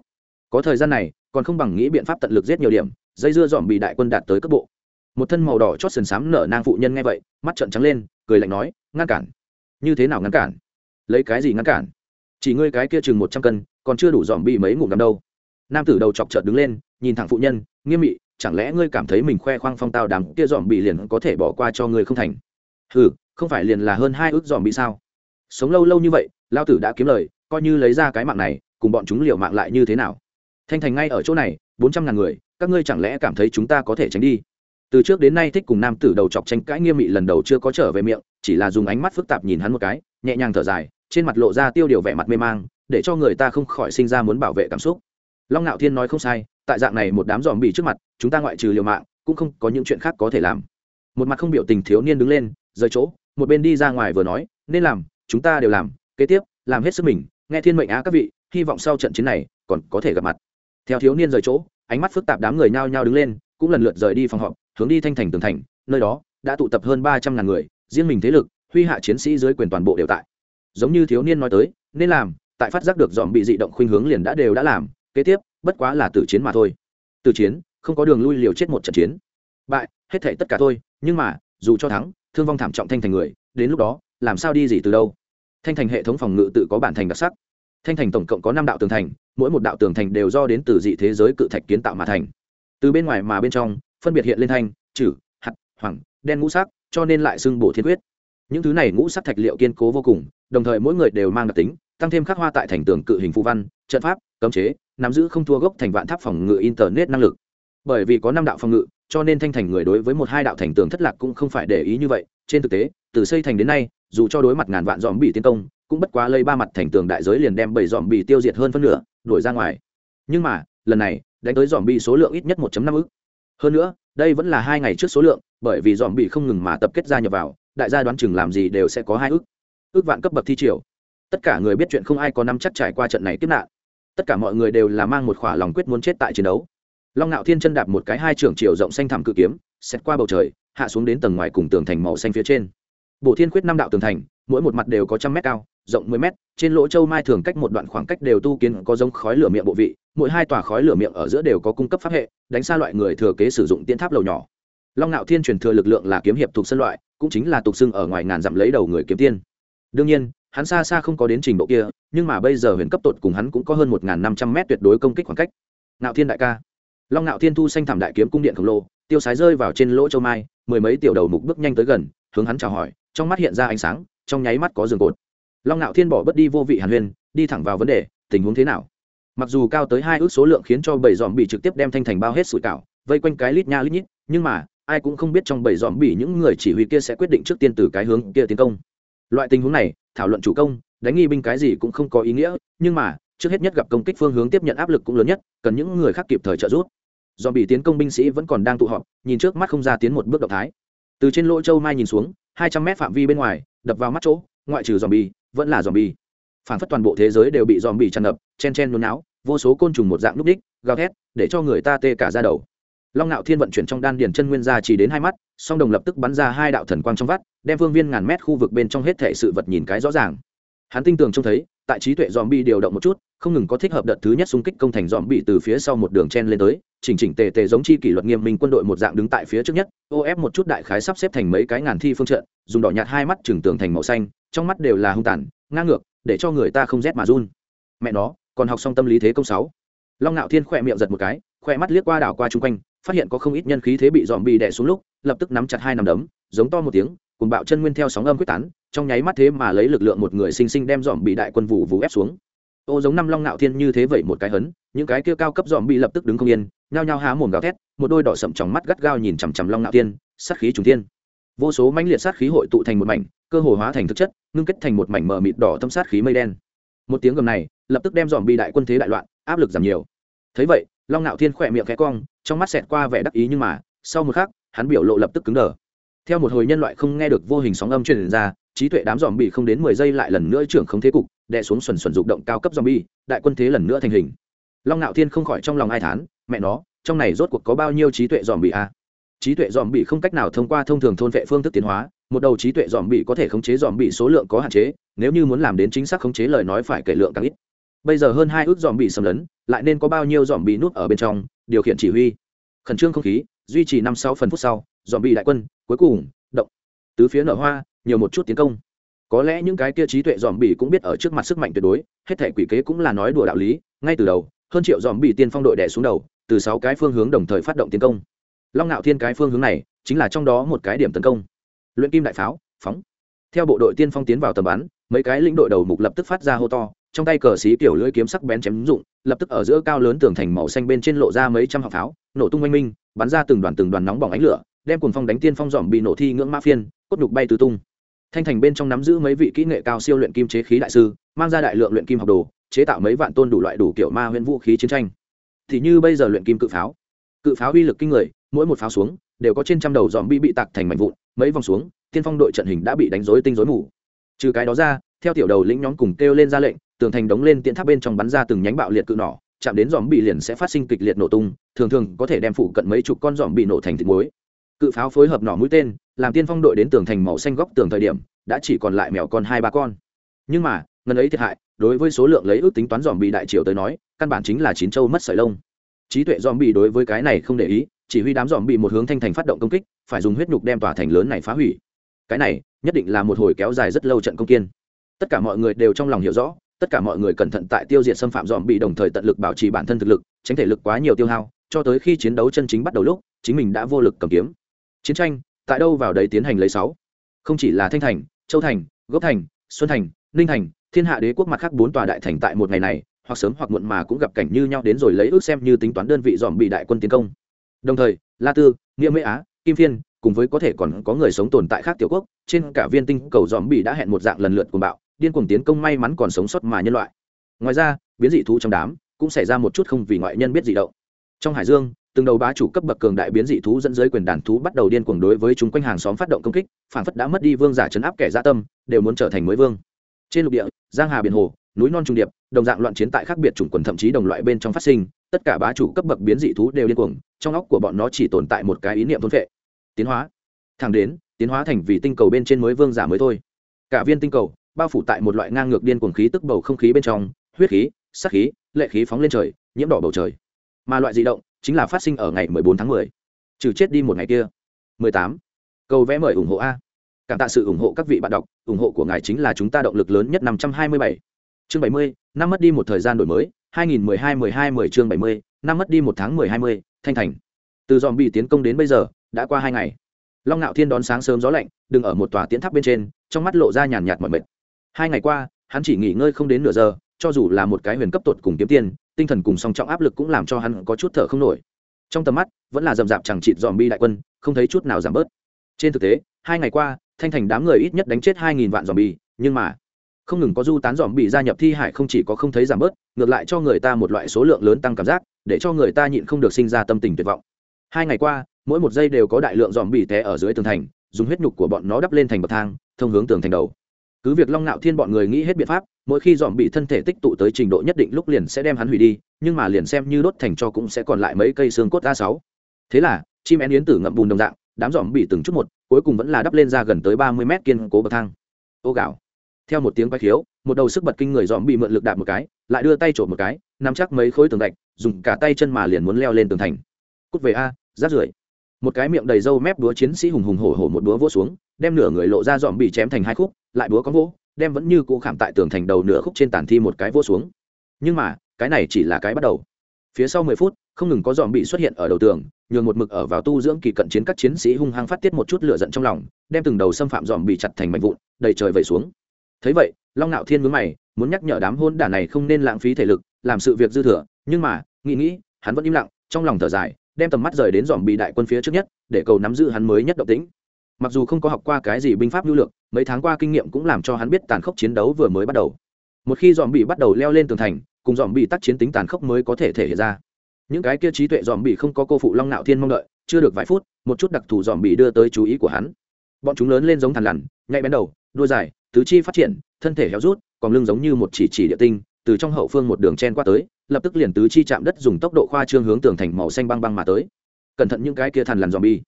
Có thời gian này, còn không bằng nghĩ biện pháp tận lực giết nhiều điểm, dây dưa dòm bị đại quân đạt tới cấp bộ. Một thân màu đỏ chót sườn xám nở nang phụ nhân nghe vậy, mắt trợn trắng lên, cười lạnh nói, ngăn cản. Như thế nào ngăn cản? Lấy cái gì ngăn cản? Chỉ ngươi cái kia chừng một trăm cân, còn chưa đủ dòm bị mấy ngủ nằm đâu. Nam tử đầu chọc chợt đứng lên, nhìn thẳng phụ nhân, nghiêm mị chẳng lẽ ngươi cảm thấy mình khoe khoang phong tao đám kia dòm bị liền có thể bỏ qua cho ngươi không thành? Ừ không phải liền là hơn hai ước dòm bị sao? Sống lâu lâu như vậy lao tử đã kiếm lời, coi như lấy ra cái mạng này, cùng bọn chúng liều mạng lại như thế nào? Thanh thành ngay ở chỗ này, bốn trăm ngàn người, các ngươi chẳng lẽ cảm thấy chúng ta có thể tránh đi? Từ trước đến nay thích cùng nam tử đầu chọc tranh cãi nghiêm mị lần đầu chưa có trở về miệng, chỉ là dùng ánh mắt phức tạp nhìn hắn một cái, nhẹ nhàng thở dài, trên mặt lộ ra tiêu điều vẻ mặt mê mang, để cho người ta không khỏi sinh ra muốn bảo vệ cảm xúc long ngạo thiên nói không sai, tại dạng này một đám dòm bị trước mặt, chúng ta ngoại trừ liều mạng, cũng không có những chuyện khác có thể làm. Một mặt không biểu tình thiếu niên đứng lên, rời chỗ, một bên đi ra ngoài vừa nói, nên làm, chúng ta đều làm, kế tiếp, làm hết sức mình, nghe thiên mệnh á các vị, hy vọng sau trận chiến này, còn có thể gặp mặt. Theo thiếu niên rời chỗ, ánh mắt phức tạp đám người nhao nhao đứng lên, cũng lần lượt rời đi phòng họp, hướng đi thanh thành tường thành, nơi đó đã tụ tập hơn ba trăm ngàn người, riêng mình thế lực, huy hạ chiến sĩ dưới quyền toàn bộ đều tại. Giống như thiếu niên nói tới, nên làm, tại phát giác được dòm bị dị động khuynh hướng liền đã đều đã làm kế tiếp, bất quá là tử chiến mà thôi. Tử chiến, không có đường lui liều chết một trận chiến. Bại, hết thể tất cả thôi, nhưng mà, dù cho thắng, thương vong thảm trọng thanh thành người, đến lúc đó, làm sao đi gì từ đâu? Thanh thành hệ thống phòng ngự tự có bản thành đặc sắc. Thanh thành tổng cộng có năm đạo tường thành, mỗi một đạo tường thành đều do đến từ dị thế giới cự thạch kiến tạo mà thành. Từ bên ngoài mà bên trong, phân biệt hiện lên thanh chử hạt, hoàng, đen ngũ sắc, cho nên lại xưng bổ thiên quyết. Những thứ này ngũ sắc thạch liệu kiên cố vô cùng, đồng thời mỗi người đều mang đặc tính, tăng thêm khắc hoa tại thành tường cự hình phù văn, trận pháp, cấm chế nắm giữ không thua gốc thành vạn tháp phòng ngự internet năng lực. Bởi vì có năm đạo phòng ngự, cho nên thanh thành người đối với một hai đạo thành tường thất lạc cũng không phải để ý như vậy. Trên thực tế, từ xây thành đến nay, dù cho đối mặt ngàn vạn dòm bị tiến công, cũng bất quá lây ba mặt thành tường đại giới liền đem bảy dòm bị tiêu diệt hơn phân nửa, đuổi ra ngoài. Nhưng mà, lần này, đánh tới dòm bị số lượng ít nhất 1 năm ức. Hơn nữa, đây vẫn là hai ngày trước số lượng, bởi vì dòm bị không ngừng mà tập kết ra nhập vào, đại gia đoán chừng làm gì đều sẽ có hai ức. Ước vạn cấp bậc thi triều. Tất cả người biết chuyện không ai có năm chắc trải qua trận này tiếp nạn tất cả mọi người đều là mang một khỏa lòng quyết muốn chết tại chiến đấu. Long ngạo thiên chân đạp một cái hai trưởng chiều rộng xanh thẳm cự kiếm xét qua bầu trời, hạ xuống đến tầng ngoài cùng tường thành màu xanh phía trên. Bộ thiên quyết năm đạo tường thành, mỗi một mặt đều có trăm mét cao, rộng mười mét, trên lỗ châu mai thường cách một đoạn khoảng cách đều tu kiến có giống khói lửa miệng bộ vị, mỗi hai tòa khói lửa miệng ở giữa đều có cung cấp pháp hệ, đánh xa loại người thừa kế sử dụng tiến tháp lầu nhỏ. Long ngạo thiên truyền thừa lực lượng là kiếm hiệp thuộc sân loại, cũng chính là tục xưng ở ngoài ngàn dặm lấy đầu người kiếm tiên. Đương nhiên hắn xa xa không có đến trình độ kia, nhưng mà bây giờ huyền cấp tột cùng hắn cũng có hơn một năm trăm mét tuyệt đối công kích khoảng cách. Nạo thiên đại ca. Long Nạo thiên thu xanh thảm đại kiếm cung điện khổng lồ, tiêu sái rơi vào trên lỗ châu mai, mười mấy tiểu đầu mục bước nhanh tới gần, hướng hắn chào hỏi, trong mắt hiện ra ánh sáng, trong nháy mắt có giường cột. Long Nạo thiên bỏ bất đi vô vị hàn huyền, đi thẳng vào vấn đề, tình huống thế nào? Mặc dù cao tới hai ước số lượng khiến cho bảy dòm bị trực tiếp đem thanh thành bao hết sủi cảo, vây quanh cái lít nha lít nhít, nhưng mà, ai cũng không biết trong bảy dòm bị những người chỉ huy kia sẽ quyết định trước tiên từ cái hướng kia tiến công loại tình huống này thảo luận chủ công đánh nghi binh cái gì cũng không có ý nghĩa nhưng mà trước hết nhất gặp công kích phương hướng tiếp nhận áp lực cũng lớn nhất cần những người khác kịp thời trợ giúp. Do bị tiến công binh sĩ vẫn còn đang tụ họp nhìn trước mắt không ra tiến một bước động thái. Từ trên lỗ châu mai nhìn xuống hai trăm mét phạm vi bên ngoài đập vào mắt chỗ ngoại trừ dòm bì, vẫn là dòm bì. phản phất toàn bộ thế giới đều bị dòm bì tràn ngập chen chen nôn não vô số côn trùng một dạng núp đích gào thét để cho người ta tê cả ra đầu long ngạo thiên vận chuyển trong đan điền chân nguyên ra chỉ đến hai mắt, song đồng lập tức bắn ra hai đạo thần quang trong vắt, đem phương viên ngàn mét khu vực bên trong hết thể sự vật nhìn cái rõ ràng. Hắn tinh tường trông thấy, tại trí tuệ dòm bi điều động một chút, không ngừng có thích hợp đợt thứ nhất xung kích công thành dòm bị từ phía sau một đường chen lên tới, chỉnh chỉnh tề tề giống chi kỷ luật nghiêm minh quân đội một dạng đứng tại phía trước nhất, ô ép một chút đại khái sắp xếp thành mấy cái ngàn thi phương trận, dùng đỏ nhạt hai mắt trừng tường thành màu xanh, trong mắt đều là hung tàn, ngang ngược, để cho người ta không rét mà run. Mẹ nó, còn học xong tâm lý thế công sáu. Long ngạo thiên khỏe miệng giật một cái, khỏe mắt liếc qua đảo qua chung quanh phát hiện có không ít nhân khí thế bị dòm bị đè xuống lúc, lập tức nắm chặt hai nằm đấm, giống to một tiếng, cùng bạo chân nguyên theo sóng âm quyết tán, trong nháy mắt thế mà lấy lực lượng một người sinh sinh đem dòm bị đại quân vụ vụ ép xuống. Ô giống năm long nạo thiên như thế vậy một cái hấn, những cái kia cao cấp dòm bị lập tức đứng không yên, nhao nhao há mồm gào thét, một đôi đỏ sậm trong mắt gắt gao nhìn chằm chằm long nạo thiên, sát khí trùng thiên. Vô số mãnh liệt sát khí hội tụ thành một mảnh, cơ hồ hóa thành thực chất, ngưng kết thành một mảnh mờ mịt đỏ tâm sát khí mây đen. Một tiếng gầm này, lập tức đem dòm bị đại quân thế đại loạn, áp lực giảm nhiều. Thấy vậy long ngạo thiên khỏe miệng khẽ cong, trong mắt xẹt qua vẻ đắc ý nhưng mà, sau một khắc, hắn biểu lộ lập tức cứng đờ. Theo một hồi nhân loại không nghe được vô hình sóng âm truyền ra, trí tuệ đám dòm bị không đến mười giây lại lần nữa trưởng không thế cục, đè xuống xuẩn xuẩn dục động cao cấp dòm bi đại quân thế lần nữa thành hình. Long ngạo thiên không khỏi trong lòng ai thán, mẹ nó, trong này rốt cuộc có bao nhiêu trí tuệ dòm bị a trí tuệ dòm bị không cách nào thông qua thông thường thôn vệ phương thức tiến hóa, một đầu trí tuệ dòm bị có thể khống chế dòm bị số lượng có hạn chế, nếu như muốn làm đến chính xác khống chế lời nói phải kể lượng càng ít bây giờ hơn hai ước dòm bị xâm lấn, lại nên có bao nhiêu dòm bị nút ở bên trong, điều khiển chỉ huy. Khẩn trương không khí, duy trì năm sáu phần phút sau dòm bị đại quân cuối cùng động. Tứ phía nở hoa, nhiều một chút tiến công. Có lẽ những cái kia trí tuệ dòm bị cũng biết ở trước mặt sức mạnh tuyệt đối, hết thể quỷ kế cũng là nói đùa đạo lý, ngay từ đầu, hơn triệu dòm bị tiên phong đội đẻ xuống đầu, từ sáu cái phương hướng đồng thời phát động tiến công. Long ngạo thiên cái phương hướng này, chính là trong đó một cái điểm tấn công. Luyện kim đại pháo, phóng. Theo bộ đội tiên phong tiến vào tầm bắn, mấy cái lĩnh đội đầu mục lập tức phát ra hô to trong tay cờ xí kiểu lưỡi kiếm sắc bén chém dụng, lập tức ở giữa cao lớn tường thành màu xanh bên trên lộ ra mấy trăm họng pháo, nổ tung oanh minh, bắn ra từng đoàn từng đoàn nóng bỏng ánh lửa, đem cuồng phong đánh tiên phong dòm bị nổ thi ngưỡng mã phiên, cốt nhục bay tứ tung. Thanh thành bên trong nắm giữ mấy vị kỹ nghệ cao siêu luyện kim chế khí đại sư, mang ra đại lượng luyện kim học đồ, chế tạo mấy vạn tôn đủ loại đủ kiểu ma huyễn vũ khí chiến tranh. Thì như bây giờ luyện kim cự pháo. Cự pháo uy lực kinh người, mỗi một pháo xuống, đều có trên trăm đầu dòm bị bị tạc thành mảnh vụn, mấy vòng xuống, tiên phong đội trận hình đã bị đánh rối tinh rối mù. Trừ cái đó ra, theo tiểu đầu lĩnh nhóm cùng kêu lên ra lệnh tường thành đóng lên tiễn tháp bên trong bắn ra từng nhánh bạo liệt cự nỏ, chạm đến dòm bị liền sẽ phát sinh kịch liệt nổ tung, thường thường có thể đem phụ cận mấy chục con dòm bị nổ thành thịt muối. Cự pháo phối hợp nỏ mũi tên, làm tiên phong đội đến tường thành màu xanh góc tường thời điểm, đã chỉ còn lại mèo con hai ba con. Nhưng mà ngần ấy thiệt hại, đối với số lượng lấy ước tính toán dòm bị đại triều tới nói, căn bản chính là chín châu mất sợi lông. Trí tuệ dòm bị đối với cái này không để ý, chỉ huy đám dòm bị một hướng thanh thành phát động công kích, phải dùng huyết nhục đem tòa thành lớn này phá hủy. Cái này, nhất định là một hồi kéo dài rất lâu trận công kiên. Tất cả mọi người đều trong lòng hiểu rõ tất cả mọi người cẩn thận tại tiêu diệt xâm phạm dòm bị đồng thời tận lực bảo trì bản thân thực lực, tránh thể lực quá nhiều tiêu hao, cho tới khi chiến đấu chân chính bắt đầu lúc, chính mình đã vô lực cầm kiếm. Chiến tranh, tại đâu vào đấy tiến hành lấy sáu. Không chỉ là thanh thành, châu thành, gốc thành, xuân thành, ninh thành, thiên hạ đế quốc mặt khác bốn tòa đại thành tại một ngày này, hoặc sớm hoặc muộn mà cũng gặp cảnh như nhau đến rồi lấy ước xem như tính toán đơn vị dòm bị đại quân tiến công. Đồng thời, la tư, nghĩa mễ á, kim phiên cùng với có thể còn có người sống tồn tại khác tiểu quốc, trên cả viên tinh cầu dòm bị đã hẹn một dạng lần lượt cùng bạo điên cuồng tiến công may mắn còn sống sót mà nhân loại. Ngoài ra, biến dị thú trong đám cũng xảy ra một chút không vì ngoại nhân biết gì động. Trong hải dương, từng đầu bá chủ cấp bậc cường đại biến dị thú dẫn dưới quyền đàn thú bắt đầu điên cuồng đối với chúng quanh hàng xóm phát động công kích, phản phất đã mất đi vương giả chấn áp kẻ gia tâm, đều muốn trở thành mới vương. Trên lục địa, giang hà biển hồ, núi non trung điệp, đồng dạng loạn chiến tại khác biệt chủng quần thậm chí đồng loại bên trong phát sinh, tất cả bá chủ cấp bậc biến dị thú đều điên cuồng, trong óc của bọn nó chỉ tồn tại một cái ý niệm thôn vệ tiến hóa. Thẳng đến, tiến hóa thành vì tinh cầu bên trên mới vương giả mới thôi. Cả viên tinh cầu bao phủ tại một loại ngang ngược điên cuồng khí tức bầu không khí bên trong huyết khí sắc khí lệ khí phóng lên trời nhiễm đỏ bầu trời. Mà loại di động chính là phát sinh ở ngày 14 tháng 10. trừ chết đi một ngày kia. 18. câu vẽ mời ủng hộ a. Cảm tạ sự ủng hộ các vị bạn đọc. Ủng hộ của ngài chính là chúng ta động lực lớn nhất 527. chương 70, năm mất đi một thời gian đổi mới. 2012-12-10 chương 70, năm mất đi một tháng 10-20, thanh thành. Từ dòm bị tiến công đến bây giờ đã qua hai ngày. Long ngạo thiên đón sáng sớm gió lạnh đừng ở một tòa tiến tháp bên trên trong mắt lộ ra nhàn nhạt mọi mệt hai ngày qua, hắn chỉ nghỉ ngơi không đến nửa giờ, cho dù là một cái huyền cấp tột cùng kiếm tiền, tinh thần cùng song trọng áp lực cũng làm cho hắn có chút thở không nổi. Trong tầm mắt, vẫn là rầm rạp chẳng chịt dòm bi đại quân, không thấy chút nào giảm bớt. Trên thực tế, hai ngày qua, thanh thành đám người ít nhất đánh chết hai nghìn vạn dòm bi, nhưng mà, không ngừng có du tán dòm bị gia nhập thi hải không chỉ có không thấy giảm bớt, ngược lại cho người ta một loại số lượng lớn tăng cảm giác, để cho người ta nhịn không được sinh ra tâm tình tuyệt vọng. Hai ngày qua, mỗi một giây đều có đại lượng dòm bị té ở dưới tường thành, dùng huyết nhục của bọn nó đắp lên thành bậc thang, thông hướng tường thành đầu cứ việc long ngạo thiên bọn người nghĩ hết biện pháp, mỗi khi dòm bị thân thể tích tụ tới trình độ nhất định lúc liền sẽ đem hắn hủy đi, nhưng mà liền xem như đốt thành cho cũng sẽ còn lại mấy cây xương cốt a sáu. Thế là, chim én yến tử ngậm bùn đồng dạng, đám dòm bị từng chút một, cuối cùng vẫn là đắp lên ra gần tới ba mươi mét kiên cố bậc thang. Ô gạo. Theo một tiếng quay khiếu, một đầu sức bật kinh người dòm bị mượn lực đạp một cái, lại đưa tay trộm một cái, nắm chắc mấy khối tường gạch, dùng cả tay chân mà liền muốn leo lên tường thành. Cút về a rát rưởi một cái miệng đầy râu mép đúa chiến sĩ hùng hùng hổ hổ một đúa vỗ xuống, đem nửa người lộ ra dòm bị chém thành hai khúc, lại búa có vỗ, đem vẫn như cũ khảm tại tường thành đầu nửa khúc trên tàn thi một cái vỗ xuống. Nhưng mà, cái này chỉ là cái bắt đầu. Phía sau mười phút, không ngừng có dòm bị xuất hiện ở đầu tường, nhường một mực ở vào tu dưỡng kỳ cận chiến các chiến sĩ hung hăng phát tiết một chút lửa giận trong lòng, đem từng đầu xâm phạm dòm bị chặt thành mạnh vụn, đầy trời vẩy xuống. Thấy vậy, long nạo thiên mướn mày, muốn nhắc nhở đám hôn đả này không nên lãng phí thể lực, làm sự việc dư thừa, nhưng mà, nghĩ nghĩ, hắn vẫn im lặng, trong lòng thở dài đem tầm mắt rời đến dòm bị đại quân phía trước nhất, để cầu nắm giữ hắn mới nhất động tĩnh. Mặc dù không có học qua cái gì binh pháp lưu lược mấy tháng qua kinh nghiệm cũng làm cho hắn biết tàn khốc chiến đấu vừa mới bắt đầu. Một khi dòm bị bắt đầu leo lên tường thành, cùng dòm bị tác chiến tính tàn khốc mới có thể thể hiện ra. Những cái kia trí tuệ dòm bị không có cô phụ long nạo thiên mong đợi, chưa được vài phút, một chút đặc thù dòm bị đưa tới chú ý của hắn. Bọn chúng lớn lên giống thằn lằn, nhạy bén đầu, đuôi dài, tứ chi phát triển, thân thể héo rút, còn lưng giống như một chỉ chỉ địa tinh từ trong hậu phương một đường chen qua tới, lập tức liền tứ chi chạm đất dùng tốc độ khoa trương hướng tường thành màu xanh băng băng mà tới. Cẩn thận những cái kia thằn lằn dòm bi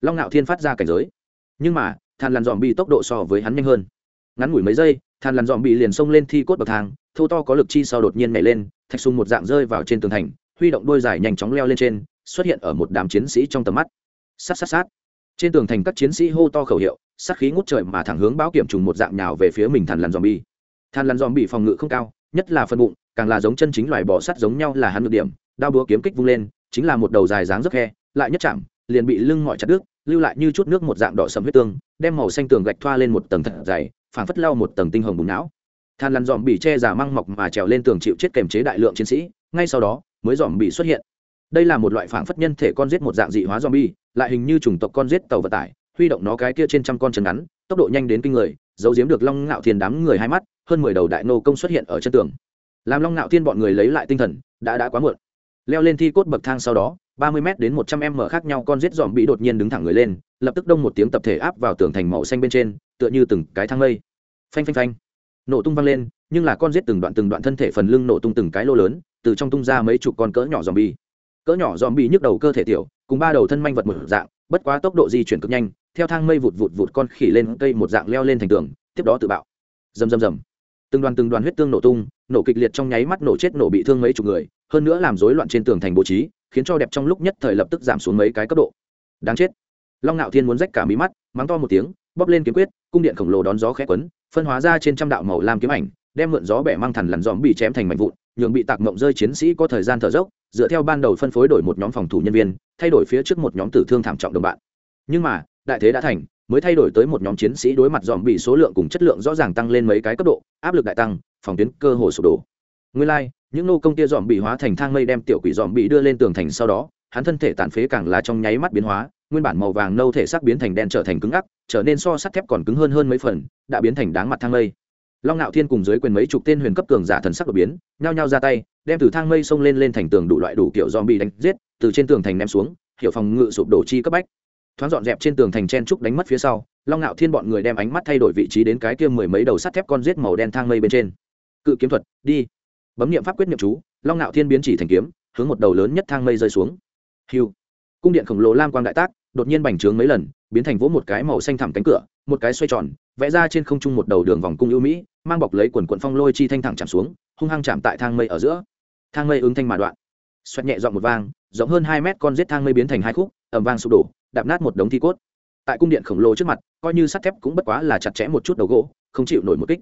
long nạo thiên phát ra cảnh giới. Nhưng mà, thằn lằn dòm bi tốc độ so với hắn nhanh hơn. Ngắn ngủi mấy giây, thằn lằn dòm bị liền xông lên thi cốt bậc thang, thô to có lực chi sau đột nhiên nhảy lên, thạch sung một dạng rơi vào trên tường thành, huy động đôi dài nhanh chóng leo lên trên, xuất hiện ở một đám chiến sĩ trong tầm mắt. Sát sát sát. Trên tường thành các chiến sĩ hô to khẩu hiệu, sát khí ngút trời mà thẳng hướng báo kiểm trùng một dạng nhào về phía mình thằn lằn dòm bi thằn lằn dòm bị phòng ngự không cao nhất là phần bụng, càng là giống chân chính loài bò sắt giống nhau là hắn ngược điểm. Đao búa kiếm kích vung lên, chính là một đầu dài dáng rất khe, lại nhất chạm, liền bị lưng mọi chặt đứt, lưu lại như chút nước một dạng đỏ sầm huyết tương, đem màu xanh tường gạch thoa lên một tầng thật dày, phảng phất lau một tầng tinh hồng bùn não. Than lăn dòm bị che giả măng mọc mà trèo lên tường chịu chết kềm chế đại lượng chiến sĩ, ngay sau đó, mới dòm bị xuất hiện. Đây là một loại phảng phất nhân thể con giết một dạng dị hóa dòm bi lại hình như chủng tộc con giết tàu vận tải, huy động nó cái kia trên trăm con chân ngắn, tốc độ nhanh đến kinh người, giấu giếm được long ngạo thiền đám người hai mắt hơn mười đầu đại nô công xuất hiện ở chân tường. Làm long ngạo thiên bọn người lấy lại tinh thần, đã đã quá muộn. Leo lên thi cốt bậc thang sau đó, ba mươi m đến một trăm m khác nhau con giết dòm bị đột nhiên đứng thẳng người lên, lập tức đông một tiếng tập thể áp vào tường thành màu xanh bên trên, tựa như từng cái thang mây. Phanh phanh phanh. Nổ tung văng lên, nhưng là con giết từng đoạn từng đoạn thân thể phần lưng nổ tung từng cái lô lớn, từ trong tung ra mấy chục con cỡ nhỏ dòm bi cỡ nhỏ dòm bi nhức đầu cơ thể tiểu, cùng ba đầu thân manh vật một dạng, bất quá tốc độ di chuyển cực nhanh, theo thang mây vụt vụt vụt con khỉ lên cây một dạng leo lên thành tường, tiếp đó tự bạo. Rầm rầm rầm từng đoàn từng đoàn huyết tương nổ tung, nổ kịch liệt trong nháy mắt nổ chết nổ bị thương mấy chục người, hơn nữa làm rối loạn trên tường thành bố trí, khiến cho đẹp trong lúc nhất thời lập tức giảm xuống mấy cái cấp độ. Đáng chết. Long ngạo thiên muốn rách cả mí mắt, mắng to một tiếng, bóp lên kiếm quyết, cung điện khổng lồ đón gió khẽ quấn, phân hóa ra trên trăm đạo màu lam kiếm ảnh, đem mượn gió bẻ mang thẳng lằn dòm bị chém thành mảnh vụn, nhường bị tạc mộng rơi chiến sĩ có thời gian thở dốc, dựa theo ban đầu phân phối đổi một nhóm phòng thủ nhân viên, thay đổi phía trước một nhóm tử thương thảm trọng đồng bạn. Nhưng mà, đại thế đã thành mới thay đổi tới một nhóm chiến sĩ đối mặt dòm bị số lượng cùng chất lượng rõ ràng tăng lên mấy cái cấp độ áp lực đại tăng phòng tuyến cơ hồ sụp đổ. Nguyên lai、like, những nô công tia dòm bị hóa thành thang mây đem tiểu quỷ dòm bị đưa lên tường thành sau đó hắn thân thể tàn phế càng là trong nháy mắt biến hóa nguyên bản màu vàng nâu thể xác biến thành đen trở thành cứng ngắc trở nên so sắt thép còn cứng hơn hơn mấy phần đã biến thành đáng mặt thang mây. Long ngạo thiên cùng dưới quyền mấy chục tên huyền cấp cường giả thần sắc đột biến nhao nhao ra tay đem từ thang mây xông lên lên thành tường đủ loại đủ kiểu dòm bị đánh giết từ trên tường thành ném xuống hiểu phòng ngự sụp đổ chi cấp bách thoáng dọn dẹp trên tường thành chen trúc đánh mất phía sau, long ngạo thiên bọn người đem ánh mắt thay đổi vị trí đến cái kia mười mấy đầu sắt thép con rết màu đen thang mây bên trên. Cự kiếm thuật, đi. Bấm niệm pháp quyết niệm chú, long ngạo thiên biến chỉ thành kiếm, hướng một đầu lớn nhất thang mây rơi xuống. Hiu cung điện khổng lồ lam quang đại tác, đột nhiên bành trướng mấy lần, biến thành vỗ một cái màu xanh thẳm cánh cửa, một cái xoay tròn, vẽ ra trên không trung một đầu đường vòng cung ưu mỹ, mang bọc lấy quần quận phong lôi chi thanh thẳng chạm xuống, hung hăng chạm tại thang mây ở giữa. Thang mây ứng thanh mà đoạn. Xoẹt nhẹ dọn một vang, rộng hơn hai mét con giết thang mây biến thành hai khúc ẩm vang sụp đổ đạp nát một đống thi cốt. Tại cung điện khổng lồ trước mặt, coi như sắt thép cũng bất quá là chặt chẽ một chút đầu gỗ, không chịu nổi một kích.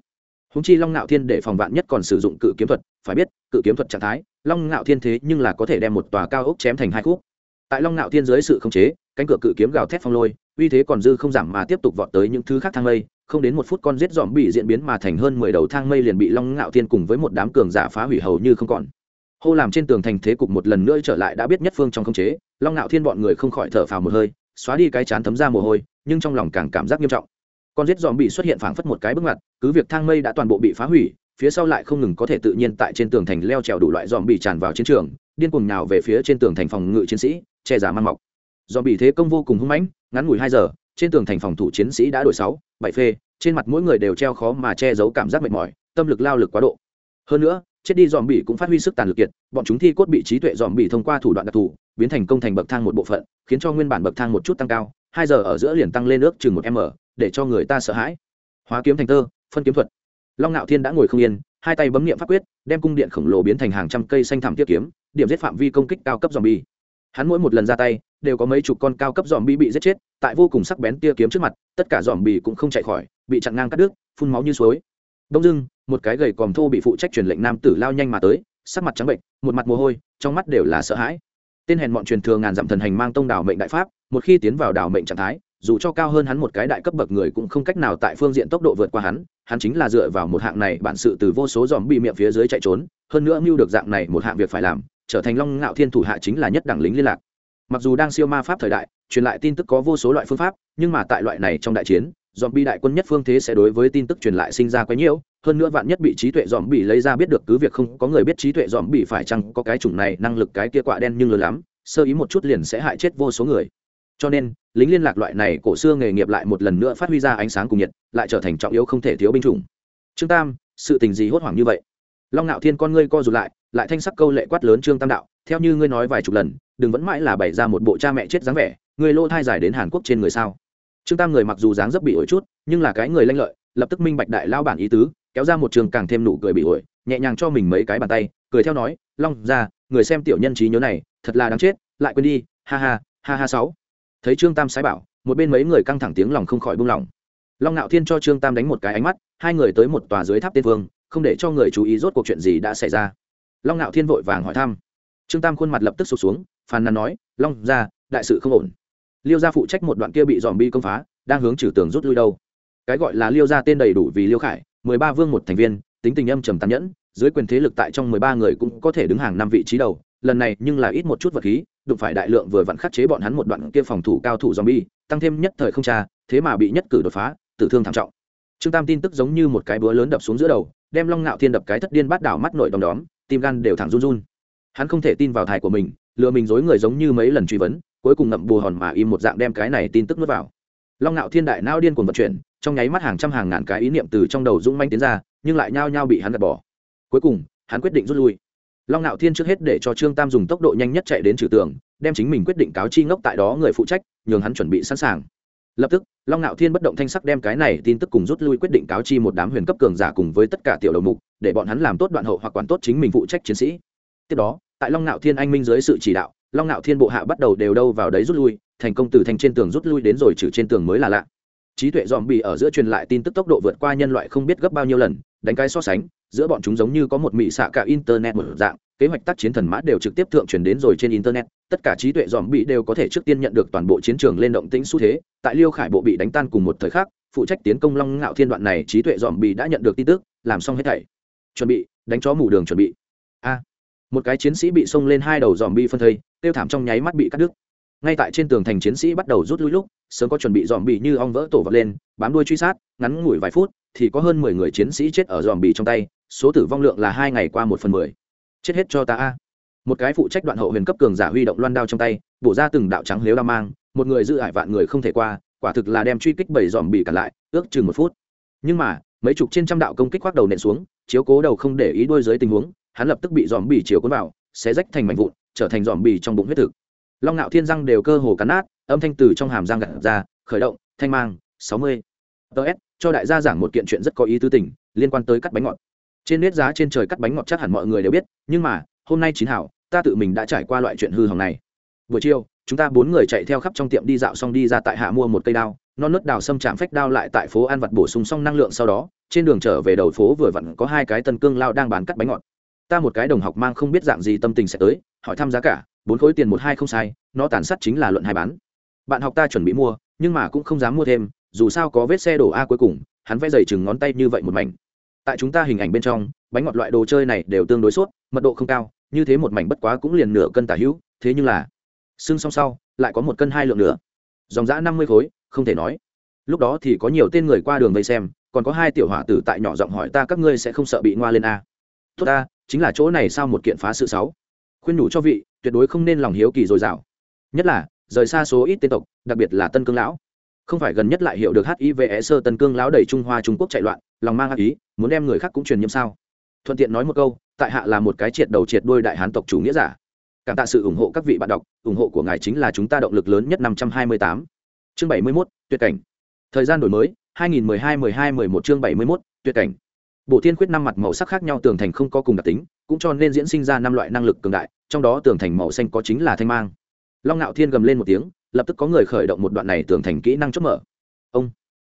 Húng chi long ngạo thiên để phòng vạn nhất còn sử dụng cự kiếm thuật, phải biết, cự kiếm thuật trạng thái, long ngạo thiên thế nhưng là có thể đem một tòa cao ốc chém thành hai khúc. Tại long ngạo thiên dưới sự khống chế, cánh cửa cự kiếm gào thét phong lôi, uy thế còn dư không giảm mà tiếp tục vọt tới những thứ khác thang mây. Không đến một phút con giết dòm bị diễn biến mà thành hơn mười đầu thang mây liền bị long ngạo thiên cùng với một đám cường giả phá hủy hầu như không còn hô làm trên tường thành thế cục một lần nữa trở lại đã biết nhất phương trong khống chế, long ngạo thiên bọn người không khỏi thở phào một hơi, xóa đi cái chán thấm ra mồ hôi, nhưng trong lòng càng cảm giác nghiêm trọng. Con giết dòm bị xuất hiện phảng phất một cái bước ngoặt cứ việc thang mây đã toàn bộ bị phá hủy, phía sau lại không ngừng có thể tự nhiên tại trên tường thành leo trèo đủ loại dòm bị tràn vào chiến trường, điên cuồng nào về phía trên tường thành phòng ngự chiến sĩ, che giả mang mọc. Dòm bị thế công vô cùng hung mãnh, ngắn ngủi hai giờ, trên tường thành phòng thủ chiến sĩ đã đổi sáu, bảy phê, trên mặt mỗi người đều treo khó mà che giấu cảm giác mệt mỏi, tâm lực lao lực quá độ. Hơn nữa chết đi dòm bị cũng phát huy sức tàn lực kiệt, bọn chúng thi cốt bị trí tuệ dòm bị thông qua thủ đoạn đặc thù, biến thành công thành bậc thang một bộ phận, khiến cho nguyên bản bậc thang một chút tăng cao, hai giờ ở giữa liền tăng lên ước chừng một m, để cho người ta sợ hãi. Hóa kiếm thành tơ, phân kiếm thuật. Long ngạo thiên đã ngồi không yên, hai tay bấm nghiệm pháp quyết, đem cung điện khổng lồ biến thành hàng trăm cây xanh thảm tiết kiếm, điểm giết phạm vi công kích cao cấp dòm bi hắn mỗi một lần ra tay, đều có mấy chục con cao cấp dòm bi bị giết chết, tại vô cùng sắc bén tia kiếm trước mặt, tất cả dòm bi cũng không chạy khỏi, bị chặn ngang cắt đứt, phun máu như suối. Đông dưng một cái gầy còm thô bị phụ trách truyền lệnh nam tử lao nhanh mà tới, sắc mặt trắng bệnh, một mặt mồ hôi, trong mắt đều là sợ hãi. Tên hèn bọn truyền thường ngàn dặm thần hành mang tông đảo mệnh đại pháp, một khi tiến vào đảo mệnh trạng thái, dù cho cao hơn hắn một cái đại cấp bậc người cũng không cách nào tại phương diện tốc độ vượt qua hắn hắn chính là dựa vào một hạng này bản sự từ vô số dòm bị miệng phía dưới chạy trốn, hơn nữa mưu được dạng này một hạng việc phải làm, trở thành long ngạo thiên thủ hạ chính là nhất đẳng lính liên lạc. Mặc dù đang siêu ma pháp thời đại, truyền lại tin tức có vô số loại phương pháp, nhưng mà tại loại này trong đại chiến dòm bi đại quân nhất phương thế sẽ đối với tin tức truyền lại sinh ra quấy nhiễu, hơn nữa vạn nhất bị trí tuệ dòm bị lấy ra biết được cứ việc không có người biết trí tuệ dòm bị phải chăng có cái chủng này, năng lực cái kia quạ đen nhưng lớn lắm, sơ ý một chút liền sẽ hại chết vô số người. Cho nên, lính liên lạc loại này cổ xưa nghề nghiệp lại một lần nữa phát huy ra ánh sáng cùng nhiệt, lại trở thành trọng yếu không thể thiếu binh chủng. Trương tam, sự tình gì hốt hoảng như vậy? Long ngạo thiên con ngươi co rụt lại lại thanh sắc câu lệ quát lớn trương tam đạo, theo như ngươi nói vài chục lần, đừng vẫn mãi là bày ra một bộ cha mẹ chết dáng vẻ người lô thai giải đến hàn quốc trên người sao? Trương tam người mặc dù dáng dấp bị ổi chút, nhưng là cái người lanh lợi, lập tức minh bạch đại lao bản ý tứ, kéo ra một trường càng thêm nụ cười bị ổi, nhẹ nhàng cho mình mấy cái bàn tay, cười theo nói, long ra người xem tiểu nhân trí nhớ này, thật là đáng chết, lại quên đi, ha ha ha ha sáu. Thấy trương tam sái bảo, một bên mấy người căng thẳng tiếng lòng không khỏi buông lỏng long ngạo thiên cho trương tam đánh một cái ánh mắt, hai người tới một tòa dưới tháp tiên vương, không để cho người chú ý rốt cuộc chuyện gì đã xảy ra. Long ngạo thiên vội vàng hỏi thăm. Trương tam khuôn mặt lập tức sụp xuống, phàn nàn nói, long ra đại sự không ổn liêu gia phụ trách một đoạn kia bị dòm bi công phá đang hướng trừ tường rút lui đâu cái gọi là liêu gia tên đầy đủ vì liêu khải mười ba vương một thành viên tính tình âm trầm tàn nhẫn dưới quyền thế lực tại trong mười ba người cũng có thể đứng hàng năm vị trí đầu lần này nhưng là ít một chút vật khí đụng phải đại lượng vừa vặn khắc chế bọn hắn một đoạn kia phòng thủ cao thủ zombie, tăng thêm nhất thời không tra, thế mà bị nhất cử đột phá, tử thương thảm trọng. Trương Tam tin tức giống như một cái búa lớn đập xuống giữa đầu, đem Long Nạo Thiên đập cái thất điên bát đảo mắt nội đom đóm, tim gan đều thẳng run run. Hắn không thể tin vào thai của mình, lừa mình dối người giống như mấy lần truy vấn, cuối cùng ngậm bù hòn mà im một dạng đem cái này tin tức nuốt vào. Long Nạo Thiên đại nao điên cuồng vận chuyển, trong nháy mắt hàng trăm hàng ngàn cái ý niệm từ trong đầu dũng manh tiến ra, nhưng lại nhao nhao bị hắn gạt bỏ. Cuối cùng, hắn quyết định rút lui long ngạo thiên trước hết để cho trương tam dùng tốc độ nhanh nhất chạy đến trừ tường đem chính mình quyết định cáo chi ngốc tại đó người phụ trách nhường hắn chuẩn bị sẵn sàng lập tức long ngạo thiên bất động thanh sắc đem cái này tin tức cùng rút lui quyết định cáo chi một đám huyền cấp cường giả cùng với tất cả tiểu đầu mục để bọn hắn làm tốt đoạn hậu hoặc quản tốt chính mình phụ trách chiến sĩ tiếp đó tại long ngạo thiên anh minh dưới sự chỉ đạo long ngạo thiên bộ hạ bắt đầu đều đâu vào đấy rút lui, thành công từ thành trên tường rút lui đến rồi trừ trên tường mới là lạ. Trí tuệ dòm bị ở giữa truyền lại tin tức tốc độ vượt qua nhân loại không biết gấp bao nhiêu lần, đánh cái so sánh, giữa bọn chúng giống như có một mị xạ cả internet một dạng, kế hoạch tác chiến thần mã đều trực tiếp thượng truyền đến rồi trên internet, tất cả trí tuệ dòm bị đều có thể trước tiên nhận được toàn bộ chiến trường lên động tĩnh xu thế, tại liêu khải bộ bị đánh tan cùng một thời khắc, phụ trách tiến công long ngạo thiên đoạn này trí tuệ dòm bị đã nhận được tin tức, làm xong hết thảy. Chuẩn bị, đánh chó mù đường chuẩn bị. A một cái chiến sĩ bị xông lên hai đầu dòm bi phân thây, tiêu thảm trong nháy mắt bị cắt đứt. Ngay tại trên tường thành chiến sĩ bắt đầu rút lui lúc, sớm có chuẩn bị dòm bị như ong vỡ tổ vật lên, bám đuôi truy sát, ngắn ngủi vài phút, thì có hơn mười người chiến sĩ chết ở dòm bị trong tay, số tử vong lượng là hai ngày qua một phần mười. Chết hết cho ta a. Một cái phụ trách đoạn hậu huyền cấp cường giả huy động loan đao trong tay, bổ ra từng đạo trắng lếu đao mang, một người giữ ải vạn người không thể qua, quả thực là đem truy kích bảy dòm bị cản lại, ước chừng một phút. Nhưng mà, mấy chục trên trăm đạo công kích khoác đầu nện xuống, chiếu cố đầu không để ý đôi dưới tình huống hắn lập tức bị dòm bì chiều cuốn vào, xé rách thành mảnh vụn, trở thành dòm bì trong bụng huyết thực. Long ngạo thiên răng đều cơ hồ cắn nát, âm thanh từ trong hàm răng gặt ra, khởi động, thanh mang, sáu mươi. Ts cho đại gia giảng một kiện chuyện rất có ý tứ tình, liên quan tới cắt bánh ngọt. Trên nết giá trên trời cắt bánh ngọt chắc hẳn mọi người đều biết, nhưng mà, hôm nay chín hảo, ta tự mình đã trải qua loại chuyện hư hỏng này. Buổi chiều, chúng ta bốn người chạy theo khắp trong tiệm đi dạo xong đi ra tại hạ mua một cây đao, non nớt đào xâm chạm phách đao lại tại phố ăn vặt bổ sung xong năng lượng sau đó, trên đường trở về đầu phố vừa vặn có hai cái tân cương lao đang bán cắt bánh ngọt ta một cái đồng học mang không biết dạng gì tâm tình sẽ tới, hỏi thăm giá cả, bốn khối tiền một hai không sai, nó tàn sát chính là luận hai bán. Bạn học ta chuẩn bị mua, nhưng mà cũng không dám mua thêm, dù sao có vết xe đổ a cuối cùng, hắn vẽ dày chừng ngón tay như vậy một mảnh. Tại chúng ta hình ảnh bên trong, bánh ngọt loại đồ chơi này đều tương đối suốt mật độ không cao, như thế một mảnh bất quá cũng liền nửa cân tả hữu, thế nhưng là, xương song sau, lại có một cân hai lượng nữa dòng giã năm mươi khối, không thể nói. Lúc đó thì có nhiều tên người qua đường vây xem, còn có hai tiểu hỏa tử tại nhỏ giọng hỏi ta các ngươi sẽ không sợ bị ngoa lên a. Tốt ta chính là chỗ này sao một kiện phá sự sáu? Khuyên nhủ cho vị tuyệt đối không nên lòng hiếu kỳ dồi dào. Nhất là rời xa số ít tên tộc đặc biệt là tân cương lão. Không phải gần nhất lại hiểu được hivs sơ tân cương lão đẩy trung hoa trung quốc chạy loạn lòng mang ác ý muốn đem người khác cũng truyền nhiễm sao? Thuận tiện nói một câu tại hạ là một cái triệt đầu triệt đuôi đại hán tộc chủ nghĩa giả. Cảm tạ sự ủng hộ các vị bạn đọc ủng hộ của ngài chính là chúng ta động lực lớn nhất năm trăm hai mươi tám. Chương bảy mươi 71, tuyệt cảnh. Thời gian đổi mới hai nghìn hai 2012 12 một chương bảy mươi 71, tuyệt cảnh bộ thiên khuyết năm mặt màu sắc khác nhau tường thành không có cùng đặc tính, cũng cho nên diễn sinh ra năm loại năng lực cường đại, trong đó tường thành màu xanh có chính là thanh mang. Long ngạo thiên gầm lên một tiếng, lập tức có người khởi động một đoạn này tường thành kỹ năng chốt mở. Ông.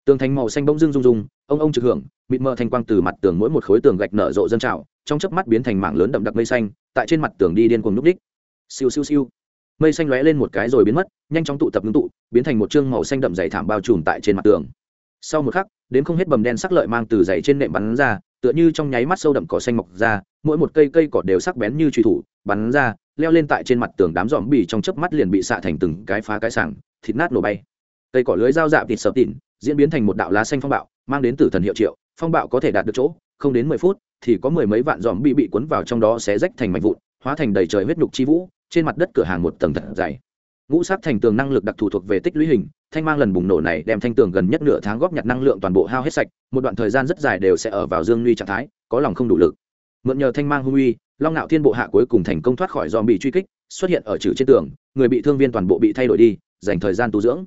Tường thành màu xanh bỗng dưng rung rung, ông ông trực hưởng, mịt mờ thanh quang từ mặt tường mỗi một khối tường gạch nở rộ dân trào, trong chớp mắt biến thành mảng lớn đậm đặc mây xanh, tại trên mặt tường đi điên cuồng núp đích. Siêu siêu siêu. Mây xanh lóe lên một cái rồi biến mất, nhanh chóng tụ tập ngưng tụ, biến thành một chương màu xanh đậm dày thảm bao trùm tại trên mặt tường sau một khắc, đến không hết bầm đen sắc lợi mang từ dày trên nệm bắn ra, tựa như trong nháy mắt sâu đậm cỏ xanh mọc ra, mỗi một cây cây cỏ đều sắc bén như truy thủ, bắn ra, leo lên tại trên mặt tường đám dòm bì trong chớp mắt liền bị xạ thành từng cái phá cái sảng, thịt nát nổ bay. Cây cỏ lưới dao dạp thịt sập tịn, diễn biến thành một đạo lá xanh phong bạo, mang đến tử thần hiệu triệu, phong bạo có thể đạt được chỗ, không đến mười phút thì có mười mấy vạn dòm bị bị cuốn vào trong đó sẽ rách thành mảnh vụn, hóa thành đầy trời huyết nhục chi vũ, trên mặt đất cửa hàng một tầng thật dày. Ngũ sắc thành tường năng lực đặc thù thuộc về tích lũy hình thanh mang lần bùng nổ này đem thanh tường gần nhất nửa tháng góp nhặt năng lượng toàn bộ hao hết sạch, một đoạn thời gian rất dài đều sẽ ở vào dương nguy trạng thái, có lòng không đủ lực. Mượn nhờ thanh mang hung uy, long ngạo thiên bộ hạ cuối cùng thành công thoát khỏi dòm bị truy kích, xuất hiện ở trừ trên tường, người bị thương viên toàn bộ bị thay đổi đi, dành thời gian tu dưỡng.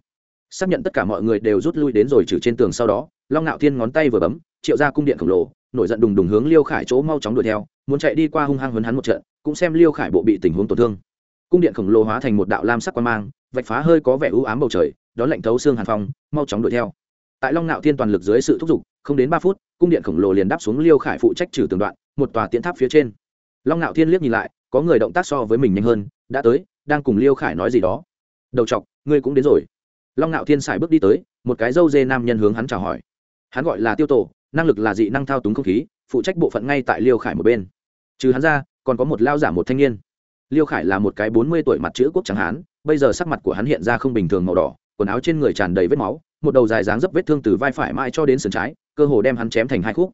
Xác nhận tất cả mọi người đều rút lui đến rồi trừ trên tường sau đó, long ngạo thiên ngón tay vừa bấm, triệu ra cung điện khổng lồ, nổi giận đùng đùng hướng liêu khải chỗ mau chóng đuổi theo, muốn chạy đi qua hung hăng hấn hắn một trận, cũng xem liêu khải bộ bị tình huống tổn thương. Cung điện khổng lồ hóa thành một đạo lam sắc quan mang, vạch phá hơi có vẻ ưu ám bầu trời đón lạnh thấu xương hàn phong, mau chóng đuổi theo. Tại long nạo thiên toàn lực dưới sự thúc giục, không đến ba phút, cung điện khổng lồ liền đáp xuống liêu khải phụ trách trừ tường đoạn, một tòa tiến tháp phía trên. Long nạo thiên liếc nhìn lại, có người động tác so với mình nhanh hơn, đã tới, đang cùng liêu khải nói gì đó. Đầu chọc, ngươi cũng đến rồi. Long nạo thiên xài bước đi tới, một cái dâu dê nam nhân hướng hắn chào hỏi. Hắn gọi là tiêu tổ, năng lực là dị năng thao túng không khí, phụ trách bộ phận ngay tại liêu khải một bên. Trừ hắn ra, còn có một lao giả một thanh niên. Liêu khải là một cái bốn mươi tuổi mặt chữ quốc chẳng hán, bây giờ sắc mặt của hắn hiện ra không bình thường màu đỏ quần áo trên người tràn đầy vết máu, một đầu dài dáng dấp vết thương từ vai phải mãi cho đến sườn trái, cơ hồ đem hắn chém thành hai khúc.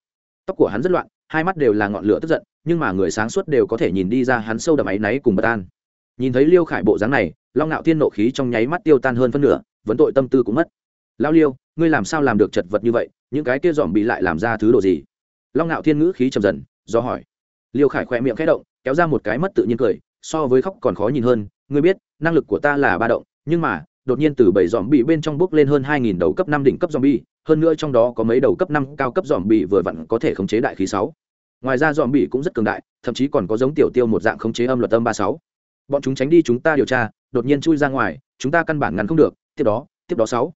Tóc của hắn rất loạn, hai mắt đều là ngọn lửa tức giận, nhưng mà người sáng suốt đều có thể nhìn đi ra hắn sâu đậm áy náy cùng bất an. Nhìn thấy liêu khải bộ dáng này, long nạo thiên nộ khí trong nháy mắt tiêu tan hơn phân nửa, vấn tội tâm tư cũng mất. Lao liêu, ngươi làm sao làm được chật vật như vậy? Những cái kia dòm bị lại làm ra thứ đồ gì? Long nạo thiên ngữ khí trầm dần, do hỏi. Liêu khải khỏe miệng khẽ động, kéo ra một cái mất tự nhiên cười, so với khóc còn khó nhìn hơn. Ngươi biết, năng lực của ta là ba động, nhưng mà đột nhiên từ bảy dòm bị bên trong bước lên hơn hai nghìn đầu cấp năm đỉnh cấp dòm bi hơn nữa trong đó có mấy đầu cấp năm cao cấp dòm bị vừa vặn có thể khống chế đại khí sáu. Ngoài ra dòm bị cũng rất cường đại, thậm chí còn có giống tiểu tiêu một dạng khống chế âm luật âm ba sáu. Bọn chúng tránh đi chúng ta điều tra, đột nhiên chui ra ngoài, chúng ta căn bản ngăn không được, tiếp đó tiếp đó sáu.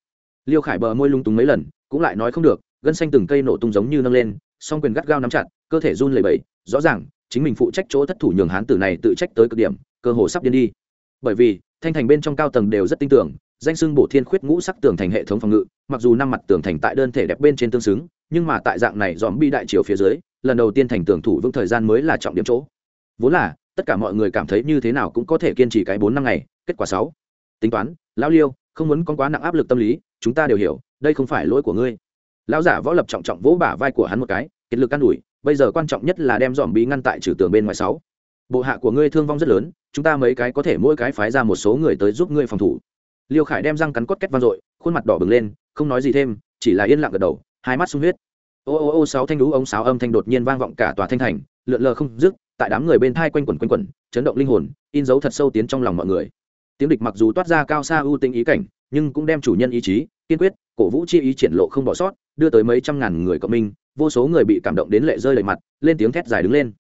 Liêu khải bờ môi lung túng mấy lần, cũng lại nói không được, gân xanh từng cây nổ tung giống như nâng lên, song quyền gắt gao nắm chặt, cơ thể run lẩy bẩy, rõ ràng, chính mình phụ trách chỗ thất thủ nhường hán tử này tự trách tới cực điểm, cơ hồ sắp điên đi. Bởi vì thanh thành bên trong cao tầng đều rất tin tưởng, danh sưng bổ thiên khuyết ngũ sắc tường thành hệ thống phòng ngự, mặc dù năm mặt tường thành tại đơn thể đẹp bên trên tương xứng, nhưng mà tại dạng này dòm bi đại chiều phía dưới, lần đầu tiên thành tường thủ vững thời gian mới là trọng điểm chỗ. Vốn là, tất cả mọi người cảm thấy như thế nào cũng có thể kiên trì cái bốn năm ngày, kết quả sáu. Tính toán, lão liêu, không muốn con quá nặng áp lực tâm lý, chúng ta đều hiểu, đây không phải lỗi của ngươi. Lão giả võ lập trọng trọng vỗ bả vai của hắn một cái, kiệt lực can đủi bây giờ quan trọng nhất là đem dòm bí ngăn tại trừ tường bên ngoài sáu. Bộ hạ của ngươi thương vong rất lớn chúng ta mấy cái có thể mỗi cái phái ra một số người tới giúp ngươi phòng thủ. Liêu khải đem răng cắn cốt két vang dội, khuôn mặt đỏ bừng lên, không nói gì thêm, chỉ là yên lặng gật đầu, hai mắt sung huyết. Ô ô ô, sáu thanh đũ ống sáo âm thanh đột nhiên vang vọng cả tòa thanh thành, lượn lờ không dứt, tại đám người bên thai quanh quẩn quanh quẩn, chấn động linh hồn, in dấu thật sâu tiến trong lòng mọi người. Tiếng địch mặc dù toát ra cao xa ưu tinh ý cảnh, nhưng cũng đem chủ nhân ý chí, kiên quyết, cổ vũ chi ý triển lộ không bỏ sót, đưa tới mấy trăm ngàn người cộng minh, vô số người bị cảm động đến lệ rơi lệ mặt, lên tiếng thét dài đứng lên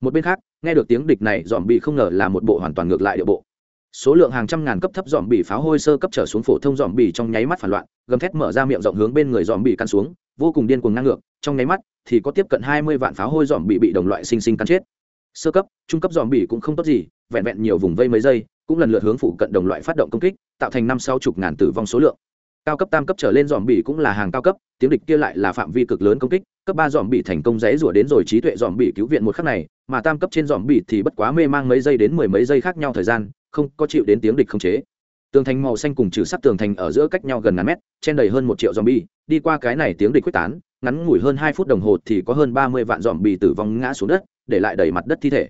một bên khác, nghe được tiếng địch này dòm bị không ngờ là một bộ hoàn toàn ngược lại địa bộ. Số lượng hàng trăm ngàn cấp thấp dòm bị pháo hôi sơ cấp trở xuống phổ thông dòm bị trong nháy mắt phản loạn, gầm thét mở ra miệng rộng hướng bên người dòm bị căn xuống, vô cùng điên cuồng ngang ngược, trong nháy mắt thì có tiếp cận hai mươi vạn pháo hôi dòm bị bị đồng loại sinh sinh cắn chết. Sơ cấp, trung cấp dòm bị cũng không tốt gì, vẹn vẹn nhiều vùng vây mấy giây, cũng lần lượt hướng phụ cận đồng loại phát động công kích, tạo thành năm sáu chục ngàn tử vong số lượng. Cao cấp tam cấp trở lên dòm bị cũng là hàng cao cấp, tiếng địch kia lại là phạm vi cực lớn công kích, cấp ba dòm bị thành công rẽ rủa đến rồi trí tuệ dòm bị cứu viện một khắc này mà tam cấp trên dòm bị thì bất quá mê mang mấy giây đến mười mấy giây khác nhau thời gian, không có chịu đến tiếng địch không chế. Tường thành màu xanh cùng trừ sắt tường thành ở giữa cách nhau gần ngàn mét trên đầy hơn một triệu dòm bi đi qua cái này tiếng địch quyết tán, ngắn ngủi hơn hai phút đồng hồ thì có hơn ba mươi vạn dòm bi tử vong ngã xuống đất, để lại đầy mặt đất thi thể.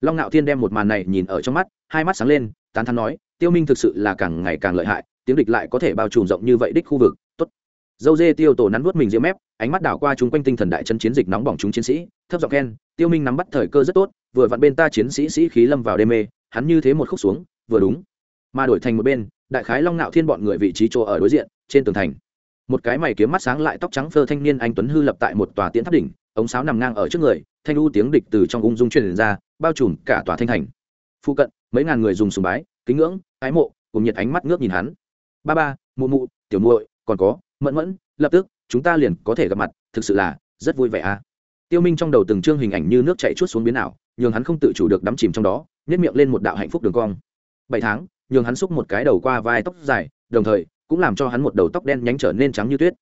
Long ngạo thiên đem một màn này nhìn ở trong mắt, hai mắt sáng lên, tán thắn nói, tiêu minh thực sự là càng ngày càng lợi hại, tiếng địch lại có thể bao trùm rộng như vậy đích khu vực, tốt. Dâu dê tiêu tổ nắn nuốt mình diễm mép, ánh mắt đảo qua chúng quanh tinh thần đại chân chiến dịch nóng bỏng chúng chiến sĩ, thấp giọng khen tiêu minh nắm bắt thời cơ rất tốt, vừa vặn bên ta chiến sĩ sĩ khí lâm vào đê mê, hắn như thế một khúc xuống, vừa đúng. Mà đổi thành một bên, đại khái long nạo thiên bọn người vị trí chỗ ở đối diện, trên tường thành. Một cái mày kiếm mắt sáng lại tóc trắng phơ thanh niên anh tuấn hư lập tại một tòa tiễn tháp đỉnh, ống sáo nằm ngang ở trước người, thanh u tiếng địch từ trong ung dung truyền ra, bao trùm cả tòa thanh thành. Phụ cận, mấy ngàn người dùng sùng bái, kính ngưỡng, ái mộ, cùng nhiệt ánh mắt ngước nhìn hắn. Ba ba, mụ mụ, tiểu muội, còn có, mẫn mẫn, lập tức, chúng ta liền có thể gặp mặt, thực sự là rất vui vẻ à tiêu minh trong đầu từng trương hình ảnh như nước chảy chuốt xuống biến ảo, nhường hắn không tự chủ được đắm chìm trong đó nhét miệng lên một đạo hạnh phúc đường cong. Bảy tháng, nhường hắn xúc một cái đầu qua vai tóc dài, đồng thời, cũng làm cho hắn một đầu tóc đen nhánh trở nên trắng như tuyết.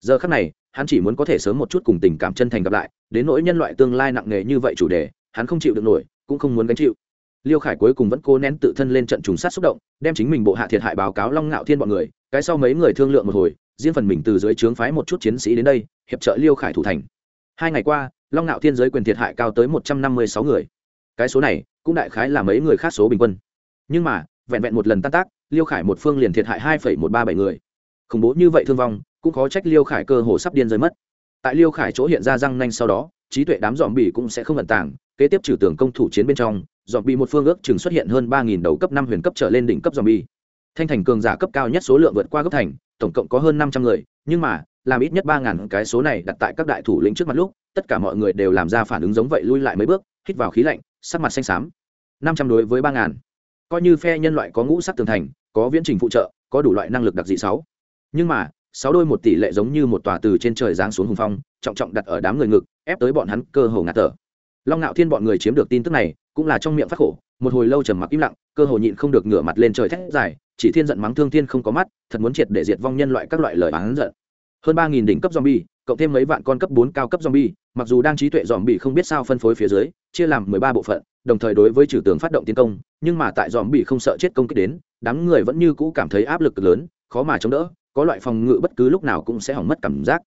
Giờ khắc này, hắn chỉ muốn có thể sớm một chút cùng tình cảm chân thành gặp lại, đến nỗi nhân loại tương lai nặng nề như vậy chủ đề, hắn không chịu được nổi, cũng không muốn gánh chịu. Liêu khải cuối cùng vẫn cố nén tự thân lên trận trùng sát xúc động, đem chính mình bộ hạ thiệt hại báo cáo long ngạo thiên bọn người, cái sau mấy người thương lượng một hồi, riêng phần mình từ dưới trướng phái một chút chiến sĩ đến đây, hiệp trợ liêu khải thủ thành. Hai ngày qua long ngạo thiên giới quyền thiệt hại cao tới một trăm năm mươi sáu người. Cái số này cũng đại khái là mấy người khác số bình quân. Nhưng mà, vẹn vẹn một lần tan tác, liêu khải một phương liền thiệt hại hai một ba bảy người. Khủng bố như vậy thương vong, cũng khó trách liêu khải cơ hồ sắp điên rơi mất. Tại liêu khải chỗ hiện ra răng nanh sau đó, trí tuệ đám dòm bỉ cũng sẽ không ẩn tàng, kế tiếp trừ tưởng công thủ chiến bên trong, dòm bỉ một phương ước chừng xuất hiện hơn ba nghìn đầu cấp năm huyền cấp trở lên đỉnh cấp dòm bỉ thanh thành cường giả cấp cao nhất số lượng vượt qua gấp thành, tổng cộng có hơn năm trăm người, nhưng mà, làm ít nhất ba ngàn cái số này đặt tại các đại thủ lĩnh trước mặt lúc tất cả mọi người đều làm ra phản ứng giống vậy lui lại mấy bước, hít vào khí lạnh, sắc mặt xanh xám. Năm trăm đối với ba ngàn. Coi như phe nhân loại có ngũ sắc tường thành, có viễn trình phụ trợ, có đủ loại năng lực đặc dị sáu. Nhưng mà, sáu đôi một tỷ lệ giống như một tòa từ trên trời giáng xuống hùng phong, trọng trọng đặt ở đám người ngực, ép tới bọn hắn cơ hồ ngạt thở. Long ngạo thiên bọn người chiếm được tin tức này, cũng là trong miệng phát khổ, một hồi lâu trầm mặc im lặng, cơ hồ nhịn không được ngửa mặt lên trời thét dài, chỉ thiên giận mắng thương thiên không có mắt, thật muốn triệt để diệt vong nhân loại các loại lời oán giận. Hơn ba nghìn đỉnh cấp zombie cộng thêm mấy vạn con cấp bốn cao cấp zombie, mặc dù đang trí tuệ zombie không biết sao phân phối phía dưới, chia làm mười ba bộ phận, đồng thời đối với trừ tướng phát động tiến công, nhưng mà tại zombie không sợ chết công kích đến, đám người vẫn như cũ cảm thấy áp lực lớn, khó mà chống đỡ, có loại phòng ngự bất cứ lúc nào cũng sẽ hỏng mất cảm giác.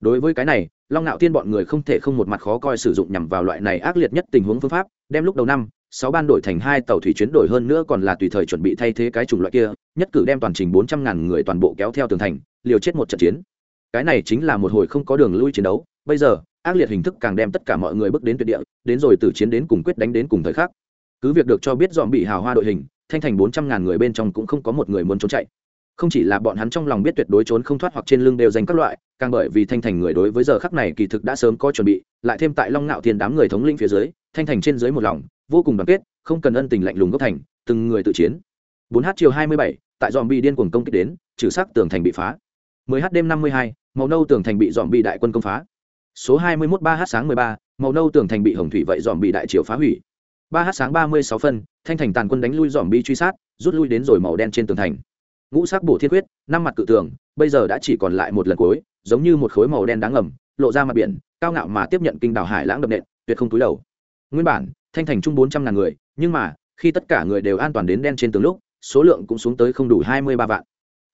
Đối với cái này, long nạo tiên bọn người không thể không một mặt khó coi sử dụng nhằm vào loại này ác liệt nhất tình huống phương pháp, đem lúc đầu năm, sáu ban đổi thành hai tàu thủy chuyến đổi hơn nữa còn là tùy thời chuẩn bị thay thế cái chủng loại kia, nhất cử đem toàn trình bốn trăm ngàn người toàn bộ kéo theo tường thành, liều chết một trận chiến cái này chính là một hồi không có đường lui chiến đấu. Bây giờ ác liệt hình thức càng đem tất cả mọi người bước đến tuyệt địa đến rồi từ chiến đến cùng quyết đánh đến cùng thời khắc. Cứ việc được cho biết dòm bị hào hoa đội hình thanh thành bốn trăm ngàn người bên trong cũng không có một người muốn trốn chạy. Không chỉ là bọn hắn trong lòng biết tuyệt đối trốn không thoát hoặc trên lưng đều dành các loại càng bởi vì thanh thành người đối với giờ khắc này kỳ thực đã sớm có chuẩn bị lại thêm tại long ngạo thiên đám người thống linh phía dưới thanh thành trên dưới một lòng vô cùng đoàn kết không cần ân tình lạnh lùng gốc thành từng người tự chiến. 4 h chiều 27, tại dòm bị điên cuồng công kích đến trừ sắc tường thành bị phá. 10 h đêm 52, màu nâu tường thành bị dòm bị đại quân công phá. Số 21 3 h sáng 13, màu nâu tường thành bị hồng thủy vậy dòm bị đại triều phá hủy. 3 h sáng 36 phân thanh thành tàn quân đánh lui dòm bị truy sát rút lui đến rồi màu đen trên tường thành. Ngũ sắc bổ thiên quyết năm mặt cự tường bây giờ đã chỉ còn lại một lần cuối giống như một khối màu đen đáng ngầm lộ ra mặt biển cao ngạo mà tiếp nhận kinh đảo hải lãng đập nện tuyệt không túi đầu. Nguyên bản thanh thành chung bốn trăm ngàn người nhưng mà khi tất cả người đều an toàn đến đen trên tường lúc số lượng cũng xuống tới không đủ hai mươi ba vạn.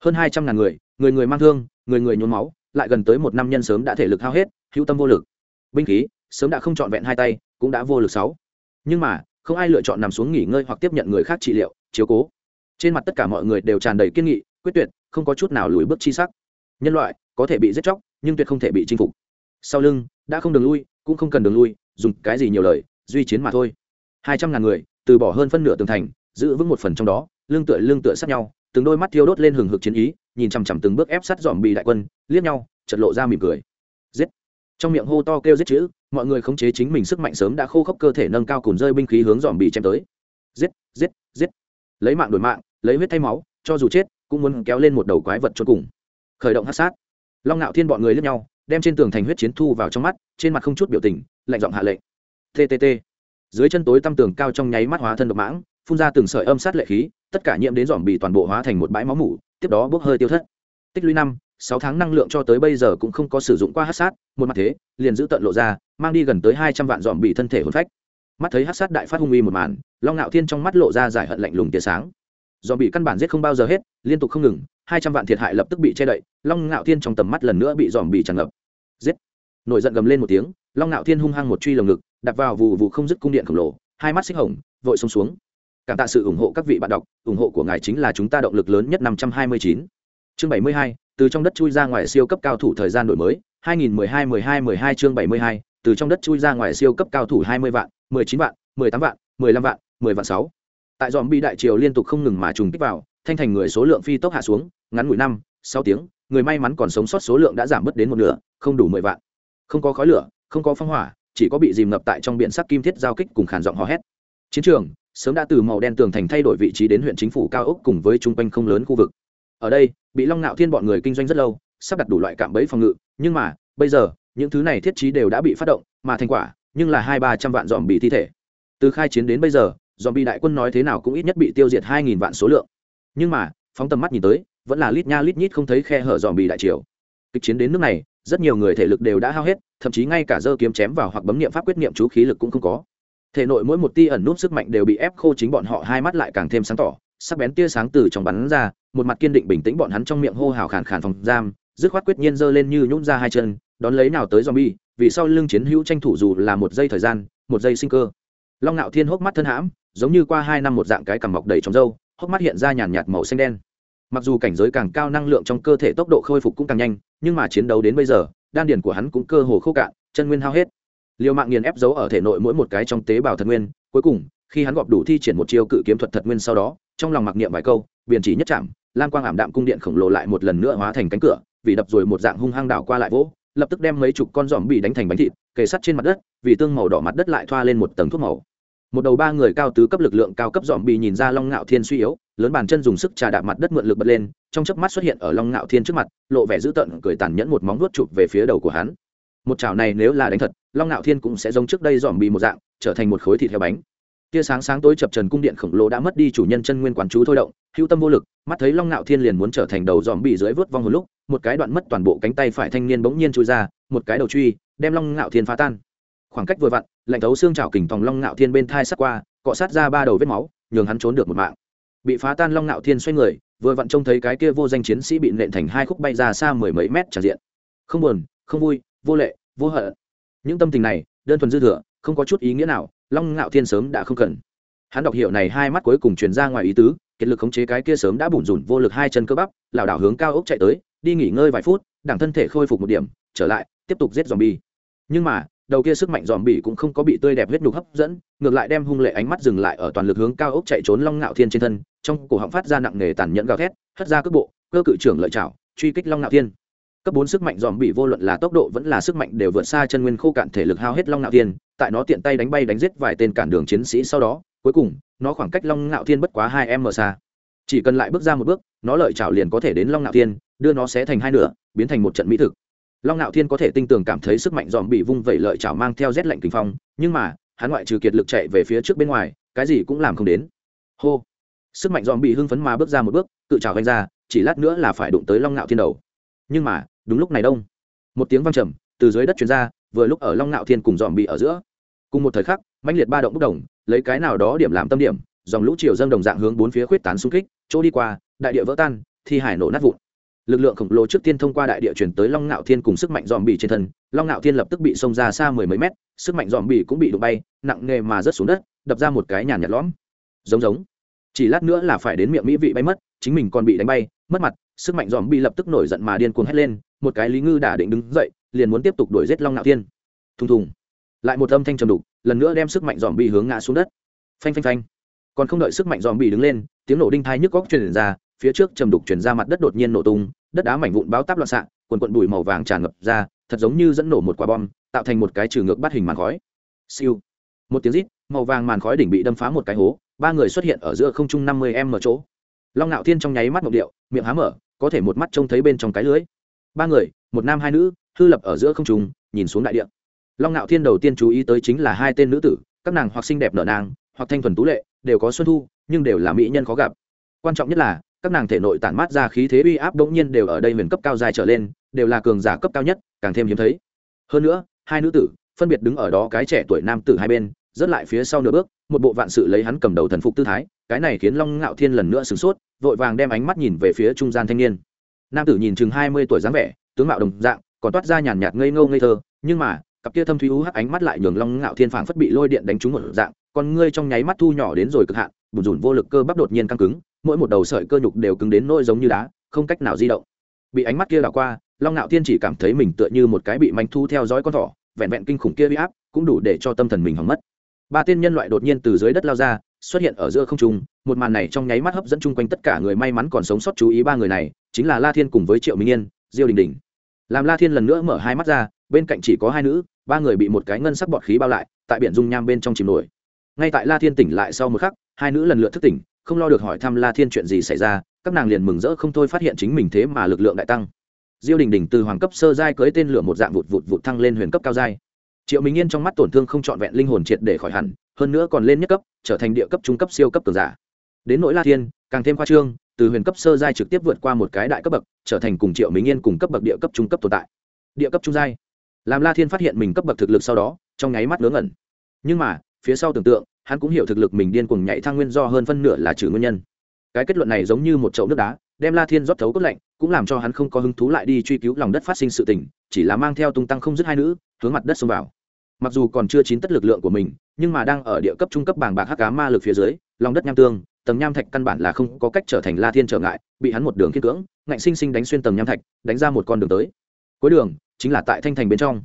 Hơn hai trăm ngàn người người người mang thương người người nhốn máu lại gần tới một năm nhân sớm đã thể lực hao hết, hữu tâm vô lực. Binh khí, sớm đã không trọn vẹn hai tay, cũng đã vô lực sáu. Nhưng mà, không ai lựa chọn nằm xuống nghỉ ngơi hoặc tiếp nhận người khác trị liệu, chiếu cố. Trên mặt tất cả mọi người đều tràn đầy kiên nghị, quyết tuyệt, không có chút nào lùi bước chi sắc. Nhân loại, có thể bị giết chóc, nhưng tuyệt không thể bị chinh phục. Sau lưng, đã không đường lui, cũng không cần đường lui, dùng cái gì nhiều lời, duy chiến mà thôi. Hai trăm ngàn người, từ bỏ hơn phân nửa tường thành, giữ vững một phần trong đó lương tựa lương tựa sát nhau từng đôi mắt thiêu đốt lên hừng hực chiến ý, nhìn chằm chằm từng bước ép sát dòm bị đại quân, liếc nhau chật lộ ra mỉm cười. Giết! Trong miệng hô to kêu giết chữ, mọi người khống chế chính mình sức mạnh sớm đã khô khốc cơ thể nâng cao cùng rơi binh khí hướng dòm bị chém tới. Giết! Giết! Giết! Lấy mạng đổi mạng, lấy huyết thay máu, cho dù chết, cũng muốn kéo lên một đầu quái vật cho cùng. Khởi động hát sát. Long ngạo thiên bọn người lướt nhau, đem trên tường thành huyết chiến thu vào trong mắt, trên mặt không chút biểu tình, lạnh giọng hạ lệnh. Ttt dưới chân tối tăm tường cao trong nháy mắt hóa thân độc mãng phun ra từng sợi âm sát lệ khí, tất cả nhiễm đến dòm bị toàn bộ hóa thành một bãi máu mủ, tiếp đó bốc hơi tiêu thất. Tích lũy năm, sáu tháng năng lượng cho tới bây giờ cũng không có sử dụng qua hát sát, một mặt thế, liền giữ tận lộ ra, mang đi gần tới hai trăm vạn dòm bị thân thể hồn phách. Mắt thấy hát sát đại phát hung uy một màn, long ngạo thiên trong mắt lộ ra giải hận lạnh lùng tia sáng. Dòm bị căn bản giết không bao giờ hết, liên tục không ngừng, hai trăm vạn thiệt hại lập tức bị che đậy, long ngạo thiên trong tầm mắt lần nữa bị dòm bị tràn ngập. Giết! Nổi giận gầm lên một tiếng, long ngạo thiên hung hăng một truy lồng ngực đặt vào vụ vụ không dứt cung điện khổng lồ, hai mắt xích hồng, vội xông xuống cảm tạ sự ủng hộ các vị bạn đọc, ủng hộ của ngài chính là chúng ta động lực lớn nhất năm trăm hai mươi chín. Chương bảy mươi hai, từ trong đất chui ra ngoài siêu cấp cao thủ thời gian đổi mới, hai nghìn mười hai mười hai mười hai chương bảy mươi hai, từ trong đất chui ra ngoài siêu cấp cao thủ hai mươi vạn, mười chín vạn, mười tám vạn, mười lăm vạn, mười vạn sáu. Tại dòm bi đại triều liên tục không ngừng mà trùng kích vào, thanh thành người số lượng phi tốc hạ xuống, ngắn ngủi năm, sáu tiếng, người may mắn còn sống sót số lượng đã giảm bớt đến một nửa, không đủ mười vạn. Không có khói lửa, không có phong hỏa, chỉ có bị dìm ngập tại trong biển sắc kim thiết giao kích cùng khản giọng hò hét. Chiến trường sớm đã từ màu đen tường thành thay đổi vị trí đến huyện chính phủ cao ốc cùng với trung quanh không lớn khu vực. Ở đây, bị long ngạo thiên bọn người kinh doanh rất lâu, sắp đặt đủ loại cạm bẫy phòng ngự, nhưng mà, bây giờ, những thứ này thiết trí đều đã bị phát động, mà thành quả, nhưng là hai ba trăm vạn dòm bị thi thể. Từ khai chiến đến bây giờ dòm bị đại quân nói thế nào cũng ít nhất bị tiêu diệt hai nghìn vạn số lượng. Nhưng mà, phóng tầm mắt nhìn tới, vẫn là lít nha lít nhít không thấy khe hở dòm bị đại triều. Kịch chiến đến nước này, rất nhiều người thể lực đều đã hao hết, thậm chí ngay cả dơ kiếm chém vào hoặc bấm niệm pháp quyết niệm chú khí lực cũng không có thể nội mỗi một tia ẩn nút sức mạnh đều bị ép khô chính bọn họ hai mắt lại càng thêm sáng tỏ, sắc bén tia sáng từ trong bắn ra, một mặt kiên định bình tĩnh bọn hắn trong miệng hô hào khàn khàn phòng giam, dứt khoát quyết nhiên giơ lên như nhún ra hai chân, đón lấy nào tới zombie, vì sau lưng chiến hữu tranh thủ dù là một giây thời gian, một giây sinh cơ. Long ngạo thiên hốc mắt thân hãm, giống như qua hai năm một dạng cái cằm mọc đầy trong râu, hốc mắt hiện ra nhàn nhạt màu xanh đen. Mặc dù cảnh giới càng cao năng lượng trong cơ thể tốc độ khôi phục cũng càng nhanh, nhưng mà chiến đấu đến bây giờ, đan điển của hắn cũng cơ hồ khô cạn, chân nguyên hao hết liều mạng nghiền ép giấu ở thể nội mỗi một cái trong tế bào thật nguyên. Cuối cùng, khi hắn gọp đủ thi triển một chiêu cự kiếm thuật thật nguyên sau đó, trong lòng mặc niệm vài câu, biển chỉ nhất chạm lan quang ảm đạm cung điện khổng lồ lại một lần nữa hóa thành cánh cửa, vì đập rồi một dạng hung hăng đảo qua lại vỗ, lập tức đem mấy chục con giòm bị đánh thành bánh thịt, kề sắt trên mặt đất, vì tương màu đỏ mặt đất lại thoa lên một tầng thuốc màu. Một đầu ba người cao tứ cấp lực lượng cao cấp dòm bị nhìn ra long ngạo thiên suy yếu, lớn bàn chân dùng sức trà đạp mặt đất mượn lực bật lên, trong chớp mắt xuất hiện ở long ngạo thiên trước mặt, lộ vẻ dữ tợn, cười tàn nhẫn một móng vuốt chụp về phía đầu của hắn một chảo này nếu là đánh thật, long ngạo thiên cũng sẽ giống trước đây dòm bị một dạng, trở thành một khối thịt heo bánh. Tia sáng sáng tối chập trần cung điện khổng lồ đã mất đi chủ nhân chân nguyên quán chú thôi động, hữu tâm vô lực, mắt thấy long ngạo thiên liền muốn trở thành đầu dòm bị dưới vớt vong một lúc, một cái đoạn mất toàn bộ cánh tay phải thanh niên bỗng nhiên chui ra, một cái đầu truy, đem long ngạo thiên phá tan. Khoảng cách vừa vặn, lạnh thấu xương chảo kình tòng long ngạo thiên bên thai sắc qua, cọ sát ra ba đầu vết máu, nhường hắn trốn được một mạng. Bị phá tan long ngạo thiên xoay người, vừa vặn trông thấy cái kia vô danh chiến sĩ bị nện thành hai khúc bay ra xa mười mấy mét tràn diện. Không buồn, không vui vô lệ, vô hận. Những tâm tình này, đơn thuần dư thừa, không có chút ý nghĩa nào, long ngạo thiên sớm đã không cần. Hắn đọc hiệu này hai mắt cuối cùng truyền ra ngoài ý tứ, kiệt lực khống chế cái kia sớm đã bủn rủn vô lực hai chân cơ bắp, lảo đảo hướng cao ốc chạy tới, đi nghỉ ngơi vài phút đảng thân thể khôi phục một điểm, trở lại, tiếp tục giết dòm bi nhưng mà, đầu kia sức mạnh dòm bi cũng không có bị tươi đẹp huyết nhục hấp dẫn, ngược lại đem hung lệ ánh mắt dừng lại ở toàn lực hướng cao ốc chạy trốn long ngạo thiên trên thân, trong cổ họng phát ra nặng nề tàn nhẫn gào thét, hất ra cước bộ, cơ cự trưởng lợi chảo truy kích long ngạo thiên cấp bốn sức mạnh dòm bị vô luận là tốc độ vẫn là sức mạnh đều vượt xa chân nguyên khô cạn thể lực hao hết long ngạo thiên, tại nó tiện tay đánh bay đánh giết vài tên cản đường chiến sĩ sau đó, cuối cùng, nó khoảng cách long ngạo thiên bất quá hai m xa. Chỉ cần lại bước ra một bước, nó lợi chảo liền có thể đến long ngạo thiên, đưa nó sẽ thành hai nửa, biến thành một trận mỹ thực. Long ngạo thiên có thể tinh tường cảm thấy sức mạnh dòm bị vung vẩy lợi chảo mang theo rét lạnh kinh phong, nhưng mà, hắn ngoại trừ kiệt lực chạy về phía trước bên ngoài, cái gì cũng làm không đến. Hô! Sức mạnh dòm bị hưng phấn mà bước ra một bước, tự trào vanh ra, chỉ lát nữa là phải đụng tới long ngạo thiên đầu. Nhưng mà đúng lúc này đông. Một tiếng vang trầm, từ dưới đất chuyển ra, vừa lúc ở long ngạo thiên cùng dòm bị ở giữa. Cùng một thời khắc, mãnh liệt ba động bốc đồng, lấy cái nào đó điểm làm tâm điểm, dòng lũ chiều dâng đồng dạng hướng bốn phía khuyết tán xung kích, chỗ đi qua, đại địa vỡ tan, thi hải nổ nát vụn. Lực lượng khổng lồ trước tiên thông qua đại địa chuyển tới long ngạo thiên cùng sức mạnh dòm bì trên thân, long ngạo thiên lập tức bị xông ra xa mười mấy mét, sức mạnh dòm bì cũng bị đụng bay, nặng nề mà rớt xuống đất, đập ra một cái nhàn nhạt lõm. Giống giống. Chỉ lát nữa là phải đến miệng mỹ vị bay mất, chính mình còn bị đánh bay, mất mặt, sức mạnh dòm bì lập tức nổi giận mà điên cuồng hét lên một cái lý ngư đả định đứng dậy, liền muốn tiếp tục đuổi giết long nạo thiên. Thùng thùng. Lại một âm thanh trầm đục, lần nữa đem sức mạnh dòm bì hướng ngã xuống đất. Phanh phanh phanh. Còn không đợi sức mạnh dòm bì đứng lên, tiếng nổ đinh thai nhức góc truyền ra, phía trước trầm đục chuyển ra mặt đất đột nhiên nổ tung, đất đá mảnh vụn báo táp loạn xạ, quần quận bụi màu vàng tràn ngập ra, thật giống như dẫn nổ một quả bom, tạo thành một cái trừ ngược bắt hình màn khói. Siêu. Một tiếng rít, màu vàng màn khói đỉnh bị đâm phá một cái hố, ba người xuất hiện ở giữa không trung năm mươi em mở chỗ. Long ngạo thiên trong nháy mắt mộng điệu, miệng há mở, có thể một mắt trông thấy bên trong cái lưới ba người, một nam hai nữ, hư lập ở giữa không trung, nhìn xuống đại địa. Long ngạo thiên đầu tiên chú ý tới chính là hai tên nữ tử, các nàng hoặc xinh đẹp nở nàng hoặc thanh thuần tú lệ, đều có xuân thu, nhưng đều là mỹ nhân khó gặp. Quan trọng nhất là, các nàng thể nội tản mát ra khí thế uy áp đống nhiên đều ở đây miền cấp cao dài trở lên, đều là cường giả cấp cao nhất, càng thêm hiếm thấy. Hơn nữa, hai nữ tử, phân biệt đứng ở đó cái trẻ tuổi nam tử hai bên, rất lại phía sau nửa bước, một bộ vạn sự lấy hắn cầm đầu thần phục tư thái, cái này khiến long ngạo thiên lần nữa sửng sốt, vội vàng đem ánh mắt nhìn về phía trung gian thanh niên nam tử nhìn chừng hai mươi tuổi dáng vẻ, tướng mạo đồng dạng, còn toát ra nhàn nhạt ngây ngô ngây thơ, nhưng mà, cặp kia thâm thúy u hắc ánh mắt lại nhường long ngạo thiên phảng phất bị lôi điện đánh trúng một dạng, con ngươi trong nháy mắt thu nhỏ đến rồi cực hạn, bùn rùn vô lực cơ bắp đột nhiên căng cứng, mỗi một đầu sợi cơ nhục đều cứng đến nỗi giống như đá, không cách nào di động. Bị ánh mắt kia đảo qua, long ngạo thiên chỉ cảm thấy mình tựa như một cái bị manh thu theo dõi con thỏ, vẹn vẹn kinh khủng kia bị áp cũng đủ để cho tâm thần mình hỏng mất. Ba tiên nhân loại đột nhiên từ dưới đất lao ra xuất hiện ở giữa không trung, một màn này trong nháy mắt hấp dẫn chung quanh tất cả người may mắn còn sống sót chú ý ba người này, chính là la thiên cùng với triệu minh yên, diêu đình đình. Làm la thiên lần nữa mở hai mắt ra, bên cạnh chỉ có hai nữ, ba người bị một cái ngân sắc bọt khí bao lại, tại biển dung nham bên trong chìm nổi. Ngay tại la thiên tỉnh lại sau một khắc, hai nữ lần lượt thức tỉnh, không lo được hỏi thăm la thiên chuyện gì xảy ra, các nàng liền mừng rỡ không thôi phát hiện chính mình thế mà lực lượng đại tăng. Diêu đình đình từ hoàng cấp sơ giai cưới tên lửa một dạng vụt vụt vụt thăng lên huyền cấp cao giai. Triệu minh yên trong mắt tổn thương không trọn vẹn, linh hồn triệt để khỏi hẳn hơn nữa còn lên nhất cấp, trở thành địa cấp trung cấp siêu cấp cường giả. Đến nỗi la thiên, càng thêm khoa trương, từ huyền cấp sơ giai trực tiếp vượt qua một cái đại cấp bậc, trở thành cùng triệu minh yên cùng cấp bậc địa cấp trung cấp tồn tại. Địa cấp trung giai. Làm la thiên phát hiện mình cấp bậc thực lực sau đó, trong nháy mắt ngớ ngẩn. Nhưng mà, phía sau tưởng tượng, hắn cũng hiểu thực lực mình điên cuồng nhảy thang nguyên do hơn phân nửa là trừ nguyên nhân. Cái kết luận này giống như một chậu nước đá, đem la thiên rót thấu cốt lạnh, cũng làm cho hắn không có hứng thú lại đi truy cứu lòng đất phát sinh sự tình, chỉ là mang theo tung tăng không dứt hai nữ, hướng mặt đất xông vào mặc dù còn chưa chín tất lực lượng của mình, nhưng mà đang ở địa cấp trung cấp bảng bạc hắc cá ma lực phía dưới lòng đất nham tương, tầng nham thạch căn bản là không có cách trở thành la thiên trở ngại, bị hắn một đường kiên cưỡng, ngạnh sinh sinh đánh xuyên tầng nham thạch, đánh ra một con đường tới. Cuối đường, chính là tại thanh thành bên trong.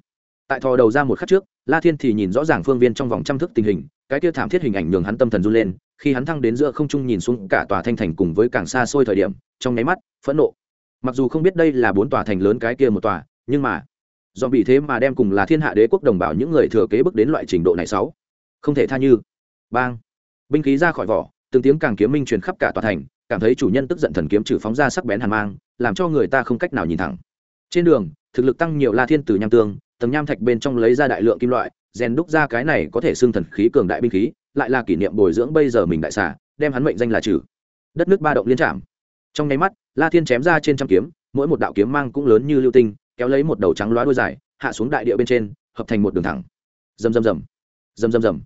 Tại thò đầu ra một khắc trước, la thiên thì nhìn rõ ràng phương viên trong vòng trăm thức tình hình, cái kia thảm thiết hình ảnh nhường hắn tâm thần run lên, khi hắn thăng đến giữa không trung nhìn xuống cả tòa thanh thành cùng với càng xa xôi thời điểm, trong nháy mắt, phẫn nộ. Mặc dù không biết đây là bốn tòa thành lớn cái kia một tòa, nhưng mà do bị thế mà đem cùng là thiên hạ đế quốc đồng bào những người thừa kế bước đến loại trình độ này sáu. Không thể tha như. Bang. Binh khí ra khỏi vỏ, từng tiếng càng kiếm minh truyền khắp cả tòa thành, cảm thấy chủ nhân tức giận thần kiếm trừ phóng ra sắc bén hàn mang, làm cho người ta không cách nào nhìn thẳng. Trên đường, thực lực tăng nhiều la thiên từ nham tương, tầng nham thạch bên trong lấy ra đại lượng kim loại, rèn đúc ra cái này có thể xưng thần khí cường đại binh khí, lại là kỷ niệm bồi dưỡng bây giờ mình đại xả đem hắn mệnh danh là trừ. Đất nước ba động liên trạm. Trong nháy mắt, la thiên chém ra trên trăm kiếm, mỗi một đạo kiếm mang cũng lớn như lưu tinh kéo lấy một đầu trắng loá đuôi dài, hạ xuống đại địa bên trên, hợp thành một đường thẳng. Rầm rầm rầm. Rầm rầm rầm.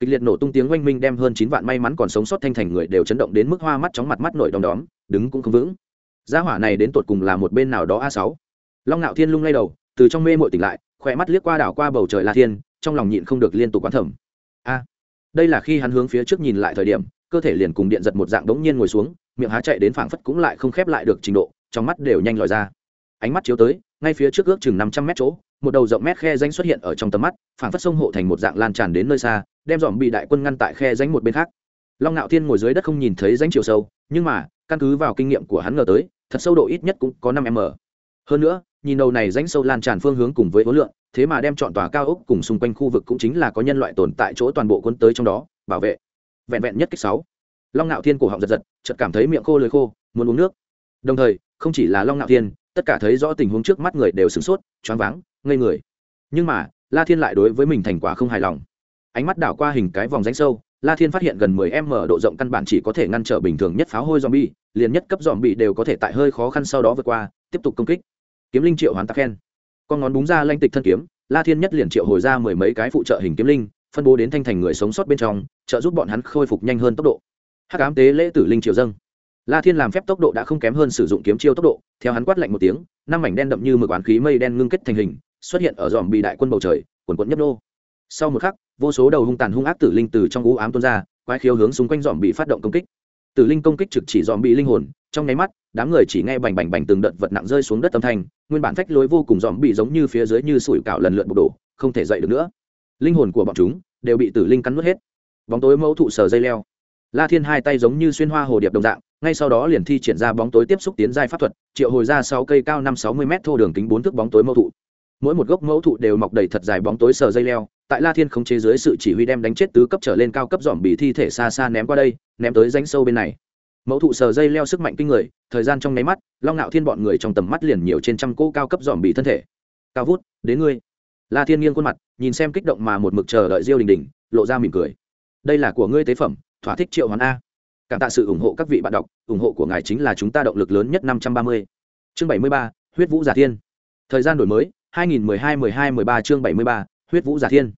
Kịch liệt nổ tung tiếng oanh minh đem hơn chín vạn may mắn còn sống sót thanh thành người đều chấn động đến mức hoa mắt chóng mặt mắt nổi đom đóm, đứng cũng không vững. Gia hỏa này đến tột cùng là một bên nào đó a sáu? Long ngạo thiên lung lay đầu, từ trong mê mội tỉnh lại, khỏe mắt liếc qua đảo qua bầu trời la thiên, trong lòng nhịn không được liên tục quán thẩm. A, đây là khi hắn hướng phía trước nhìn lại thời điểm, cơ thể liền cùng điện giật một dạng đống nhiên ngồi xuống, miệng há chạy đến phảng phất cũng lại không khép lại được trình độ, trong mắt đều nhanh lòi ra. Ánh mắt chiếu tới ngay phía trước ước chừng năm trăm mét chỗ, một đầu rộng mét khe rãnh xuất hiện ở trong tầm mắt, phảng phất sông hộ thành một dạng lan tràn đến nơi xa, đem dòm bị đại quân ngăn tại khe rãnh một bên khác. Long ngạo thiên ngồi dưới đất không nhìn thấy rãnh chiều sâu, nhưng mà, căn cứ vào kinh nghiệm của hắn ngờ tới, thật sâu độ ít nhất cũng có năm m. Hơn nữa, nhìn đầu này rãnh sâu lan tràn phương hướng cùng với khối lượng thế mà đem chọn tòa cao ốc cùng xung quanh khu vực cũng chính là có nhân loại tồn tại chỗ toàn bộ quân tới trong đó, bảo vệ. Vẹn vẹn nhất kích sáu. Long ngạo thiên cổ họng giật giật, chợt cảm thấy miệng khô lưỡi khô, muốn uống nước. Đồng thời, không chỉ là long ngạo thiên tất cả thấy rõ tình huống trước mắt người đều sửng sốt, choáng váng, ngây người. Nhưng mà, la thiên lại đối với mình thành quả không hài lòng. Ánh mắt đảo qua hình cái vòng rãnh sâu, la thiên phát hiện gần 10 m độ rộng căn bản chỉ có thể ngăn trở bình thường nhất pháo hôi zombie, liền nhất cấp zombie đều có thể tại hơi khó khăn sau đó vượt qua, tiếp tục công kích. Kiếm linh triệu hoán tắc khen. Con ngón búng ra lanh tịch thân kiếm, la thiên nhất liền triệu hồi ra mười mấy cái phụ trợ hình kiếm linh, phân bố đến thanh thành người sống sót bên trong, trợ giúp bọn hắn khôi phục nhanh hơn tốc độ. Hắc ám tế lễ tử linh triều dâng la thiên làm phép tốc độ đã không kém hơn sử dụng kiếm chiêu tốc độ, theo hắn quát lạnh một tiếng, năm mảnh đen đậm như mực oán khí mây đen ngưng kết thành hình, xuất hiện ở dòm bị đại quân bầu trời quần quận nhấp nô sau một khắc, vô số đầu hung tàn hung ác tử linh từ trong u ám tuôn ra, quái khiếu hướng xung quanh dòm bị phát động công kích. Tử linh công kích trực chỉ dòm bị linh hồn, trong nháy mắt, đám người chỉ nghe bành bành bành từng đợt vật nặng rơi xuống đất âm thanh, nguyên bản phách lối vô cùng dòm bị giống như phía dưới như sủi cảo lần lượt bộc đổ, không thể dậy được nữa. Linh hồn của bọn chúng đều bị tử linh cắn nuốt hết. Bóng tối mẫu thụ sờ dây leo la thiên hai tay giống như xuyên hoa hồ điệp đồng dạng, ngay sau đó liền thi triển ra bóng tối tiếp xúc tiến giai pháp thuật, triệu hồi ra sáu cây cao năm sáu mươi m thô đường kính bốn thước bóng tối mẫu thụ. Mỗi một gốc mẫu thụ đều mọc đầy thật dài bóng tối sờ dây leo, tại la thiên khống chế dưới sự chỉ huy đem đánh chết tứ cấp trở lên cao cấp dòm bị thi thể xa xa ném qua đây, ném tới rãnh sâu bên này. Mẫu thụ sờ dây leo sức mạnh kinh người, thời gian trong nháy mắt, long ngạo thiên bọn người trong tầm mắt liền nhiều trên trăm cỗ cao cấp dòm bị thân thể. Cao vút, đến ngươi. La thiên nghiêng khuôn mặt, nhìn xem kích động mà một mực chờ đợi diêu đình đình, lộ ra mỉm cười. Đây là của ngươi tế phẩm thỏa thích triệu hoán a. Cảm tạ sự ủng hộ các vị bạn đọc, ủng hộ của ngài chính là chúng ta động lực lớn nhất năm trăm ba mươi. Chương bảy mươi ba, huyết vũ giả thiên. Thời gian đổi mới, hai nghìn mười hai mười hai mười ba chương bảy mươi ba, huyết vũ giả thiên.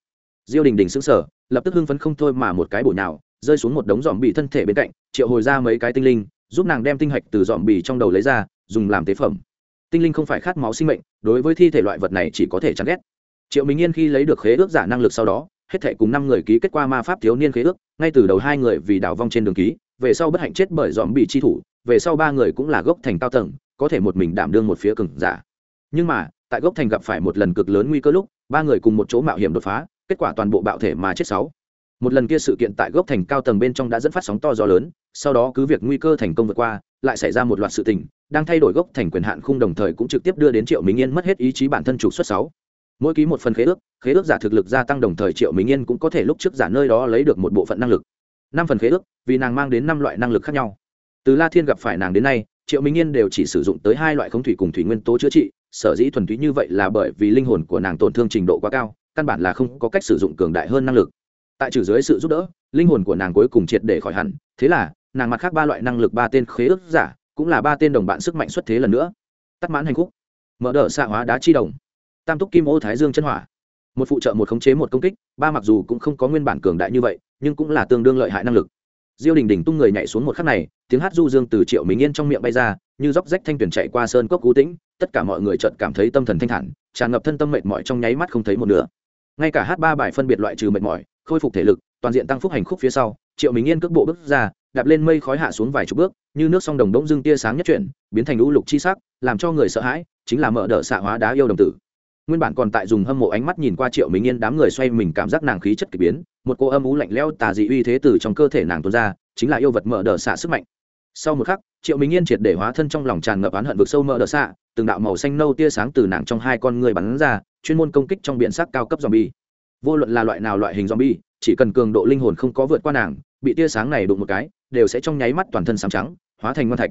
Diêu đình đình xứng sở lập tức hưng phấn không thôi mà một cái bụi nào rơi xuống một đống dòm bị thân thể bên cạnh, triệu hồi ra mấy cái tinh linh, giúp nàng đem tinh hạch từ dòm bì trong đầu lấy ra, dùng làm tế phẩm. Tinh linh không phải khát máu sinh mệnh, đối với thi thể loại vật này chỉ có thể chán ghét. Triệu minh yên khi lấy được khế ước giả năng lực sau đó, hết thể cùng năm người ký kết qua ma pháp thiếu niên khế ước ngay từ đầu hai người vì đào vong trên đường ký, về sau bất hạnh chết bởi dòm bị chi thủ, về sau ba người cũng là gốc thành cao tầng, có thể một mình đảm đương một phía cừng giả. Nhưng mà, tại gốc thành gặp phải một lần cực lớn nguy cơ lúc, ba người cùng một chỗ mạo hiểm đột phá, kết quả toàn bộ bạo thể mà chết sáu. Một lần kia sự kiện tại gốc thành cao tầng bên trong đã dẫn phát sóng to gió lớn, sau đó cứ việc nguy cơ thành công vượt qua, lại xảy ra một loạt sự tình, đang thay đổi gốc thành quyền hạn khung đồng thời cũng trực tiếp đưa đến triệu minh yên mất hết ý chí bản thân trục xuất sáu mỗi ký một phần khế ước khế ước giả thực lực gia tăng đồng thời triệu minh yên cũng có thể lúc trước giả nơi đó lấy được một bộ phận năng lực. Năm phần khế ước, vì nàng mang đến năm loại năng lực khác nhau. Từ la thiên gặp phải nàng đến nay, triệu minh yên đều chỉ sử dụng tới hai loại không thủy cùng thủy nguyên tố chữa trị, sở dĩ thuần túy như vậy là bởi vì linh hồn của nàng tổn thương trình độ quá cao, căn bản là không có cách sử dụng cường đại hơn năng lực. Tại trừ dưới sự giúp đỡ, linh hồn của nàng cuối cùng triệt để khỏi hẳn, thế là, nàng mặt khác ba loại năng lực ba tên khế ước giả, cũng là ba tên đồng bạn sức mạnh xuất thế lần nữa. Tắt mãn hành khúc mở đ ợ xạ hóa đá chi đồng tam túc kim ô thái dương chân hỏa. Một phụ trợ một khống chế một công kích, ba mặc dù cũng không có nguyên bản cường đại như vậy, nhưng cũng là tương đương lợi hại năng lực. Diêu đình đình tung người nhảy xuống một khắc này, tiếng hát du dương từ triệu minh yên trong miệng bay ra, như dốc rách thanh tuyển chạy qua sơn cốc cú tĩnh, tất cả mọi người chợt cảm thấy tâm thần thanh thản, tràn ngập thân tâm mệt mỏi trong nháy mắt không thấy một nửa. ngay cả hát ba bài phân biệt loại trừ mệt mỏi, khôi phục thể lực, toàn diện tăng phúc hành khúc phía sau, triệu minh yên cước bộ bước ra, đạp lên mây khói hạ xuống vài chục bước, như nước sông đồng đống dương tia sáng nhất chuyển, biến thành lũ lục chi sắc, làm cho người sợ hãi, chính là mở đỡ xạ hóa đá yêu đồng tử nguyên bản còn tại dùng hâm mộ ánh mắt nhìn qua triệu minh yên đám người xoay mình cảm giác nàng khí chất k ỳ biến, một cô âm ú lạnh leo tà dị uy thế từ trong cơ thể nàng tuôn ra, chính là yêu vật mở đờ xạ sức mạnh. Sau một khắc, triệu minh yên triệt để hóa thân trong lòng tràn ngập oán hận vực sâu mở đờ xạ, từng đạo màu xanh nâu tia sáng từ nàng trong hai con người bắn ra, chuyên môn công kích trong biển sắc cao cấp zombie. Vô luận là loại nào loại hình zombie, chỉ cần cường độ linh hồn không có vượt qua nàng, bị tia sáng này đụng một cái, đều sẽ trong nháy mắt toàn thân sáng trắng, hóa thành ngon thạch.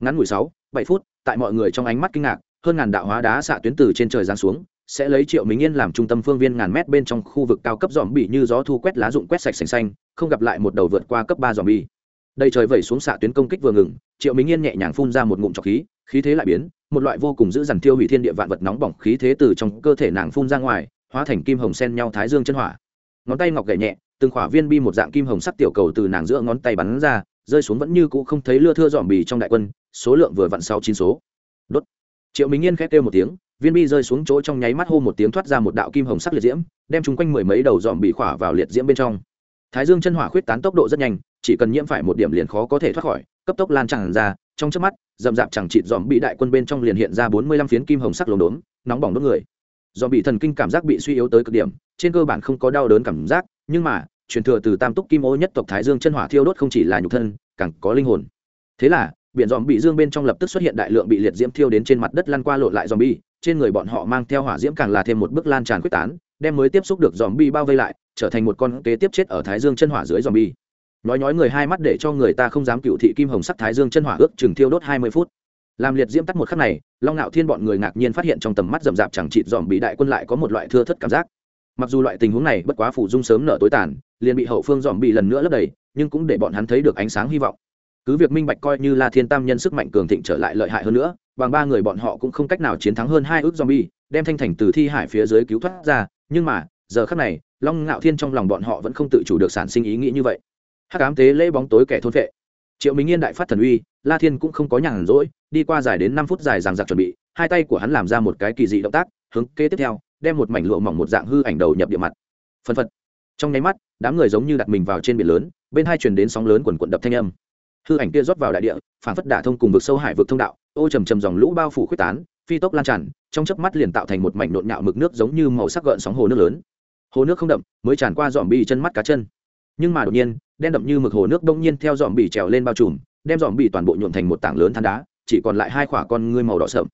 Ngắn ngủi sáu, bảy phút, tại mọi người trong ánh mắt kinh ngạc, hơn ngàn đạo hóa đá xạ tuyến từ trên trời giáng xuống sẽ lấy triệu minh yên làm trung tâm phương viên ngàn mét bên trong khu vực cao cấp dòm bị như gió thu quét lá rụng quét sạch sành xanh, không gặp lại một đầu vượt qua cấp ba dòm bi đầy trời vẩy xuống xạ tuyến công kích vừa ngừng, triệu minh yên nhẹ nhàng phun ra một ngụm trọc khí khí thế lại biến, một loại vô cùng giữ dằn tiêu hủy thiên địa vạn vật nóng bỏng khí thế từ trong cơ thể nàng phun ra ngoài, hóa thành kim hồng sen nhau thái dương chân hỏa. Ngón tay ngọc gậy nhẹ, từng khỏa viên bi một dạng kim hồng sắc tiểu cầu từ nàng giữa ngón tay bắn ra, rơi xuống vẫn như cũ không thấy lưa thưa dòm bì trong đại quân, số lượng vừa vặn sáu chín số. Đốt. Triệu minh yên khét kêu một tiếng viên bi rơi xuống chỗ trong nháy mắt hô một tiếng thoát ra một đạo kim hồng sắc liệt diễm đem chung quanh mười mấy đầu dòm bị khỏa vào liệt diễm bên trong. Thái dương chân hỏa khuyết tán tốc độ rất nhanh chỉ cần nhiễm phải một điểm liền khó có thể thoát khỏi cấp tốc lan tràn ra trong trước mắt dầm dạp chẳng chịt dòm bị đại quân bên trong liền hiện ra bốn mươi lăm phiến kim hồng sắc lồng đốm, nóng bỏng đốt người. Dòm bị thần kinh cảm giác bị suy yếu tới cực điểm trên cơ bản không có đau đớn cảm giác nhưng mà truyền thừa từ tam túc kim ô nhất tộc thái dương chân hỏa thiêu đốt không chỉ là nhục thân càng có linh hồn. Thế là biển dòm bị dương bên trong lập tức xuất hiện đại lượng bị liệt diễm thiêu đến trên mặt đất lăn qua lộn lại dòm bi, trên người bọn họ mang theo hỏa diễm càng là thêm một bước lan tràn quyết tán, đem mới tiếp xúc được dòm bi bao vây lại, trở thành một con kế tiếp chết ở thái dương chân hỏa dưới dòm bi. Nói nói người hai mắt để cho người ta không dám cựu thị kim hồng sắc thái dương chân hỏa ước chừng thiêu đốt hai mươi phút. Làm liệt diễm tắt một khắc này, long ngạo thiên bọn người ngạc nhiên phát hiện trong tầm mắt rậm rạp chẳng chịt dòm bị đại quân lại có một loại thưa thất cảm giác. Mặc dù loại tình huống này bất quá phủ dung sớm nở tối tàn, liền bị hậu phương dòm bị lần nữa lấp đầy, nhưng cũng để bọn hắn thấy được ánh sáng hy vọng cứ việc minh bạch coi như là thiên tam nhân sức mạnh cường thịnh trở lại lợi hại hơn nữa, bằng ba người bọn họ cũng không cách nào chiến thắng hơn hai ước zombie, đem thanh thành từ thi hải phía dưới cứu thoát ra, nhưng mà, giờ khắc này, long ngạo thiên trong lòng bọn họ vẫn không tự chủ được sản sinh ý nghĩ như vậy. Hát cám tế lễ bóng tối kẻ thôn vệ. Triệu minh yên đại phát thần uy, la thiên cũng không có nhàn rỗi, đi qua dài đến năm phút dài ràng giặc chuẩn bị, hai tay của hắn làm ra một cái kỳ dị động tác, hướng kế tiếp theo, đem một mảnh lụa mỏng một dạng hư ảnh đầu nhập địa mặt. Phân phật. Trong nháy mắt, đám người giống như đặt mình vào trên biển lớn, bên hai truyền đến sóng lớn quần quận đập thanh âm hư ảnh kia rót vào đại địa phản phất đả thông cùng vực sâu hải vực thông đạo, ô trầm trầm dòng lũ bao phủ quyết tán, phi tốc lan tràn, trong chớp mắt liền tạo thành một mảnh nộn nhạo mực nước giống như màu sắc gợn sóng hồ nước lớn. Hồ nước không đậm, mới tràn qua dòm bì chân mắt cá chân. Nhưng mà đột nhiên, đen đậm như mực hồ nước đông nhiên theo dòm bì trèo lên bao trùm, đem dòm bì toàn bộ nhuộn thành một tảng lớn than đá, chỉ còn lại hai khỏa con ngươi màu đỏ sợm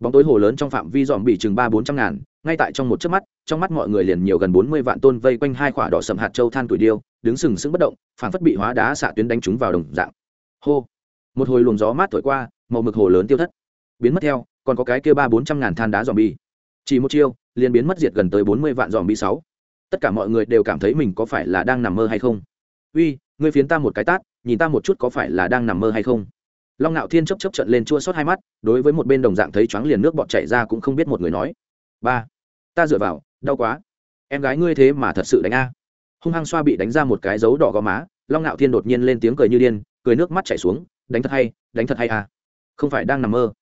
bóng tối hồ lớn trong phạm vi dòm bì chừng ba bốn trăm ngàn, ngay tại trong một chớp mắt, trong mắt mọi người liền nhiều gần bốn mươi vạn tôn vây quanh hai khỏa đỏ sầm hạt châu than tuổi điêu, đứng sừng sững bất động, phảng phất bị hóa đá xạ tuyến đánh chúng vào đồng dạng hô. Một hồi luồng gió mát thổi qua, màu mực hồ lớn tiêu thất. Biến mất theo, còn có cái kia ba bốn trăm ngàn than đá dòm bi chỉ một chiêu, liền biến mất diệt gần tới bốn mươi vạn dòm bi sáu. Tất cả mọi người đều cảm thấy mình có phải là đang nằm mơ hay không? Uy, ngươi phiến ta một cái tát, nhìn ta một chút có phải là đang nằm mơ hay không? Long ngạo thiên chấp chấp trận lên chua xót hai mắt, đối với một bên đồng dạng thấy choáng liền nước bọt chảy ra cũng không biết một người nói. Ba, ta dựa vào, đau quá. Em gái ngươi thế mà thật sự đánh a. Hung hăng xoa bị đánh ra một cái dấu đỏ gò má, long ngạo thiên đột nhiên lên tiếng cười như điên cười nước mắt chảy xuống, đánh thật hay, đánh thật hay à? Không phải đang nằm mơ.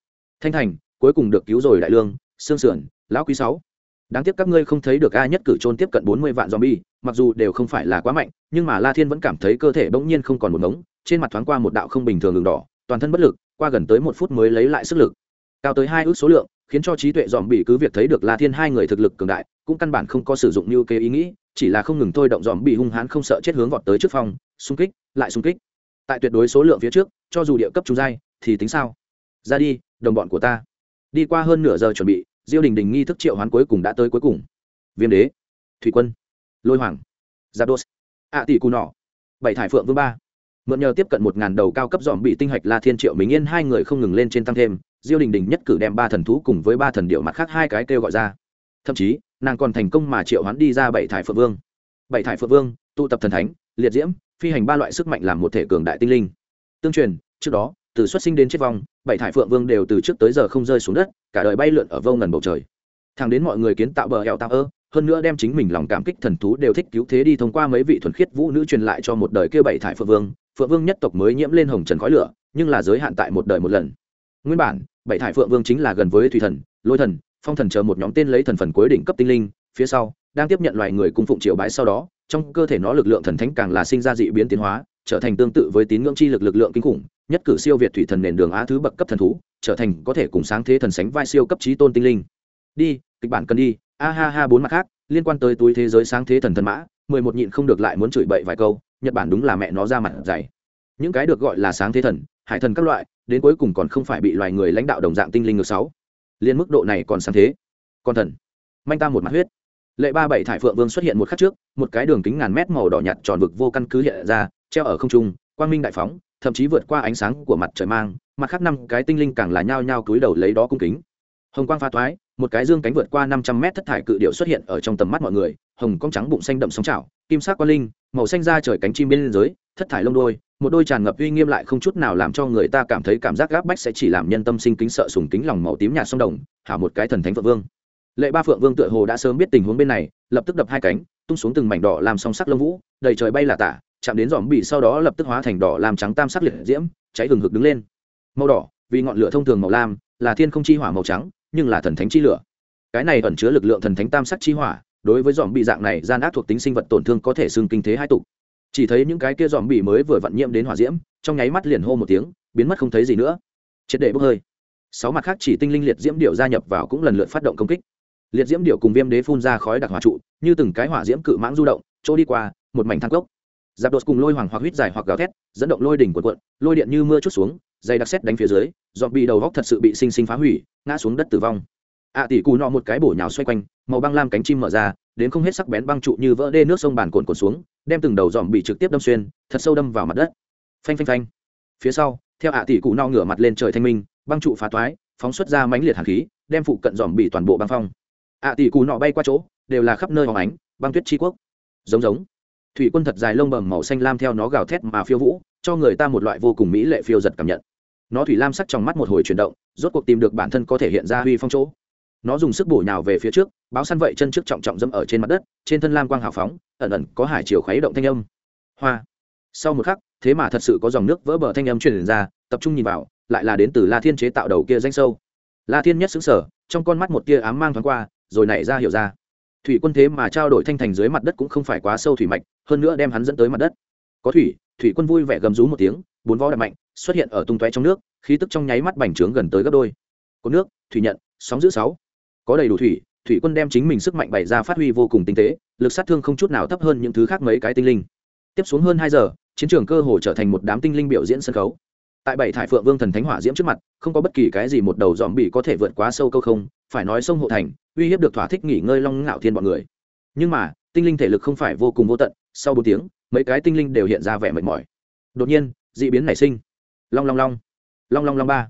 Thanh thành, cuối cùng được cứu rồi đại lương, sương sườn, lão quý sáu. Đáng tiếc các ngươi không thấy được a nhất cử trôn tiếp cận bốn mươi vạn zombie, mặc dù đều không phải là quá mạnh, nhưng mà la thiên vẫn cảm thấy cơ thể bỗng nhiên không còn một ngống, trên mặt thoáng qua một đạo không bình thường đường đỏ, toàn thân bất lực, qua gần tới một phút mới lấy lại sức lực. Cao tới hai ước số lượng, khiến cho trí tuệ dòm bị cứ việc thấy được la thiên hai người thực lực cường đại, cũng căn bản không có sử dụng như kế ý nghĩ, chỉ là không ngừng thôi động dòm bị hung hãn không sợ chết hướng vọt tới trước phòng xung kích, lại xung kích tại tuyệt đối số lượng phía trước, cho dù địa cấp trung giai, thì tính sao? Ra đi, đồng bọn của ta. Đi qua hơn nửa giờ chuẩn bị, diêu đình đình nghi thức triệu hoán cuối cùng đã tới cuối cùng. Viêm đế. Thủy quân. Lôi hoàng. Gia đô ạ tỷ cù nọ. Bảy thải phượng vương ba. Mượn nhờ tiếp cận một ngàn đầu cao cấp dòm bị tinh hạch la thiên triệu mình yên, hai người không ngừng lên trên tăng thêm, diêu đình đình nhất cử đem ba thần thú cùng với ba thần điệu mặt khác hai cái kêu gọi ra. Thậm chí, nàng còn thành công mà triệu hoán đi ra bảy thải phượng vương. Bảy thải phượng vương, tụ tập thần thánh, liệt diễm phi hành ba loại sức mạnh làm một thể cường đại tinh linh. Tương truyền, trước đó, từ xuất sinh đến chết vong, bảy thải phượng vương đều từ trước tới giờ không rơi xuống đất, cả đời bay lượn ở vô ngần bầu trời. Thẳng đến mọi người kiến tạo bờ hẹo tạo ơ, hơn nữa đem chính mình lòng cảm kích thần thú đều thích cứu thế đi thông qua mấy vị thuần khiết vũ nữ truyền lại cho một đời kia bảy thải phượng vương phượng vương nhất tộc mới nhiễm lên hồng trần khói lửa, nhưng là giới hạn tại một đời một lần. Nguyên bản, bảy thải phượng vương chính là gần với thủy thần, lôi thần, phong thần chờ một nhóm tên lấy thần phần cuối đỉnh cấp tinh linh, phía sau đang tiếp nhận loài người cung phụng triều bái sau đó, trong cơ thể nó lực lượng thần thánh càng là sinh ra dị biến tiến hóa, trở thành tương tự với tín ngưỡng chi lực lực lượng kinh khủng, nhất cử siêu việt thủy thần nền đường á thứ bậc cấp thần thú, trở thành có thể cùng sáng thế thần sánh vai siêu cấp trí tôn tinh linh. Đi, kịch bản cần đi. A ha ha, bốn mặt khác, liên quan tới túi thế giới sáng thế thần thần mã, mười một nhịn không được lại muốn chửi bậy vài câu, nhật bản đúng là mẹ nó ra mặt dày. Những cái được gọi là sáng thế thần, hải thần các loại, đến cuối cùng còn không phải bị loài người lãnh đạo đồng dạng tinh linh ngược sáu. Liên mức độ này còn sáng thế. Còn thần. Manh ta một mặt huyết lệ ba bảy thải phượng vương xuất hiện một khắc trước, một cái đường kính ngàn mét màu đỏ nhạt tròn vực vô căn cứ hiện ra, treo ở không trung, quang minh đại phóng, thậm chí vượt qua ánh sáng của mặt trời mang, mặt khác năm cái tinh linh càng là nhao nhao cúi đầu lấy đó cung kính. Hồng quang pha thoái, một cái dương cánh vượt qua năm trăm mét thất thải cự điệu xuất hiện ở trong tầm mắt mọi người, hồng cong trắng bụng xanh đậm sóng trào kim sắc quang linh, màu xanh da trời cánh chim bên dưới, thất thải lông đôi, một đôi tràn ngập uy nghiêm lại không chút nào làm cho người ta cảm thấy cảm giác gáp bách sẽ chỉ làm nhân tâm sinh kính sợ sùng kính lòng màu tím nhạt sông đồng, hảo một cái thần thánh phượng vương lệ ba phượng vương tựa hồ đã sớm biết tình huống bên này, lập tức đập hai cánh, tung xuống từng mảnh đỏ làm song sắc lông vũ, đầy trời bay là tả, chạm đến dòm bị sau đó lập tức hóa thành đỏ làm trắng tam sắc liệt diễm, cháy hừng hực đứng lên. Màu đỏ, vì ngọn lửa thông thường màu lam, là thiên không chi hỏa màu trắng, nhưng là thần thánh chi lửa. Cái này ẩn chứa lực lượng thần thánh tam sắc chi hỏa, đối với dòm bị dạng này, gian ác thuộc tính sinh vật tổn thương có thể xưng kinh thế hai tục. Chỉ thấy những cái kia dòm bị mới vừa vận nhiễm đến hỏa diễm, trong nháy mắt liền hô một tiếng, biến mất không thấy gì nữa. Triệt để bốc hơi. Sáu mặt khác chỉ tinh linh liệt diễm điệu gia nhập vào cũng lần lượt phát động công kích liệt diễm điệu cùng viêm đế phun ra khói đặc hỏa trụ như từng cái hỏa diễm cự mãng du động chỗ đi qua một mảnh thang cốc. Giáp đột cùng lôi hoàng hoặc huyết dài hoặc gào thét dẫn động lôi đỉnh cuộn cuộn, lôi điện như mưa chút xuống dày đặc xét đánh phía dưới dọn bị đầu góc thật sự bị sinh sinh phá hủy ngã xuống đất tử vong. Ạ tỷ cù nọ một cái bổ nhào xoay quanh màu băng lam cánh chim mở ra đến không hết sắc bén băng trụ như vỡ đê nước sông bàn cồn cồn xuống đem từng đầu dòm bị trực tiếp đâm xuyên thật sâu đâm vào mặt đất. Phanh phanh phanh. Phía sau theo ạ tỷ cụ no ngửa mặt lên trời thanh minh băng trụ phá toái phóng xuất ra mãnh liệt hàn khí đem phụ cận dòm bị toàn bộ băng phong ạ tỷ cù nọ bay qua chỗ, đều là khắp nơi hóng ánh, băng tuyết tri quốc. Giống giống. Thủy quân thật dài lông bầm màu xanh lam theo nó gào thét mà phiêu vũ, cho người ta một loại vô cùng mỹ lệ phiêu giật cảm nhận. Nó thủy lam sắc trong mắt một hồi chuyển động, rốt cuộc tìm được bản thân có thể hiện ra huy phong chỗ. Nó dùng sức bổ nhào về phía trước, báo săn vậy chân trước trọng trọng dẫm ở trên mặt đất, trên thân lam quang hào phóng, ẩn ẩn có hải chiều khuấy động thanh âm. Hoa. Sau một khắc, thế mà thật sự có dòng nước vỡ bờ thanh âm truyền ra, tập trung nhìn vào, lại là đến từ la thiên chế tạo đầu kia danh sâu. La thiên nhất xứng sở trong con mắt một tia ám mang thoáng qua rồi nảy ra hiểu ra. Thủy quân thế mà trao đổi thanh thành dưới mặt đất cũng không phải quá sâu thủy mạch, hơn nữa đem hắn dẫn tới mặt đất. Có thủy thủy quân vui vẻ gầm rú một tiếng, bốn vó đập mạnh, xuất hiện ở tung tóe trong nước, khí tức trong nháy mắt bành trướng gần tới gấp đôi. Có nước, thủy nhận, sóng giữ sáu. Có đầy đủ thủy thủy quân đem chính mình sức mạnh bày ra phát huy vô cùng tinh tế, lực sát thương không chút nào thấp hơn những thứ khác mấy cái tinh linh. Tiếp xuống hơn hai giờ, chiến trường cơ hồ trở thành một đám tinh linh biểu diễn sân khấu tại bảy thải phượng vương thần thánh hỏa diễm trước mặt, không có bất kỳ cái gì một đầu dòm bị có thể vượt quá sâu câu không, phải nói sông hộ thành, uy hiếp được thỏa thích nghỉ ngơi long ngạo thiên bọn người. Nhưng mà, tinh linh thể lực không phải vô cùng vô tận, sau bốn tiếng, mấy cái tinh linh đều hiện ra vẻ mệt mỏi. Đột nhiên d ị biến nảy sinh. Long long long. Long long long ba.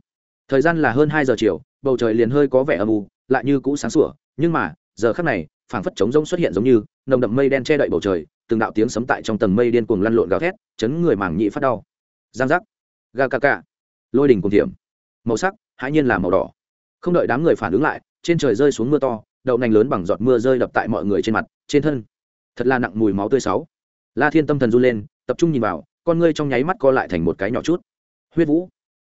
Thời gian là hơn hai giờ chiều, bầu trời liền hơi có vẻ âm u, lại như cũ sáng sủa, nhưng mà, giờ khắc này, phảng phất trống rông xuất hiện giống như, nồng đậm mây đen che đậy bầu trời, từng đạo tiếng sấm tại trong tầng mây điên cuồng lăn lộn gào thét, chấn người màng nhị phát đau. Giang giác ga ca ca lôi đỉnh cùng thiểm. Màu sắc hãi nhiên là màu đỏ. Không đợi đám người phản ứng lại trên trời rơi xuống mưa to đậu nành lớn bằng giọt mưa rơi đập tại mọi người trên mặt trên thân. Thật là nặng mùi máu tươi sáu. La thiên tâm thần run lên tập trung nhìn vào con ngươi trong nháy mắt co lại thành một cái nhỏ chút. Huyết vũ.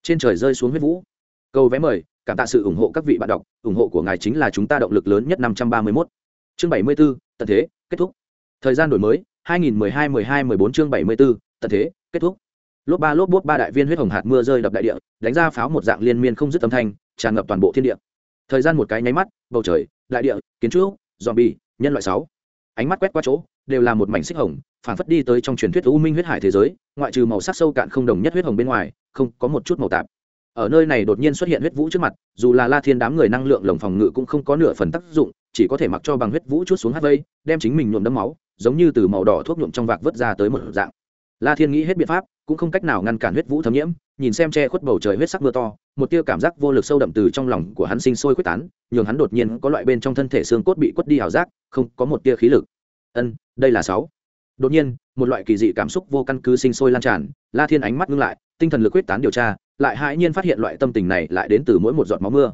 Trên trời rơi xuống huyết vũ. Câu vé mời cảm tạ sự ủng hộ các vị bạn đọc ủng hộ của ngài chính là chúng ta động lực lớn nhất năm trăm ba mươi 531. chương bảy mươi 74, tận thế kết thúc. Thời gian đổi mới 2012-12-14 chương 74, tận thế kết thúc lốp ba, lốp bốt ba đại viên huyết hồng hạt mưa rơi đập đại địa, đánh ra pháo một dạng liên miên không dứt âm thanh, tràn ngập toàn bộ thiên địa. Thời gian một cái nháy mắt, bầu trời, đại địa, kiến trúc, zombie, nhân loại sáu. Ánh mắt quét qua chỗ, đều là một mảnh xích hồng phản phất đi tới trong truyền thuyết u minh huyết hải thế giới, ngoại trừ màu sắc sâu cạn không đồng nhất huyết hồng bên ngoài, không có một chút màu tạp. Ở nơi này đột nhiên xuất hiện huyết vũ trước mặt, dù là la thiên đám người năng lượng lồng phòng ngự cũng không có nửa phần tác dụng, chỉ có thể mặc cho bằng huyết vũ chút xuống hát vây, đem chính mình nhuộm đấm máu, giống như từ màu đỏ thuốc nhuộm trong vạc vớt ra tới một dạng. La thiên nghĩ hết biện pháp cũng không cách nào ngăn cản huyết vũ thấm nhiễm, nhìn xem che khuất bầu trời huyết sắc mưa to, một tia cảm giác vô lực sâu đậm từ trong lòng của hắn sinh sôi quyết tán, nhường hắn đột nhiên có loại bên trong thân thể xương cốt bị quất đi ảo giác, không có một tia khí lực. Ân, đây là sáu. Đột nhiên, một loại kỳ dị cảm xúc vô căn cứ sinh sôi lan tràn, la thiên ánh mắt ngưng lại, tinh thần lực quyết tán điều tra, lại hãi nhiên phát hiện loại tâm tình này lại đến từ mỗi một giọt máu mưa.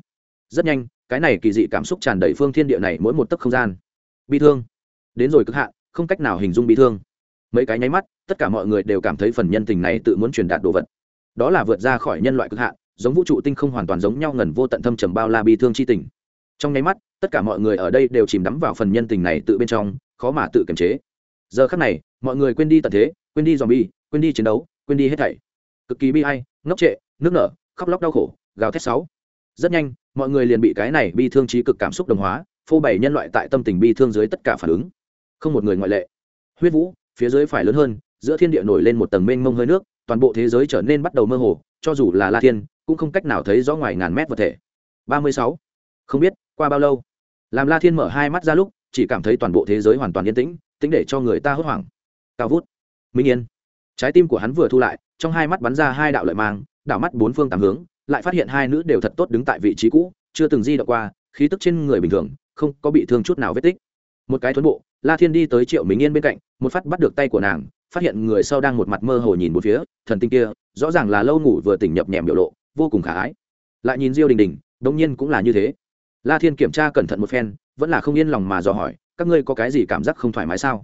Rất nhanh, cái này kỳ dị cảm xúc tràn đầy phương thiên địa này mỗi một tấc không gian. Bi thương. Đến rồi cực hạn, không cách nào hình dung bi thương. Mấy cái nháy mắt tất cả mọi người đều cảm thấy phần nhân tình này tự muốn truyền đạt đồ vật. Đó là vượt ra khỏi nhân loại cực hạn, giống vũ trụ tinh không hoàn toàn giống nhau ngần vô tận thâm trầm bao la bi thương chi tình. Trong nháy mắt, tất cả mọi người ở đây đều chìm đắm vào phần nhân tình này tự bên trong, khó mà tự kiềm chế. Giờ khắc này, mọi người quên đi tận thế, quên đi dòm bi quên đi chiến đấu, quên đi hết thảy. Cực kỳ bi ai, ngốc trệ, nước nở, khóc lóc đau khổ, gào thét sáu. Rất nhanh, mọi người liền bị cái này bi thương trí cực cảm xúc đồng hóa, phô bày nhân loại tại tâm tình bi thương dưới tất cả phản ứng. Không một người ngoại lệ. Huyết vũ, phía dưới phải lớn hơn giữa thiên địa nổi lên một tầng mênh mông hơi nước, toàn bộ thế giới trở nên bắt đầu mơ hồ, cho dù là la thiên, cũng không cách nào thấy rõ ngoài ngàn mét vật thể. Ba mươi sáu. Không biết, qua bao lâu? Làm la thiên mở hai mắt ra lúc, chỉ cảm thấy toàn bộ thế giới hoàn toàn yên tĩnh, tính để cho người ta hốt hoảng. Cao vút. Minh yên. Trái tim của hắn vừa thu lại, trong hai mắt bắn ra hai đạo lợi mang đảo mắt bốn phương tám hướng, lại phát hiện hai nữ đều thật tốt đứng tại vị trí cũ, chưa từng di động qua, khí tức trên người bình thường, không có bị thương chút nào vết tích. Một cái thuấn bộ, la thiên đi tới triệu minh yên bên cạnh, một phát bắt được tay của nàng phát hiện người sau đang một mặt mơ hồ nhìn một phía, thần tinh kia, rõ ràng là lâu ngủ vừa tỉnh nhập nhèm biểu lộ, vô cùng khả ái. Lại nhìn diêu đình đình đông nhiên cũng là như thế. La thiên kiểm tra cẩn thận một phen, vẫn là không yên lòng mà dò hỏi, các ngươi có cái gì cảm giác không thoải mái sao?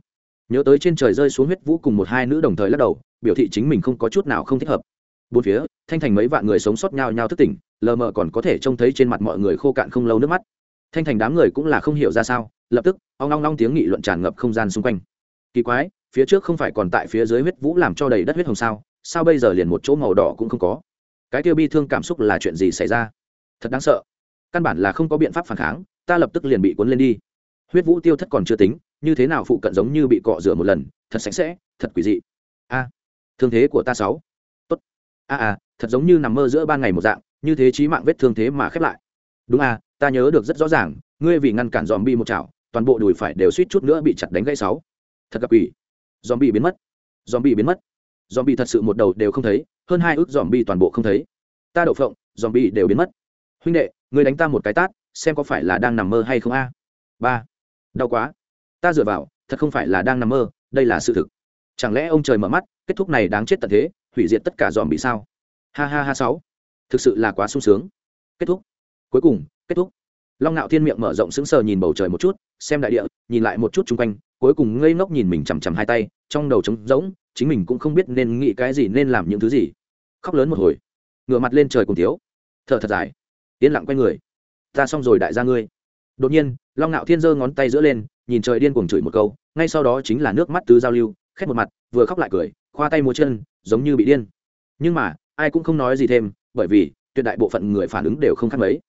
Nhớ tới trên trời rơi xuống huyết vũ cùng một hai nữ đồng thời lắc đầu, biểu thị chính mình không có chút nào không thích hợp. Bốn phía, thanh thành mấy vạn người sống sót nhau nhau thức tỉnh, lờ mờ còn có thể trông thấy trên mặt mọi người khô cạn không lâu nước mắt. Thanh thành đám người cũng là không hiểu ra sao, lập tức, ong long long tiếng nghị luận tràn ngập không gian xung quanh. Kỳ quái phía trước không phải còn tại phía dưới huyết vũ làm cho đầy đất huyết hồng sao? Sao bây giờ liền một chỗ màu đỏ cũng không có? Cái tiêu bi thương cảm xúc là chuyện gì xảy ra? Thật đáng sợ. Căn bản là không có biện pháp phản kháng, ta lập tức liền bị cuốn lên đi. Huyết vũ tiêu thất còn chưa tính, như thế nào phụ cận giống như bị cọ rửa một lần, thật sạch sẽ, thật quỷ dị. A, thương thế của ta sáu. Tốt. A a, thật giống như nằm mơ giữa ban ngày một dạng, như thế trí mạng vết thương thế mà khép lại. Đúng a, ta nhớ được rất rõ ràng, ngươi vì ngăn cản dòm bi một chảo, toàn bộ đùi phải đều suýt chút nữa bị chặt đánh gãy sáu. Thật gặp quỷ dòm bị biến mất. Dòm bị biến mất. Dòm bị thật sự một đầu đều không thấy, hơn hai ước dòm bị toàn bộ không thấy. Ta đậu phộng dòm bị đều biến mất. Huynh đệ ngươi đánh ta một cái tát, xem có phải là đang nằm mơ hay không a? Ba. Đau quá. Ta dựa vào, thật không phải là đang nằm mơ, đây là sự thực. Chẳng lẽ ông trời mở mắt, kết thúc này đáng chết tận thế, hủy diệt tất cả dòm bị sao? Ha ha ha sáu. Thực sự là quá sung sướng. Kết thúc. Cuối cùng, kết thúc long ngạo thiên miệng mở rộng sững sờ nhìn bầu trời một chút, xem đại địa, nhìn lại một chút chung quanh, cuối cùng ngây ngốc nhìn mình chằm chằm hai tay, trong đầu trống rỗng, chính mình cũng không biết nên nghĩ cái gì nên làm những thứ gì. Khóc lớn một hồi, ngửa mặt lên trời cùng thiếu. Thở thật dài. Yên lặng quay người. Ta xong rồi đại gia ngươi. Đột nhiên, long ngạo thiên giơ ngón tay giữa lên, nhìn trời điên cuồng chửi một câu, ngay sau đó chính là nước mắt tứ giao lưu, khét một mặt, vừa khóc lại cười, khoa tay múa chân, giống như bị điên. Nhưng mà, ai cũng không nói gì thêm, bởi vì tuyệt đại bộ phận người phản ứng đều không khác mấy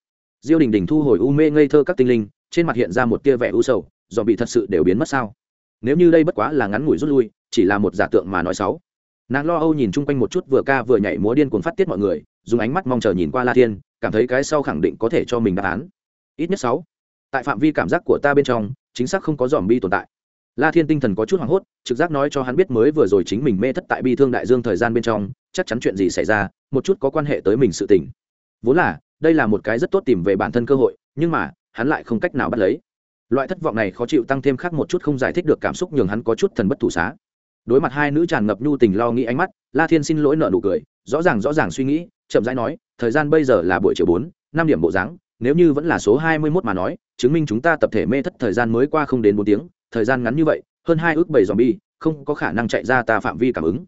diêu đình đình thu hồi u mê ngây thơ các tinh linh, trên mặt hiện ra một tia vẻ u sầu do bị thật sự đều biến mất sao? Nếu như đây bất quá là ngắn ngủi rút lui, chỉ là một giả tượng mà nói xấu. Nàng lo âu nhìn chung quanh một chút vừa ca vừa nhảy múa điên cuồng phát tiết mọi người, dùng ánh mắt mong chờ nhìn qua la thiên, cảm thấy cái sau khẳng định có thể cho mình đáp án. Ít nhất sáu. Tại phạm vi cảm giác của ta bên trong, chính xác không có dòm bi tồn tại. La thiên tinh thần có chút hoảng hốt, trực giác nói cho hắn biết mới vừa rồi chính mình mê thất tại bi thương đại dương thời gian bên trong, chắc chắn chuyện gì xảy ra, một chút có quan hệ tới mình sự tỉnh vốn là đây là một cái rất tốt tìm về bản thân cơ hội, nhưng mà, hắn lại không cách nào bắt lấy. Loại thất vọng này khó chịu tăng thêm khác một chút không giải thích được cảm xúc nhường hắn có chút thần bất thủ xá. Đối mặt hai nữ tràn ngập nhu tình lo nghĩ ánh mắt, la thiên xin lỗi nợ nụ cười, rõ ràng rõ ràng suy nghĩ, chậm rãi nói, thời gian bây giờ là buổi chiều bốn, năm điểm bộ dáng, nếu như vẫn là số hai mươi mốt mà nói, chứng minh chúng ta tập thể mê thất thời gian mới qua không đến bốn tiếng, thời gian ngắn như vậy, hơn hai ước bảy dòm bi không có khả năng chạy ra ta phạm vi cảm ứng.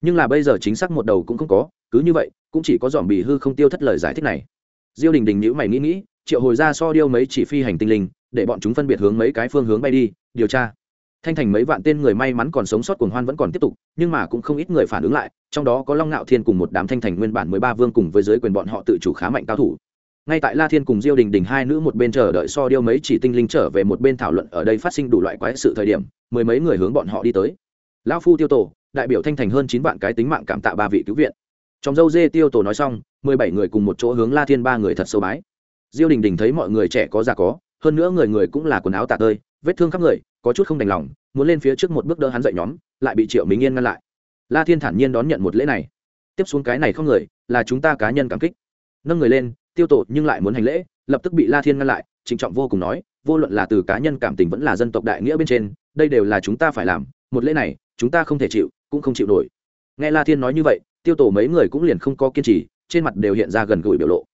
Nhưng là bây giờ chính xác một đầu cũng không có, cứ như vậy, cũng chỉ có dòm bì hư không tiêu thất lời giải thích này diêu đình đình nhữ mày nghĩ nghĩ, triệu hồi ra so điêu mấy chỉ phi hành tinh linh, để bọn chúng phân biệt hướng mấy cái phương hướng bay đi, điều tra. Thanh thành mấy vạn tên người may mắn còn sống sót cuồng hoan vẫn còn tiếp tục, nhưng mà cũng không ít người phản ứng lại, trong đó có long ngạo thiên cùng một đám thanh thành nguyên bản mười ba vương cùng với giới quyền bọn họ tự chủ khá mạnh cao thủ. Ngay tại la thiên cùng diêu đình đình hai nữ một bên chờ đợi so điêu mấy chỉ tinh linh trở về một bên thảo luận ở đây phát sinh đủ loại quái sự thời điểm, mười mấy người hướng bọn họ đi tới. Lão phu tiêu tổ, đại biểu thanh thành hơn chín vạn cái tính mạng cảm tạ ba vị cứu viện trong dâu dê tiêu tổ nói xong, mười bảy người cùng một chỗ hướng la thiên ba người thật sâu bái. Diêu đình đình thấy mọi người trẻ có già có, hơn nữa người người cũng là quần áo tạ tơi, vết thương khắp người, có chút không đành lòng, muốn lên phía trước một bước đỡ hắn dậy nhóm, lại bị triệu minh yên ngăn lại. La thiên thản nhiên đón nhận một lễ này. Tiếp xuống cái này không người, là chúng ta cá nhân cảm kích. Nâng người lên, tiêu tổ nhưng lại muốn hành lễ, lập tức bị la thiên ngăn lại, trịnh trọng vô cùng nói, vô luận là từ cá nhân cảm tình vẫn là dân tộc đại nghĩa bên trên, đây đều là chúng ta phải làm, một lễ này, chúng ta không thể chịu, cũng không chịu nổi. Nghe la thiên nói như vậy tiêu tổ mấy người cũng liền không có kiên trì, trên mặt đều hiện ra gần gũi biểu lộ.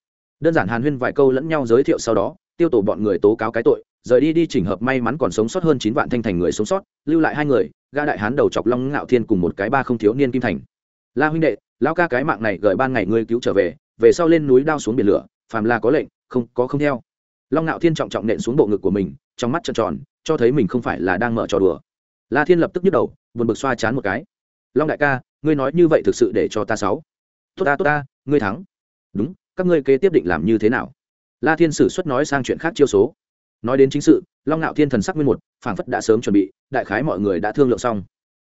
Đơn giản hàn huyên vài câu lẫn nhau giới thiệu sau đó, tiêu tổ bọn người tố cáo cái tội, rời đi đi chỉnh hợp may mắn còn sống sót hơn chín vạn thanh thành người sống sót, lưu lại hai người, gã đại hán đầu chọc long ngạo thiên cùng một cái ba không thiếu niên kim thành. La huynh đệ, lão ca cái mạng này gợi ban ngày ngươi cứu trở về về sau lên núi đao xuống biển lửa, phàm là có lệnh, không, có không theo. Long ngạo thiên trọng trọng nện xuống bộ ngực của mình, trong mắt trợn tròn, cho thấy mình không phải là đang mở trò đùa. La thiên lập tức nhức đầu, buồn bực xoa chán một cái. Long đại ca ngươi nói như vậy thực sự để cho ta sáu. Tốt ta tốt ta, ngươi thắng. Đúng, các ngươi kế tiếp định làm như thế nào? La thiên sử xuất nói sang chuyện khác chiêu số. Nói đến chính sự, long ngạo thiên thần sắc nguyên một, phảng phất đã sớm chuẩn bị, đại khái mọi người đã thương lượng xong.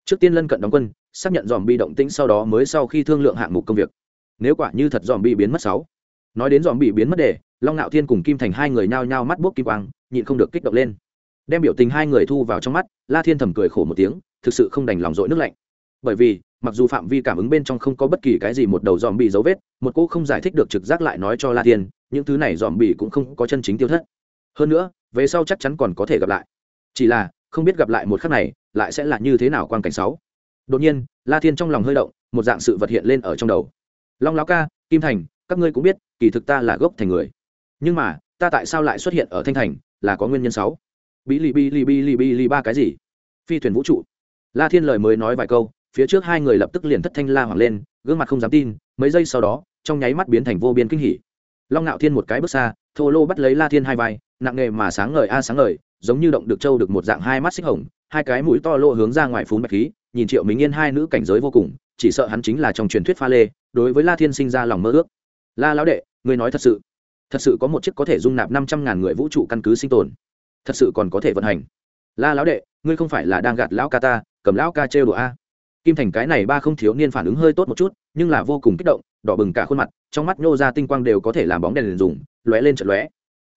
Trước tiên lân cận đóng quân, xác nhận dòm bi động tĩnh sau đó mới sau khi thương lượng hạng mục công việc. Nếu quả như thật dòm bi biến mất sáu. Nói đến dòm bị biến mất để long ngạo thiên cùng kim thành hai người nhao nhao mắt bốc kim quang, nhịn không được kích động lên. Đem biểu tình hai người thu vào trong mắt, la thiên thầm cười khổ một tiếng, thực sự không đành lòng dội nước lạnh. Bởi vì mặc dù phạm vi cảm ứng bên trong không có bất kỳ cái gì một đầu dòm bị dấu vết, một cô không giải thích được trực giác lại nói cho la thiên, những thứ này dòm bị cũng không có chân chính tiêu thất. Hơn nữa, về sau chắc chắn còn có thể gặp lại. Chỉ là, không biết gặp lại một khắc này, lại sẽ là như thế nào quan cảnh sáu. Đột nhiên, la thiên trong lòng hơi động, một dạng sự vật hiện lên ở trong đầu. Long lão ca, kim thành, các ngươi cũng biết, kỳ thực ta là gốc thành người. Nhưng mà, ta tại sao lại xuất hiện ở thanh thành, là có nguyên nhân sáu. Bí lì bi lì bi lì bi lì ba cái gì? Phi thuyền vũ trụ. La thiên lời mới nói vài câu phía trước hai người lập tức liền thất thanh la hoảng lên, gương mặt không dám tin, mấy giây sau đó, trong nháy mắt biến thành vô biên kinh hỉ. Long ngạo thiên một cái bước xa, thô lô bắt lấy la thiên hai vai, nặng nghề mà sáng ngời a à sáng ngời, giống như động được trâu được một dạng hai mắt xích hồng, hai cái mũi to lô hướng ra ngoài phún bạch khí, nhìn triệu mình yên hai nữ cảnh giới vô cùng, chỉ sợ hắn chính là trong truyền thuyết pha lê, đối với la thiên sinh ra lòng mơ ước. La lão đệ người nói thật sự thật sự có một chiếc có thể dung nạp năm trăm ngàn người vũ trụ căn cứ sinh tồn, thật sự còn có thể vận hành. La lão đệ, ngươi không phải là đang gạt lão ca ta, cầm lão ca trêu đùa a kim thành cái này ba không thiếu niên phản ứng hơi tốt một chút, nhưng là vô cùng kích động, đỏ bừng cả khuôn mặt, trong mắt nhô ra tinh quang đều có thể làm bóng đèn liền dùng, lóe lên trận lóe.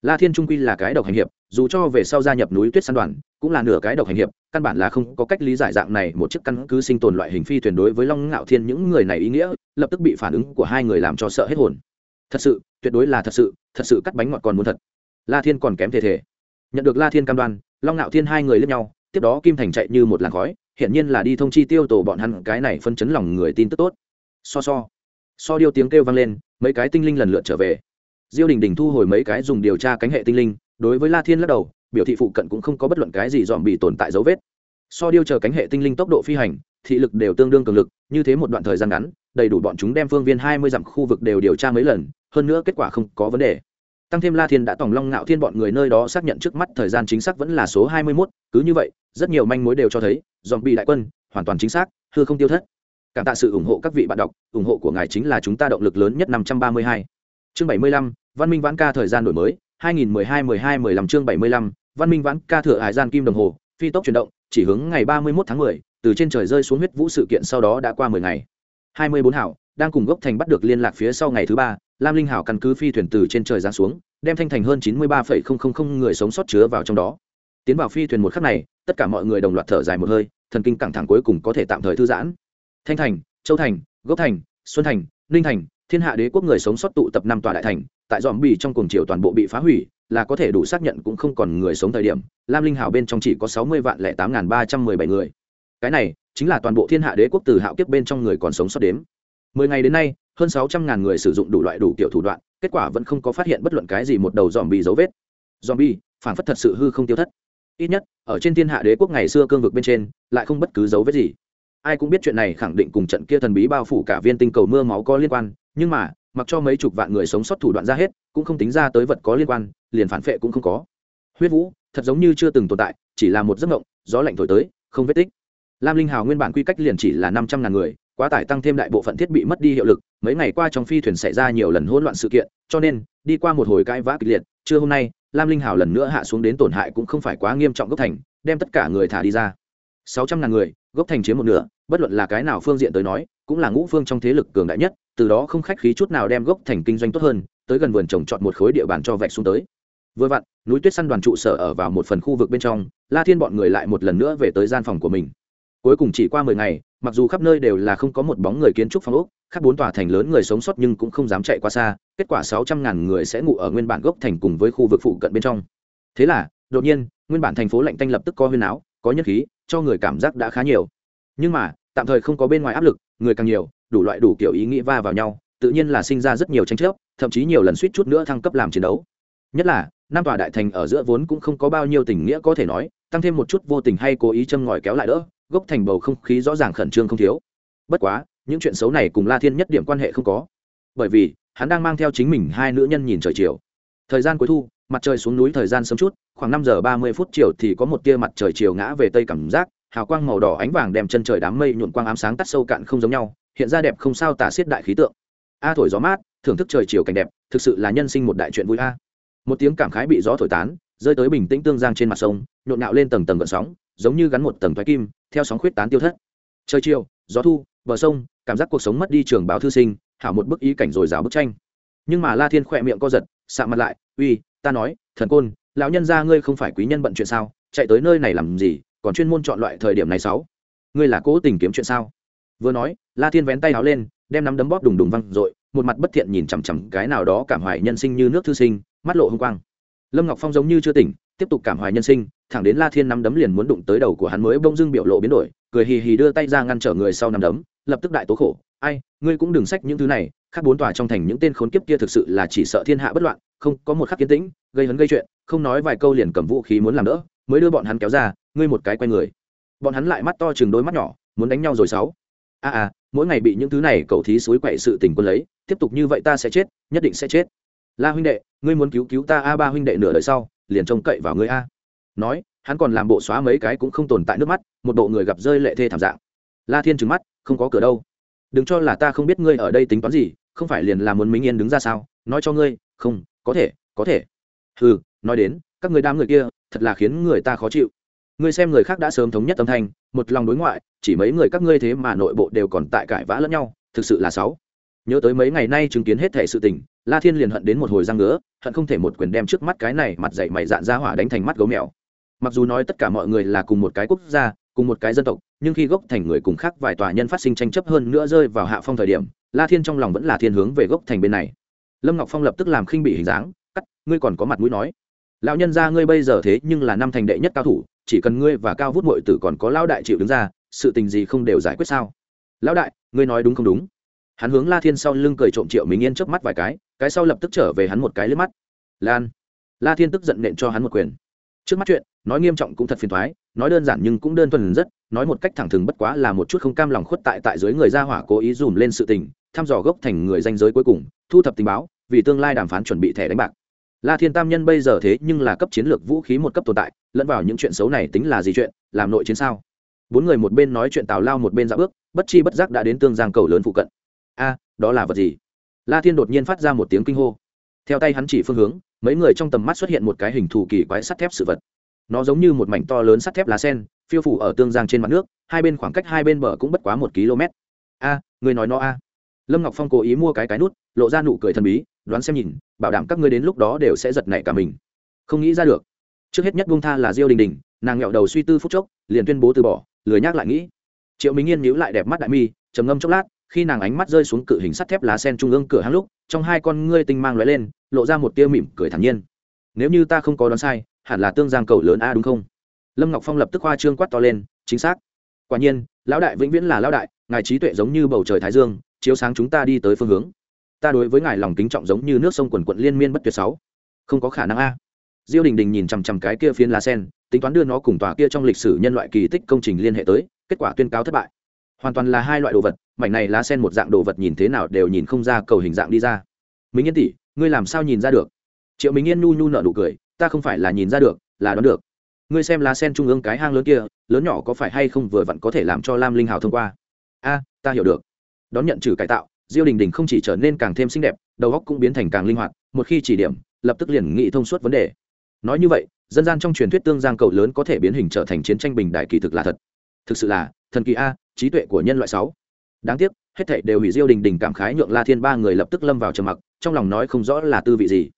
La thiên trung quy là cái độc hành hiệp, dù cho về sau gia nhập núi tuyết săn đoàn, cũng là nửa cái độc hành hiệp, căn bản là không có cách lý giải dạng này một chiếc căn cứ sinh tồn loại hình phi tuyển đối với long ngạo thiên những người này ý nghĩa, lập tức bị phản ứng của hai người làm cho sợ hết hồn. Thật sự, tuyệt đối là thật sự thật sự cắt bánh ngọt còn muốn thật. La thiên còn kém thể thể nhận được la thiên cam đoan, long ngạo thiên hai người lên nhau, tiếp đó kim thành chạy như một làn khói hiển nhiên là đi thông chi tiêu tổ bọn hắn, cái này phân chấn lòng người tin tức tốt. So so. So điêu tiếng kêu vang lên, mấy cái tinh linh lần lượt trở về. Diêu đình đình thu hồi mấy cái dùng điều tra cánh hệ tinh linh, đối với la thiên lắc đầu, biểu thị phụ cận cũng không có bất luận cái gì dòm bị tồn tại dấu vết. So điêu chờ cánh hệ tinh linh tốc độ phi hành, thị lực đều tương đương cường lực, như thế một đoạn thời gian ngắn, đầy đủ bọn chúng đem phương viên hai mươi dặm khu vực đều điều tra mấy lần, hơn nữa kết quả không có vấn đề. Tăng thêm la thiên đã tòng long ngạo thiên bọn người nơi đó xác nhận trước mắt thời gian chính xác vẫn là số hai mươi mốt, cứ như vậy rất nhiều manh mối đều cho thấy dòm bị đại quân hoàn toàn chính xác hư không tiêu thất. Cảm tạ sự ủng hộ các vị bạn đọc ủng hộ của ngài chính là chúng ta động lực lớn nhất năm trăm ba mươi hai. Chương bảy mươi lăm văn minh vãn ca thời gian đổi mới 2012-12-15 chương 75, văn minh vãn ca thừa hải gian kim đồng hồ phi tốc chuyển động chỉ hướng ngày 31 tháng 10, từ trên trời rơi xuống huyết vũ sự kiện sau đó đã qua 10 ngày. 24 hảo đang cùng gốc thành bắt được liên lạc phía sau ngày thứ ba lam linh hảo căn cứ phi thuyền từ trên trời giáng xuống đem thanh thành hơn 93,000 người sống sót chứa vào trong đó tiến vào phi thuyền một khắc này, tất cả mọi người đồng loạt thở dài một hơi, thần kinh căng thẳng cuối cùng có thể tạm thời thư giãn. Thanh thành, châu thành, gốc thành, xuân thành, ninh thành, thiên hạ đế quốc người sống sót tụ tập năm tòa đại thành, tại dòm bì trong cuồng chiều toàn bộ bị phá hủy, là có thể đủ xác nhận cũng không còn người sống thời điểm. Lam linh hào bên trong chỉ có sáu mươi vạn lẻ tám n ba trăm mười bảy người. Cái này chính là toàn bộ thiên hạ đế quốc từ hạo kiếp bên trong người còn sống sót đếm. Mười ngày đến nay, hơn sáu trăm ngàn người sử dụng đủ loại đủ kiểu thủ đoạn, kết quả vẫn không có phát hiện bất luận cái gì một đầu dòm bì dấu vết. Dòm bì phản phất thật sự hư không tiêu thất ít nhất, ở trên thiên hạ đế quốc ngày xưa cương vực bên trên, lại không bất cứ dấu vết gì. Ai cũng biết chuyện này khẳng định cùng trận kia thần bí bao phủ cả viên tinh cầu mưa máu có liên quan, nhưng mà, mặc cho mấy chục vạn người sống sót thủ đoạn ra hết, cũng không tính ra tới vật có liên quan, liền phản phệ cũng không có. Huyết vũ, thật giống như chưa từng tồn tại, chỉ là một giấc mộng, gió lạnh thổi tới, không vết tích. Lam linh hào nguyên bản quy cách liền chỉ là năm trăm ngàn người, quá tải tăng thêm đại bộ phận thiết bị mất đi hiệu lực, mấy ngày qua trong phi thuyền xảy ra nhiều lần hỗn loạn sự kiện, cho nên, đi qua một hồi cãi vã kịch liệt, trưa hôm nay lam linh hào lần nữa hạ xuống đến tổn hại cũng không phải quá nghiêm trọng gốc thành, đem tất cả người thả đi ra. Sáu trăm ngàn người, gốc thành chiếm một nửa, bất luận là cái nào phương diện tới nói, cũng là ngũ phương trong thế lực cường đại nhất, từ đó không khách khí chút nào đem gốc thành kinh doanh tốt hơn, tới gần vườn trồng chọn một khối địa bàn cho vạch xuống tới. Vừa vặn, núi tuyết săn đoàn trụ sở ở vào một phần khu vực bên trong, la thiên bọn người lại một lần nữa về tới gian phòng của mình. Cuối cùng chỉ qua mười ngày, mặc dù khắp nơi đều là không có một bóng người kiến trúc phong ốc khác bốn tòa thành lớn người sống sót nhưng cũng không dám chạy qua xa, kết quả sáu trăm ngàn người sẽ ngủ ở nguyên bản gốc thành cùng với khu vực phụ cận bên trong. Thế là, đột nhiên, nguyên bản thành phố lạnh tanh lập tức có huyên áo có nhất khí, cho người cảm giác đã khá nhiều. Nhưng mà, tạm thời không có bên ngoài áp lực, người càng nhiều, đủ loại đủ kiểu ý nghĩ va vào nhau, tự nhiên là sinh ra rất nhiều tranh chấp, thậm chí nhiều lần suýt chút nữa thăng cấp làm chiến đấu. Nhất là, năm tòa đại thành ở giữa vốn cũng không có bao nhiêu tình nghĩa có thể nói, tăng thêm một chút vô tình hay cố ý châm ngòi kéo lại đỡ, gốc thành bầu không khí rõ ràng khẩn trương không thiếu. Bất quá những chuyện xấu này cùng la thiên nhất điểm quan hệ không có. Bởi vì, hắn đang mang theo chính mình hai nữ nhân nhìn trời chiều. Thời gian cuối thu, mặt trời xuống núi thời gian sớm chút, khoảng năm giờ ba mươi phút chiều thì có một tia mặt trời chiều ngã về tây cảm giác, hào quang màu đỏ ánh vàng đem chân trời đám mây nhuộn quang ám sáng tắt sâu cạn không giống nhau, hiện ra đẹp không sao tả xiết đại khí tượng. A thổi gió mát, thưởng thức trời chiều cảnh đẹp, thực sự là nhân sinh một đại chuyện vui a. Một tiếng cảm khái bị gió thổi tán, rơi tới bình tĩnh tương giang trên mặt sông, nhộn nhạo lên tầng tầng gợn sóng, giống như gắn một tầng thoái kim, theo sóng khuyết tán tiêu thất. Trời chiều, gió thu bờ sông, cảm giác cuộc sống mất đi trường báo thư sinh, hảo một bức ý cảnh rồi rào bức tranh. Nhưng mà la thiên khỏe miệng co giật, sạ mặt lại, uy, ta nói, thần côn, lão nhân gia ngươi không phải quý nhân bận chuyện sao? Chạy tới nơi này làm gì? Còn chuyên môn chọn loại thời điểm này sáu. Ngươi là cố tình kiếm chuyện sao? Vừa nói, la thiên vén tay áo lên, đem nắm đấm bóp đùng đùng văng rồi, một mặt bất thiện nhìn chằm chằm cái nào đó cảm hoài nhân sinh như nước thư sinh, mắt lộ hung quang. Lâm ngọc phong giống như chưa tỉnh, tiếp tục cảm hoài nhân sinh, thẳng đến la thiên nắm đấm liền muốn đụng tới đầu của hắn mới bông dưng biểu lộ biến đổi, cười hì hì đưa tay ra ngăn trở người sau nắm đấm lập tức đại tố khổ ai ngươi cũng đừng sách những thứ này khác bốn tòa trong thành những tên khốn kiếp kia thực sự là chỉ sợ thiên hạ bất loạn không có một khắc kiến tĩnh gây hấn gây chuyện không nói vài câu liền cầm vũ khí muốn làm đỡ mới đưa bọn hắn kéo ra ngươi một cái quay người. Bọn hắn lại mắt to chừng đôi mắt nhỏ muốn đánh nhau rồi sáu. A à, à mỗi ngày bị những thứ này cậu thí suối quậy sự tình quân lấy tiếp tục như vậy ta sẽ chết nhất định sẽ chết. La huynh đệ ngươi muốn cứu cứu ta a ba huynh đệ nửa đời sau liền trông cậy vào ngươi a. Nói hắn còn làm bộ xóa mấy cái cũng không tồn tại nước mắt một bộ người gặp rơi lệ thê thảm dạng. La thiên trừng mắt không có cửa đâu. Đừng cho là ta không biết ngươi ở đây tính toán gì, không phải liền làm muốn minh yên đứng ra sao? Nói cho ngươi, không, có thể có thể. Ừ nói đến, các người đám người kia, thật là khiến người ta khó chịu. Ngươi xem người khác đã sớm thống nhất âm thanh, một lòng đối ngoại, chỉ mấy người các ngươi thế mà nội bộ đều còn tại cãi vã lẫn nhau, thực sự là sáu nhớ tới mấy ngày nay chứng kiến hết thể sự tình, la thiên liền hận đến một hồi răng ngứa, hận không thể một quyền đem trước mắt cái này mặt dậy mày dạn ra hỏa đánh thành mắt gấu mèo. Mặc dù nói tất cả mọi người là cùng một cái quốc gia cùng một cái dân tộc, nhưng khi gốc thành người cùng khác vài tòa nhân phát sinh tranh chấp hơn nữa rơi vào hạ phong thời điểm, la thiên trong lòng vẫn là thiên hướng về gốc thành bên này. Lâm ngọc phong lập tức làm khinh bị hình dáng, cắt, ngươi còn có mặt mũi nói. Lão nhân gia ngươi bây giờ thế nhưng là năm thành đệ nhất cao thủ, chỉ cần ngươi và cao vút mội tử còn có lão đại chịu đứng ra, sự tình gì không đều giải quyết sao? Lão đại, ngươi nói đúng không đúng. Hắn hướng la thiên sau lưng cười trộm triệu mình yên chớp mắt vài cái cái sau lập tức trở về hắn một cái lướt mắt. Lan. La thiên tức giận nện cho hắn một quyền. Trước mắt chuyện, nói nghiêm trọng cũng thật phiền thoái nói đơn giản nhưng cũng đơn thuần rất, nói một cách thẳng thừng bất quá là một chút không cam lòng khuất tại tại dưới người ra hỏa cố ý dùm lên sự tình, thăm dò gốc thành người danh giới cuối cùng, thu thập tình báo, vì tương lai đàm phán chuẩn bị thẻ đánh bạc. La thiên tam nhân bây giờ thế nhưng là cấp chiến lược vũ khí một cấp tồn tại, lẫn vào những chuyện xấu này tính là gì chuyện, làm nội chiến sao? Bốn người một bên nói chuyện tào lao một bên dạo bước, bất chi bất giác đã đến tương giang cầu lớn phụ cận. A, đó là vật gì? La thiên đột nhiên phát ra một tiếng kinh hô. Theo tay hắn chỉ phương hướng, mấy người trong tầm mắt xuất hiện một cái hình thù kỳ quái sắt thép sự vật nó giống như một mảnh to lớn sắt thép lá sen, phiêu phủ ở tương giang trên mặt nước, hai bên khoảng cách hai bên bờ cũng bất quá một km. A người nói nó a. Lâm ngọc phong cố ý mua cái cái nút, lộ ra nụ cười thần bí, đoán xem nhìn, bảo đảm các ngươi đến lúc đó đều sẽ giật nảy cả mình. Không nghĩ ra được. Trước hết nhất bung tha là diêu đình đình, nàng nghẹo đầu suy tư phút chốc, liền tuyên bố từ bỏ, lười nhác lại nghĩ. Triệu minh yên nhíu lại đẹp mắt đại mi, trầm ngâm chốc lát, khi nàng ánh mắt rơi xuống cự hình sắt thép lá sen trung ương cửa hang lúc, trong hai con ngươi tinh mang lóe lên, lộ ra một tia mỉm cười thản nhiên. Nếu như ta không có đoán sai hẳn là tương giang cầu lớn a, đúng không? Lâm ngọc phong lập tức khoa trương quát to lên, chính xác. Quả nhiên, lão đại vĩnh viễn là lão đại, ngài trí tuệ giống như bầu trời thái dương, chiếu sáng chúng ta đi tới phương hướng. Ta đối với ngài lòng kính trọng giống như nước sông quần quận liên miên bất tuyệt sáu. Không có khả năng a. Diêu đình đình nhìn chằm chằm cái kia phiến lá sen, tính toán đưa nó cùng tòa kia trong lịch sử nhân loại kỳ tích công trình liên hệ tới, kết quả tuyên cáo thất bại. Hoàn toàn là hai loại đồ vật, mảnh này lá sen một dạng đồ vật nhìn thế nào đều nhìn không ra cầu hình dạng đi ra. Minh yên tỷ, ngươi làm sao nhìn ra được? Triệu minh yên nhu nhu nợ nụ cười ta không phải là nhìn ra được, là đoán được. Ngươi xem lá sen trung ương cái hang lớn kia, lớn nhỏ có phải hay không vừa vặn có thể làm cho lam linh hào thông qua? A, ta hiểu được. Đón nhận trừ cải tạo, diêu đình đình không chỉ trở nên càng thêm xinh đẹp, đầu óc cũng biến thành càng linh hoạt, một khi chỉ điểm, lập tức liền nghị thông suốt vấn đề. Nói như vậy, dân gian trong truyền thuyết tương giang cầu lớn có thể biến hình trở thành chiến tranh bình đại kỳ thực là thật. Thực sự là, thần kỳ a, trí tuệ của nhân loại sáu. Đáng tiếc, hết thảy đều hủy diêu đình đình cảm khái nhượng la thiên ba người lập tức lâm vào trầm mặc, trong lòng nói không rõ là tư vị gì.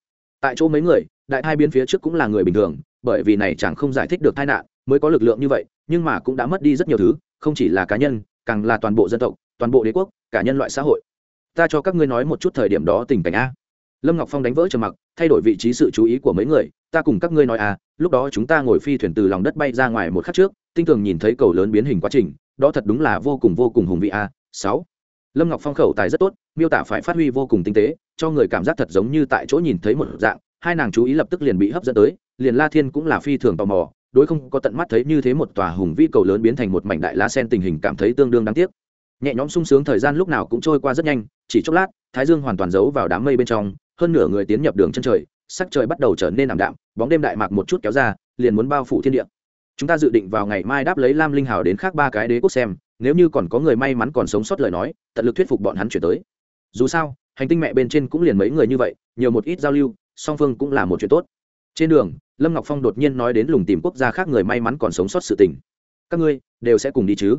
Tại chỗ mấy người đại hai biến phía trước cũng là người bình thường, bởi vì này chẳng không giải thích được tai nạn, mới có lực lượng như vậy, nhưng mà cũng đã mất đi rất nhiều thứ, không chỉ là cá nhân, càng là toàn bộ dân tộc, toàn bộ đế quốc, cả nhân loại xã hội. Ta cho các ngươi nói một chút thời điểm đó tình cảnh a. Lâm ngọc phong đánh vỡ trầm mặc, thay đổi vị trí sự chú ý của mấy người, ta cùng các ngươi nói à lúc đó chúng ta ngồi phi thuyền từ lòng đất bay ra ngoài một khắc trước, tinh tường nhìn thấy cầu lớn biến hình quá trình, đó thật đúng là vô cùng vô cùng hùng vị a, sáu lâm ngọc phong khẩu tài rất tốt, miêu tả phải phát huy vô cùng tinh tế, cho người cảm giác thật giống như tại chỗ nhìn thấy một dạng, hai nàng chú ý lập tức liền bị hấp dẫn tới, liền la thiên cũng là phi thường tò mò, đối không có tận mắt thấy như thế một tòa hùng vĩ cầu lớn biến thành một mảnh đại lá sen tình hình cảm thấy tương đương đáng tiếc. Nhẹ nhõm sung sướng thời gian lúc nào cũng trôi qua rất nhanh, chỉ chốc lát, thái dương hoàn toàn giấu vào đám mây bên trong, hơn nửa người tiến nhập đường chân trời, sắc trời bắt đầu trở nên ảm đạm, bóng đêm đại mạc một chút kéo ra, liền muốn bao phủ thiên địa. Chúng ta dự định vào ngày mai đáp lấy lam linh hào đến khác ba cái đế quốc xem nếu như còn có người may mắn còn sống sót lời nói, tận lực thuyết phục bọn hắn chuyển tới. Dù sao, hành tinh mẹ bên trên cũng liền mấy người như vậy, nhiều một ít giao lưu, song phương cũng là một chuyện tốt. Trên đường, lâm ngọc phong đột nhiên nói đến lùng tìm quốc gia khác người may mắn còn sống sót sự tình. Các ngươi, đều sẽ cùng đi chứ?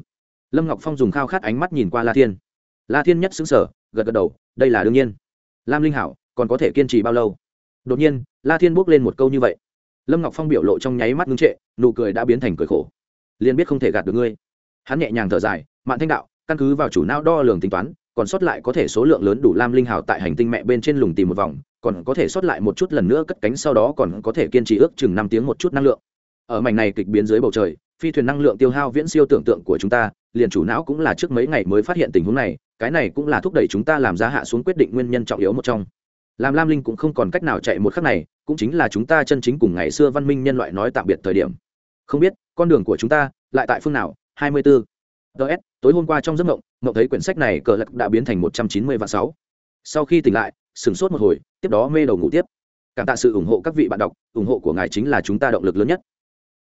Lâm ngọc phong dùng khao khát ánh mắt nhìn qua la thiên. La thiên nhất xứng sở gật gật đầu, đây là đương nhiên. Lam linh hảo, còn có thể kiên trì bao lâu? Đột nhiên, la thiên bước lên một câu như vậy. Lâm ngọc phong biểu lộ trong nháy mắt ngưng trệ, nụ cười đã biến thành cười khổ. Liền biết không thể gạt được ngươi hắn nhẹ nhàng thở dài, mạn thanh đạo, căn cứ vào chủ não đo lường tính toán, còn sót lại có thể số lượng lớn đủ lam linh hào tại hành tinh mẹ bên trên lùng tìm một vòng, còn có thể sót lại một chút lần nữa cất cánh sau đó còn có thể kiên trì ước chừng năm tiếng một chút năng lượng. Ở mảnh này kịch biến dưới bầu trời, phi thuyền năng lượng tiêu hao viễn siêu tưởng tượng của chúng ta, liền chủ não cũng là trước mấy ngày mới phát hiện tình huống này, cái này cũng là thúc đẩy chúng ta làm ra hạ xuống quyết định nguyên nhân trọng yếu một trong. Làm lam linh cũng không còn cách nào chạy một khắc này, cũng chính là chúng ta chân chính cùng ngày xưa văn minh nhân loại nói tạm biệt thời điểm. Không biết, con đường của chúng ta lại tại phương nào hai mươi 24. ts tối hôm qua trong giấc mộng mộng thấy quyển sách này cờ lạc đã biến thành một trăm chín mươi vạn sáu. Sau khi tỉnh lại, sửng sốt một hồi, tiếp đó mê đầu ngủ tiếp. Cảm tạ sự ủng hộ các vị bạn đọc, ủng hộ của ngài chính là chúng ta động lực lớn nhất.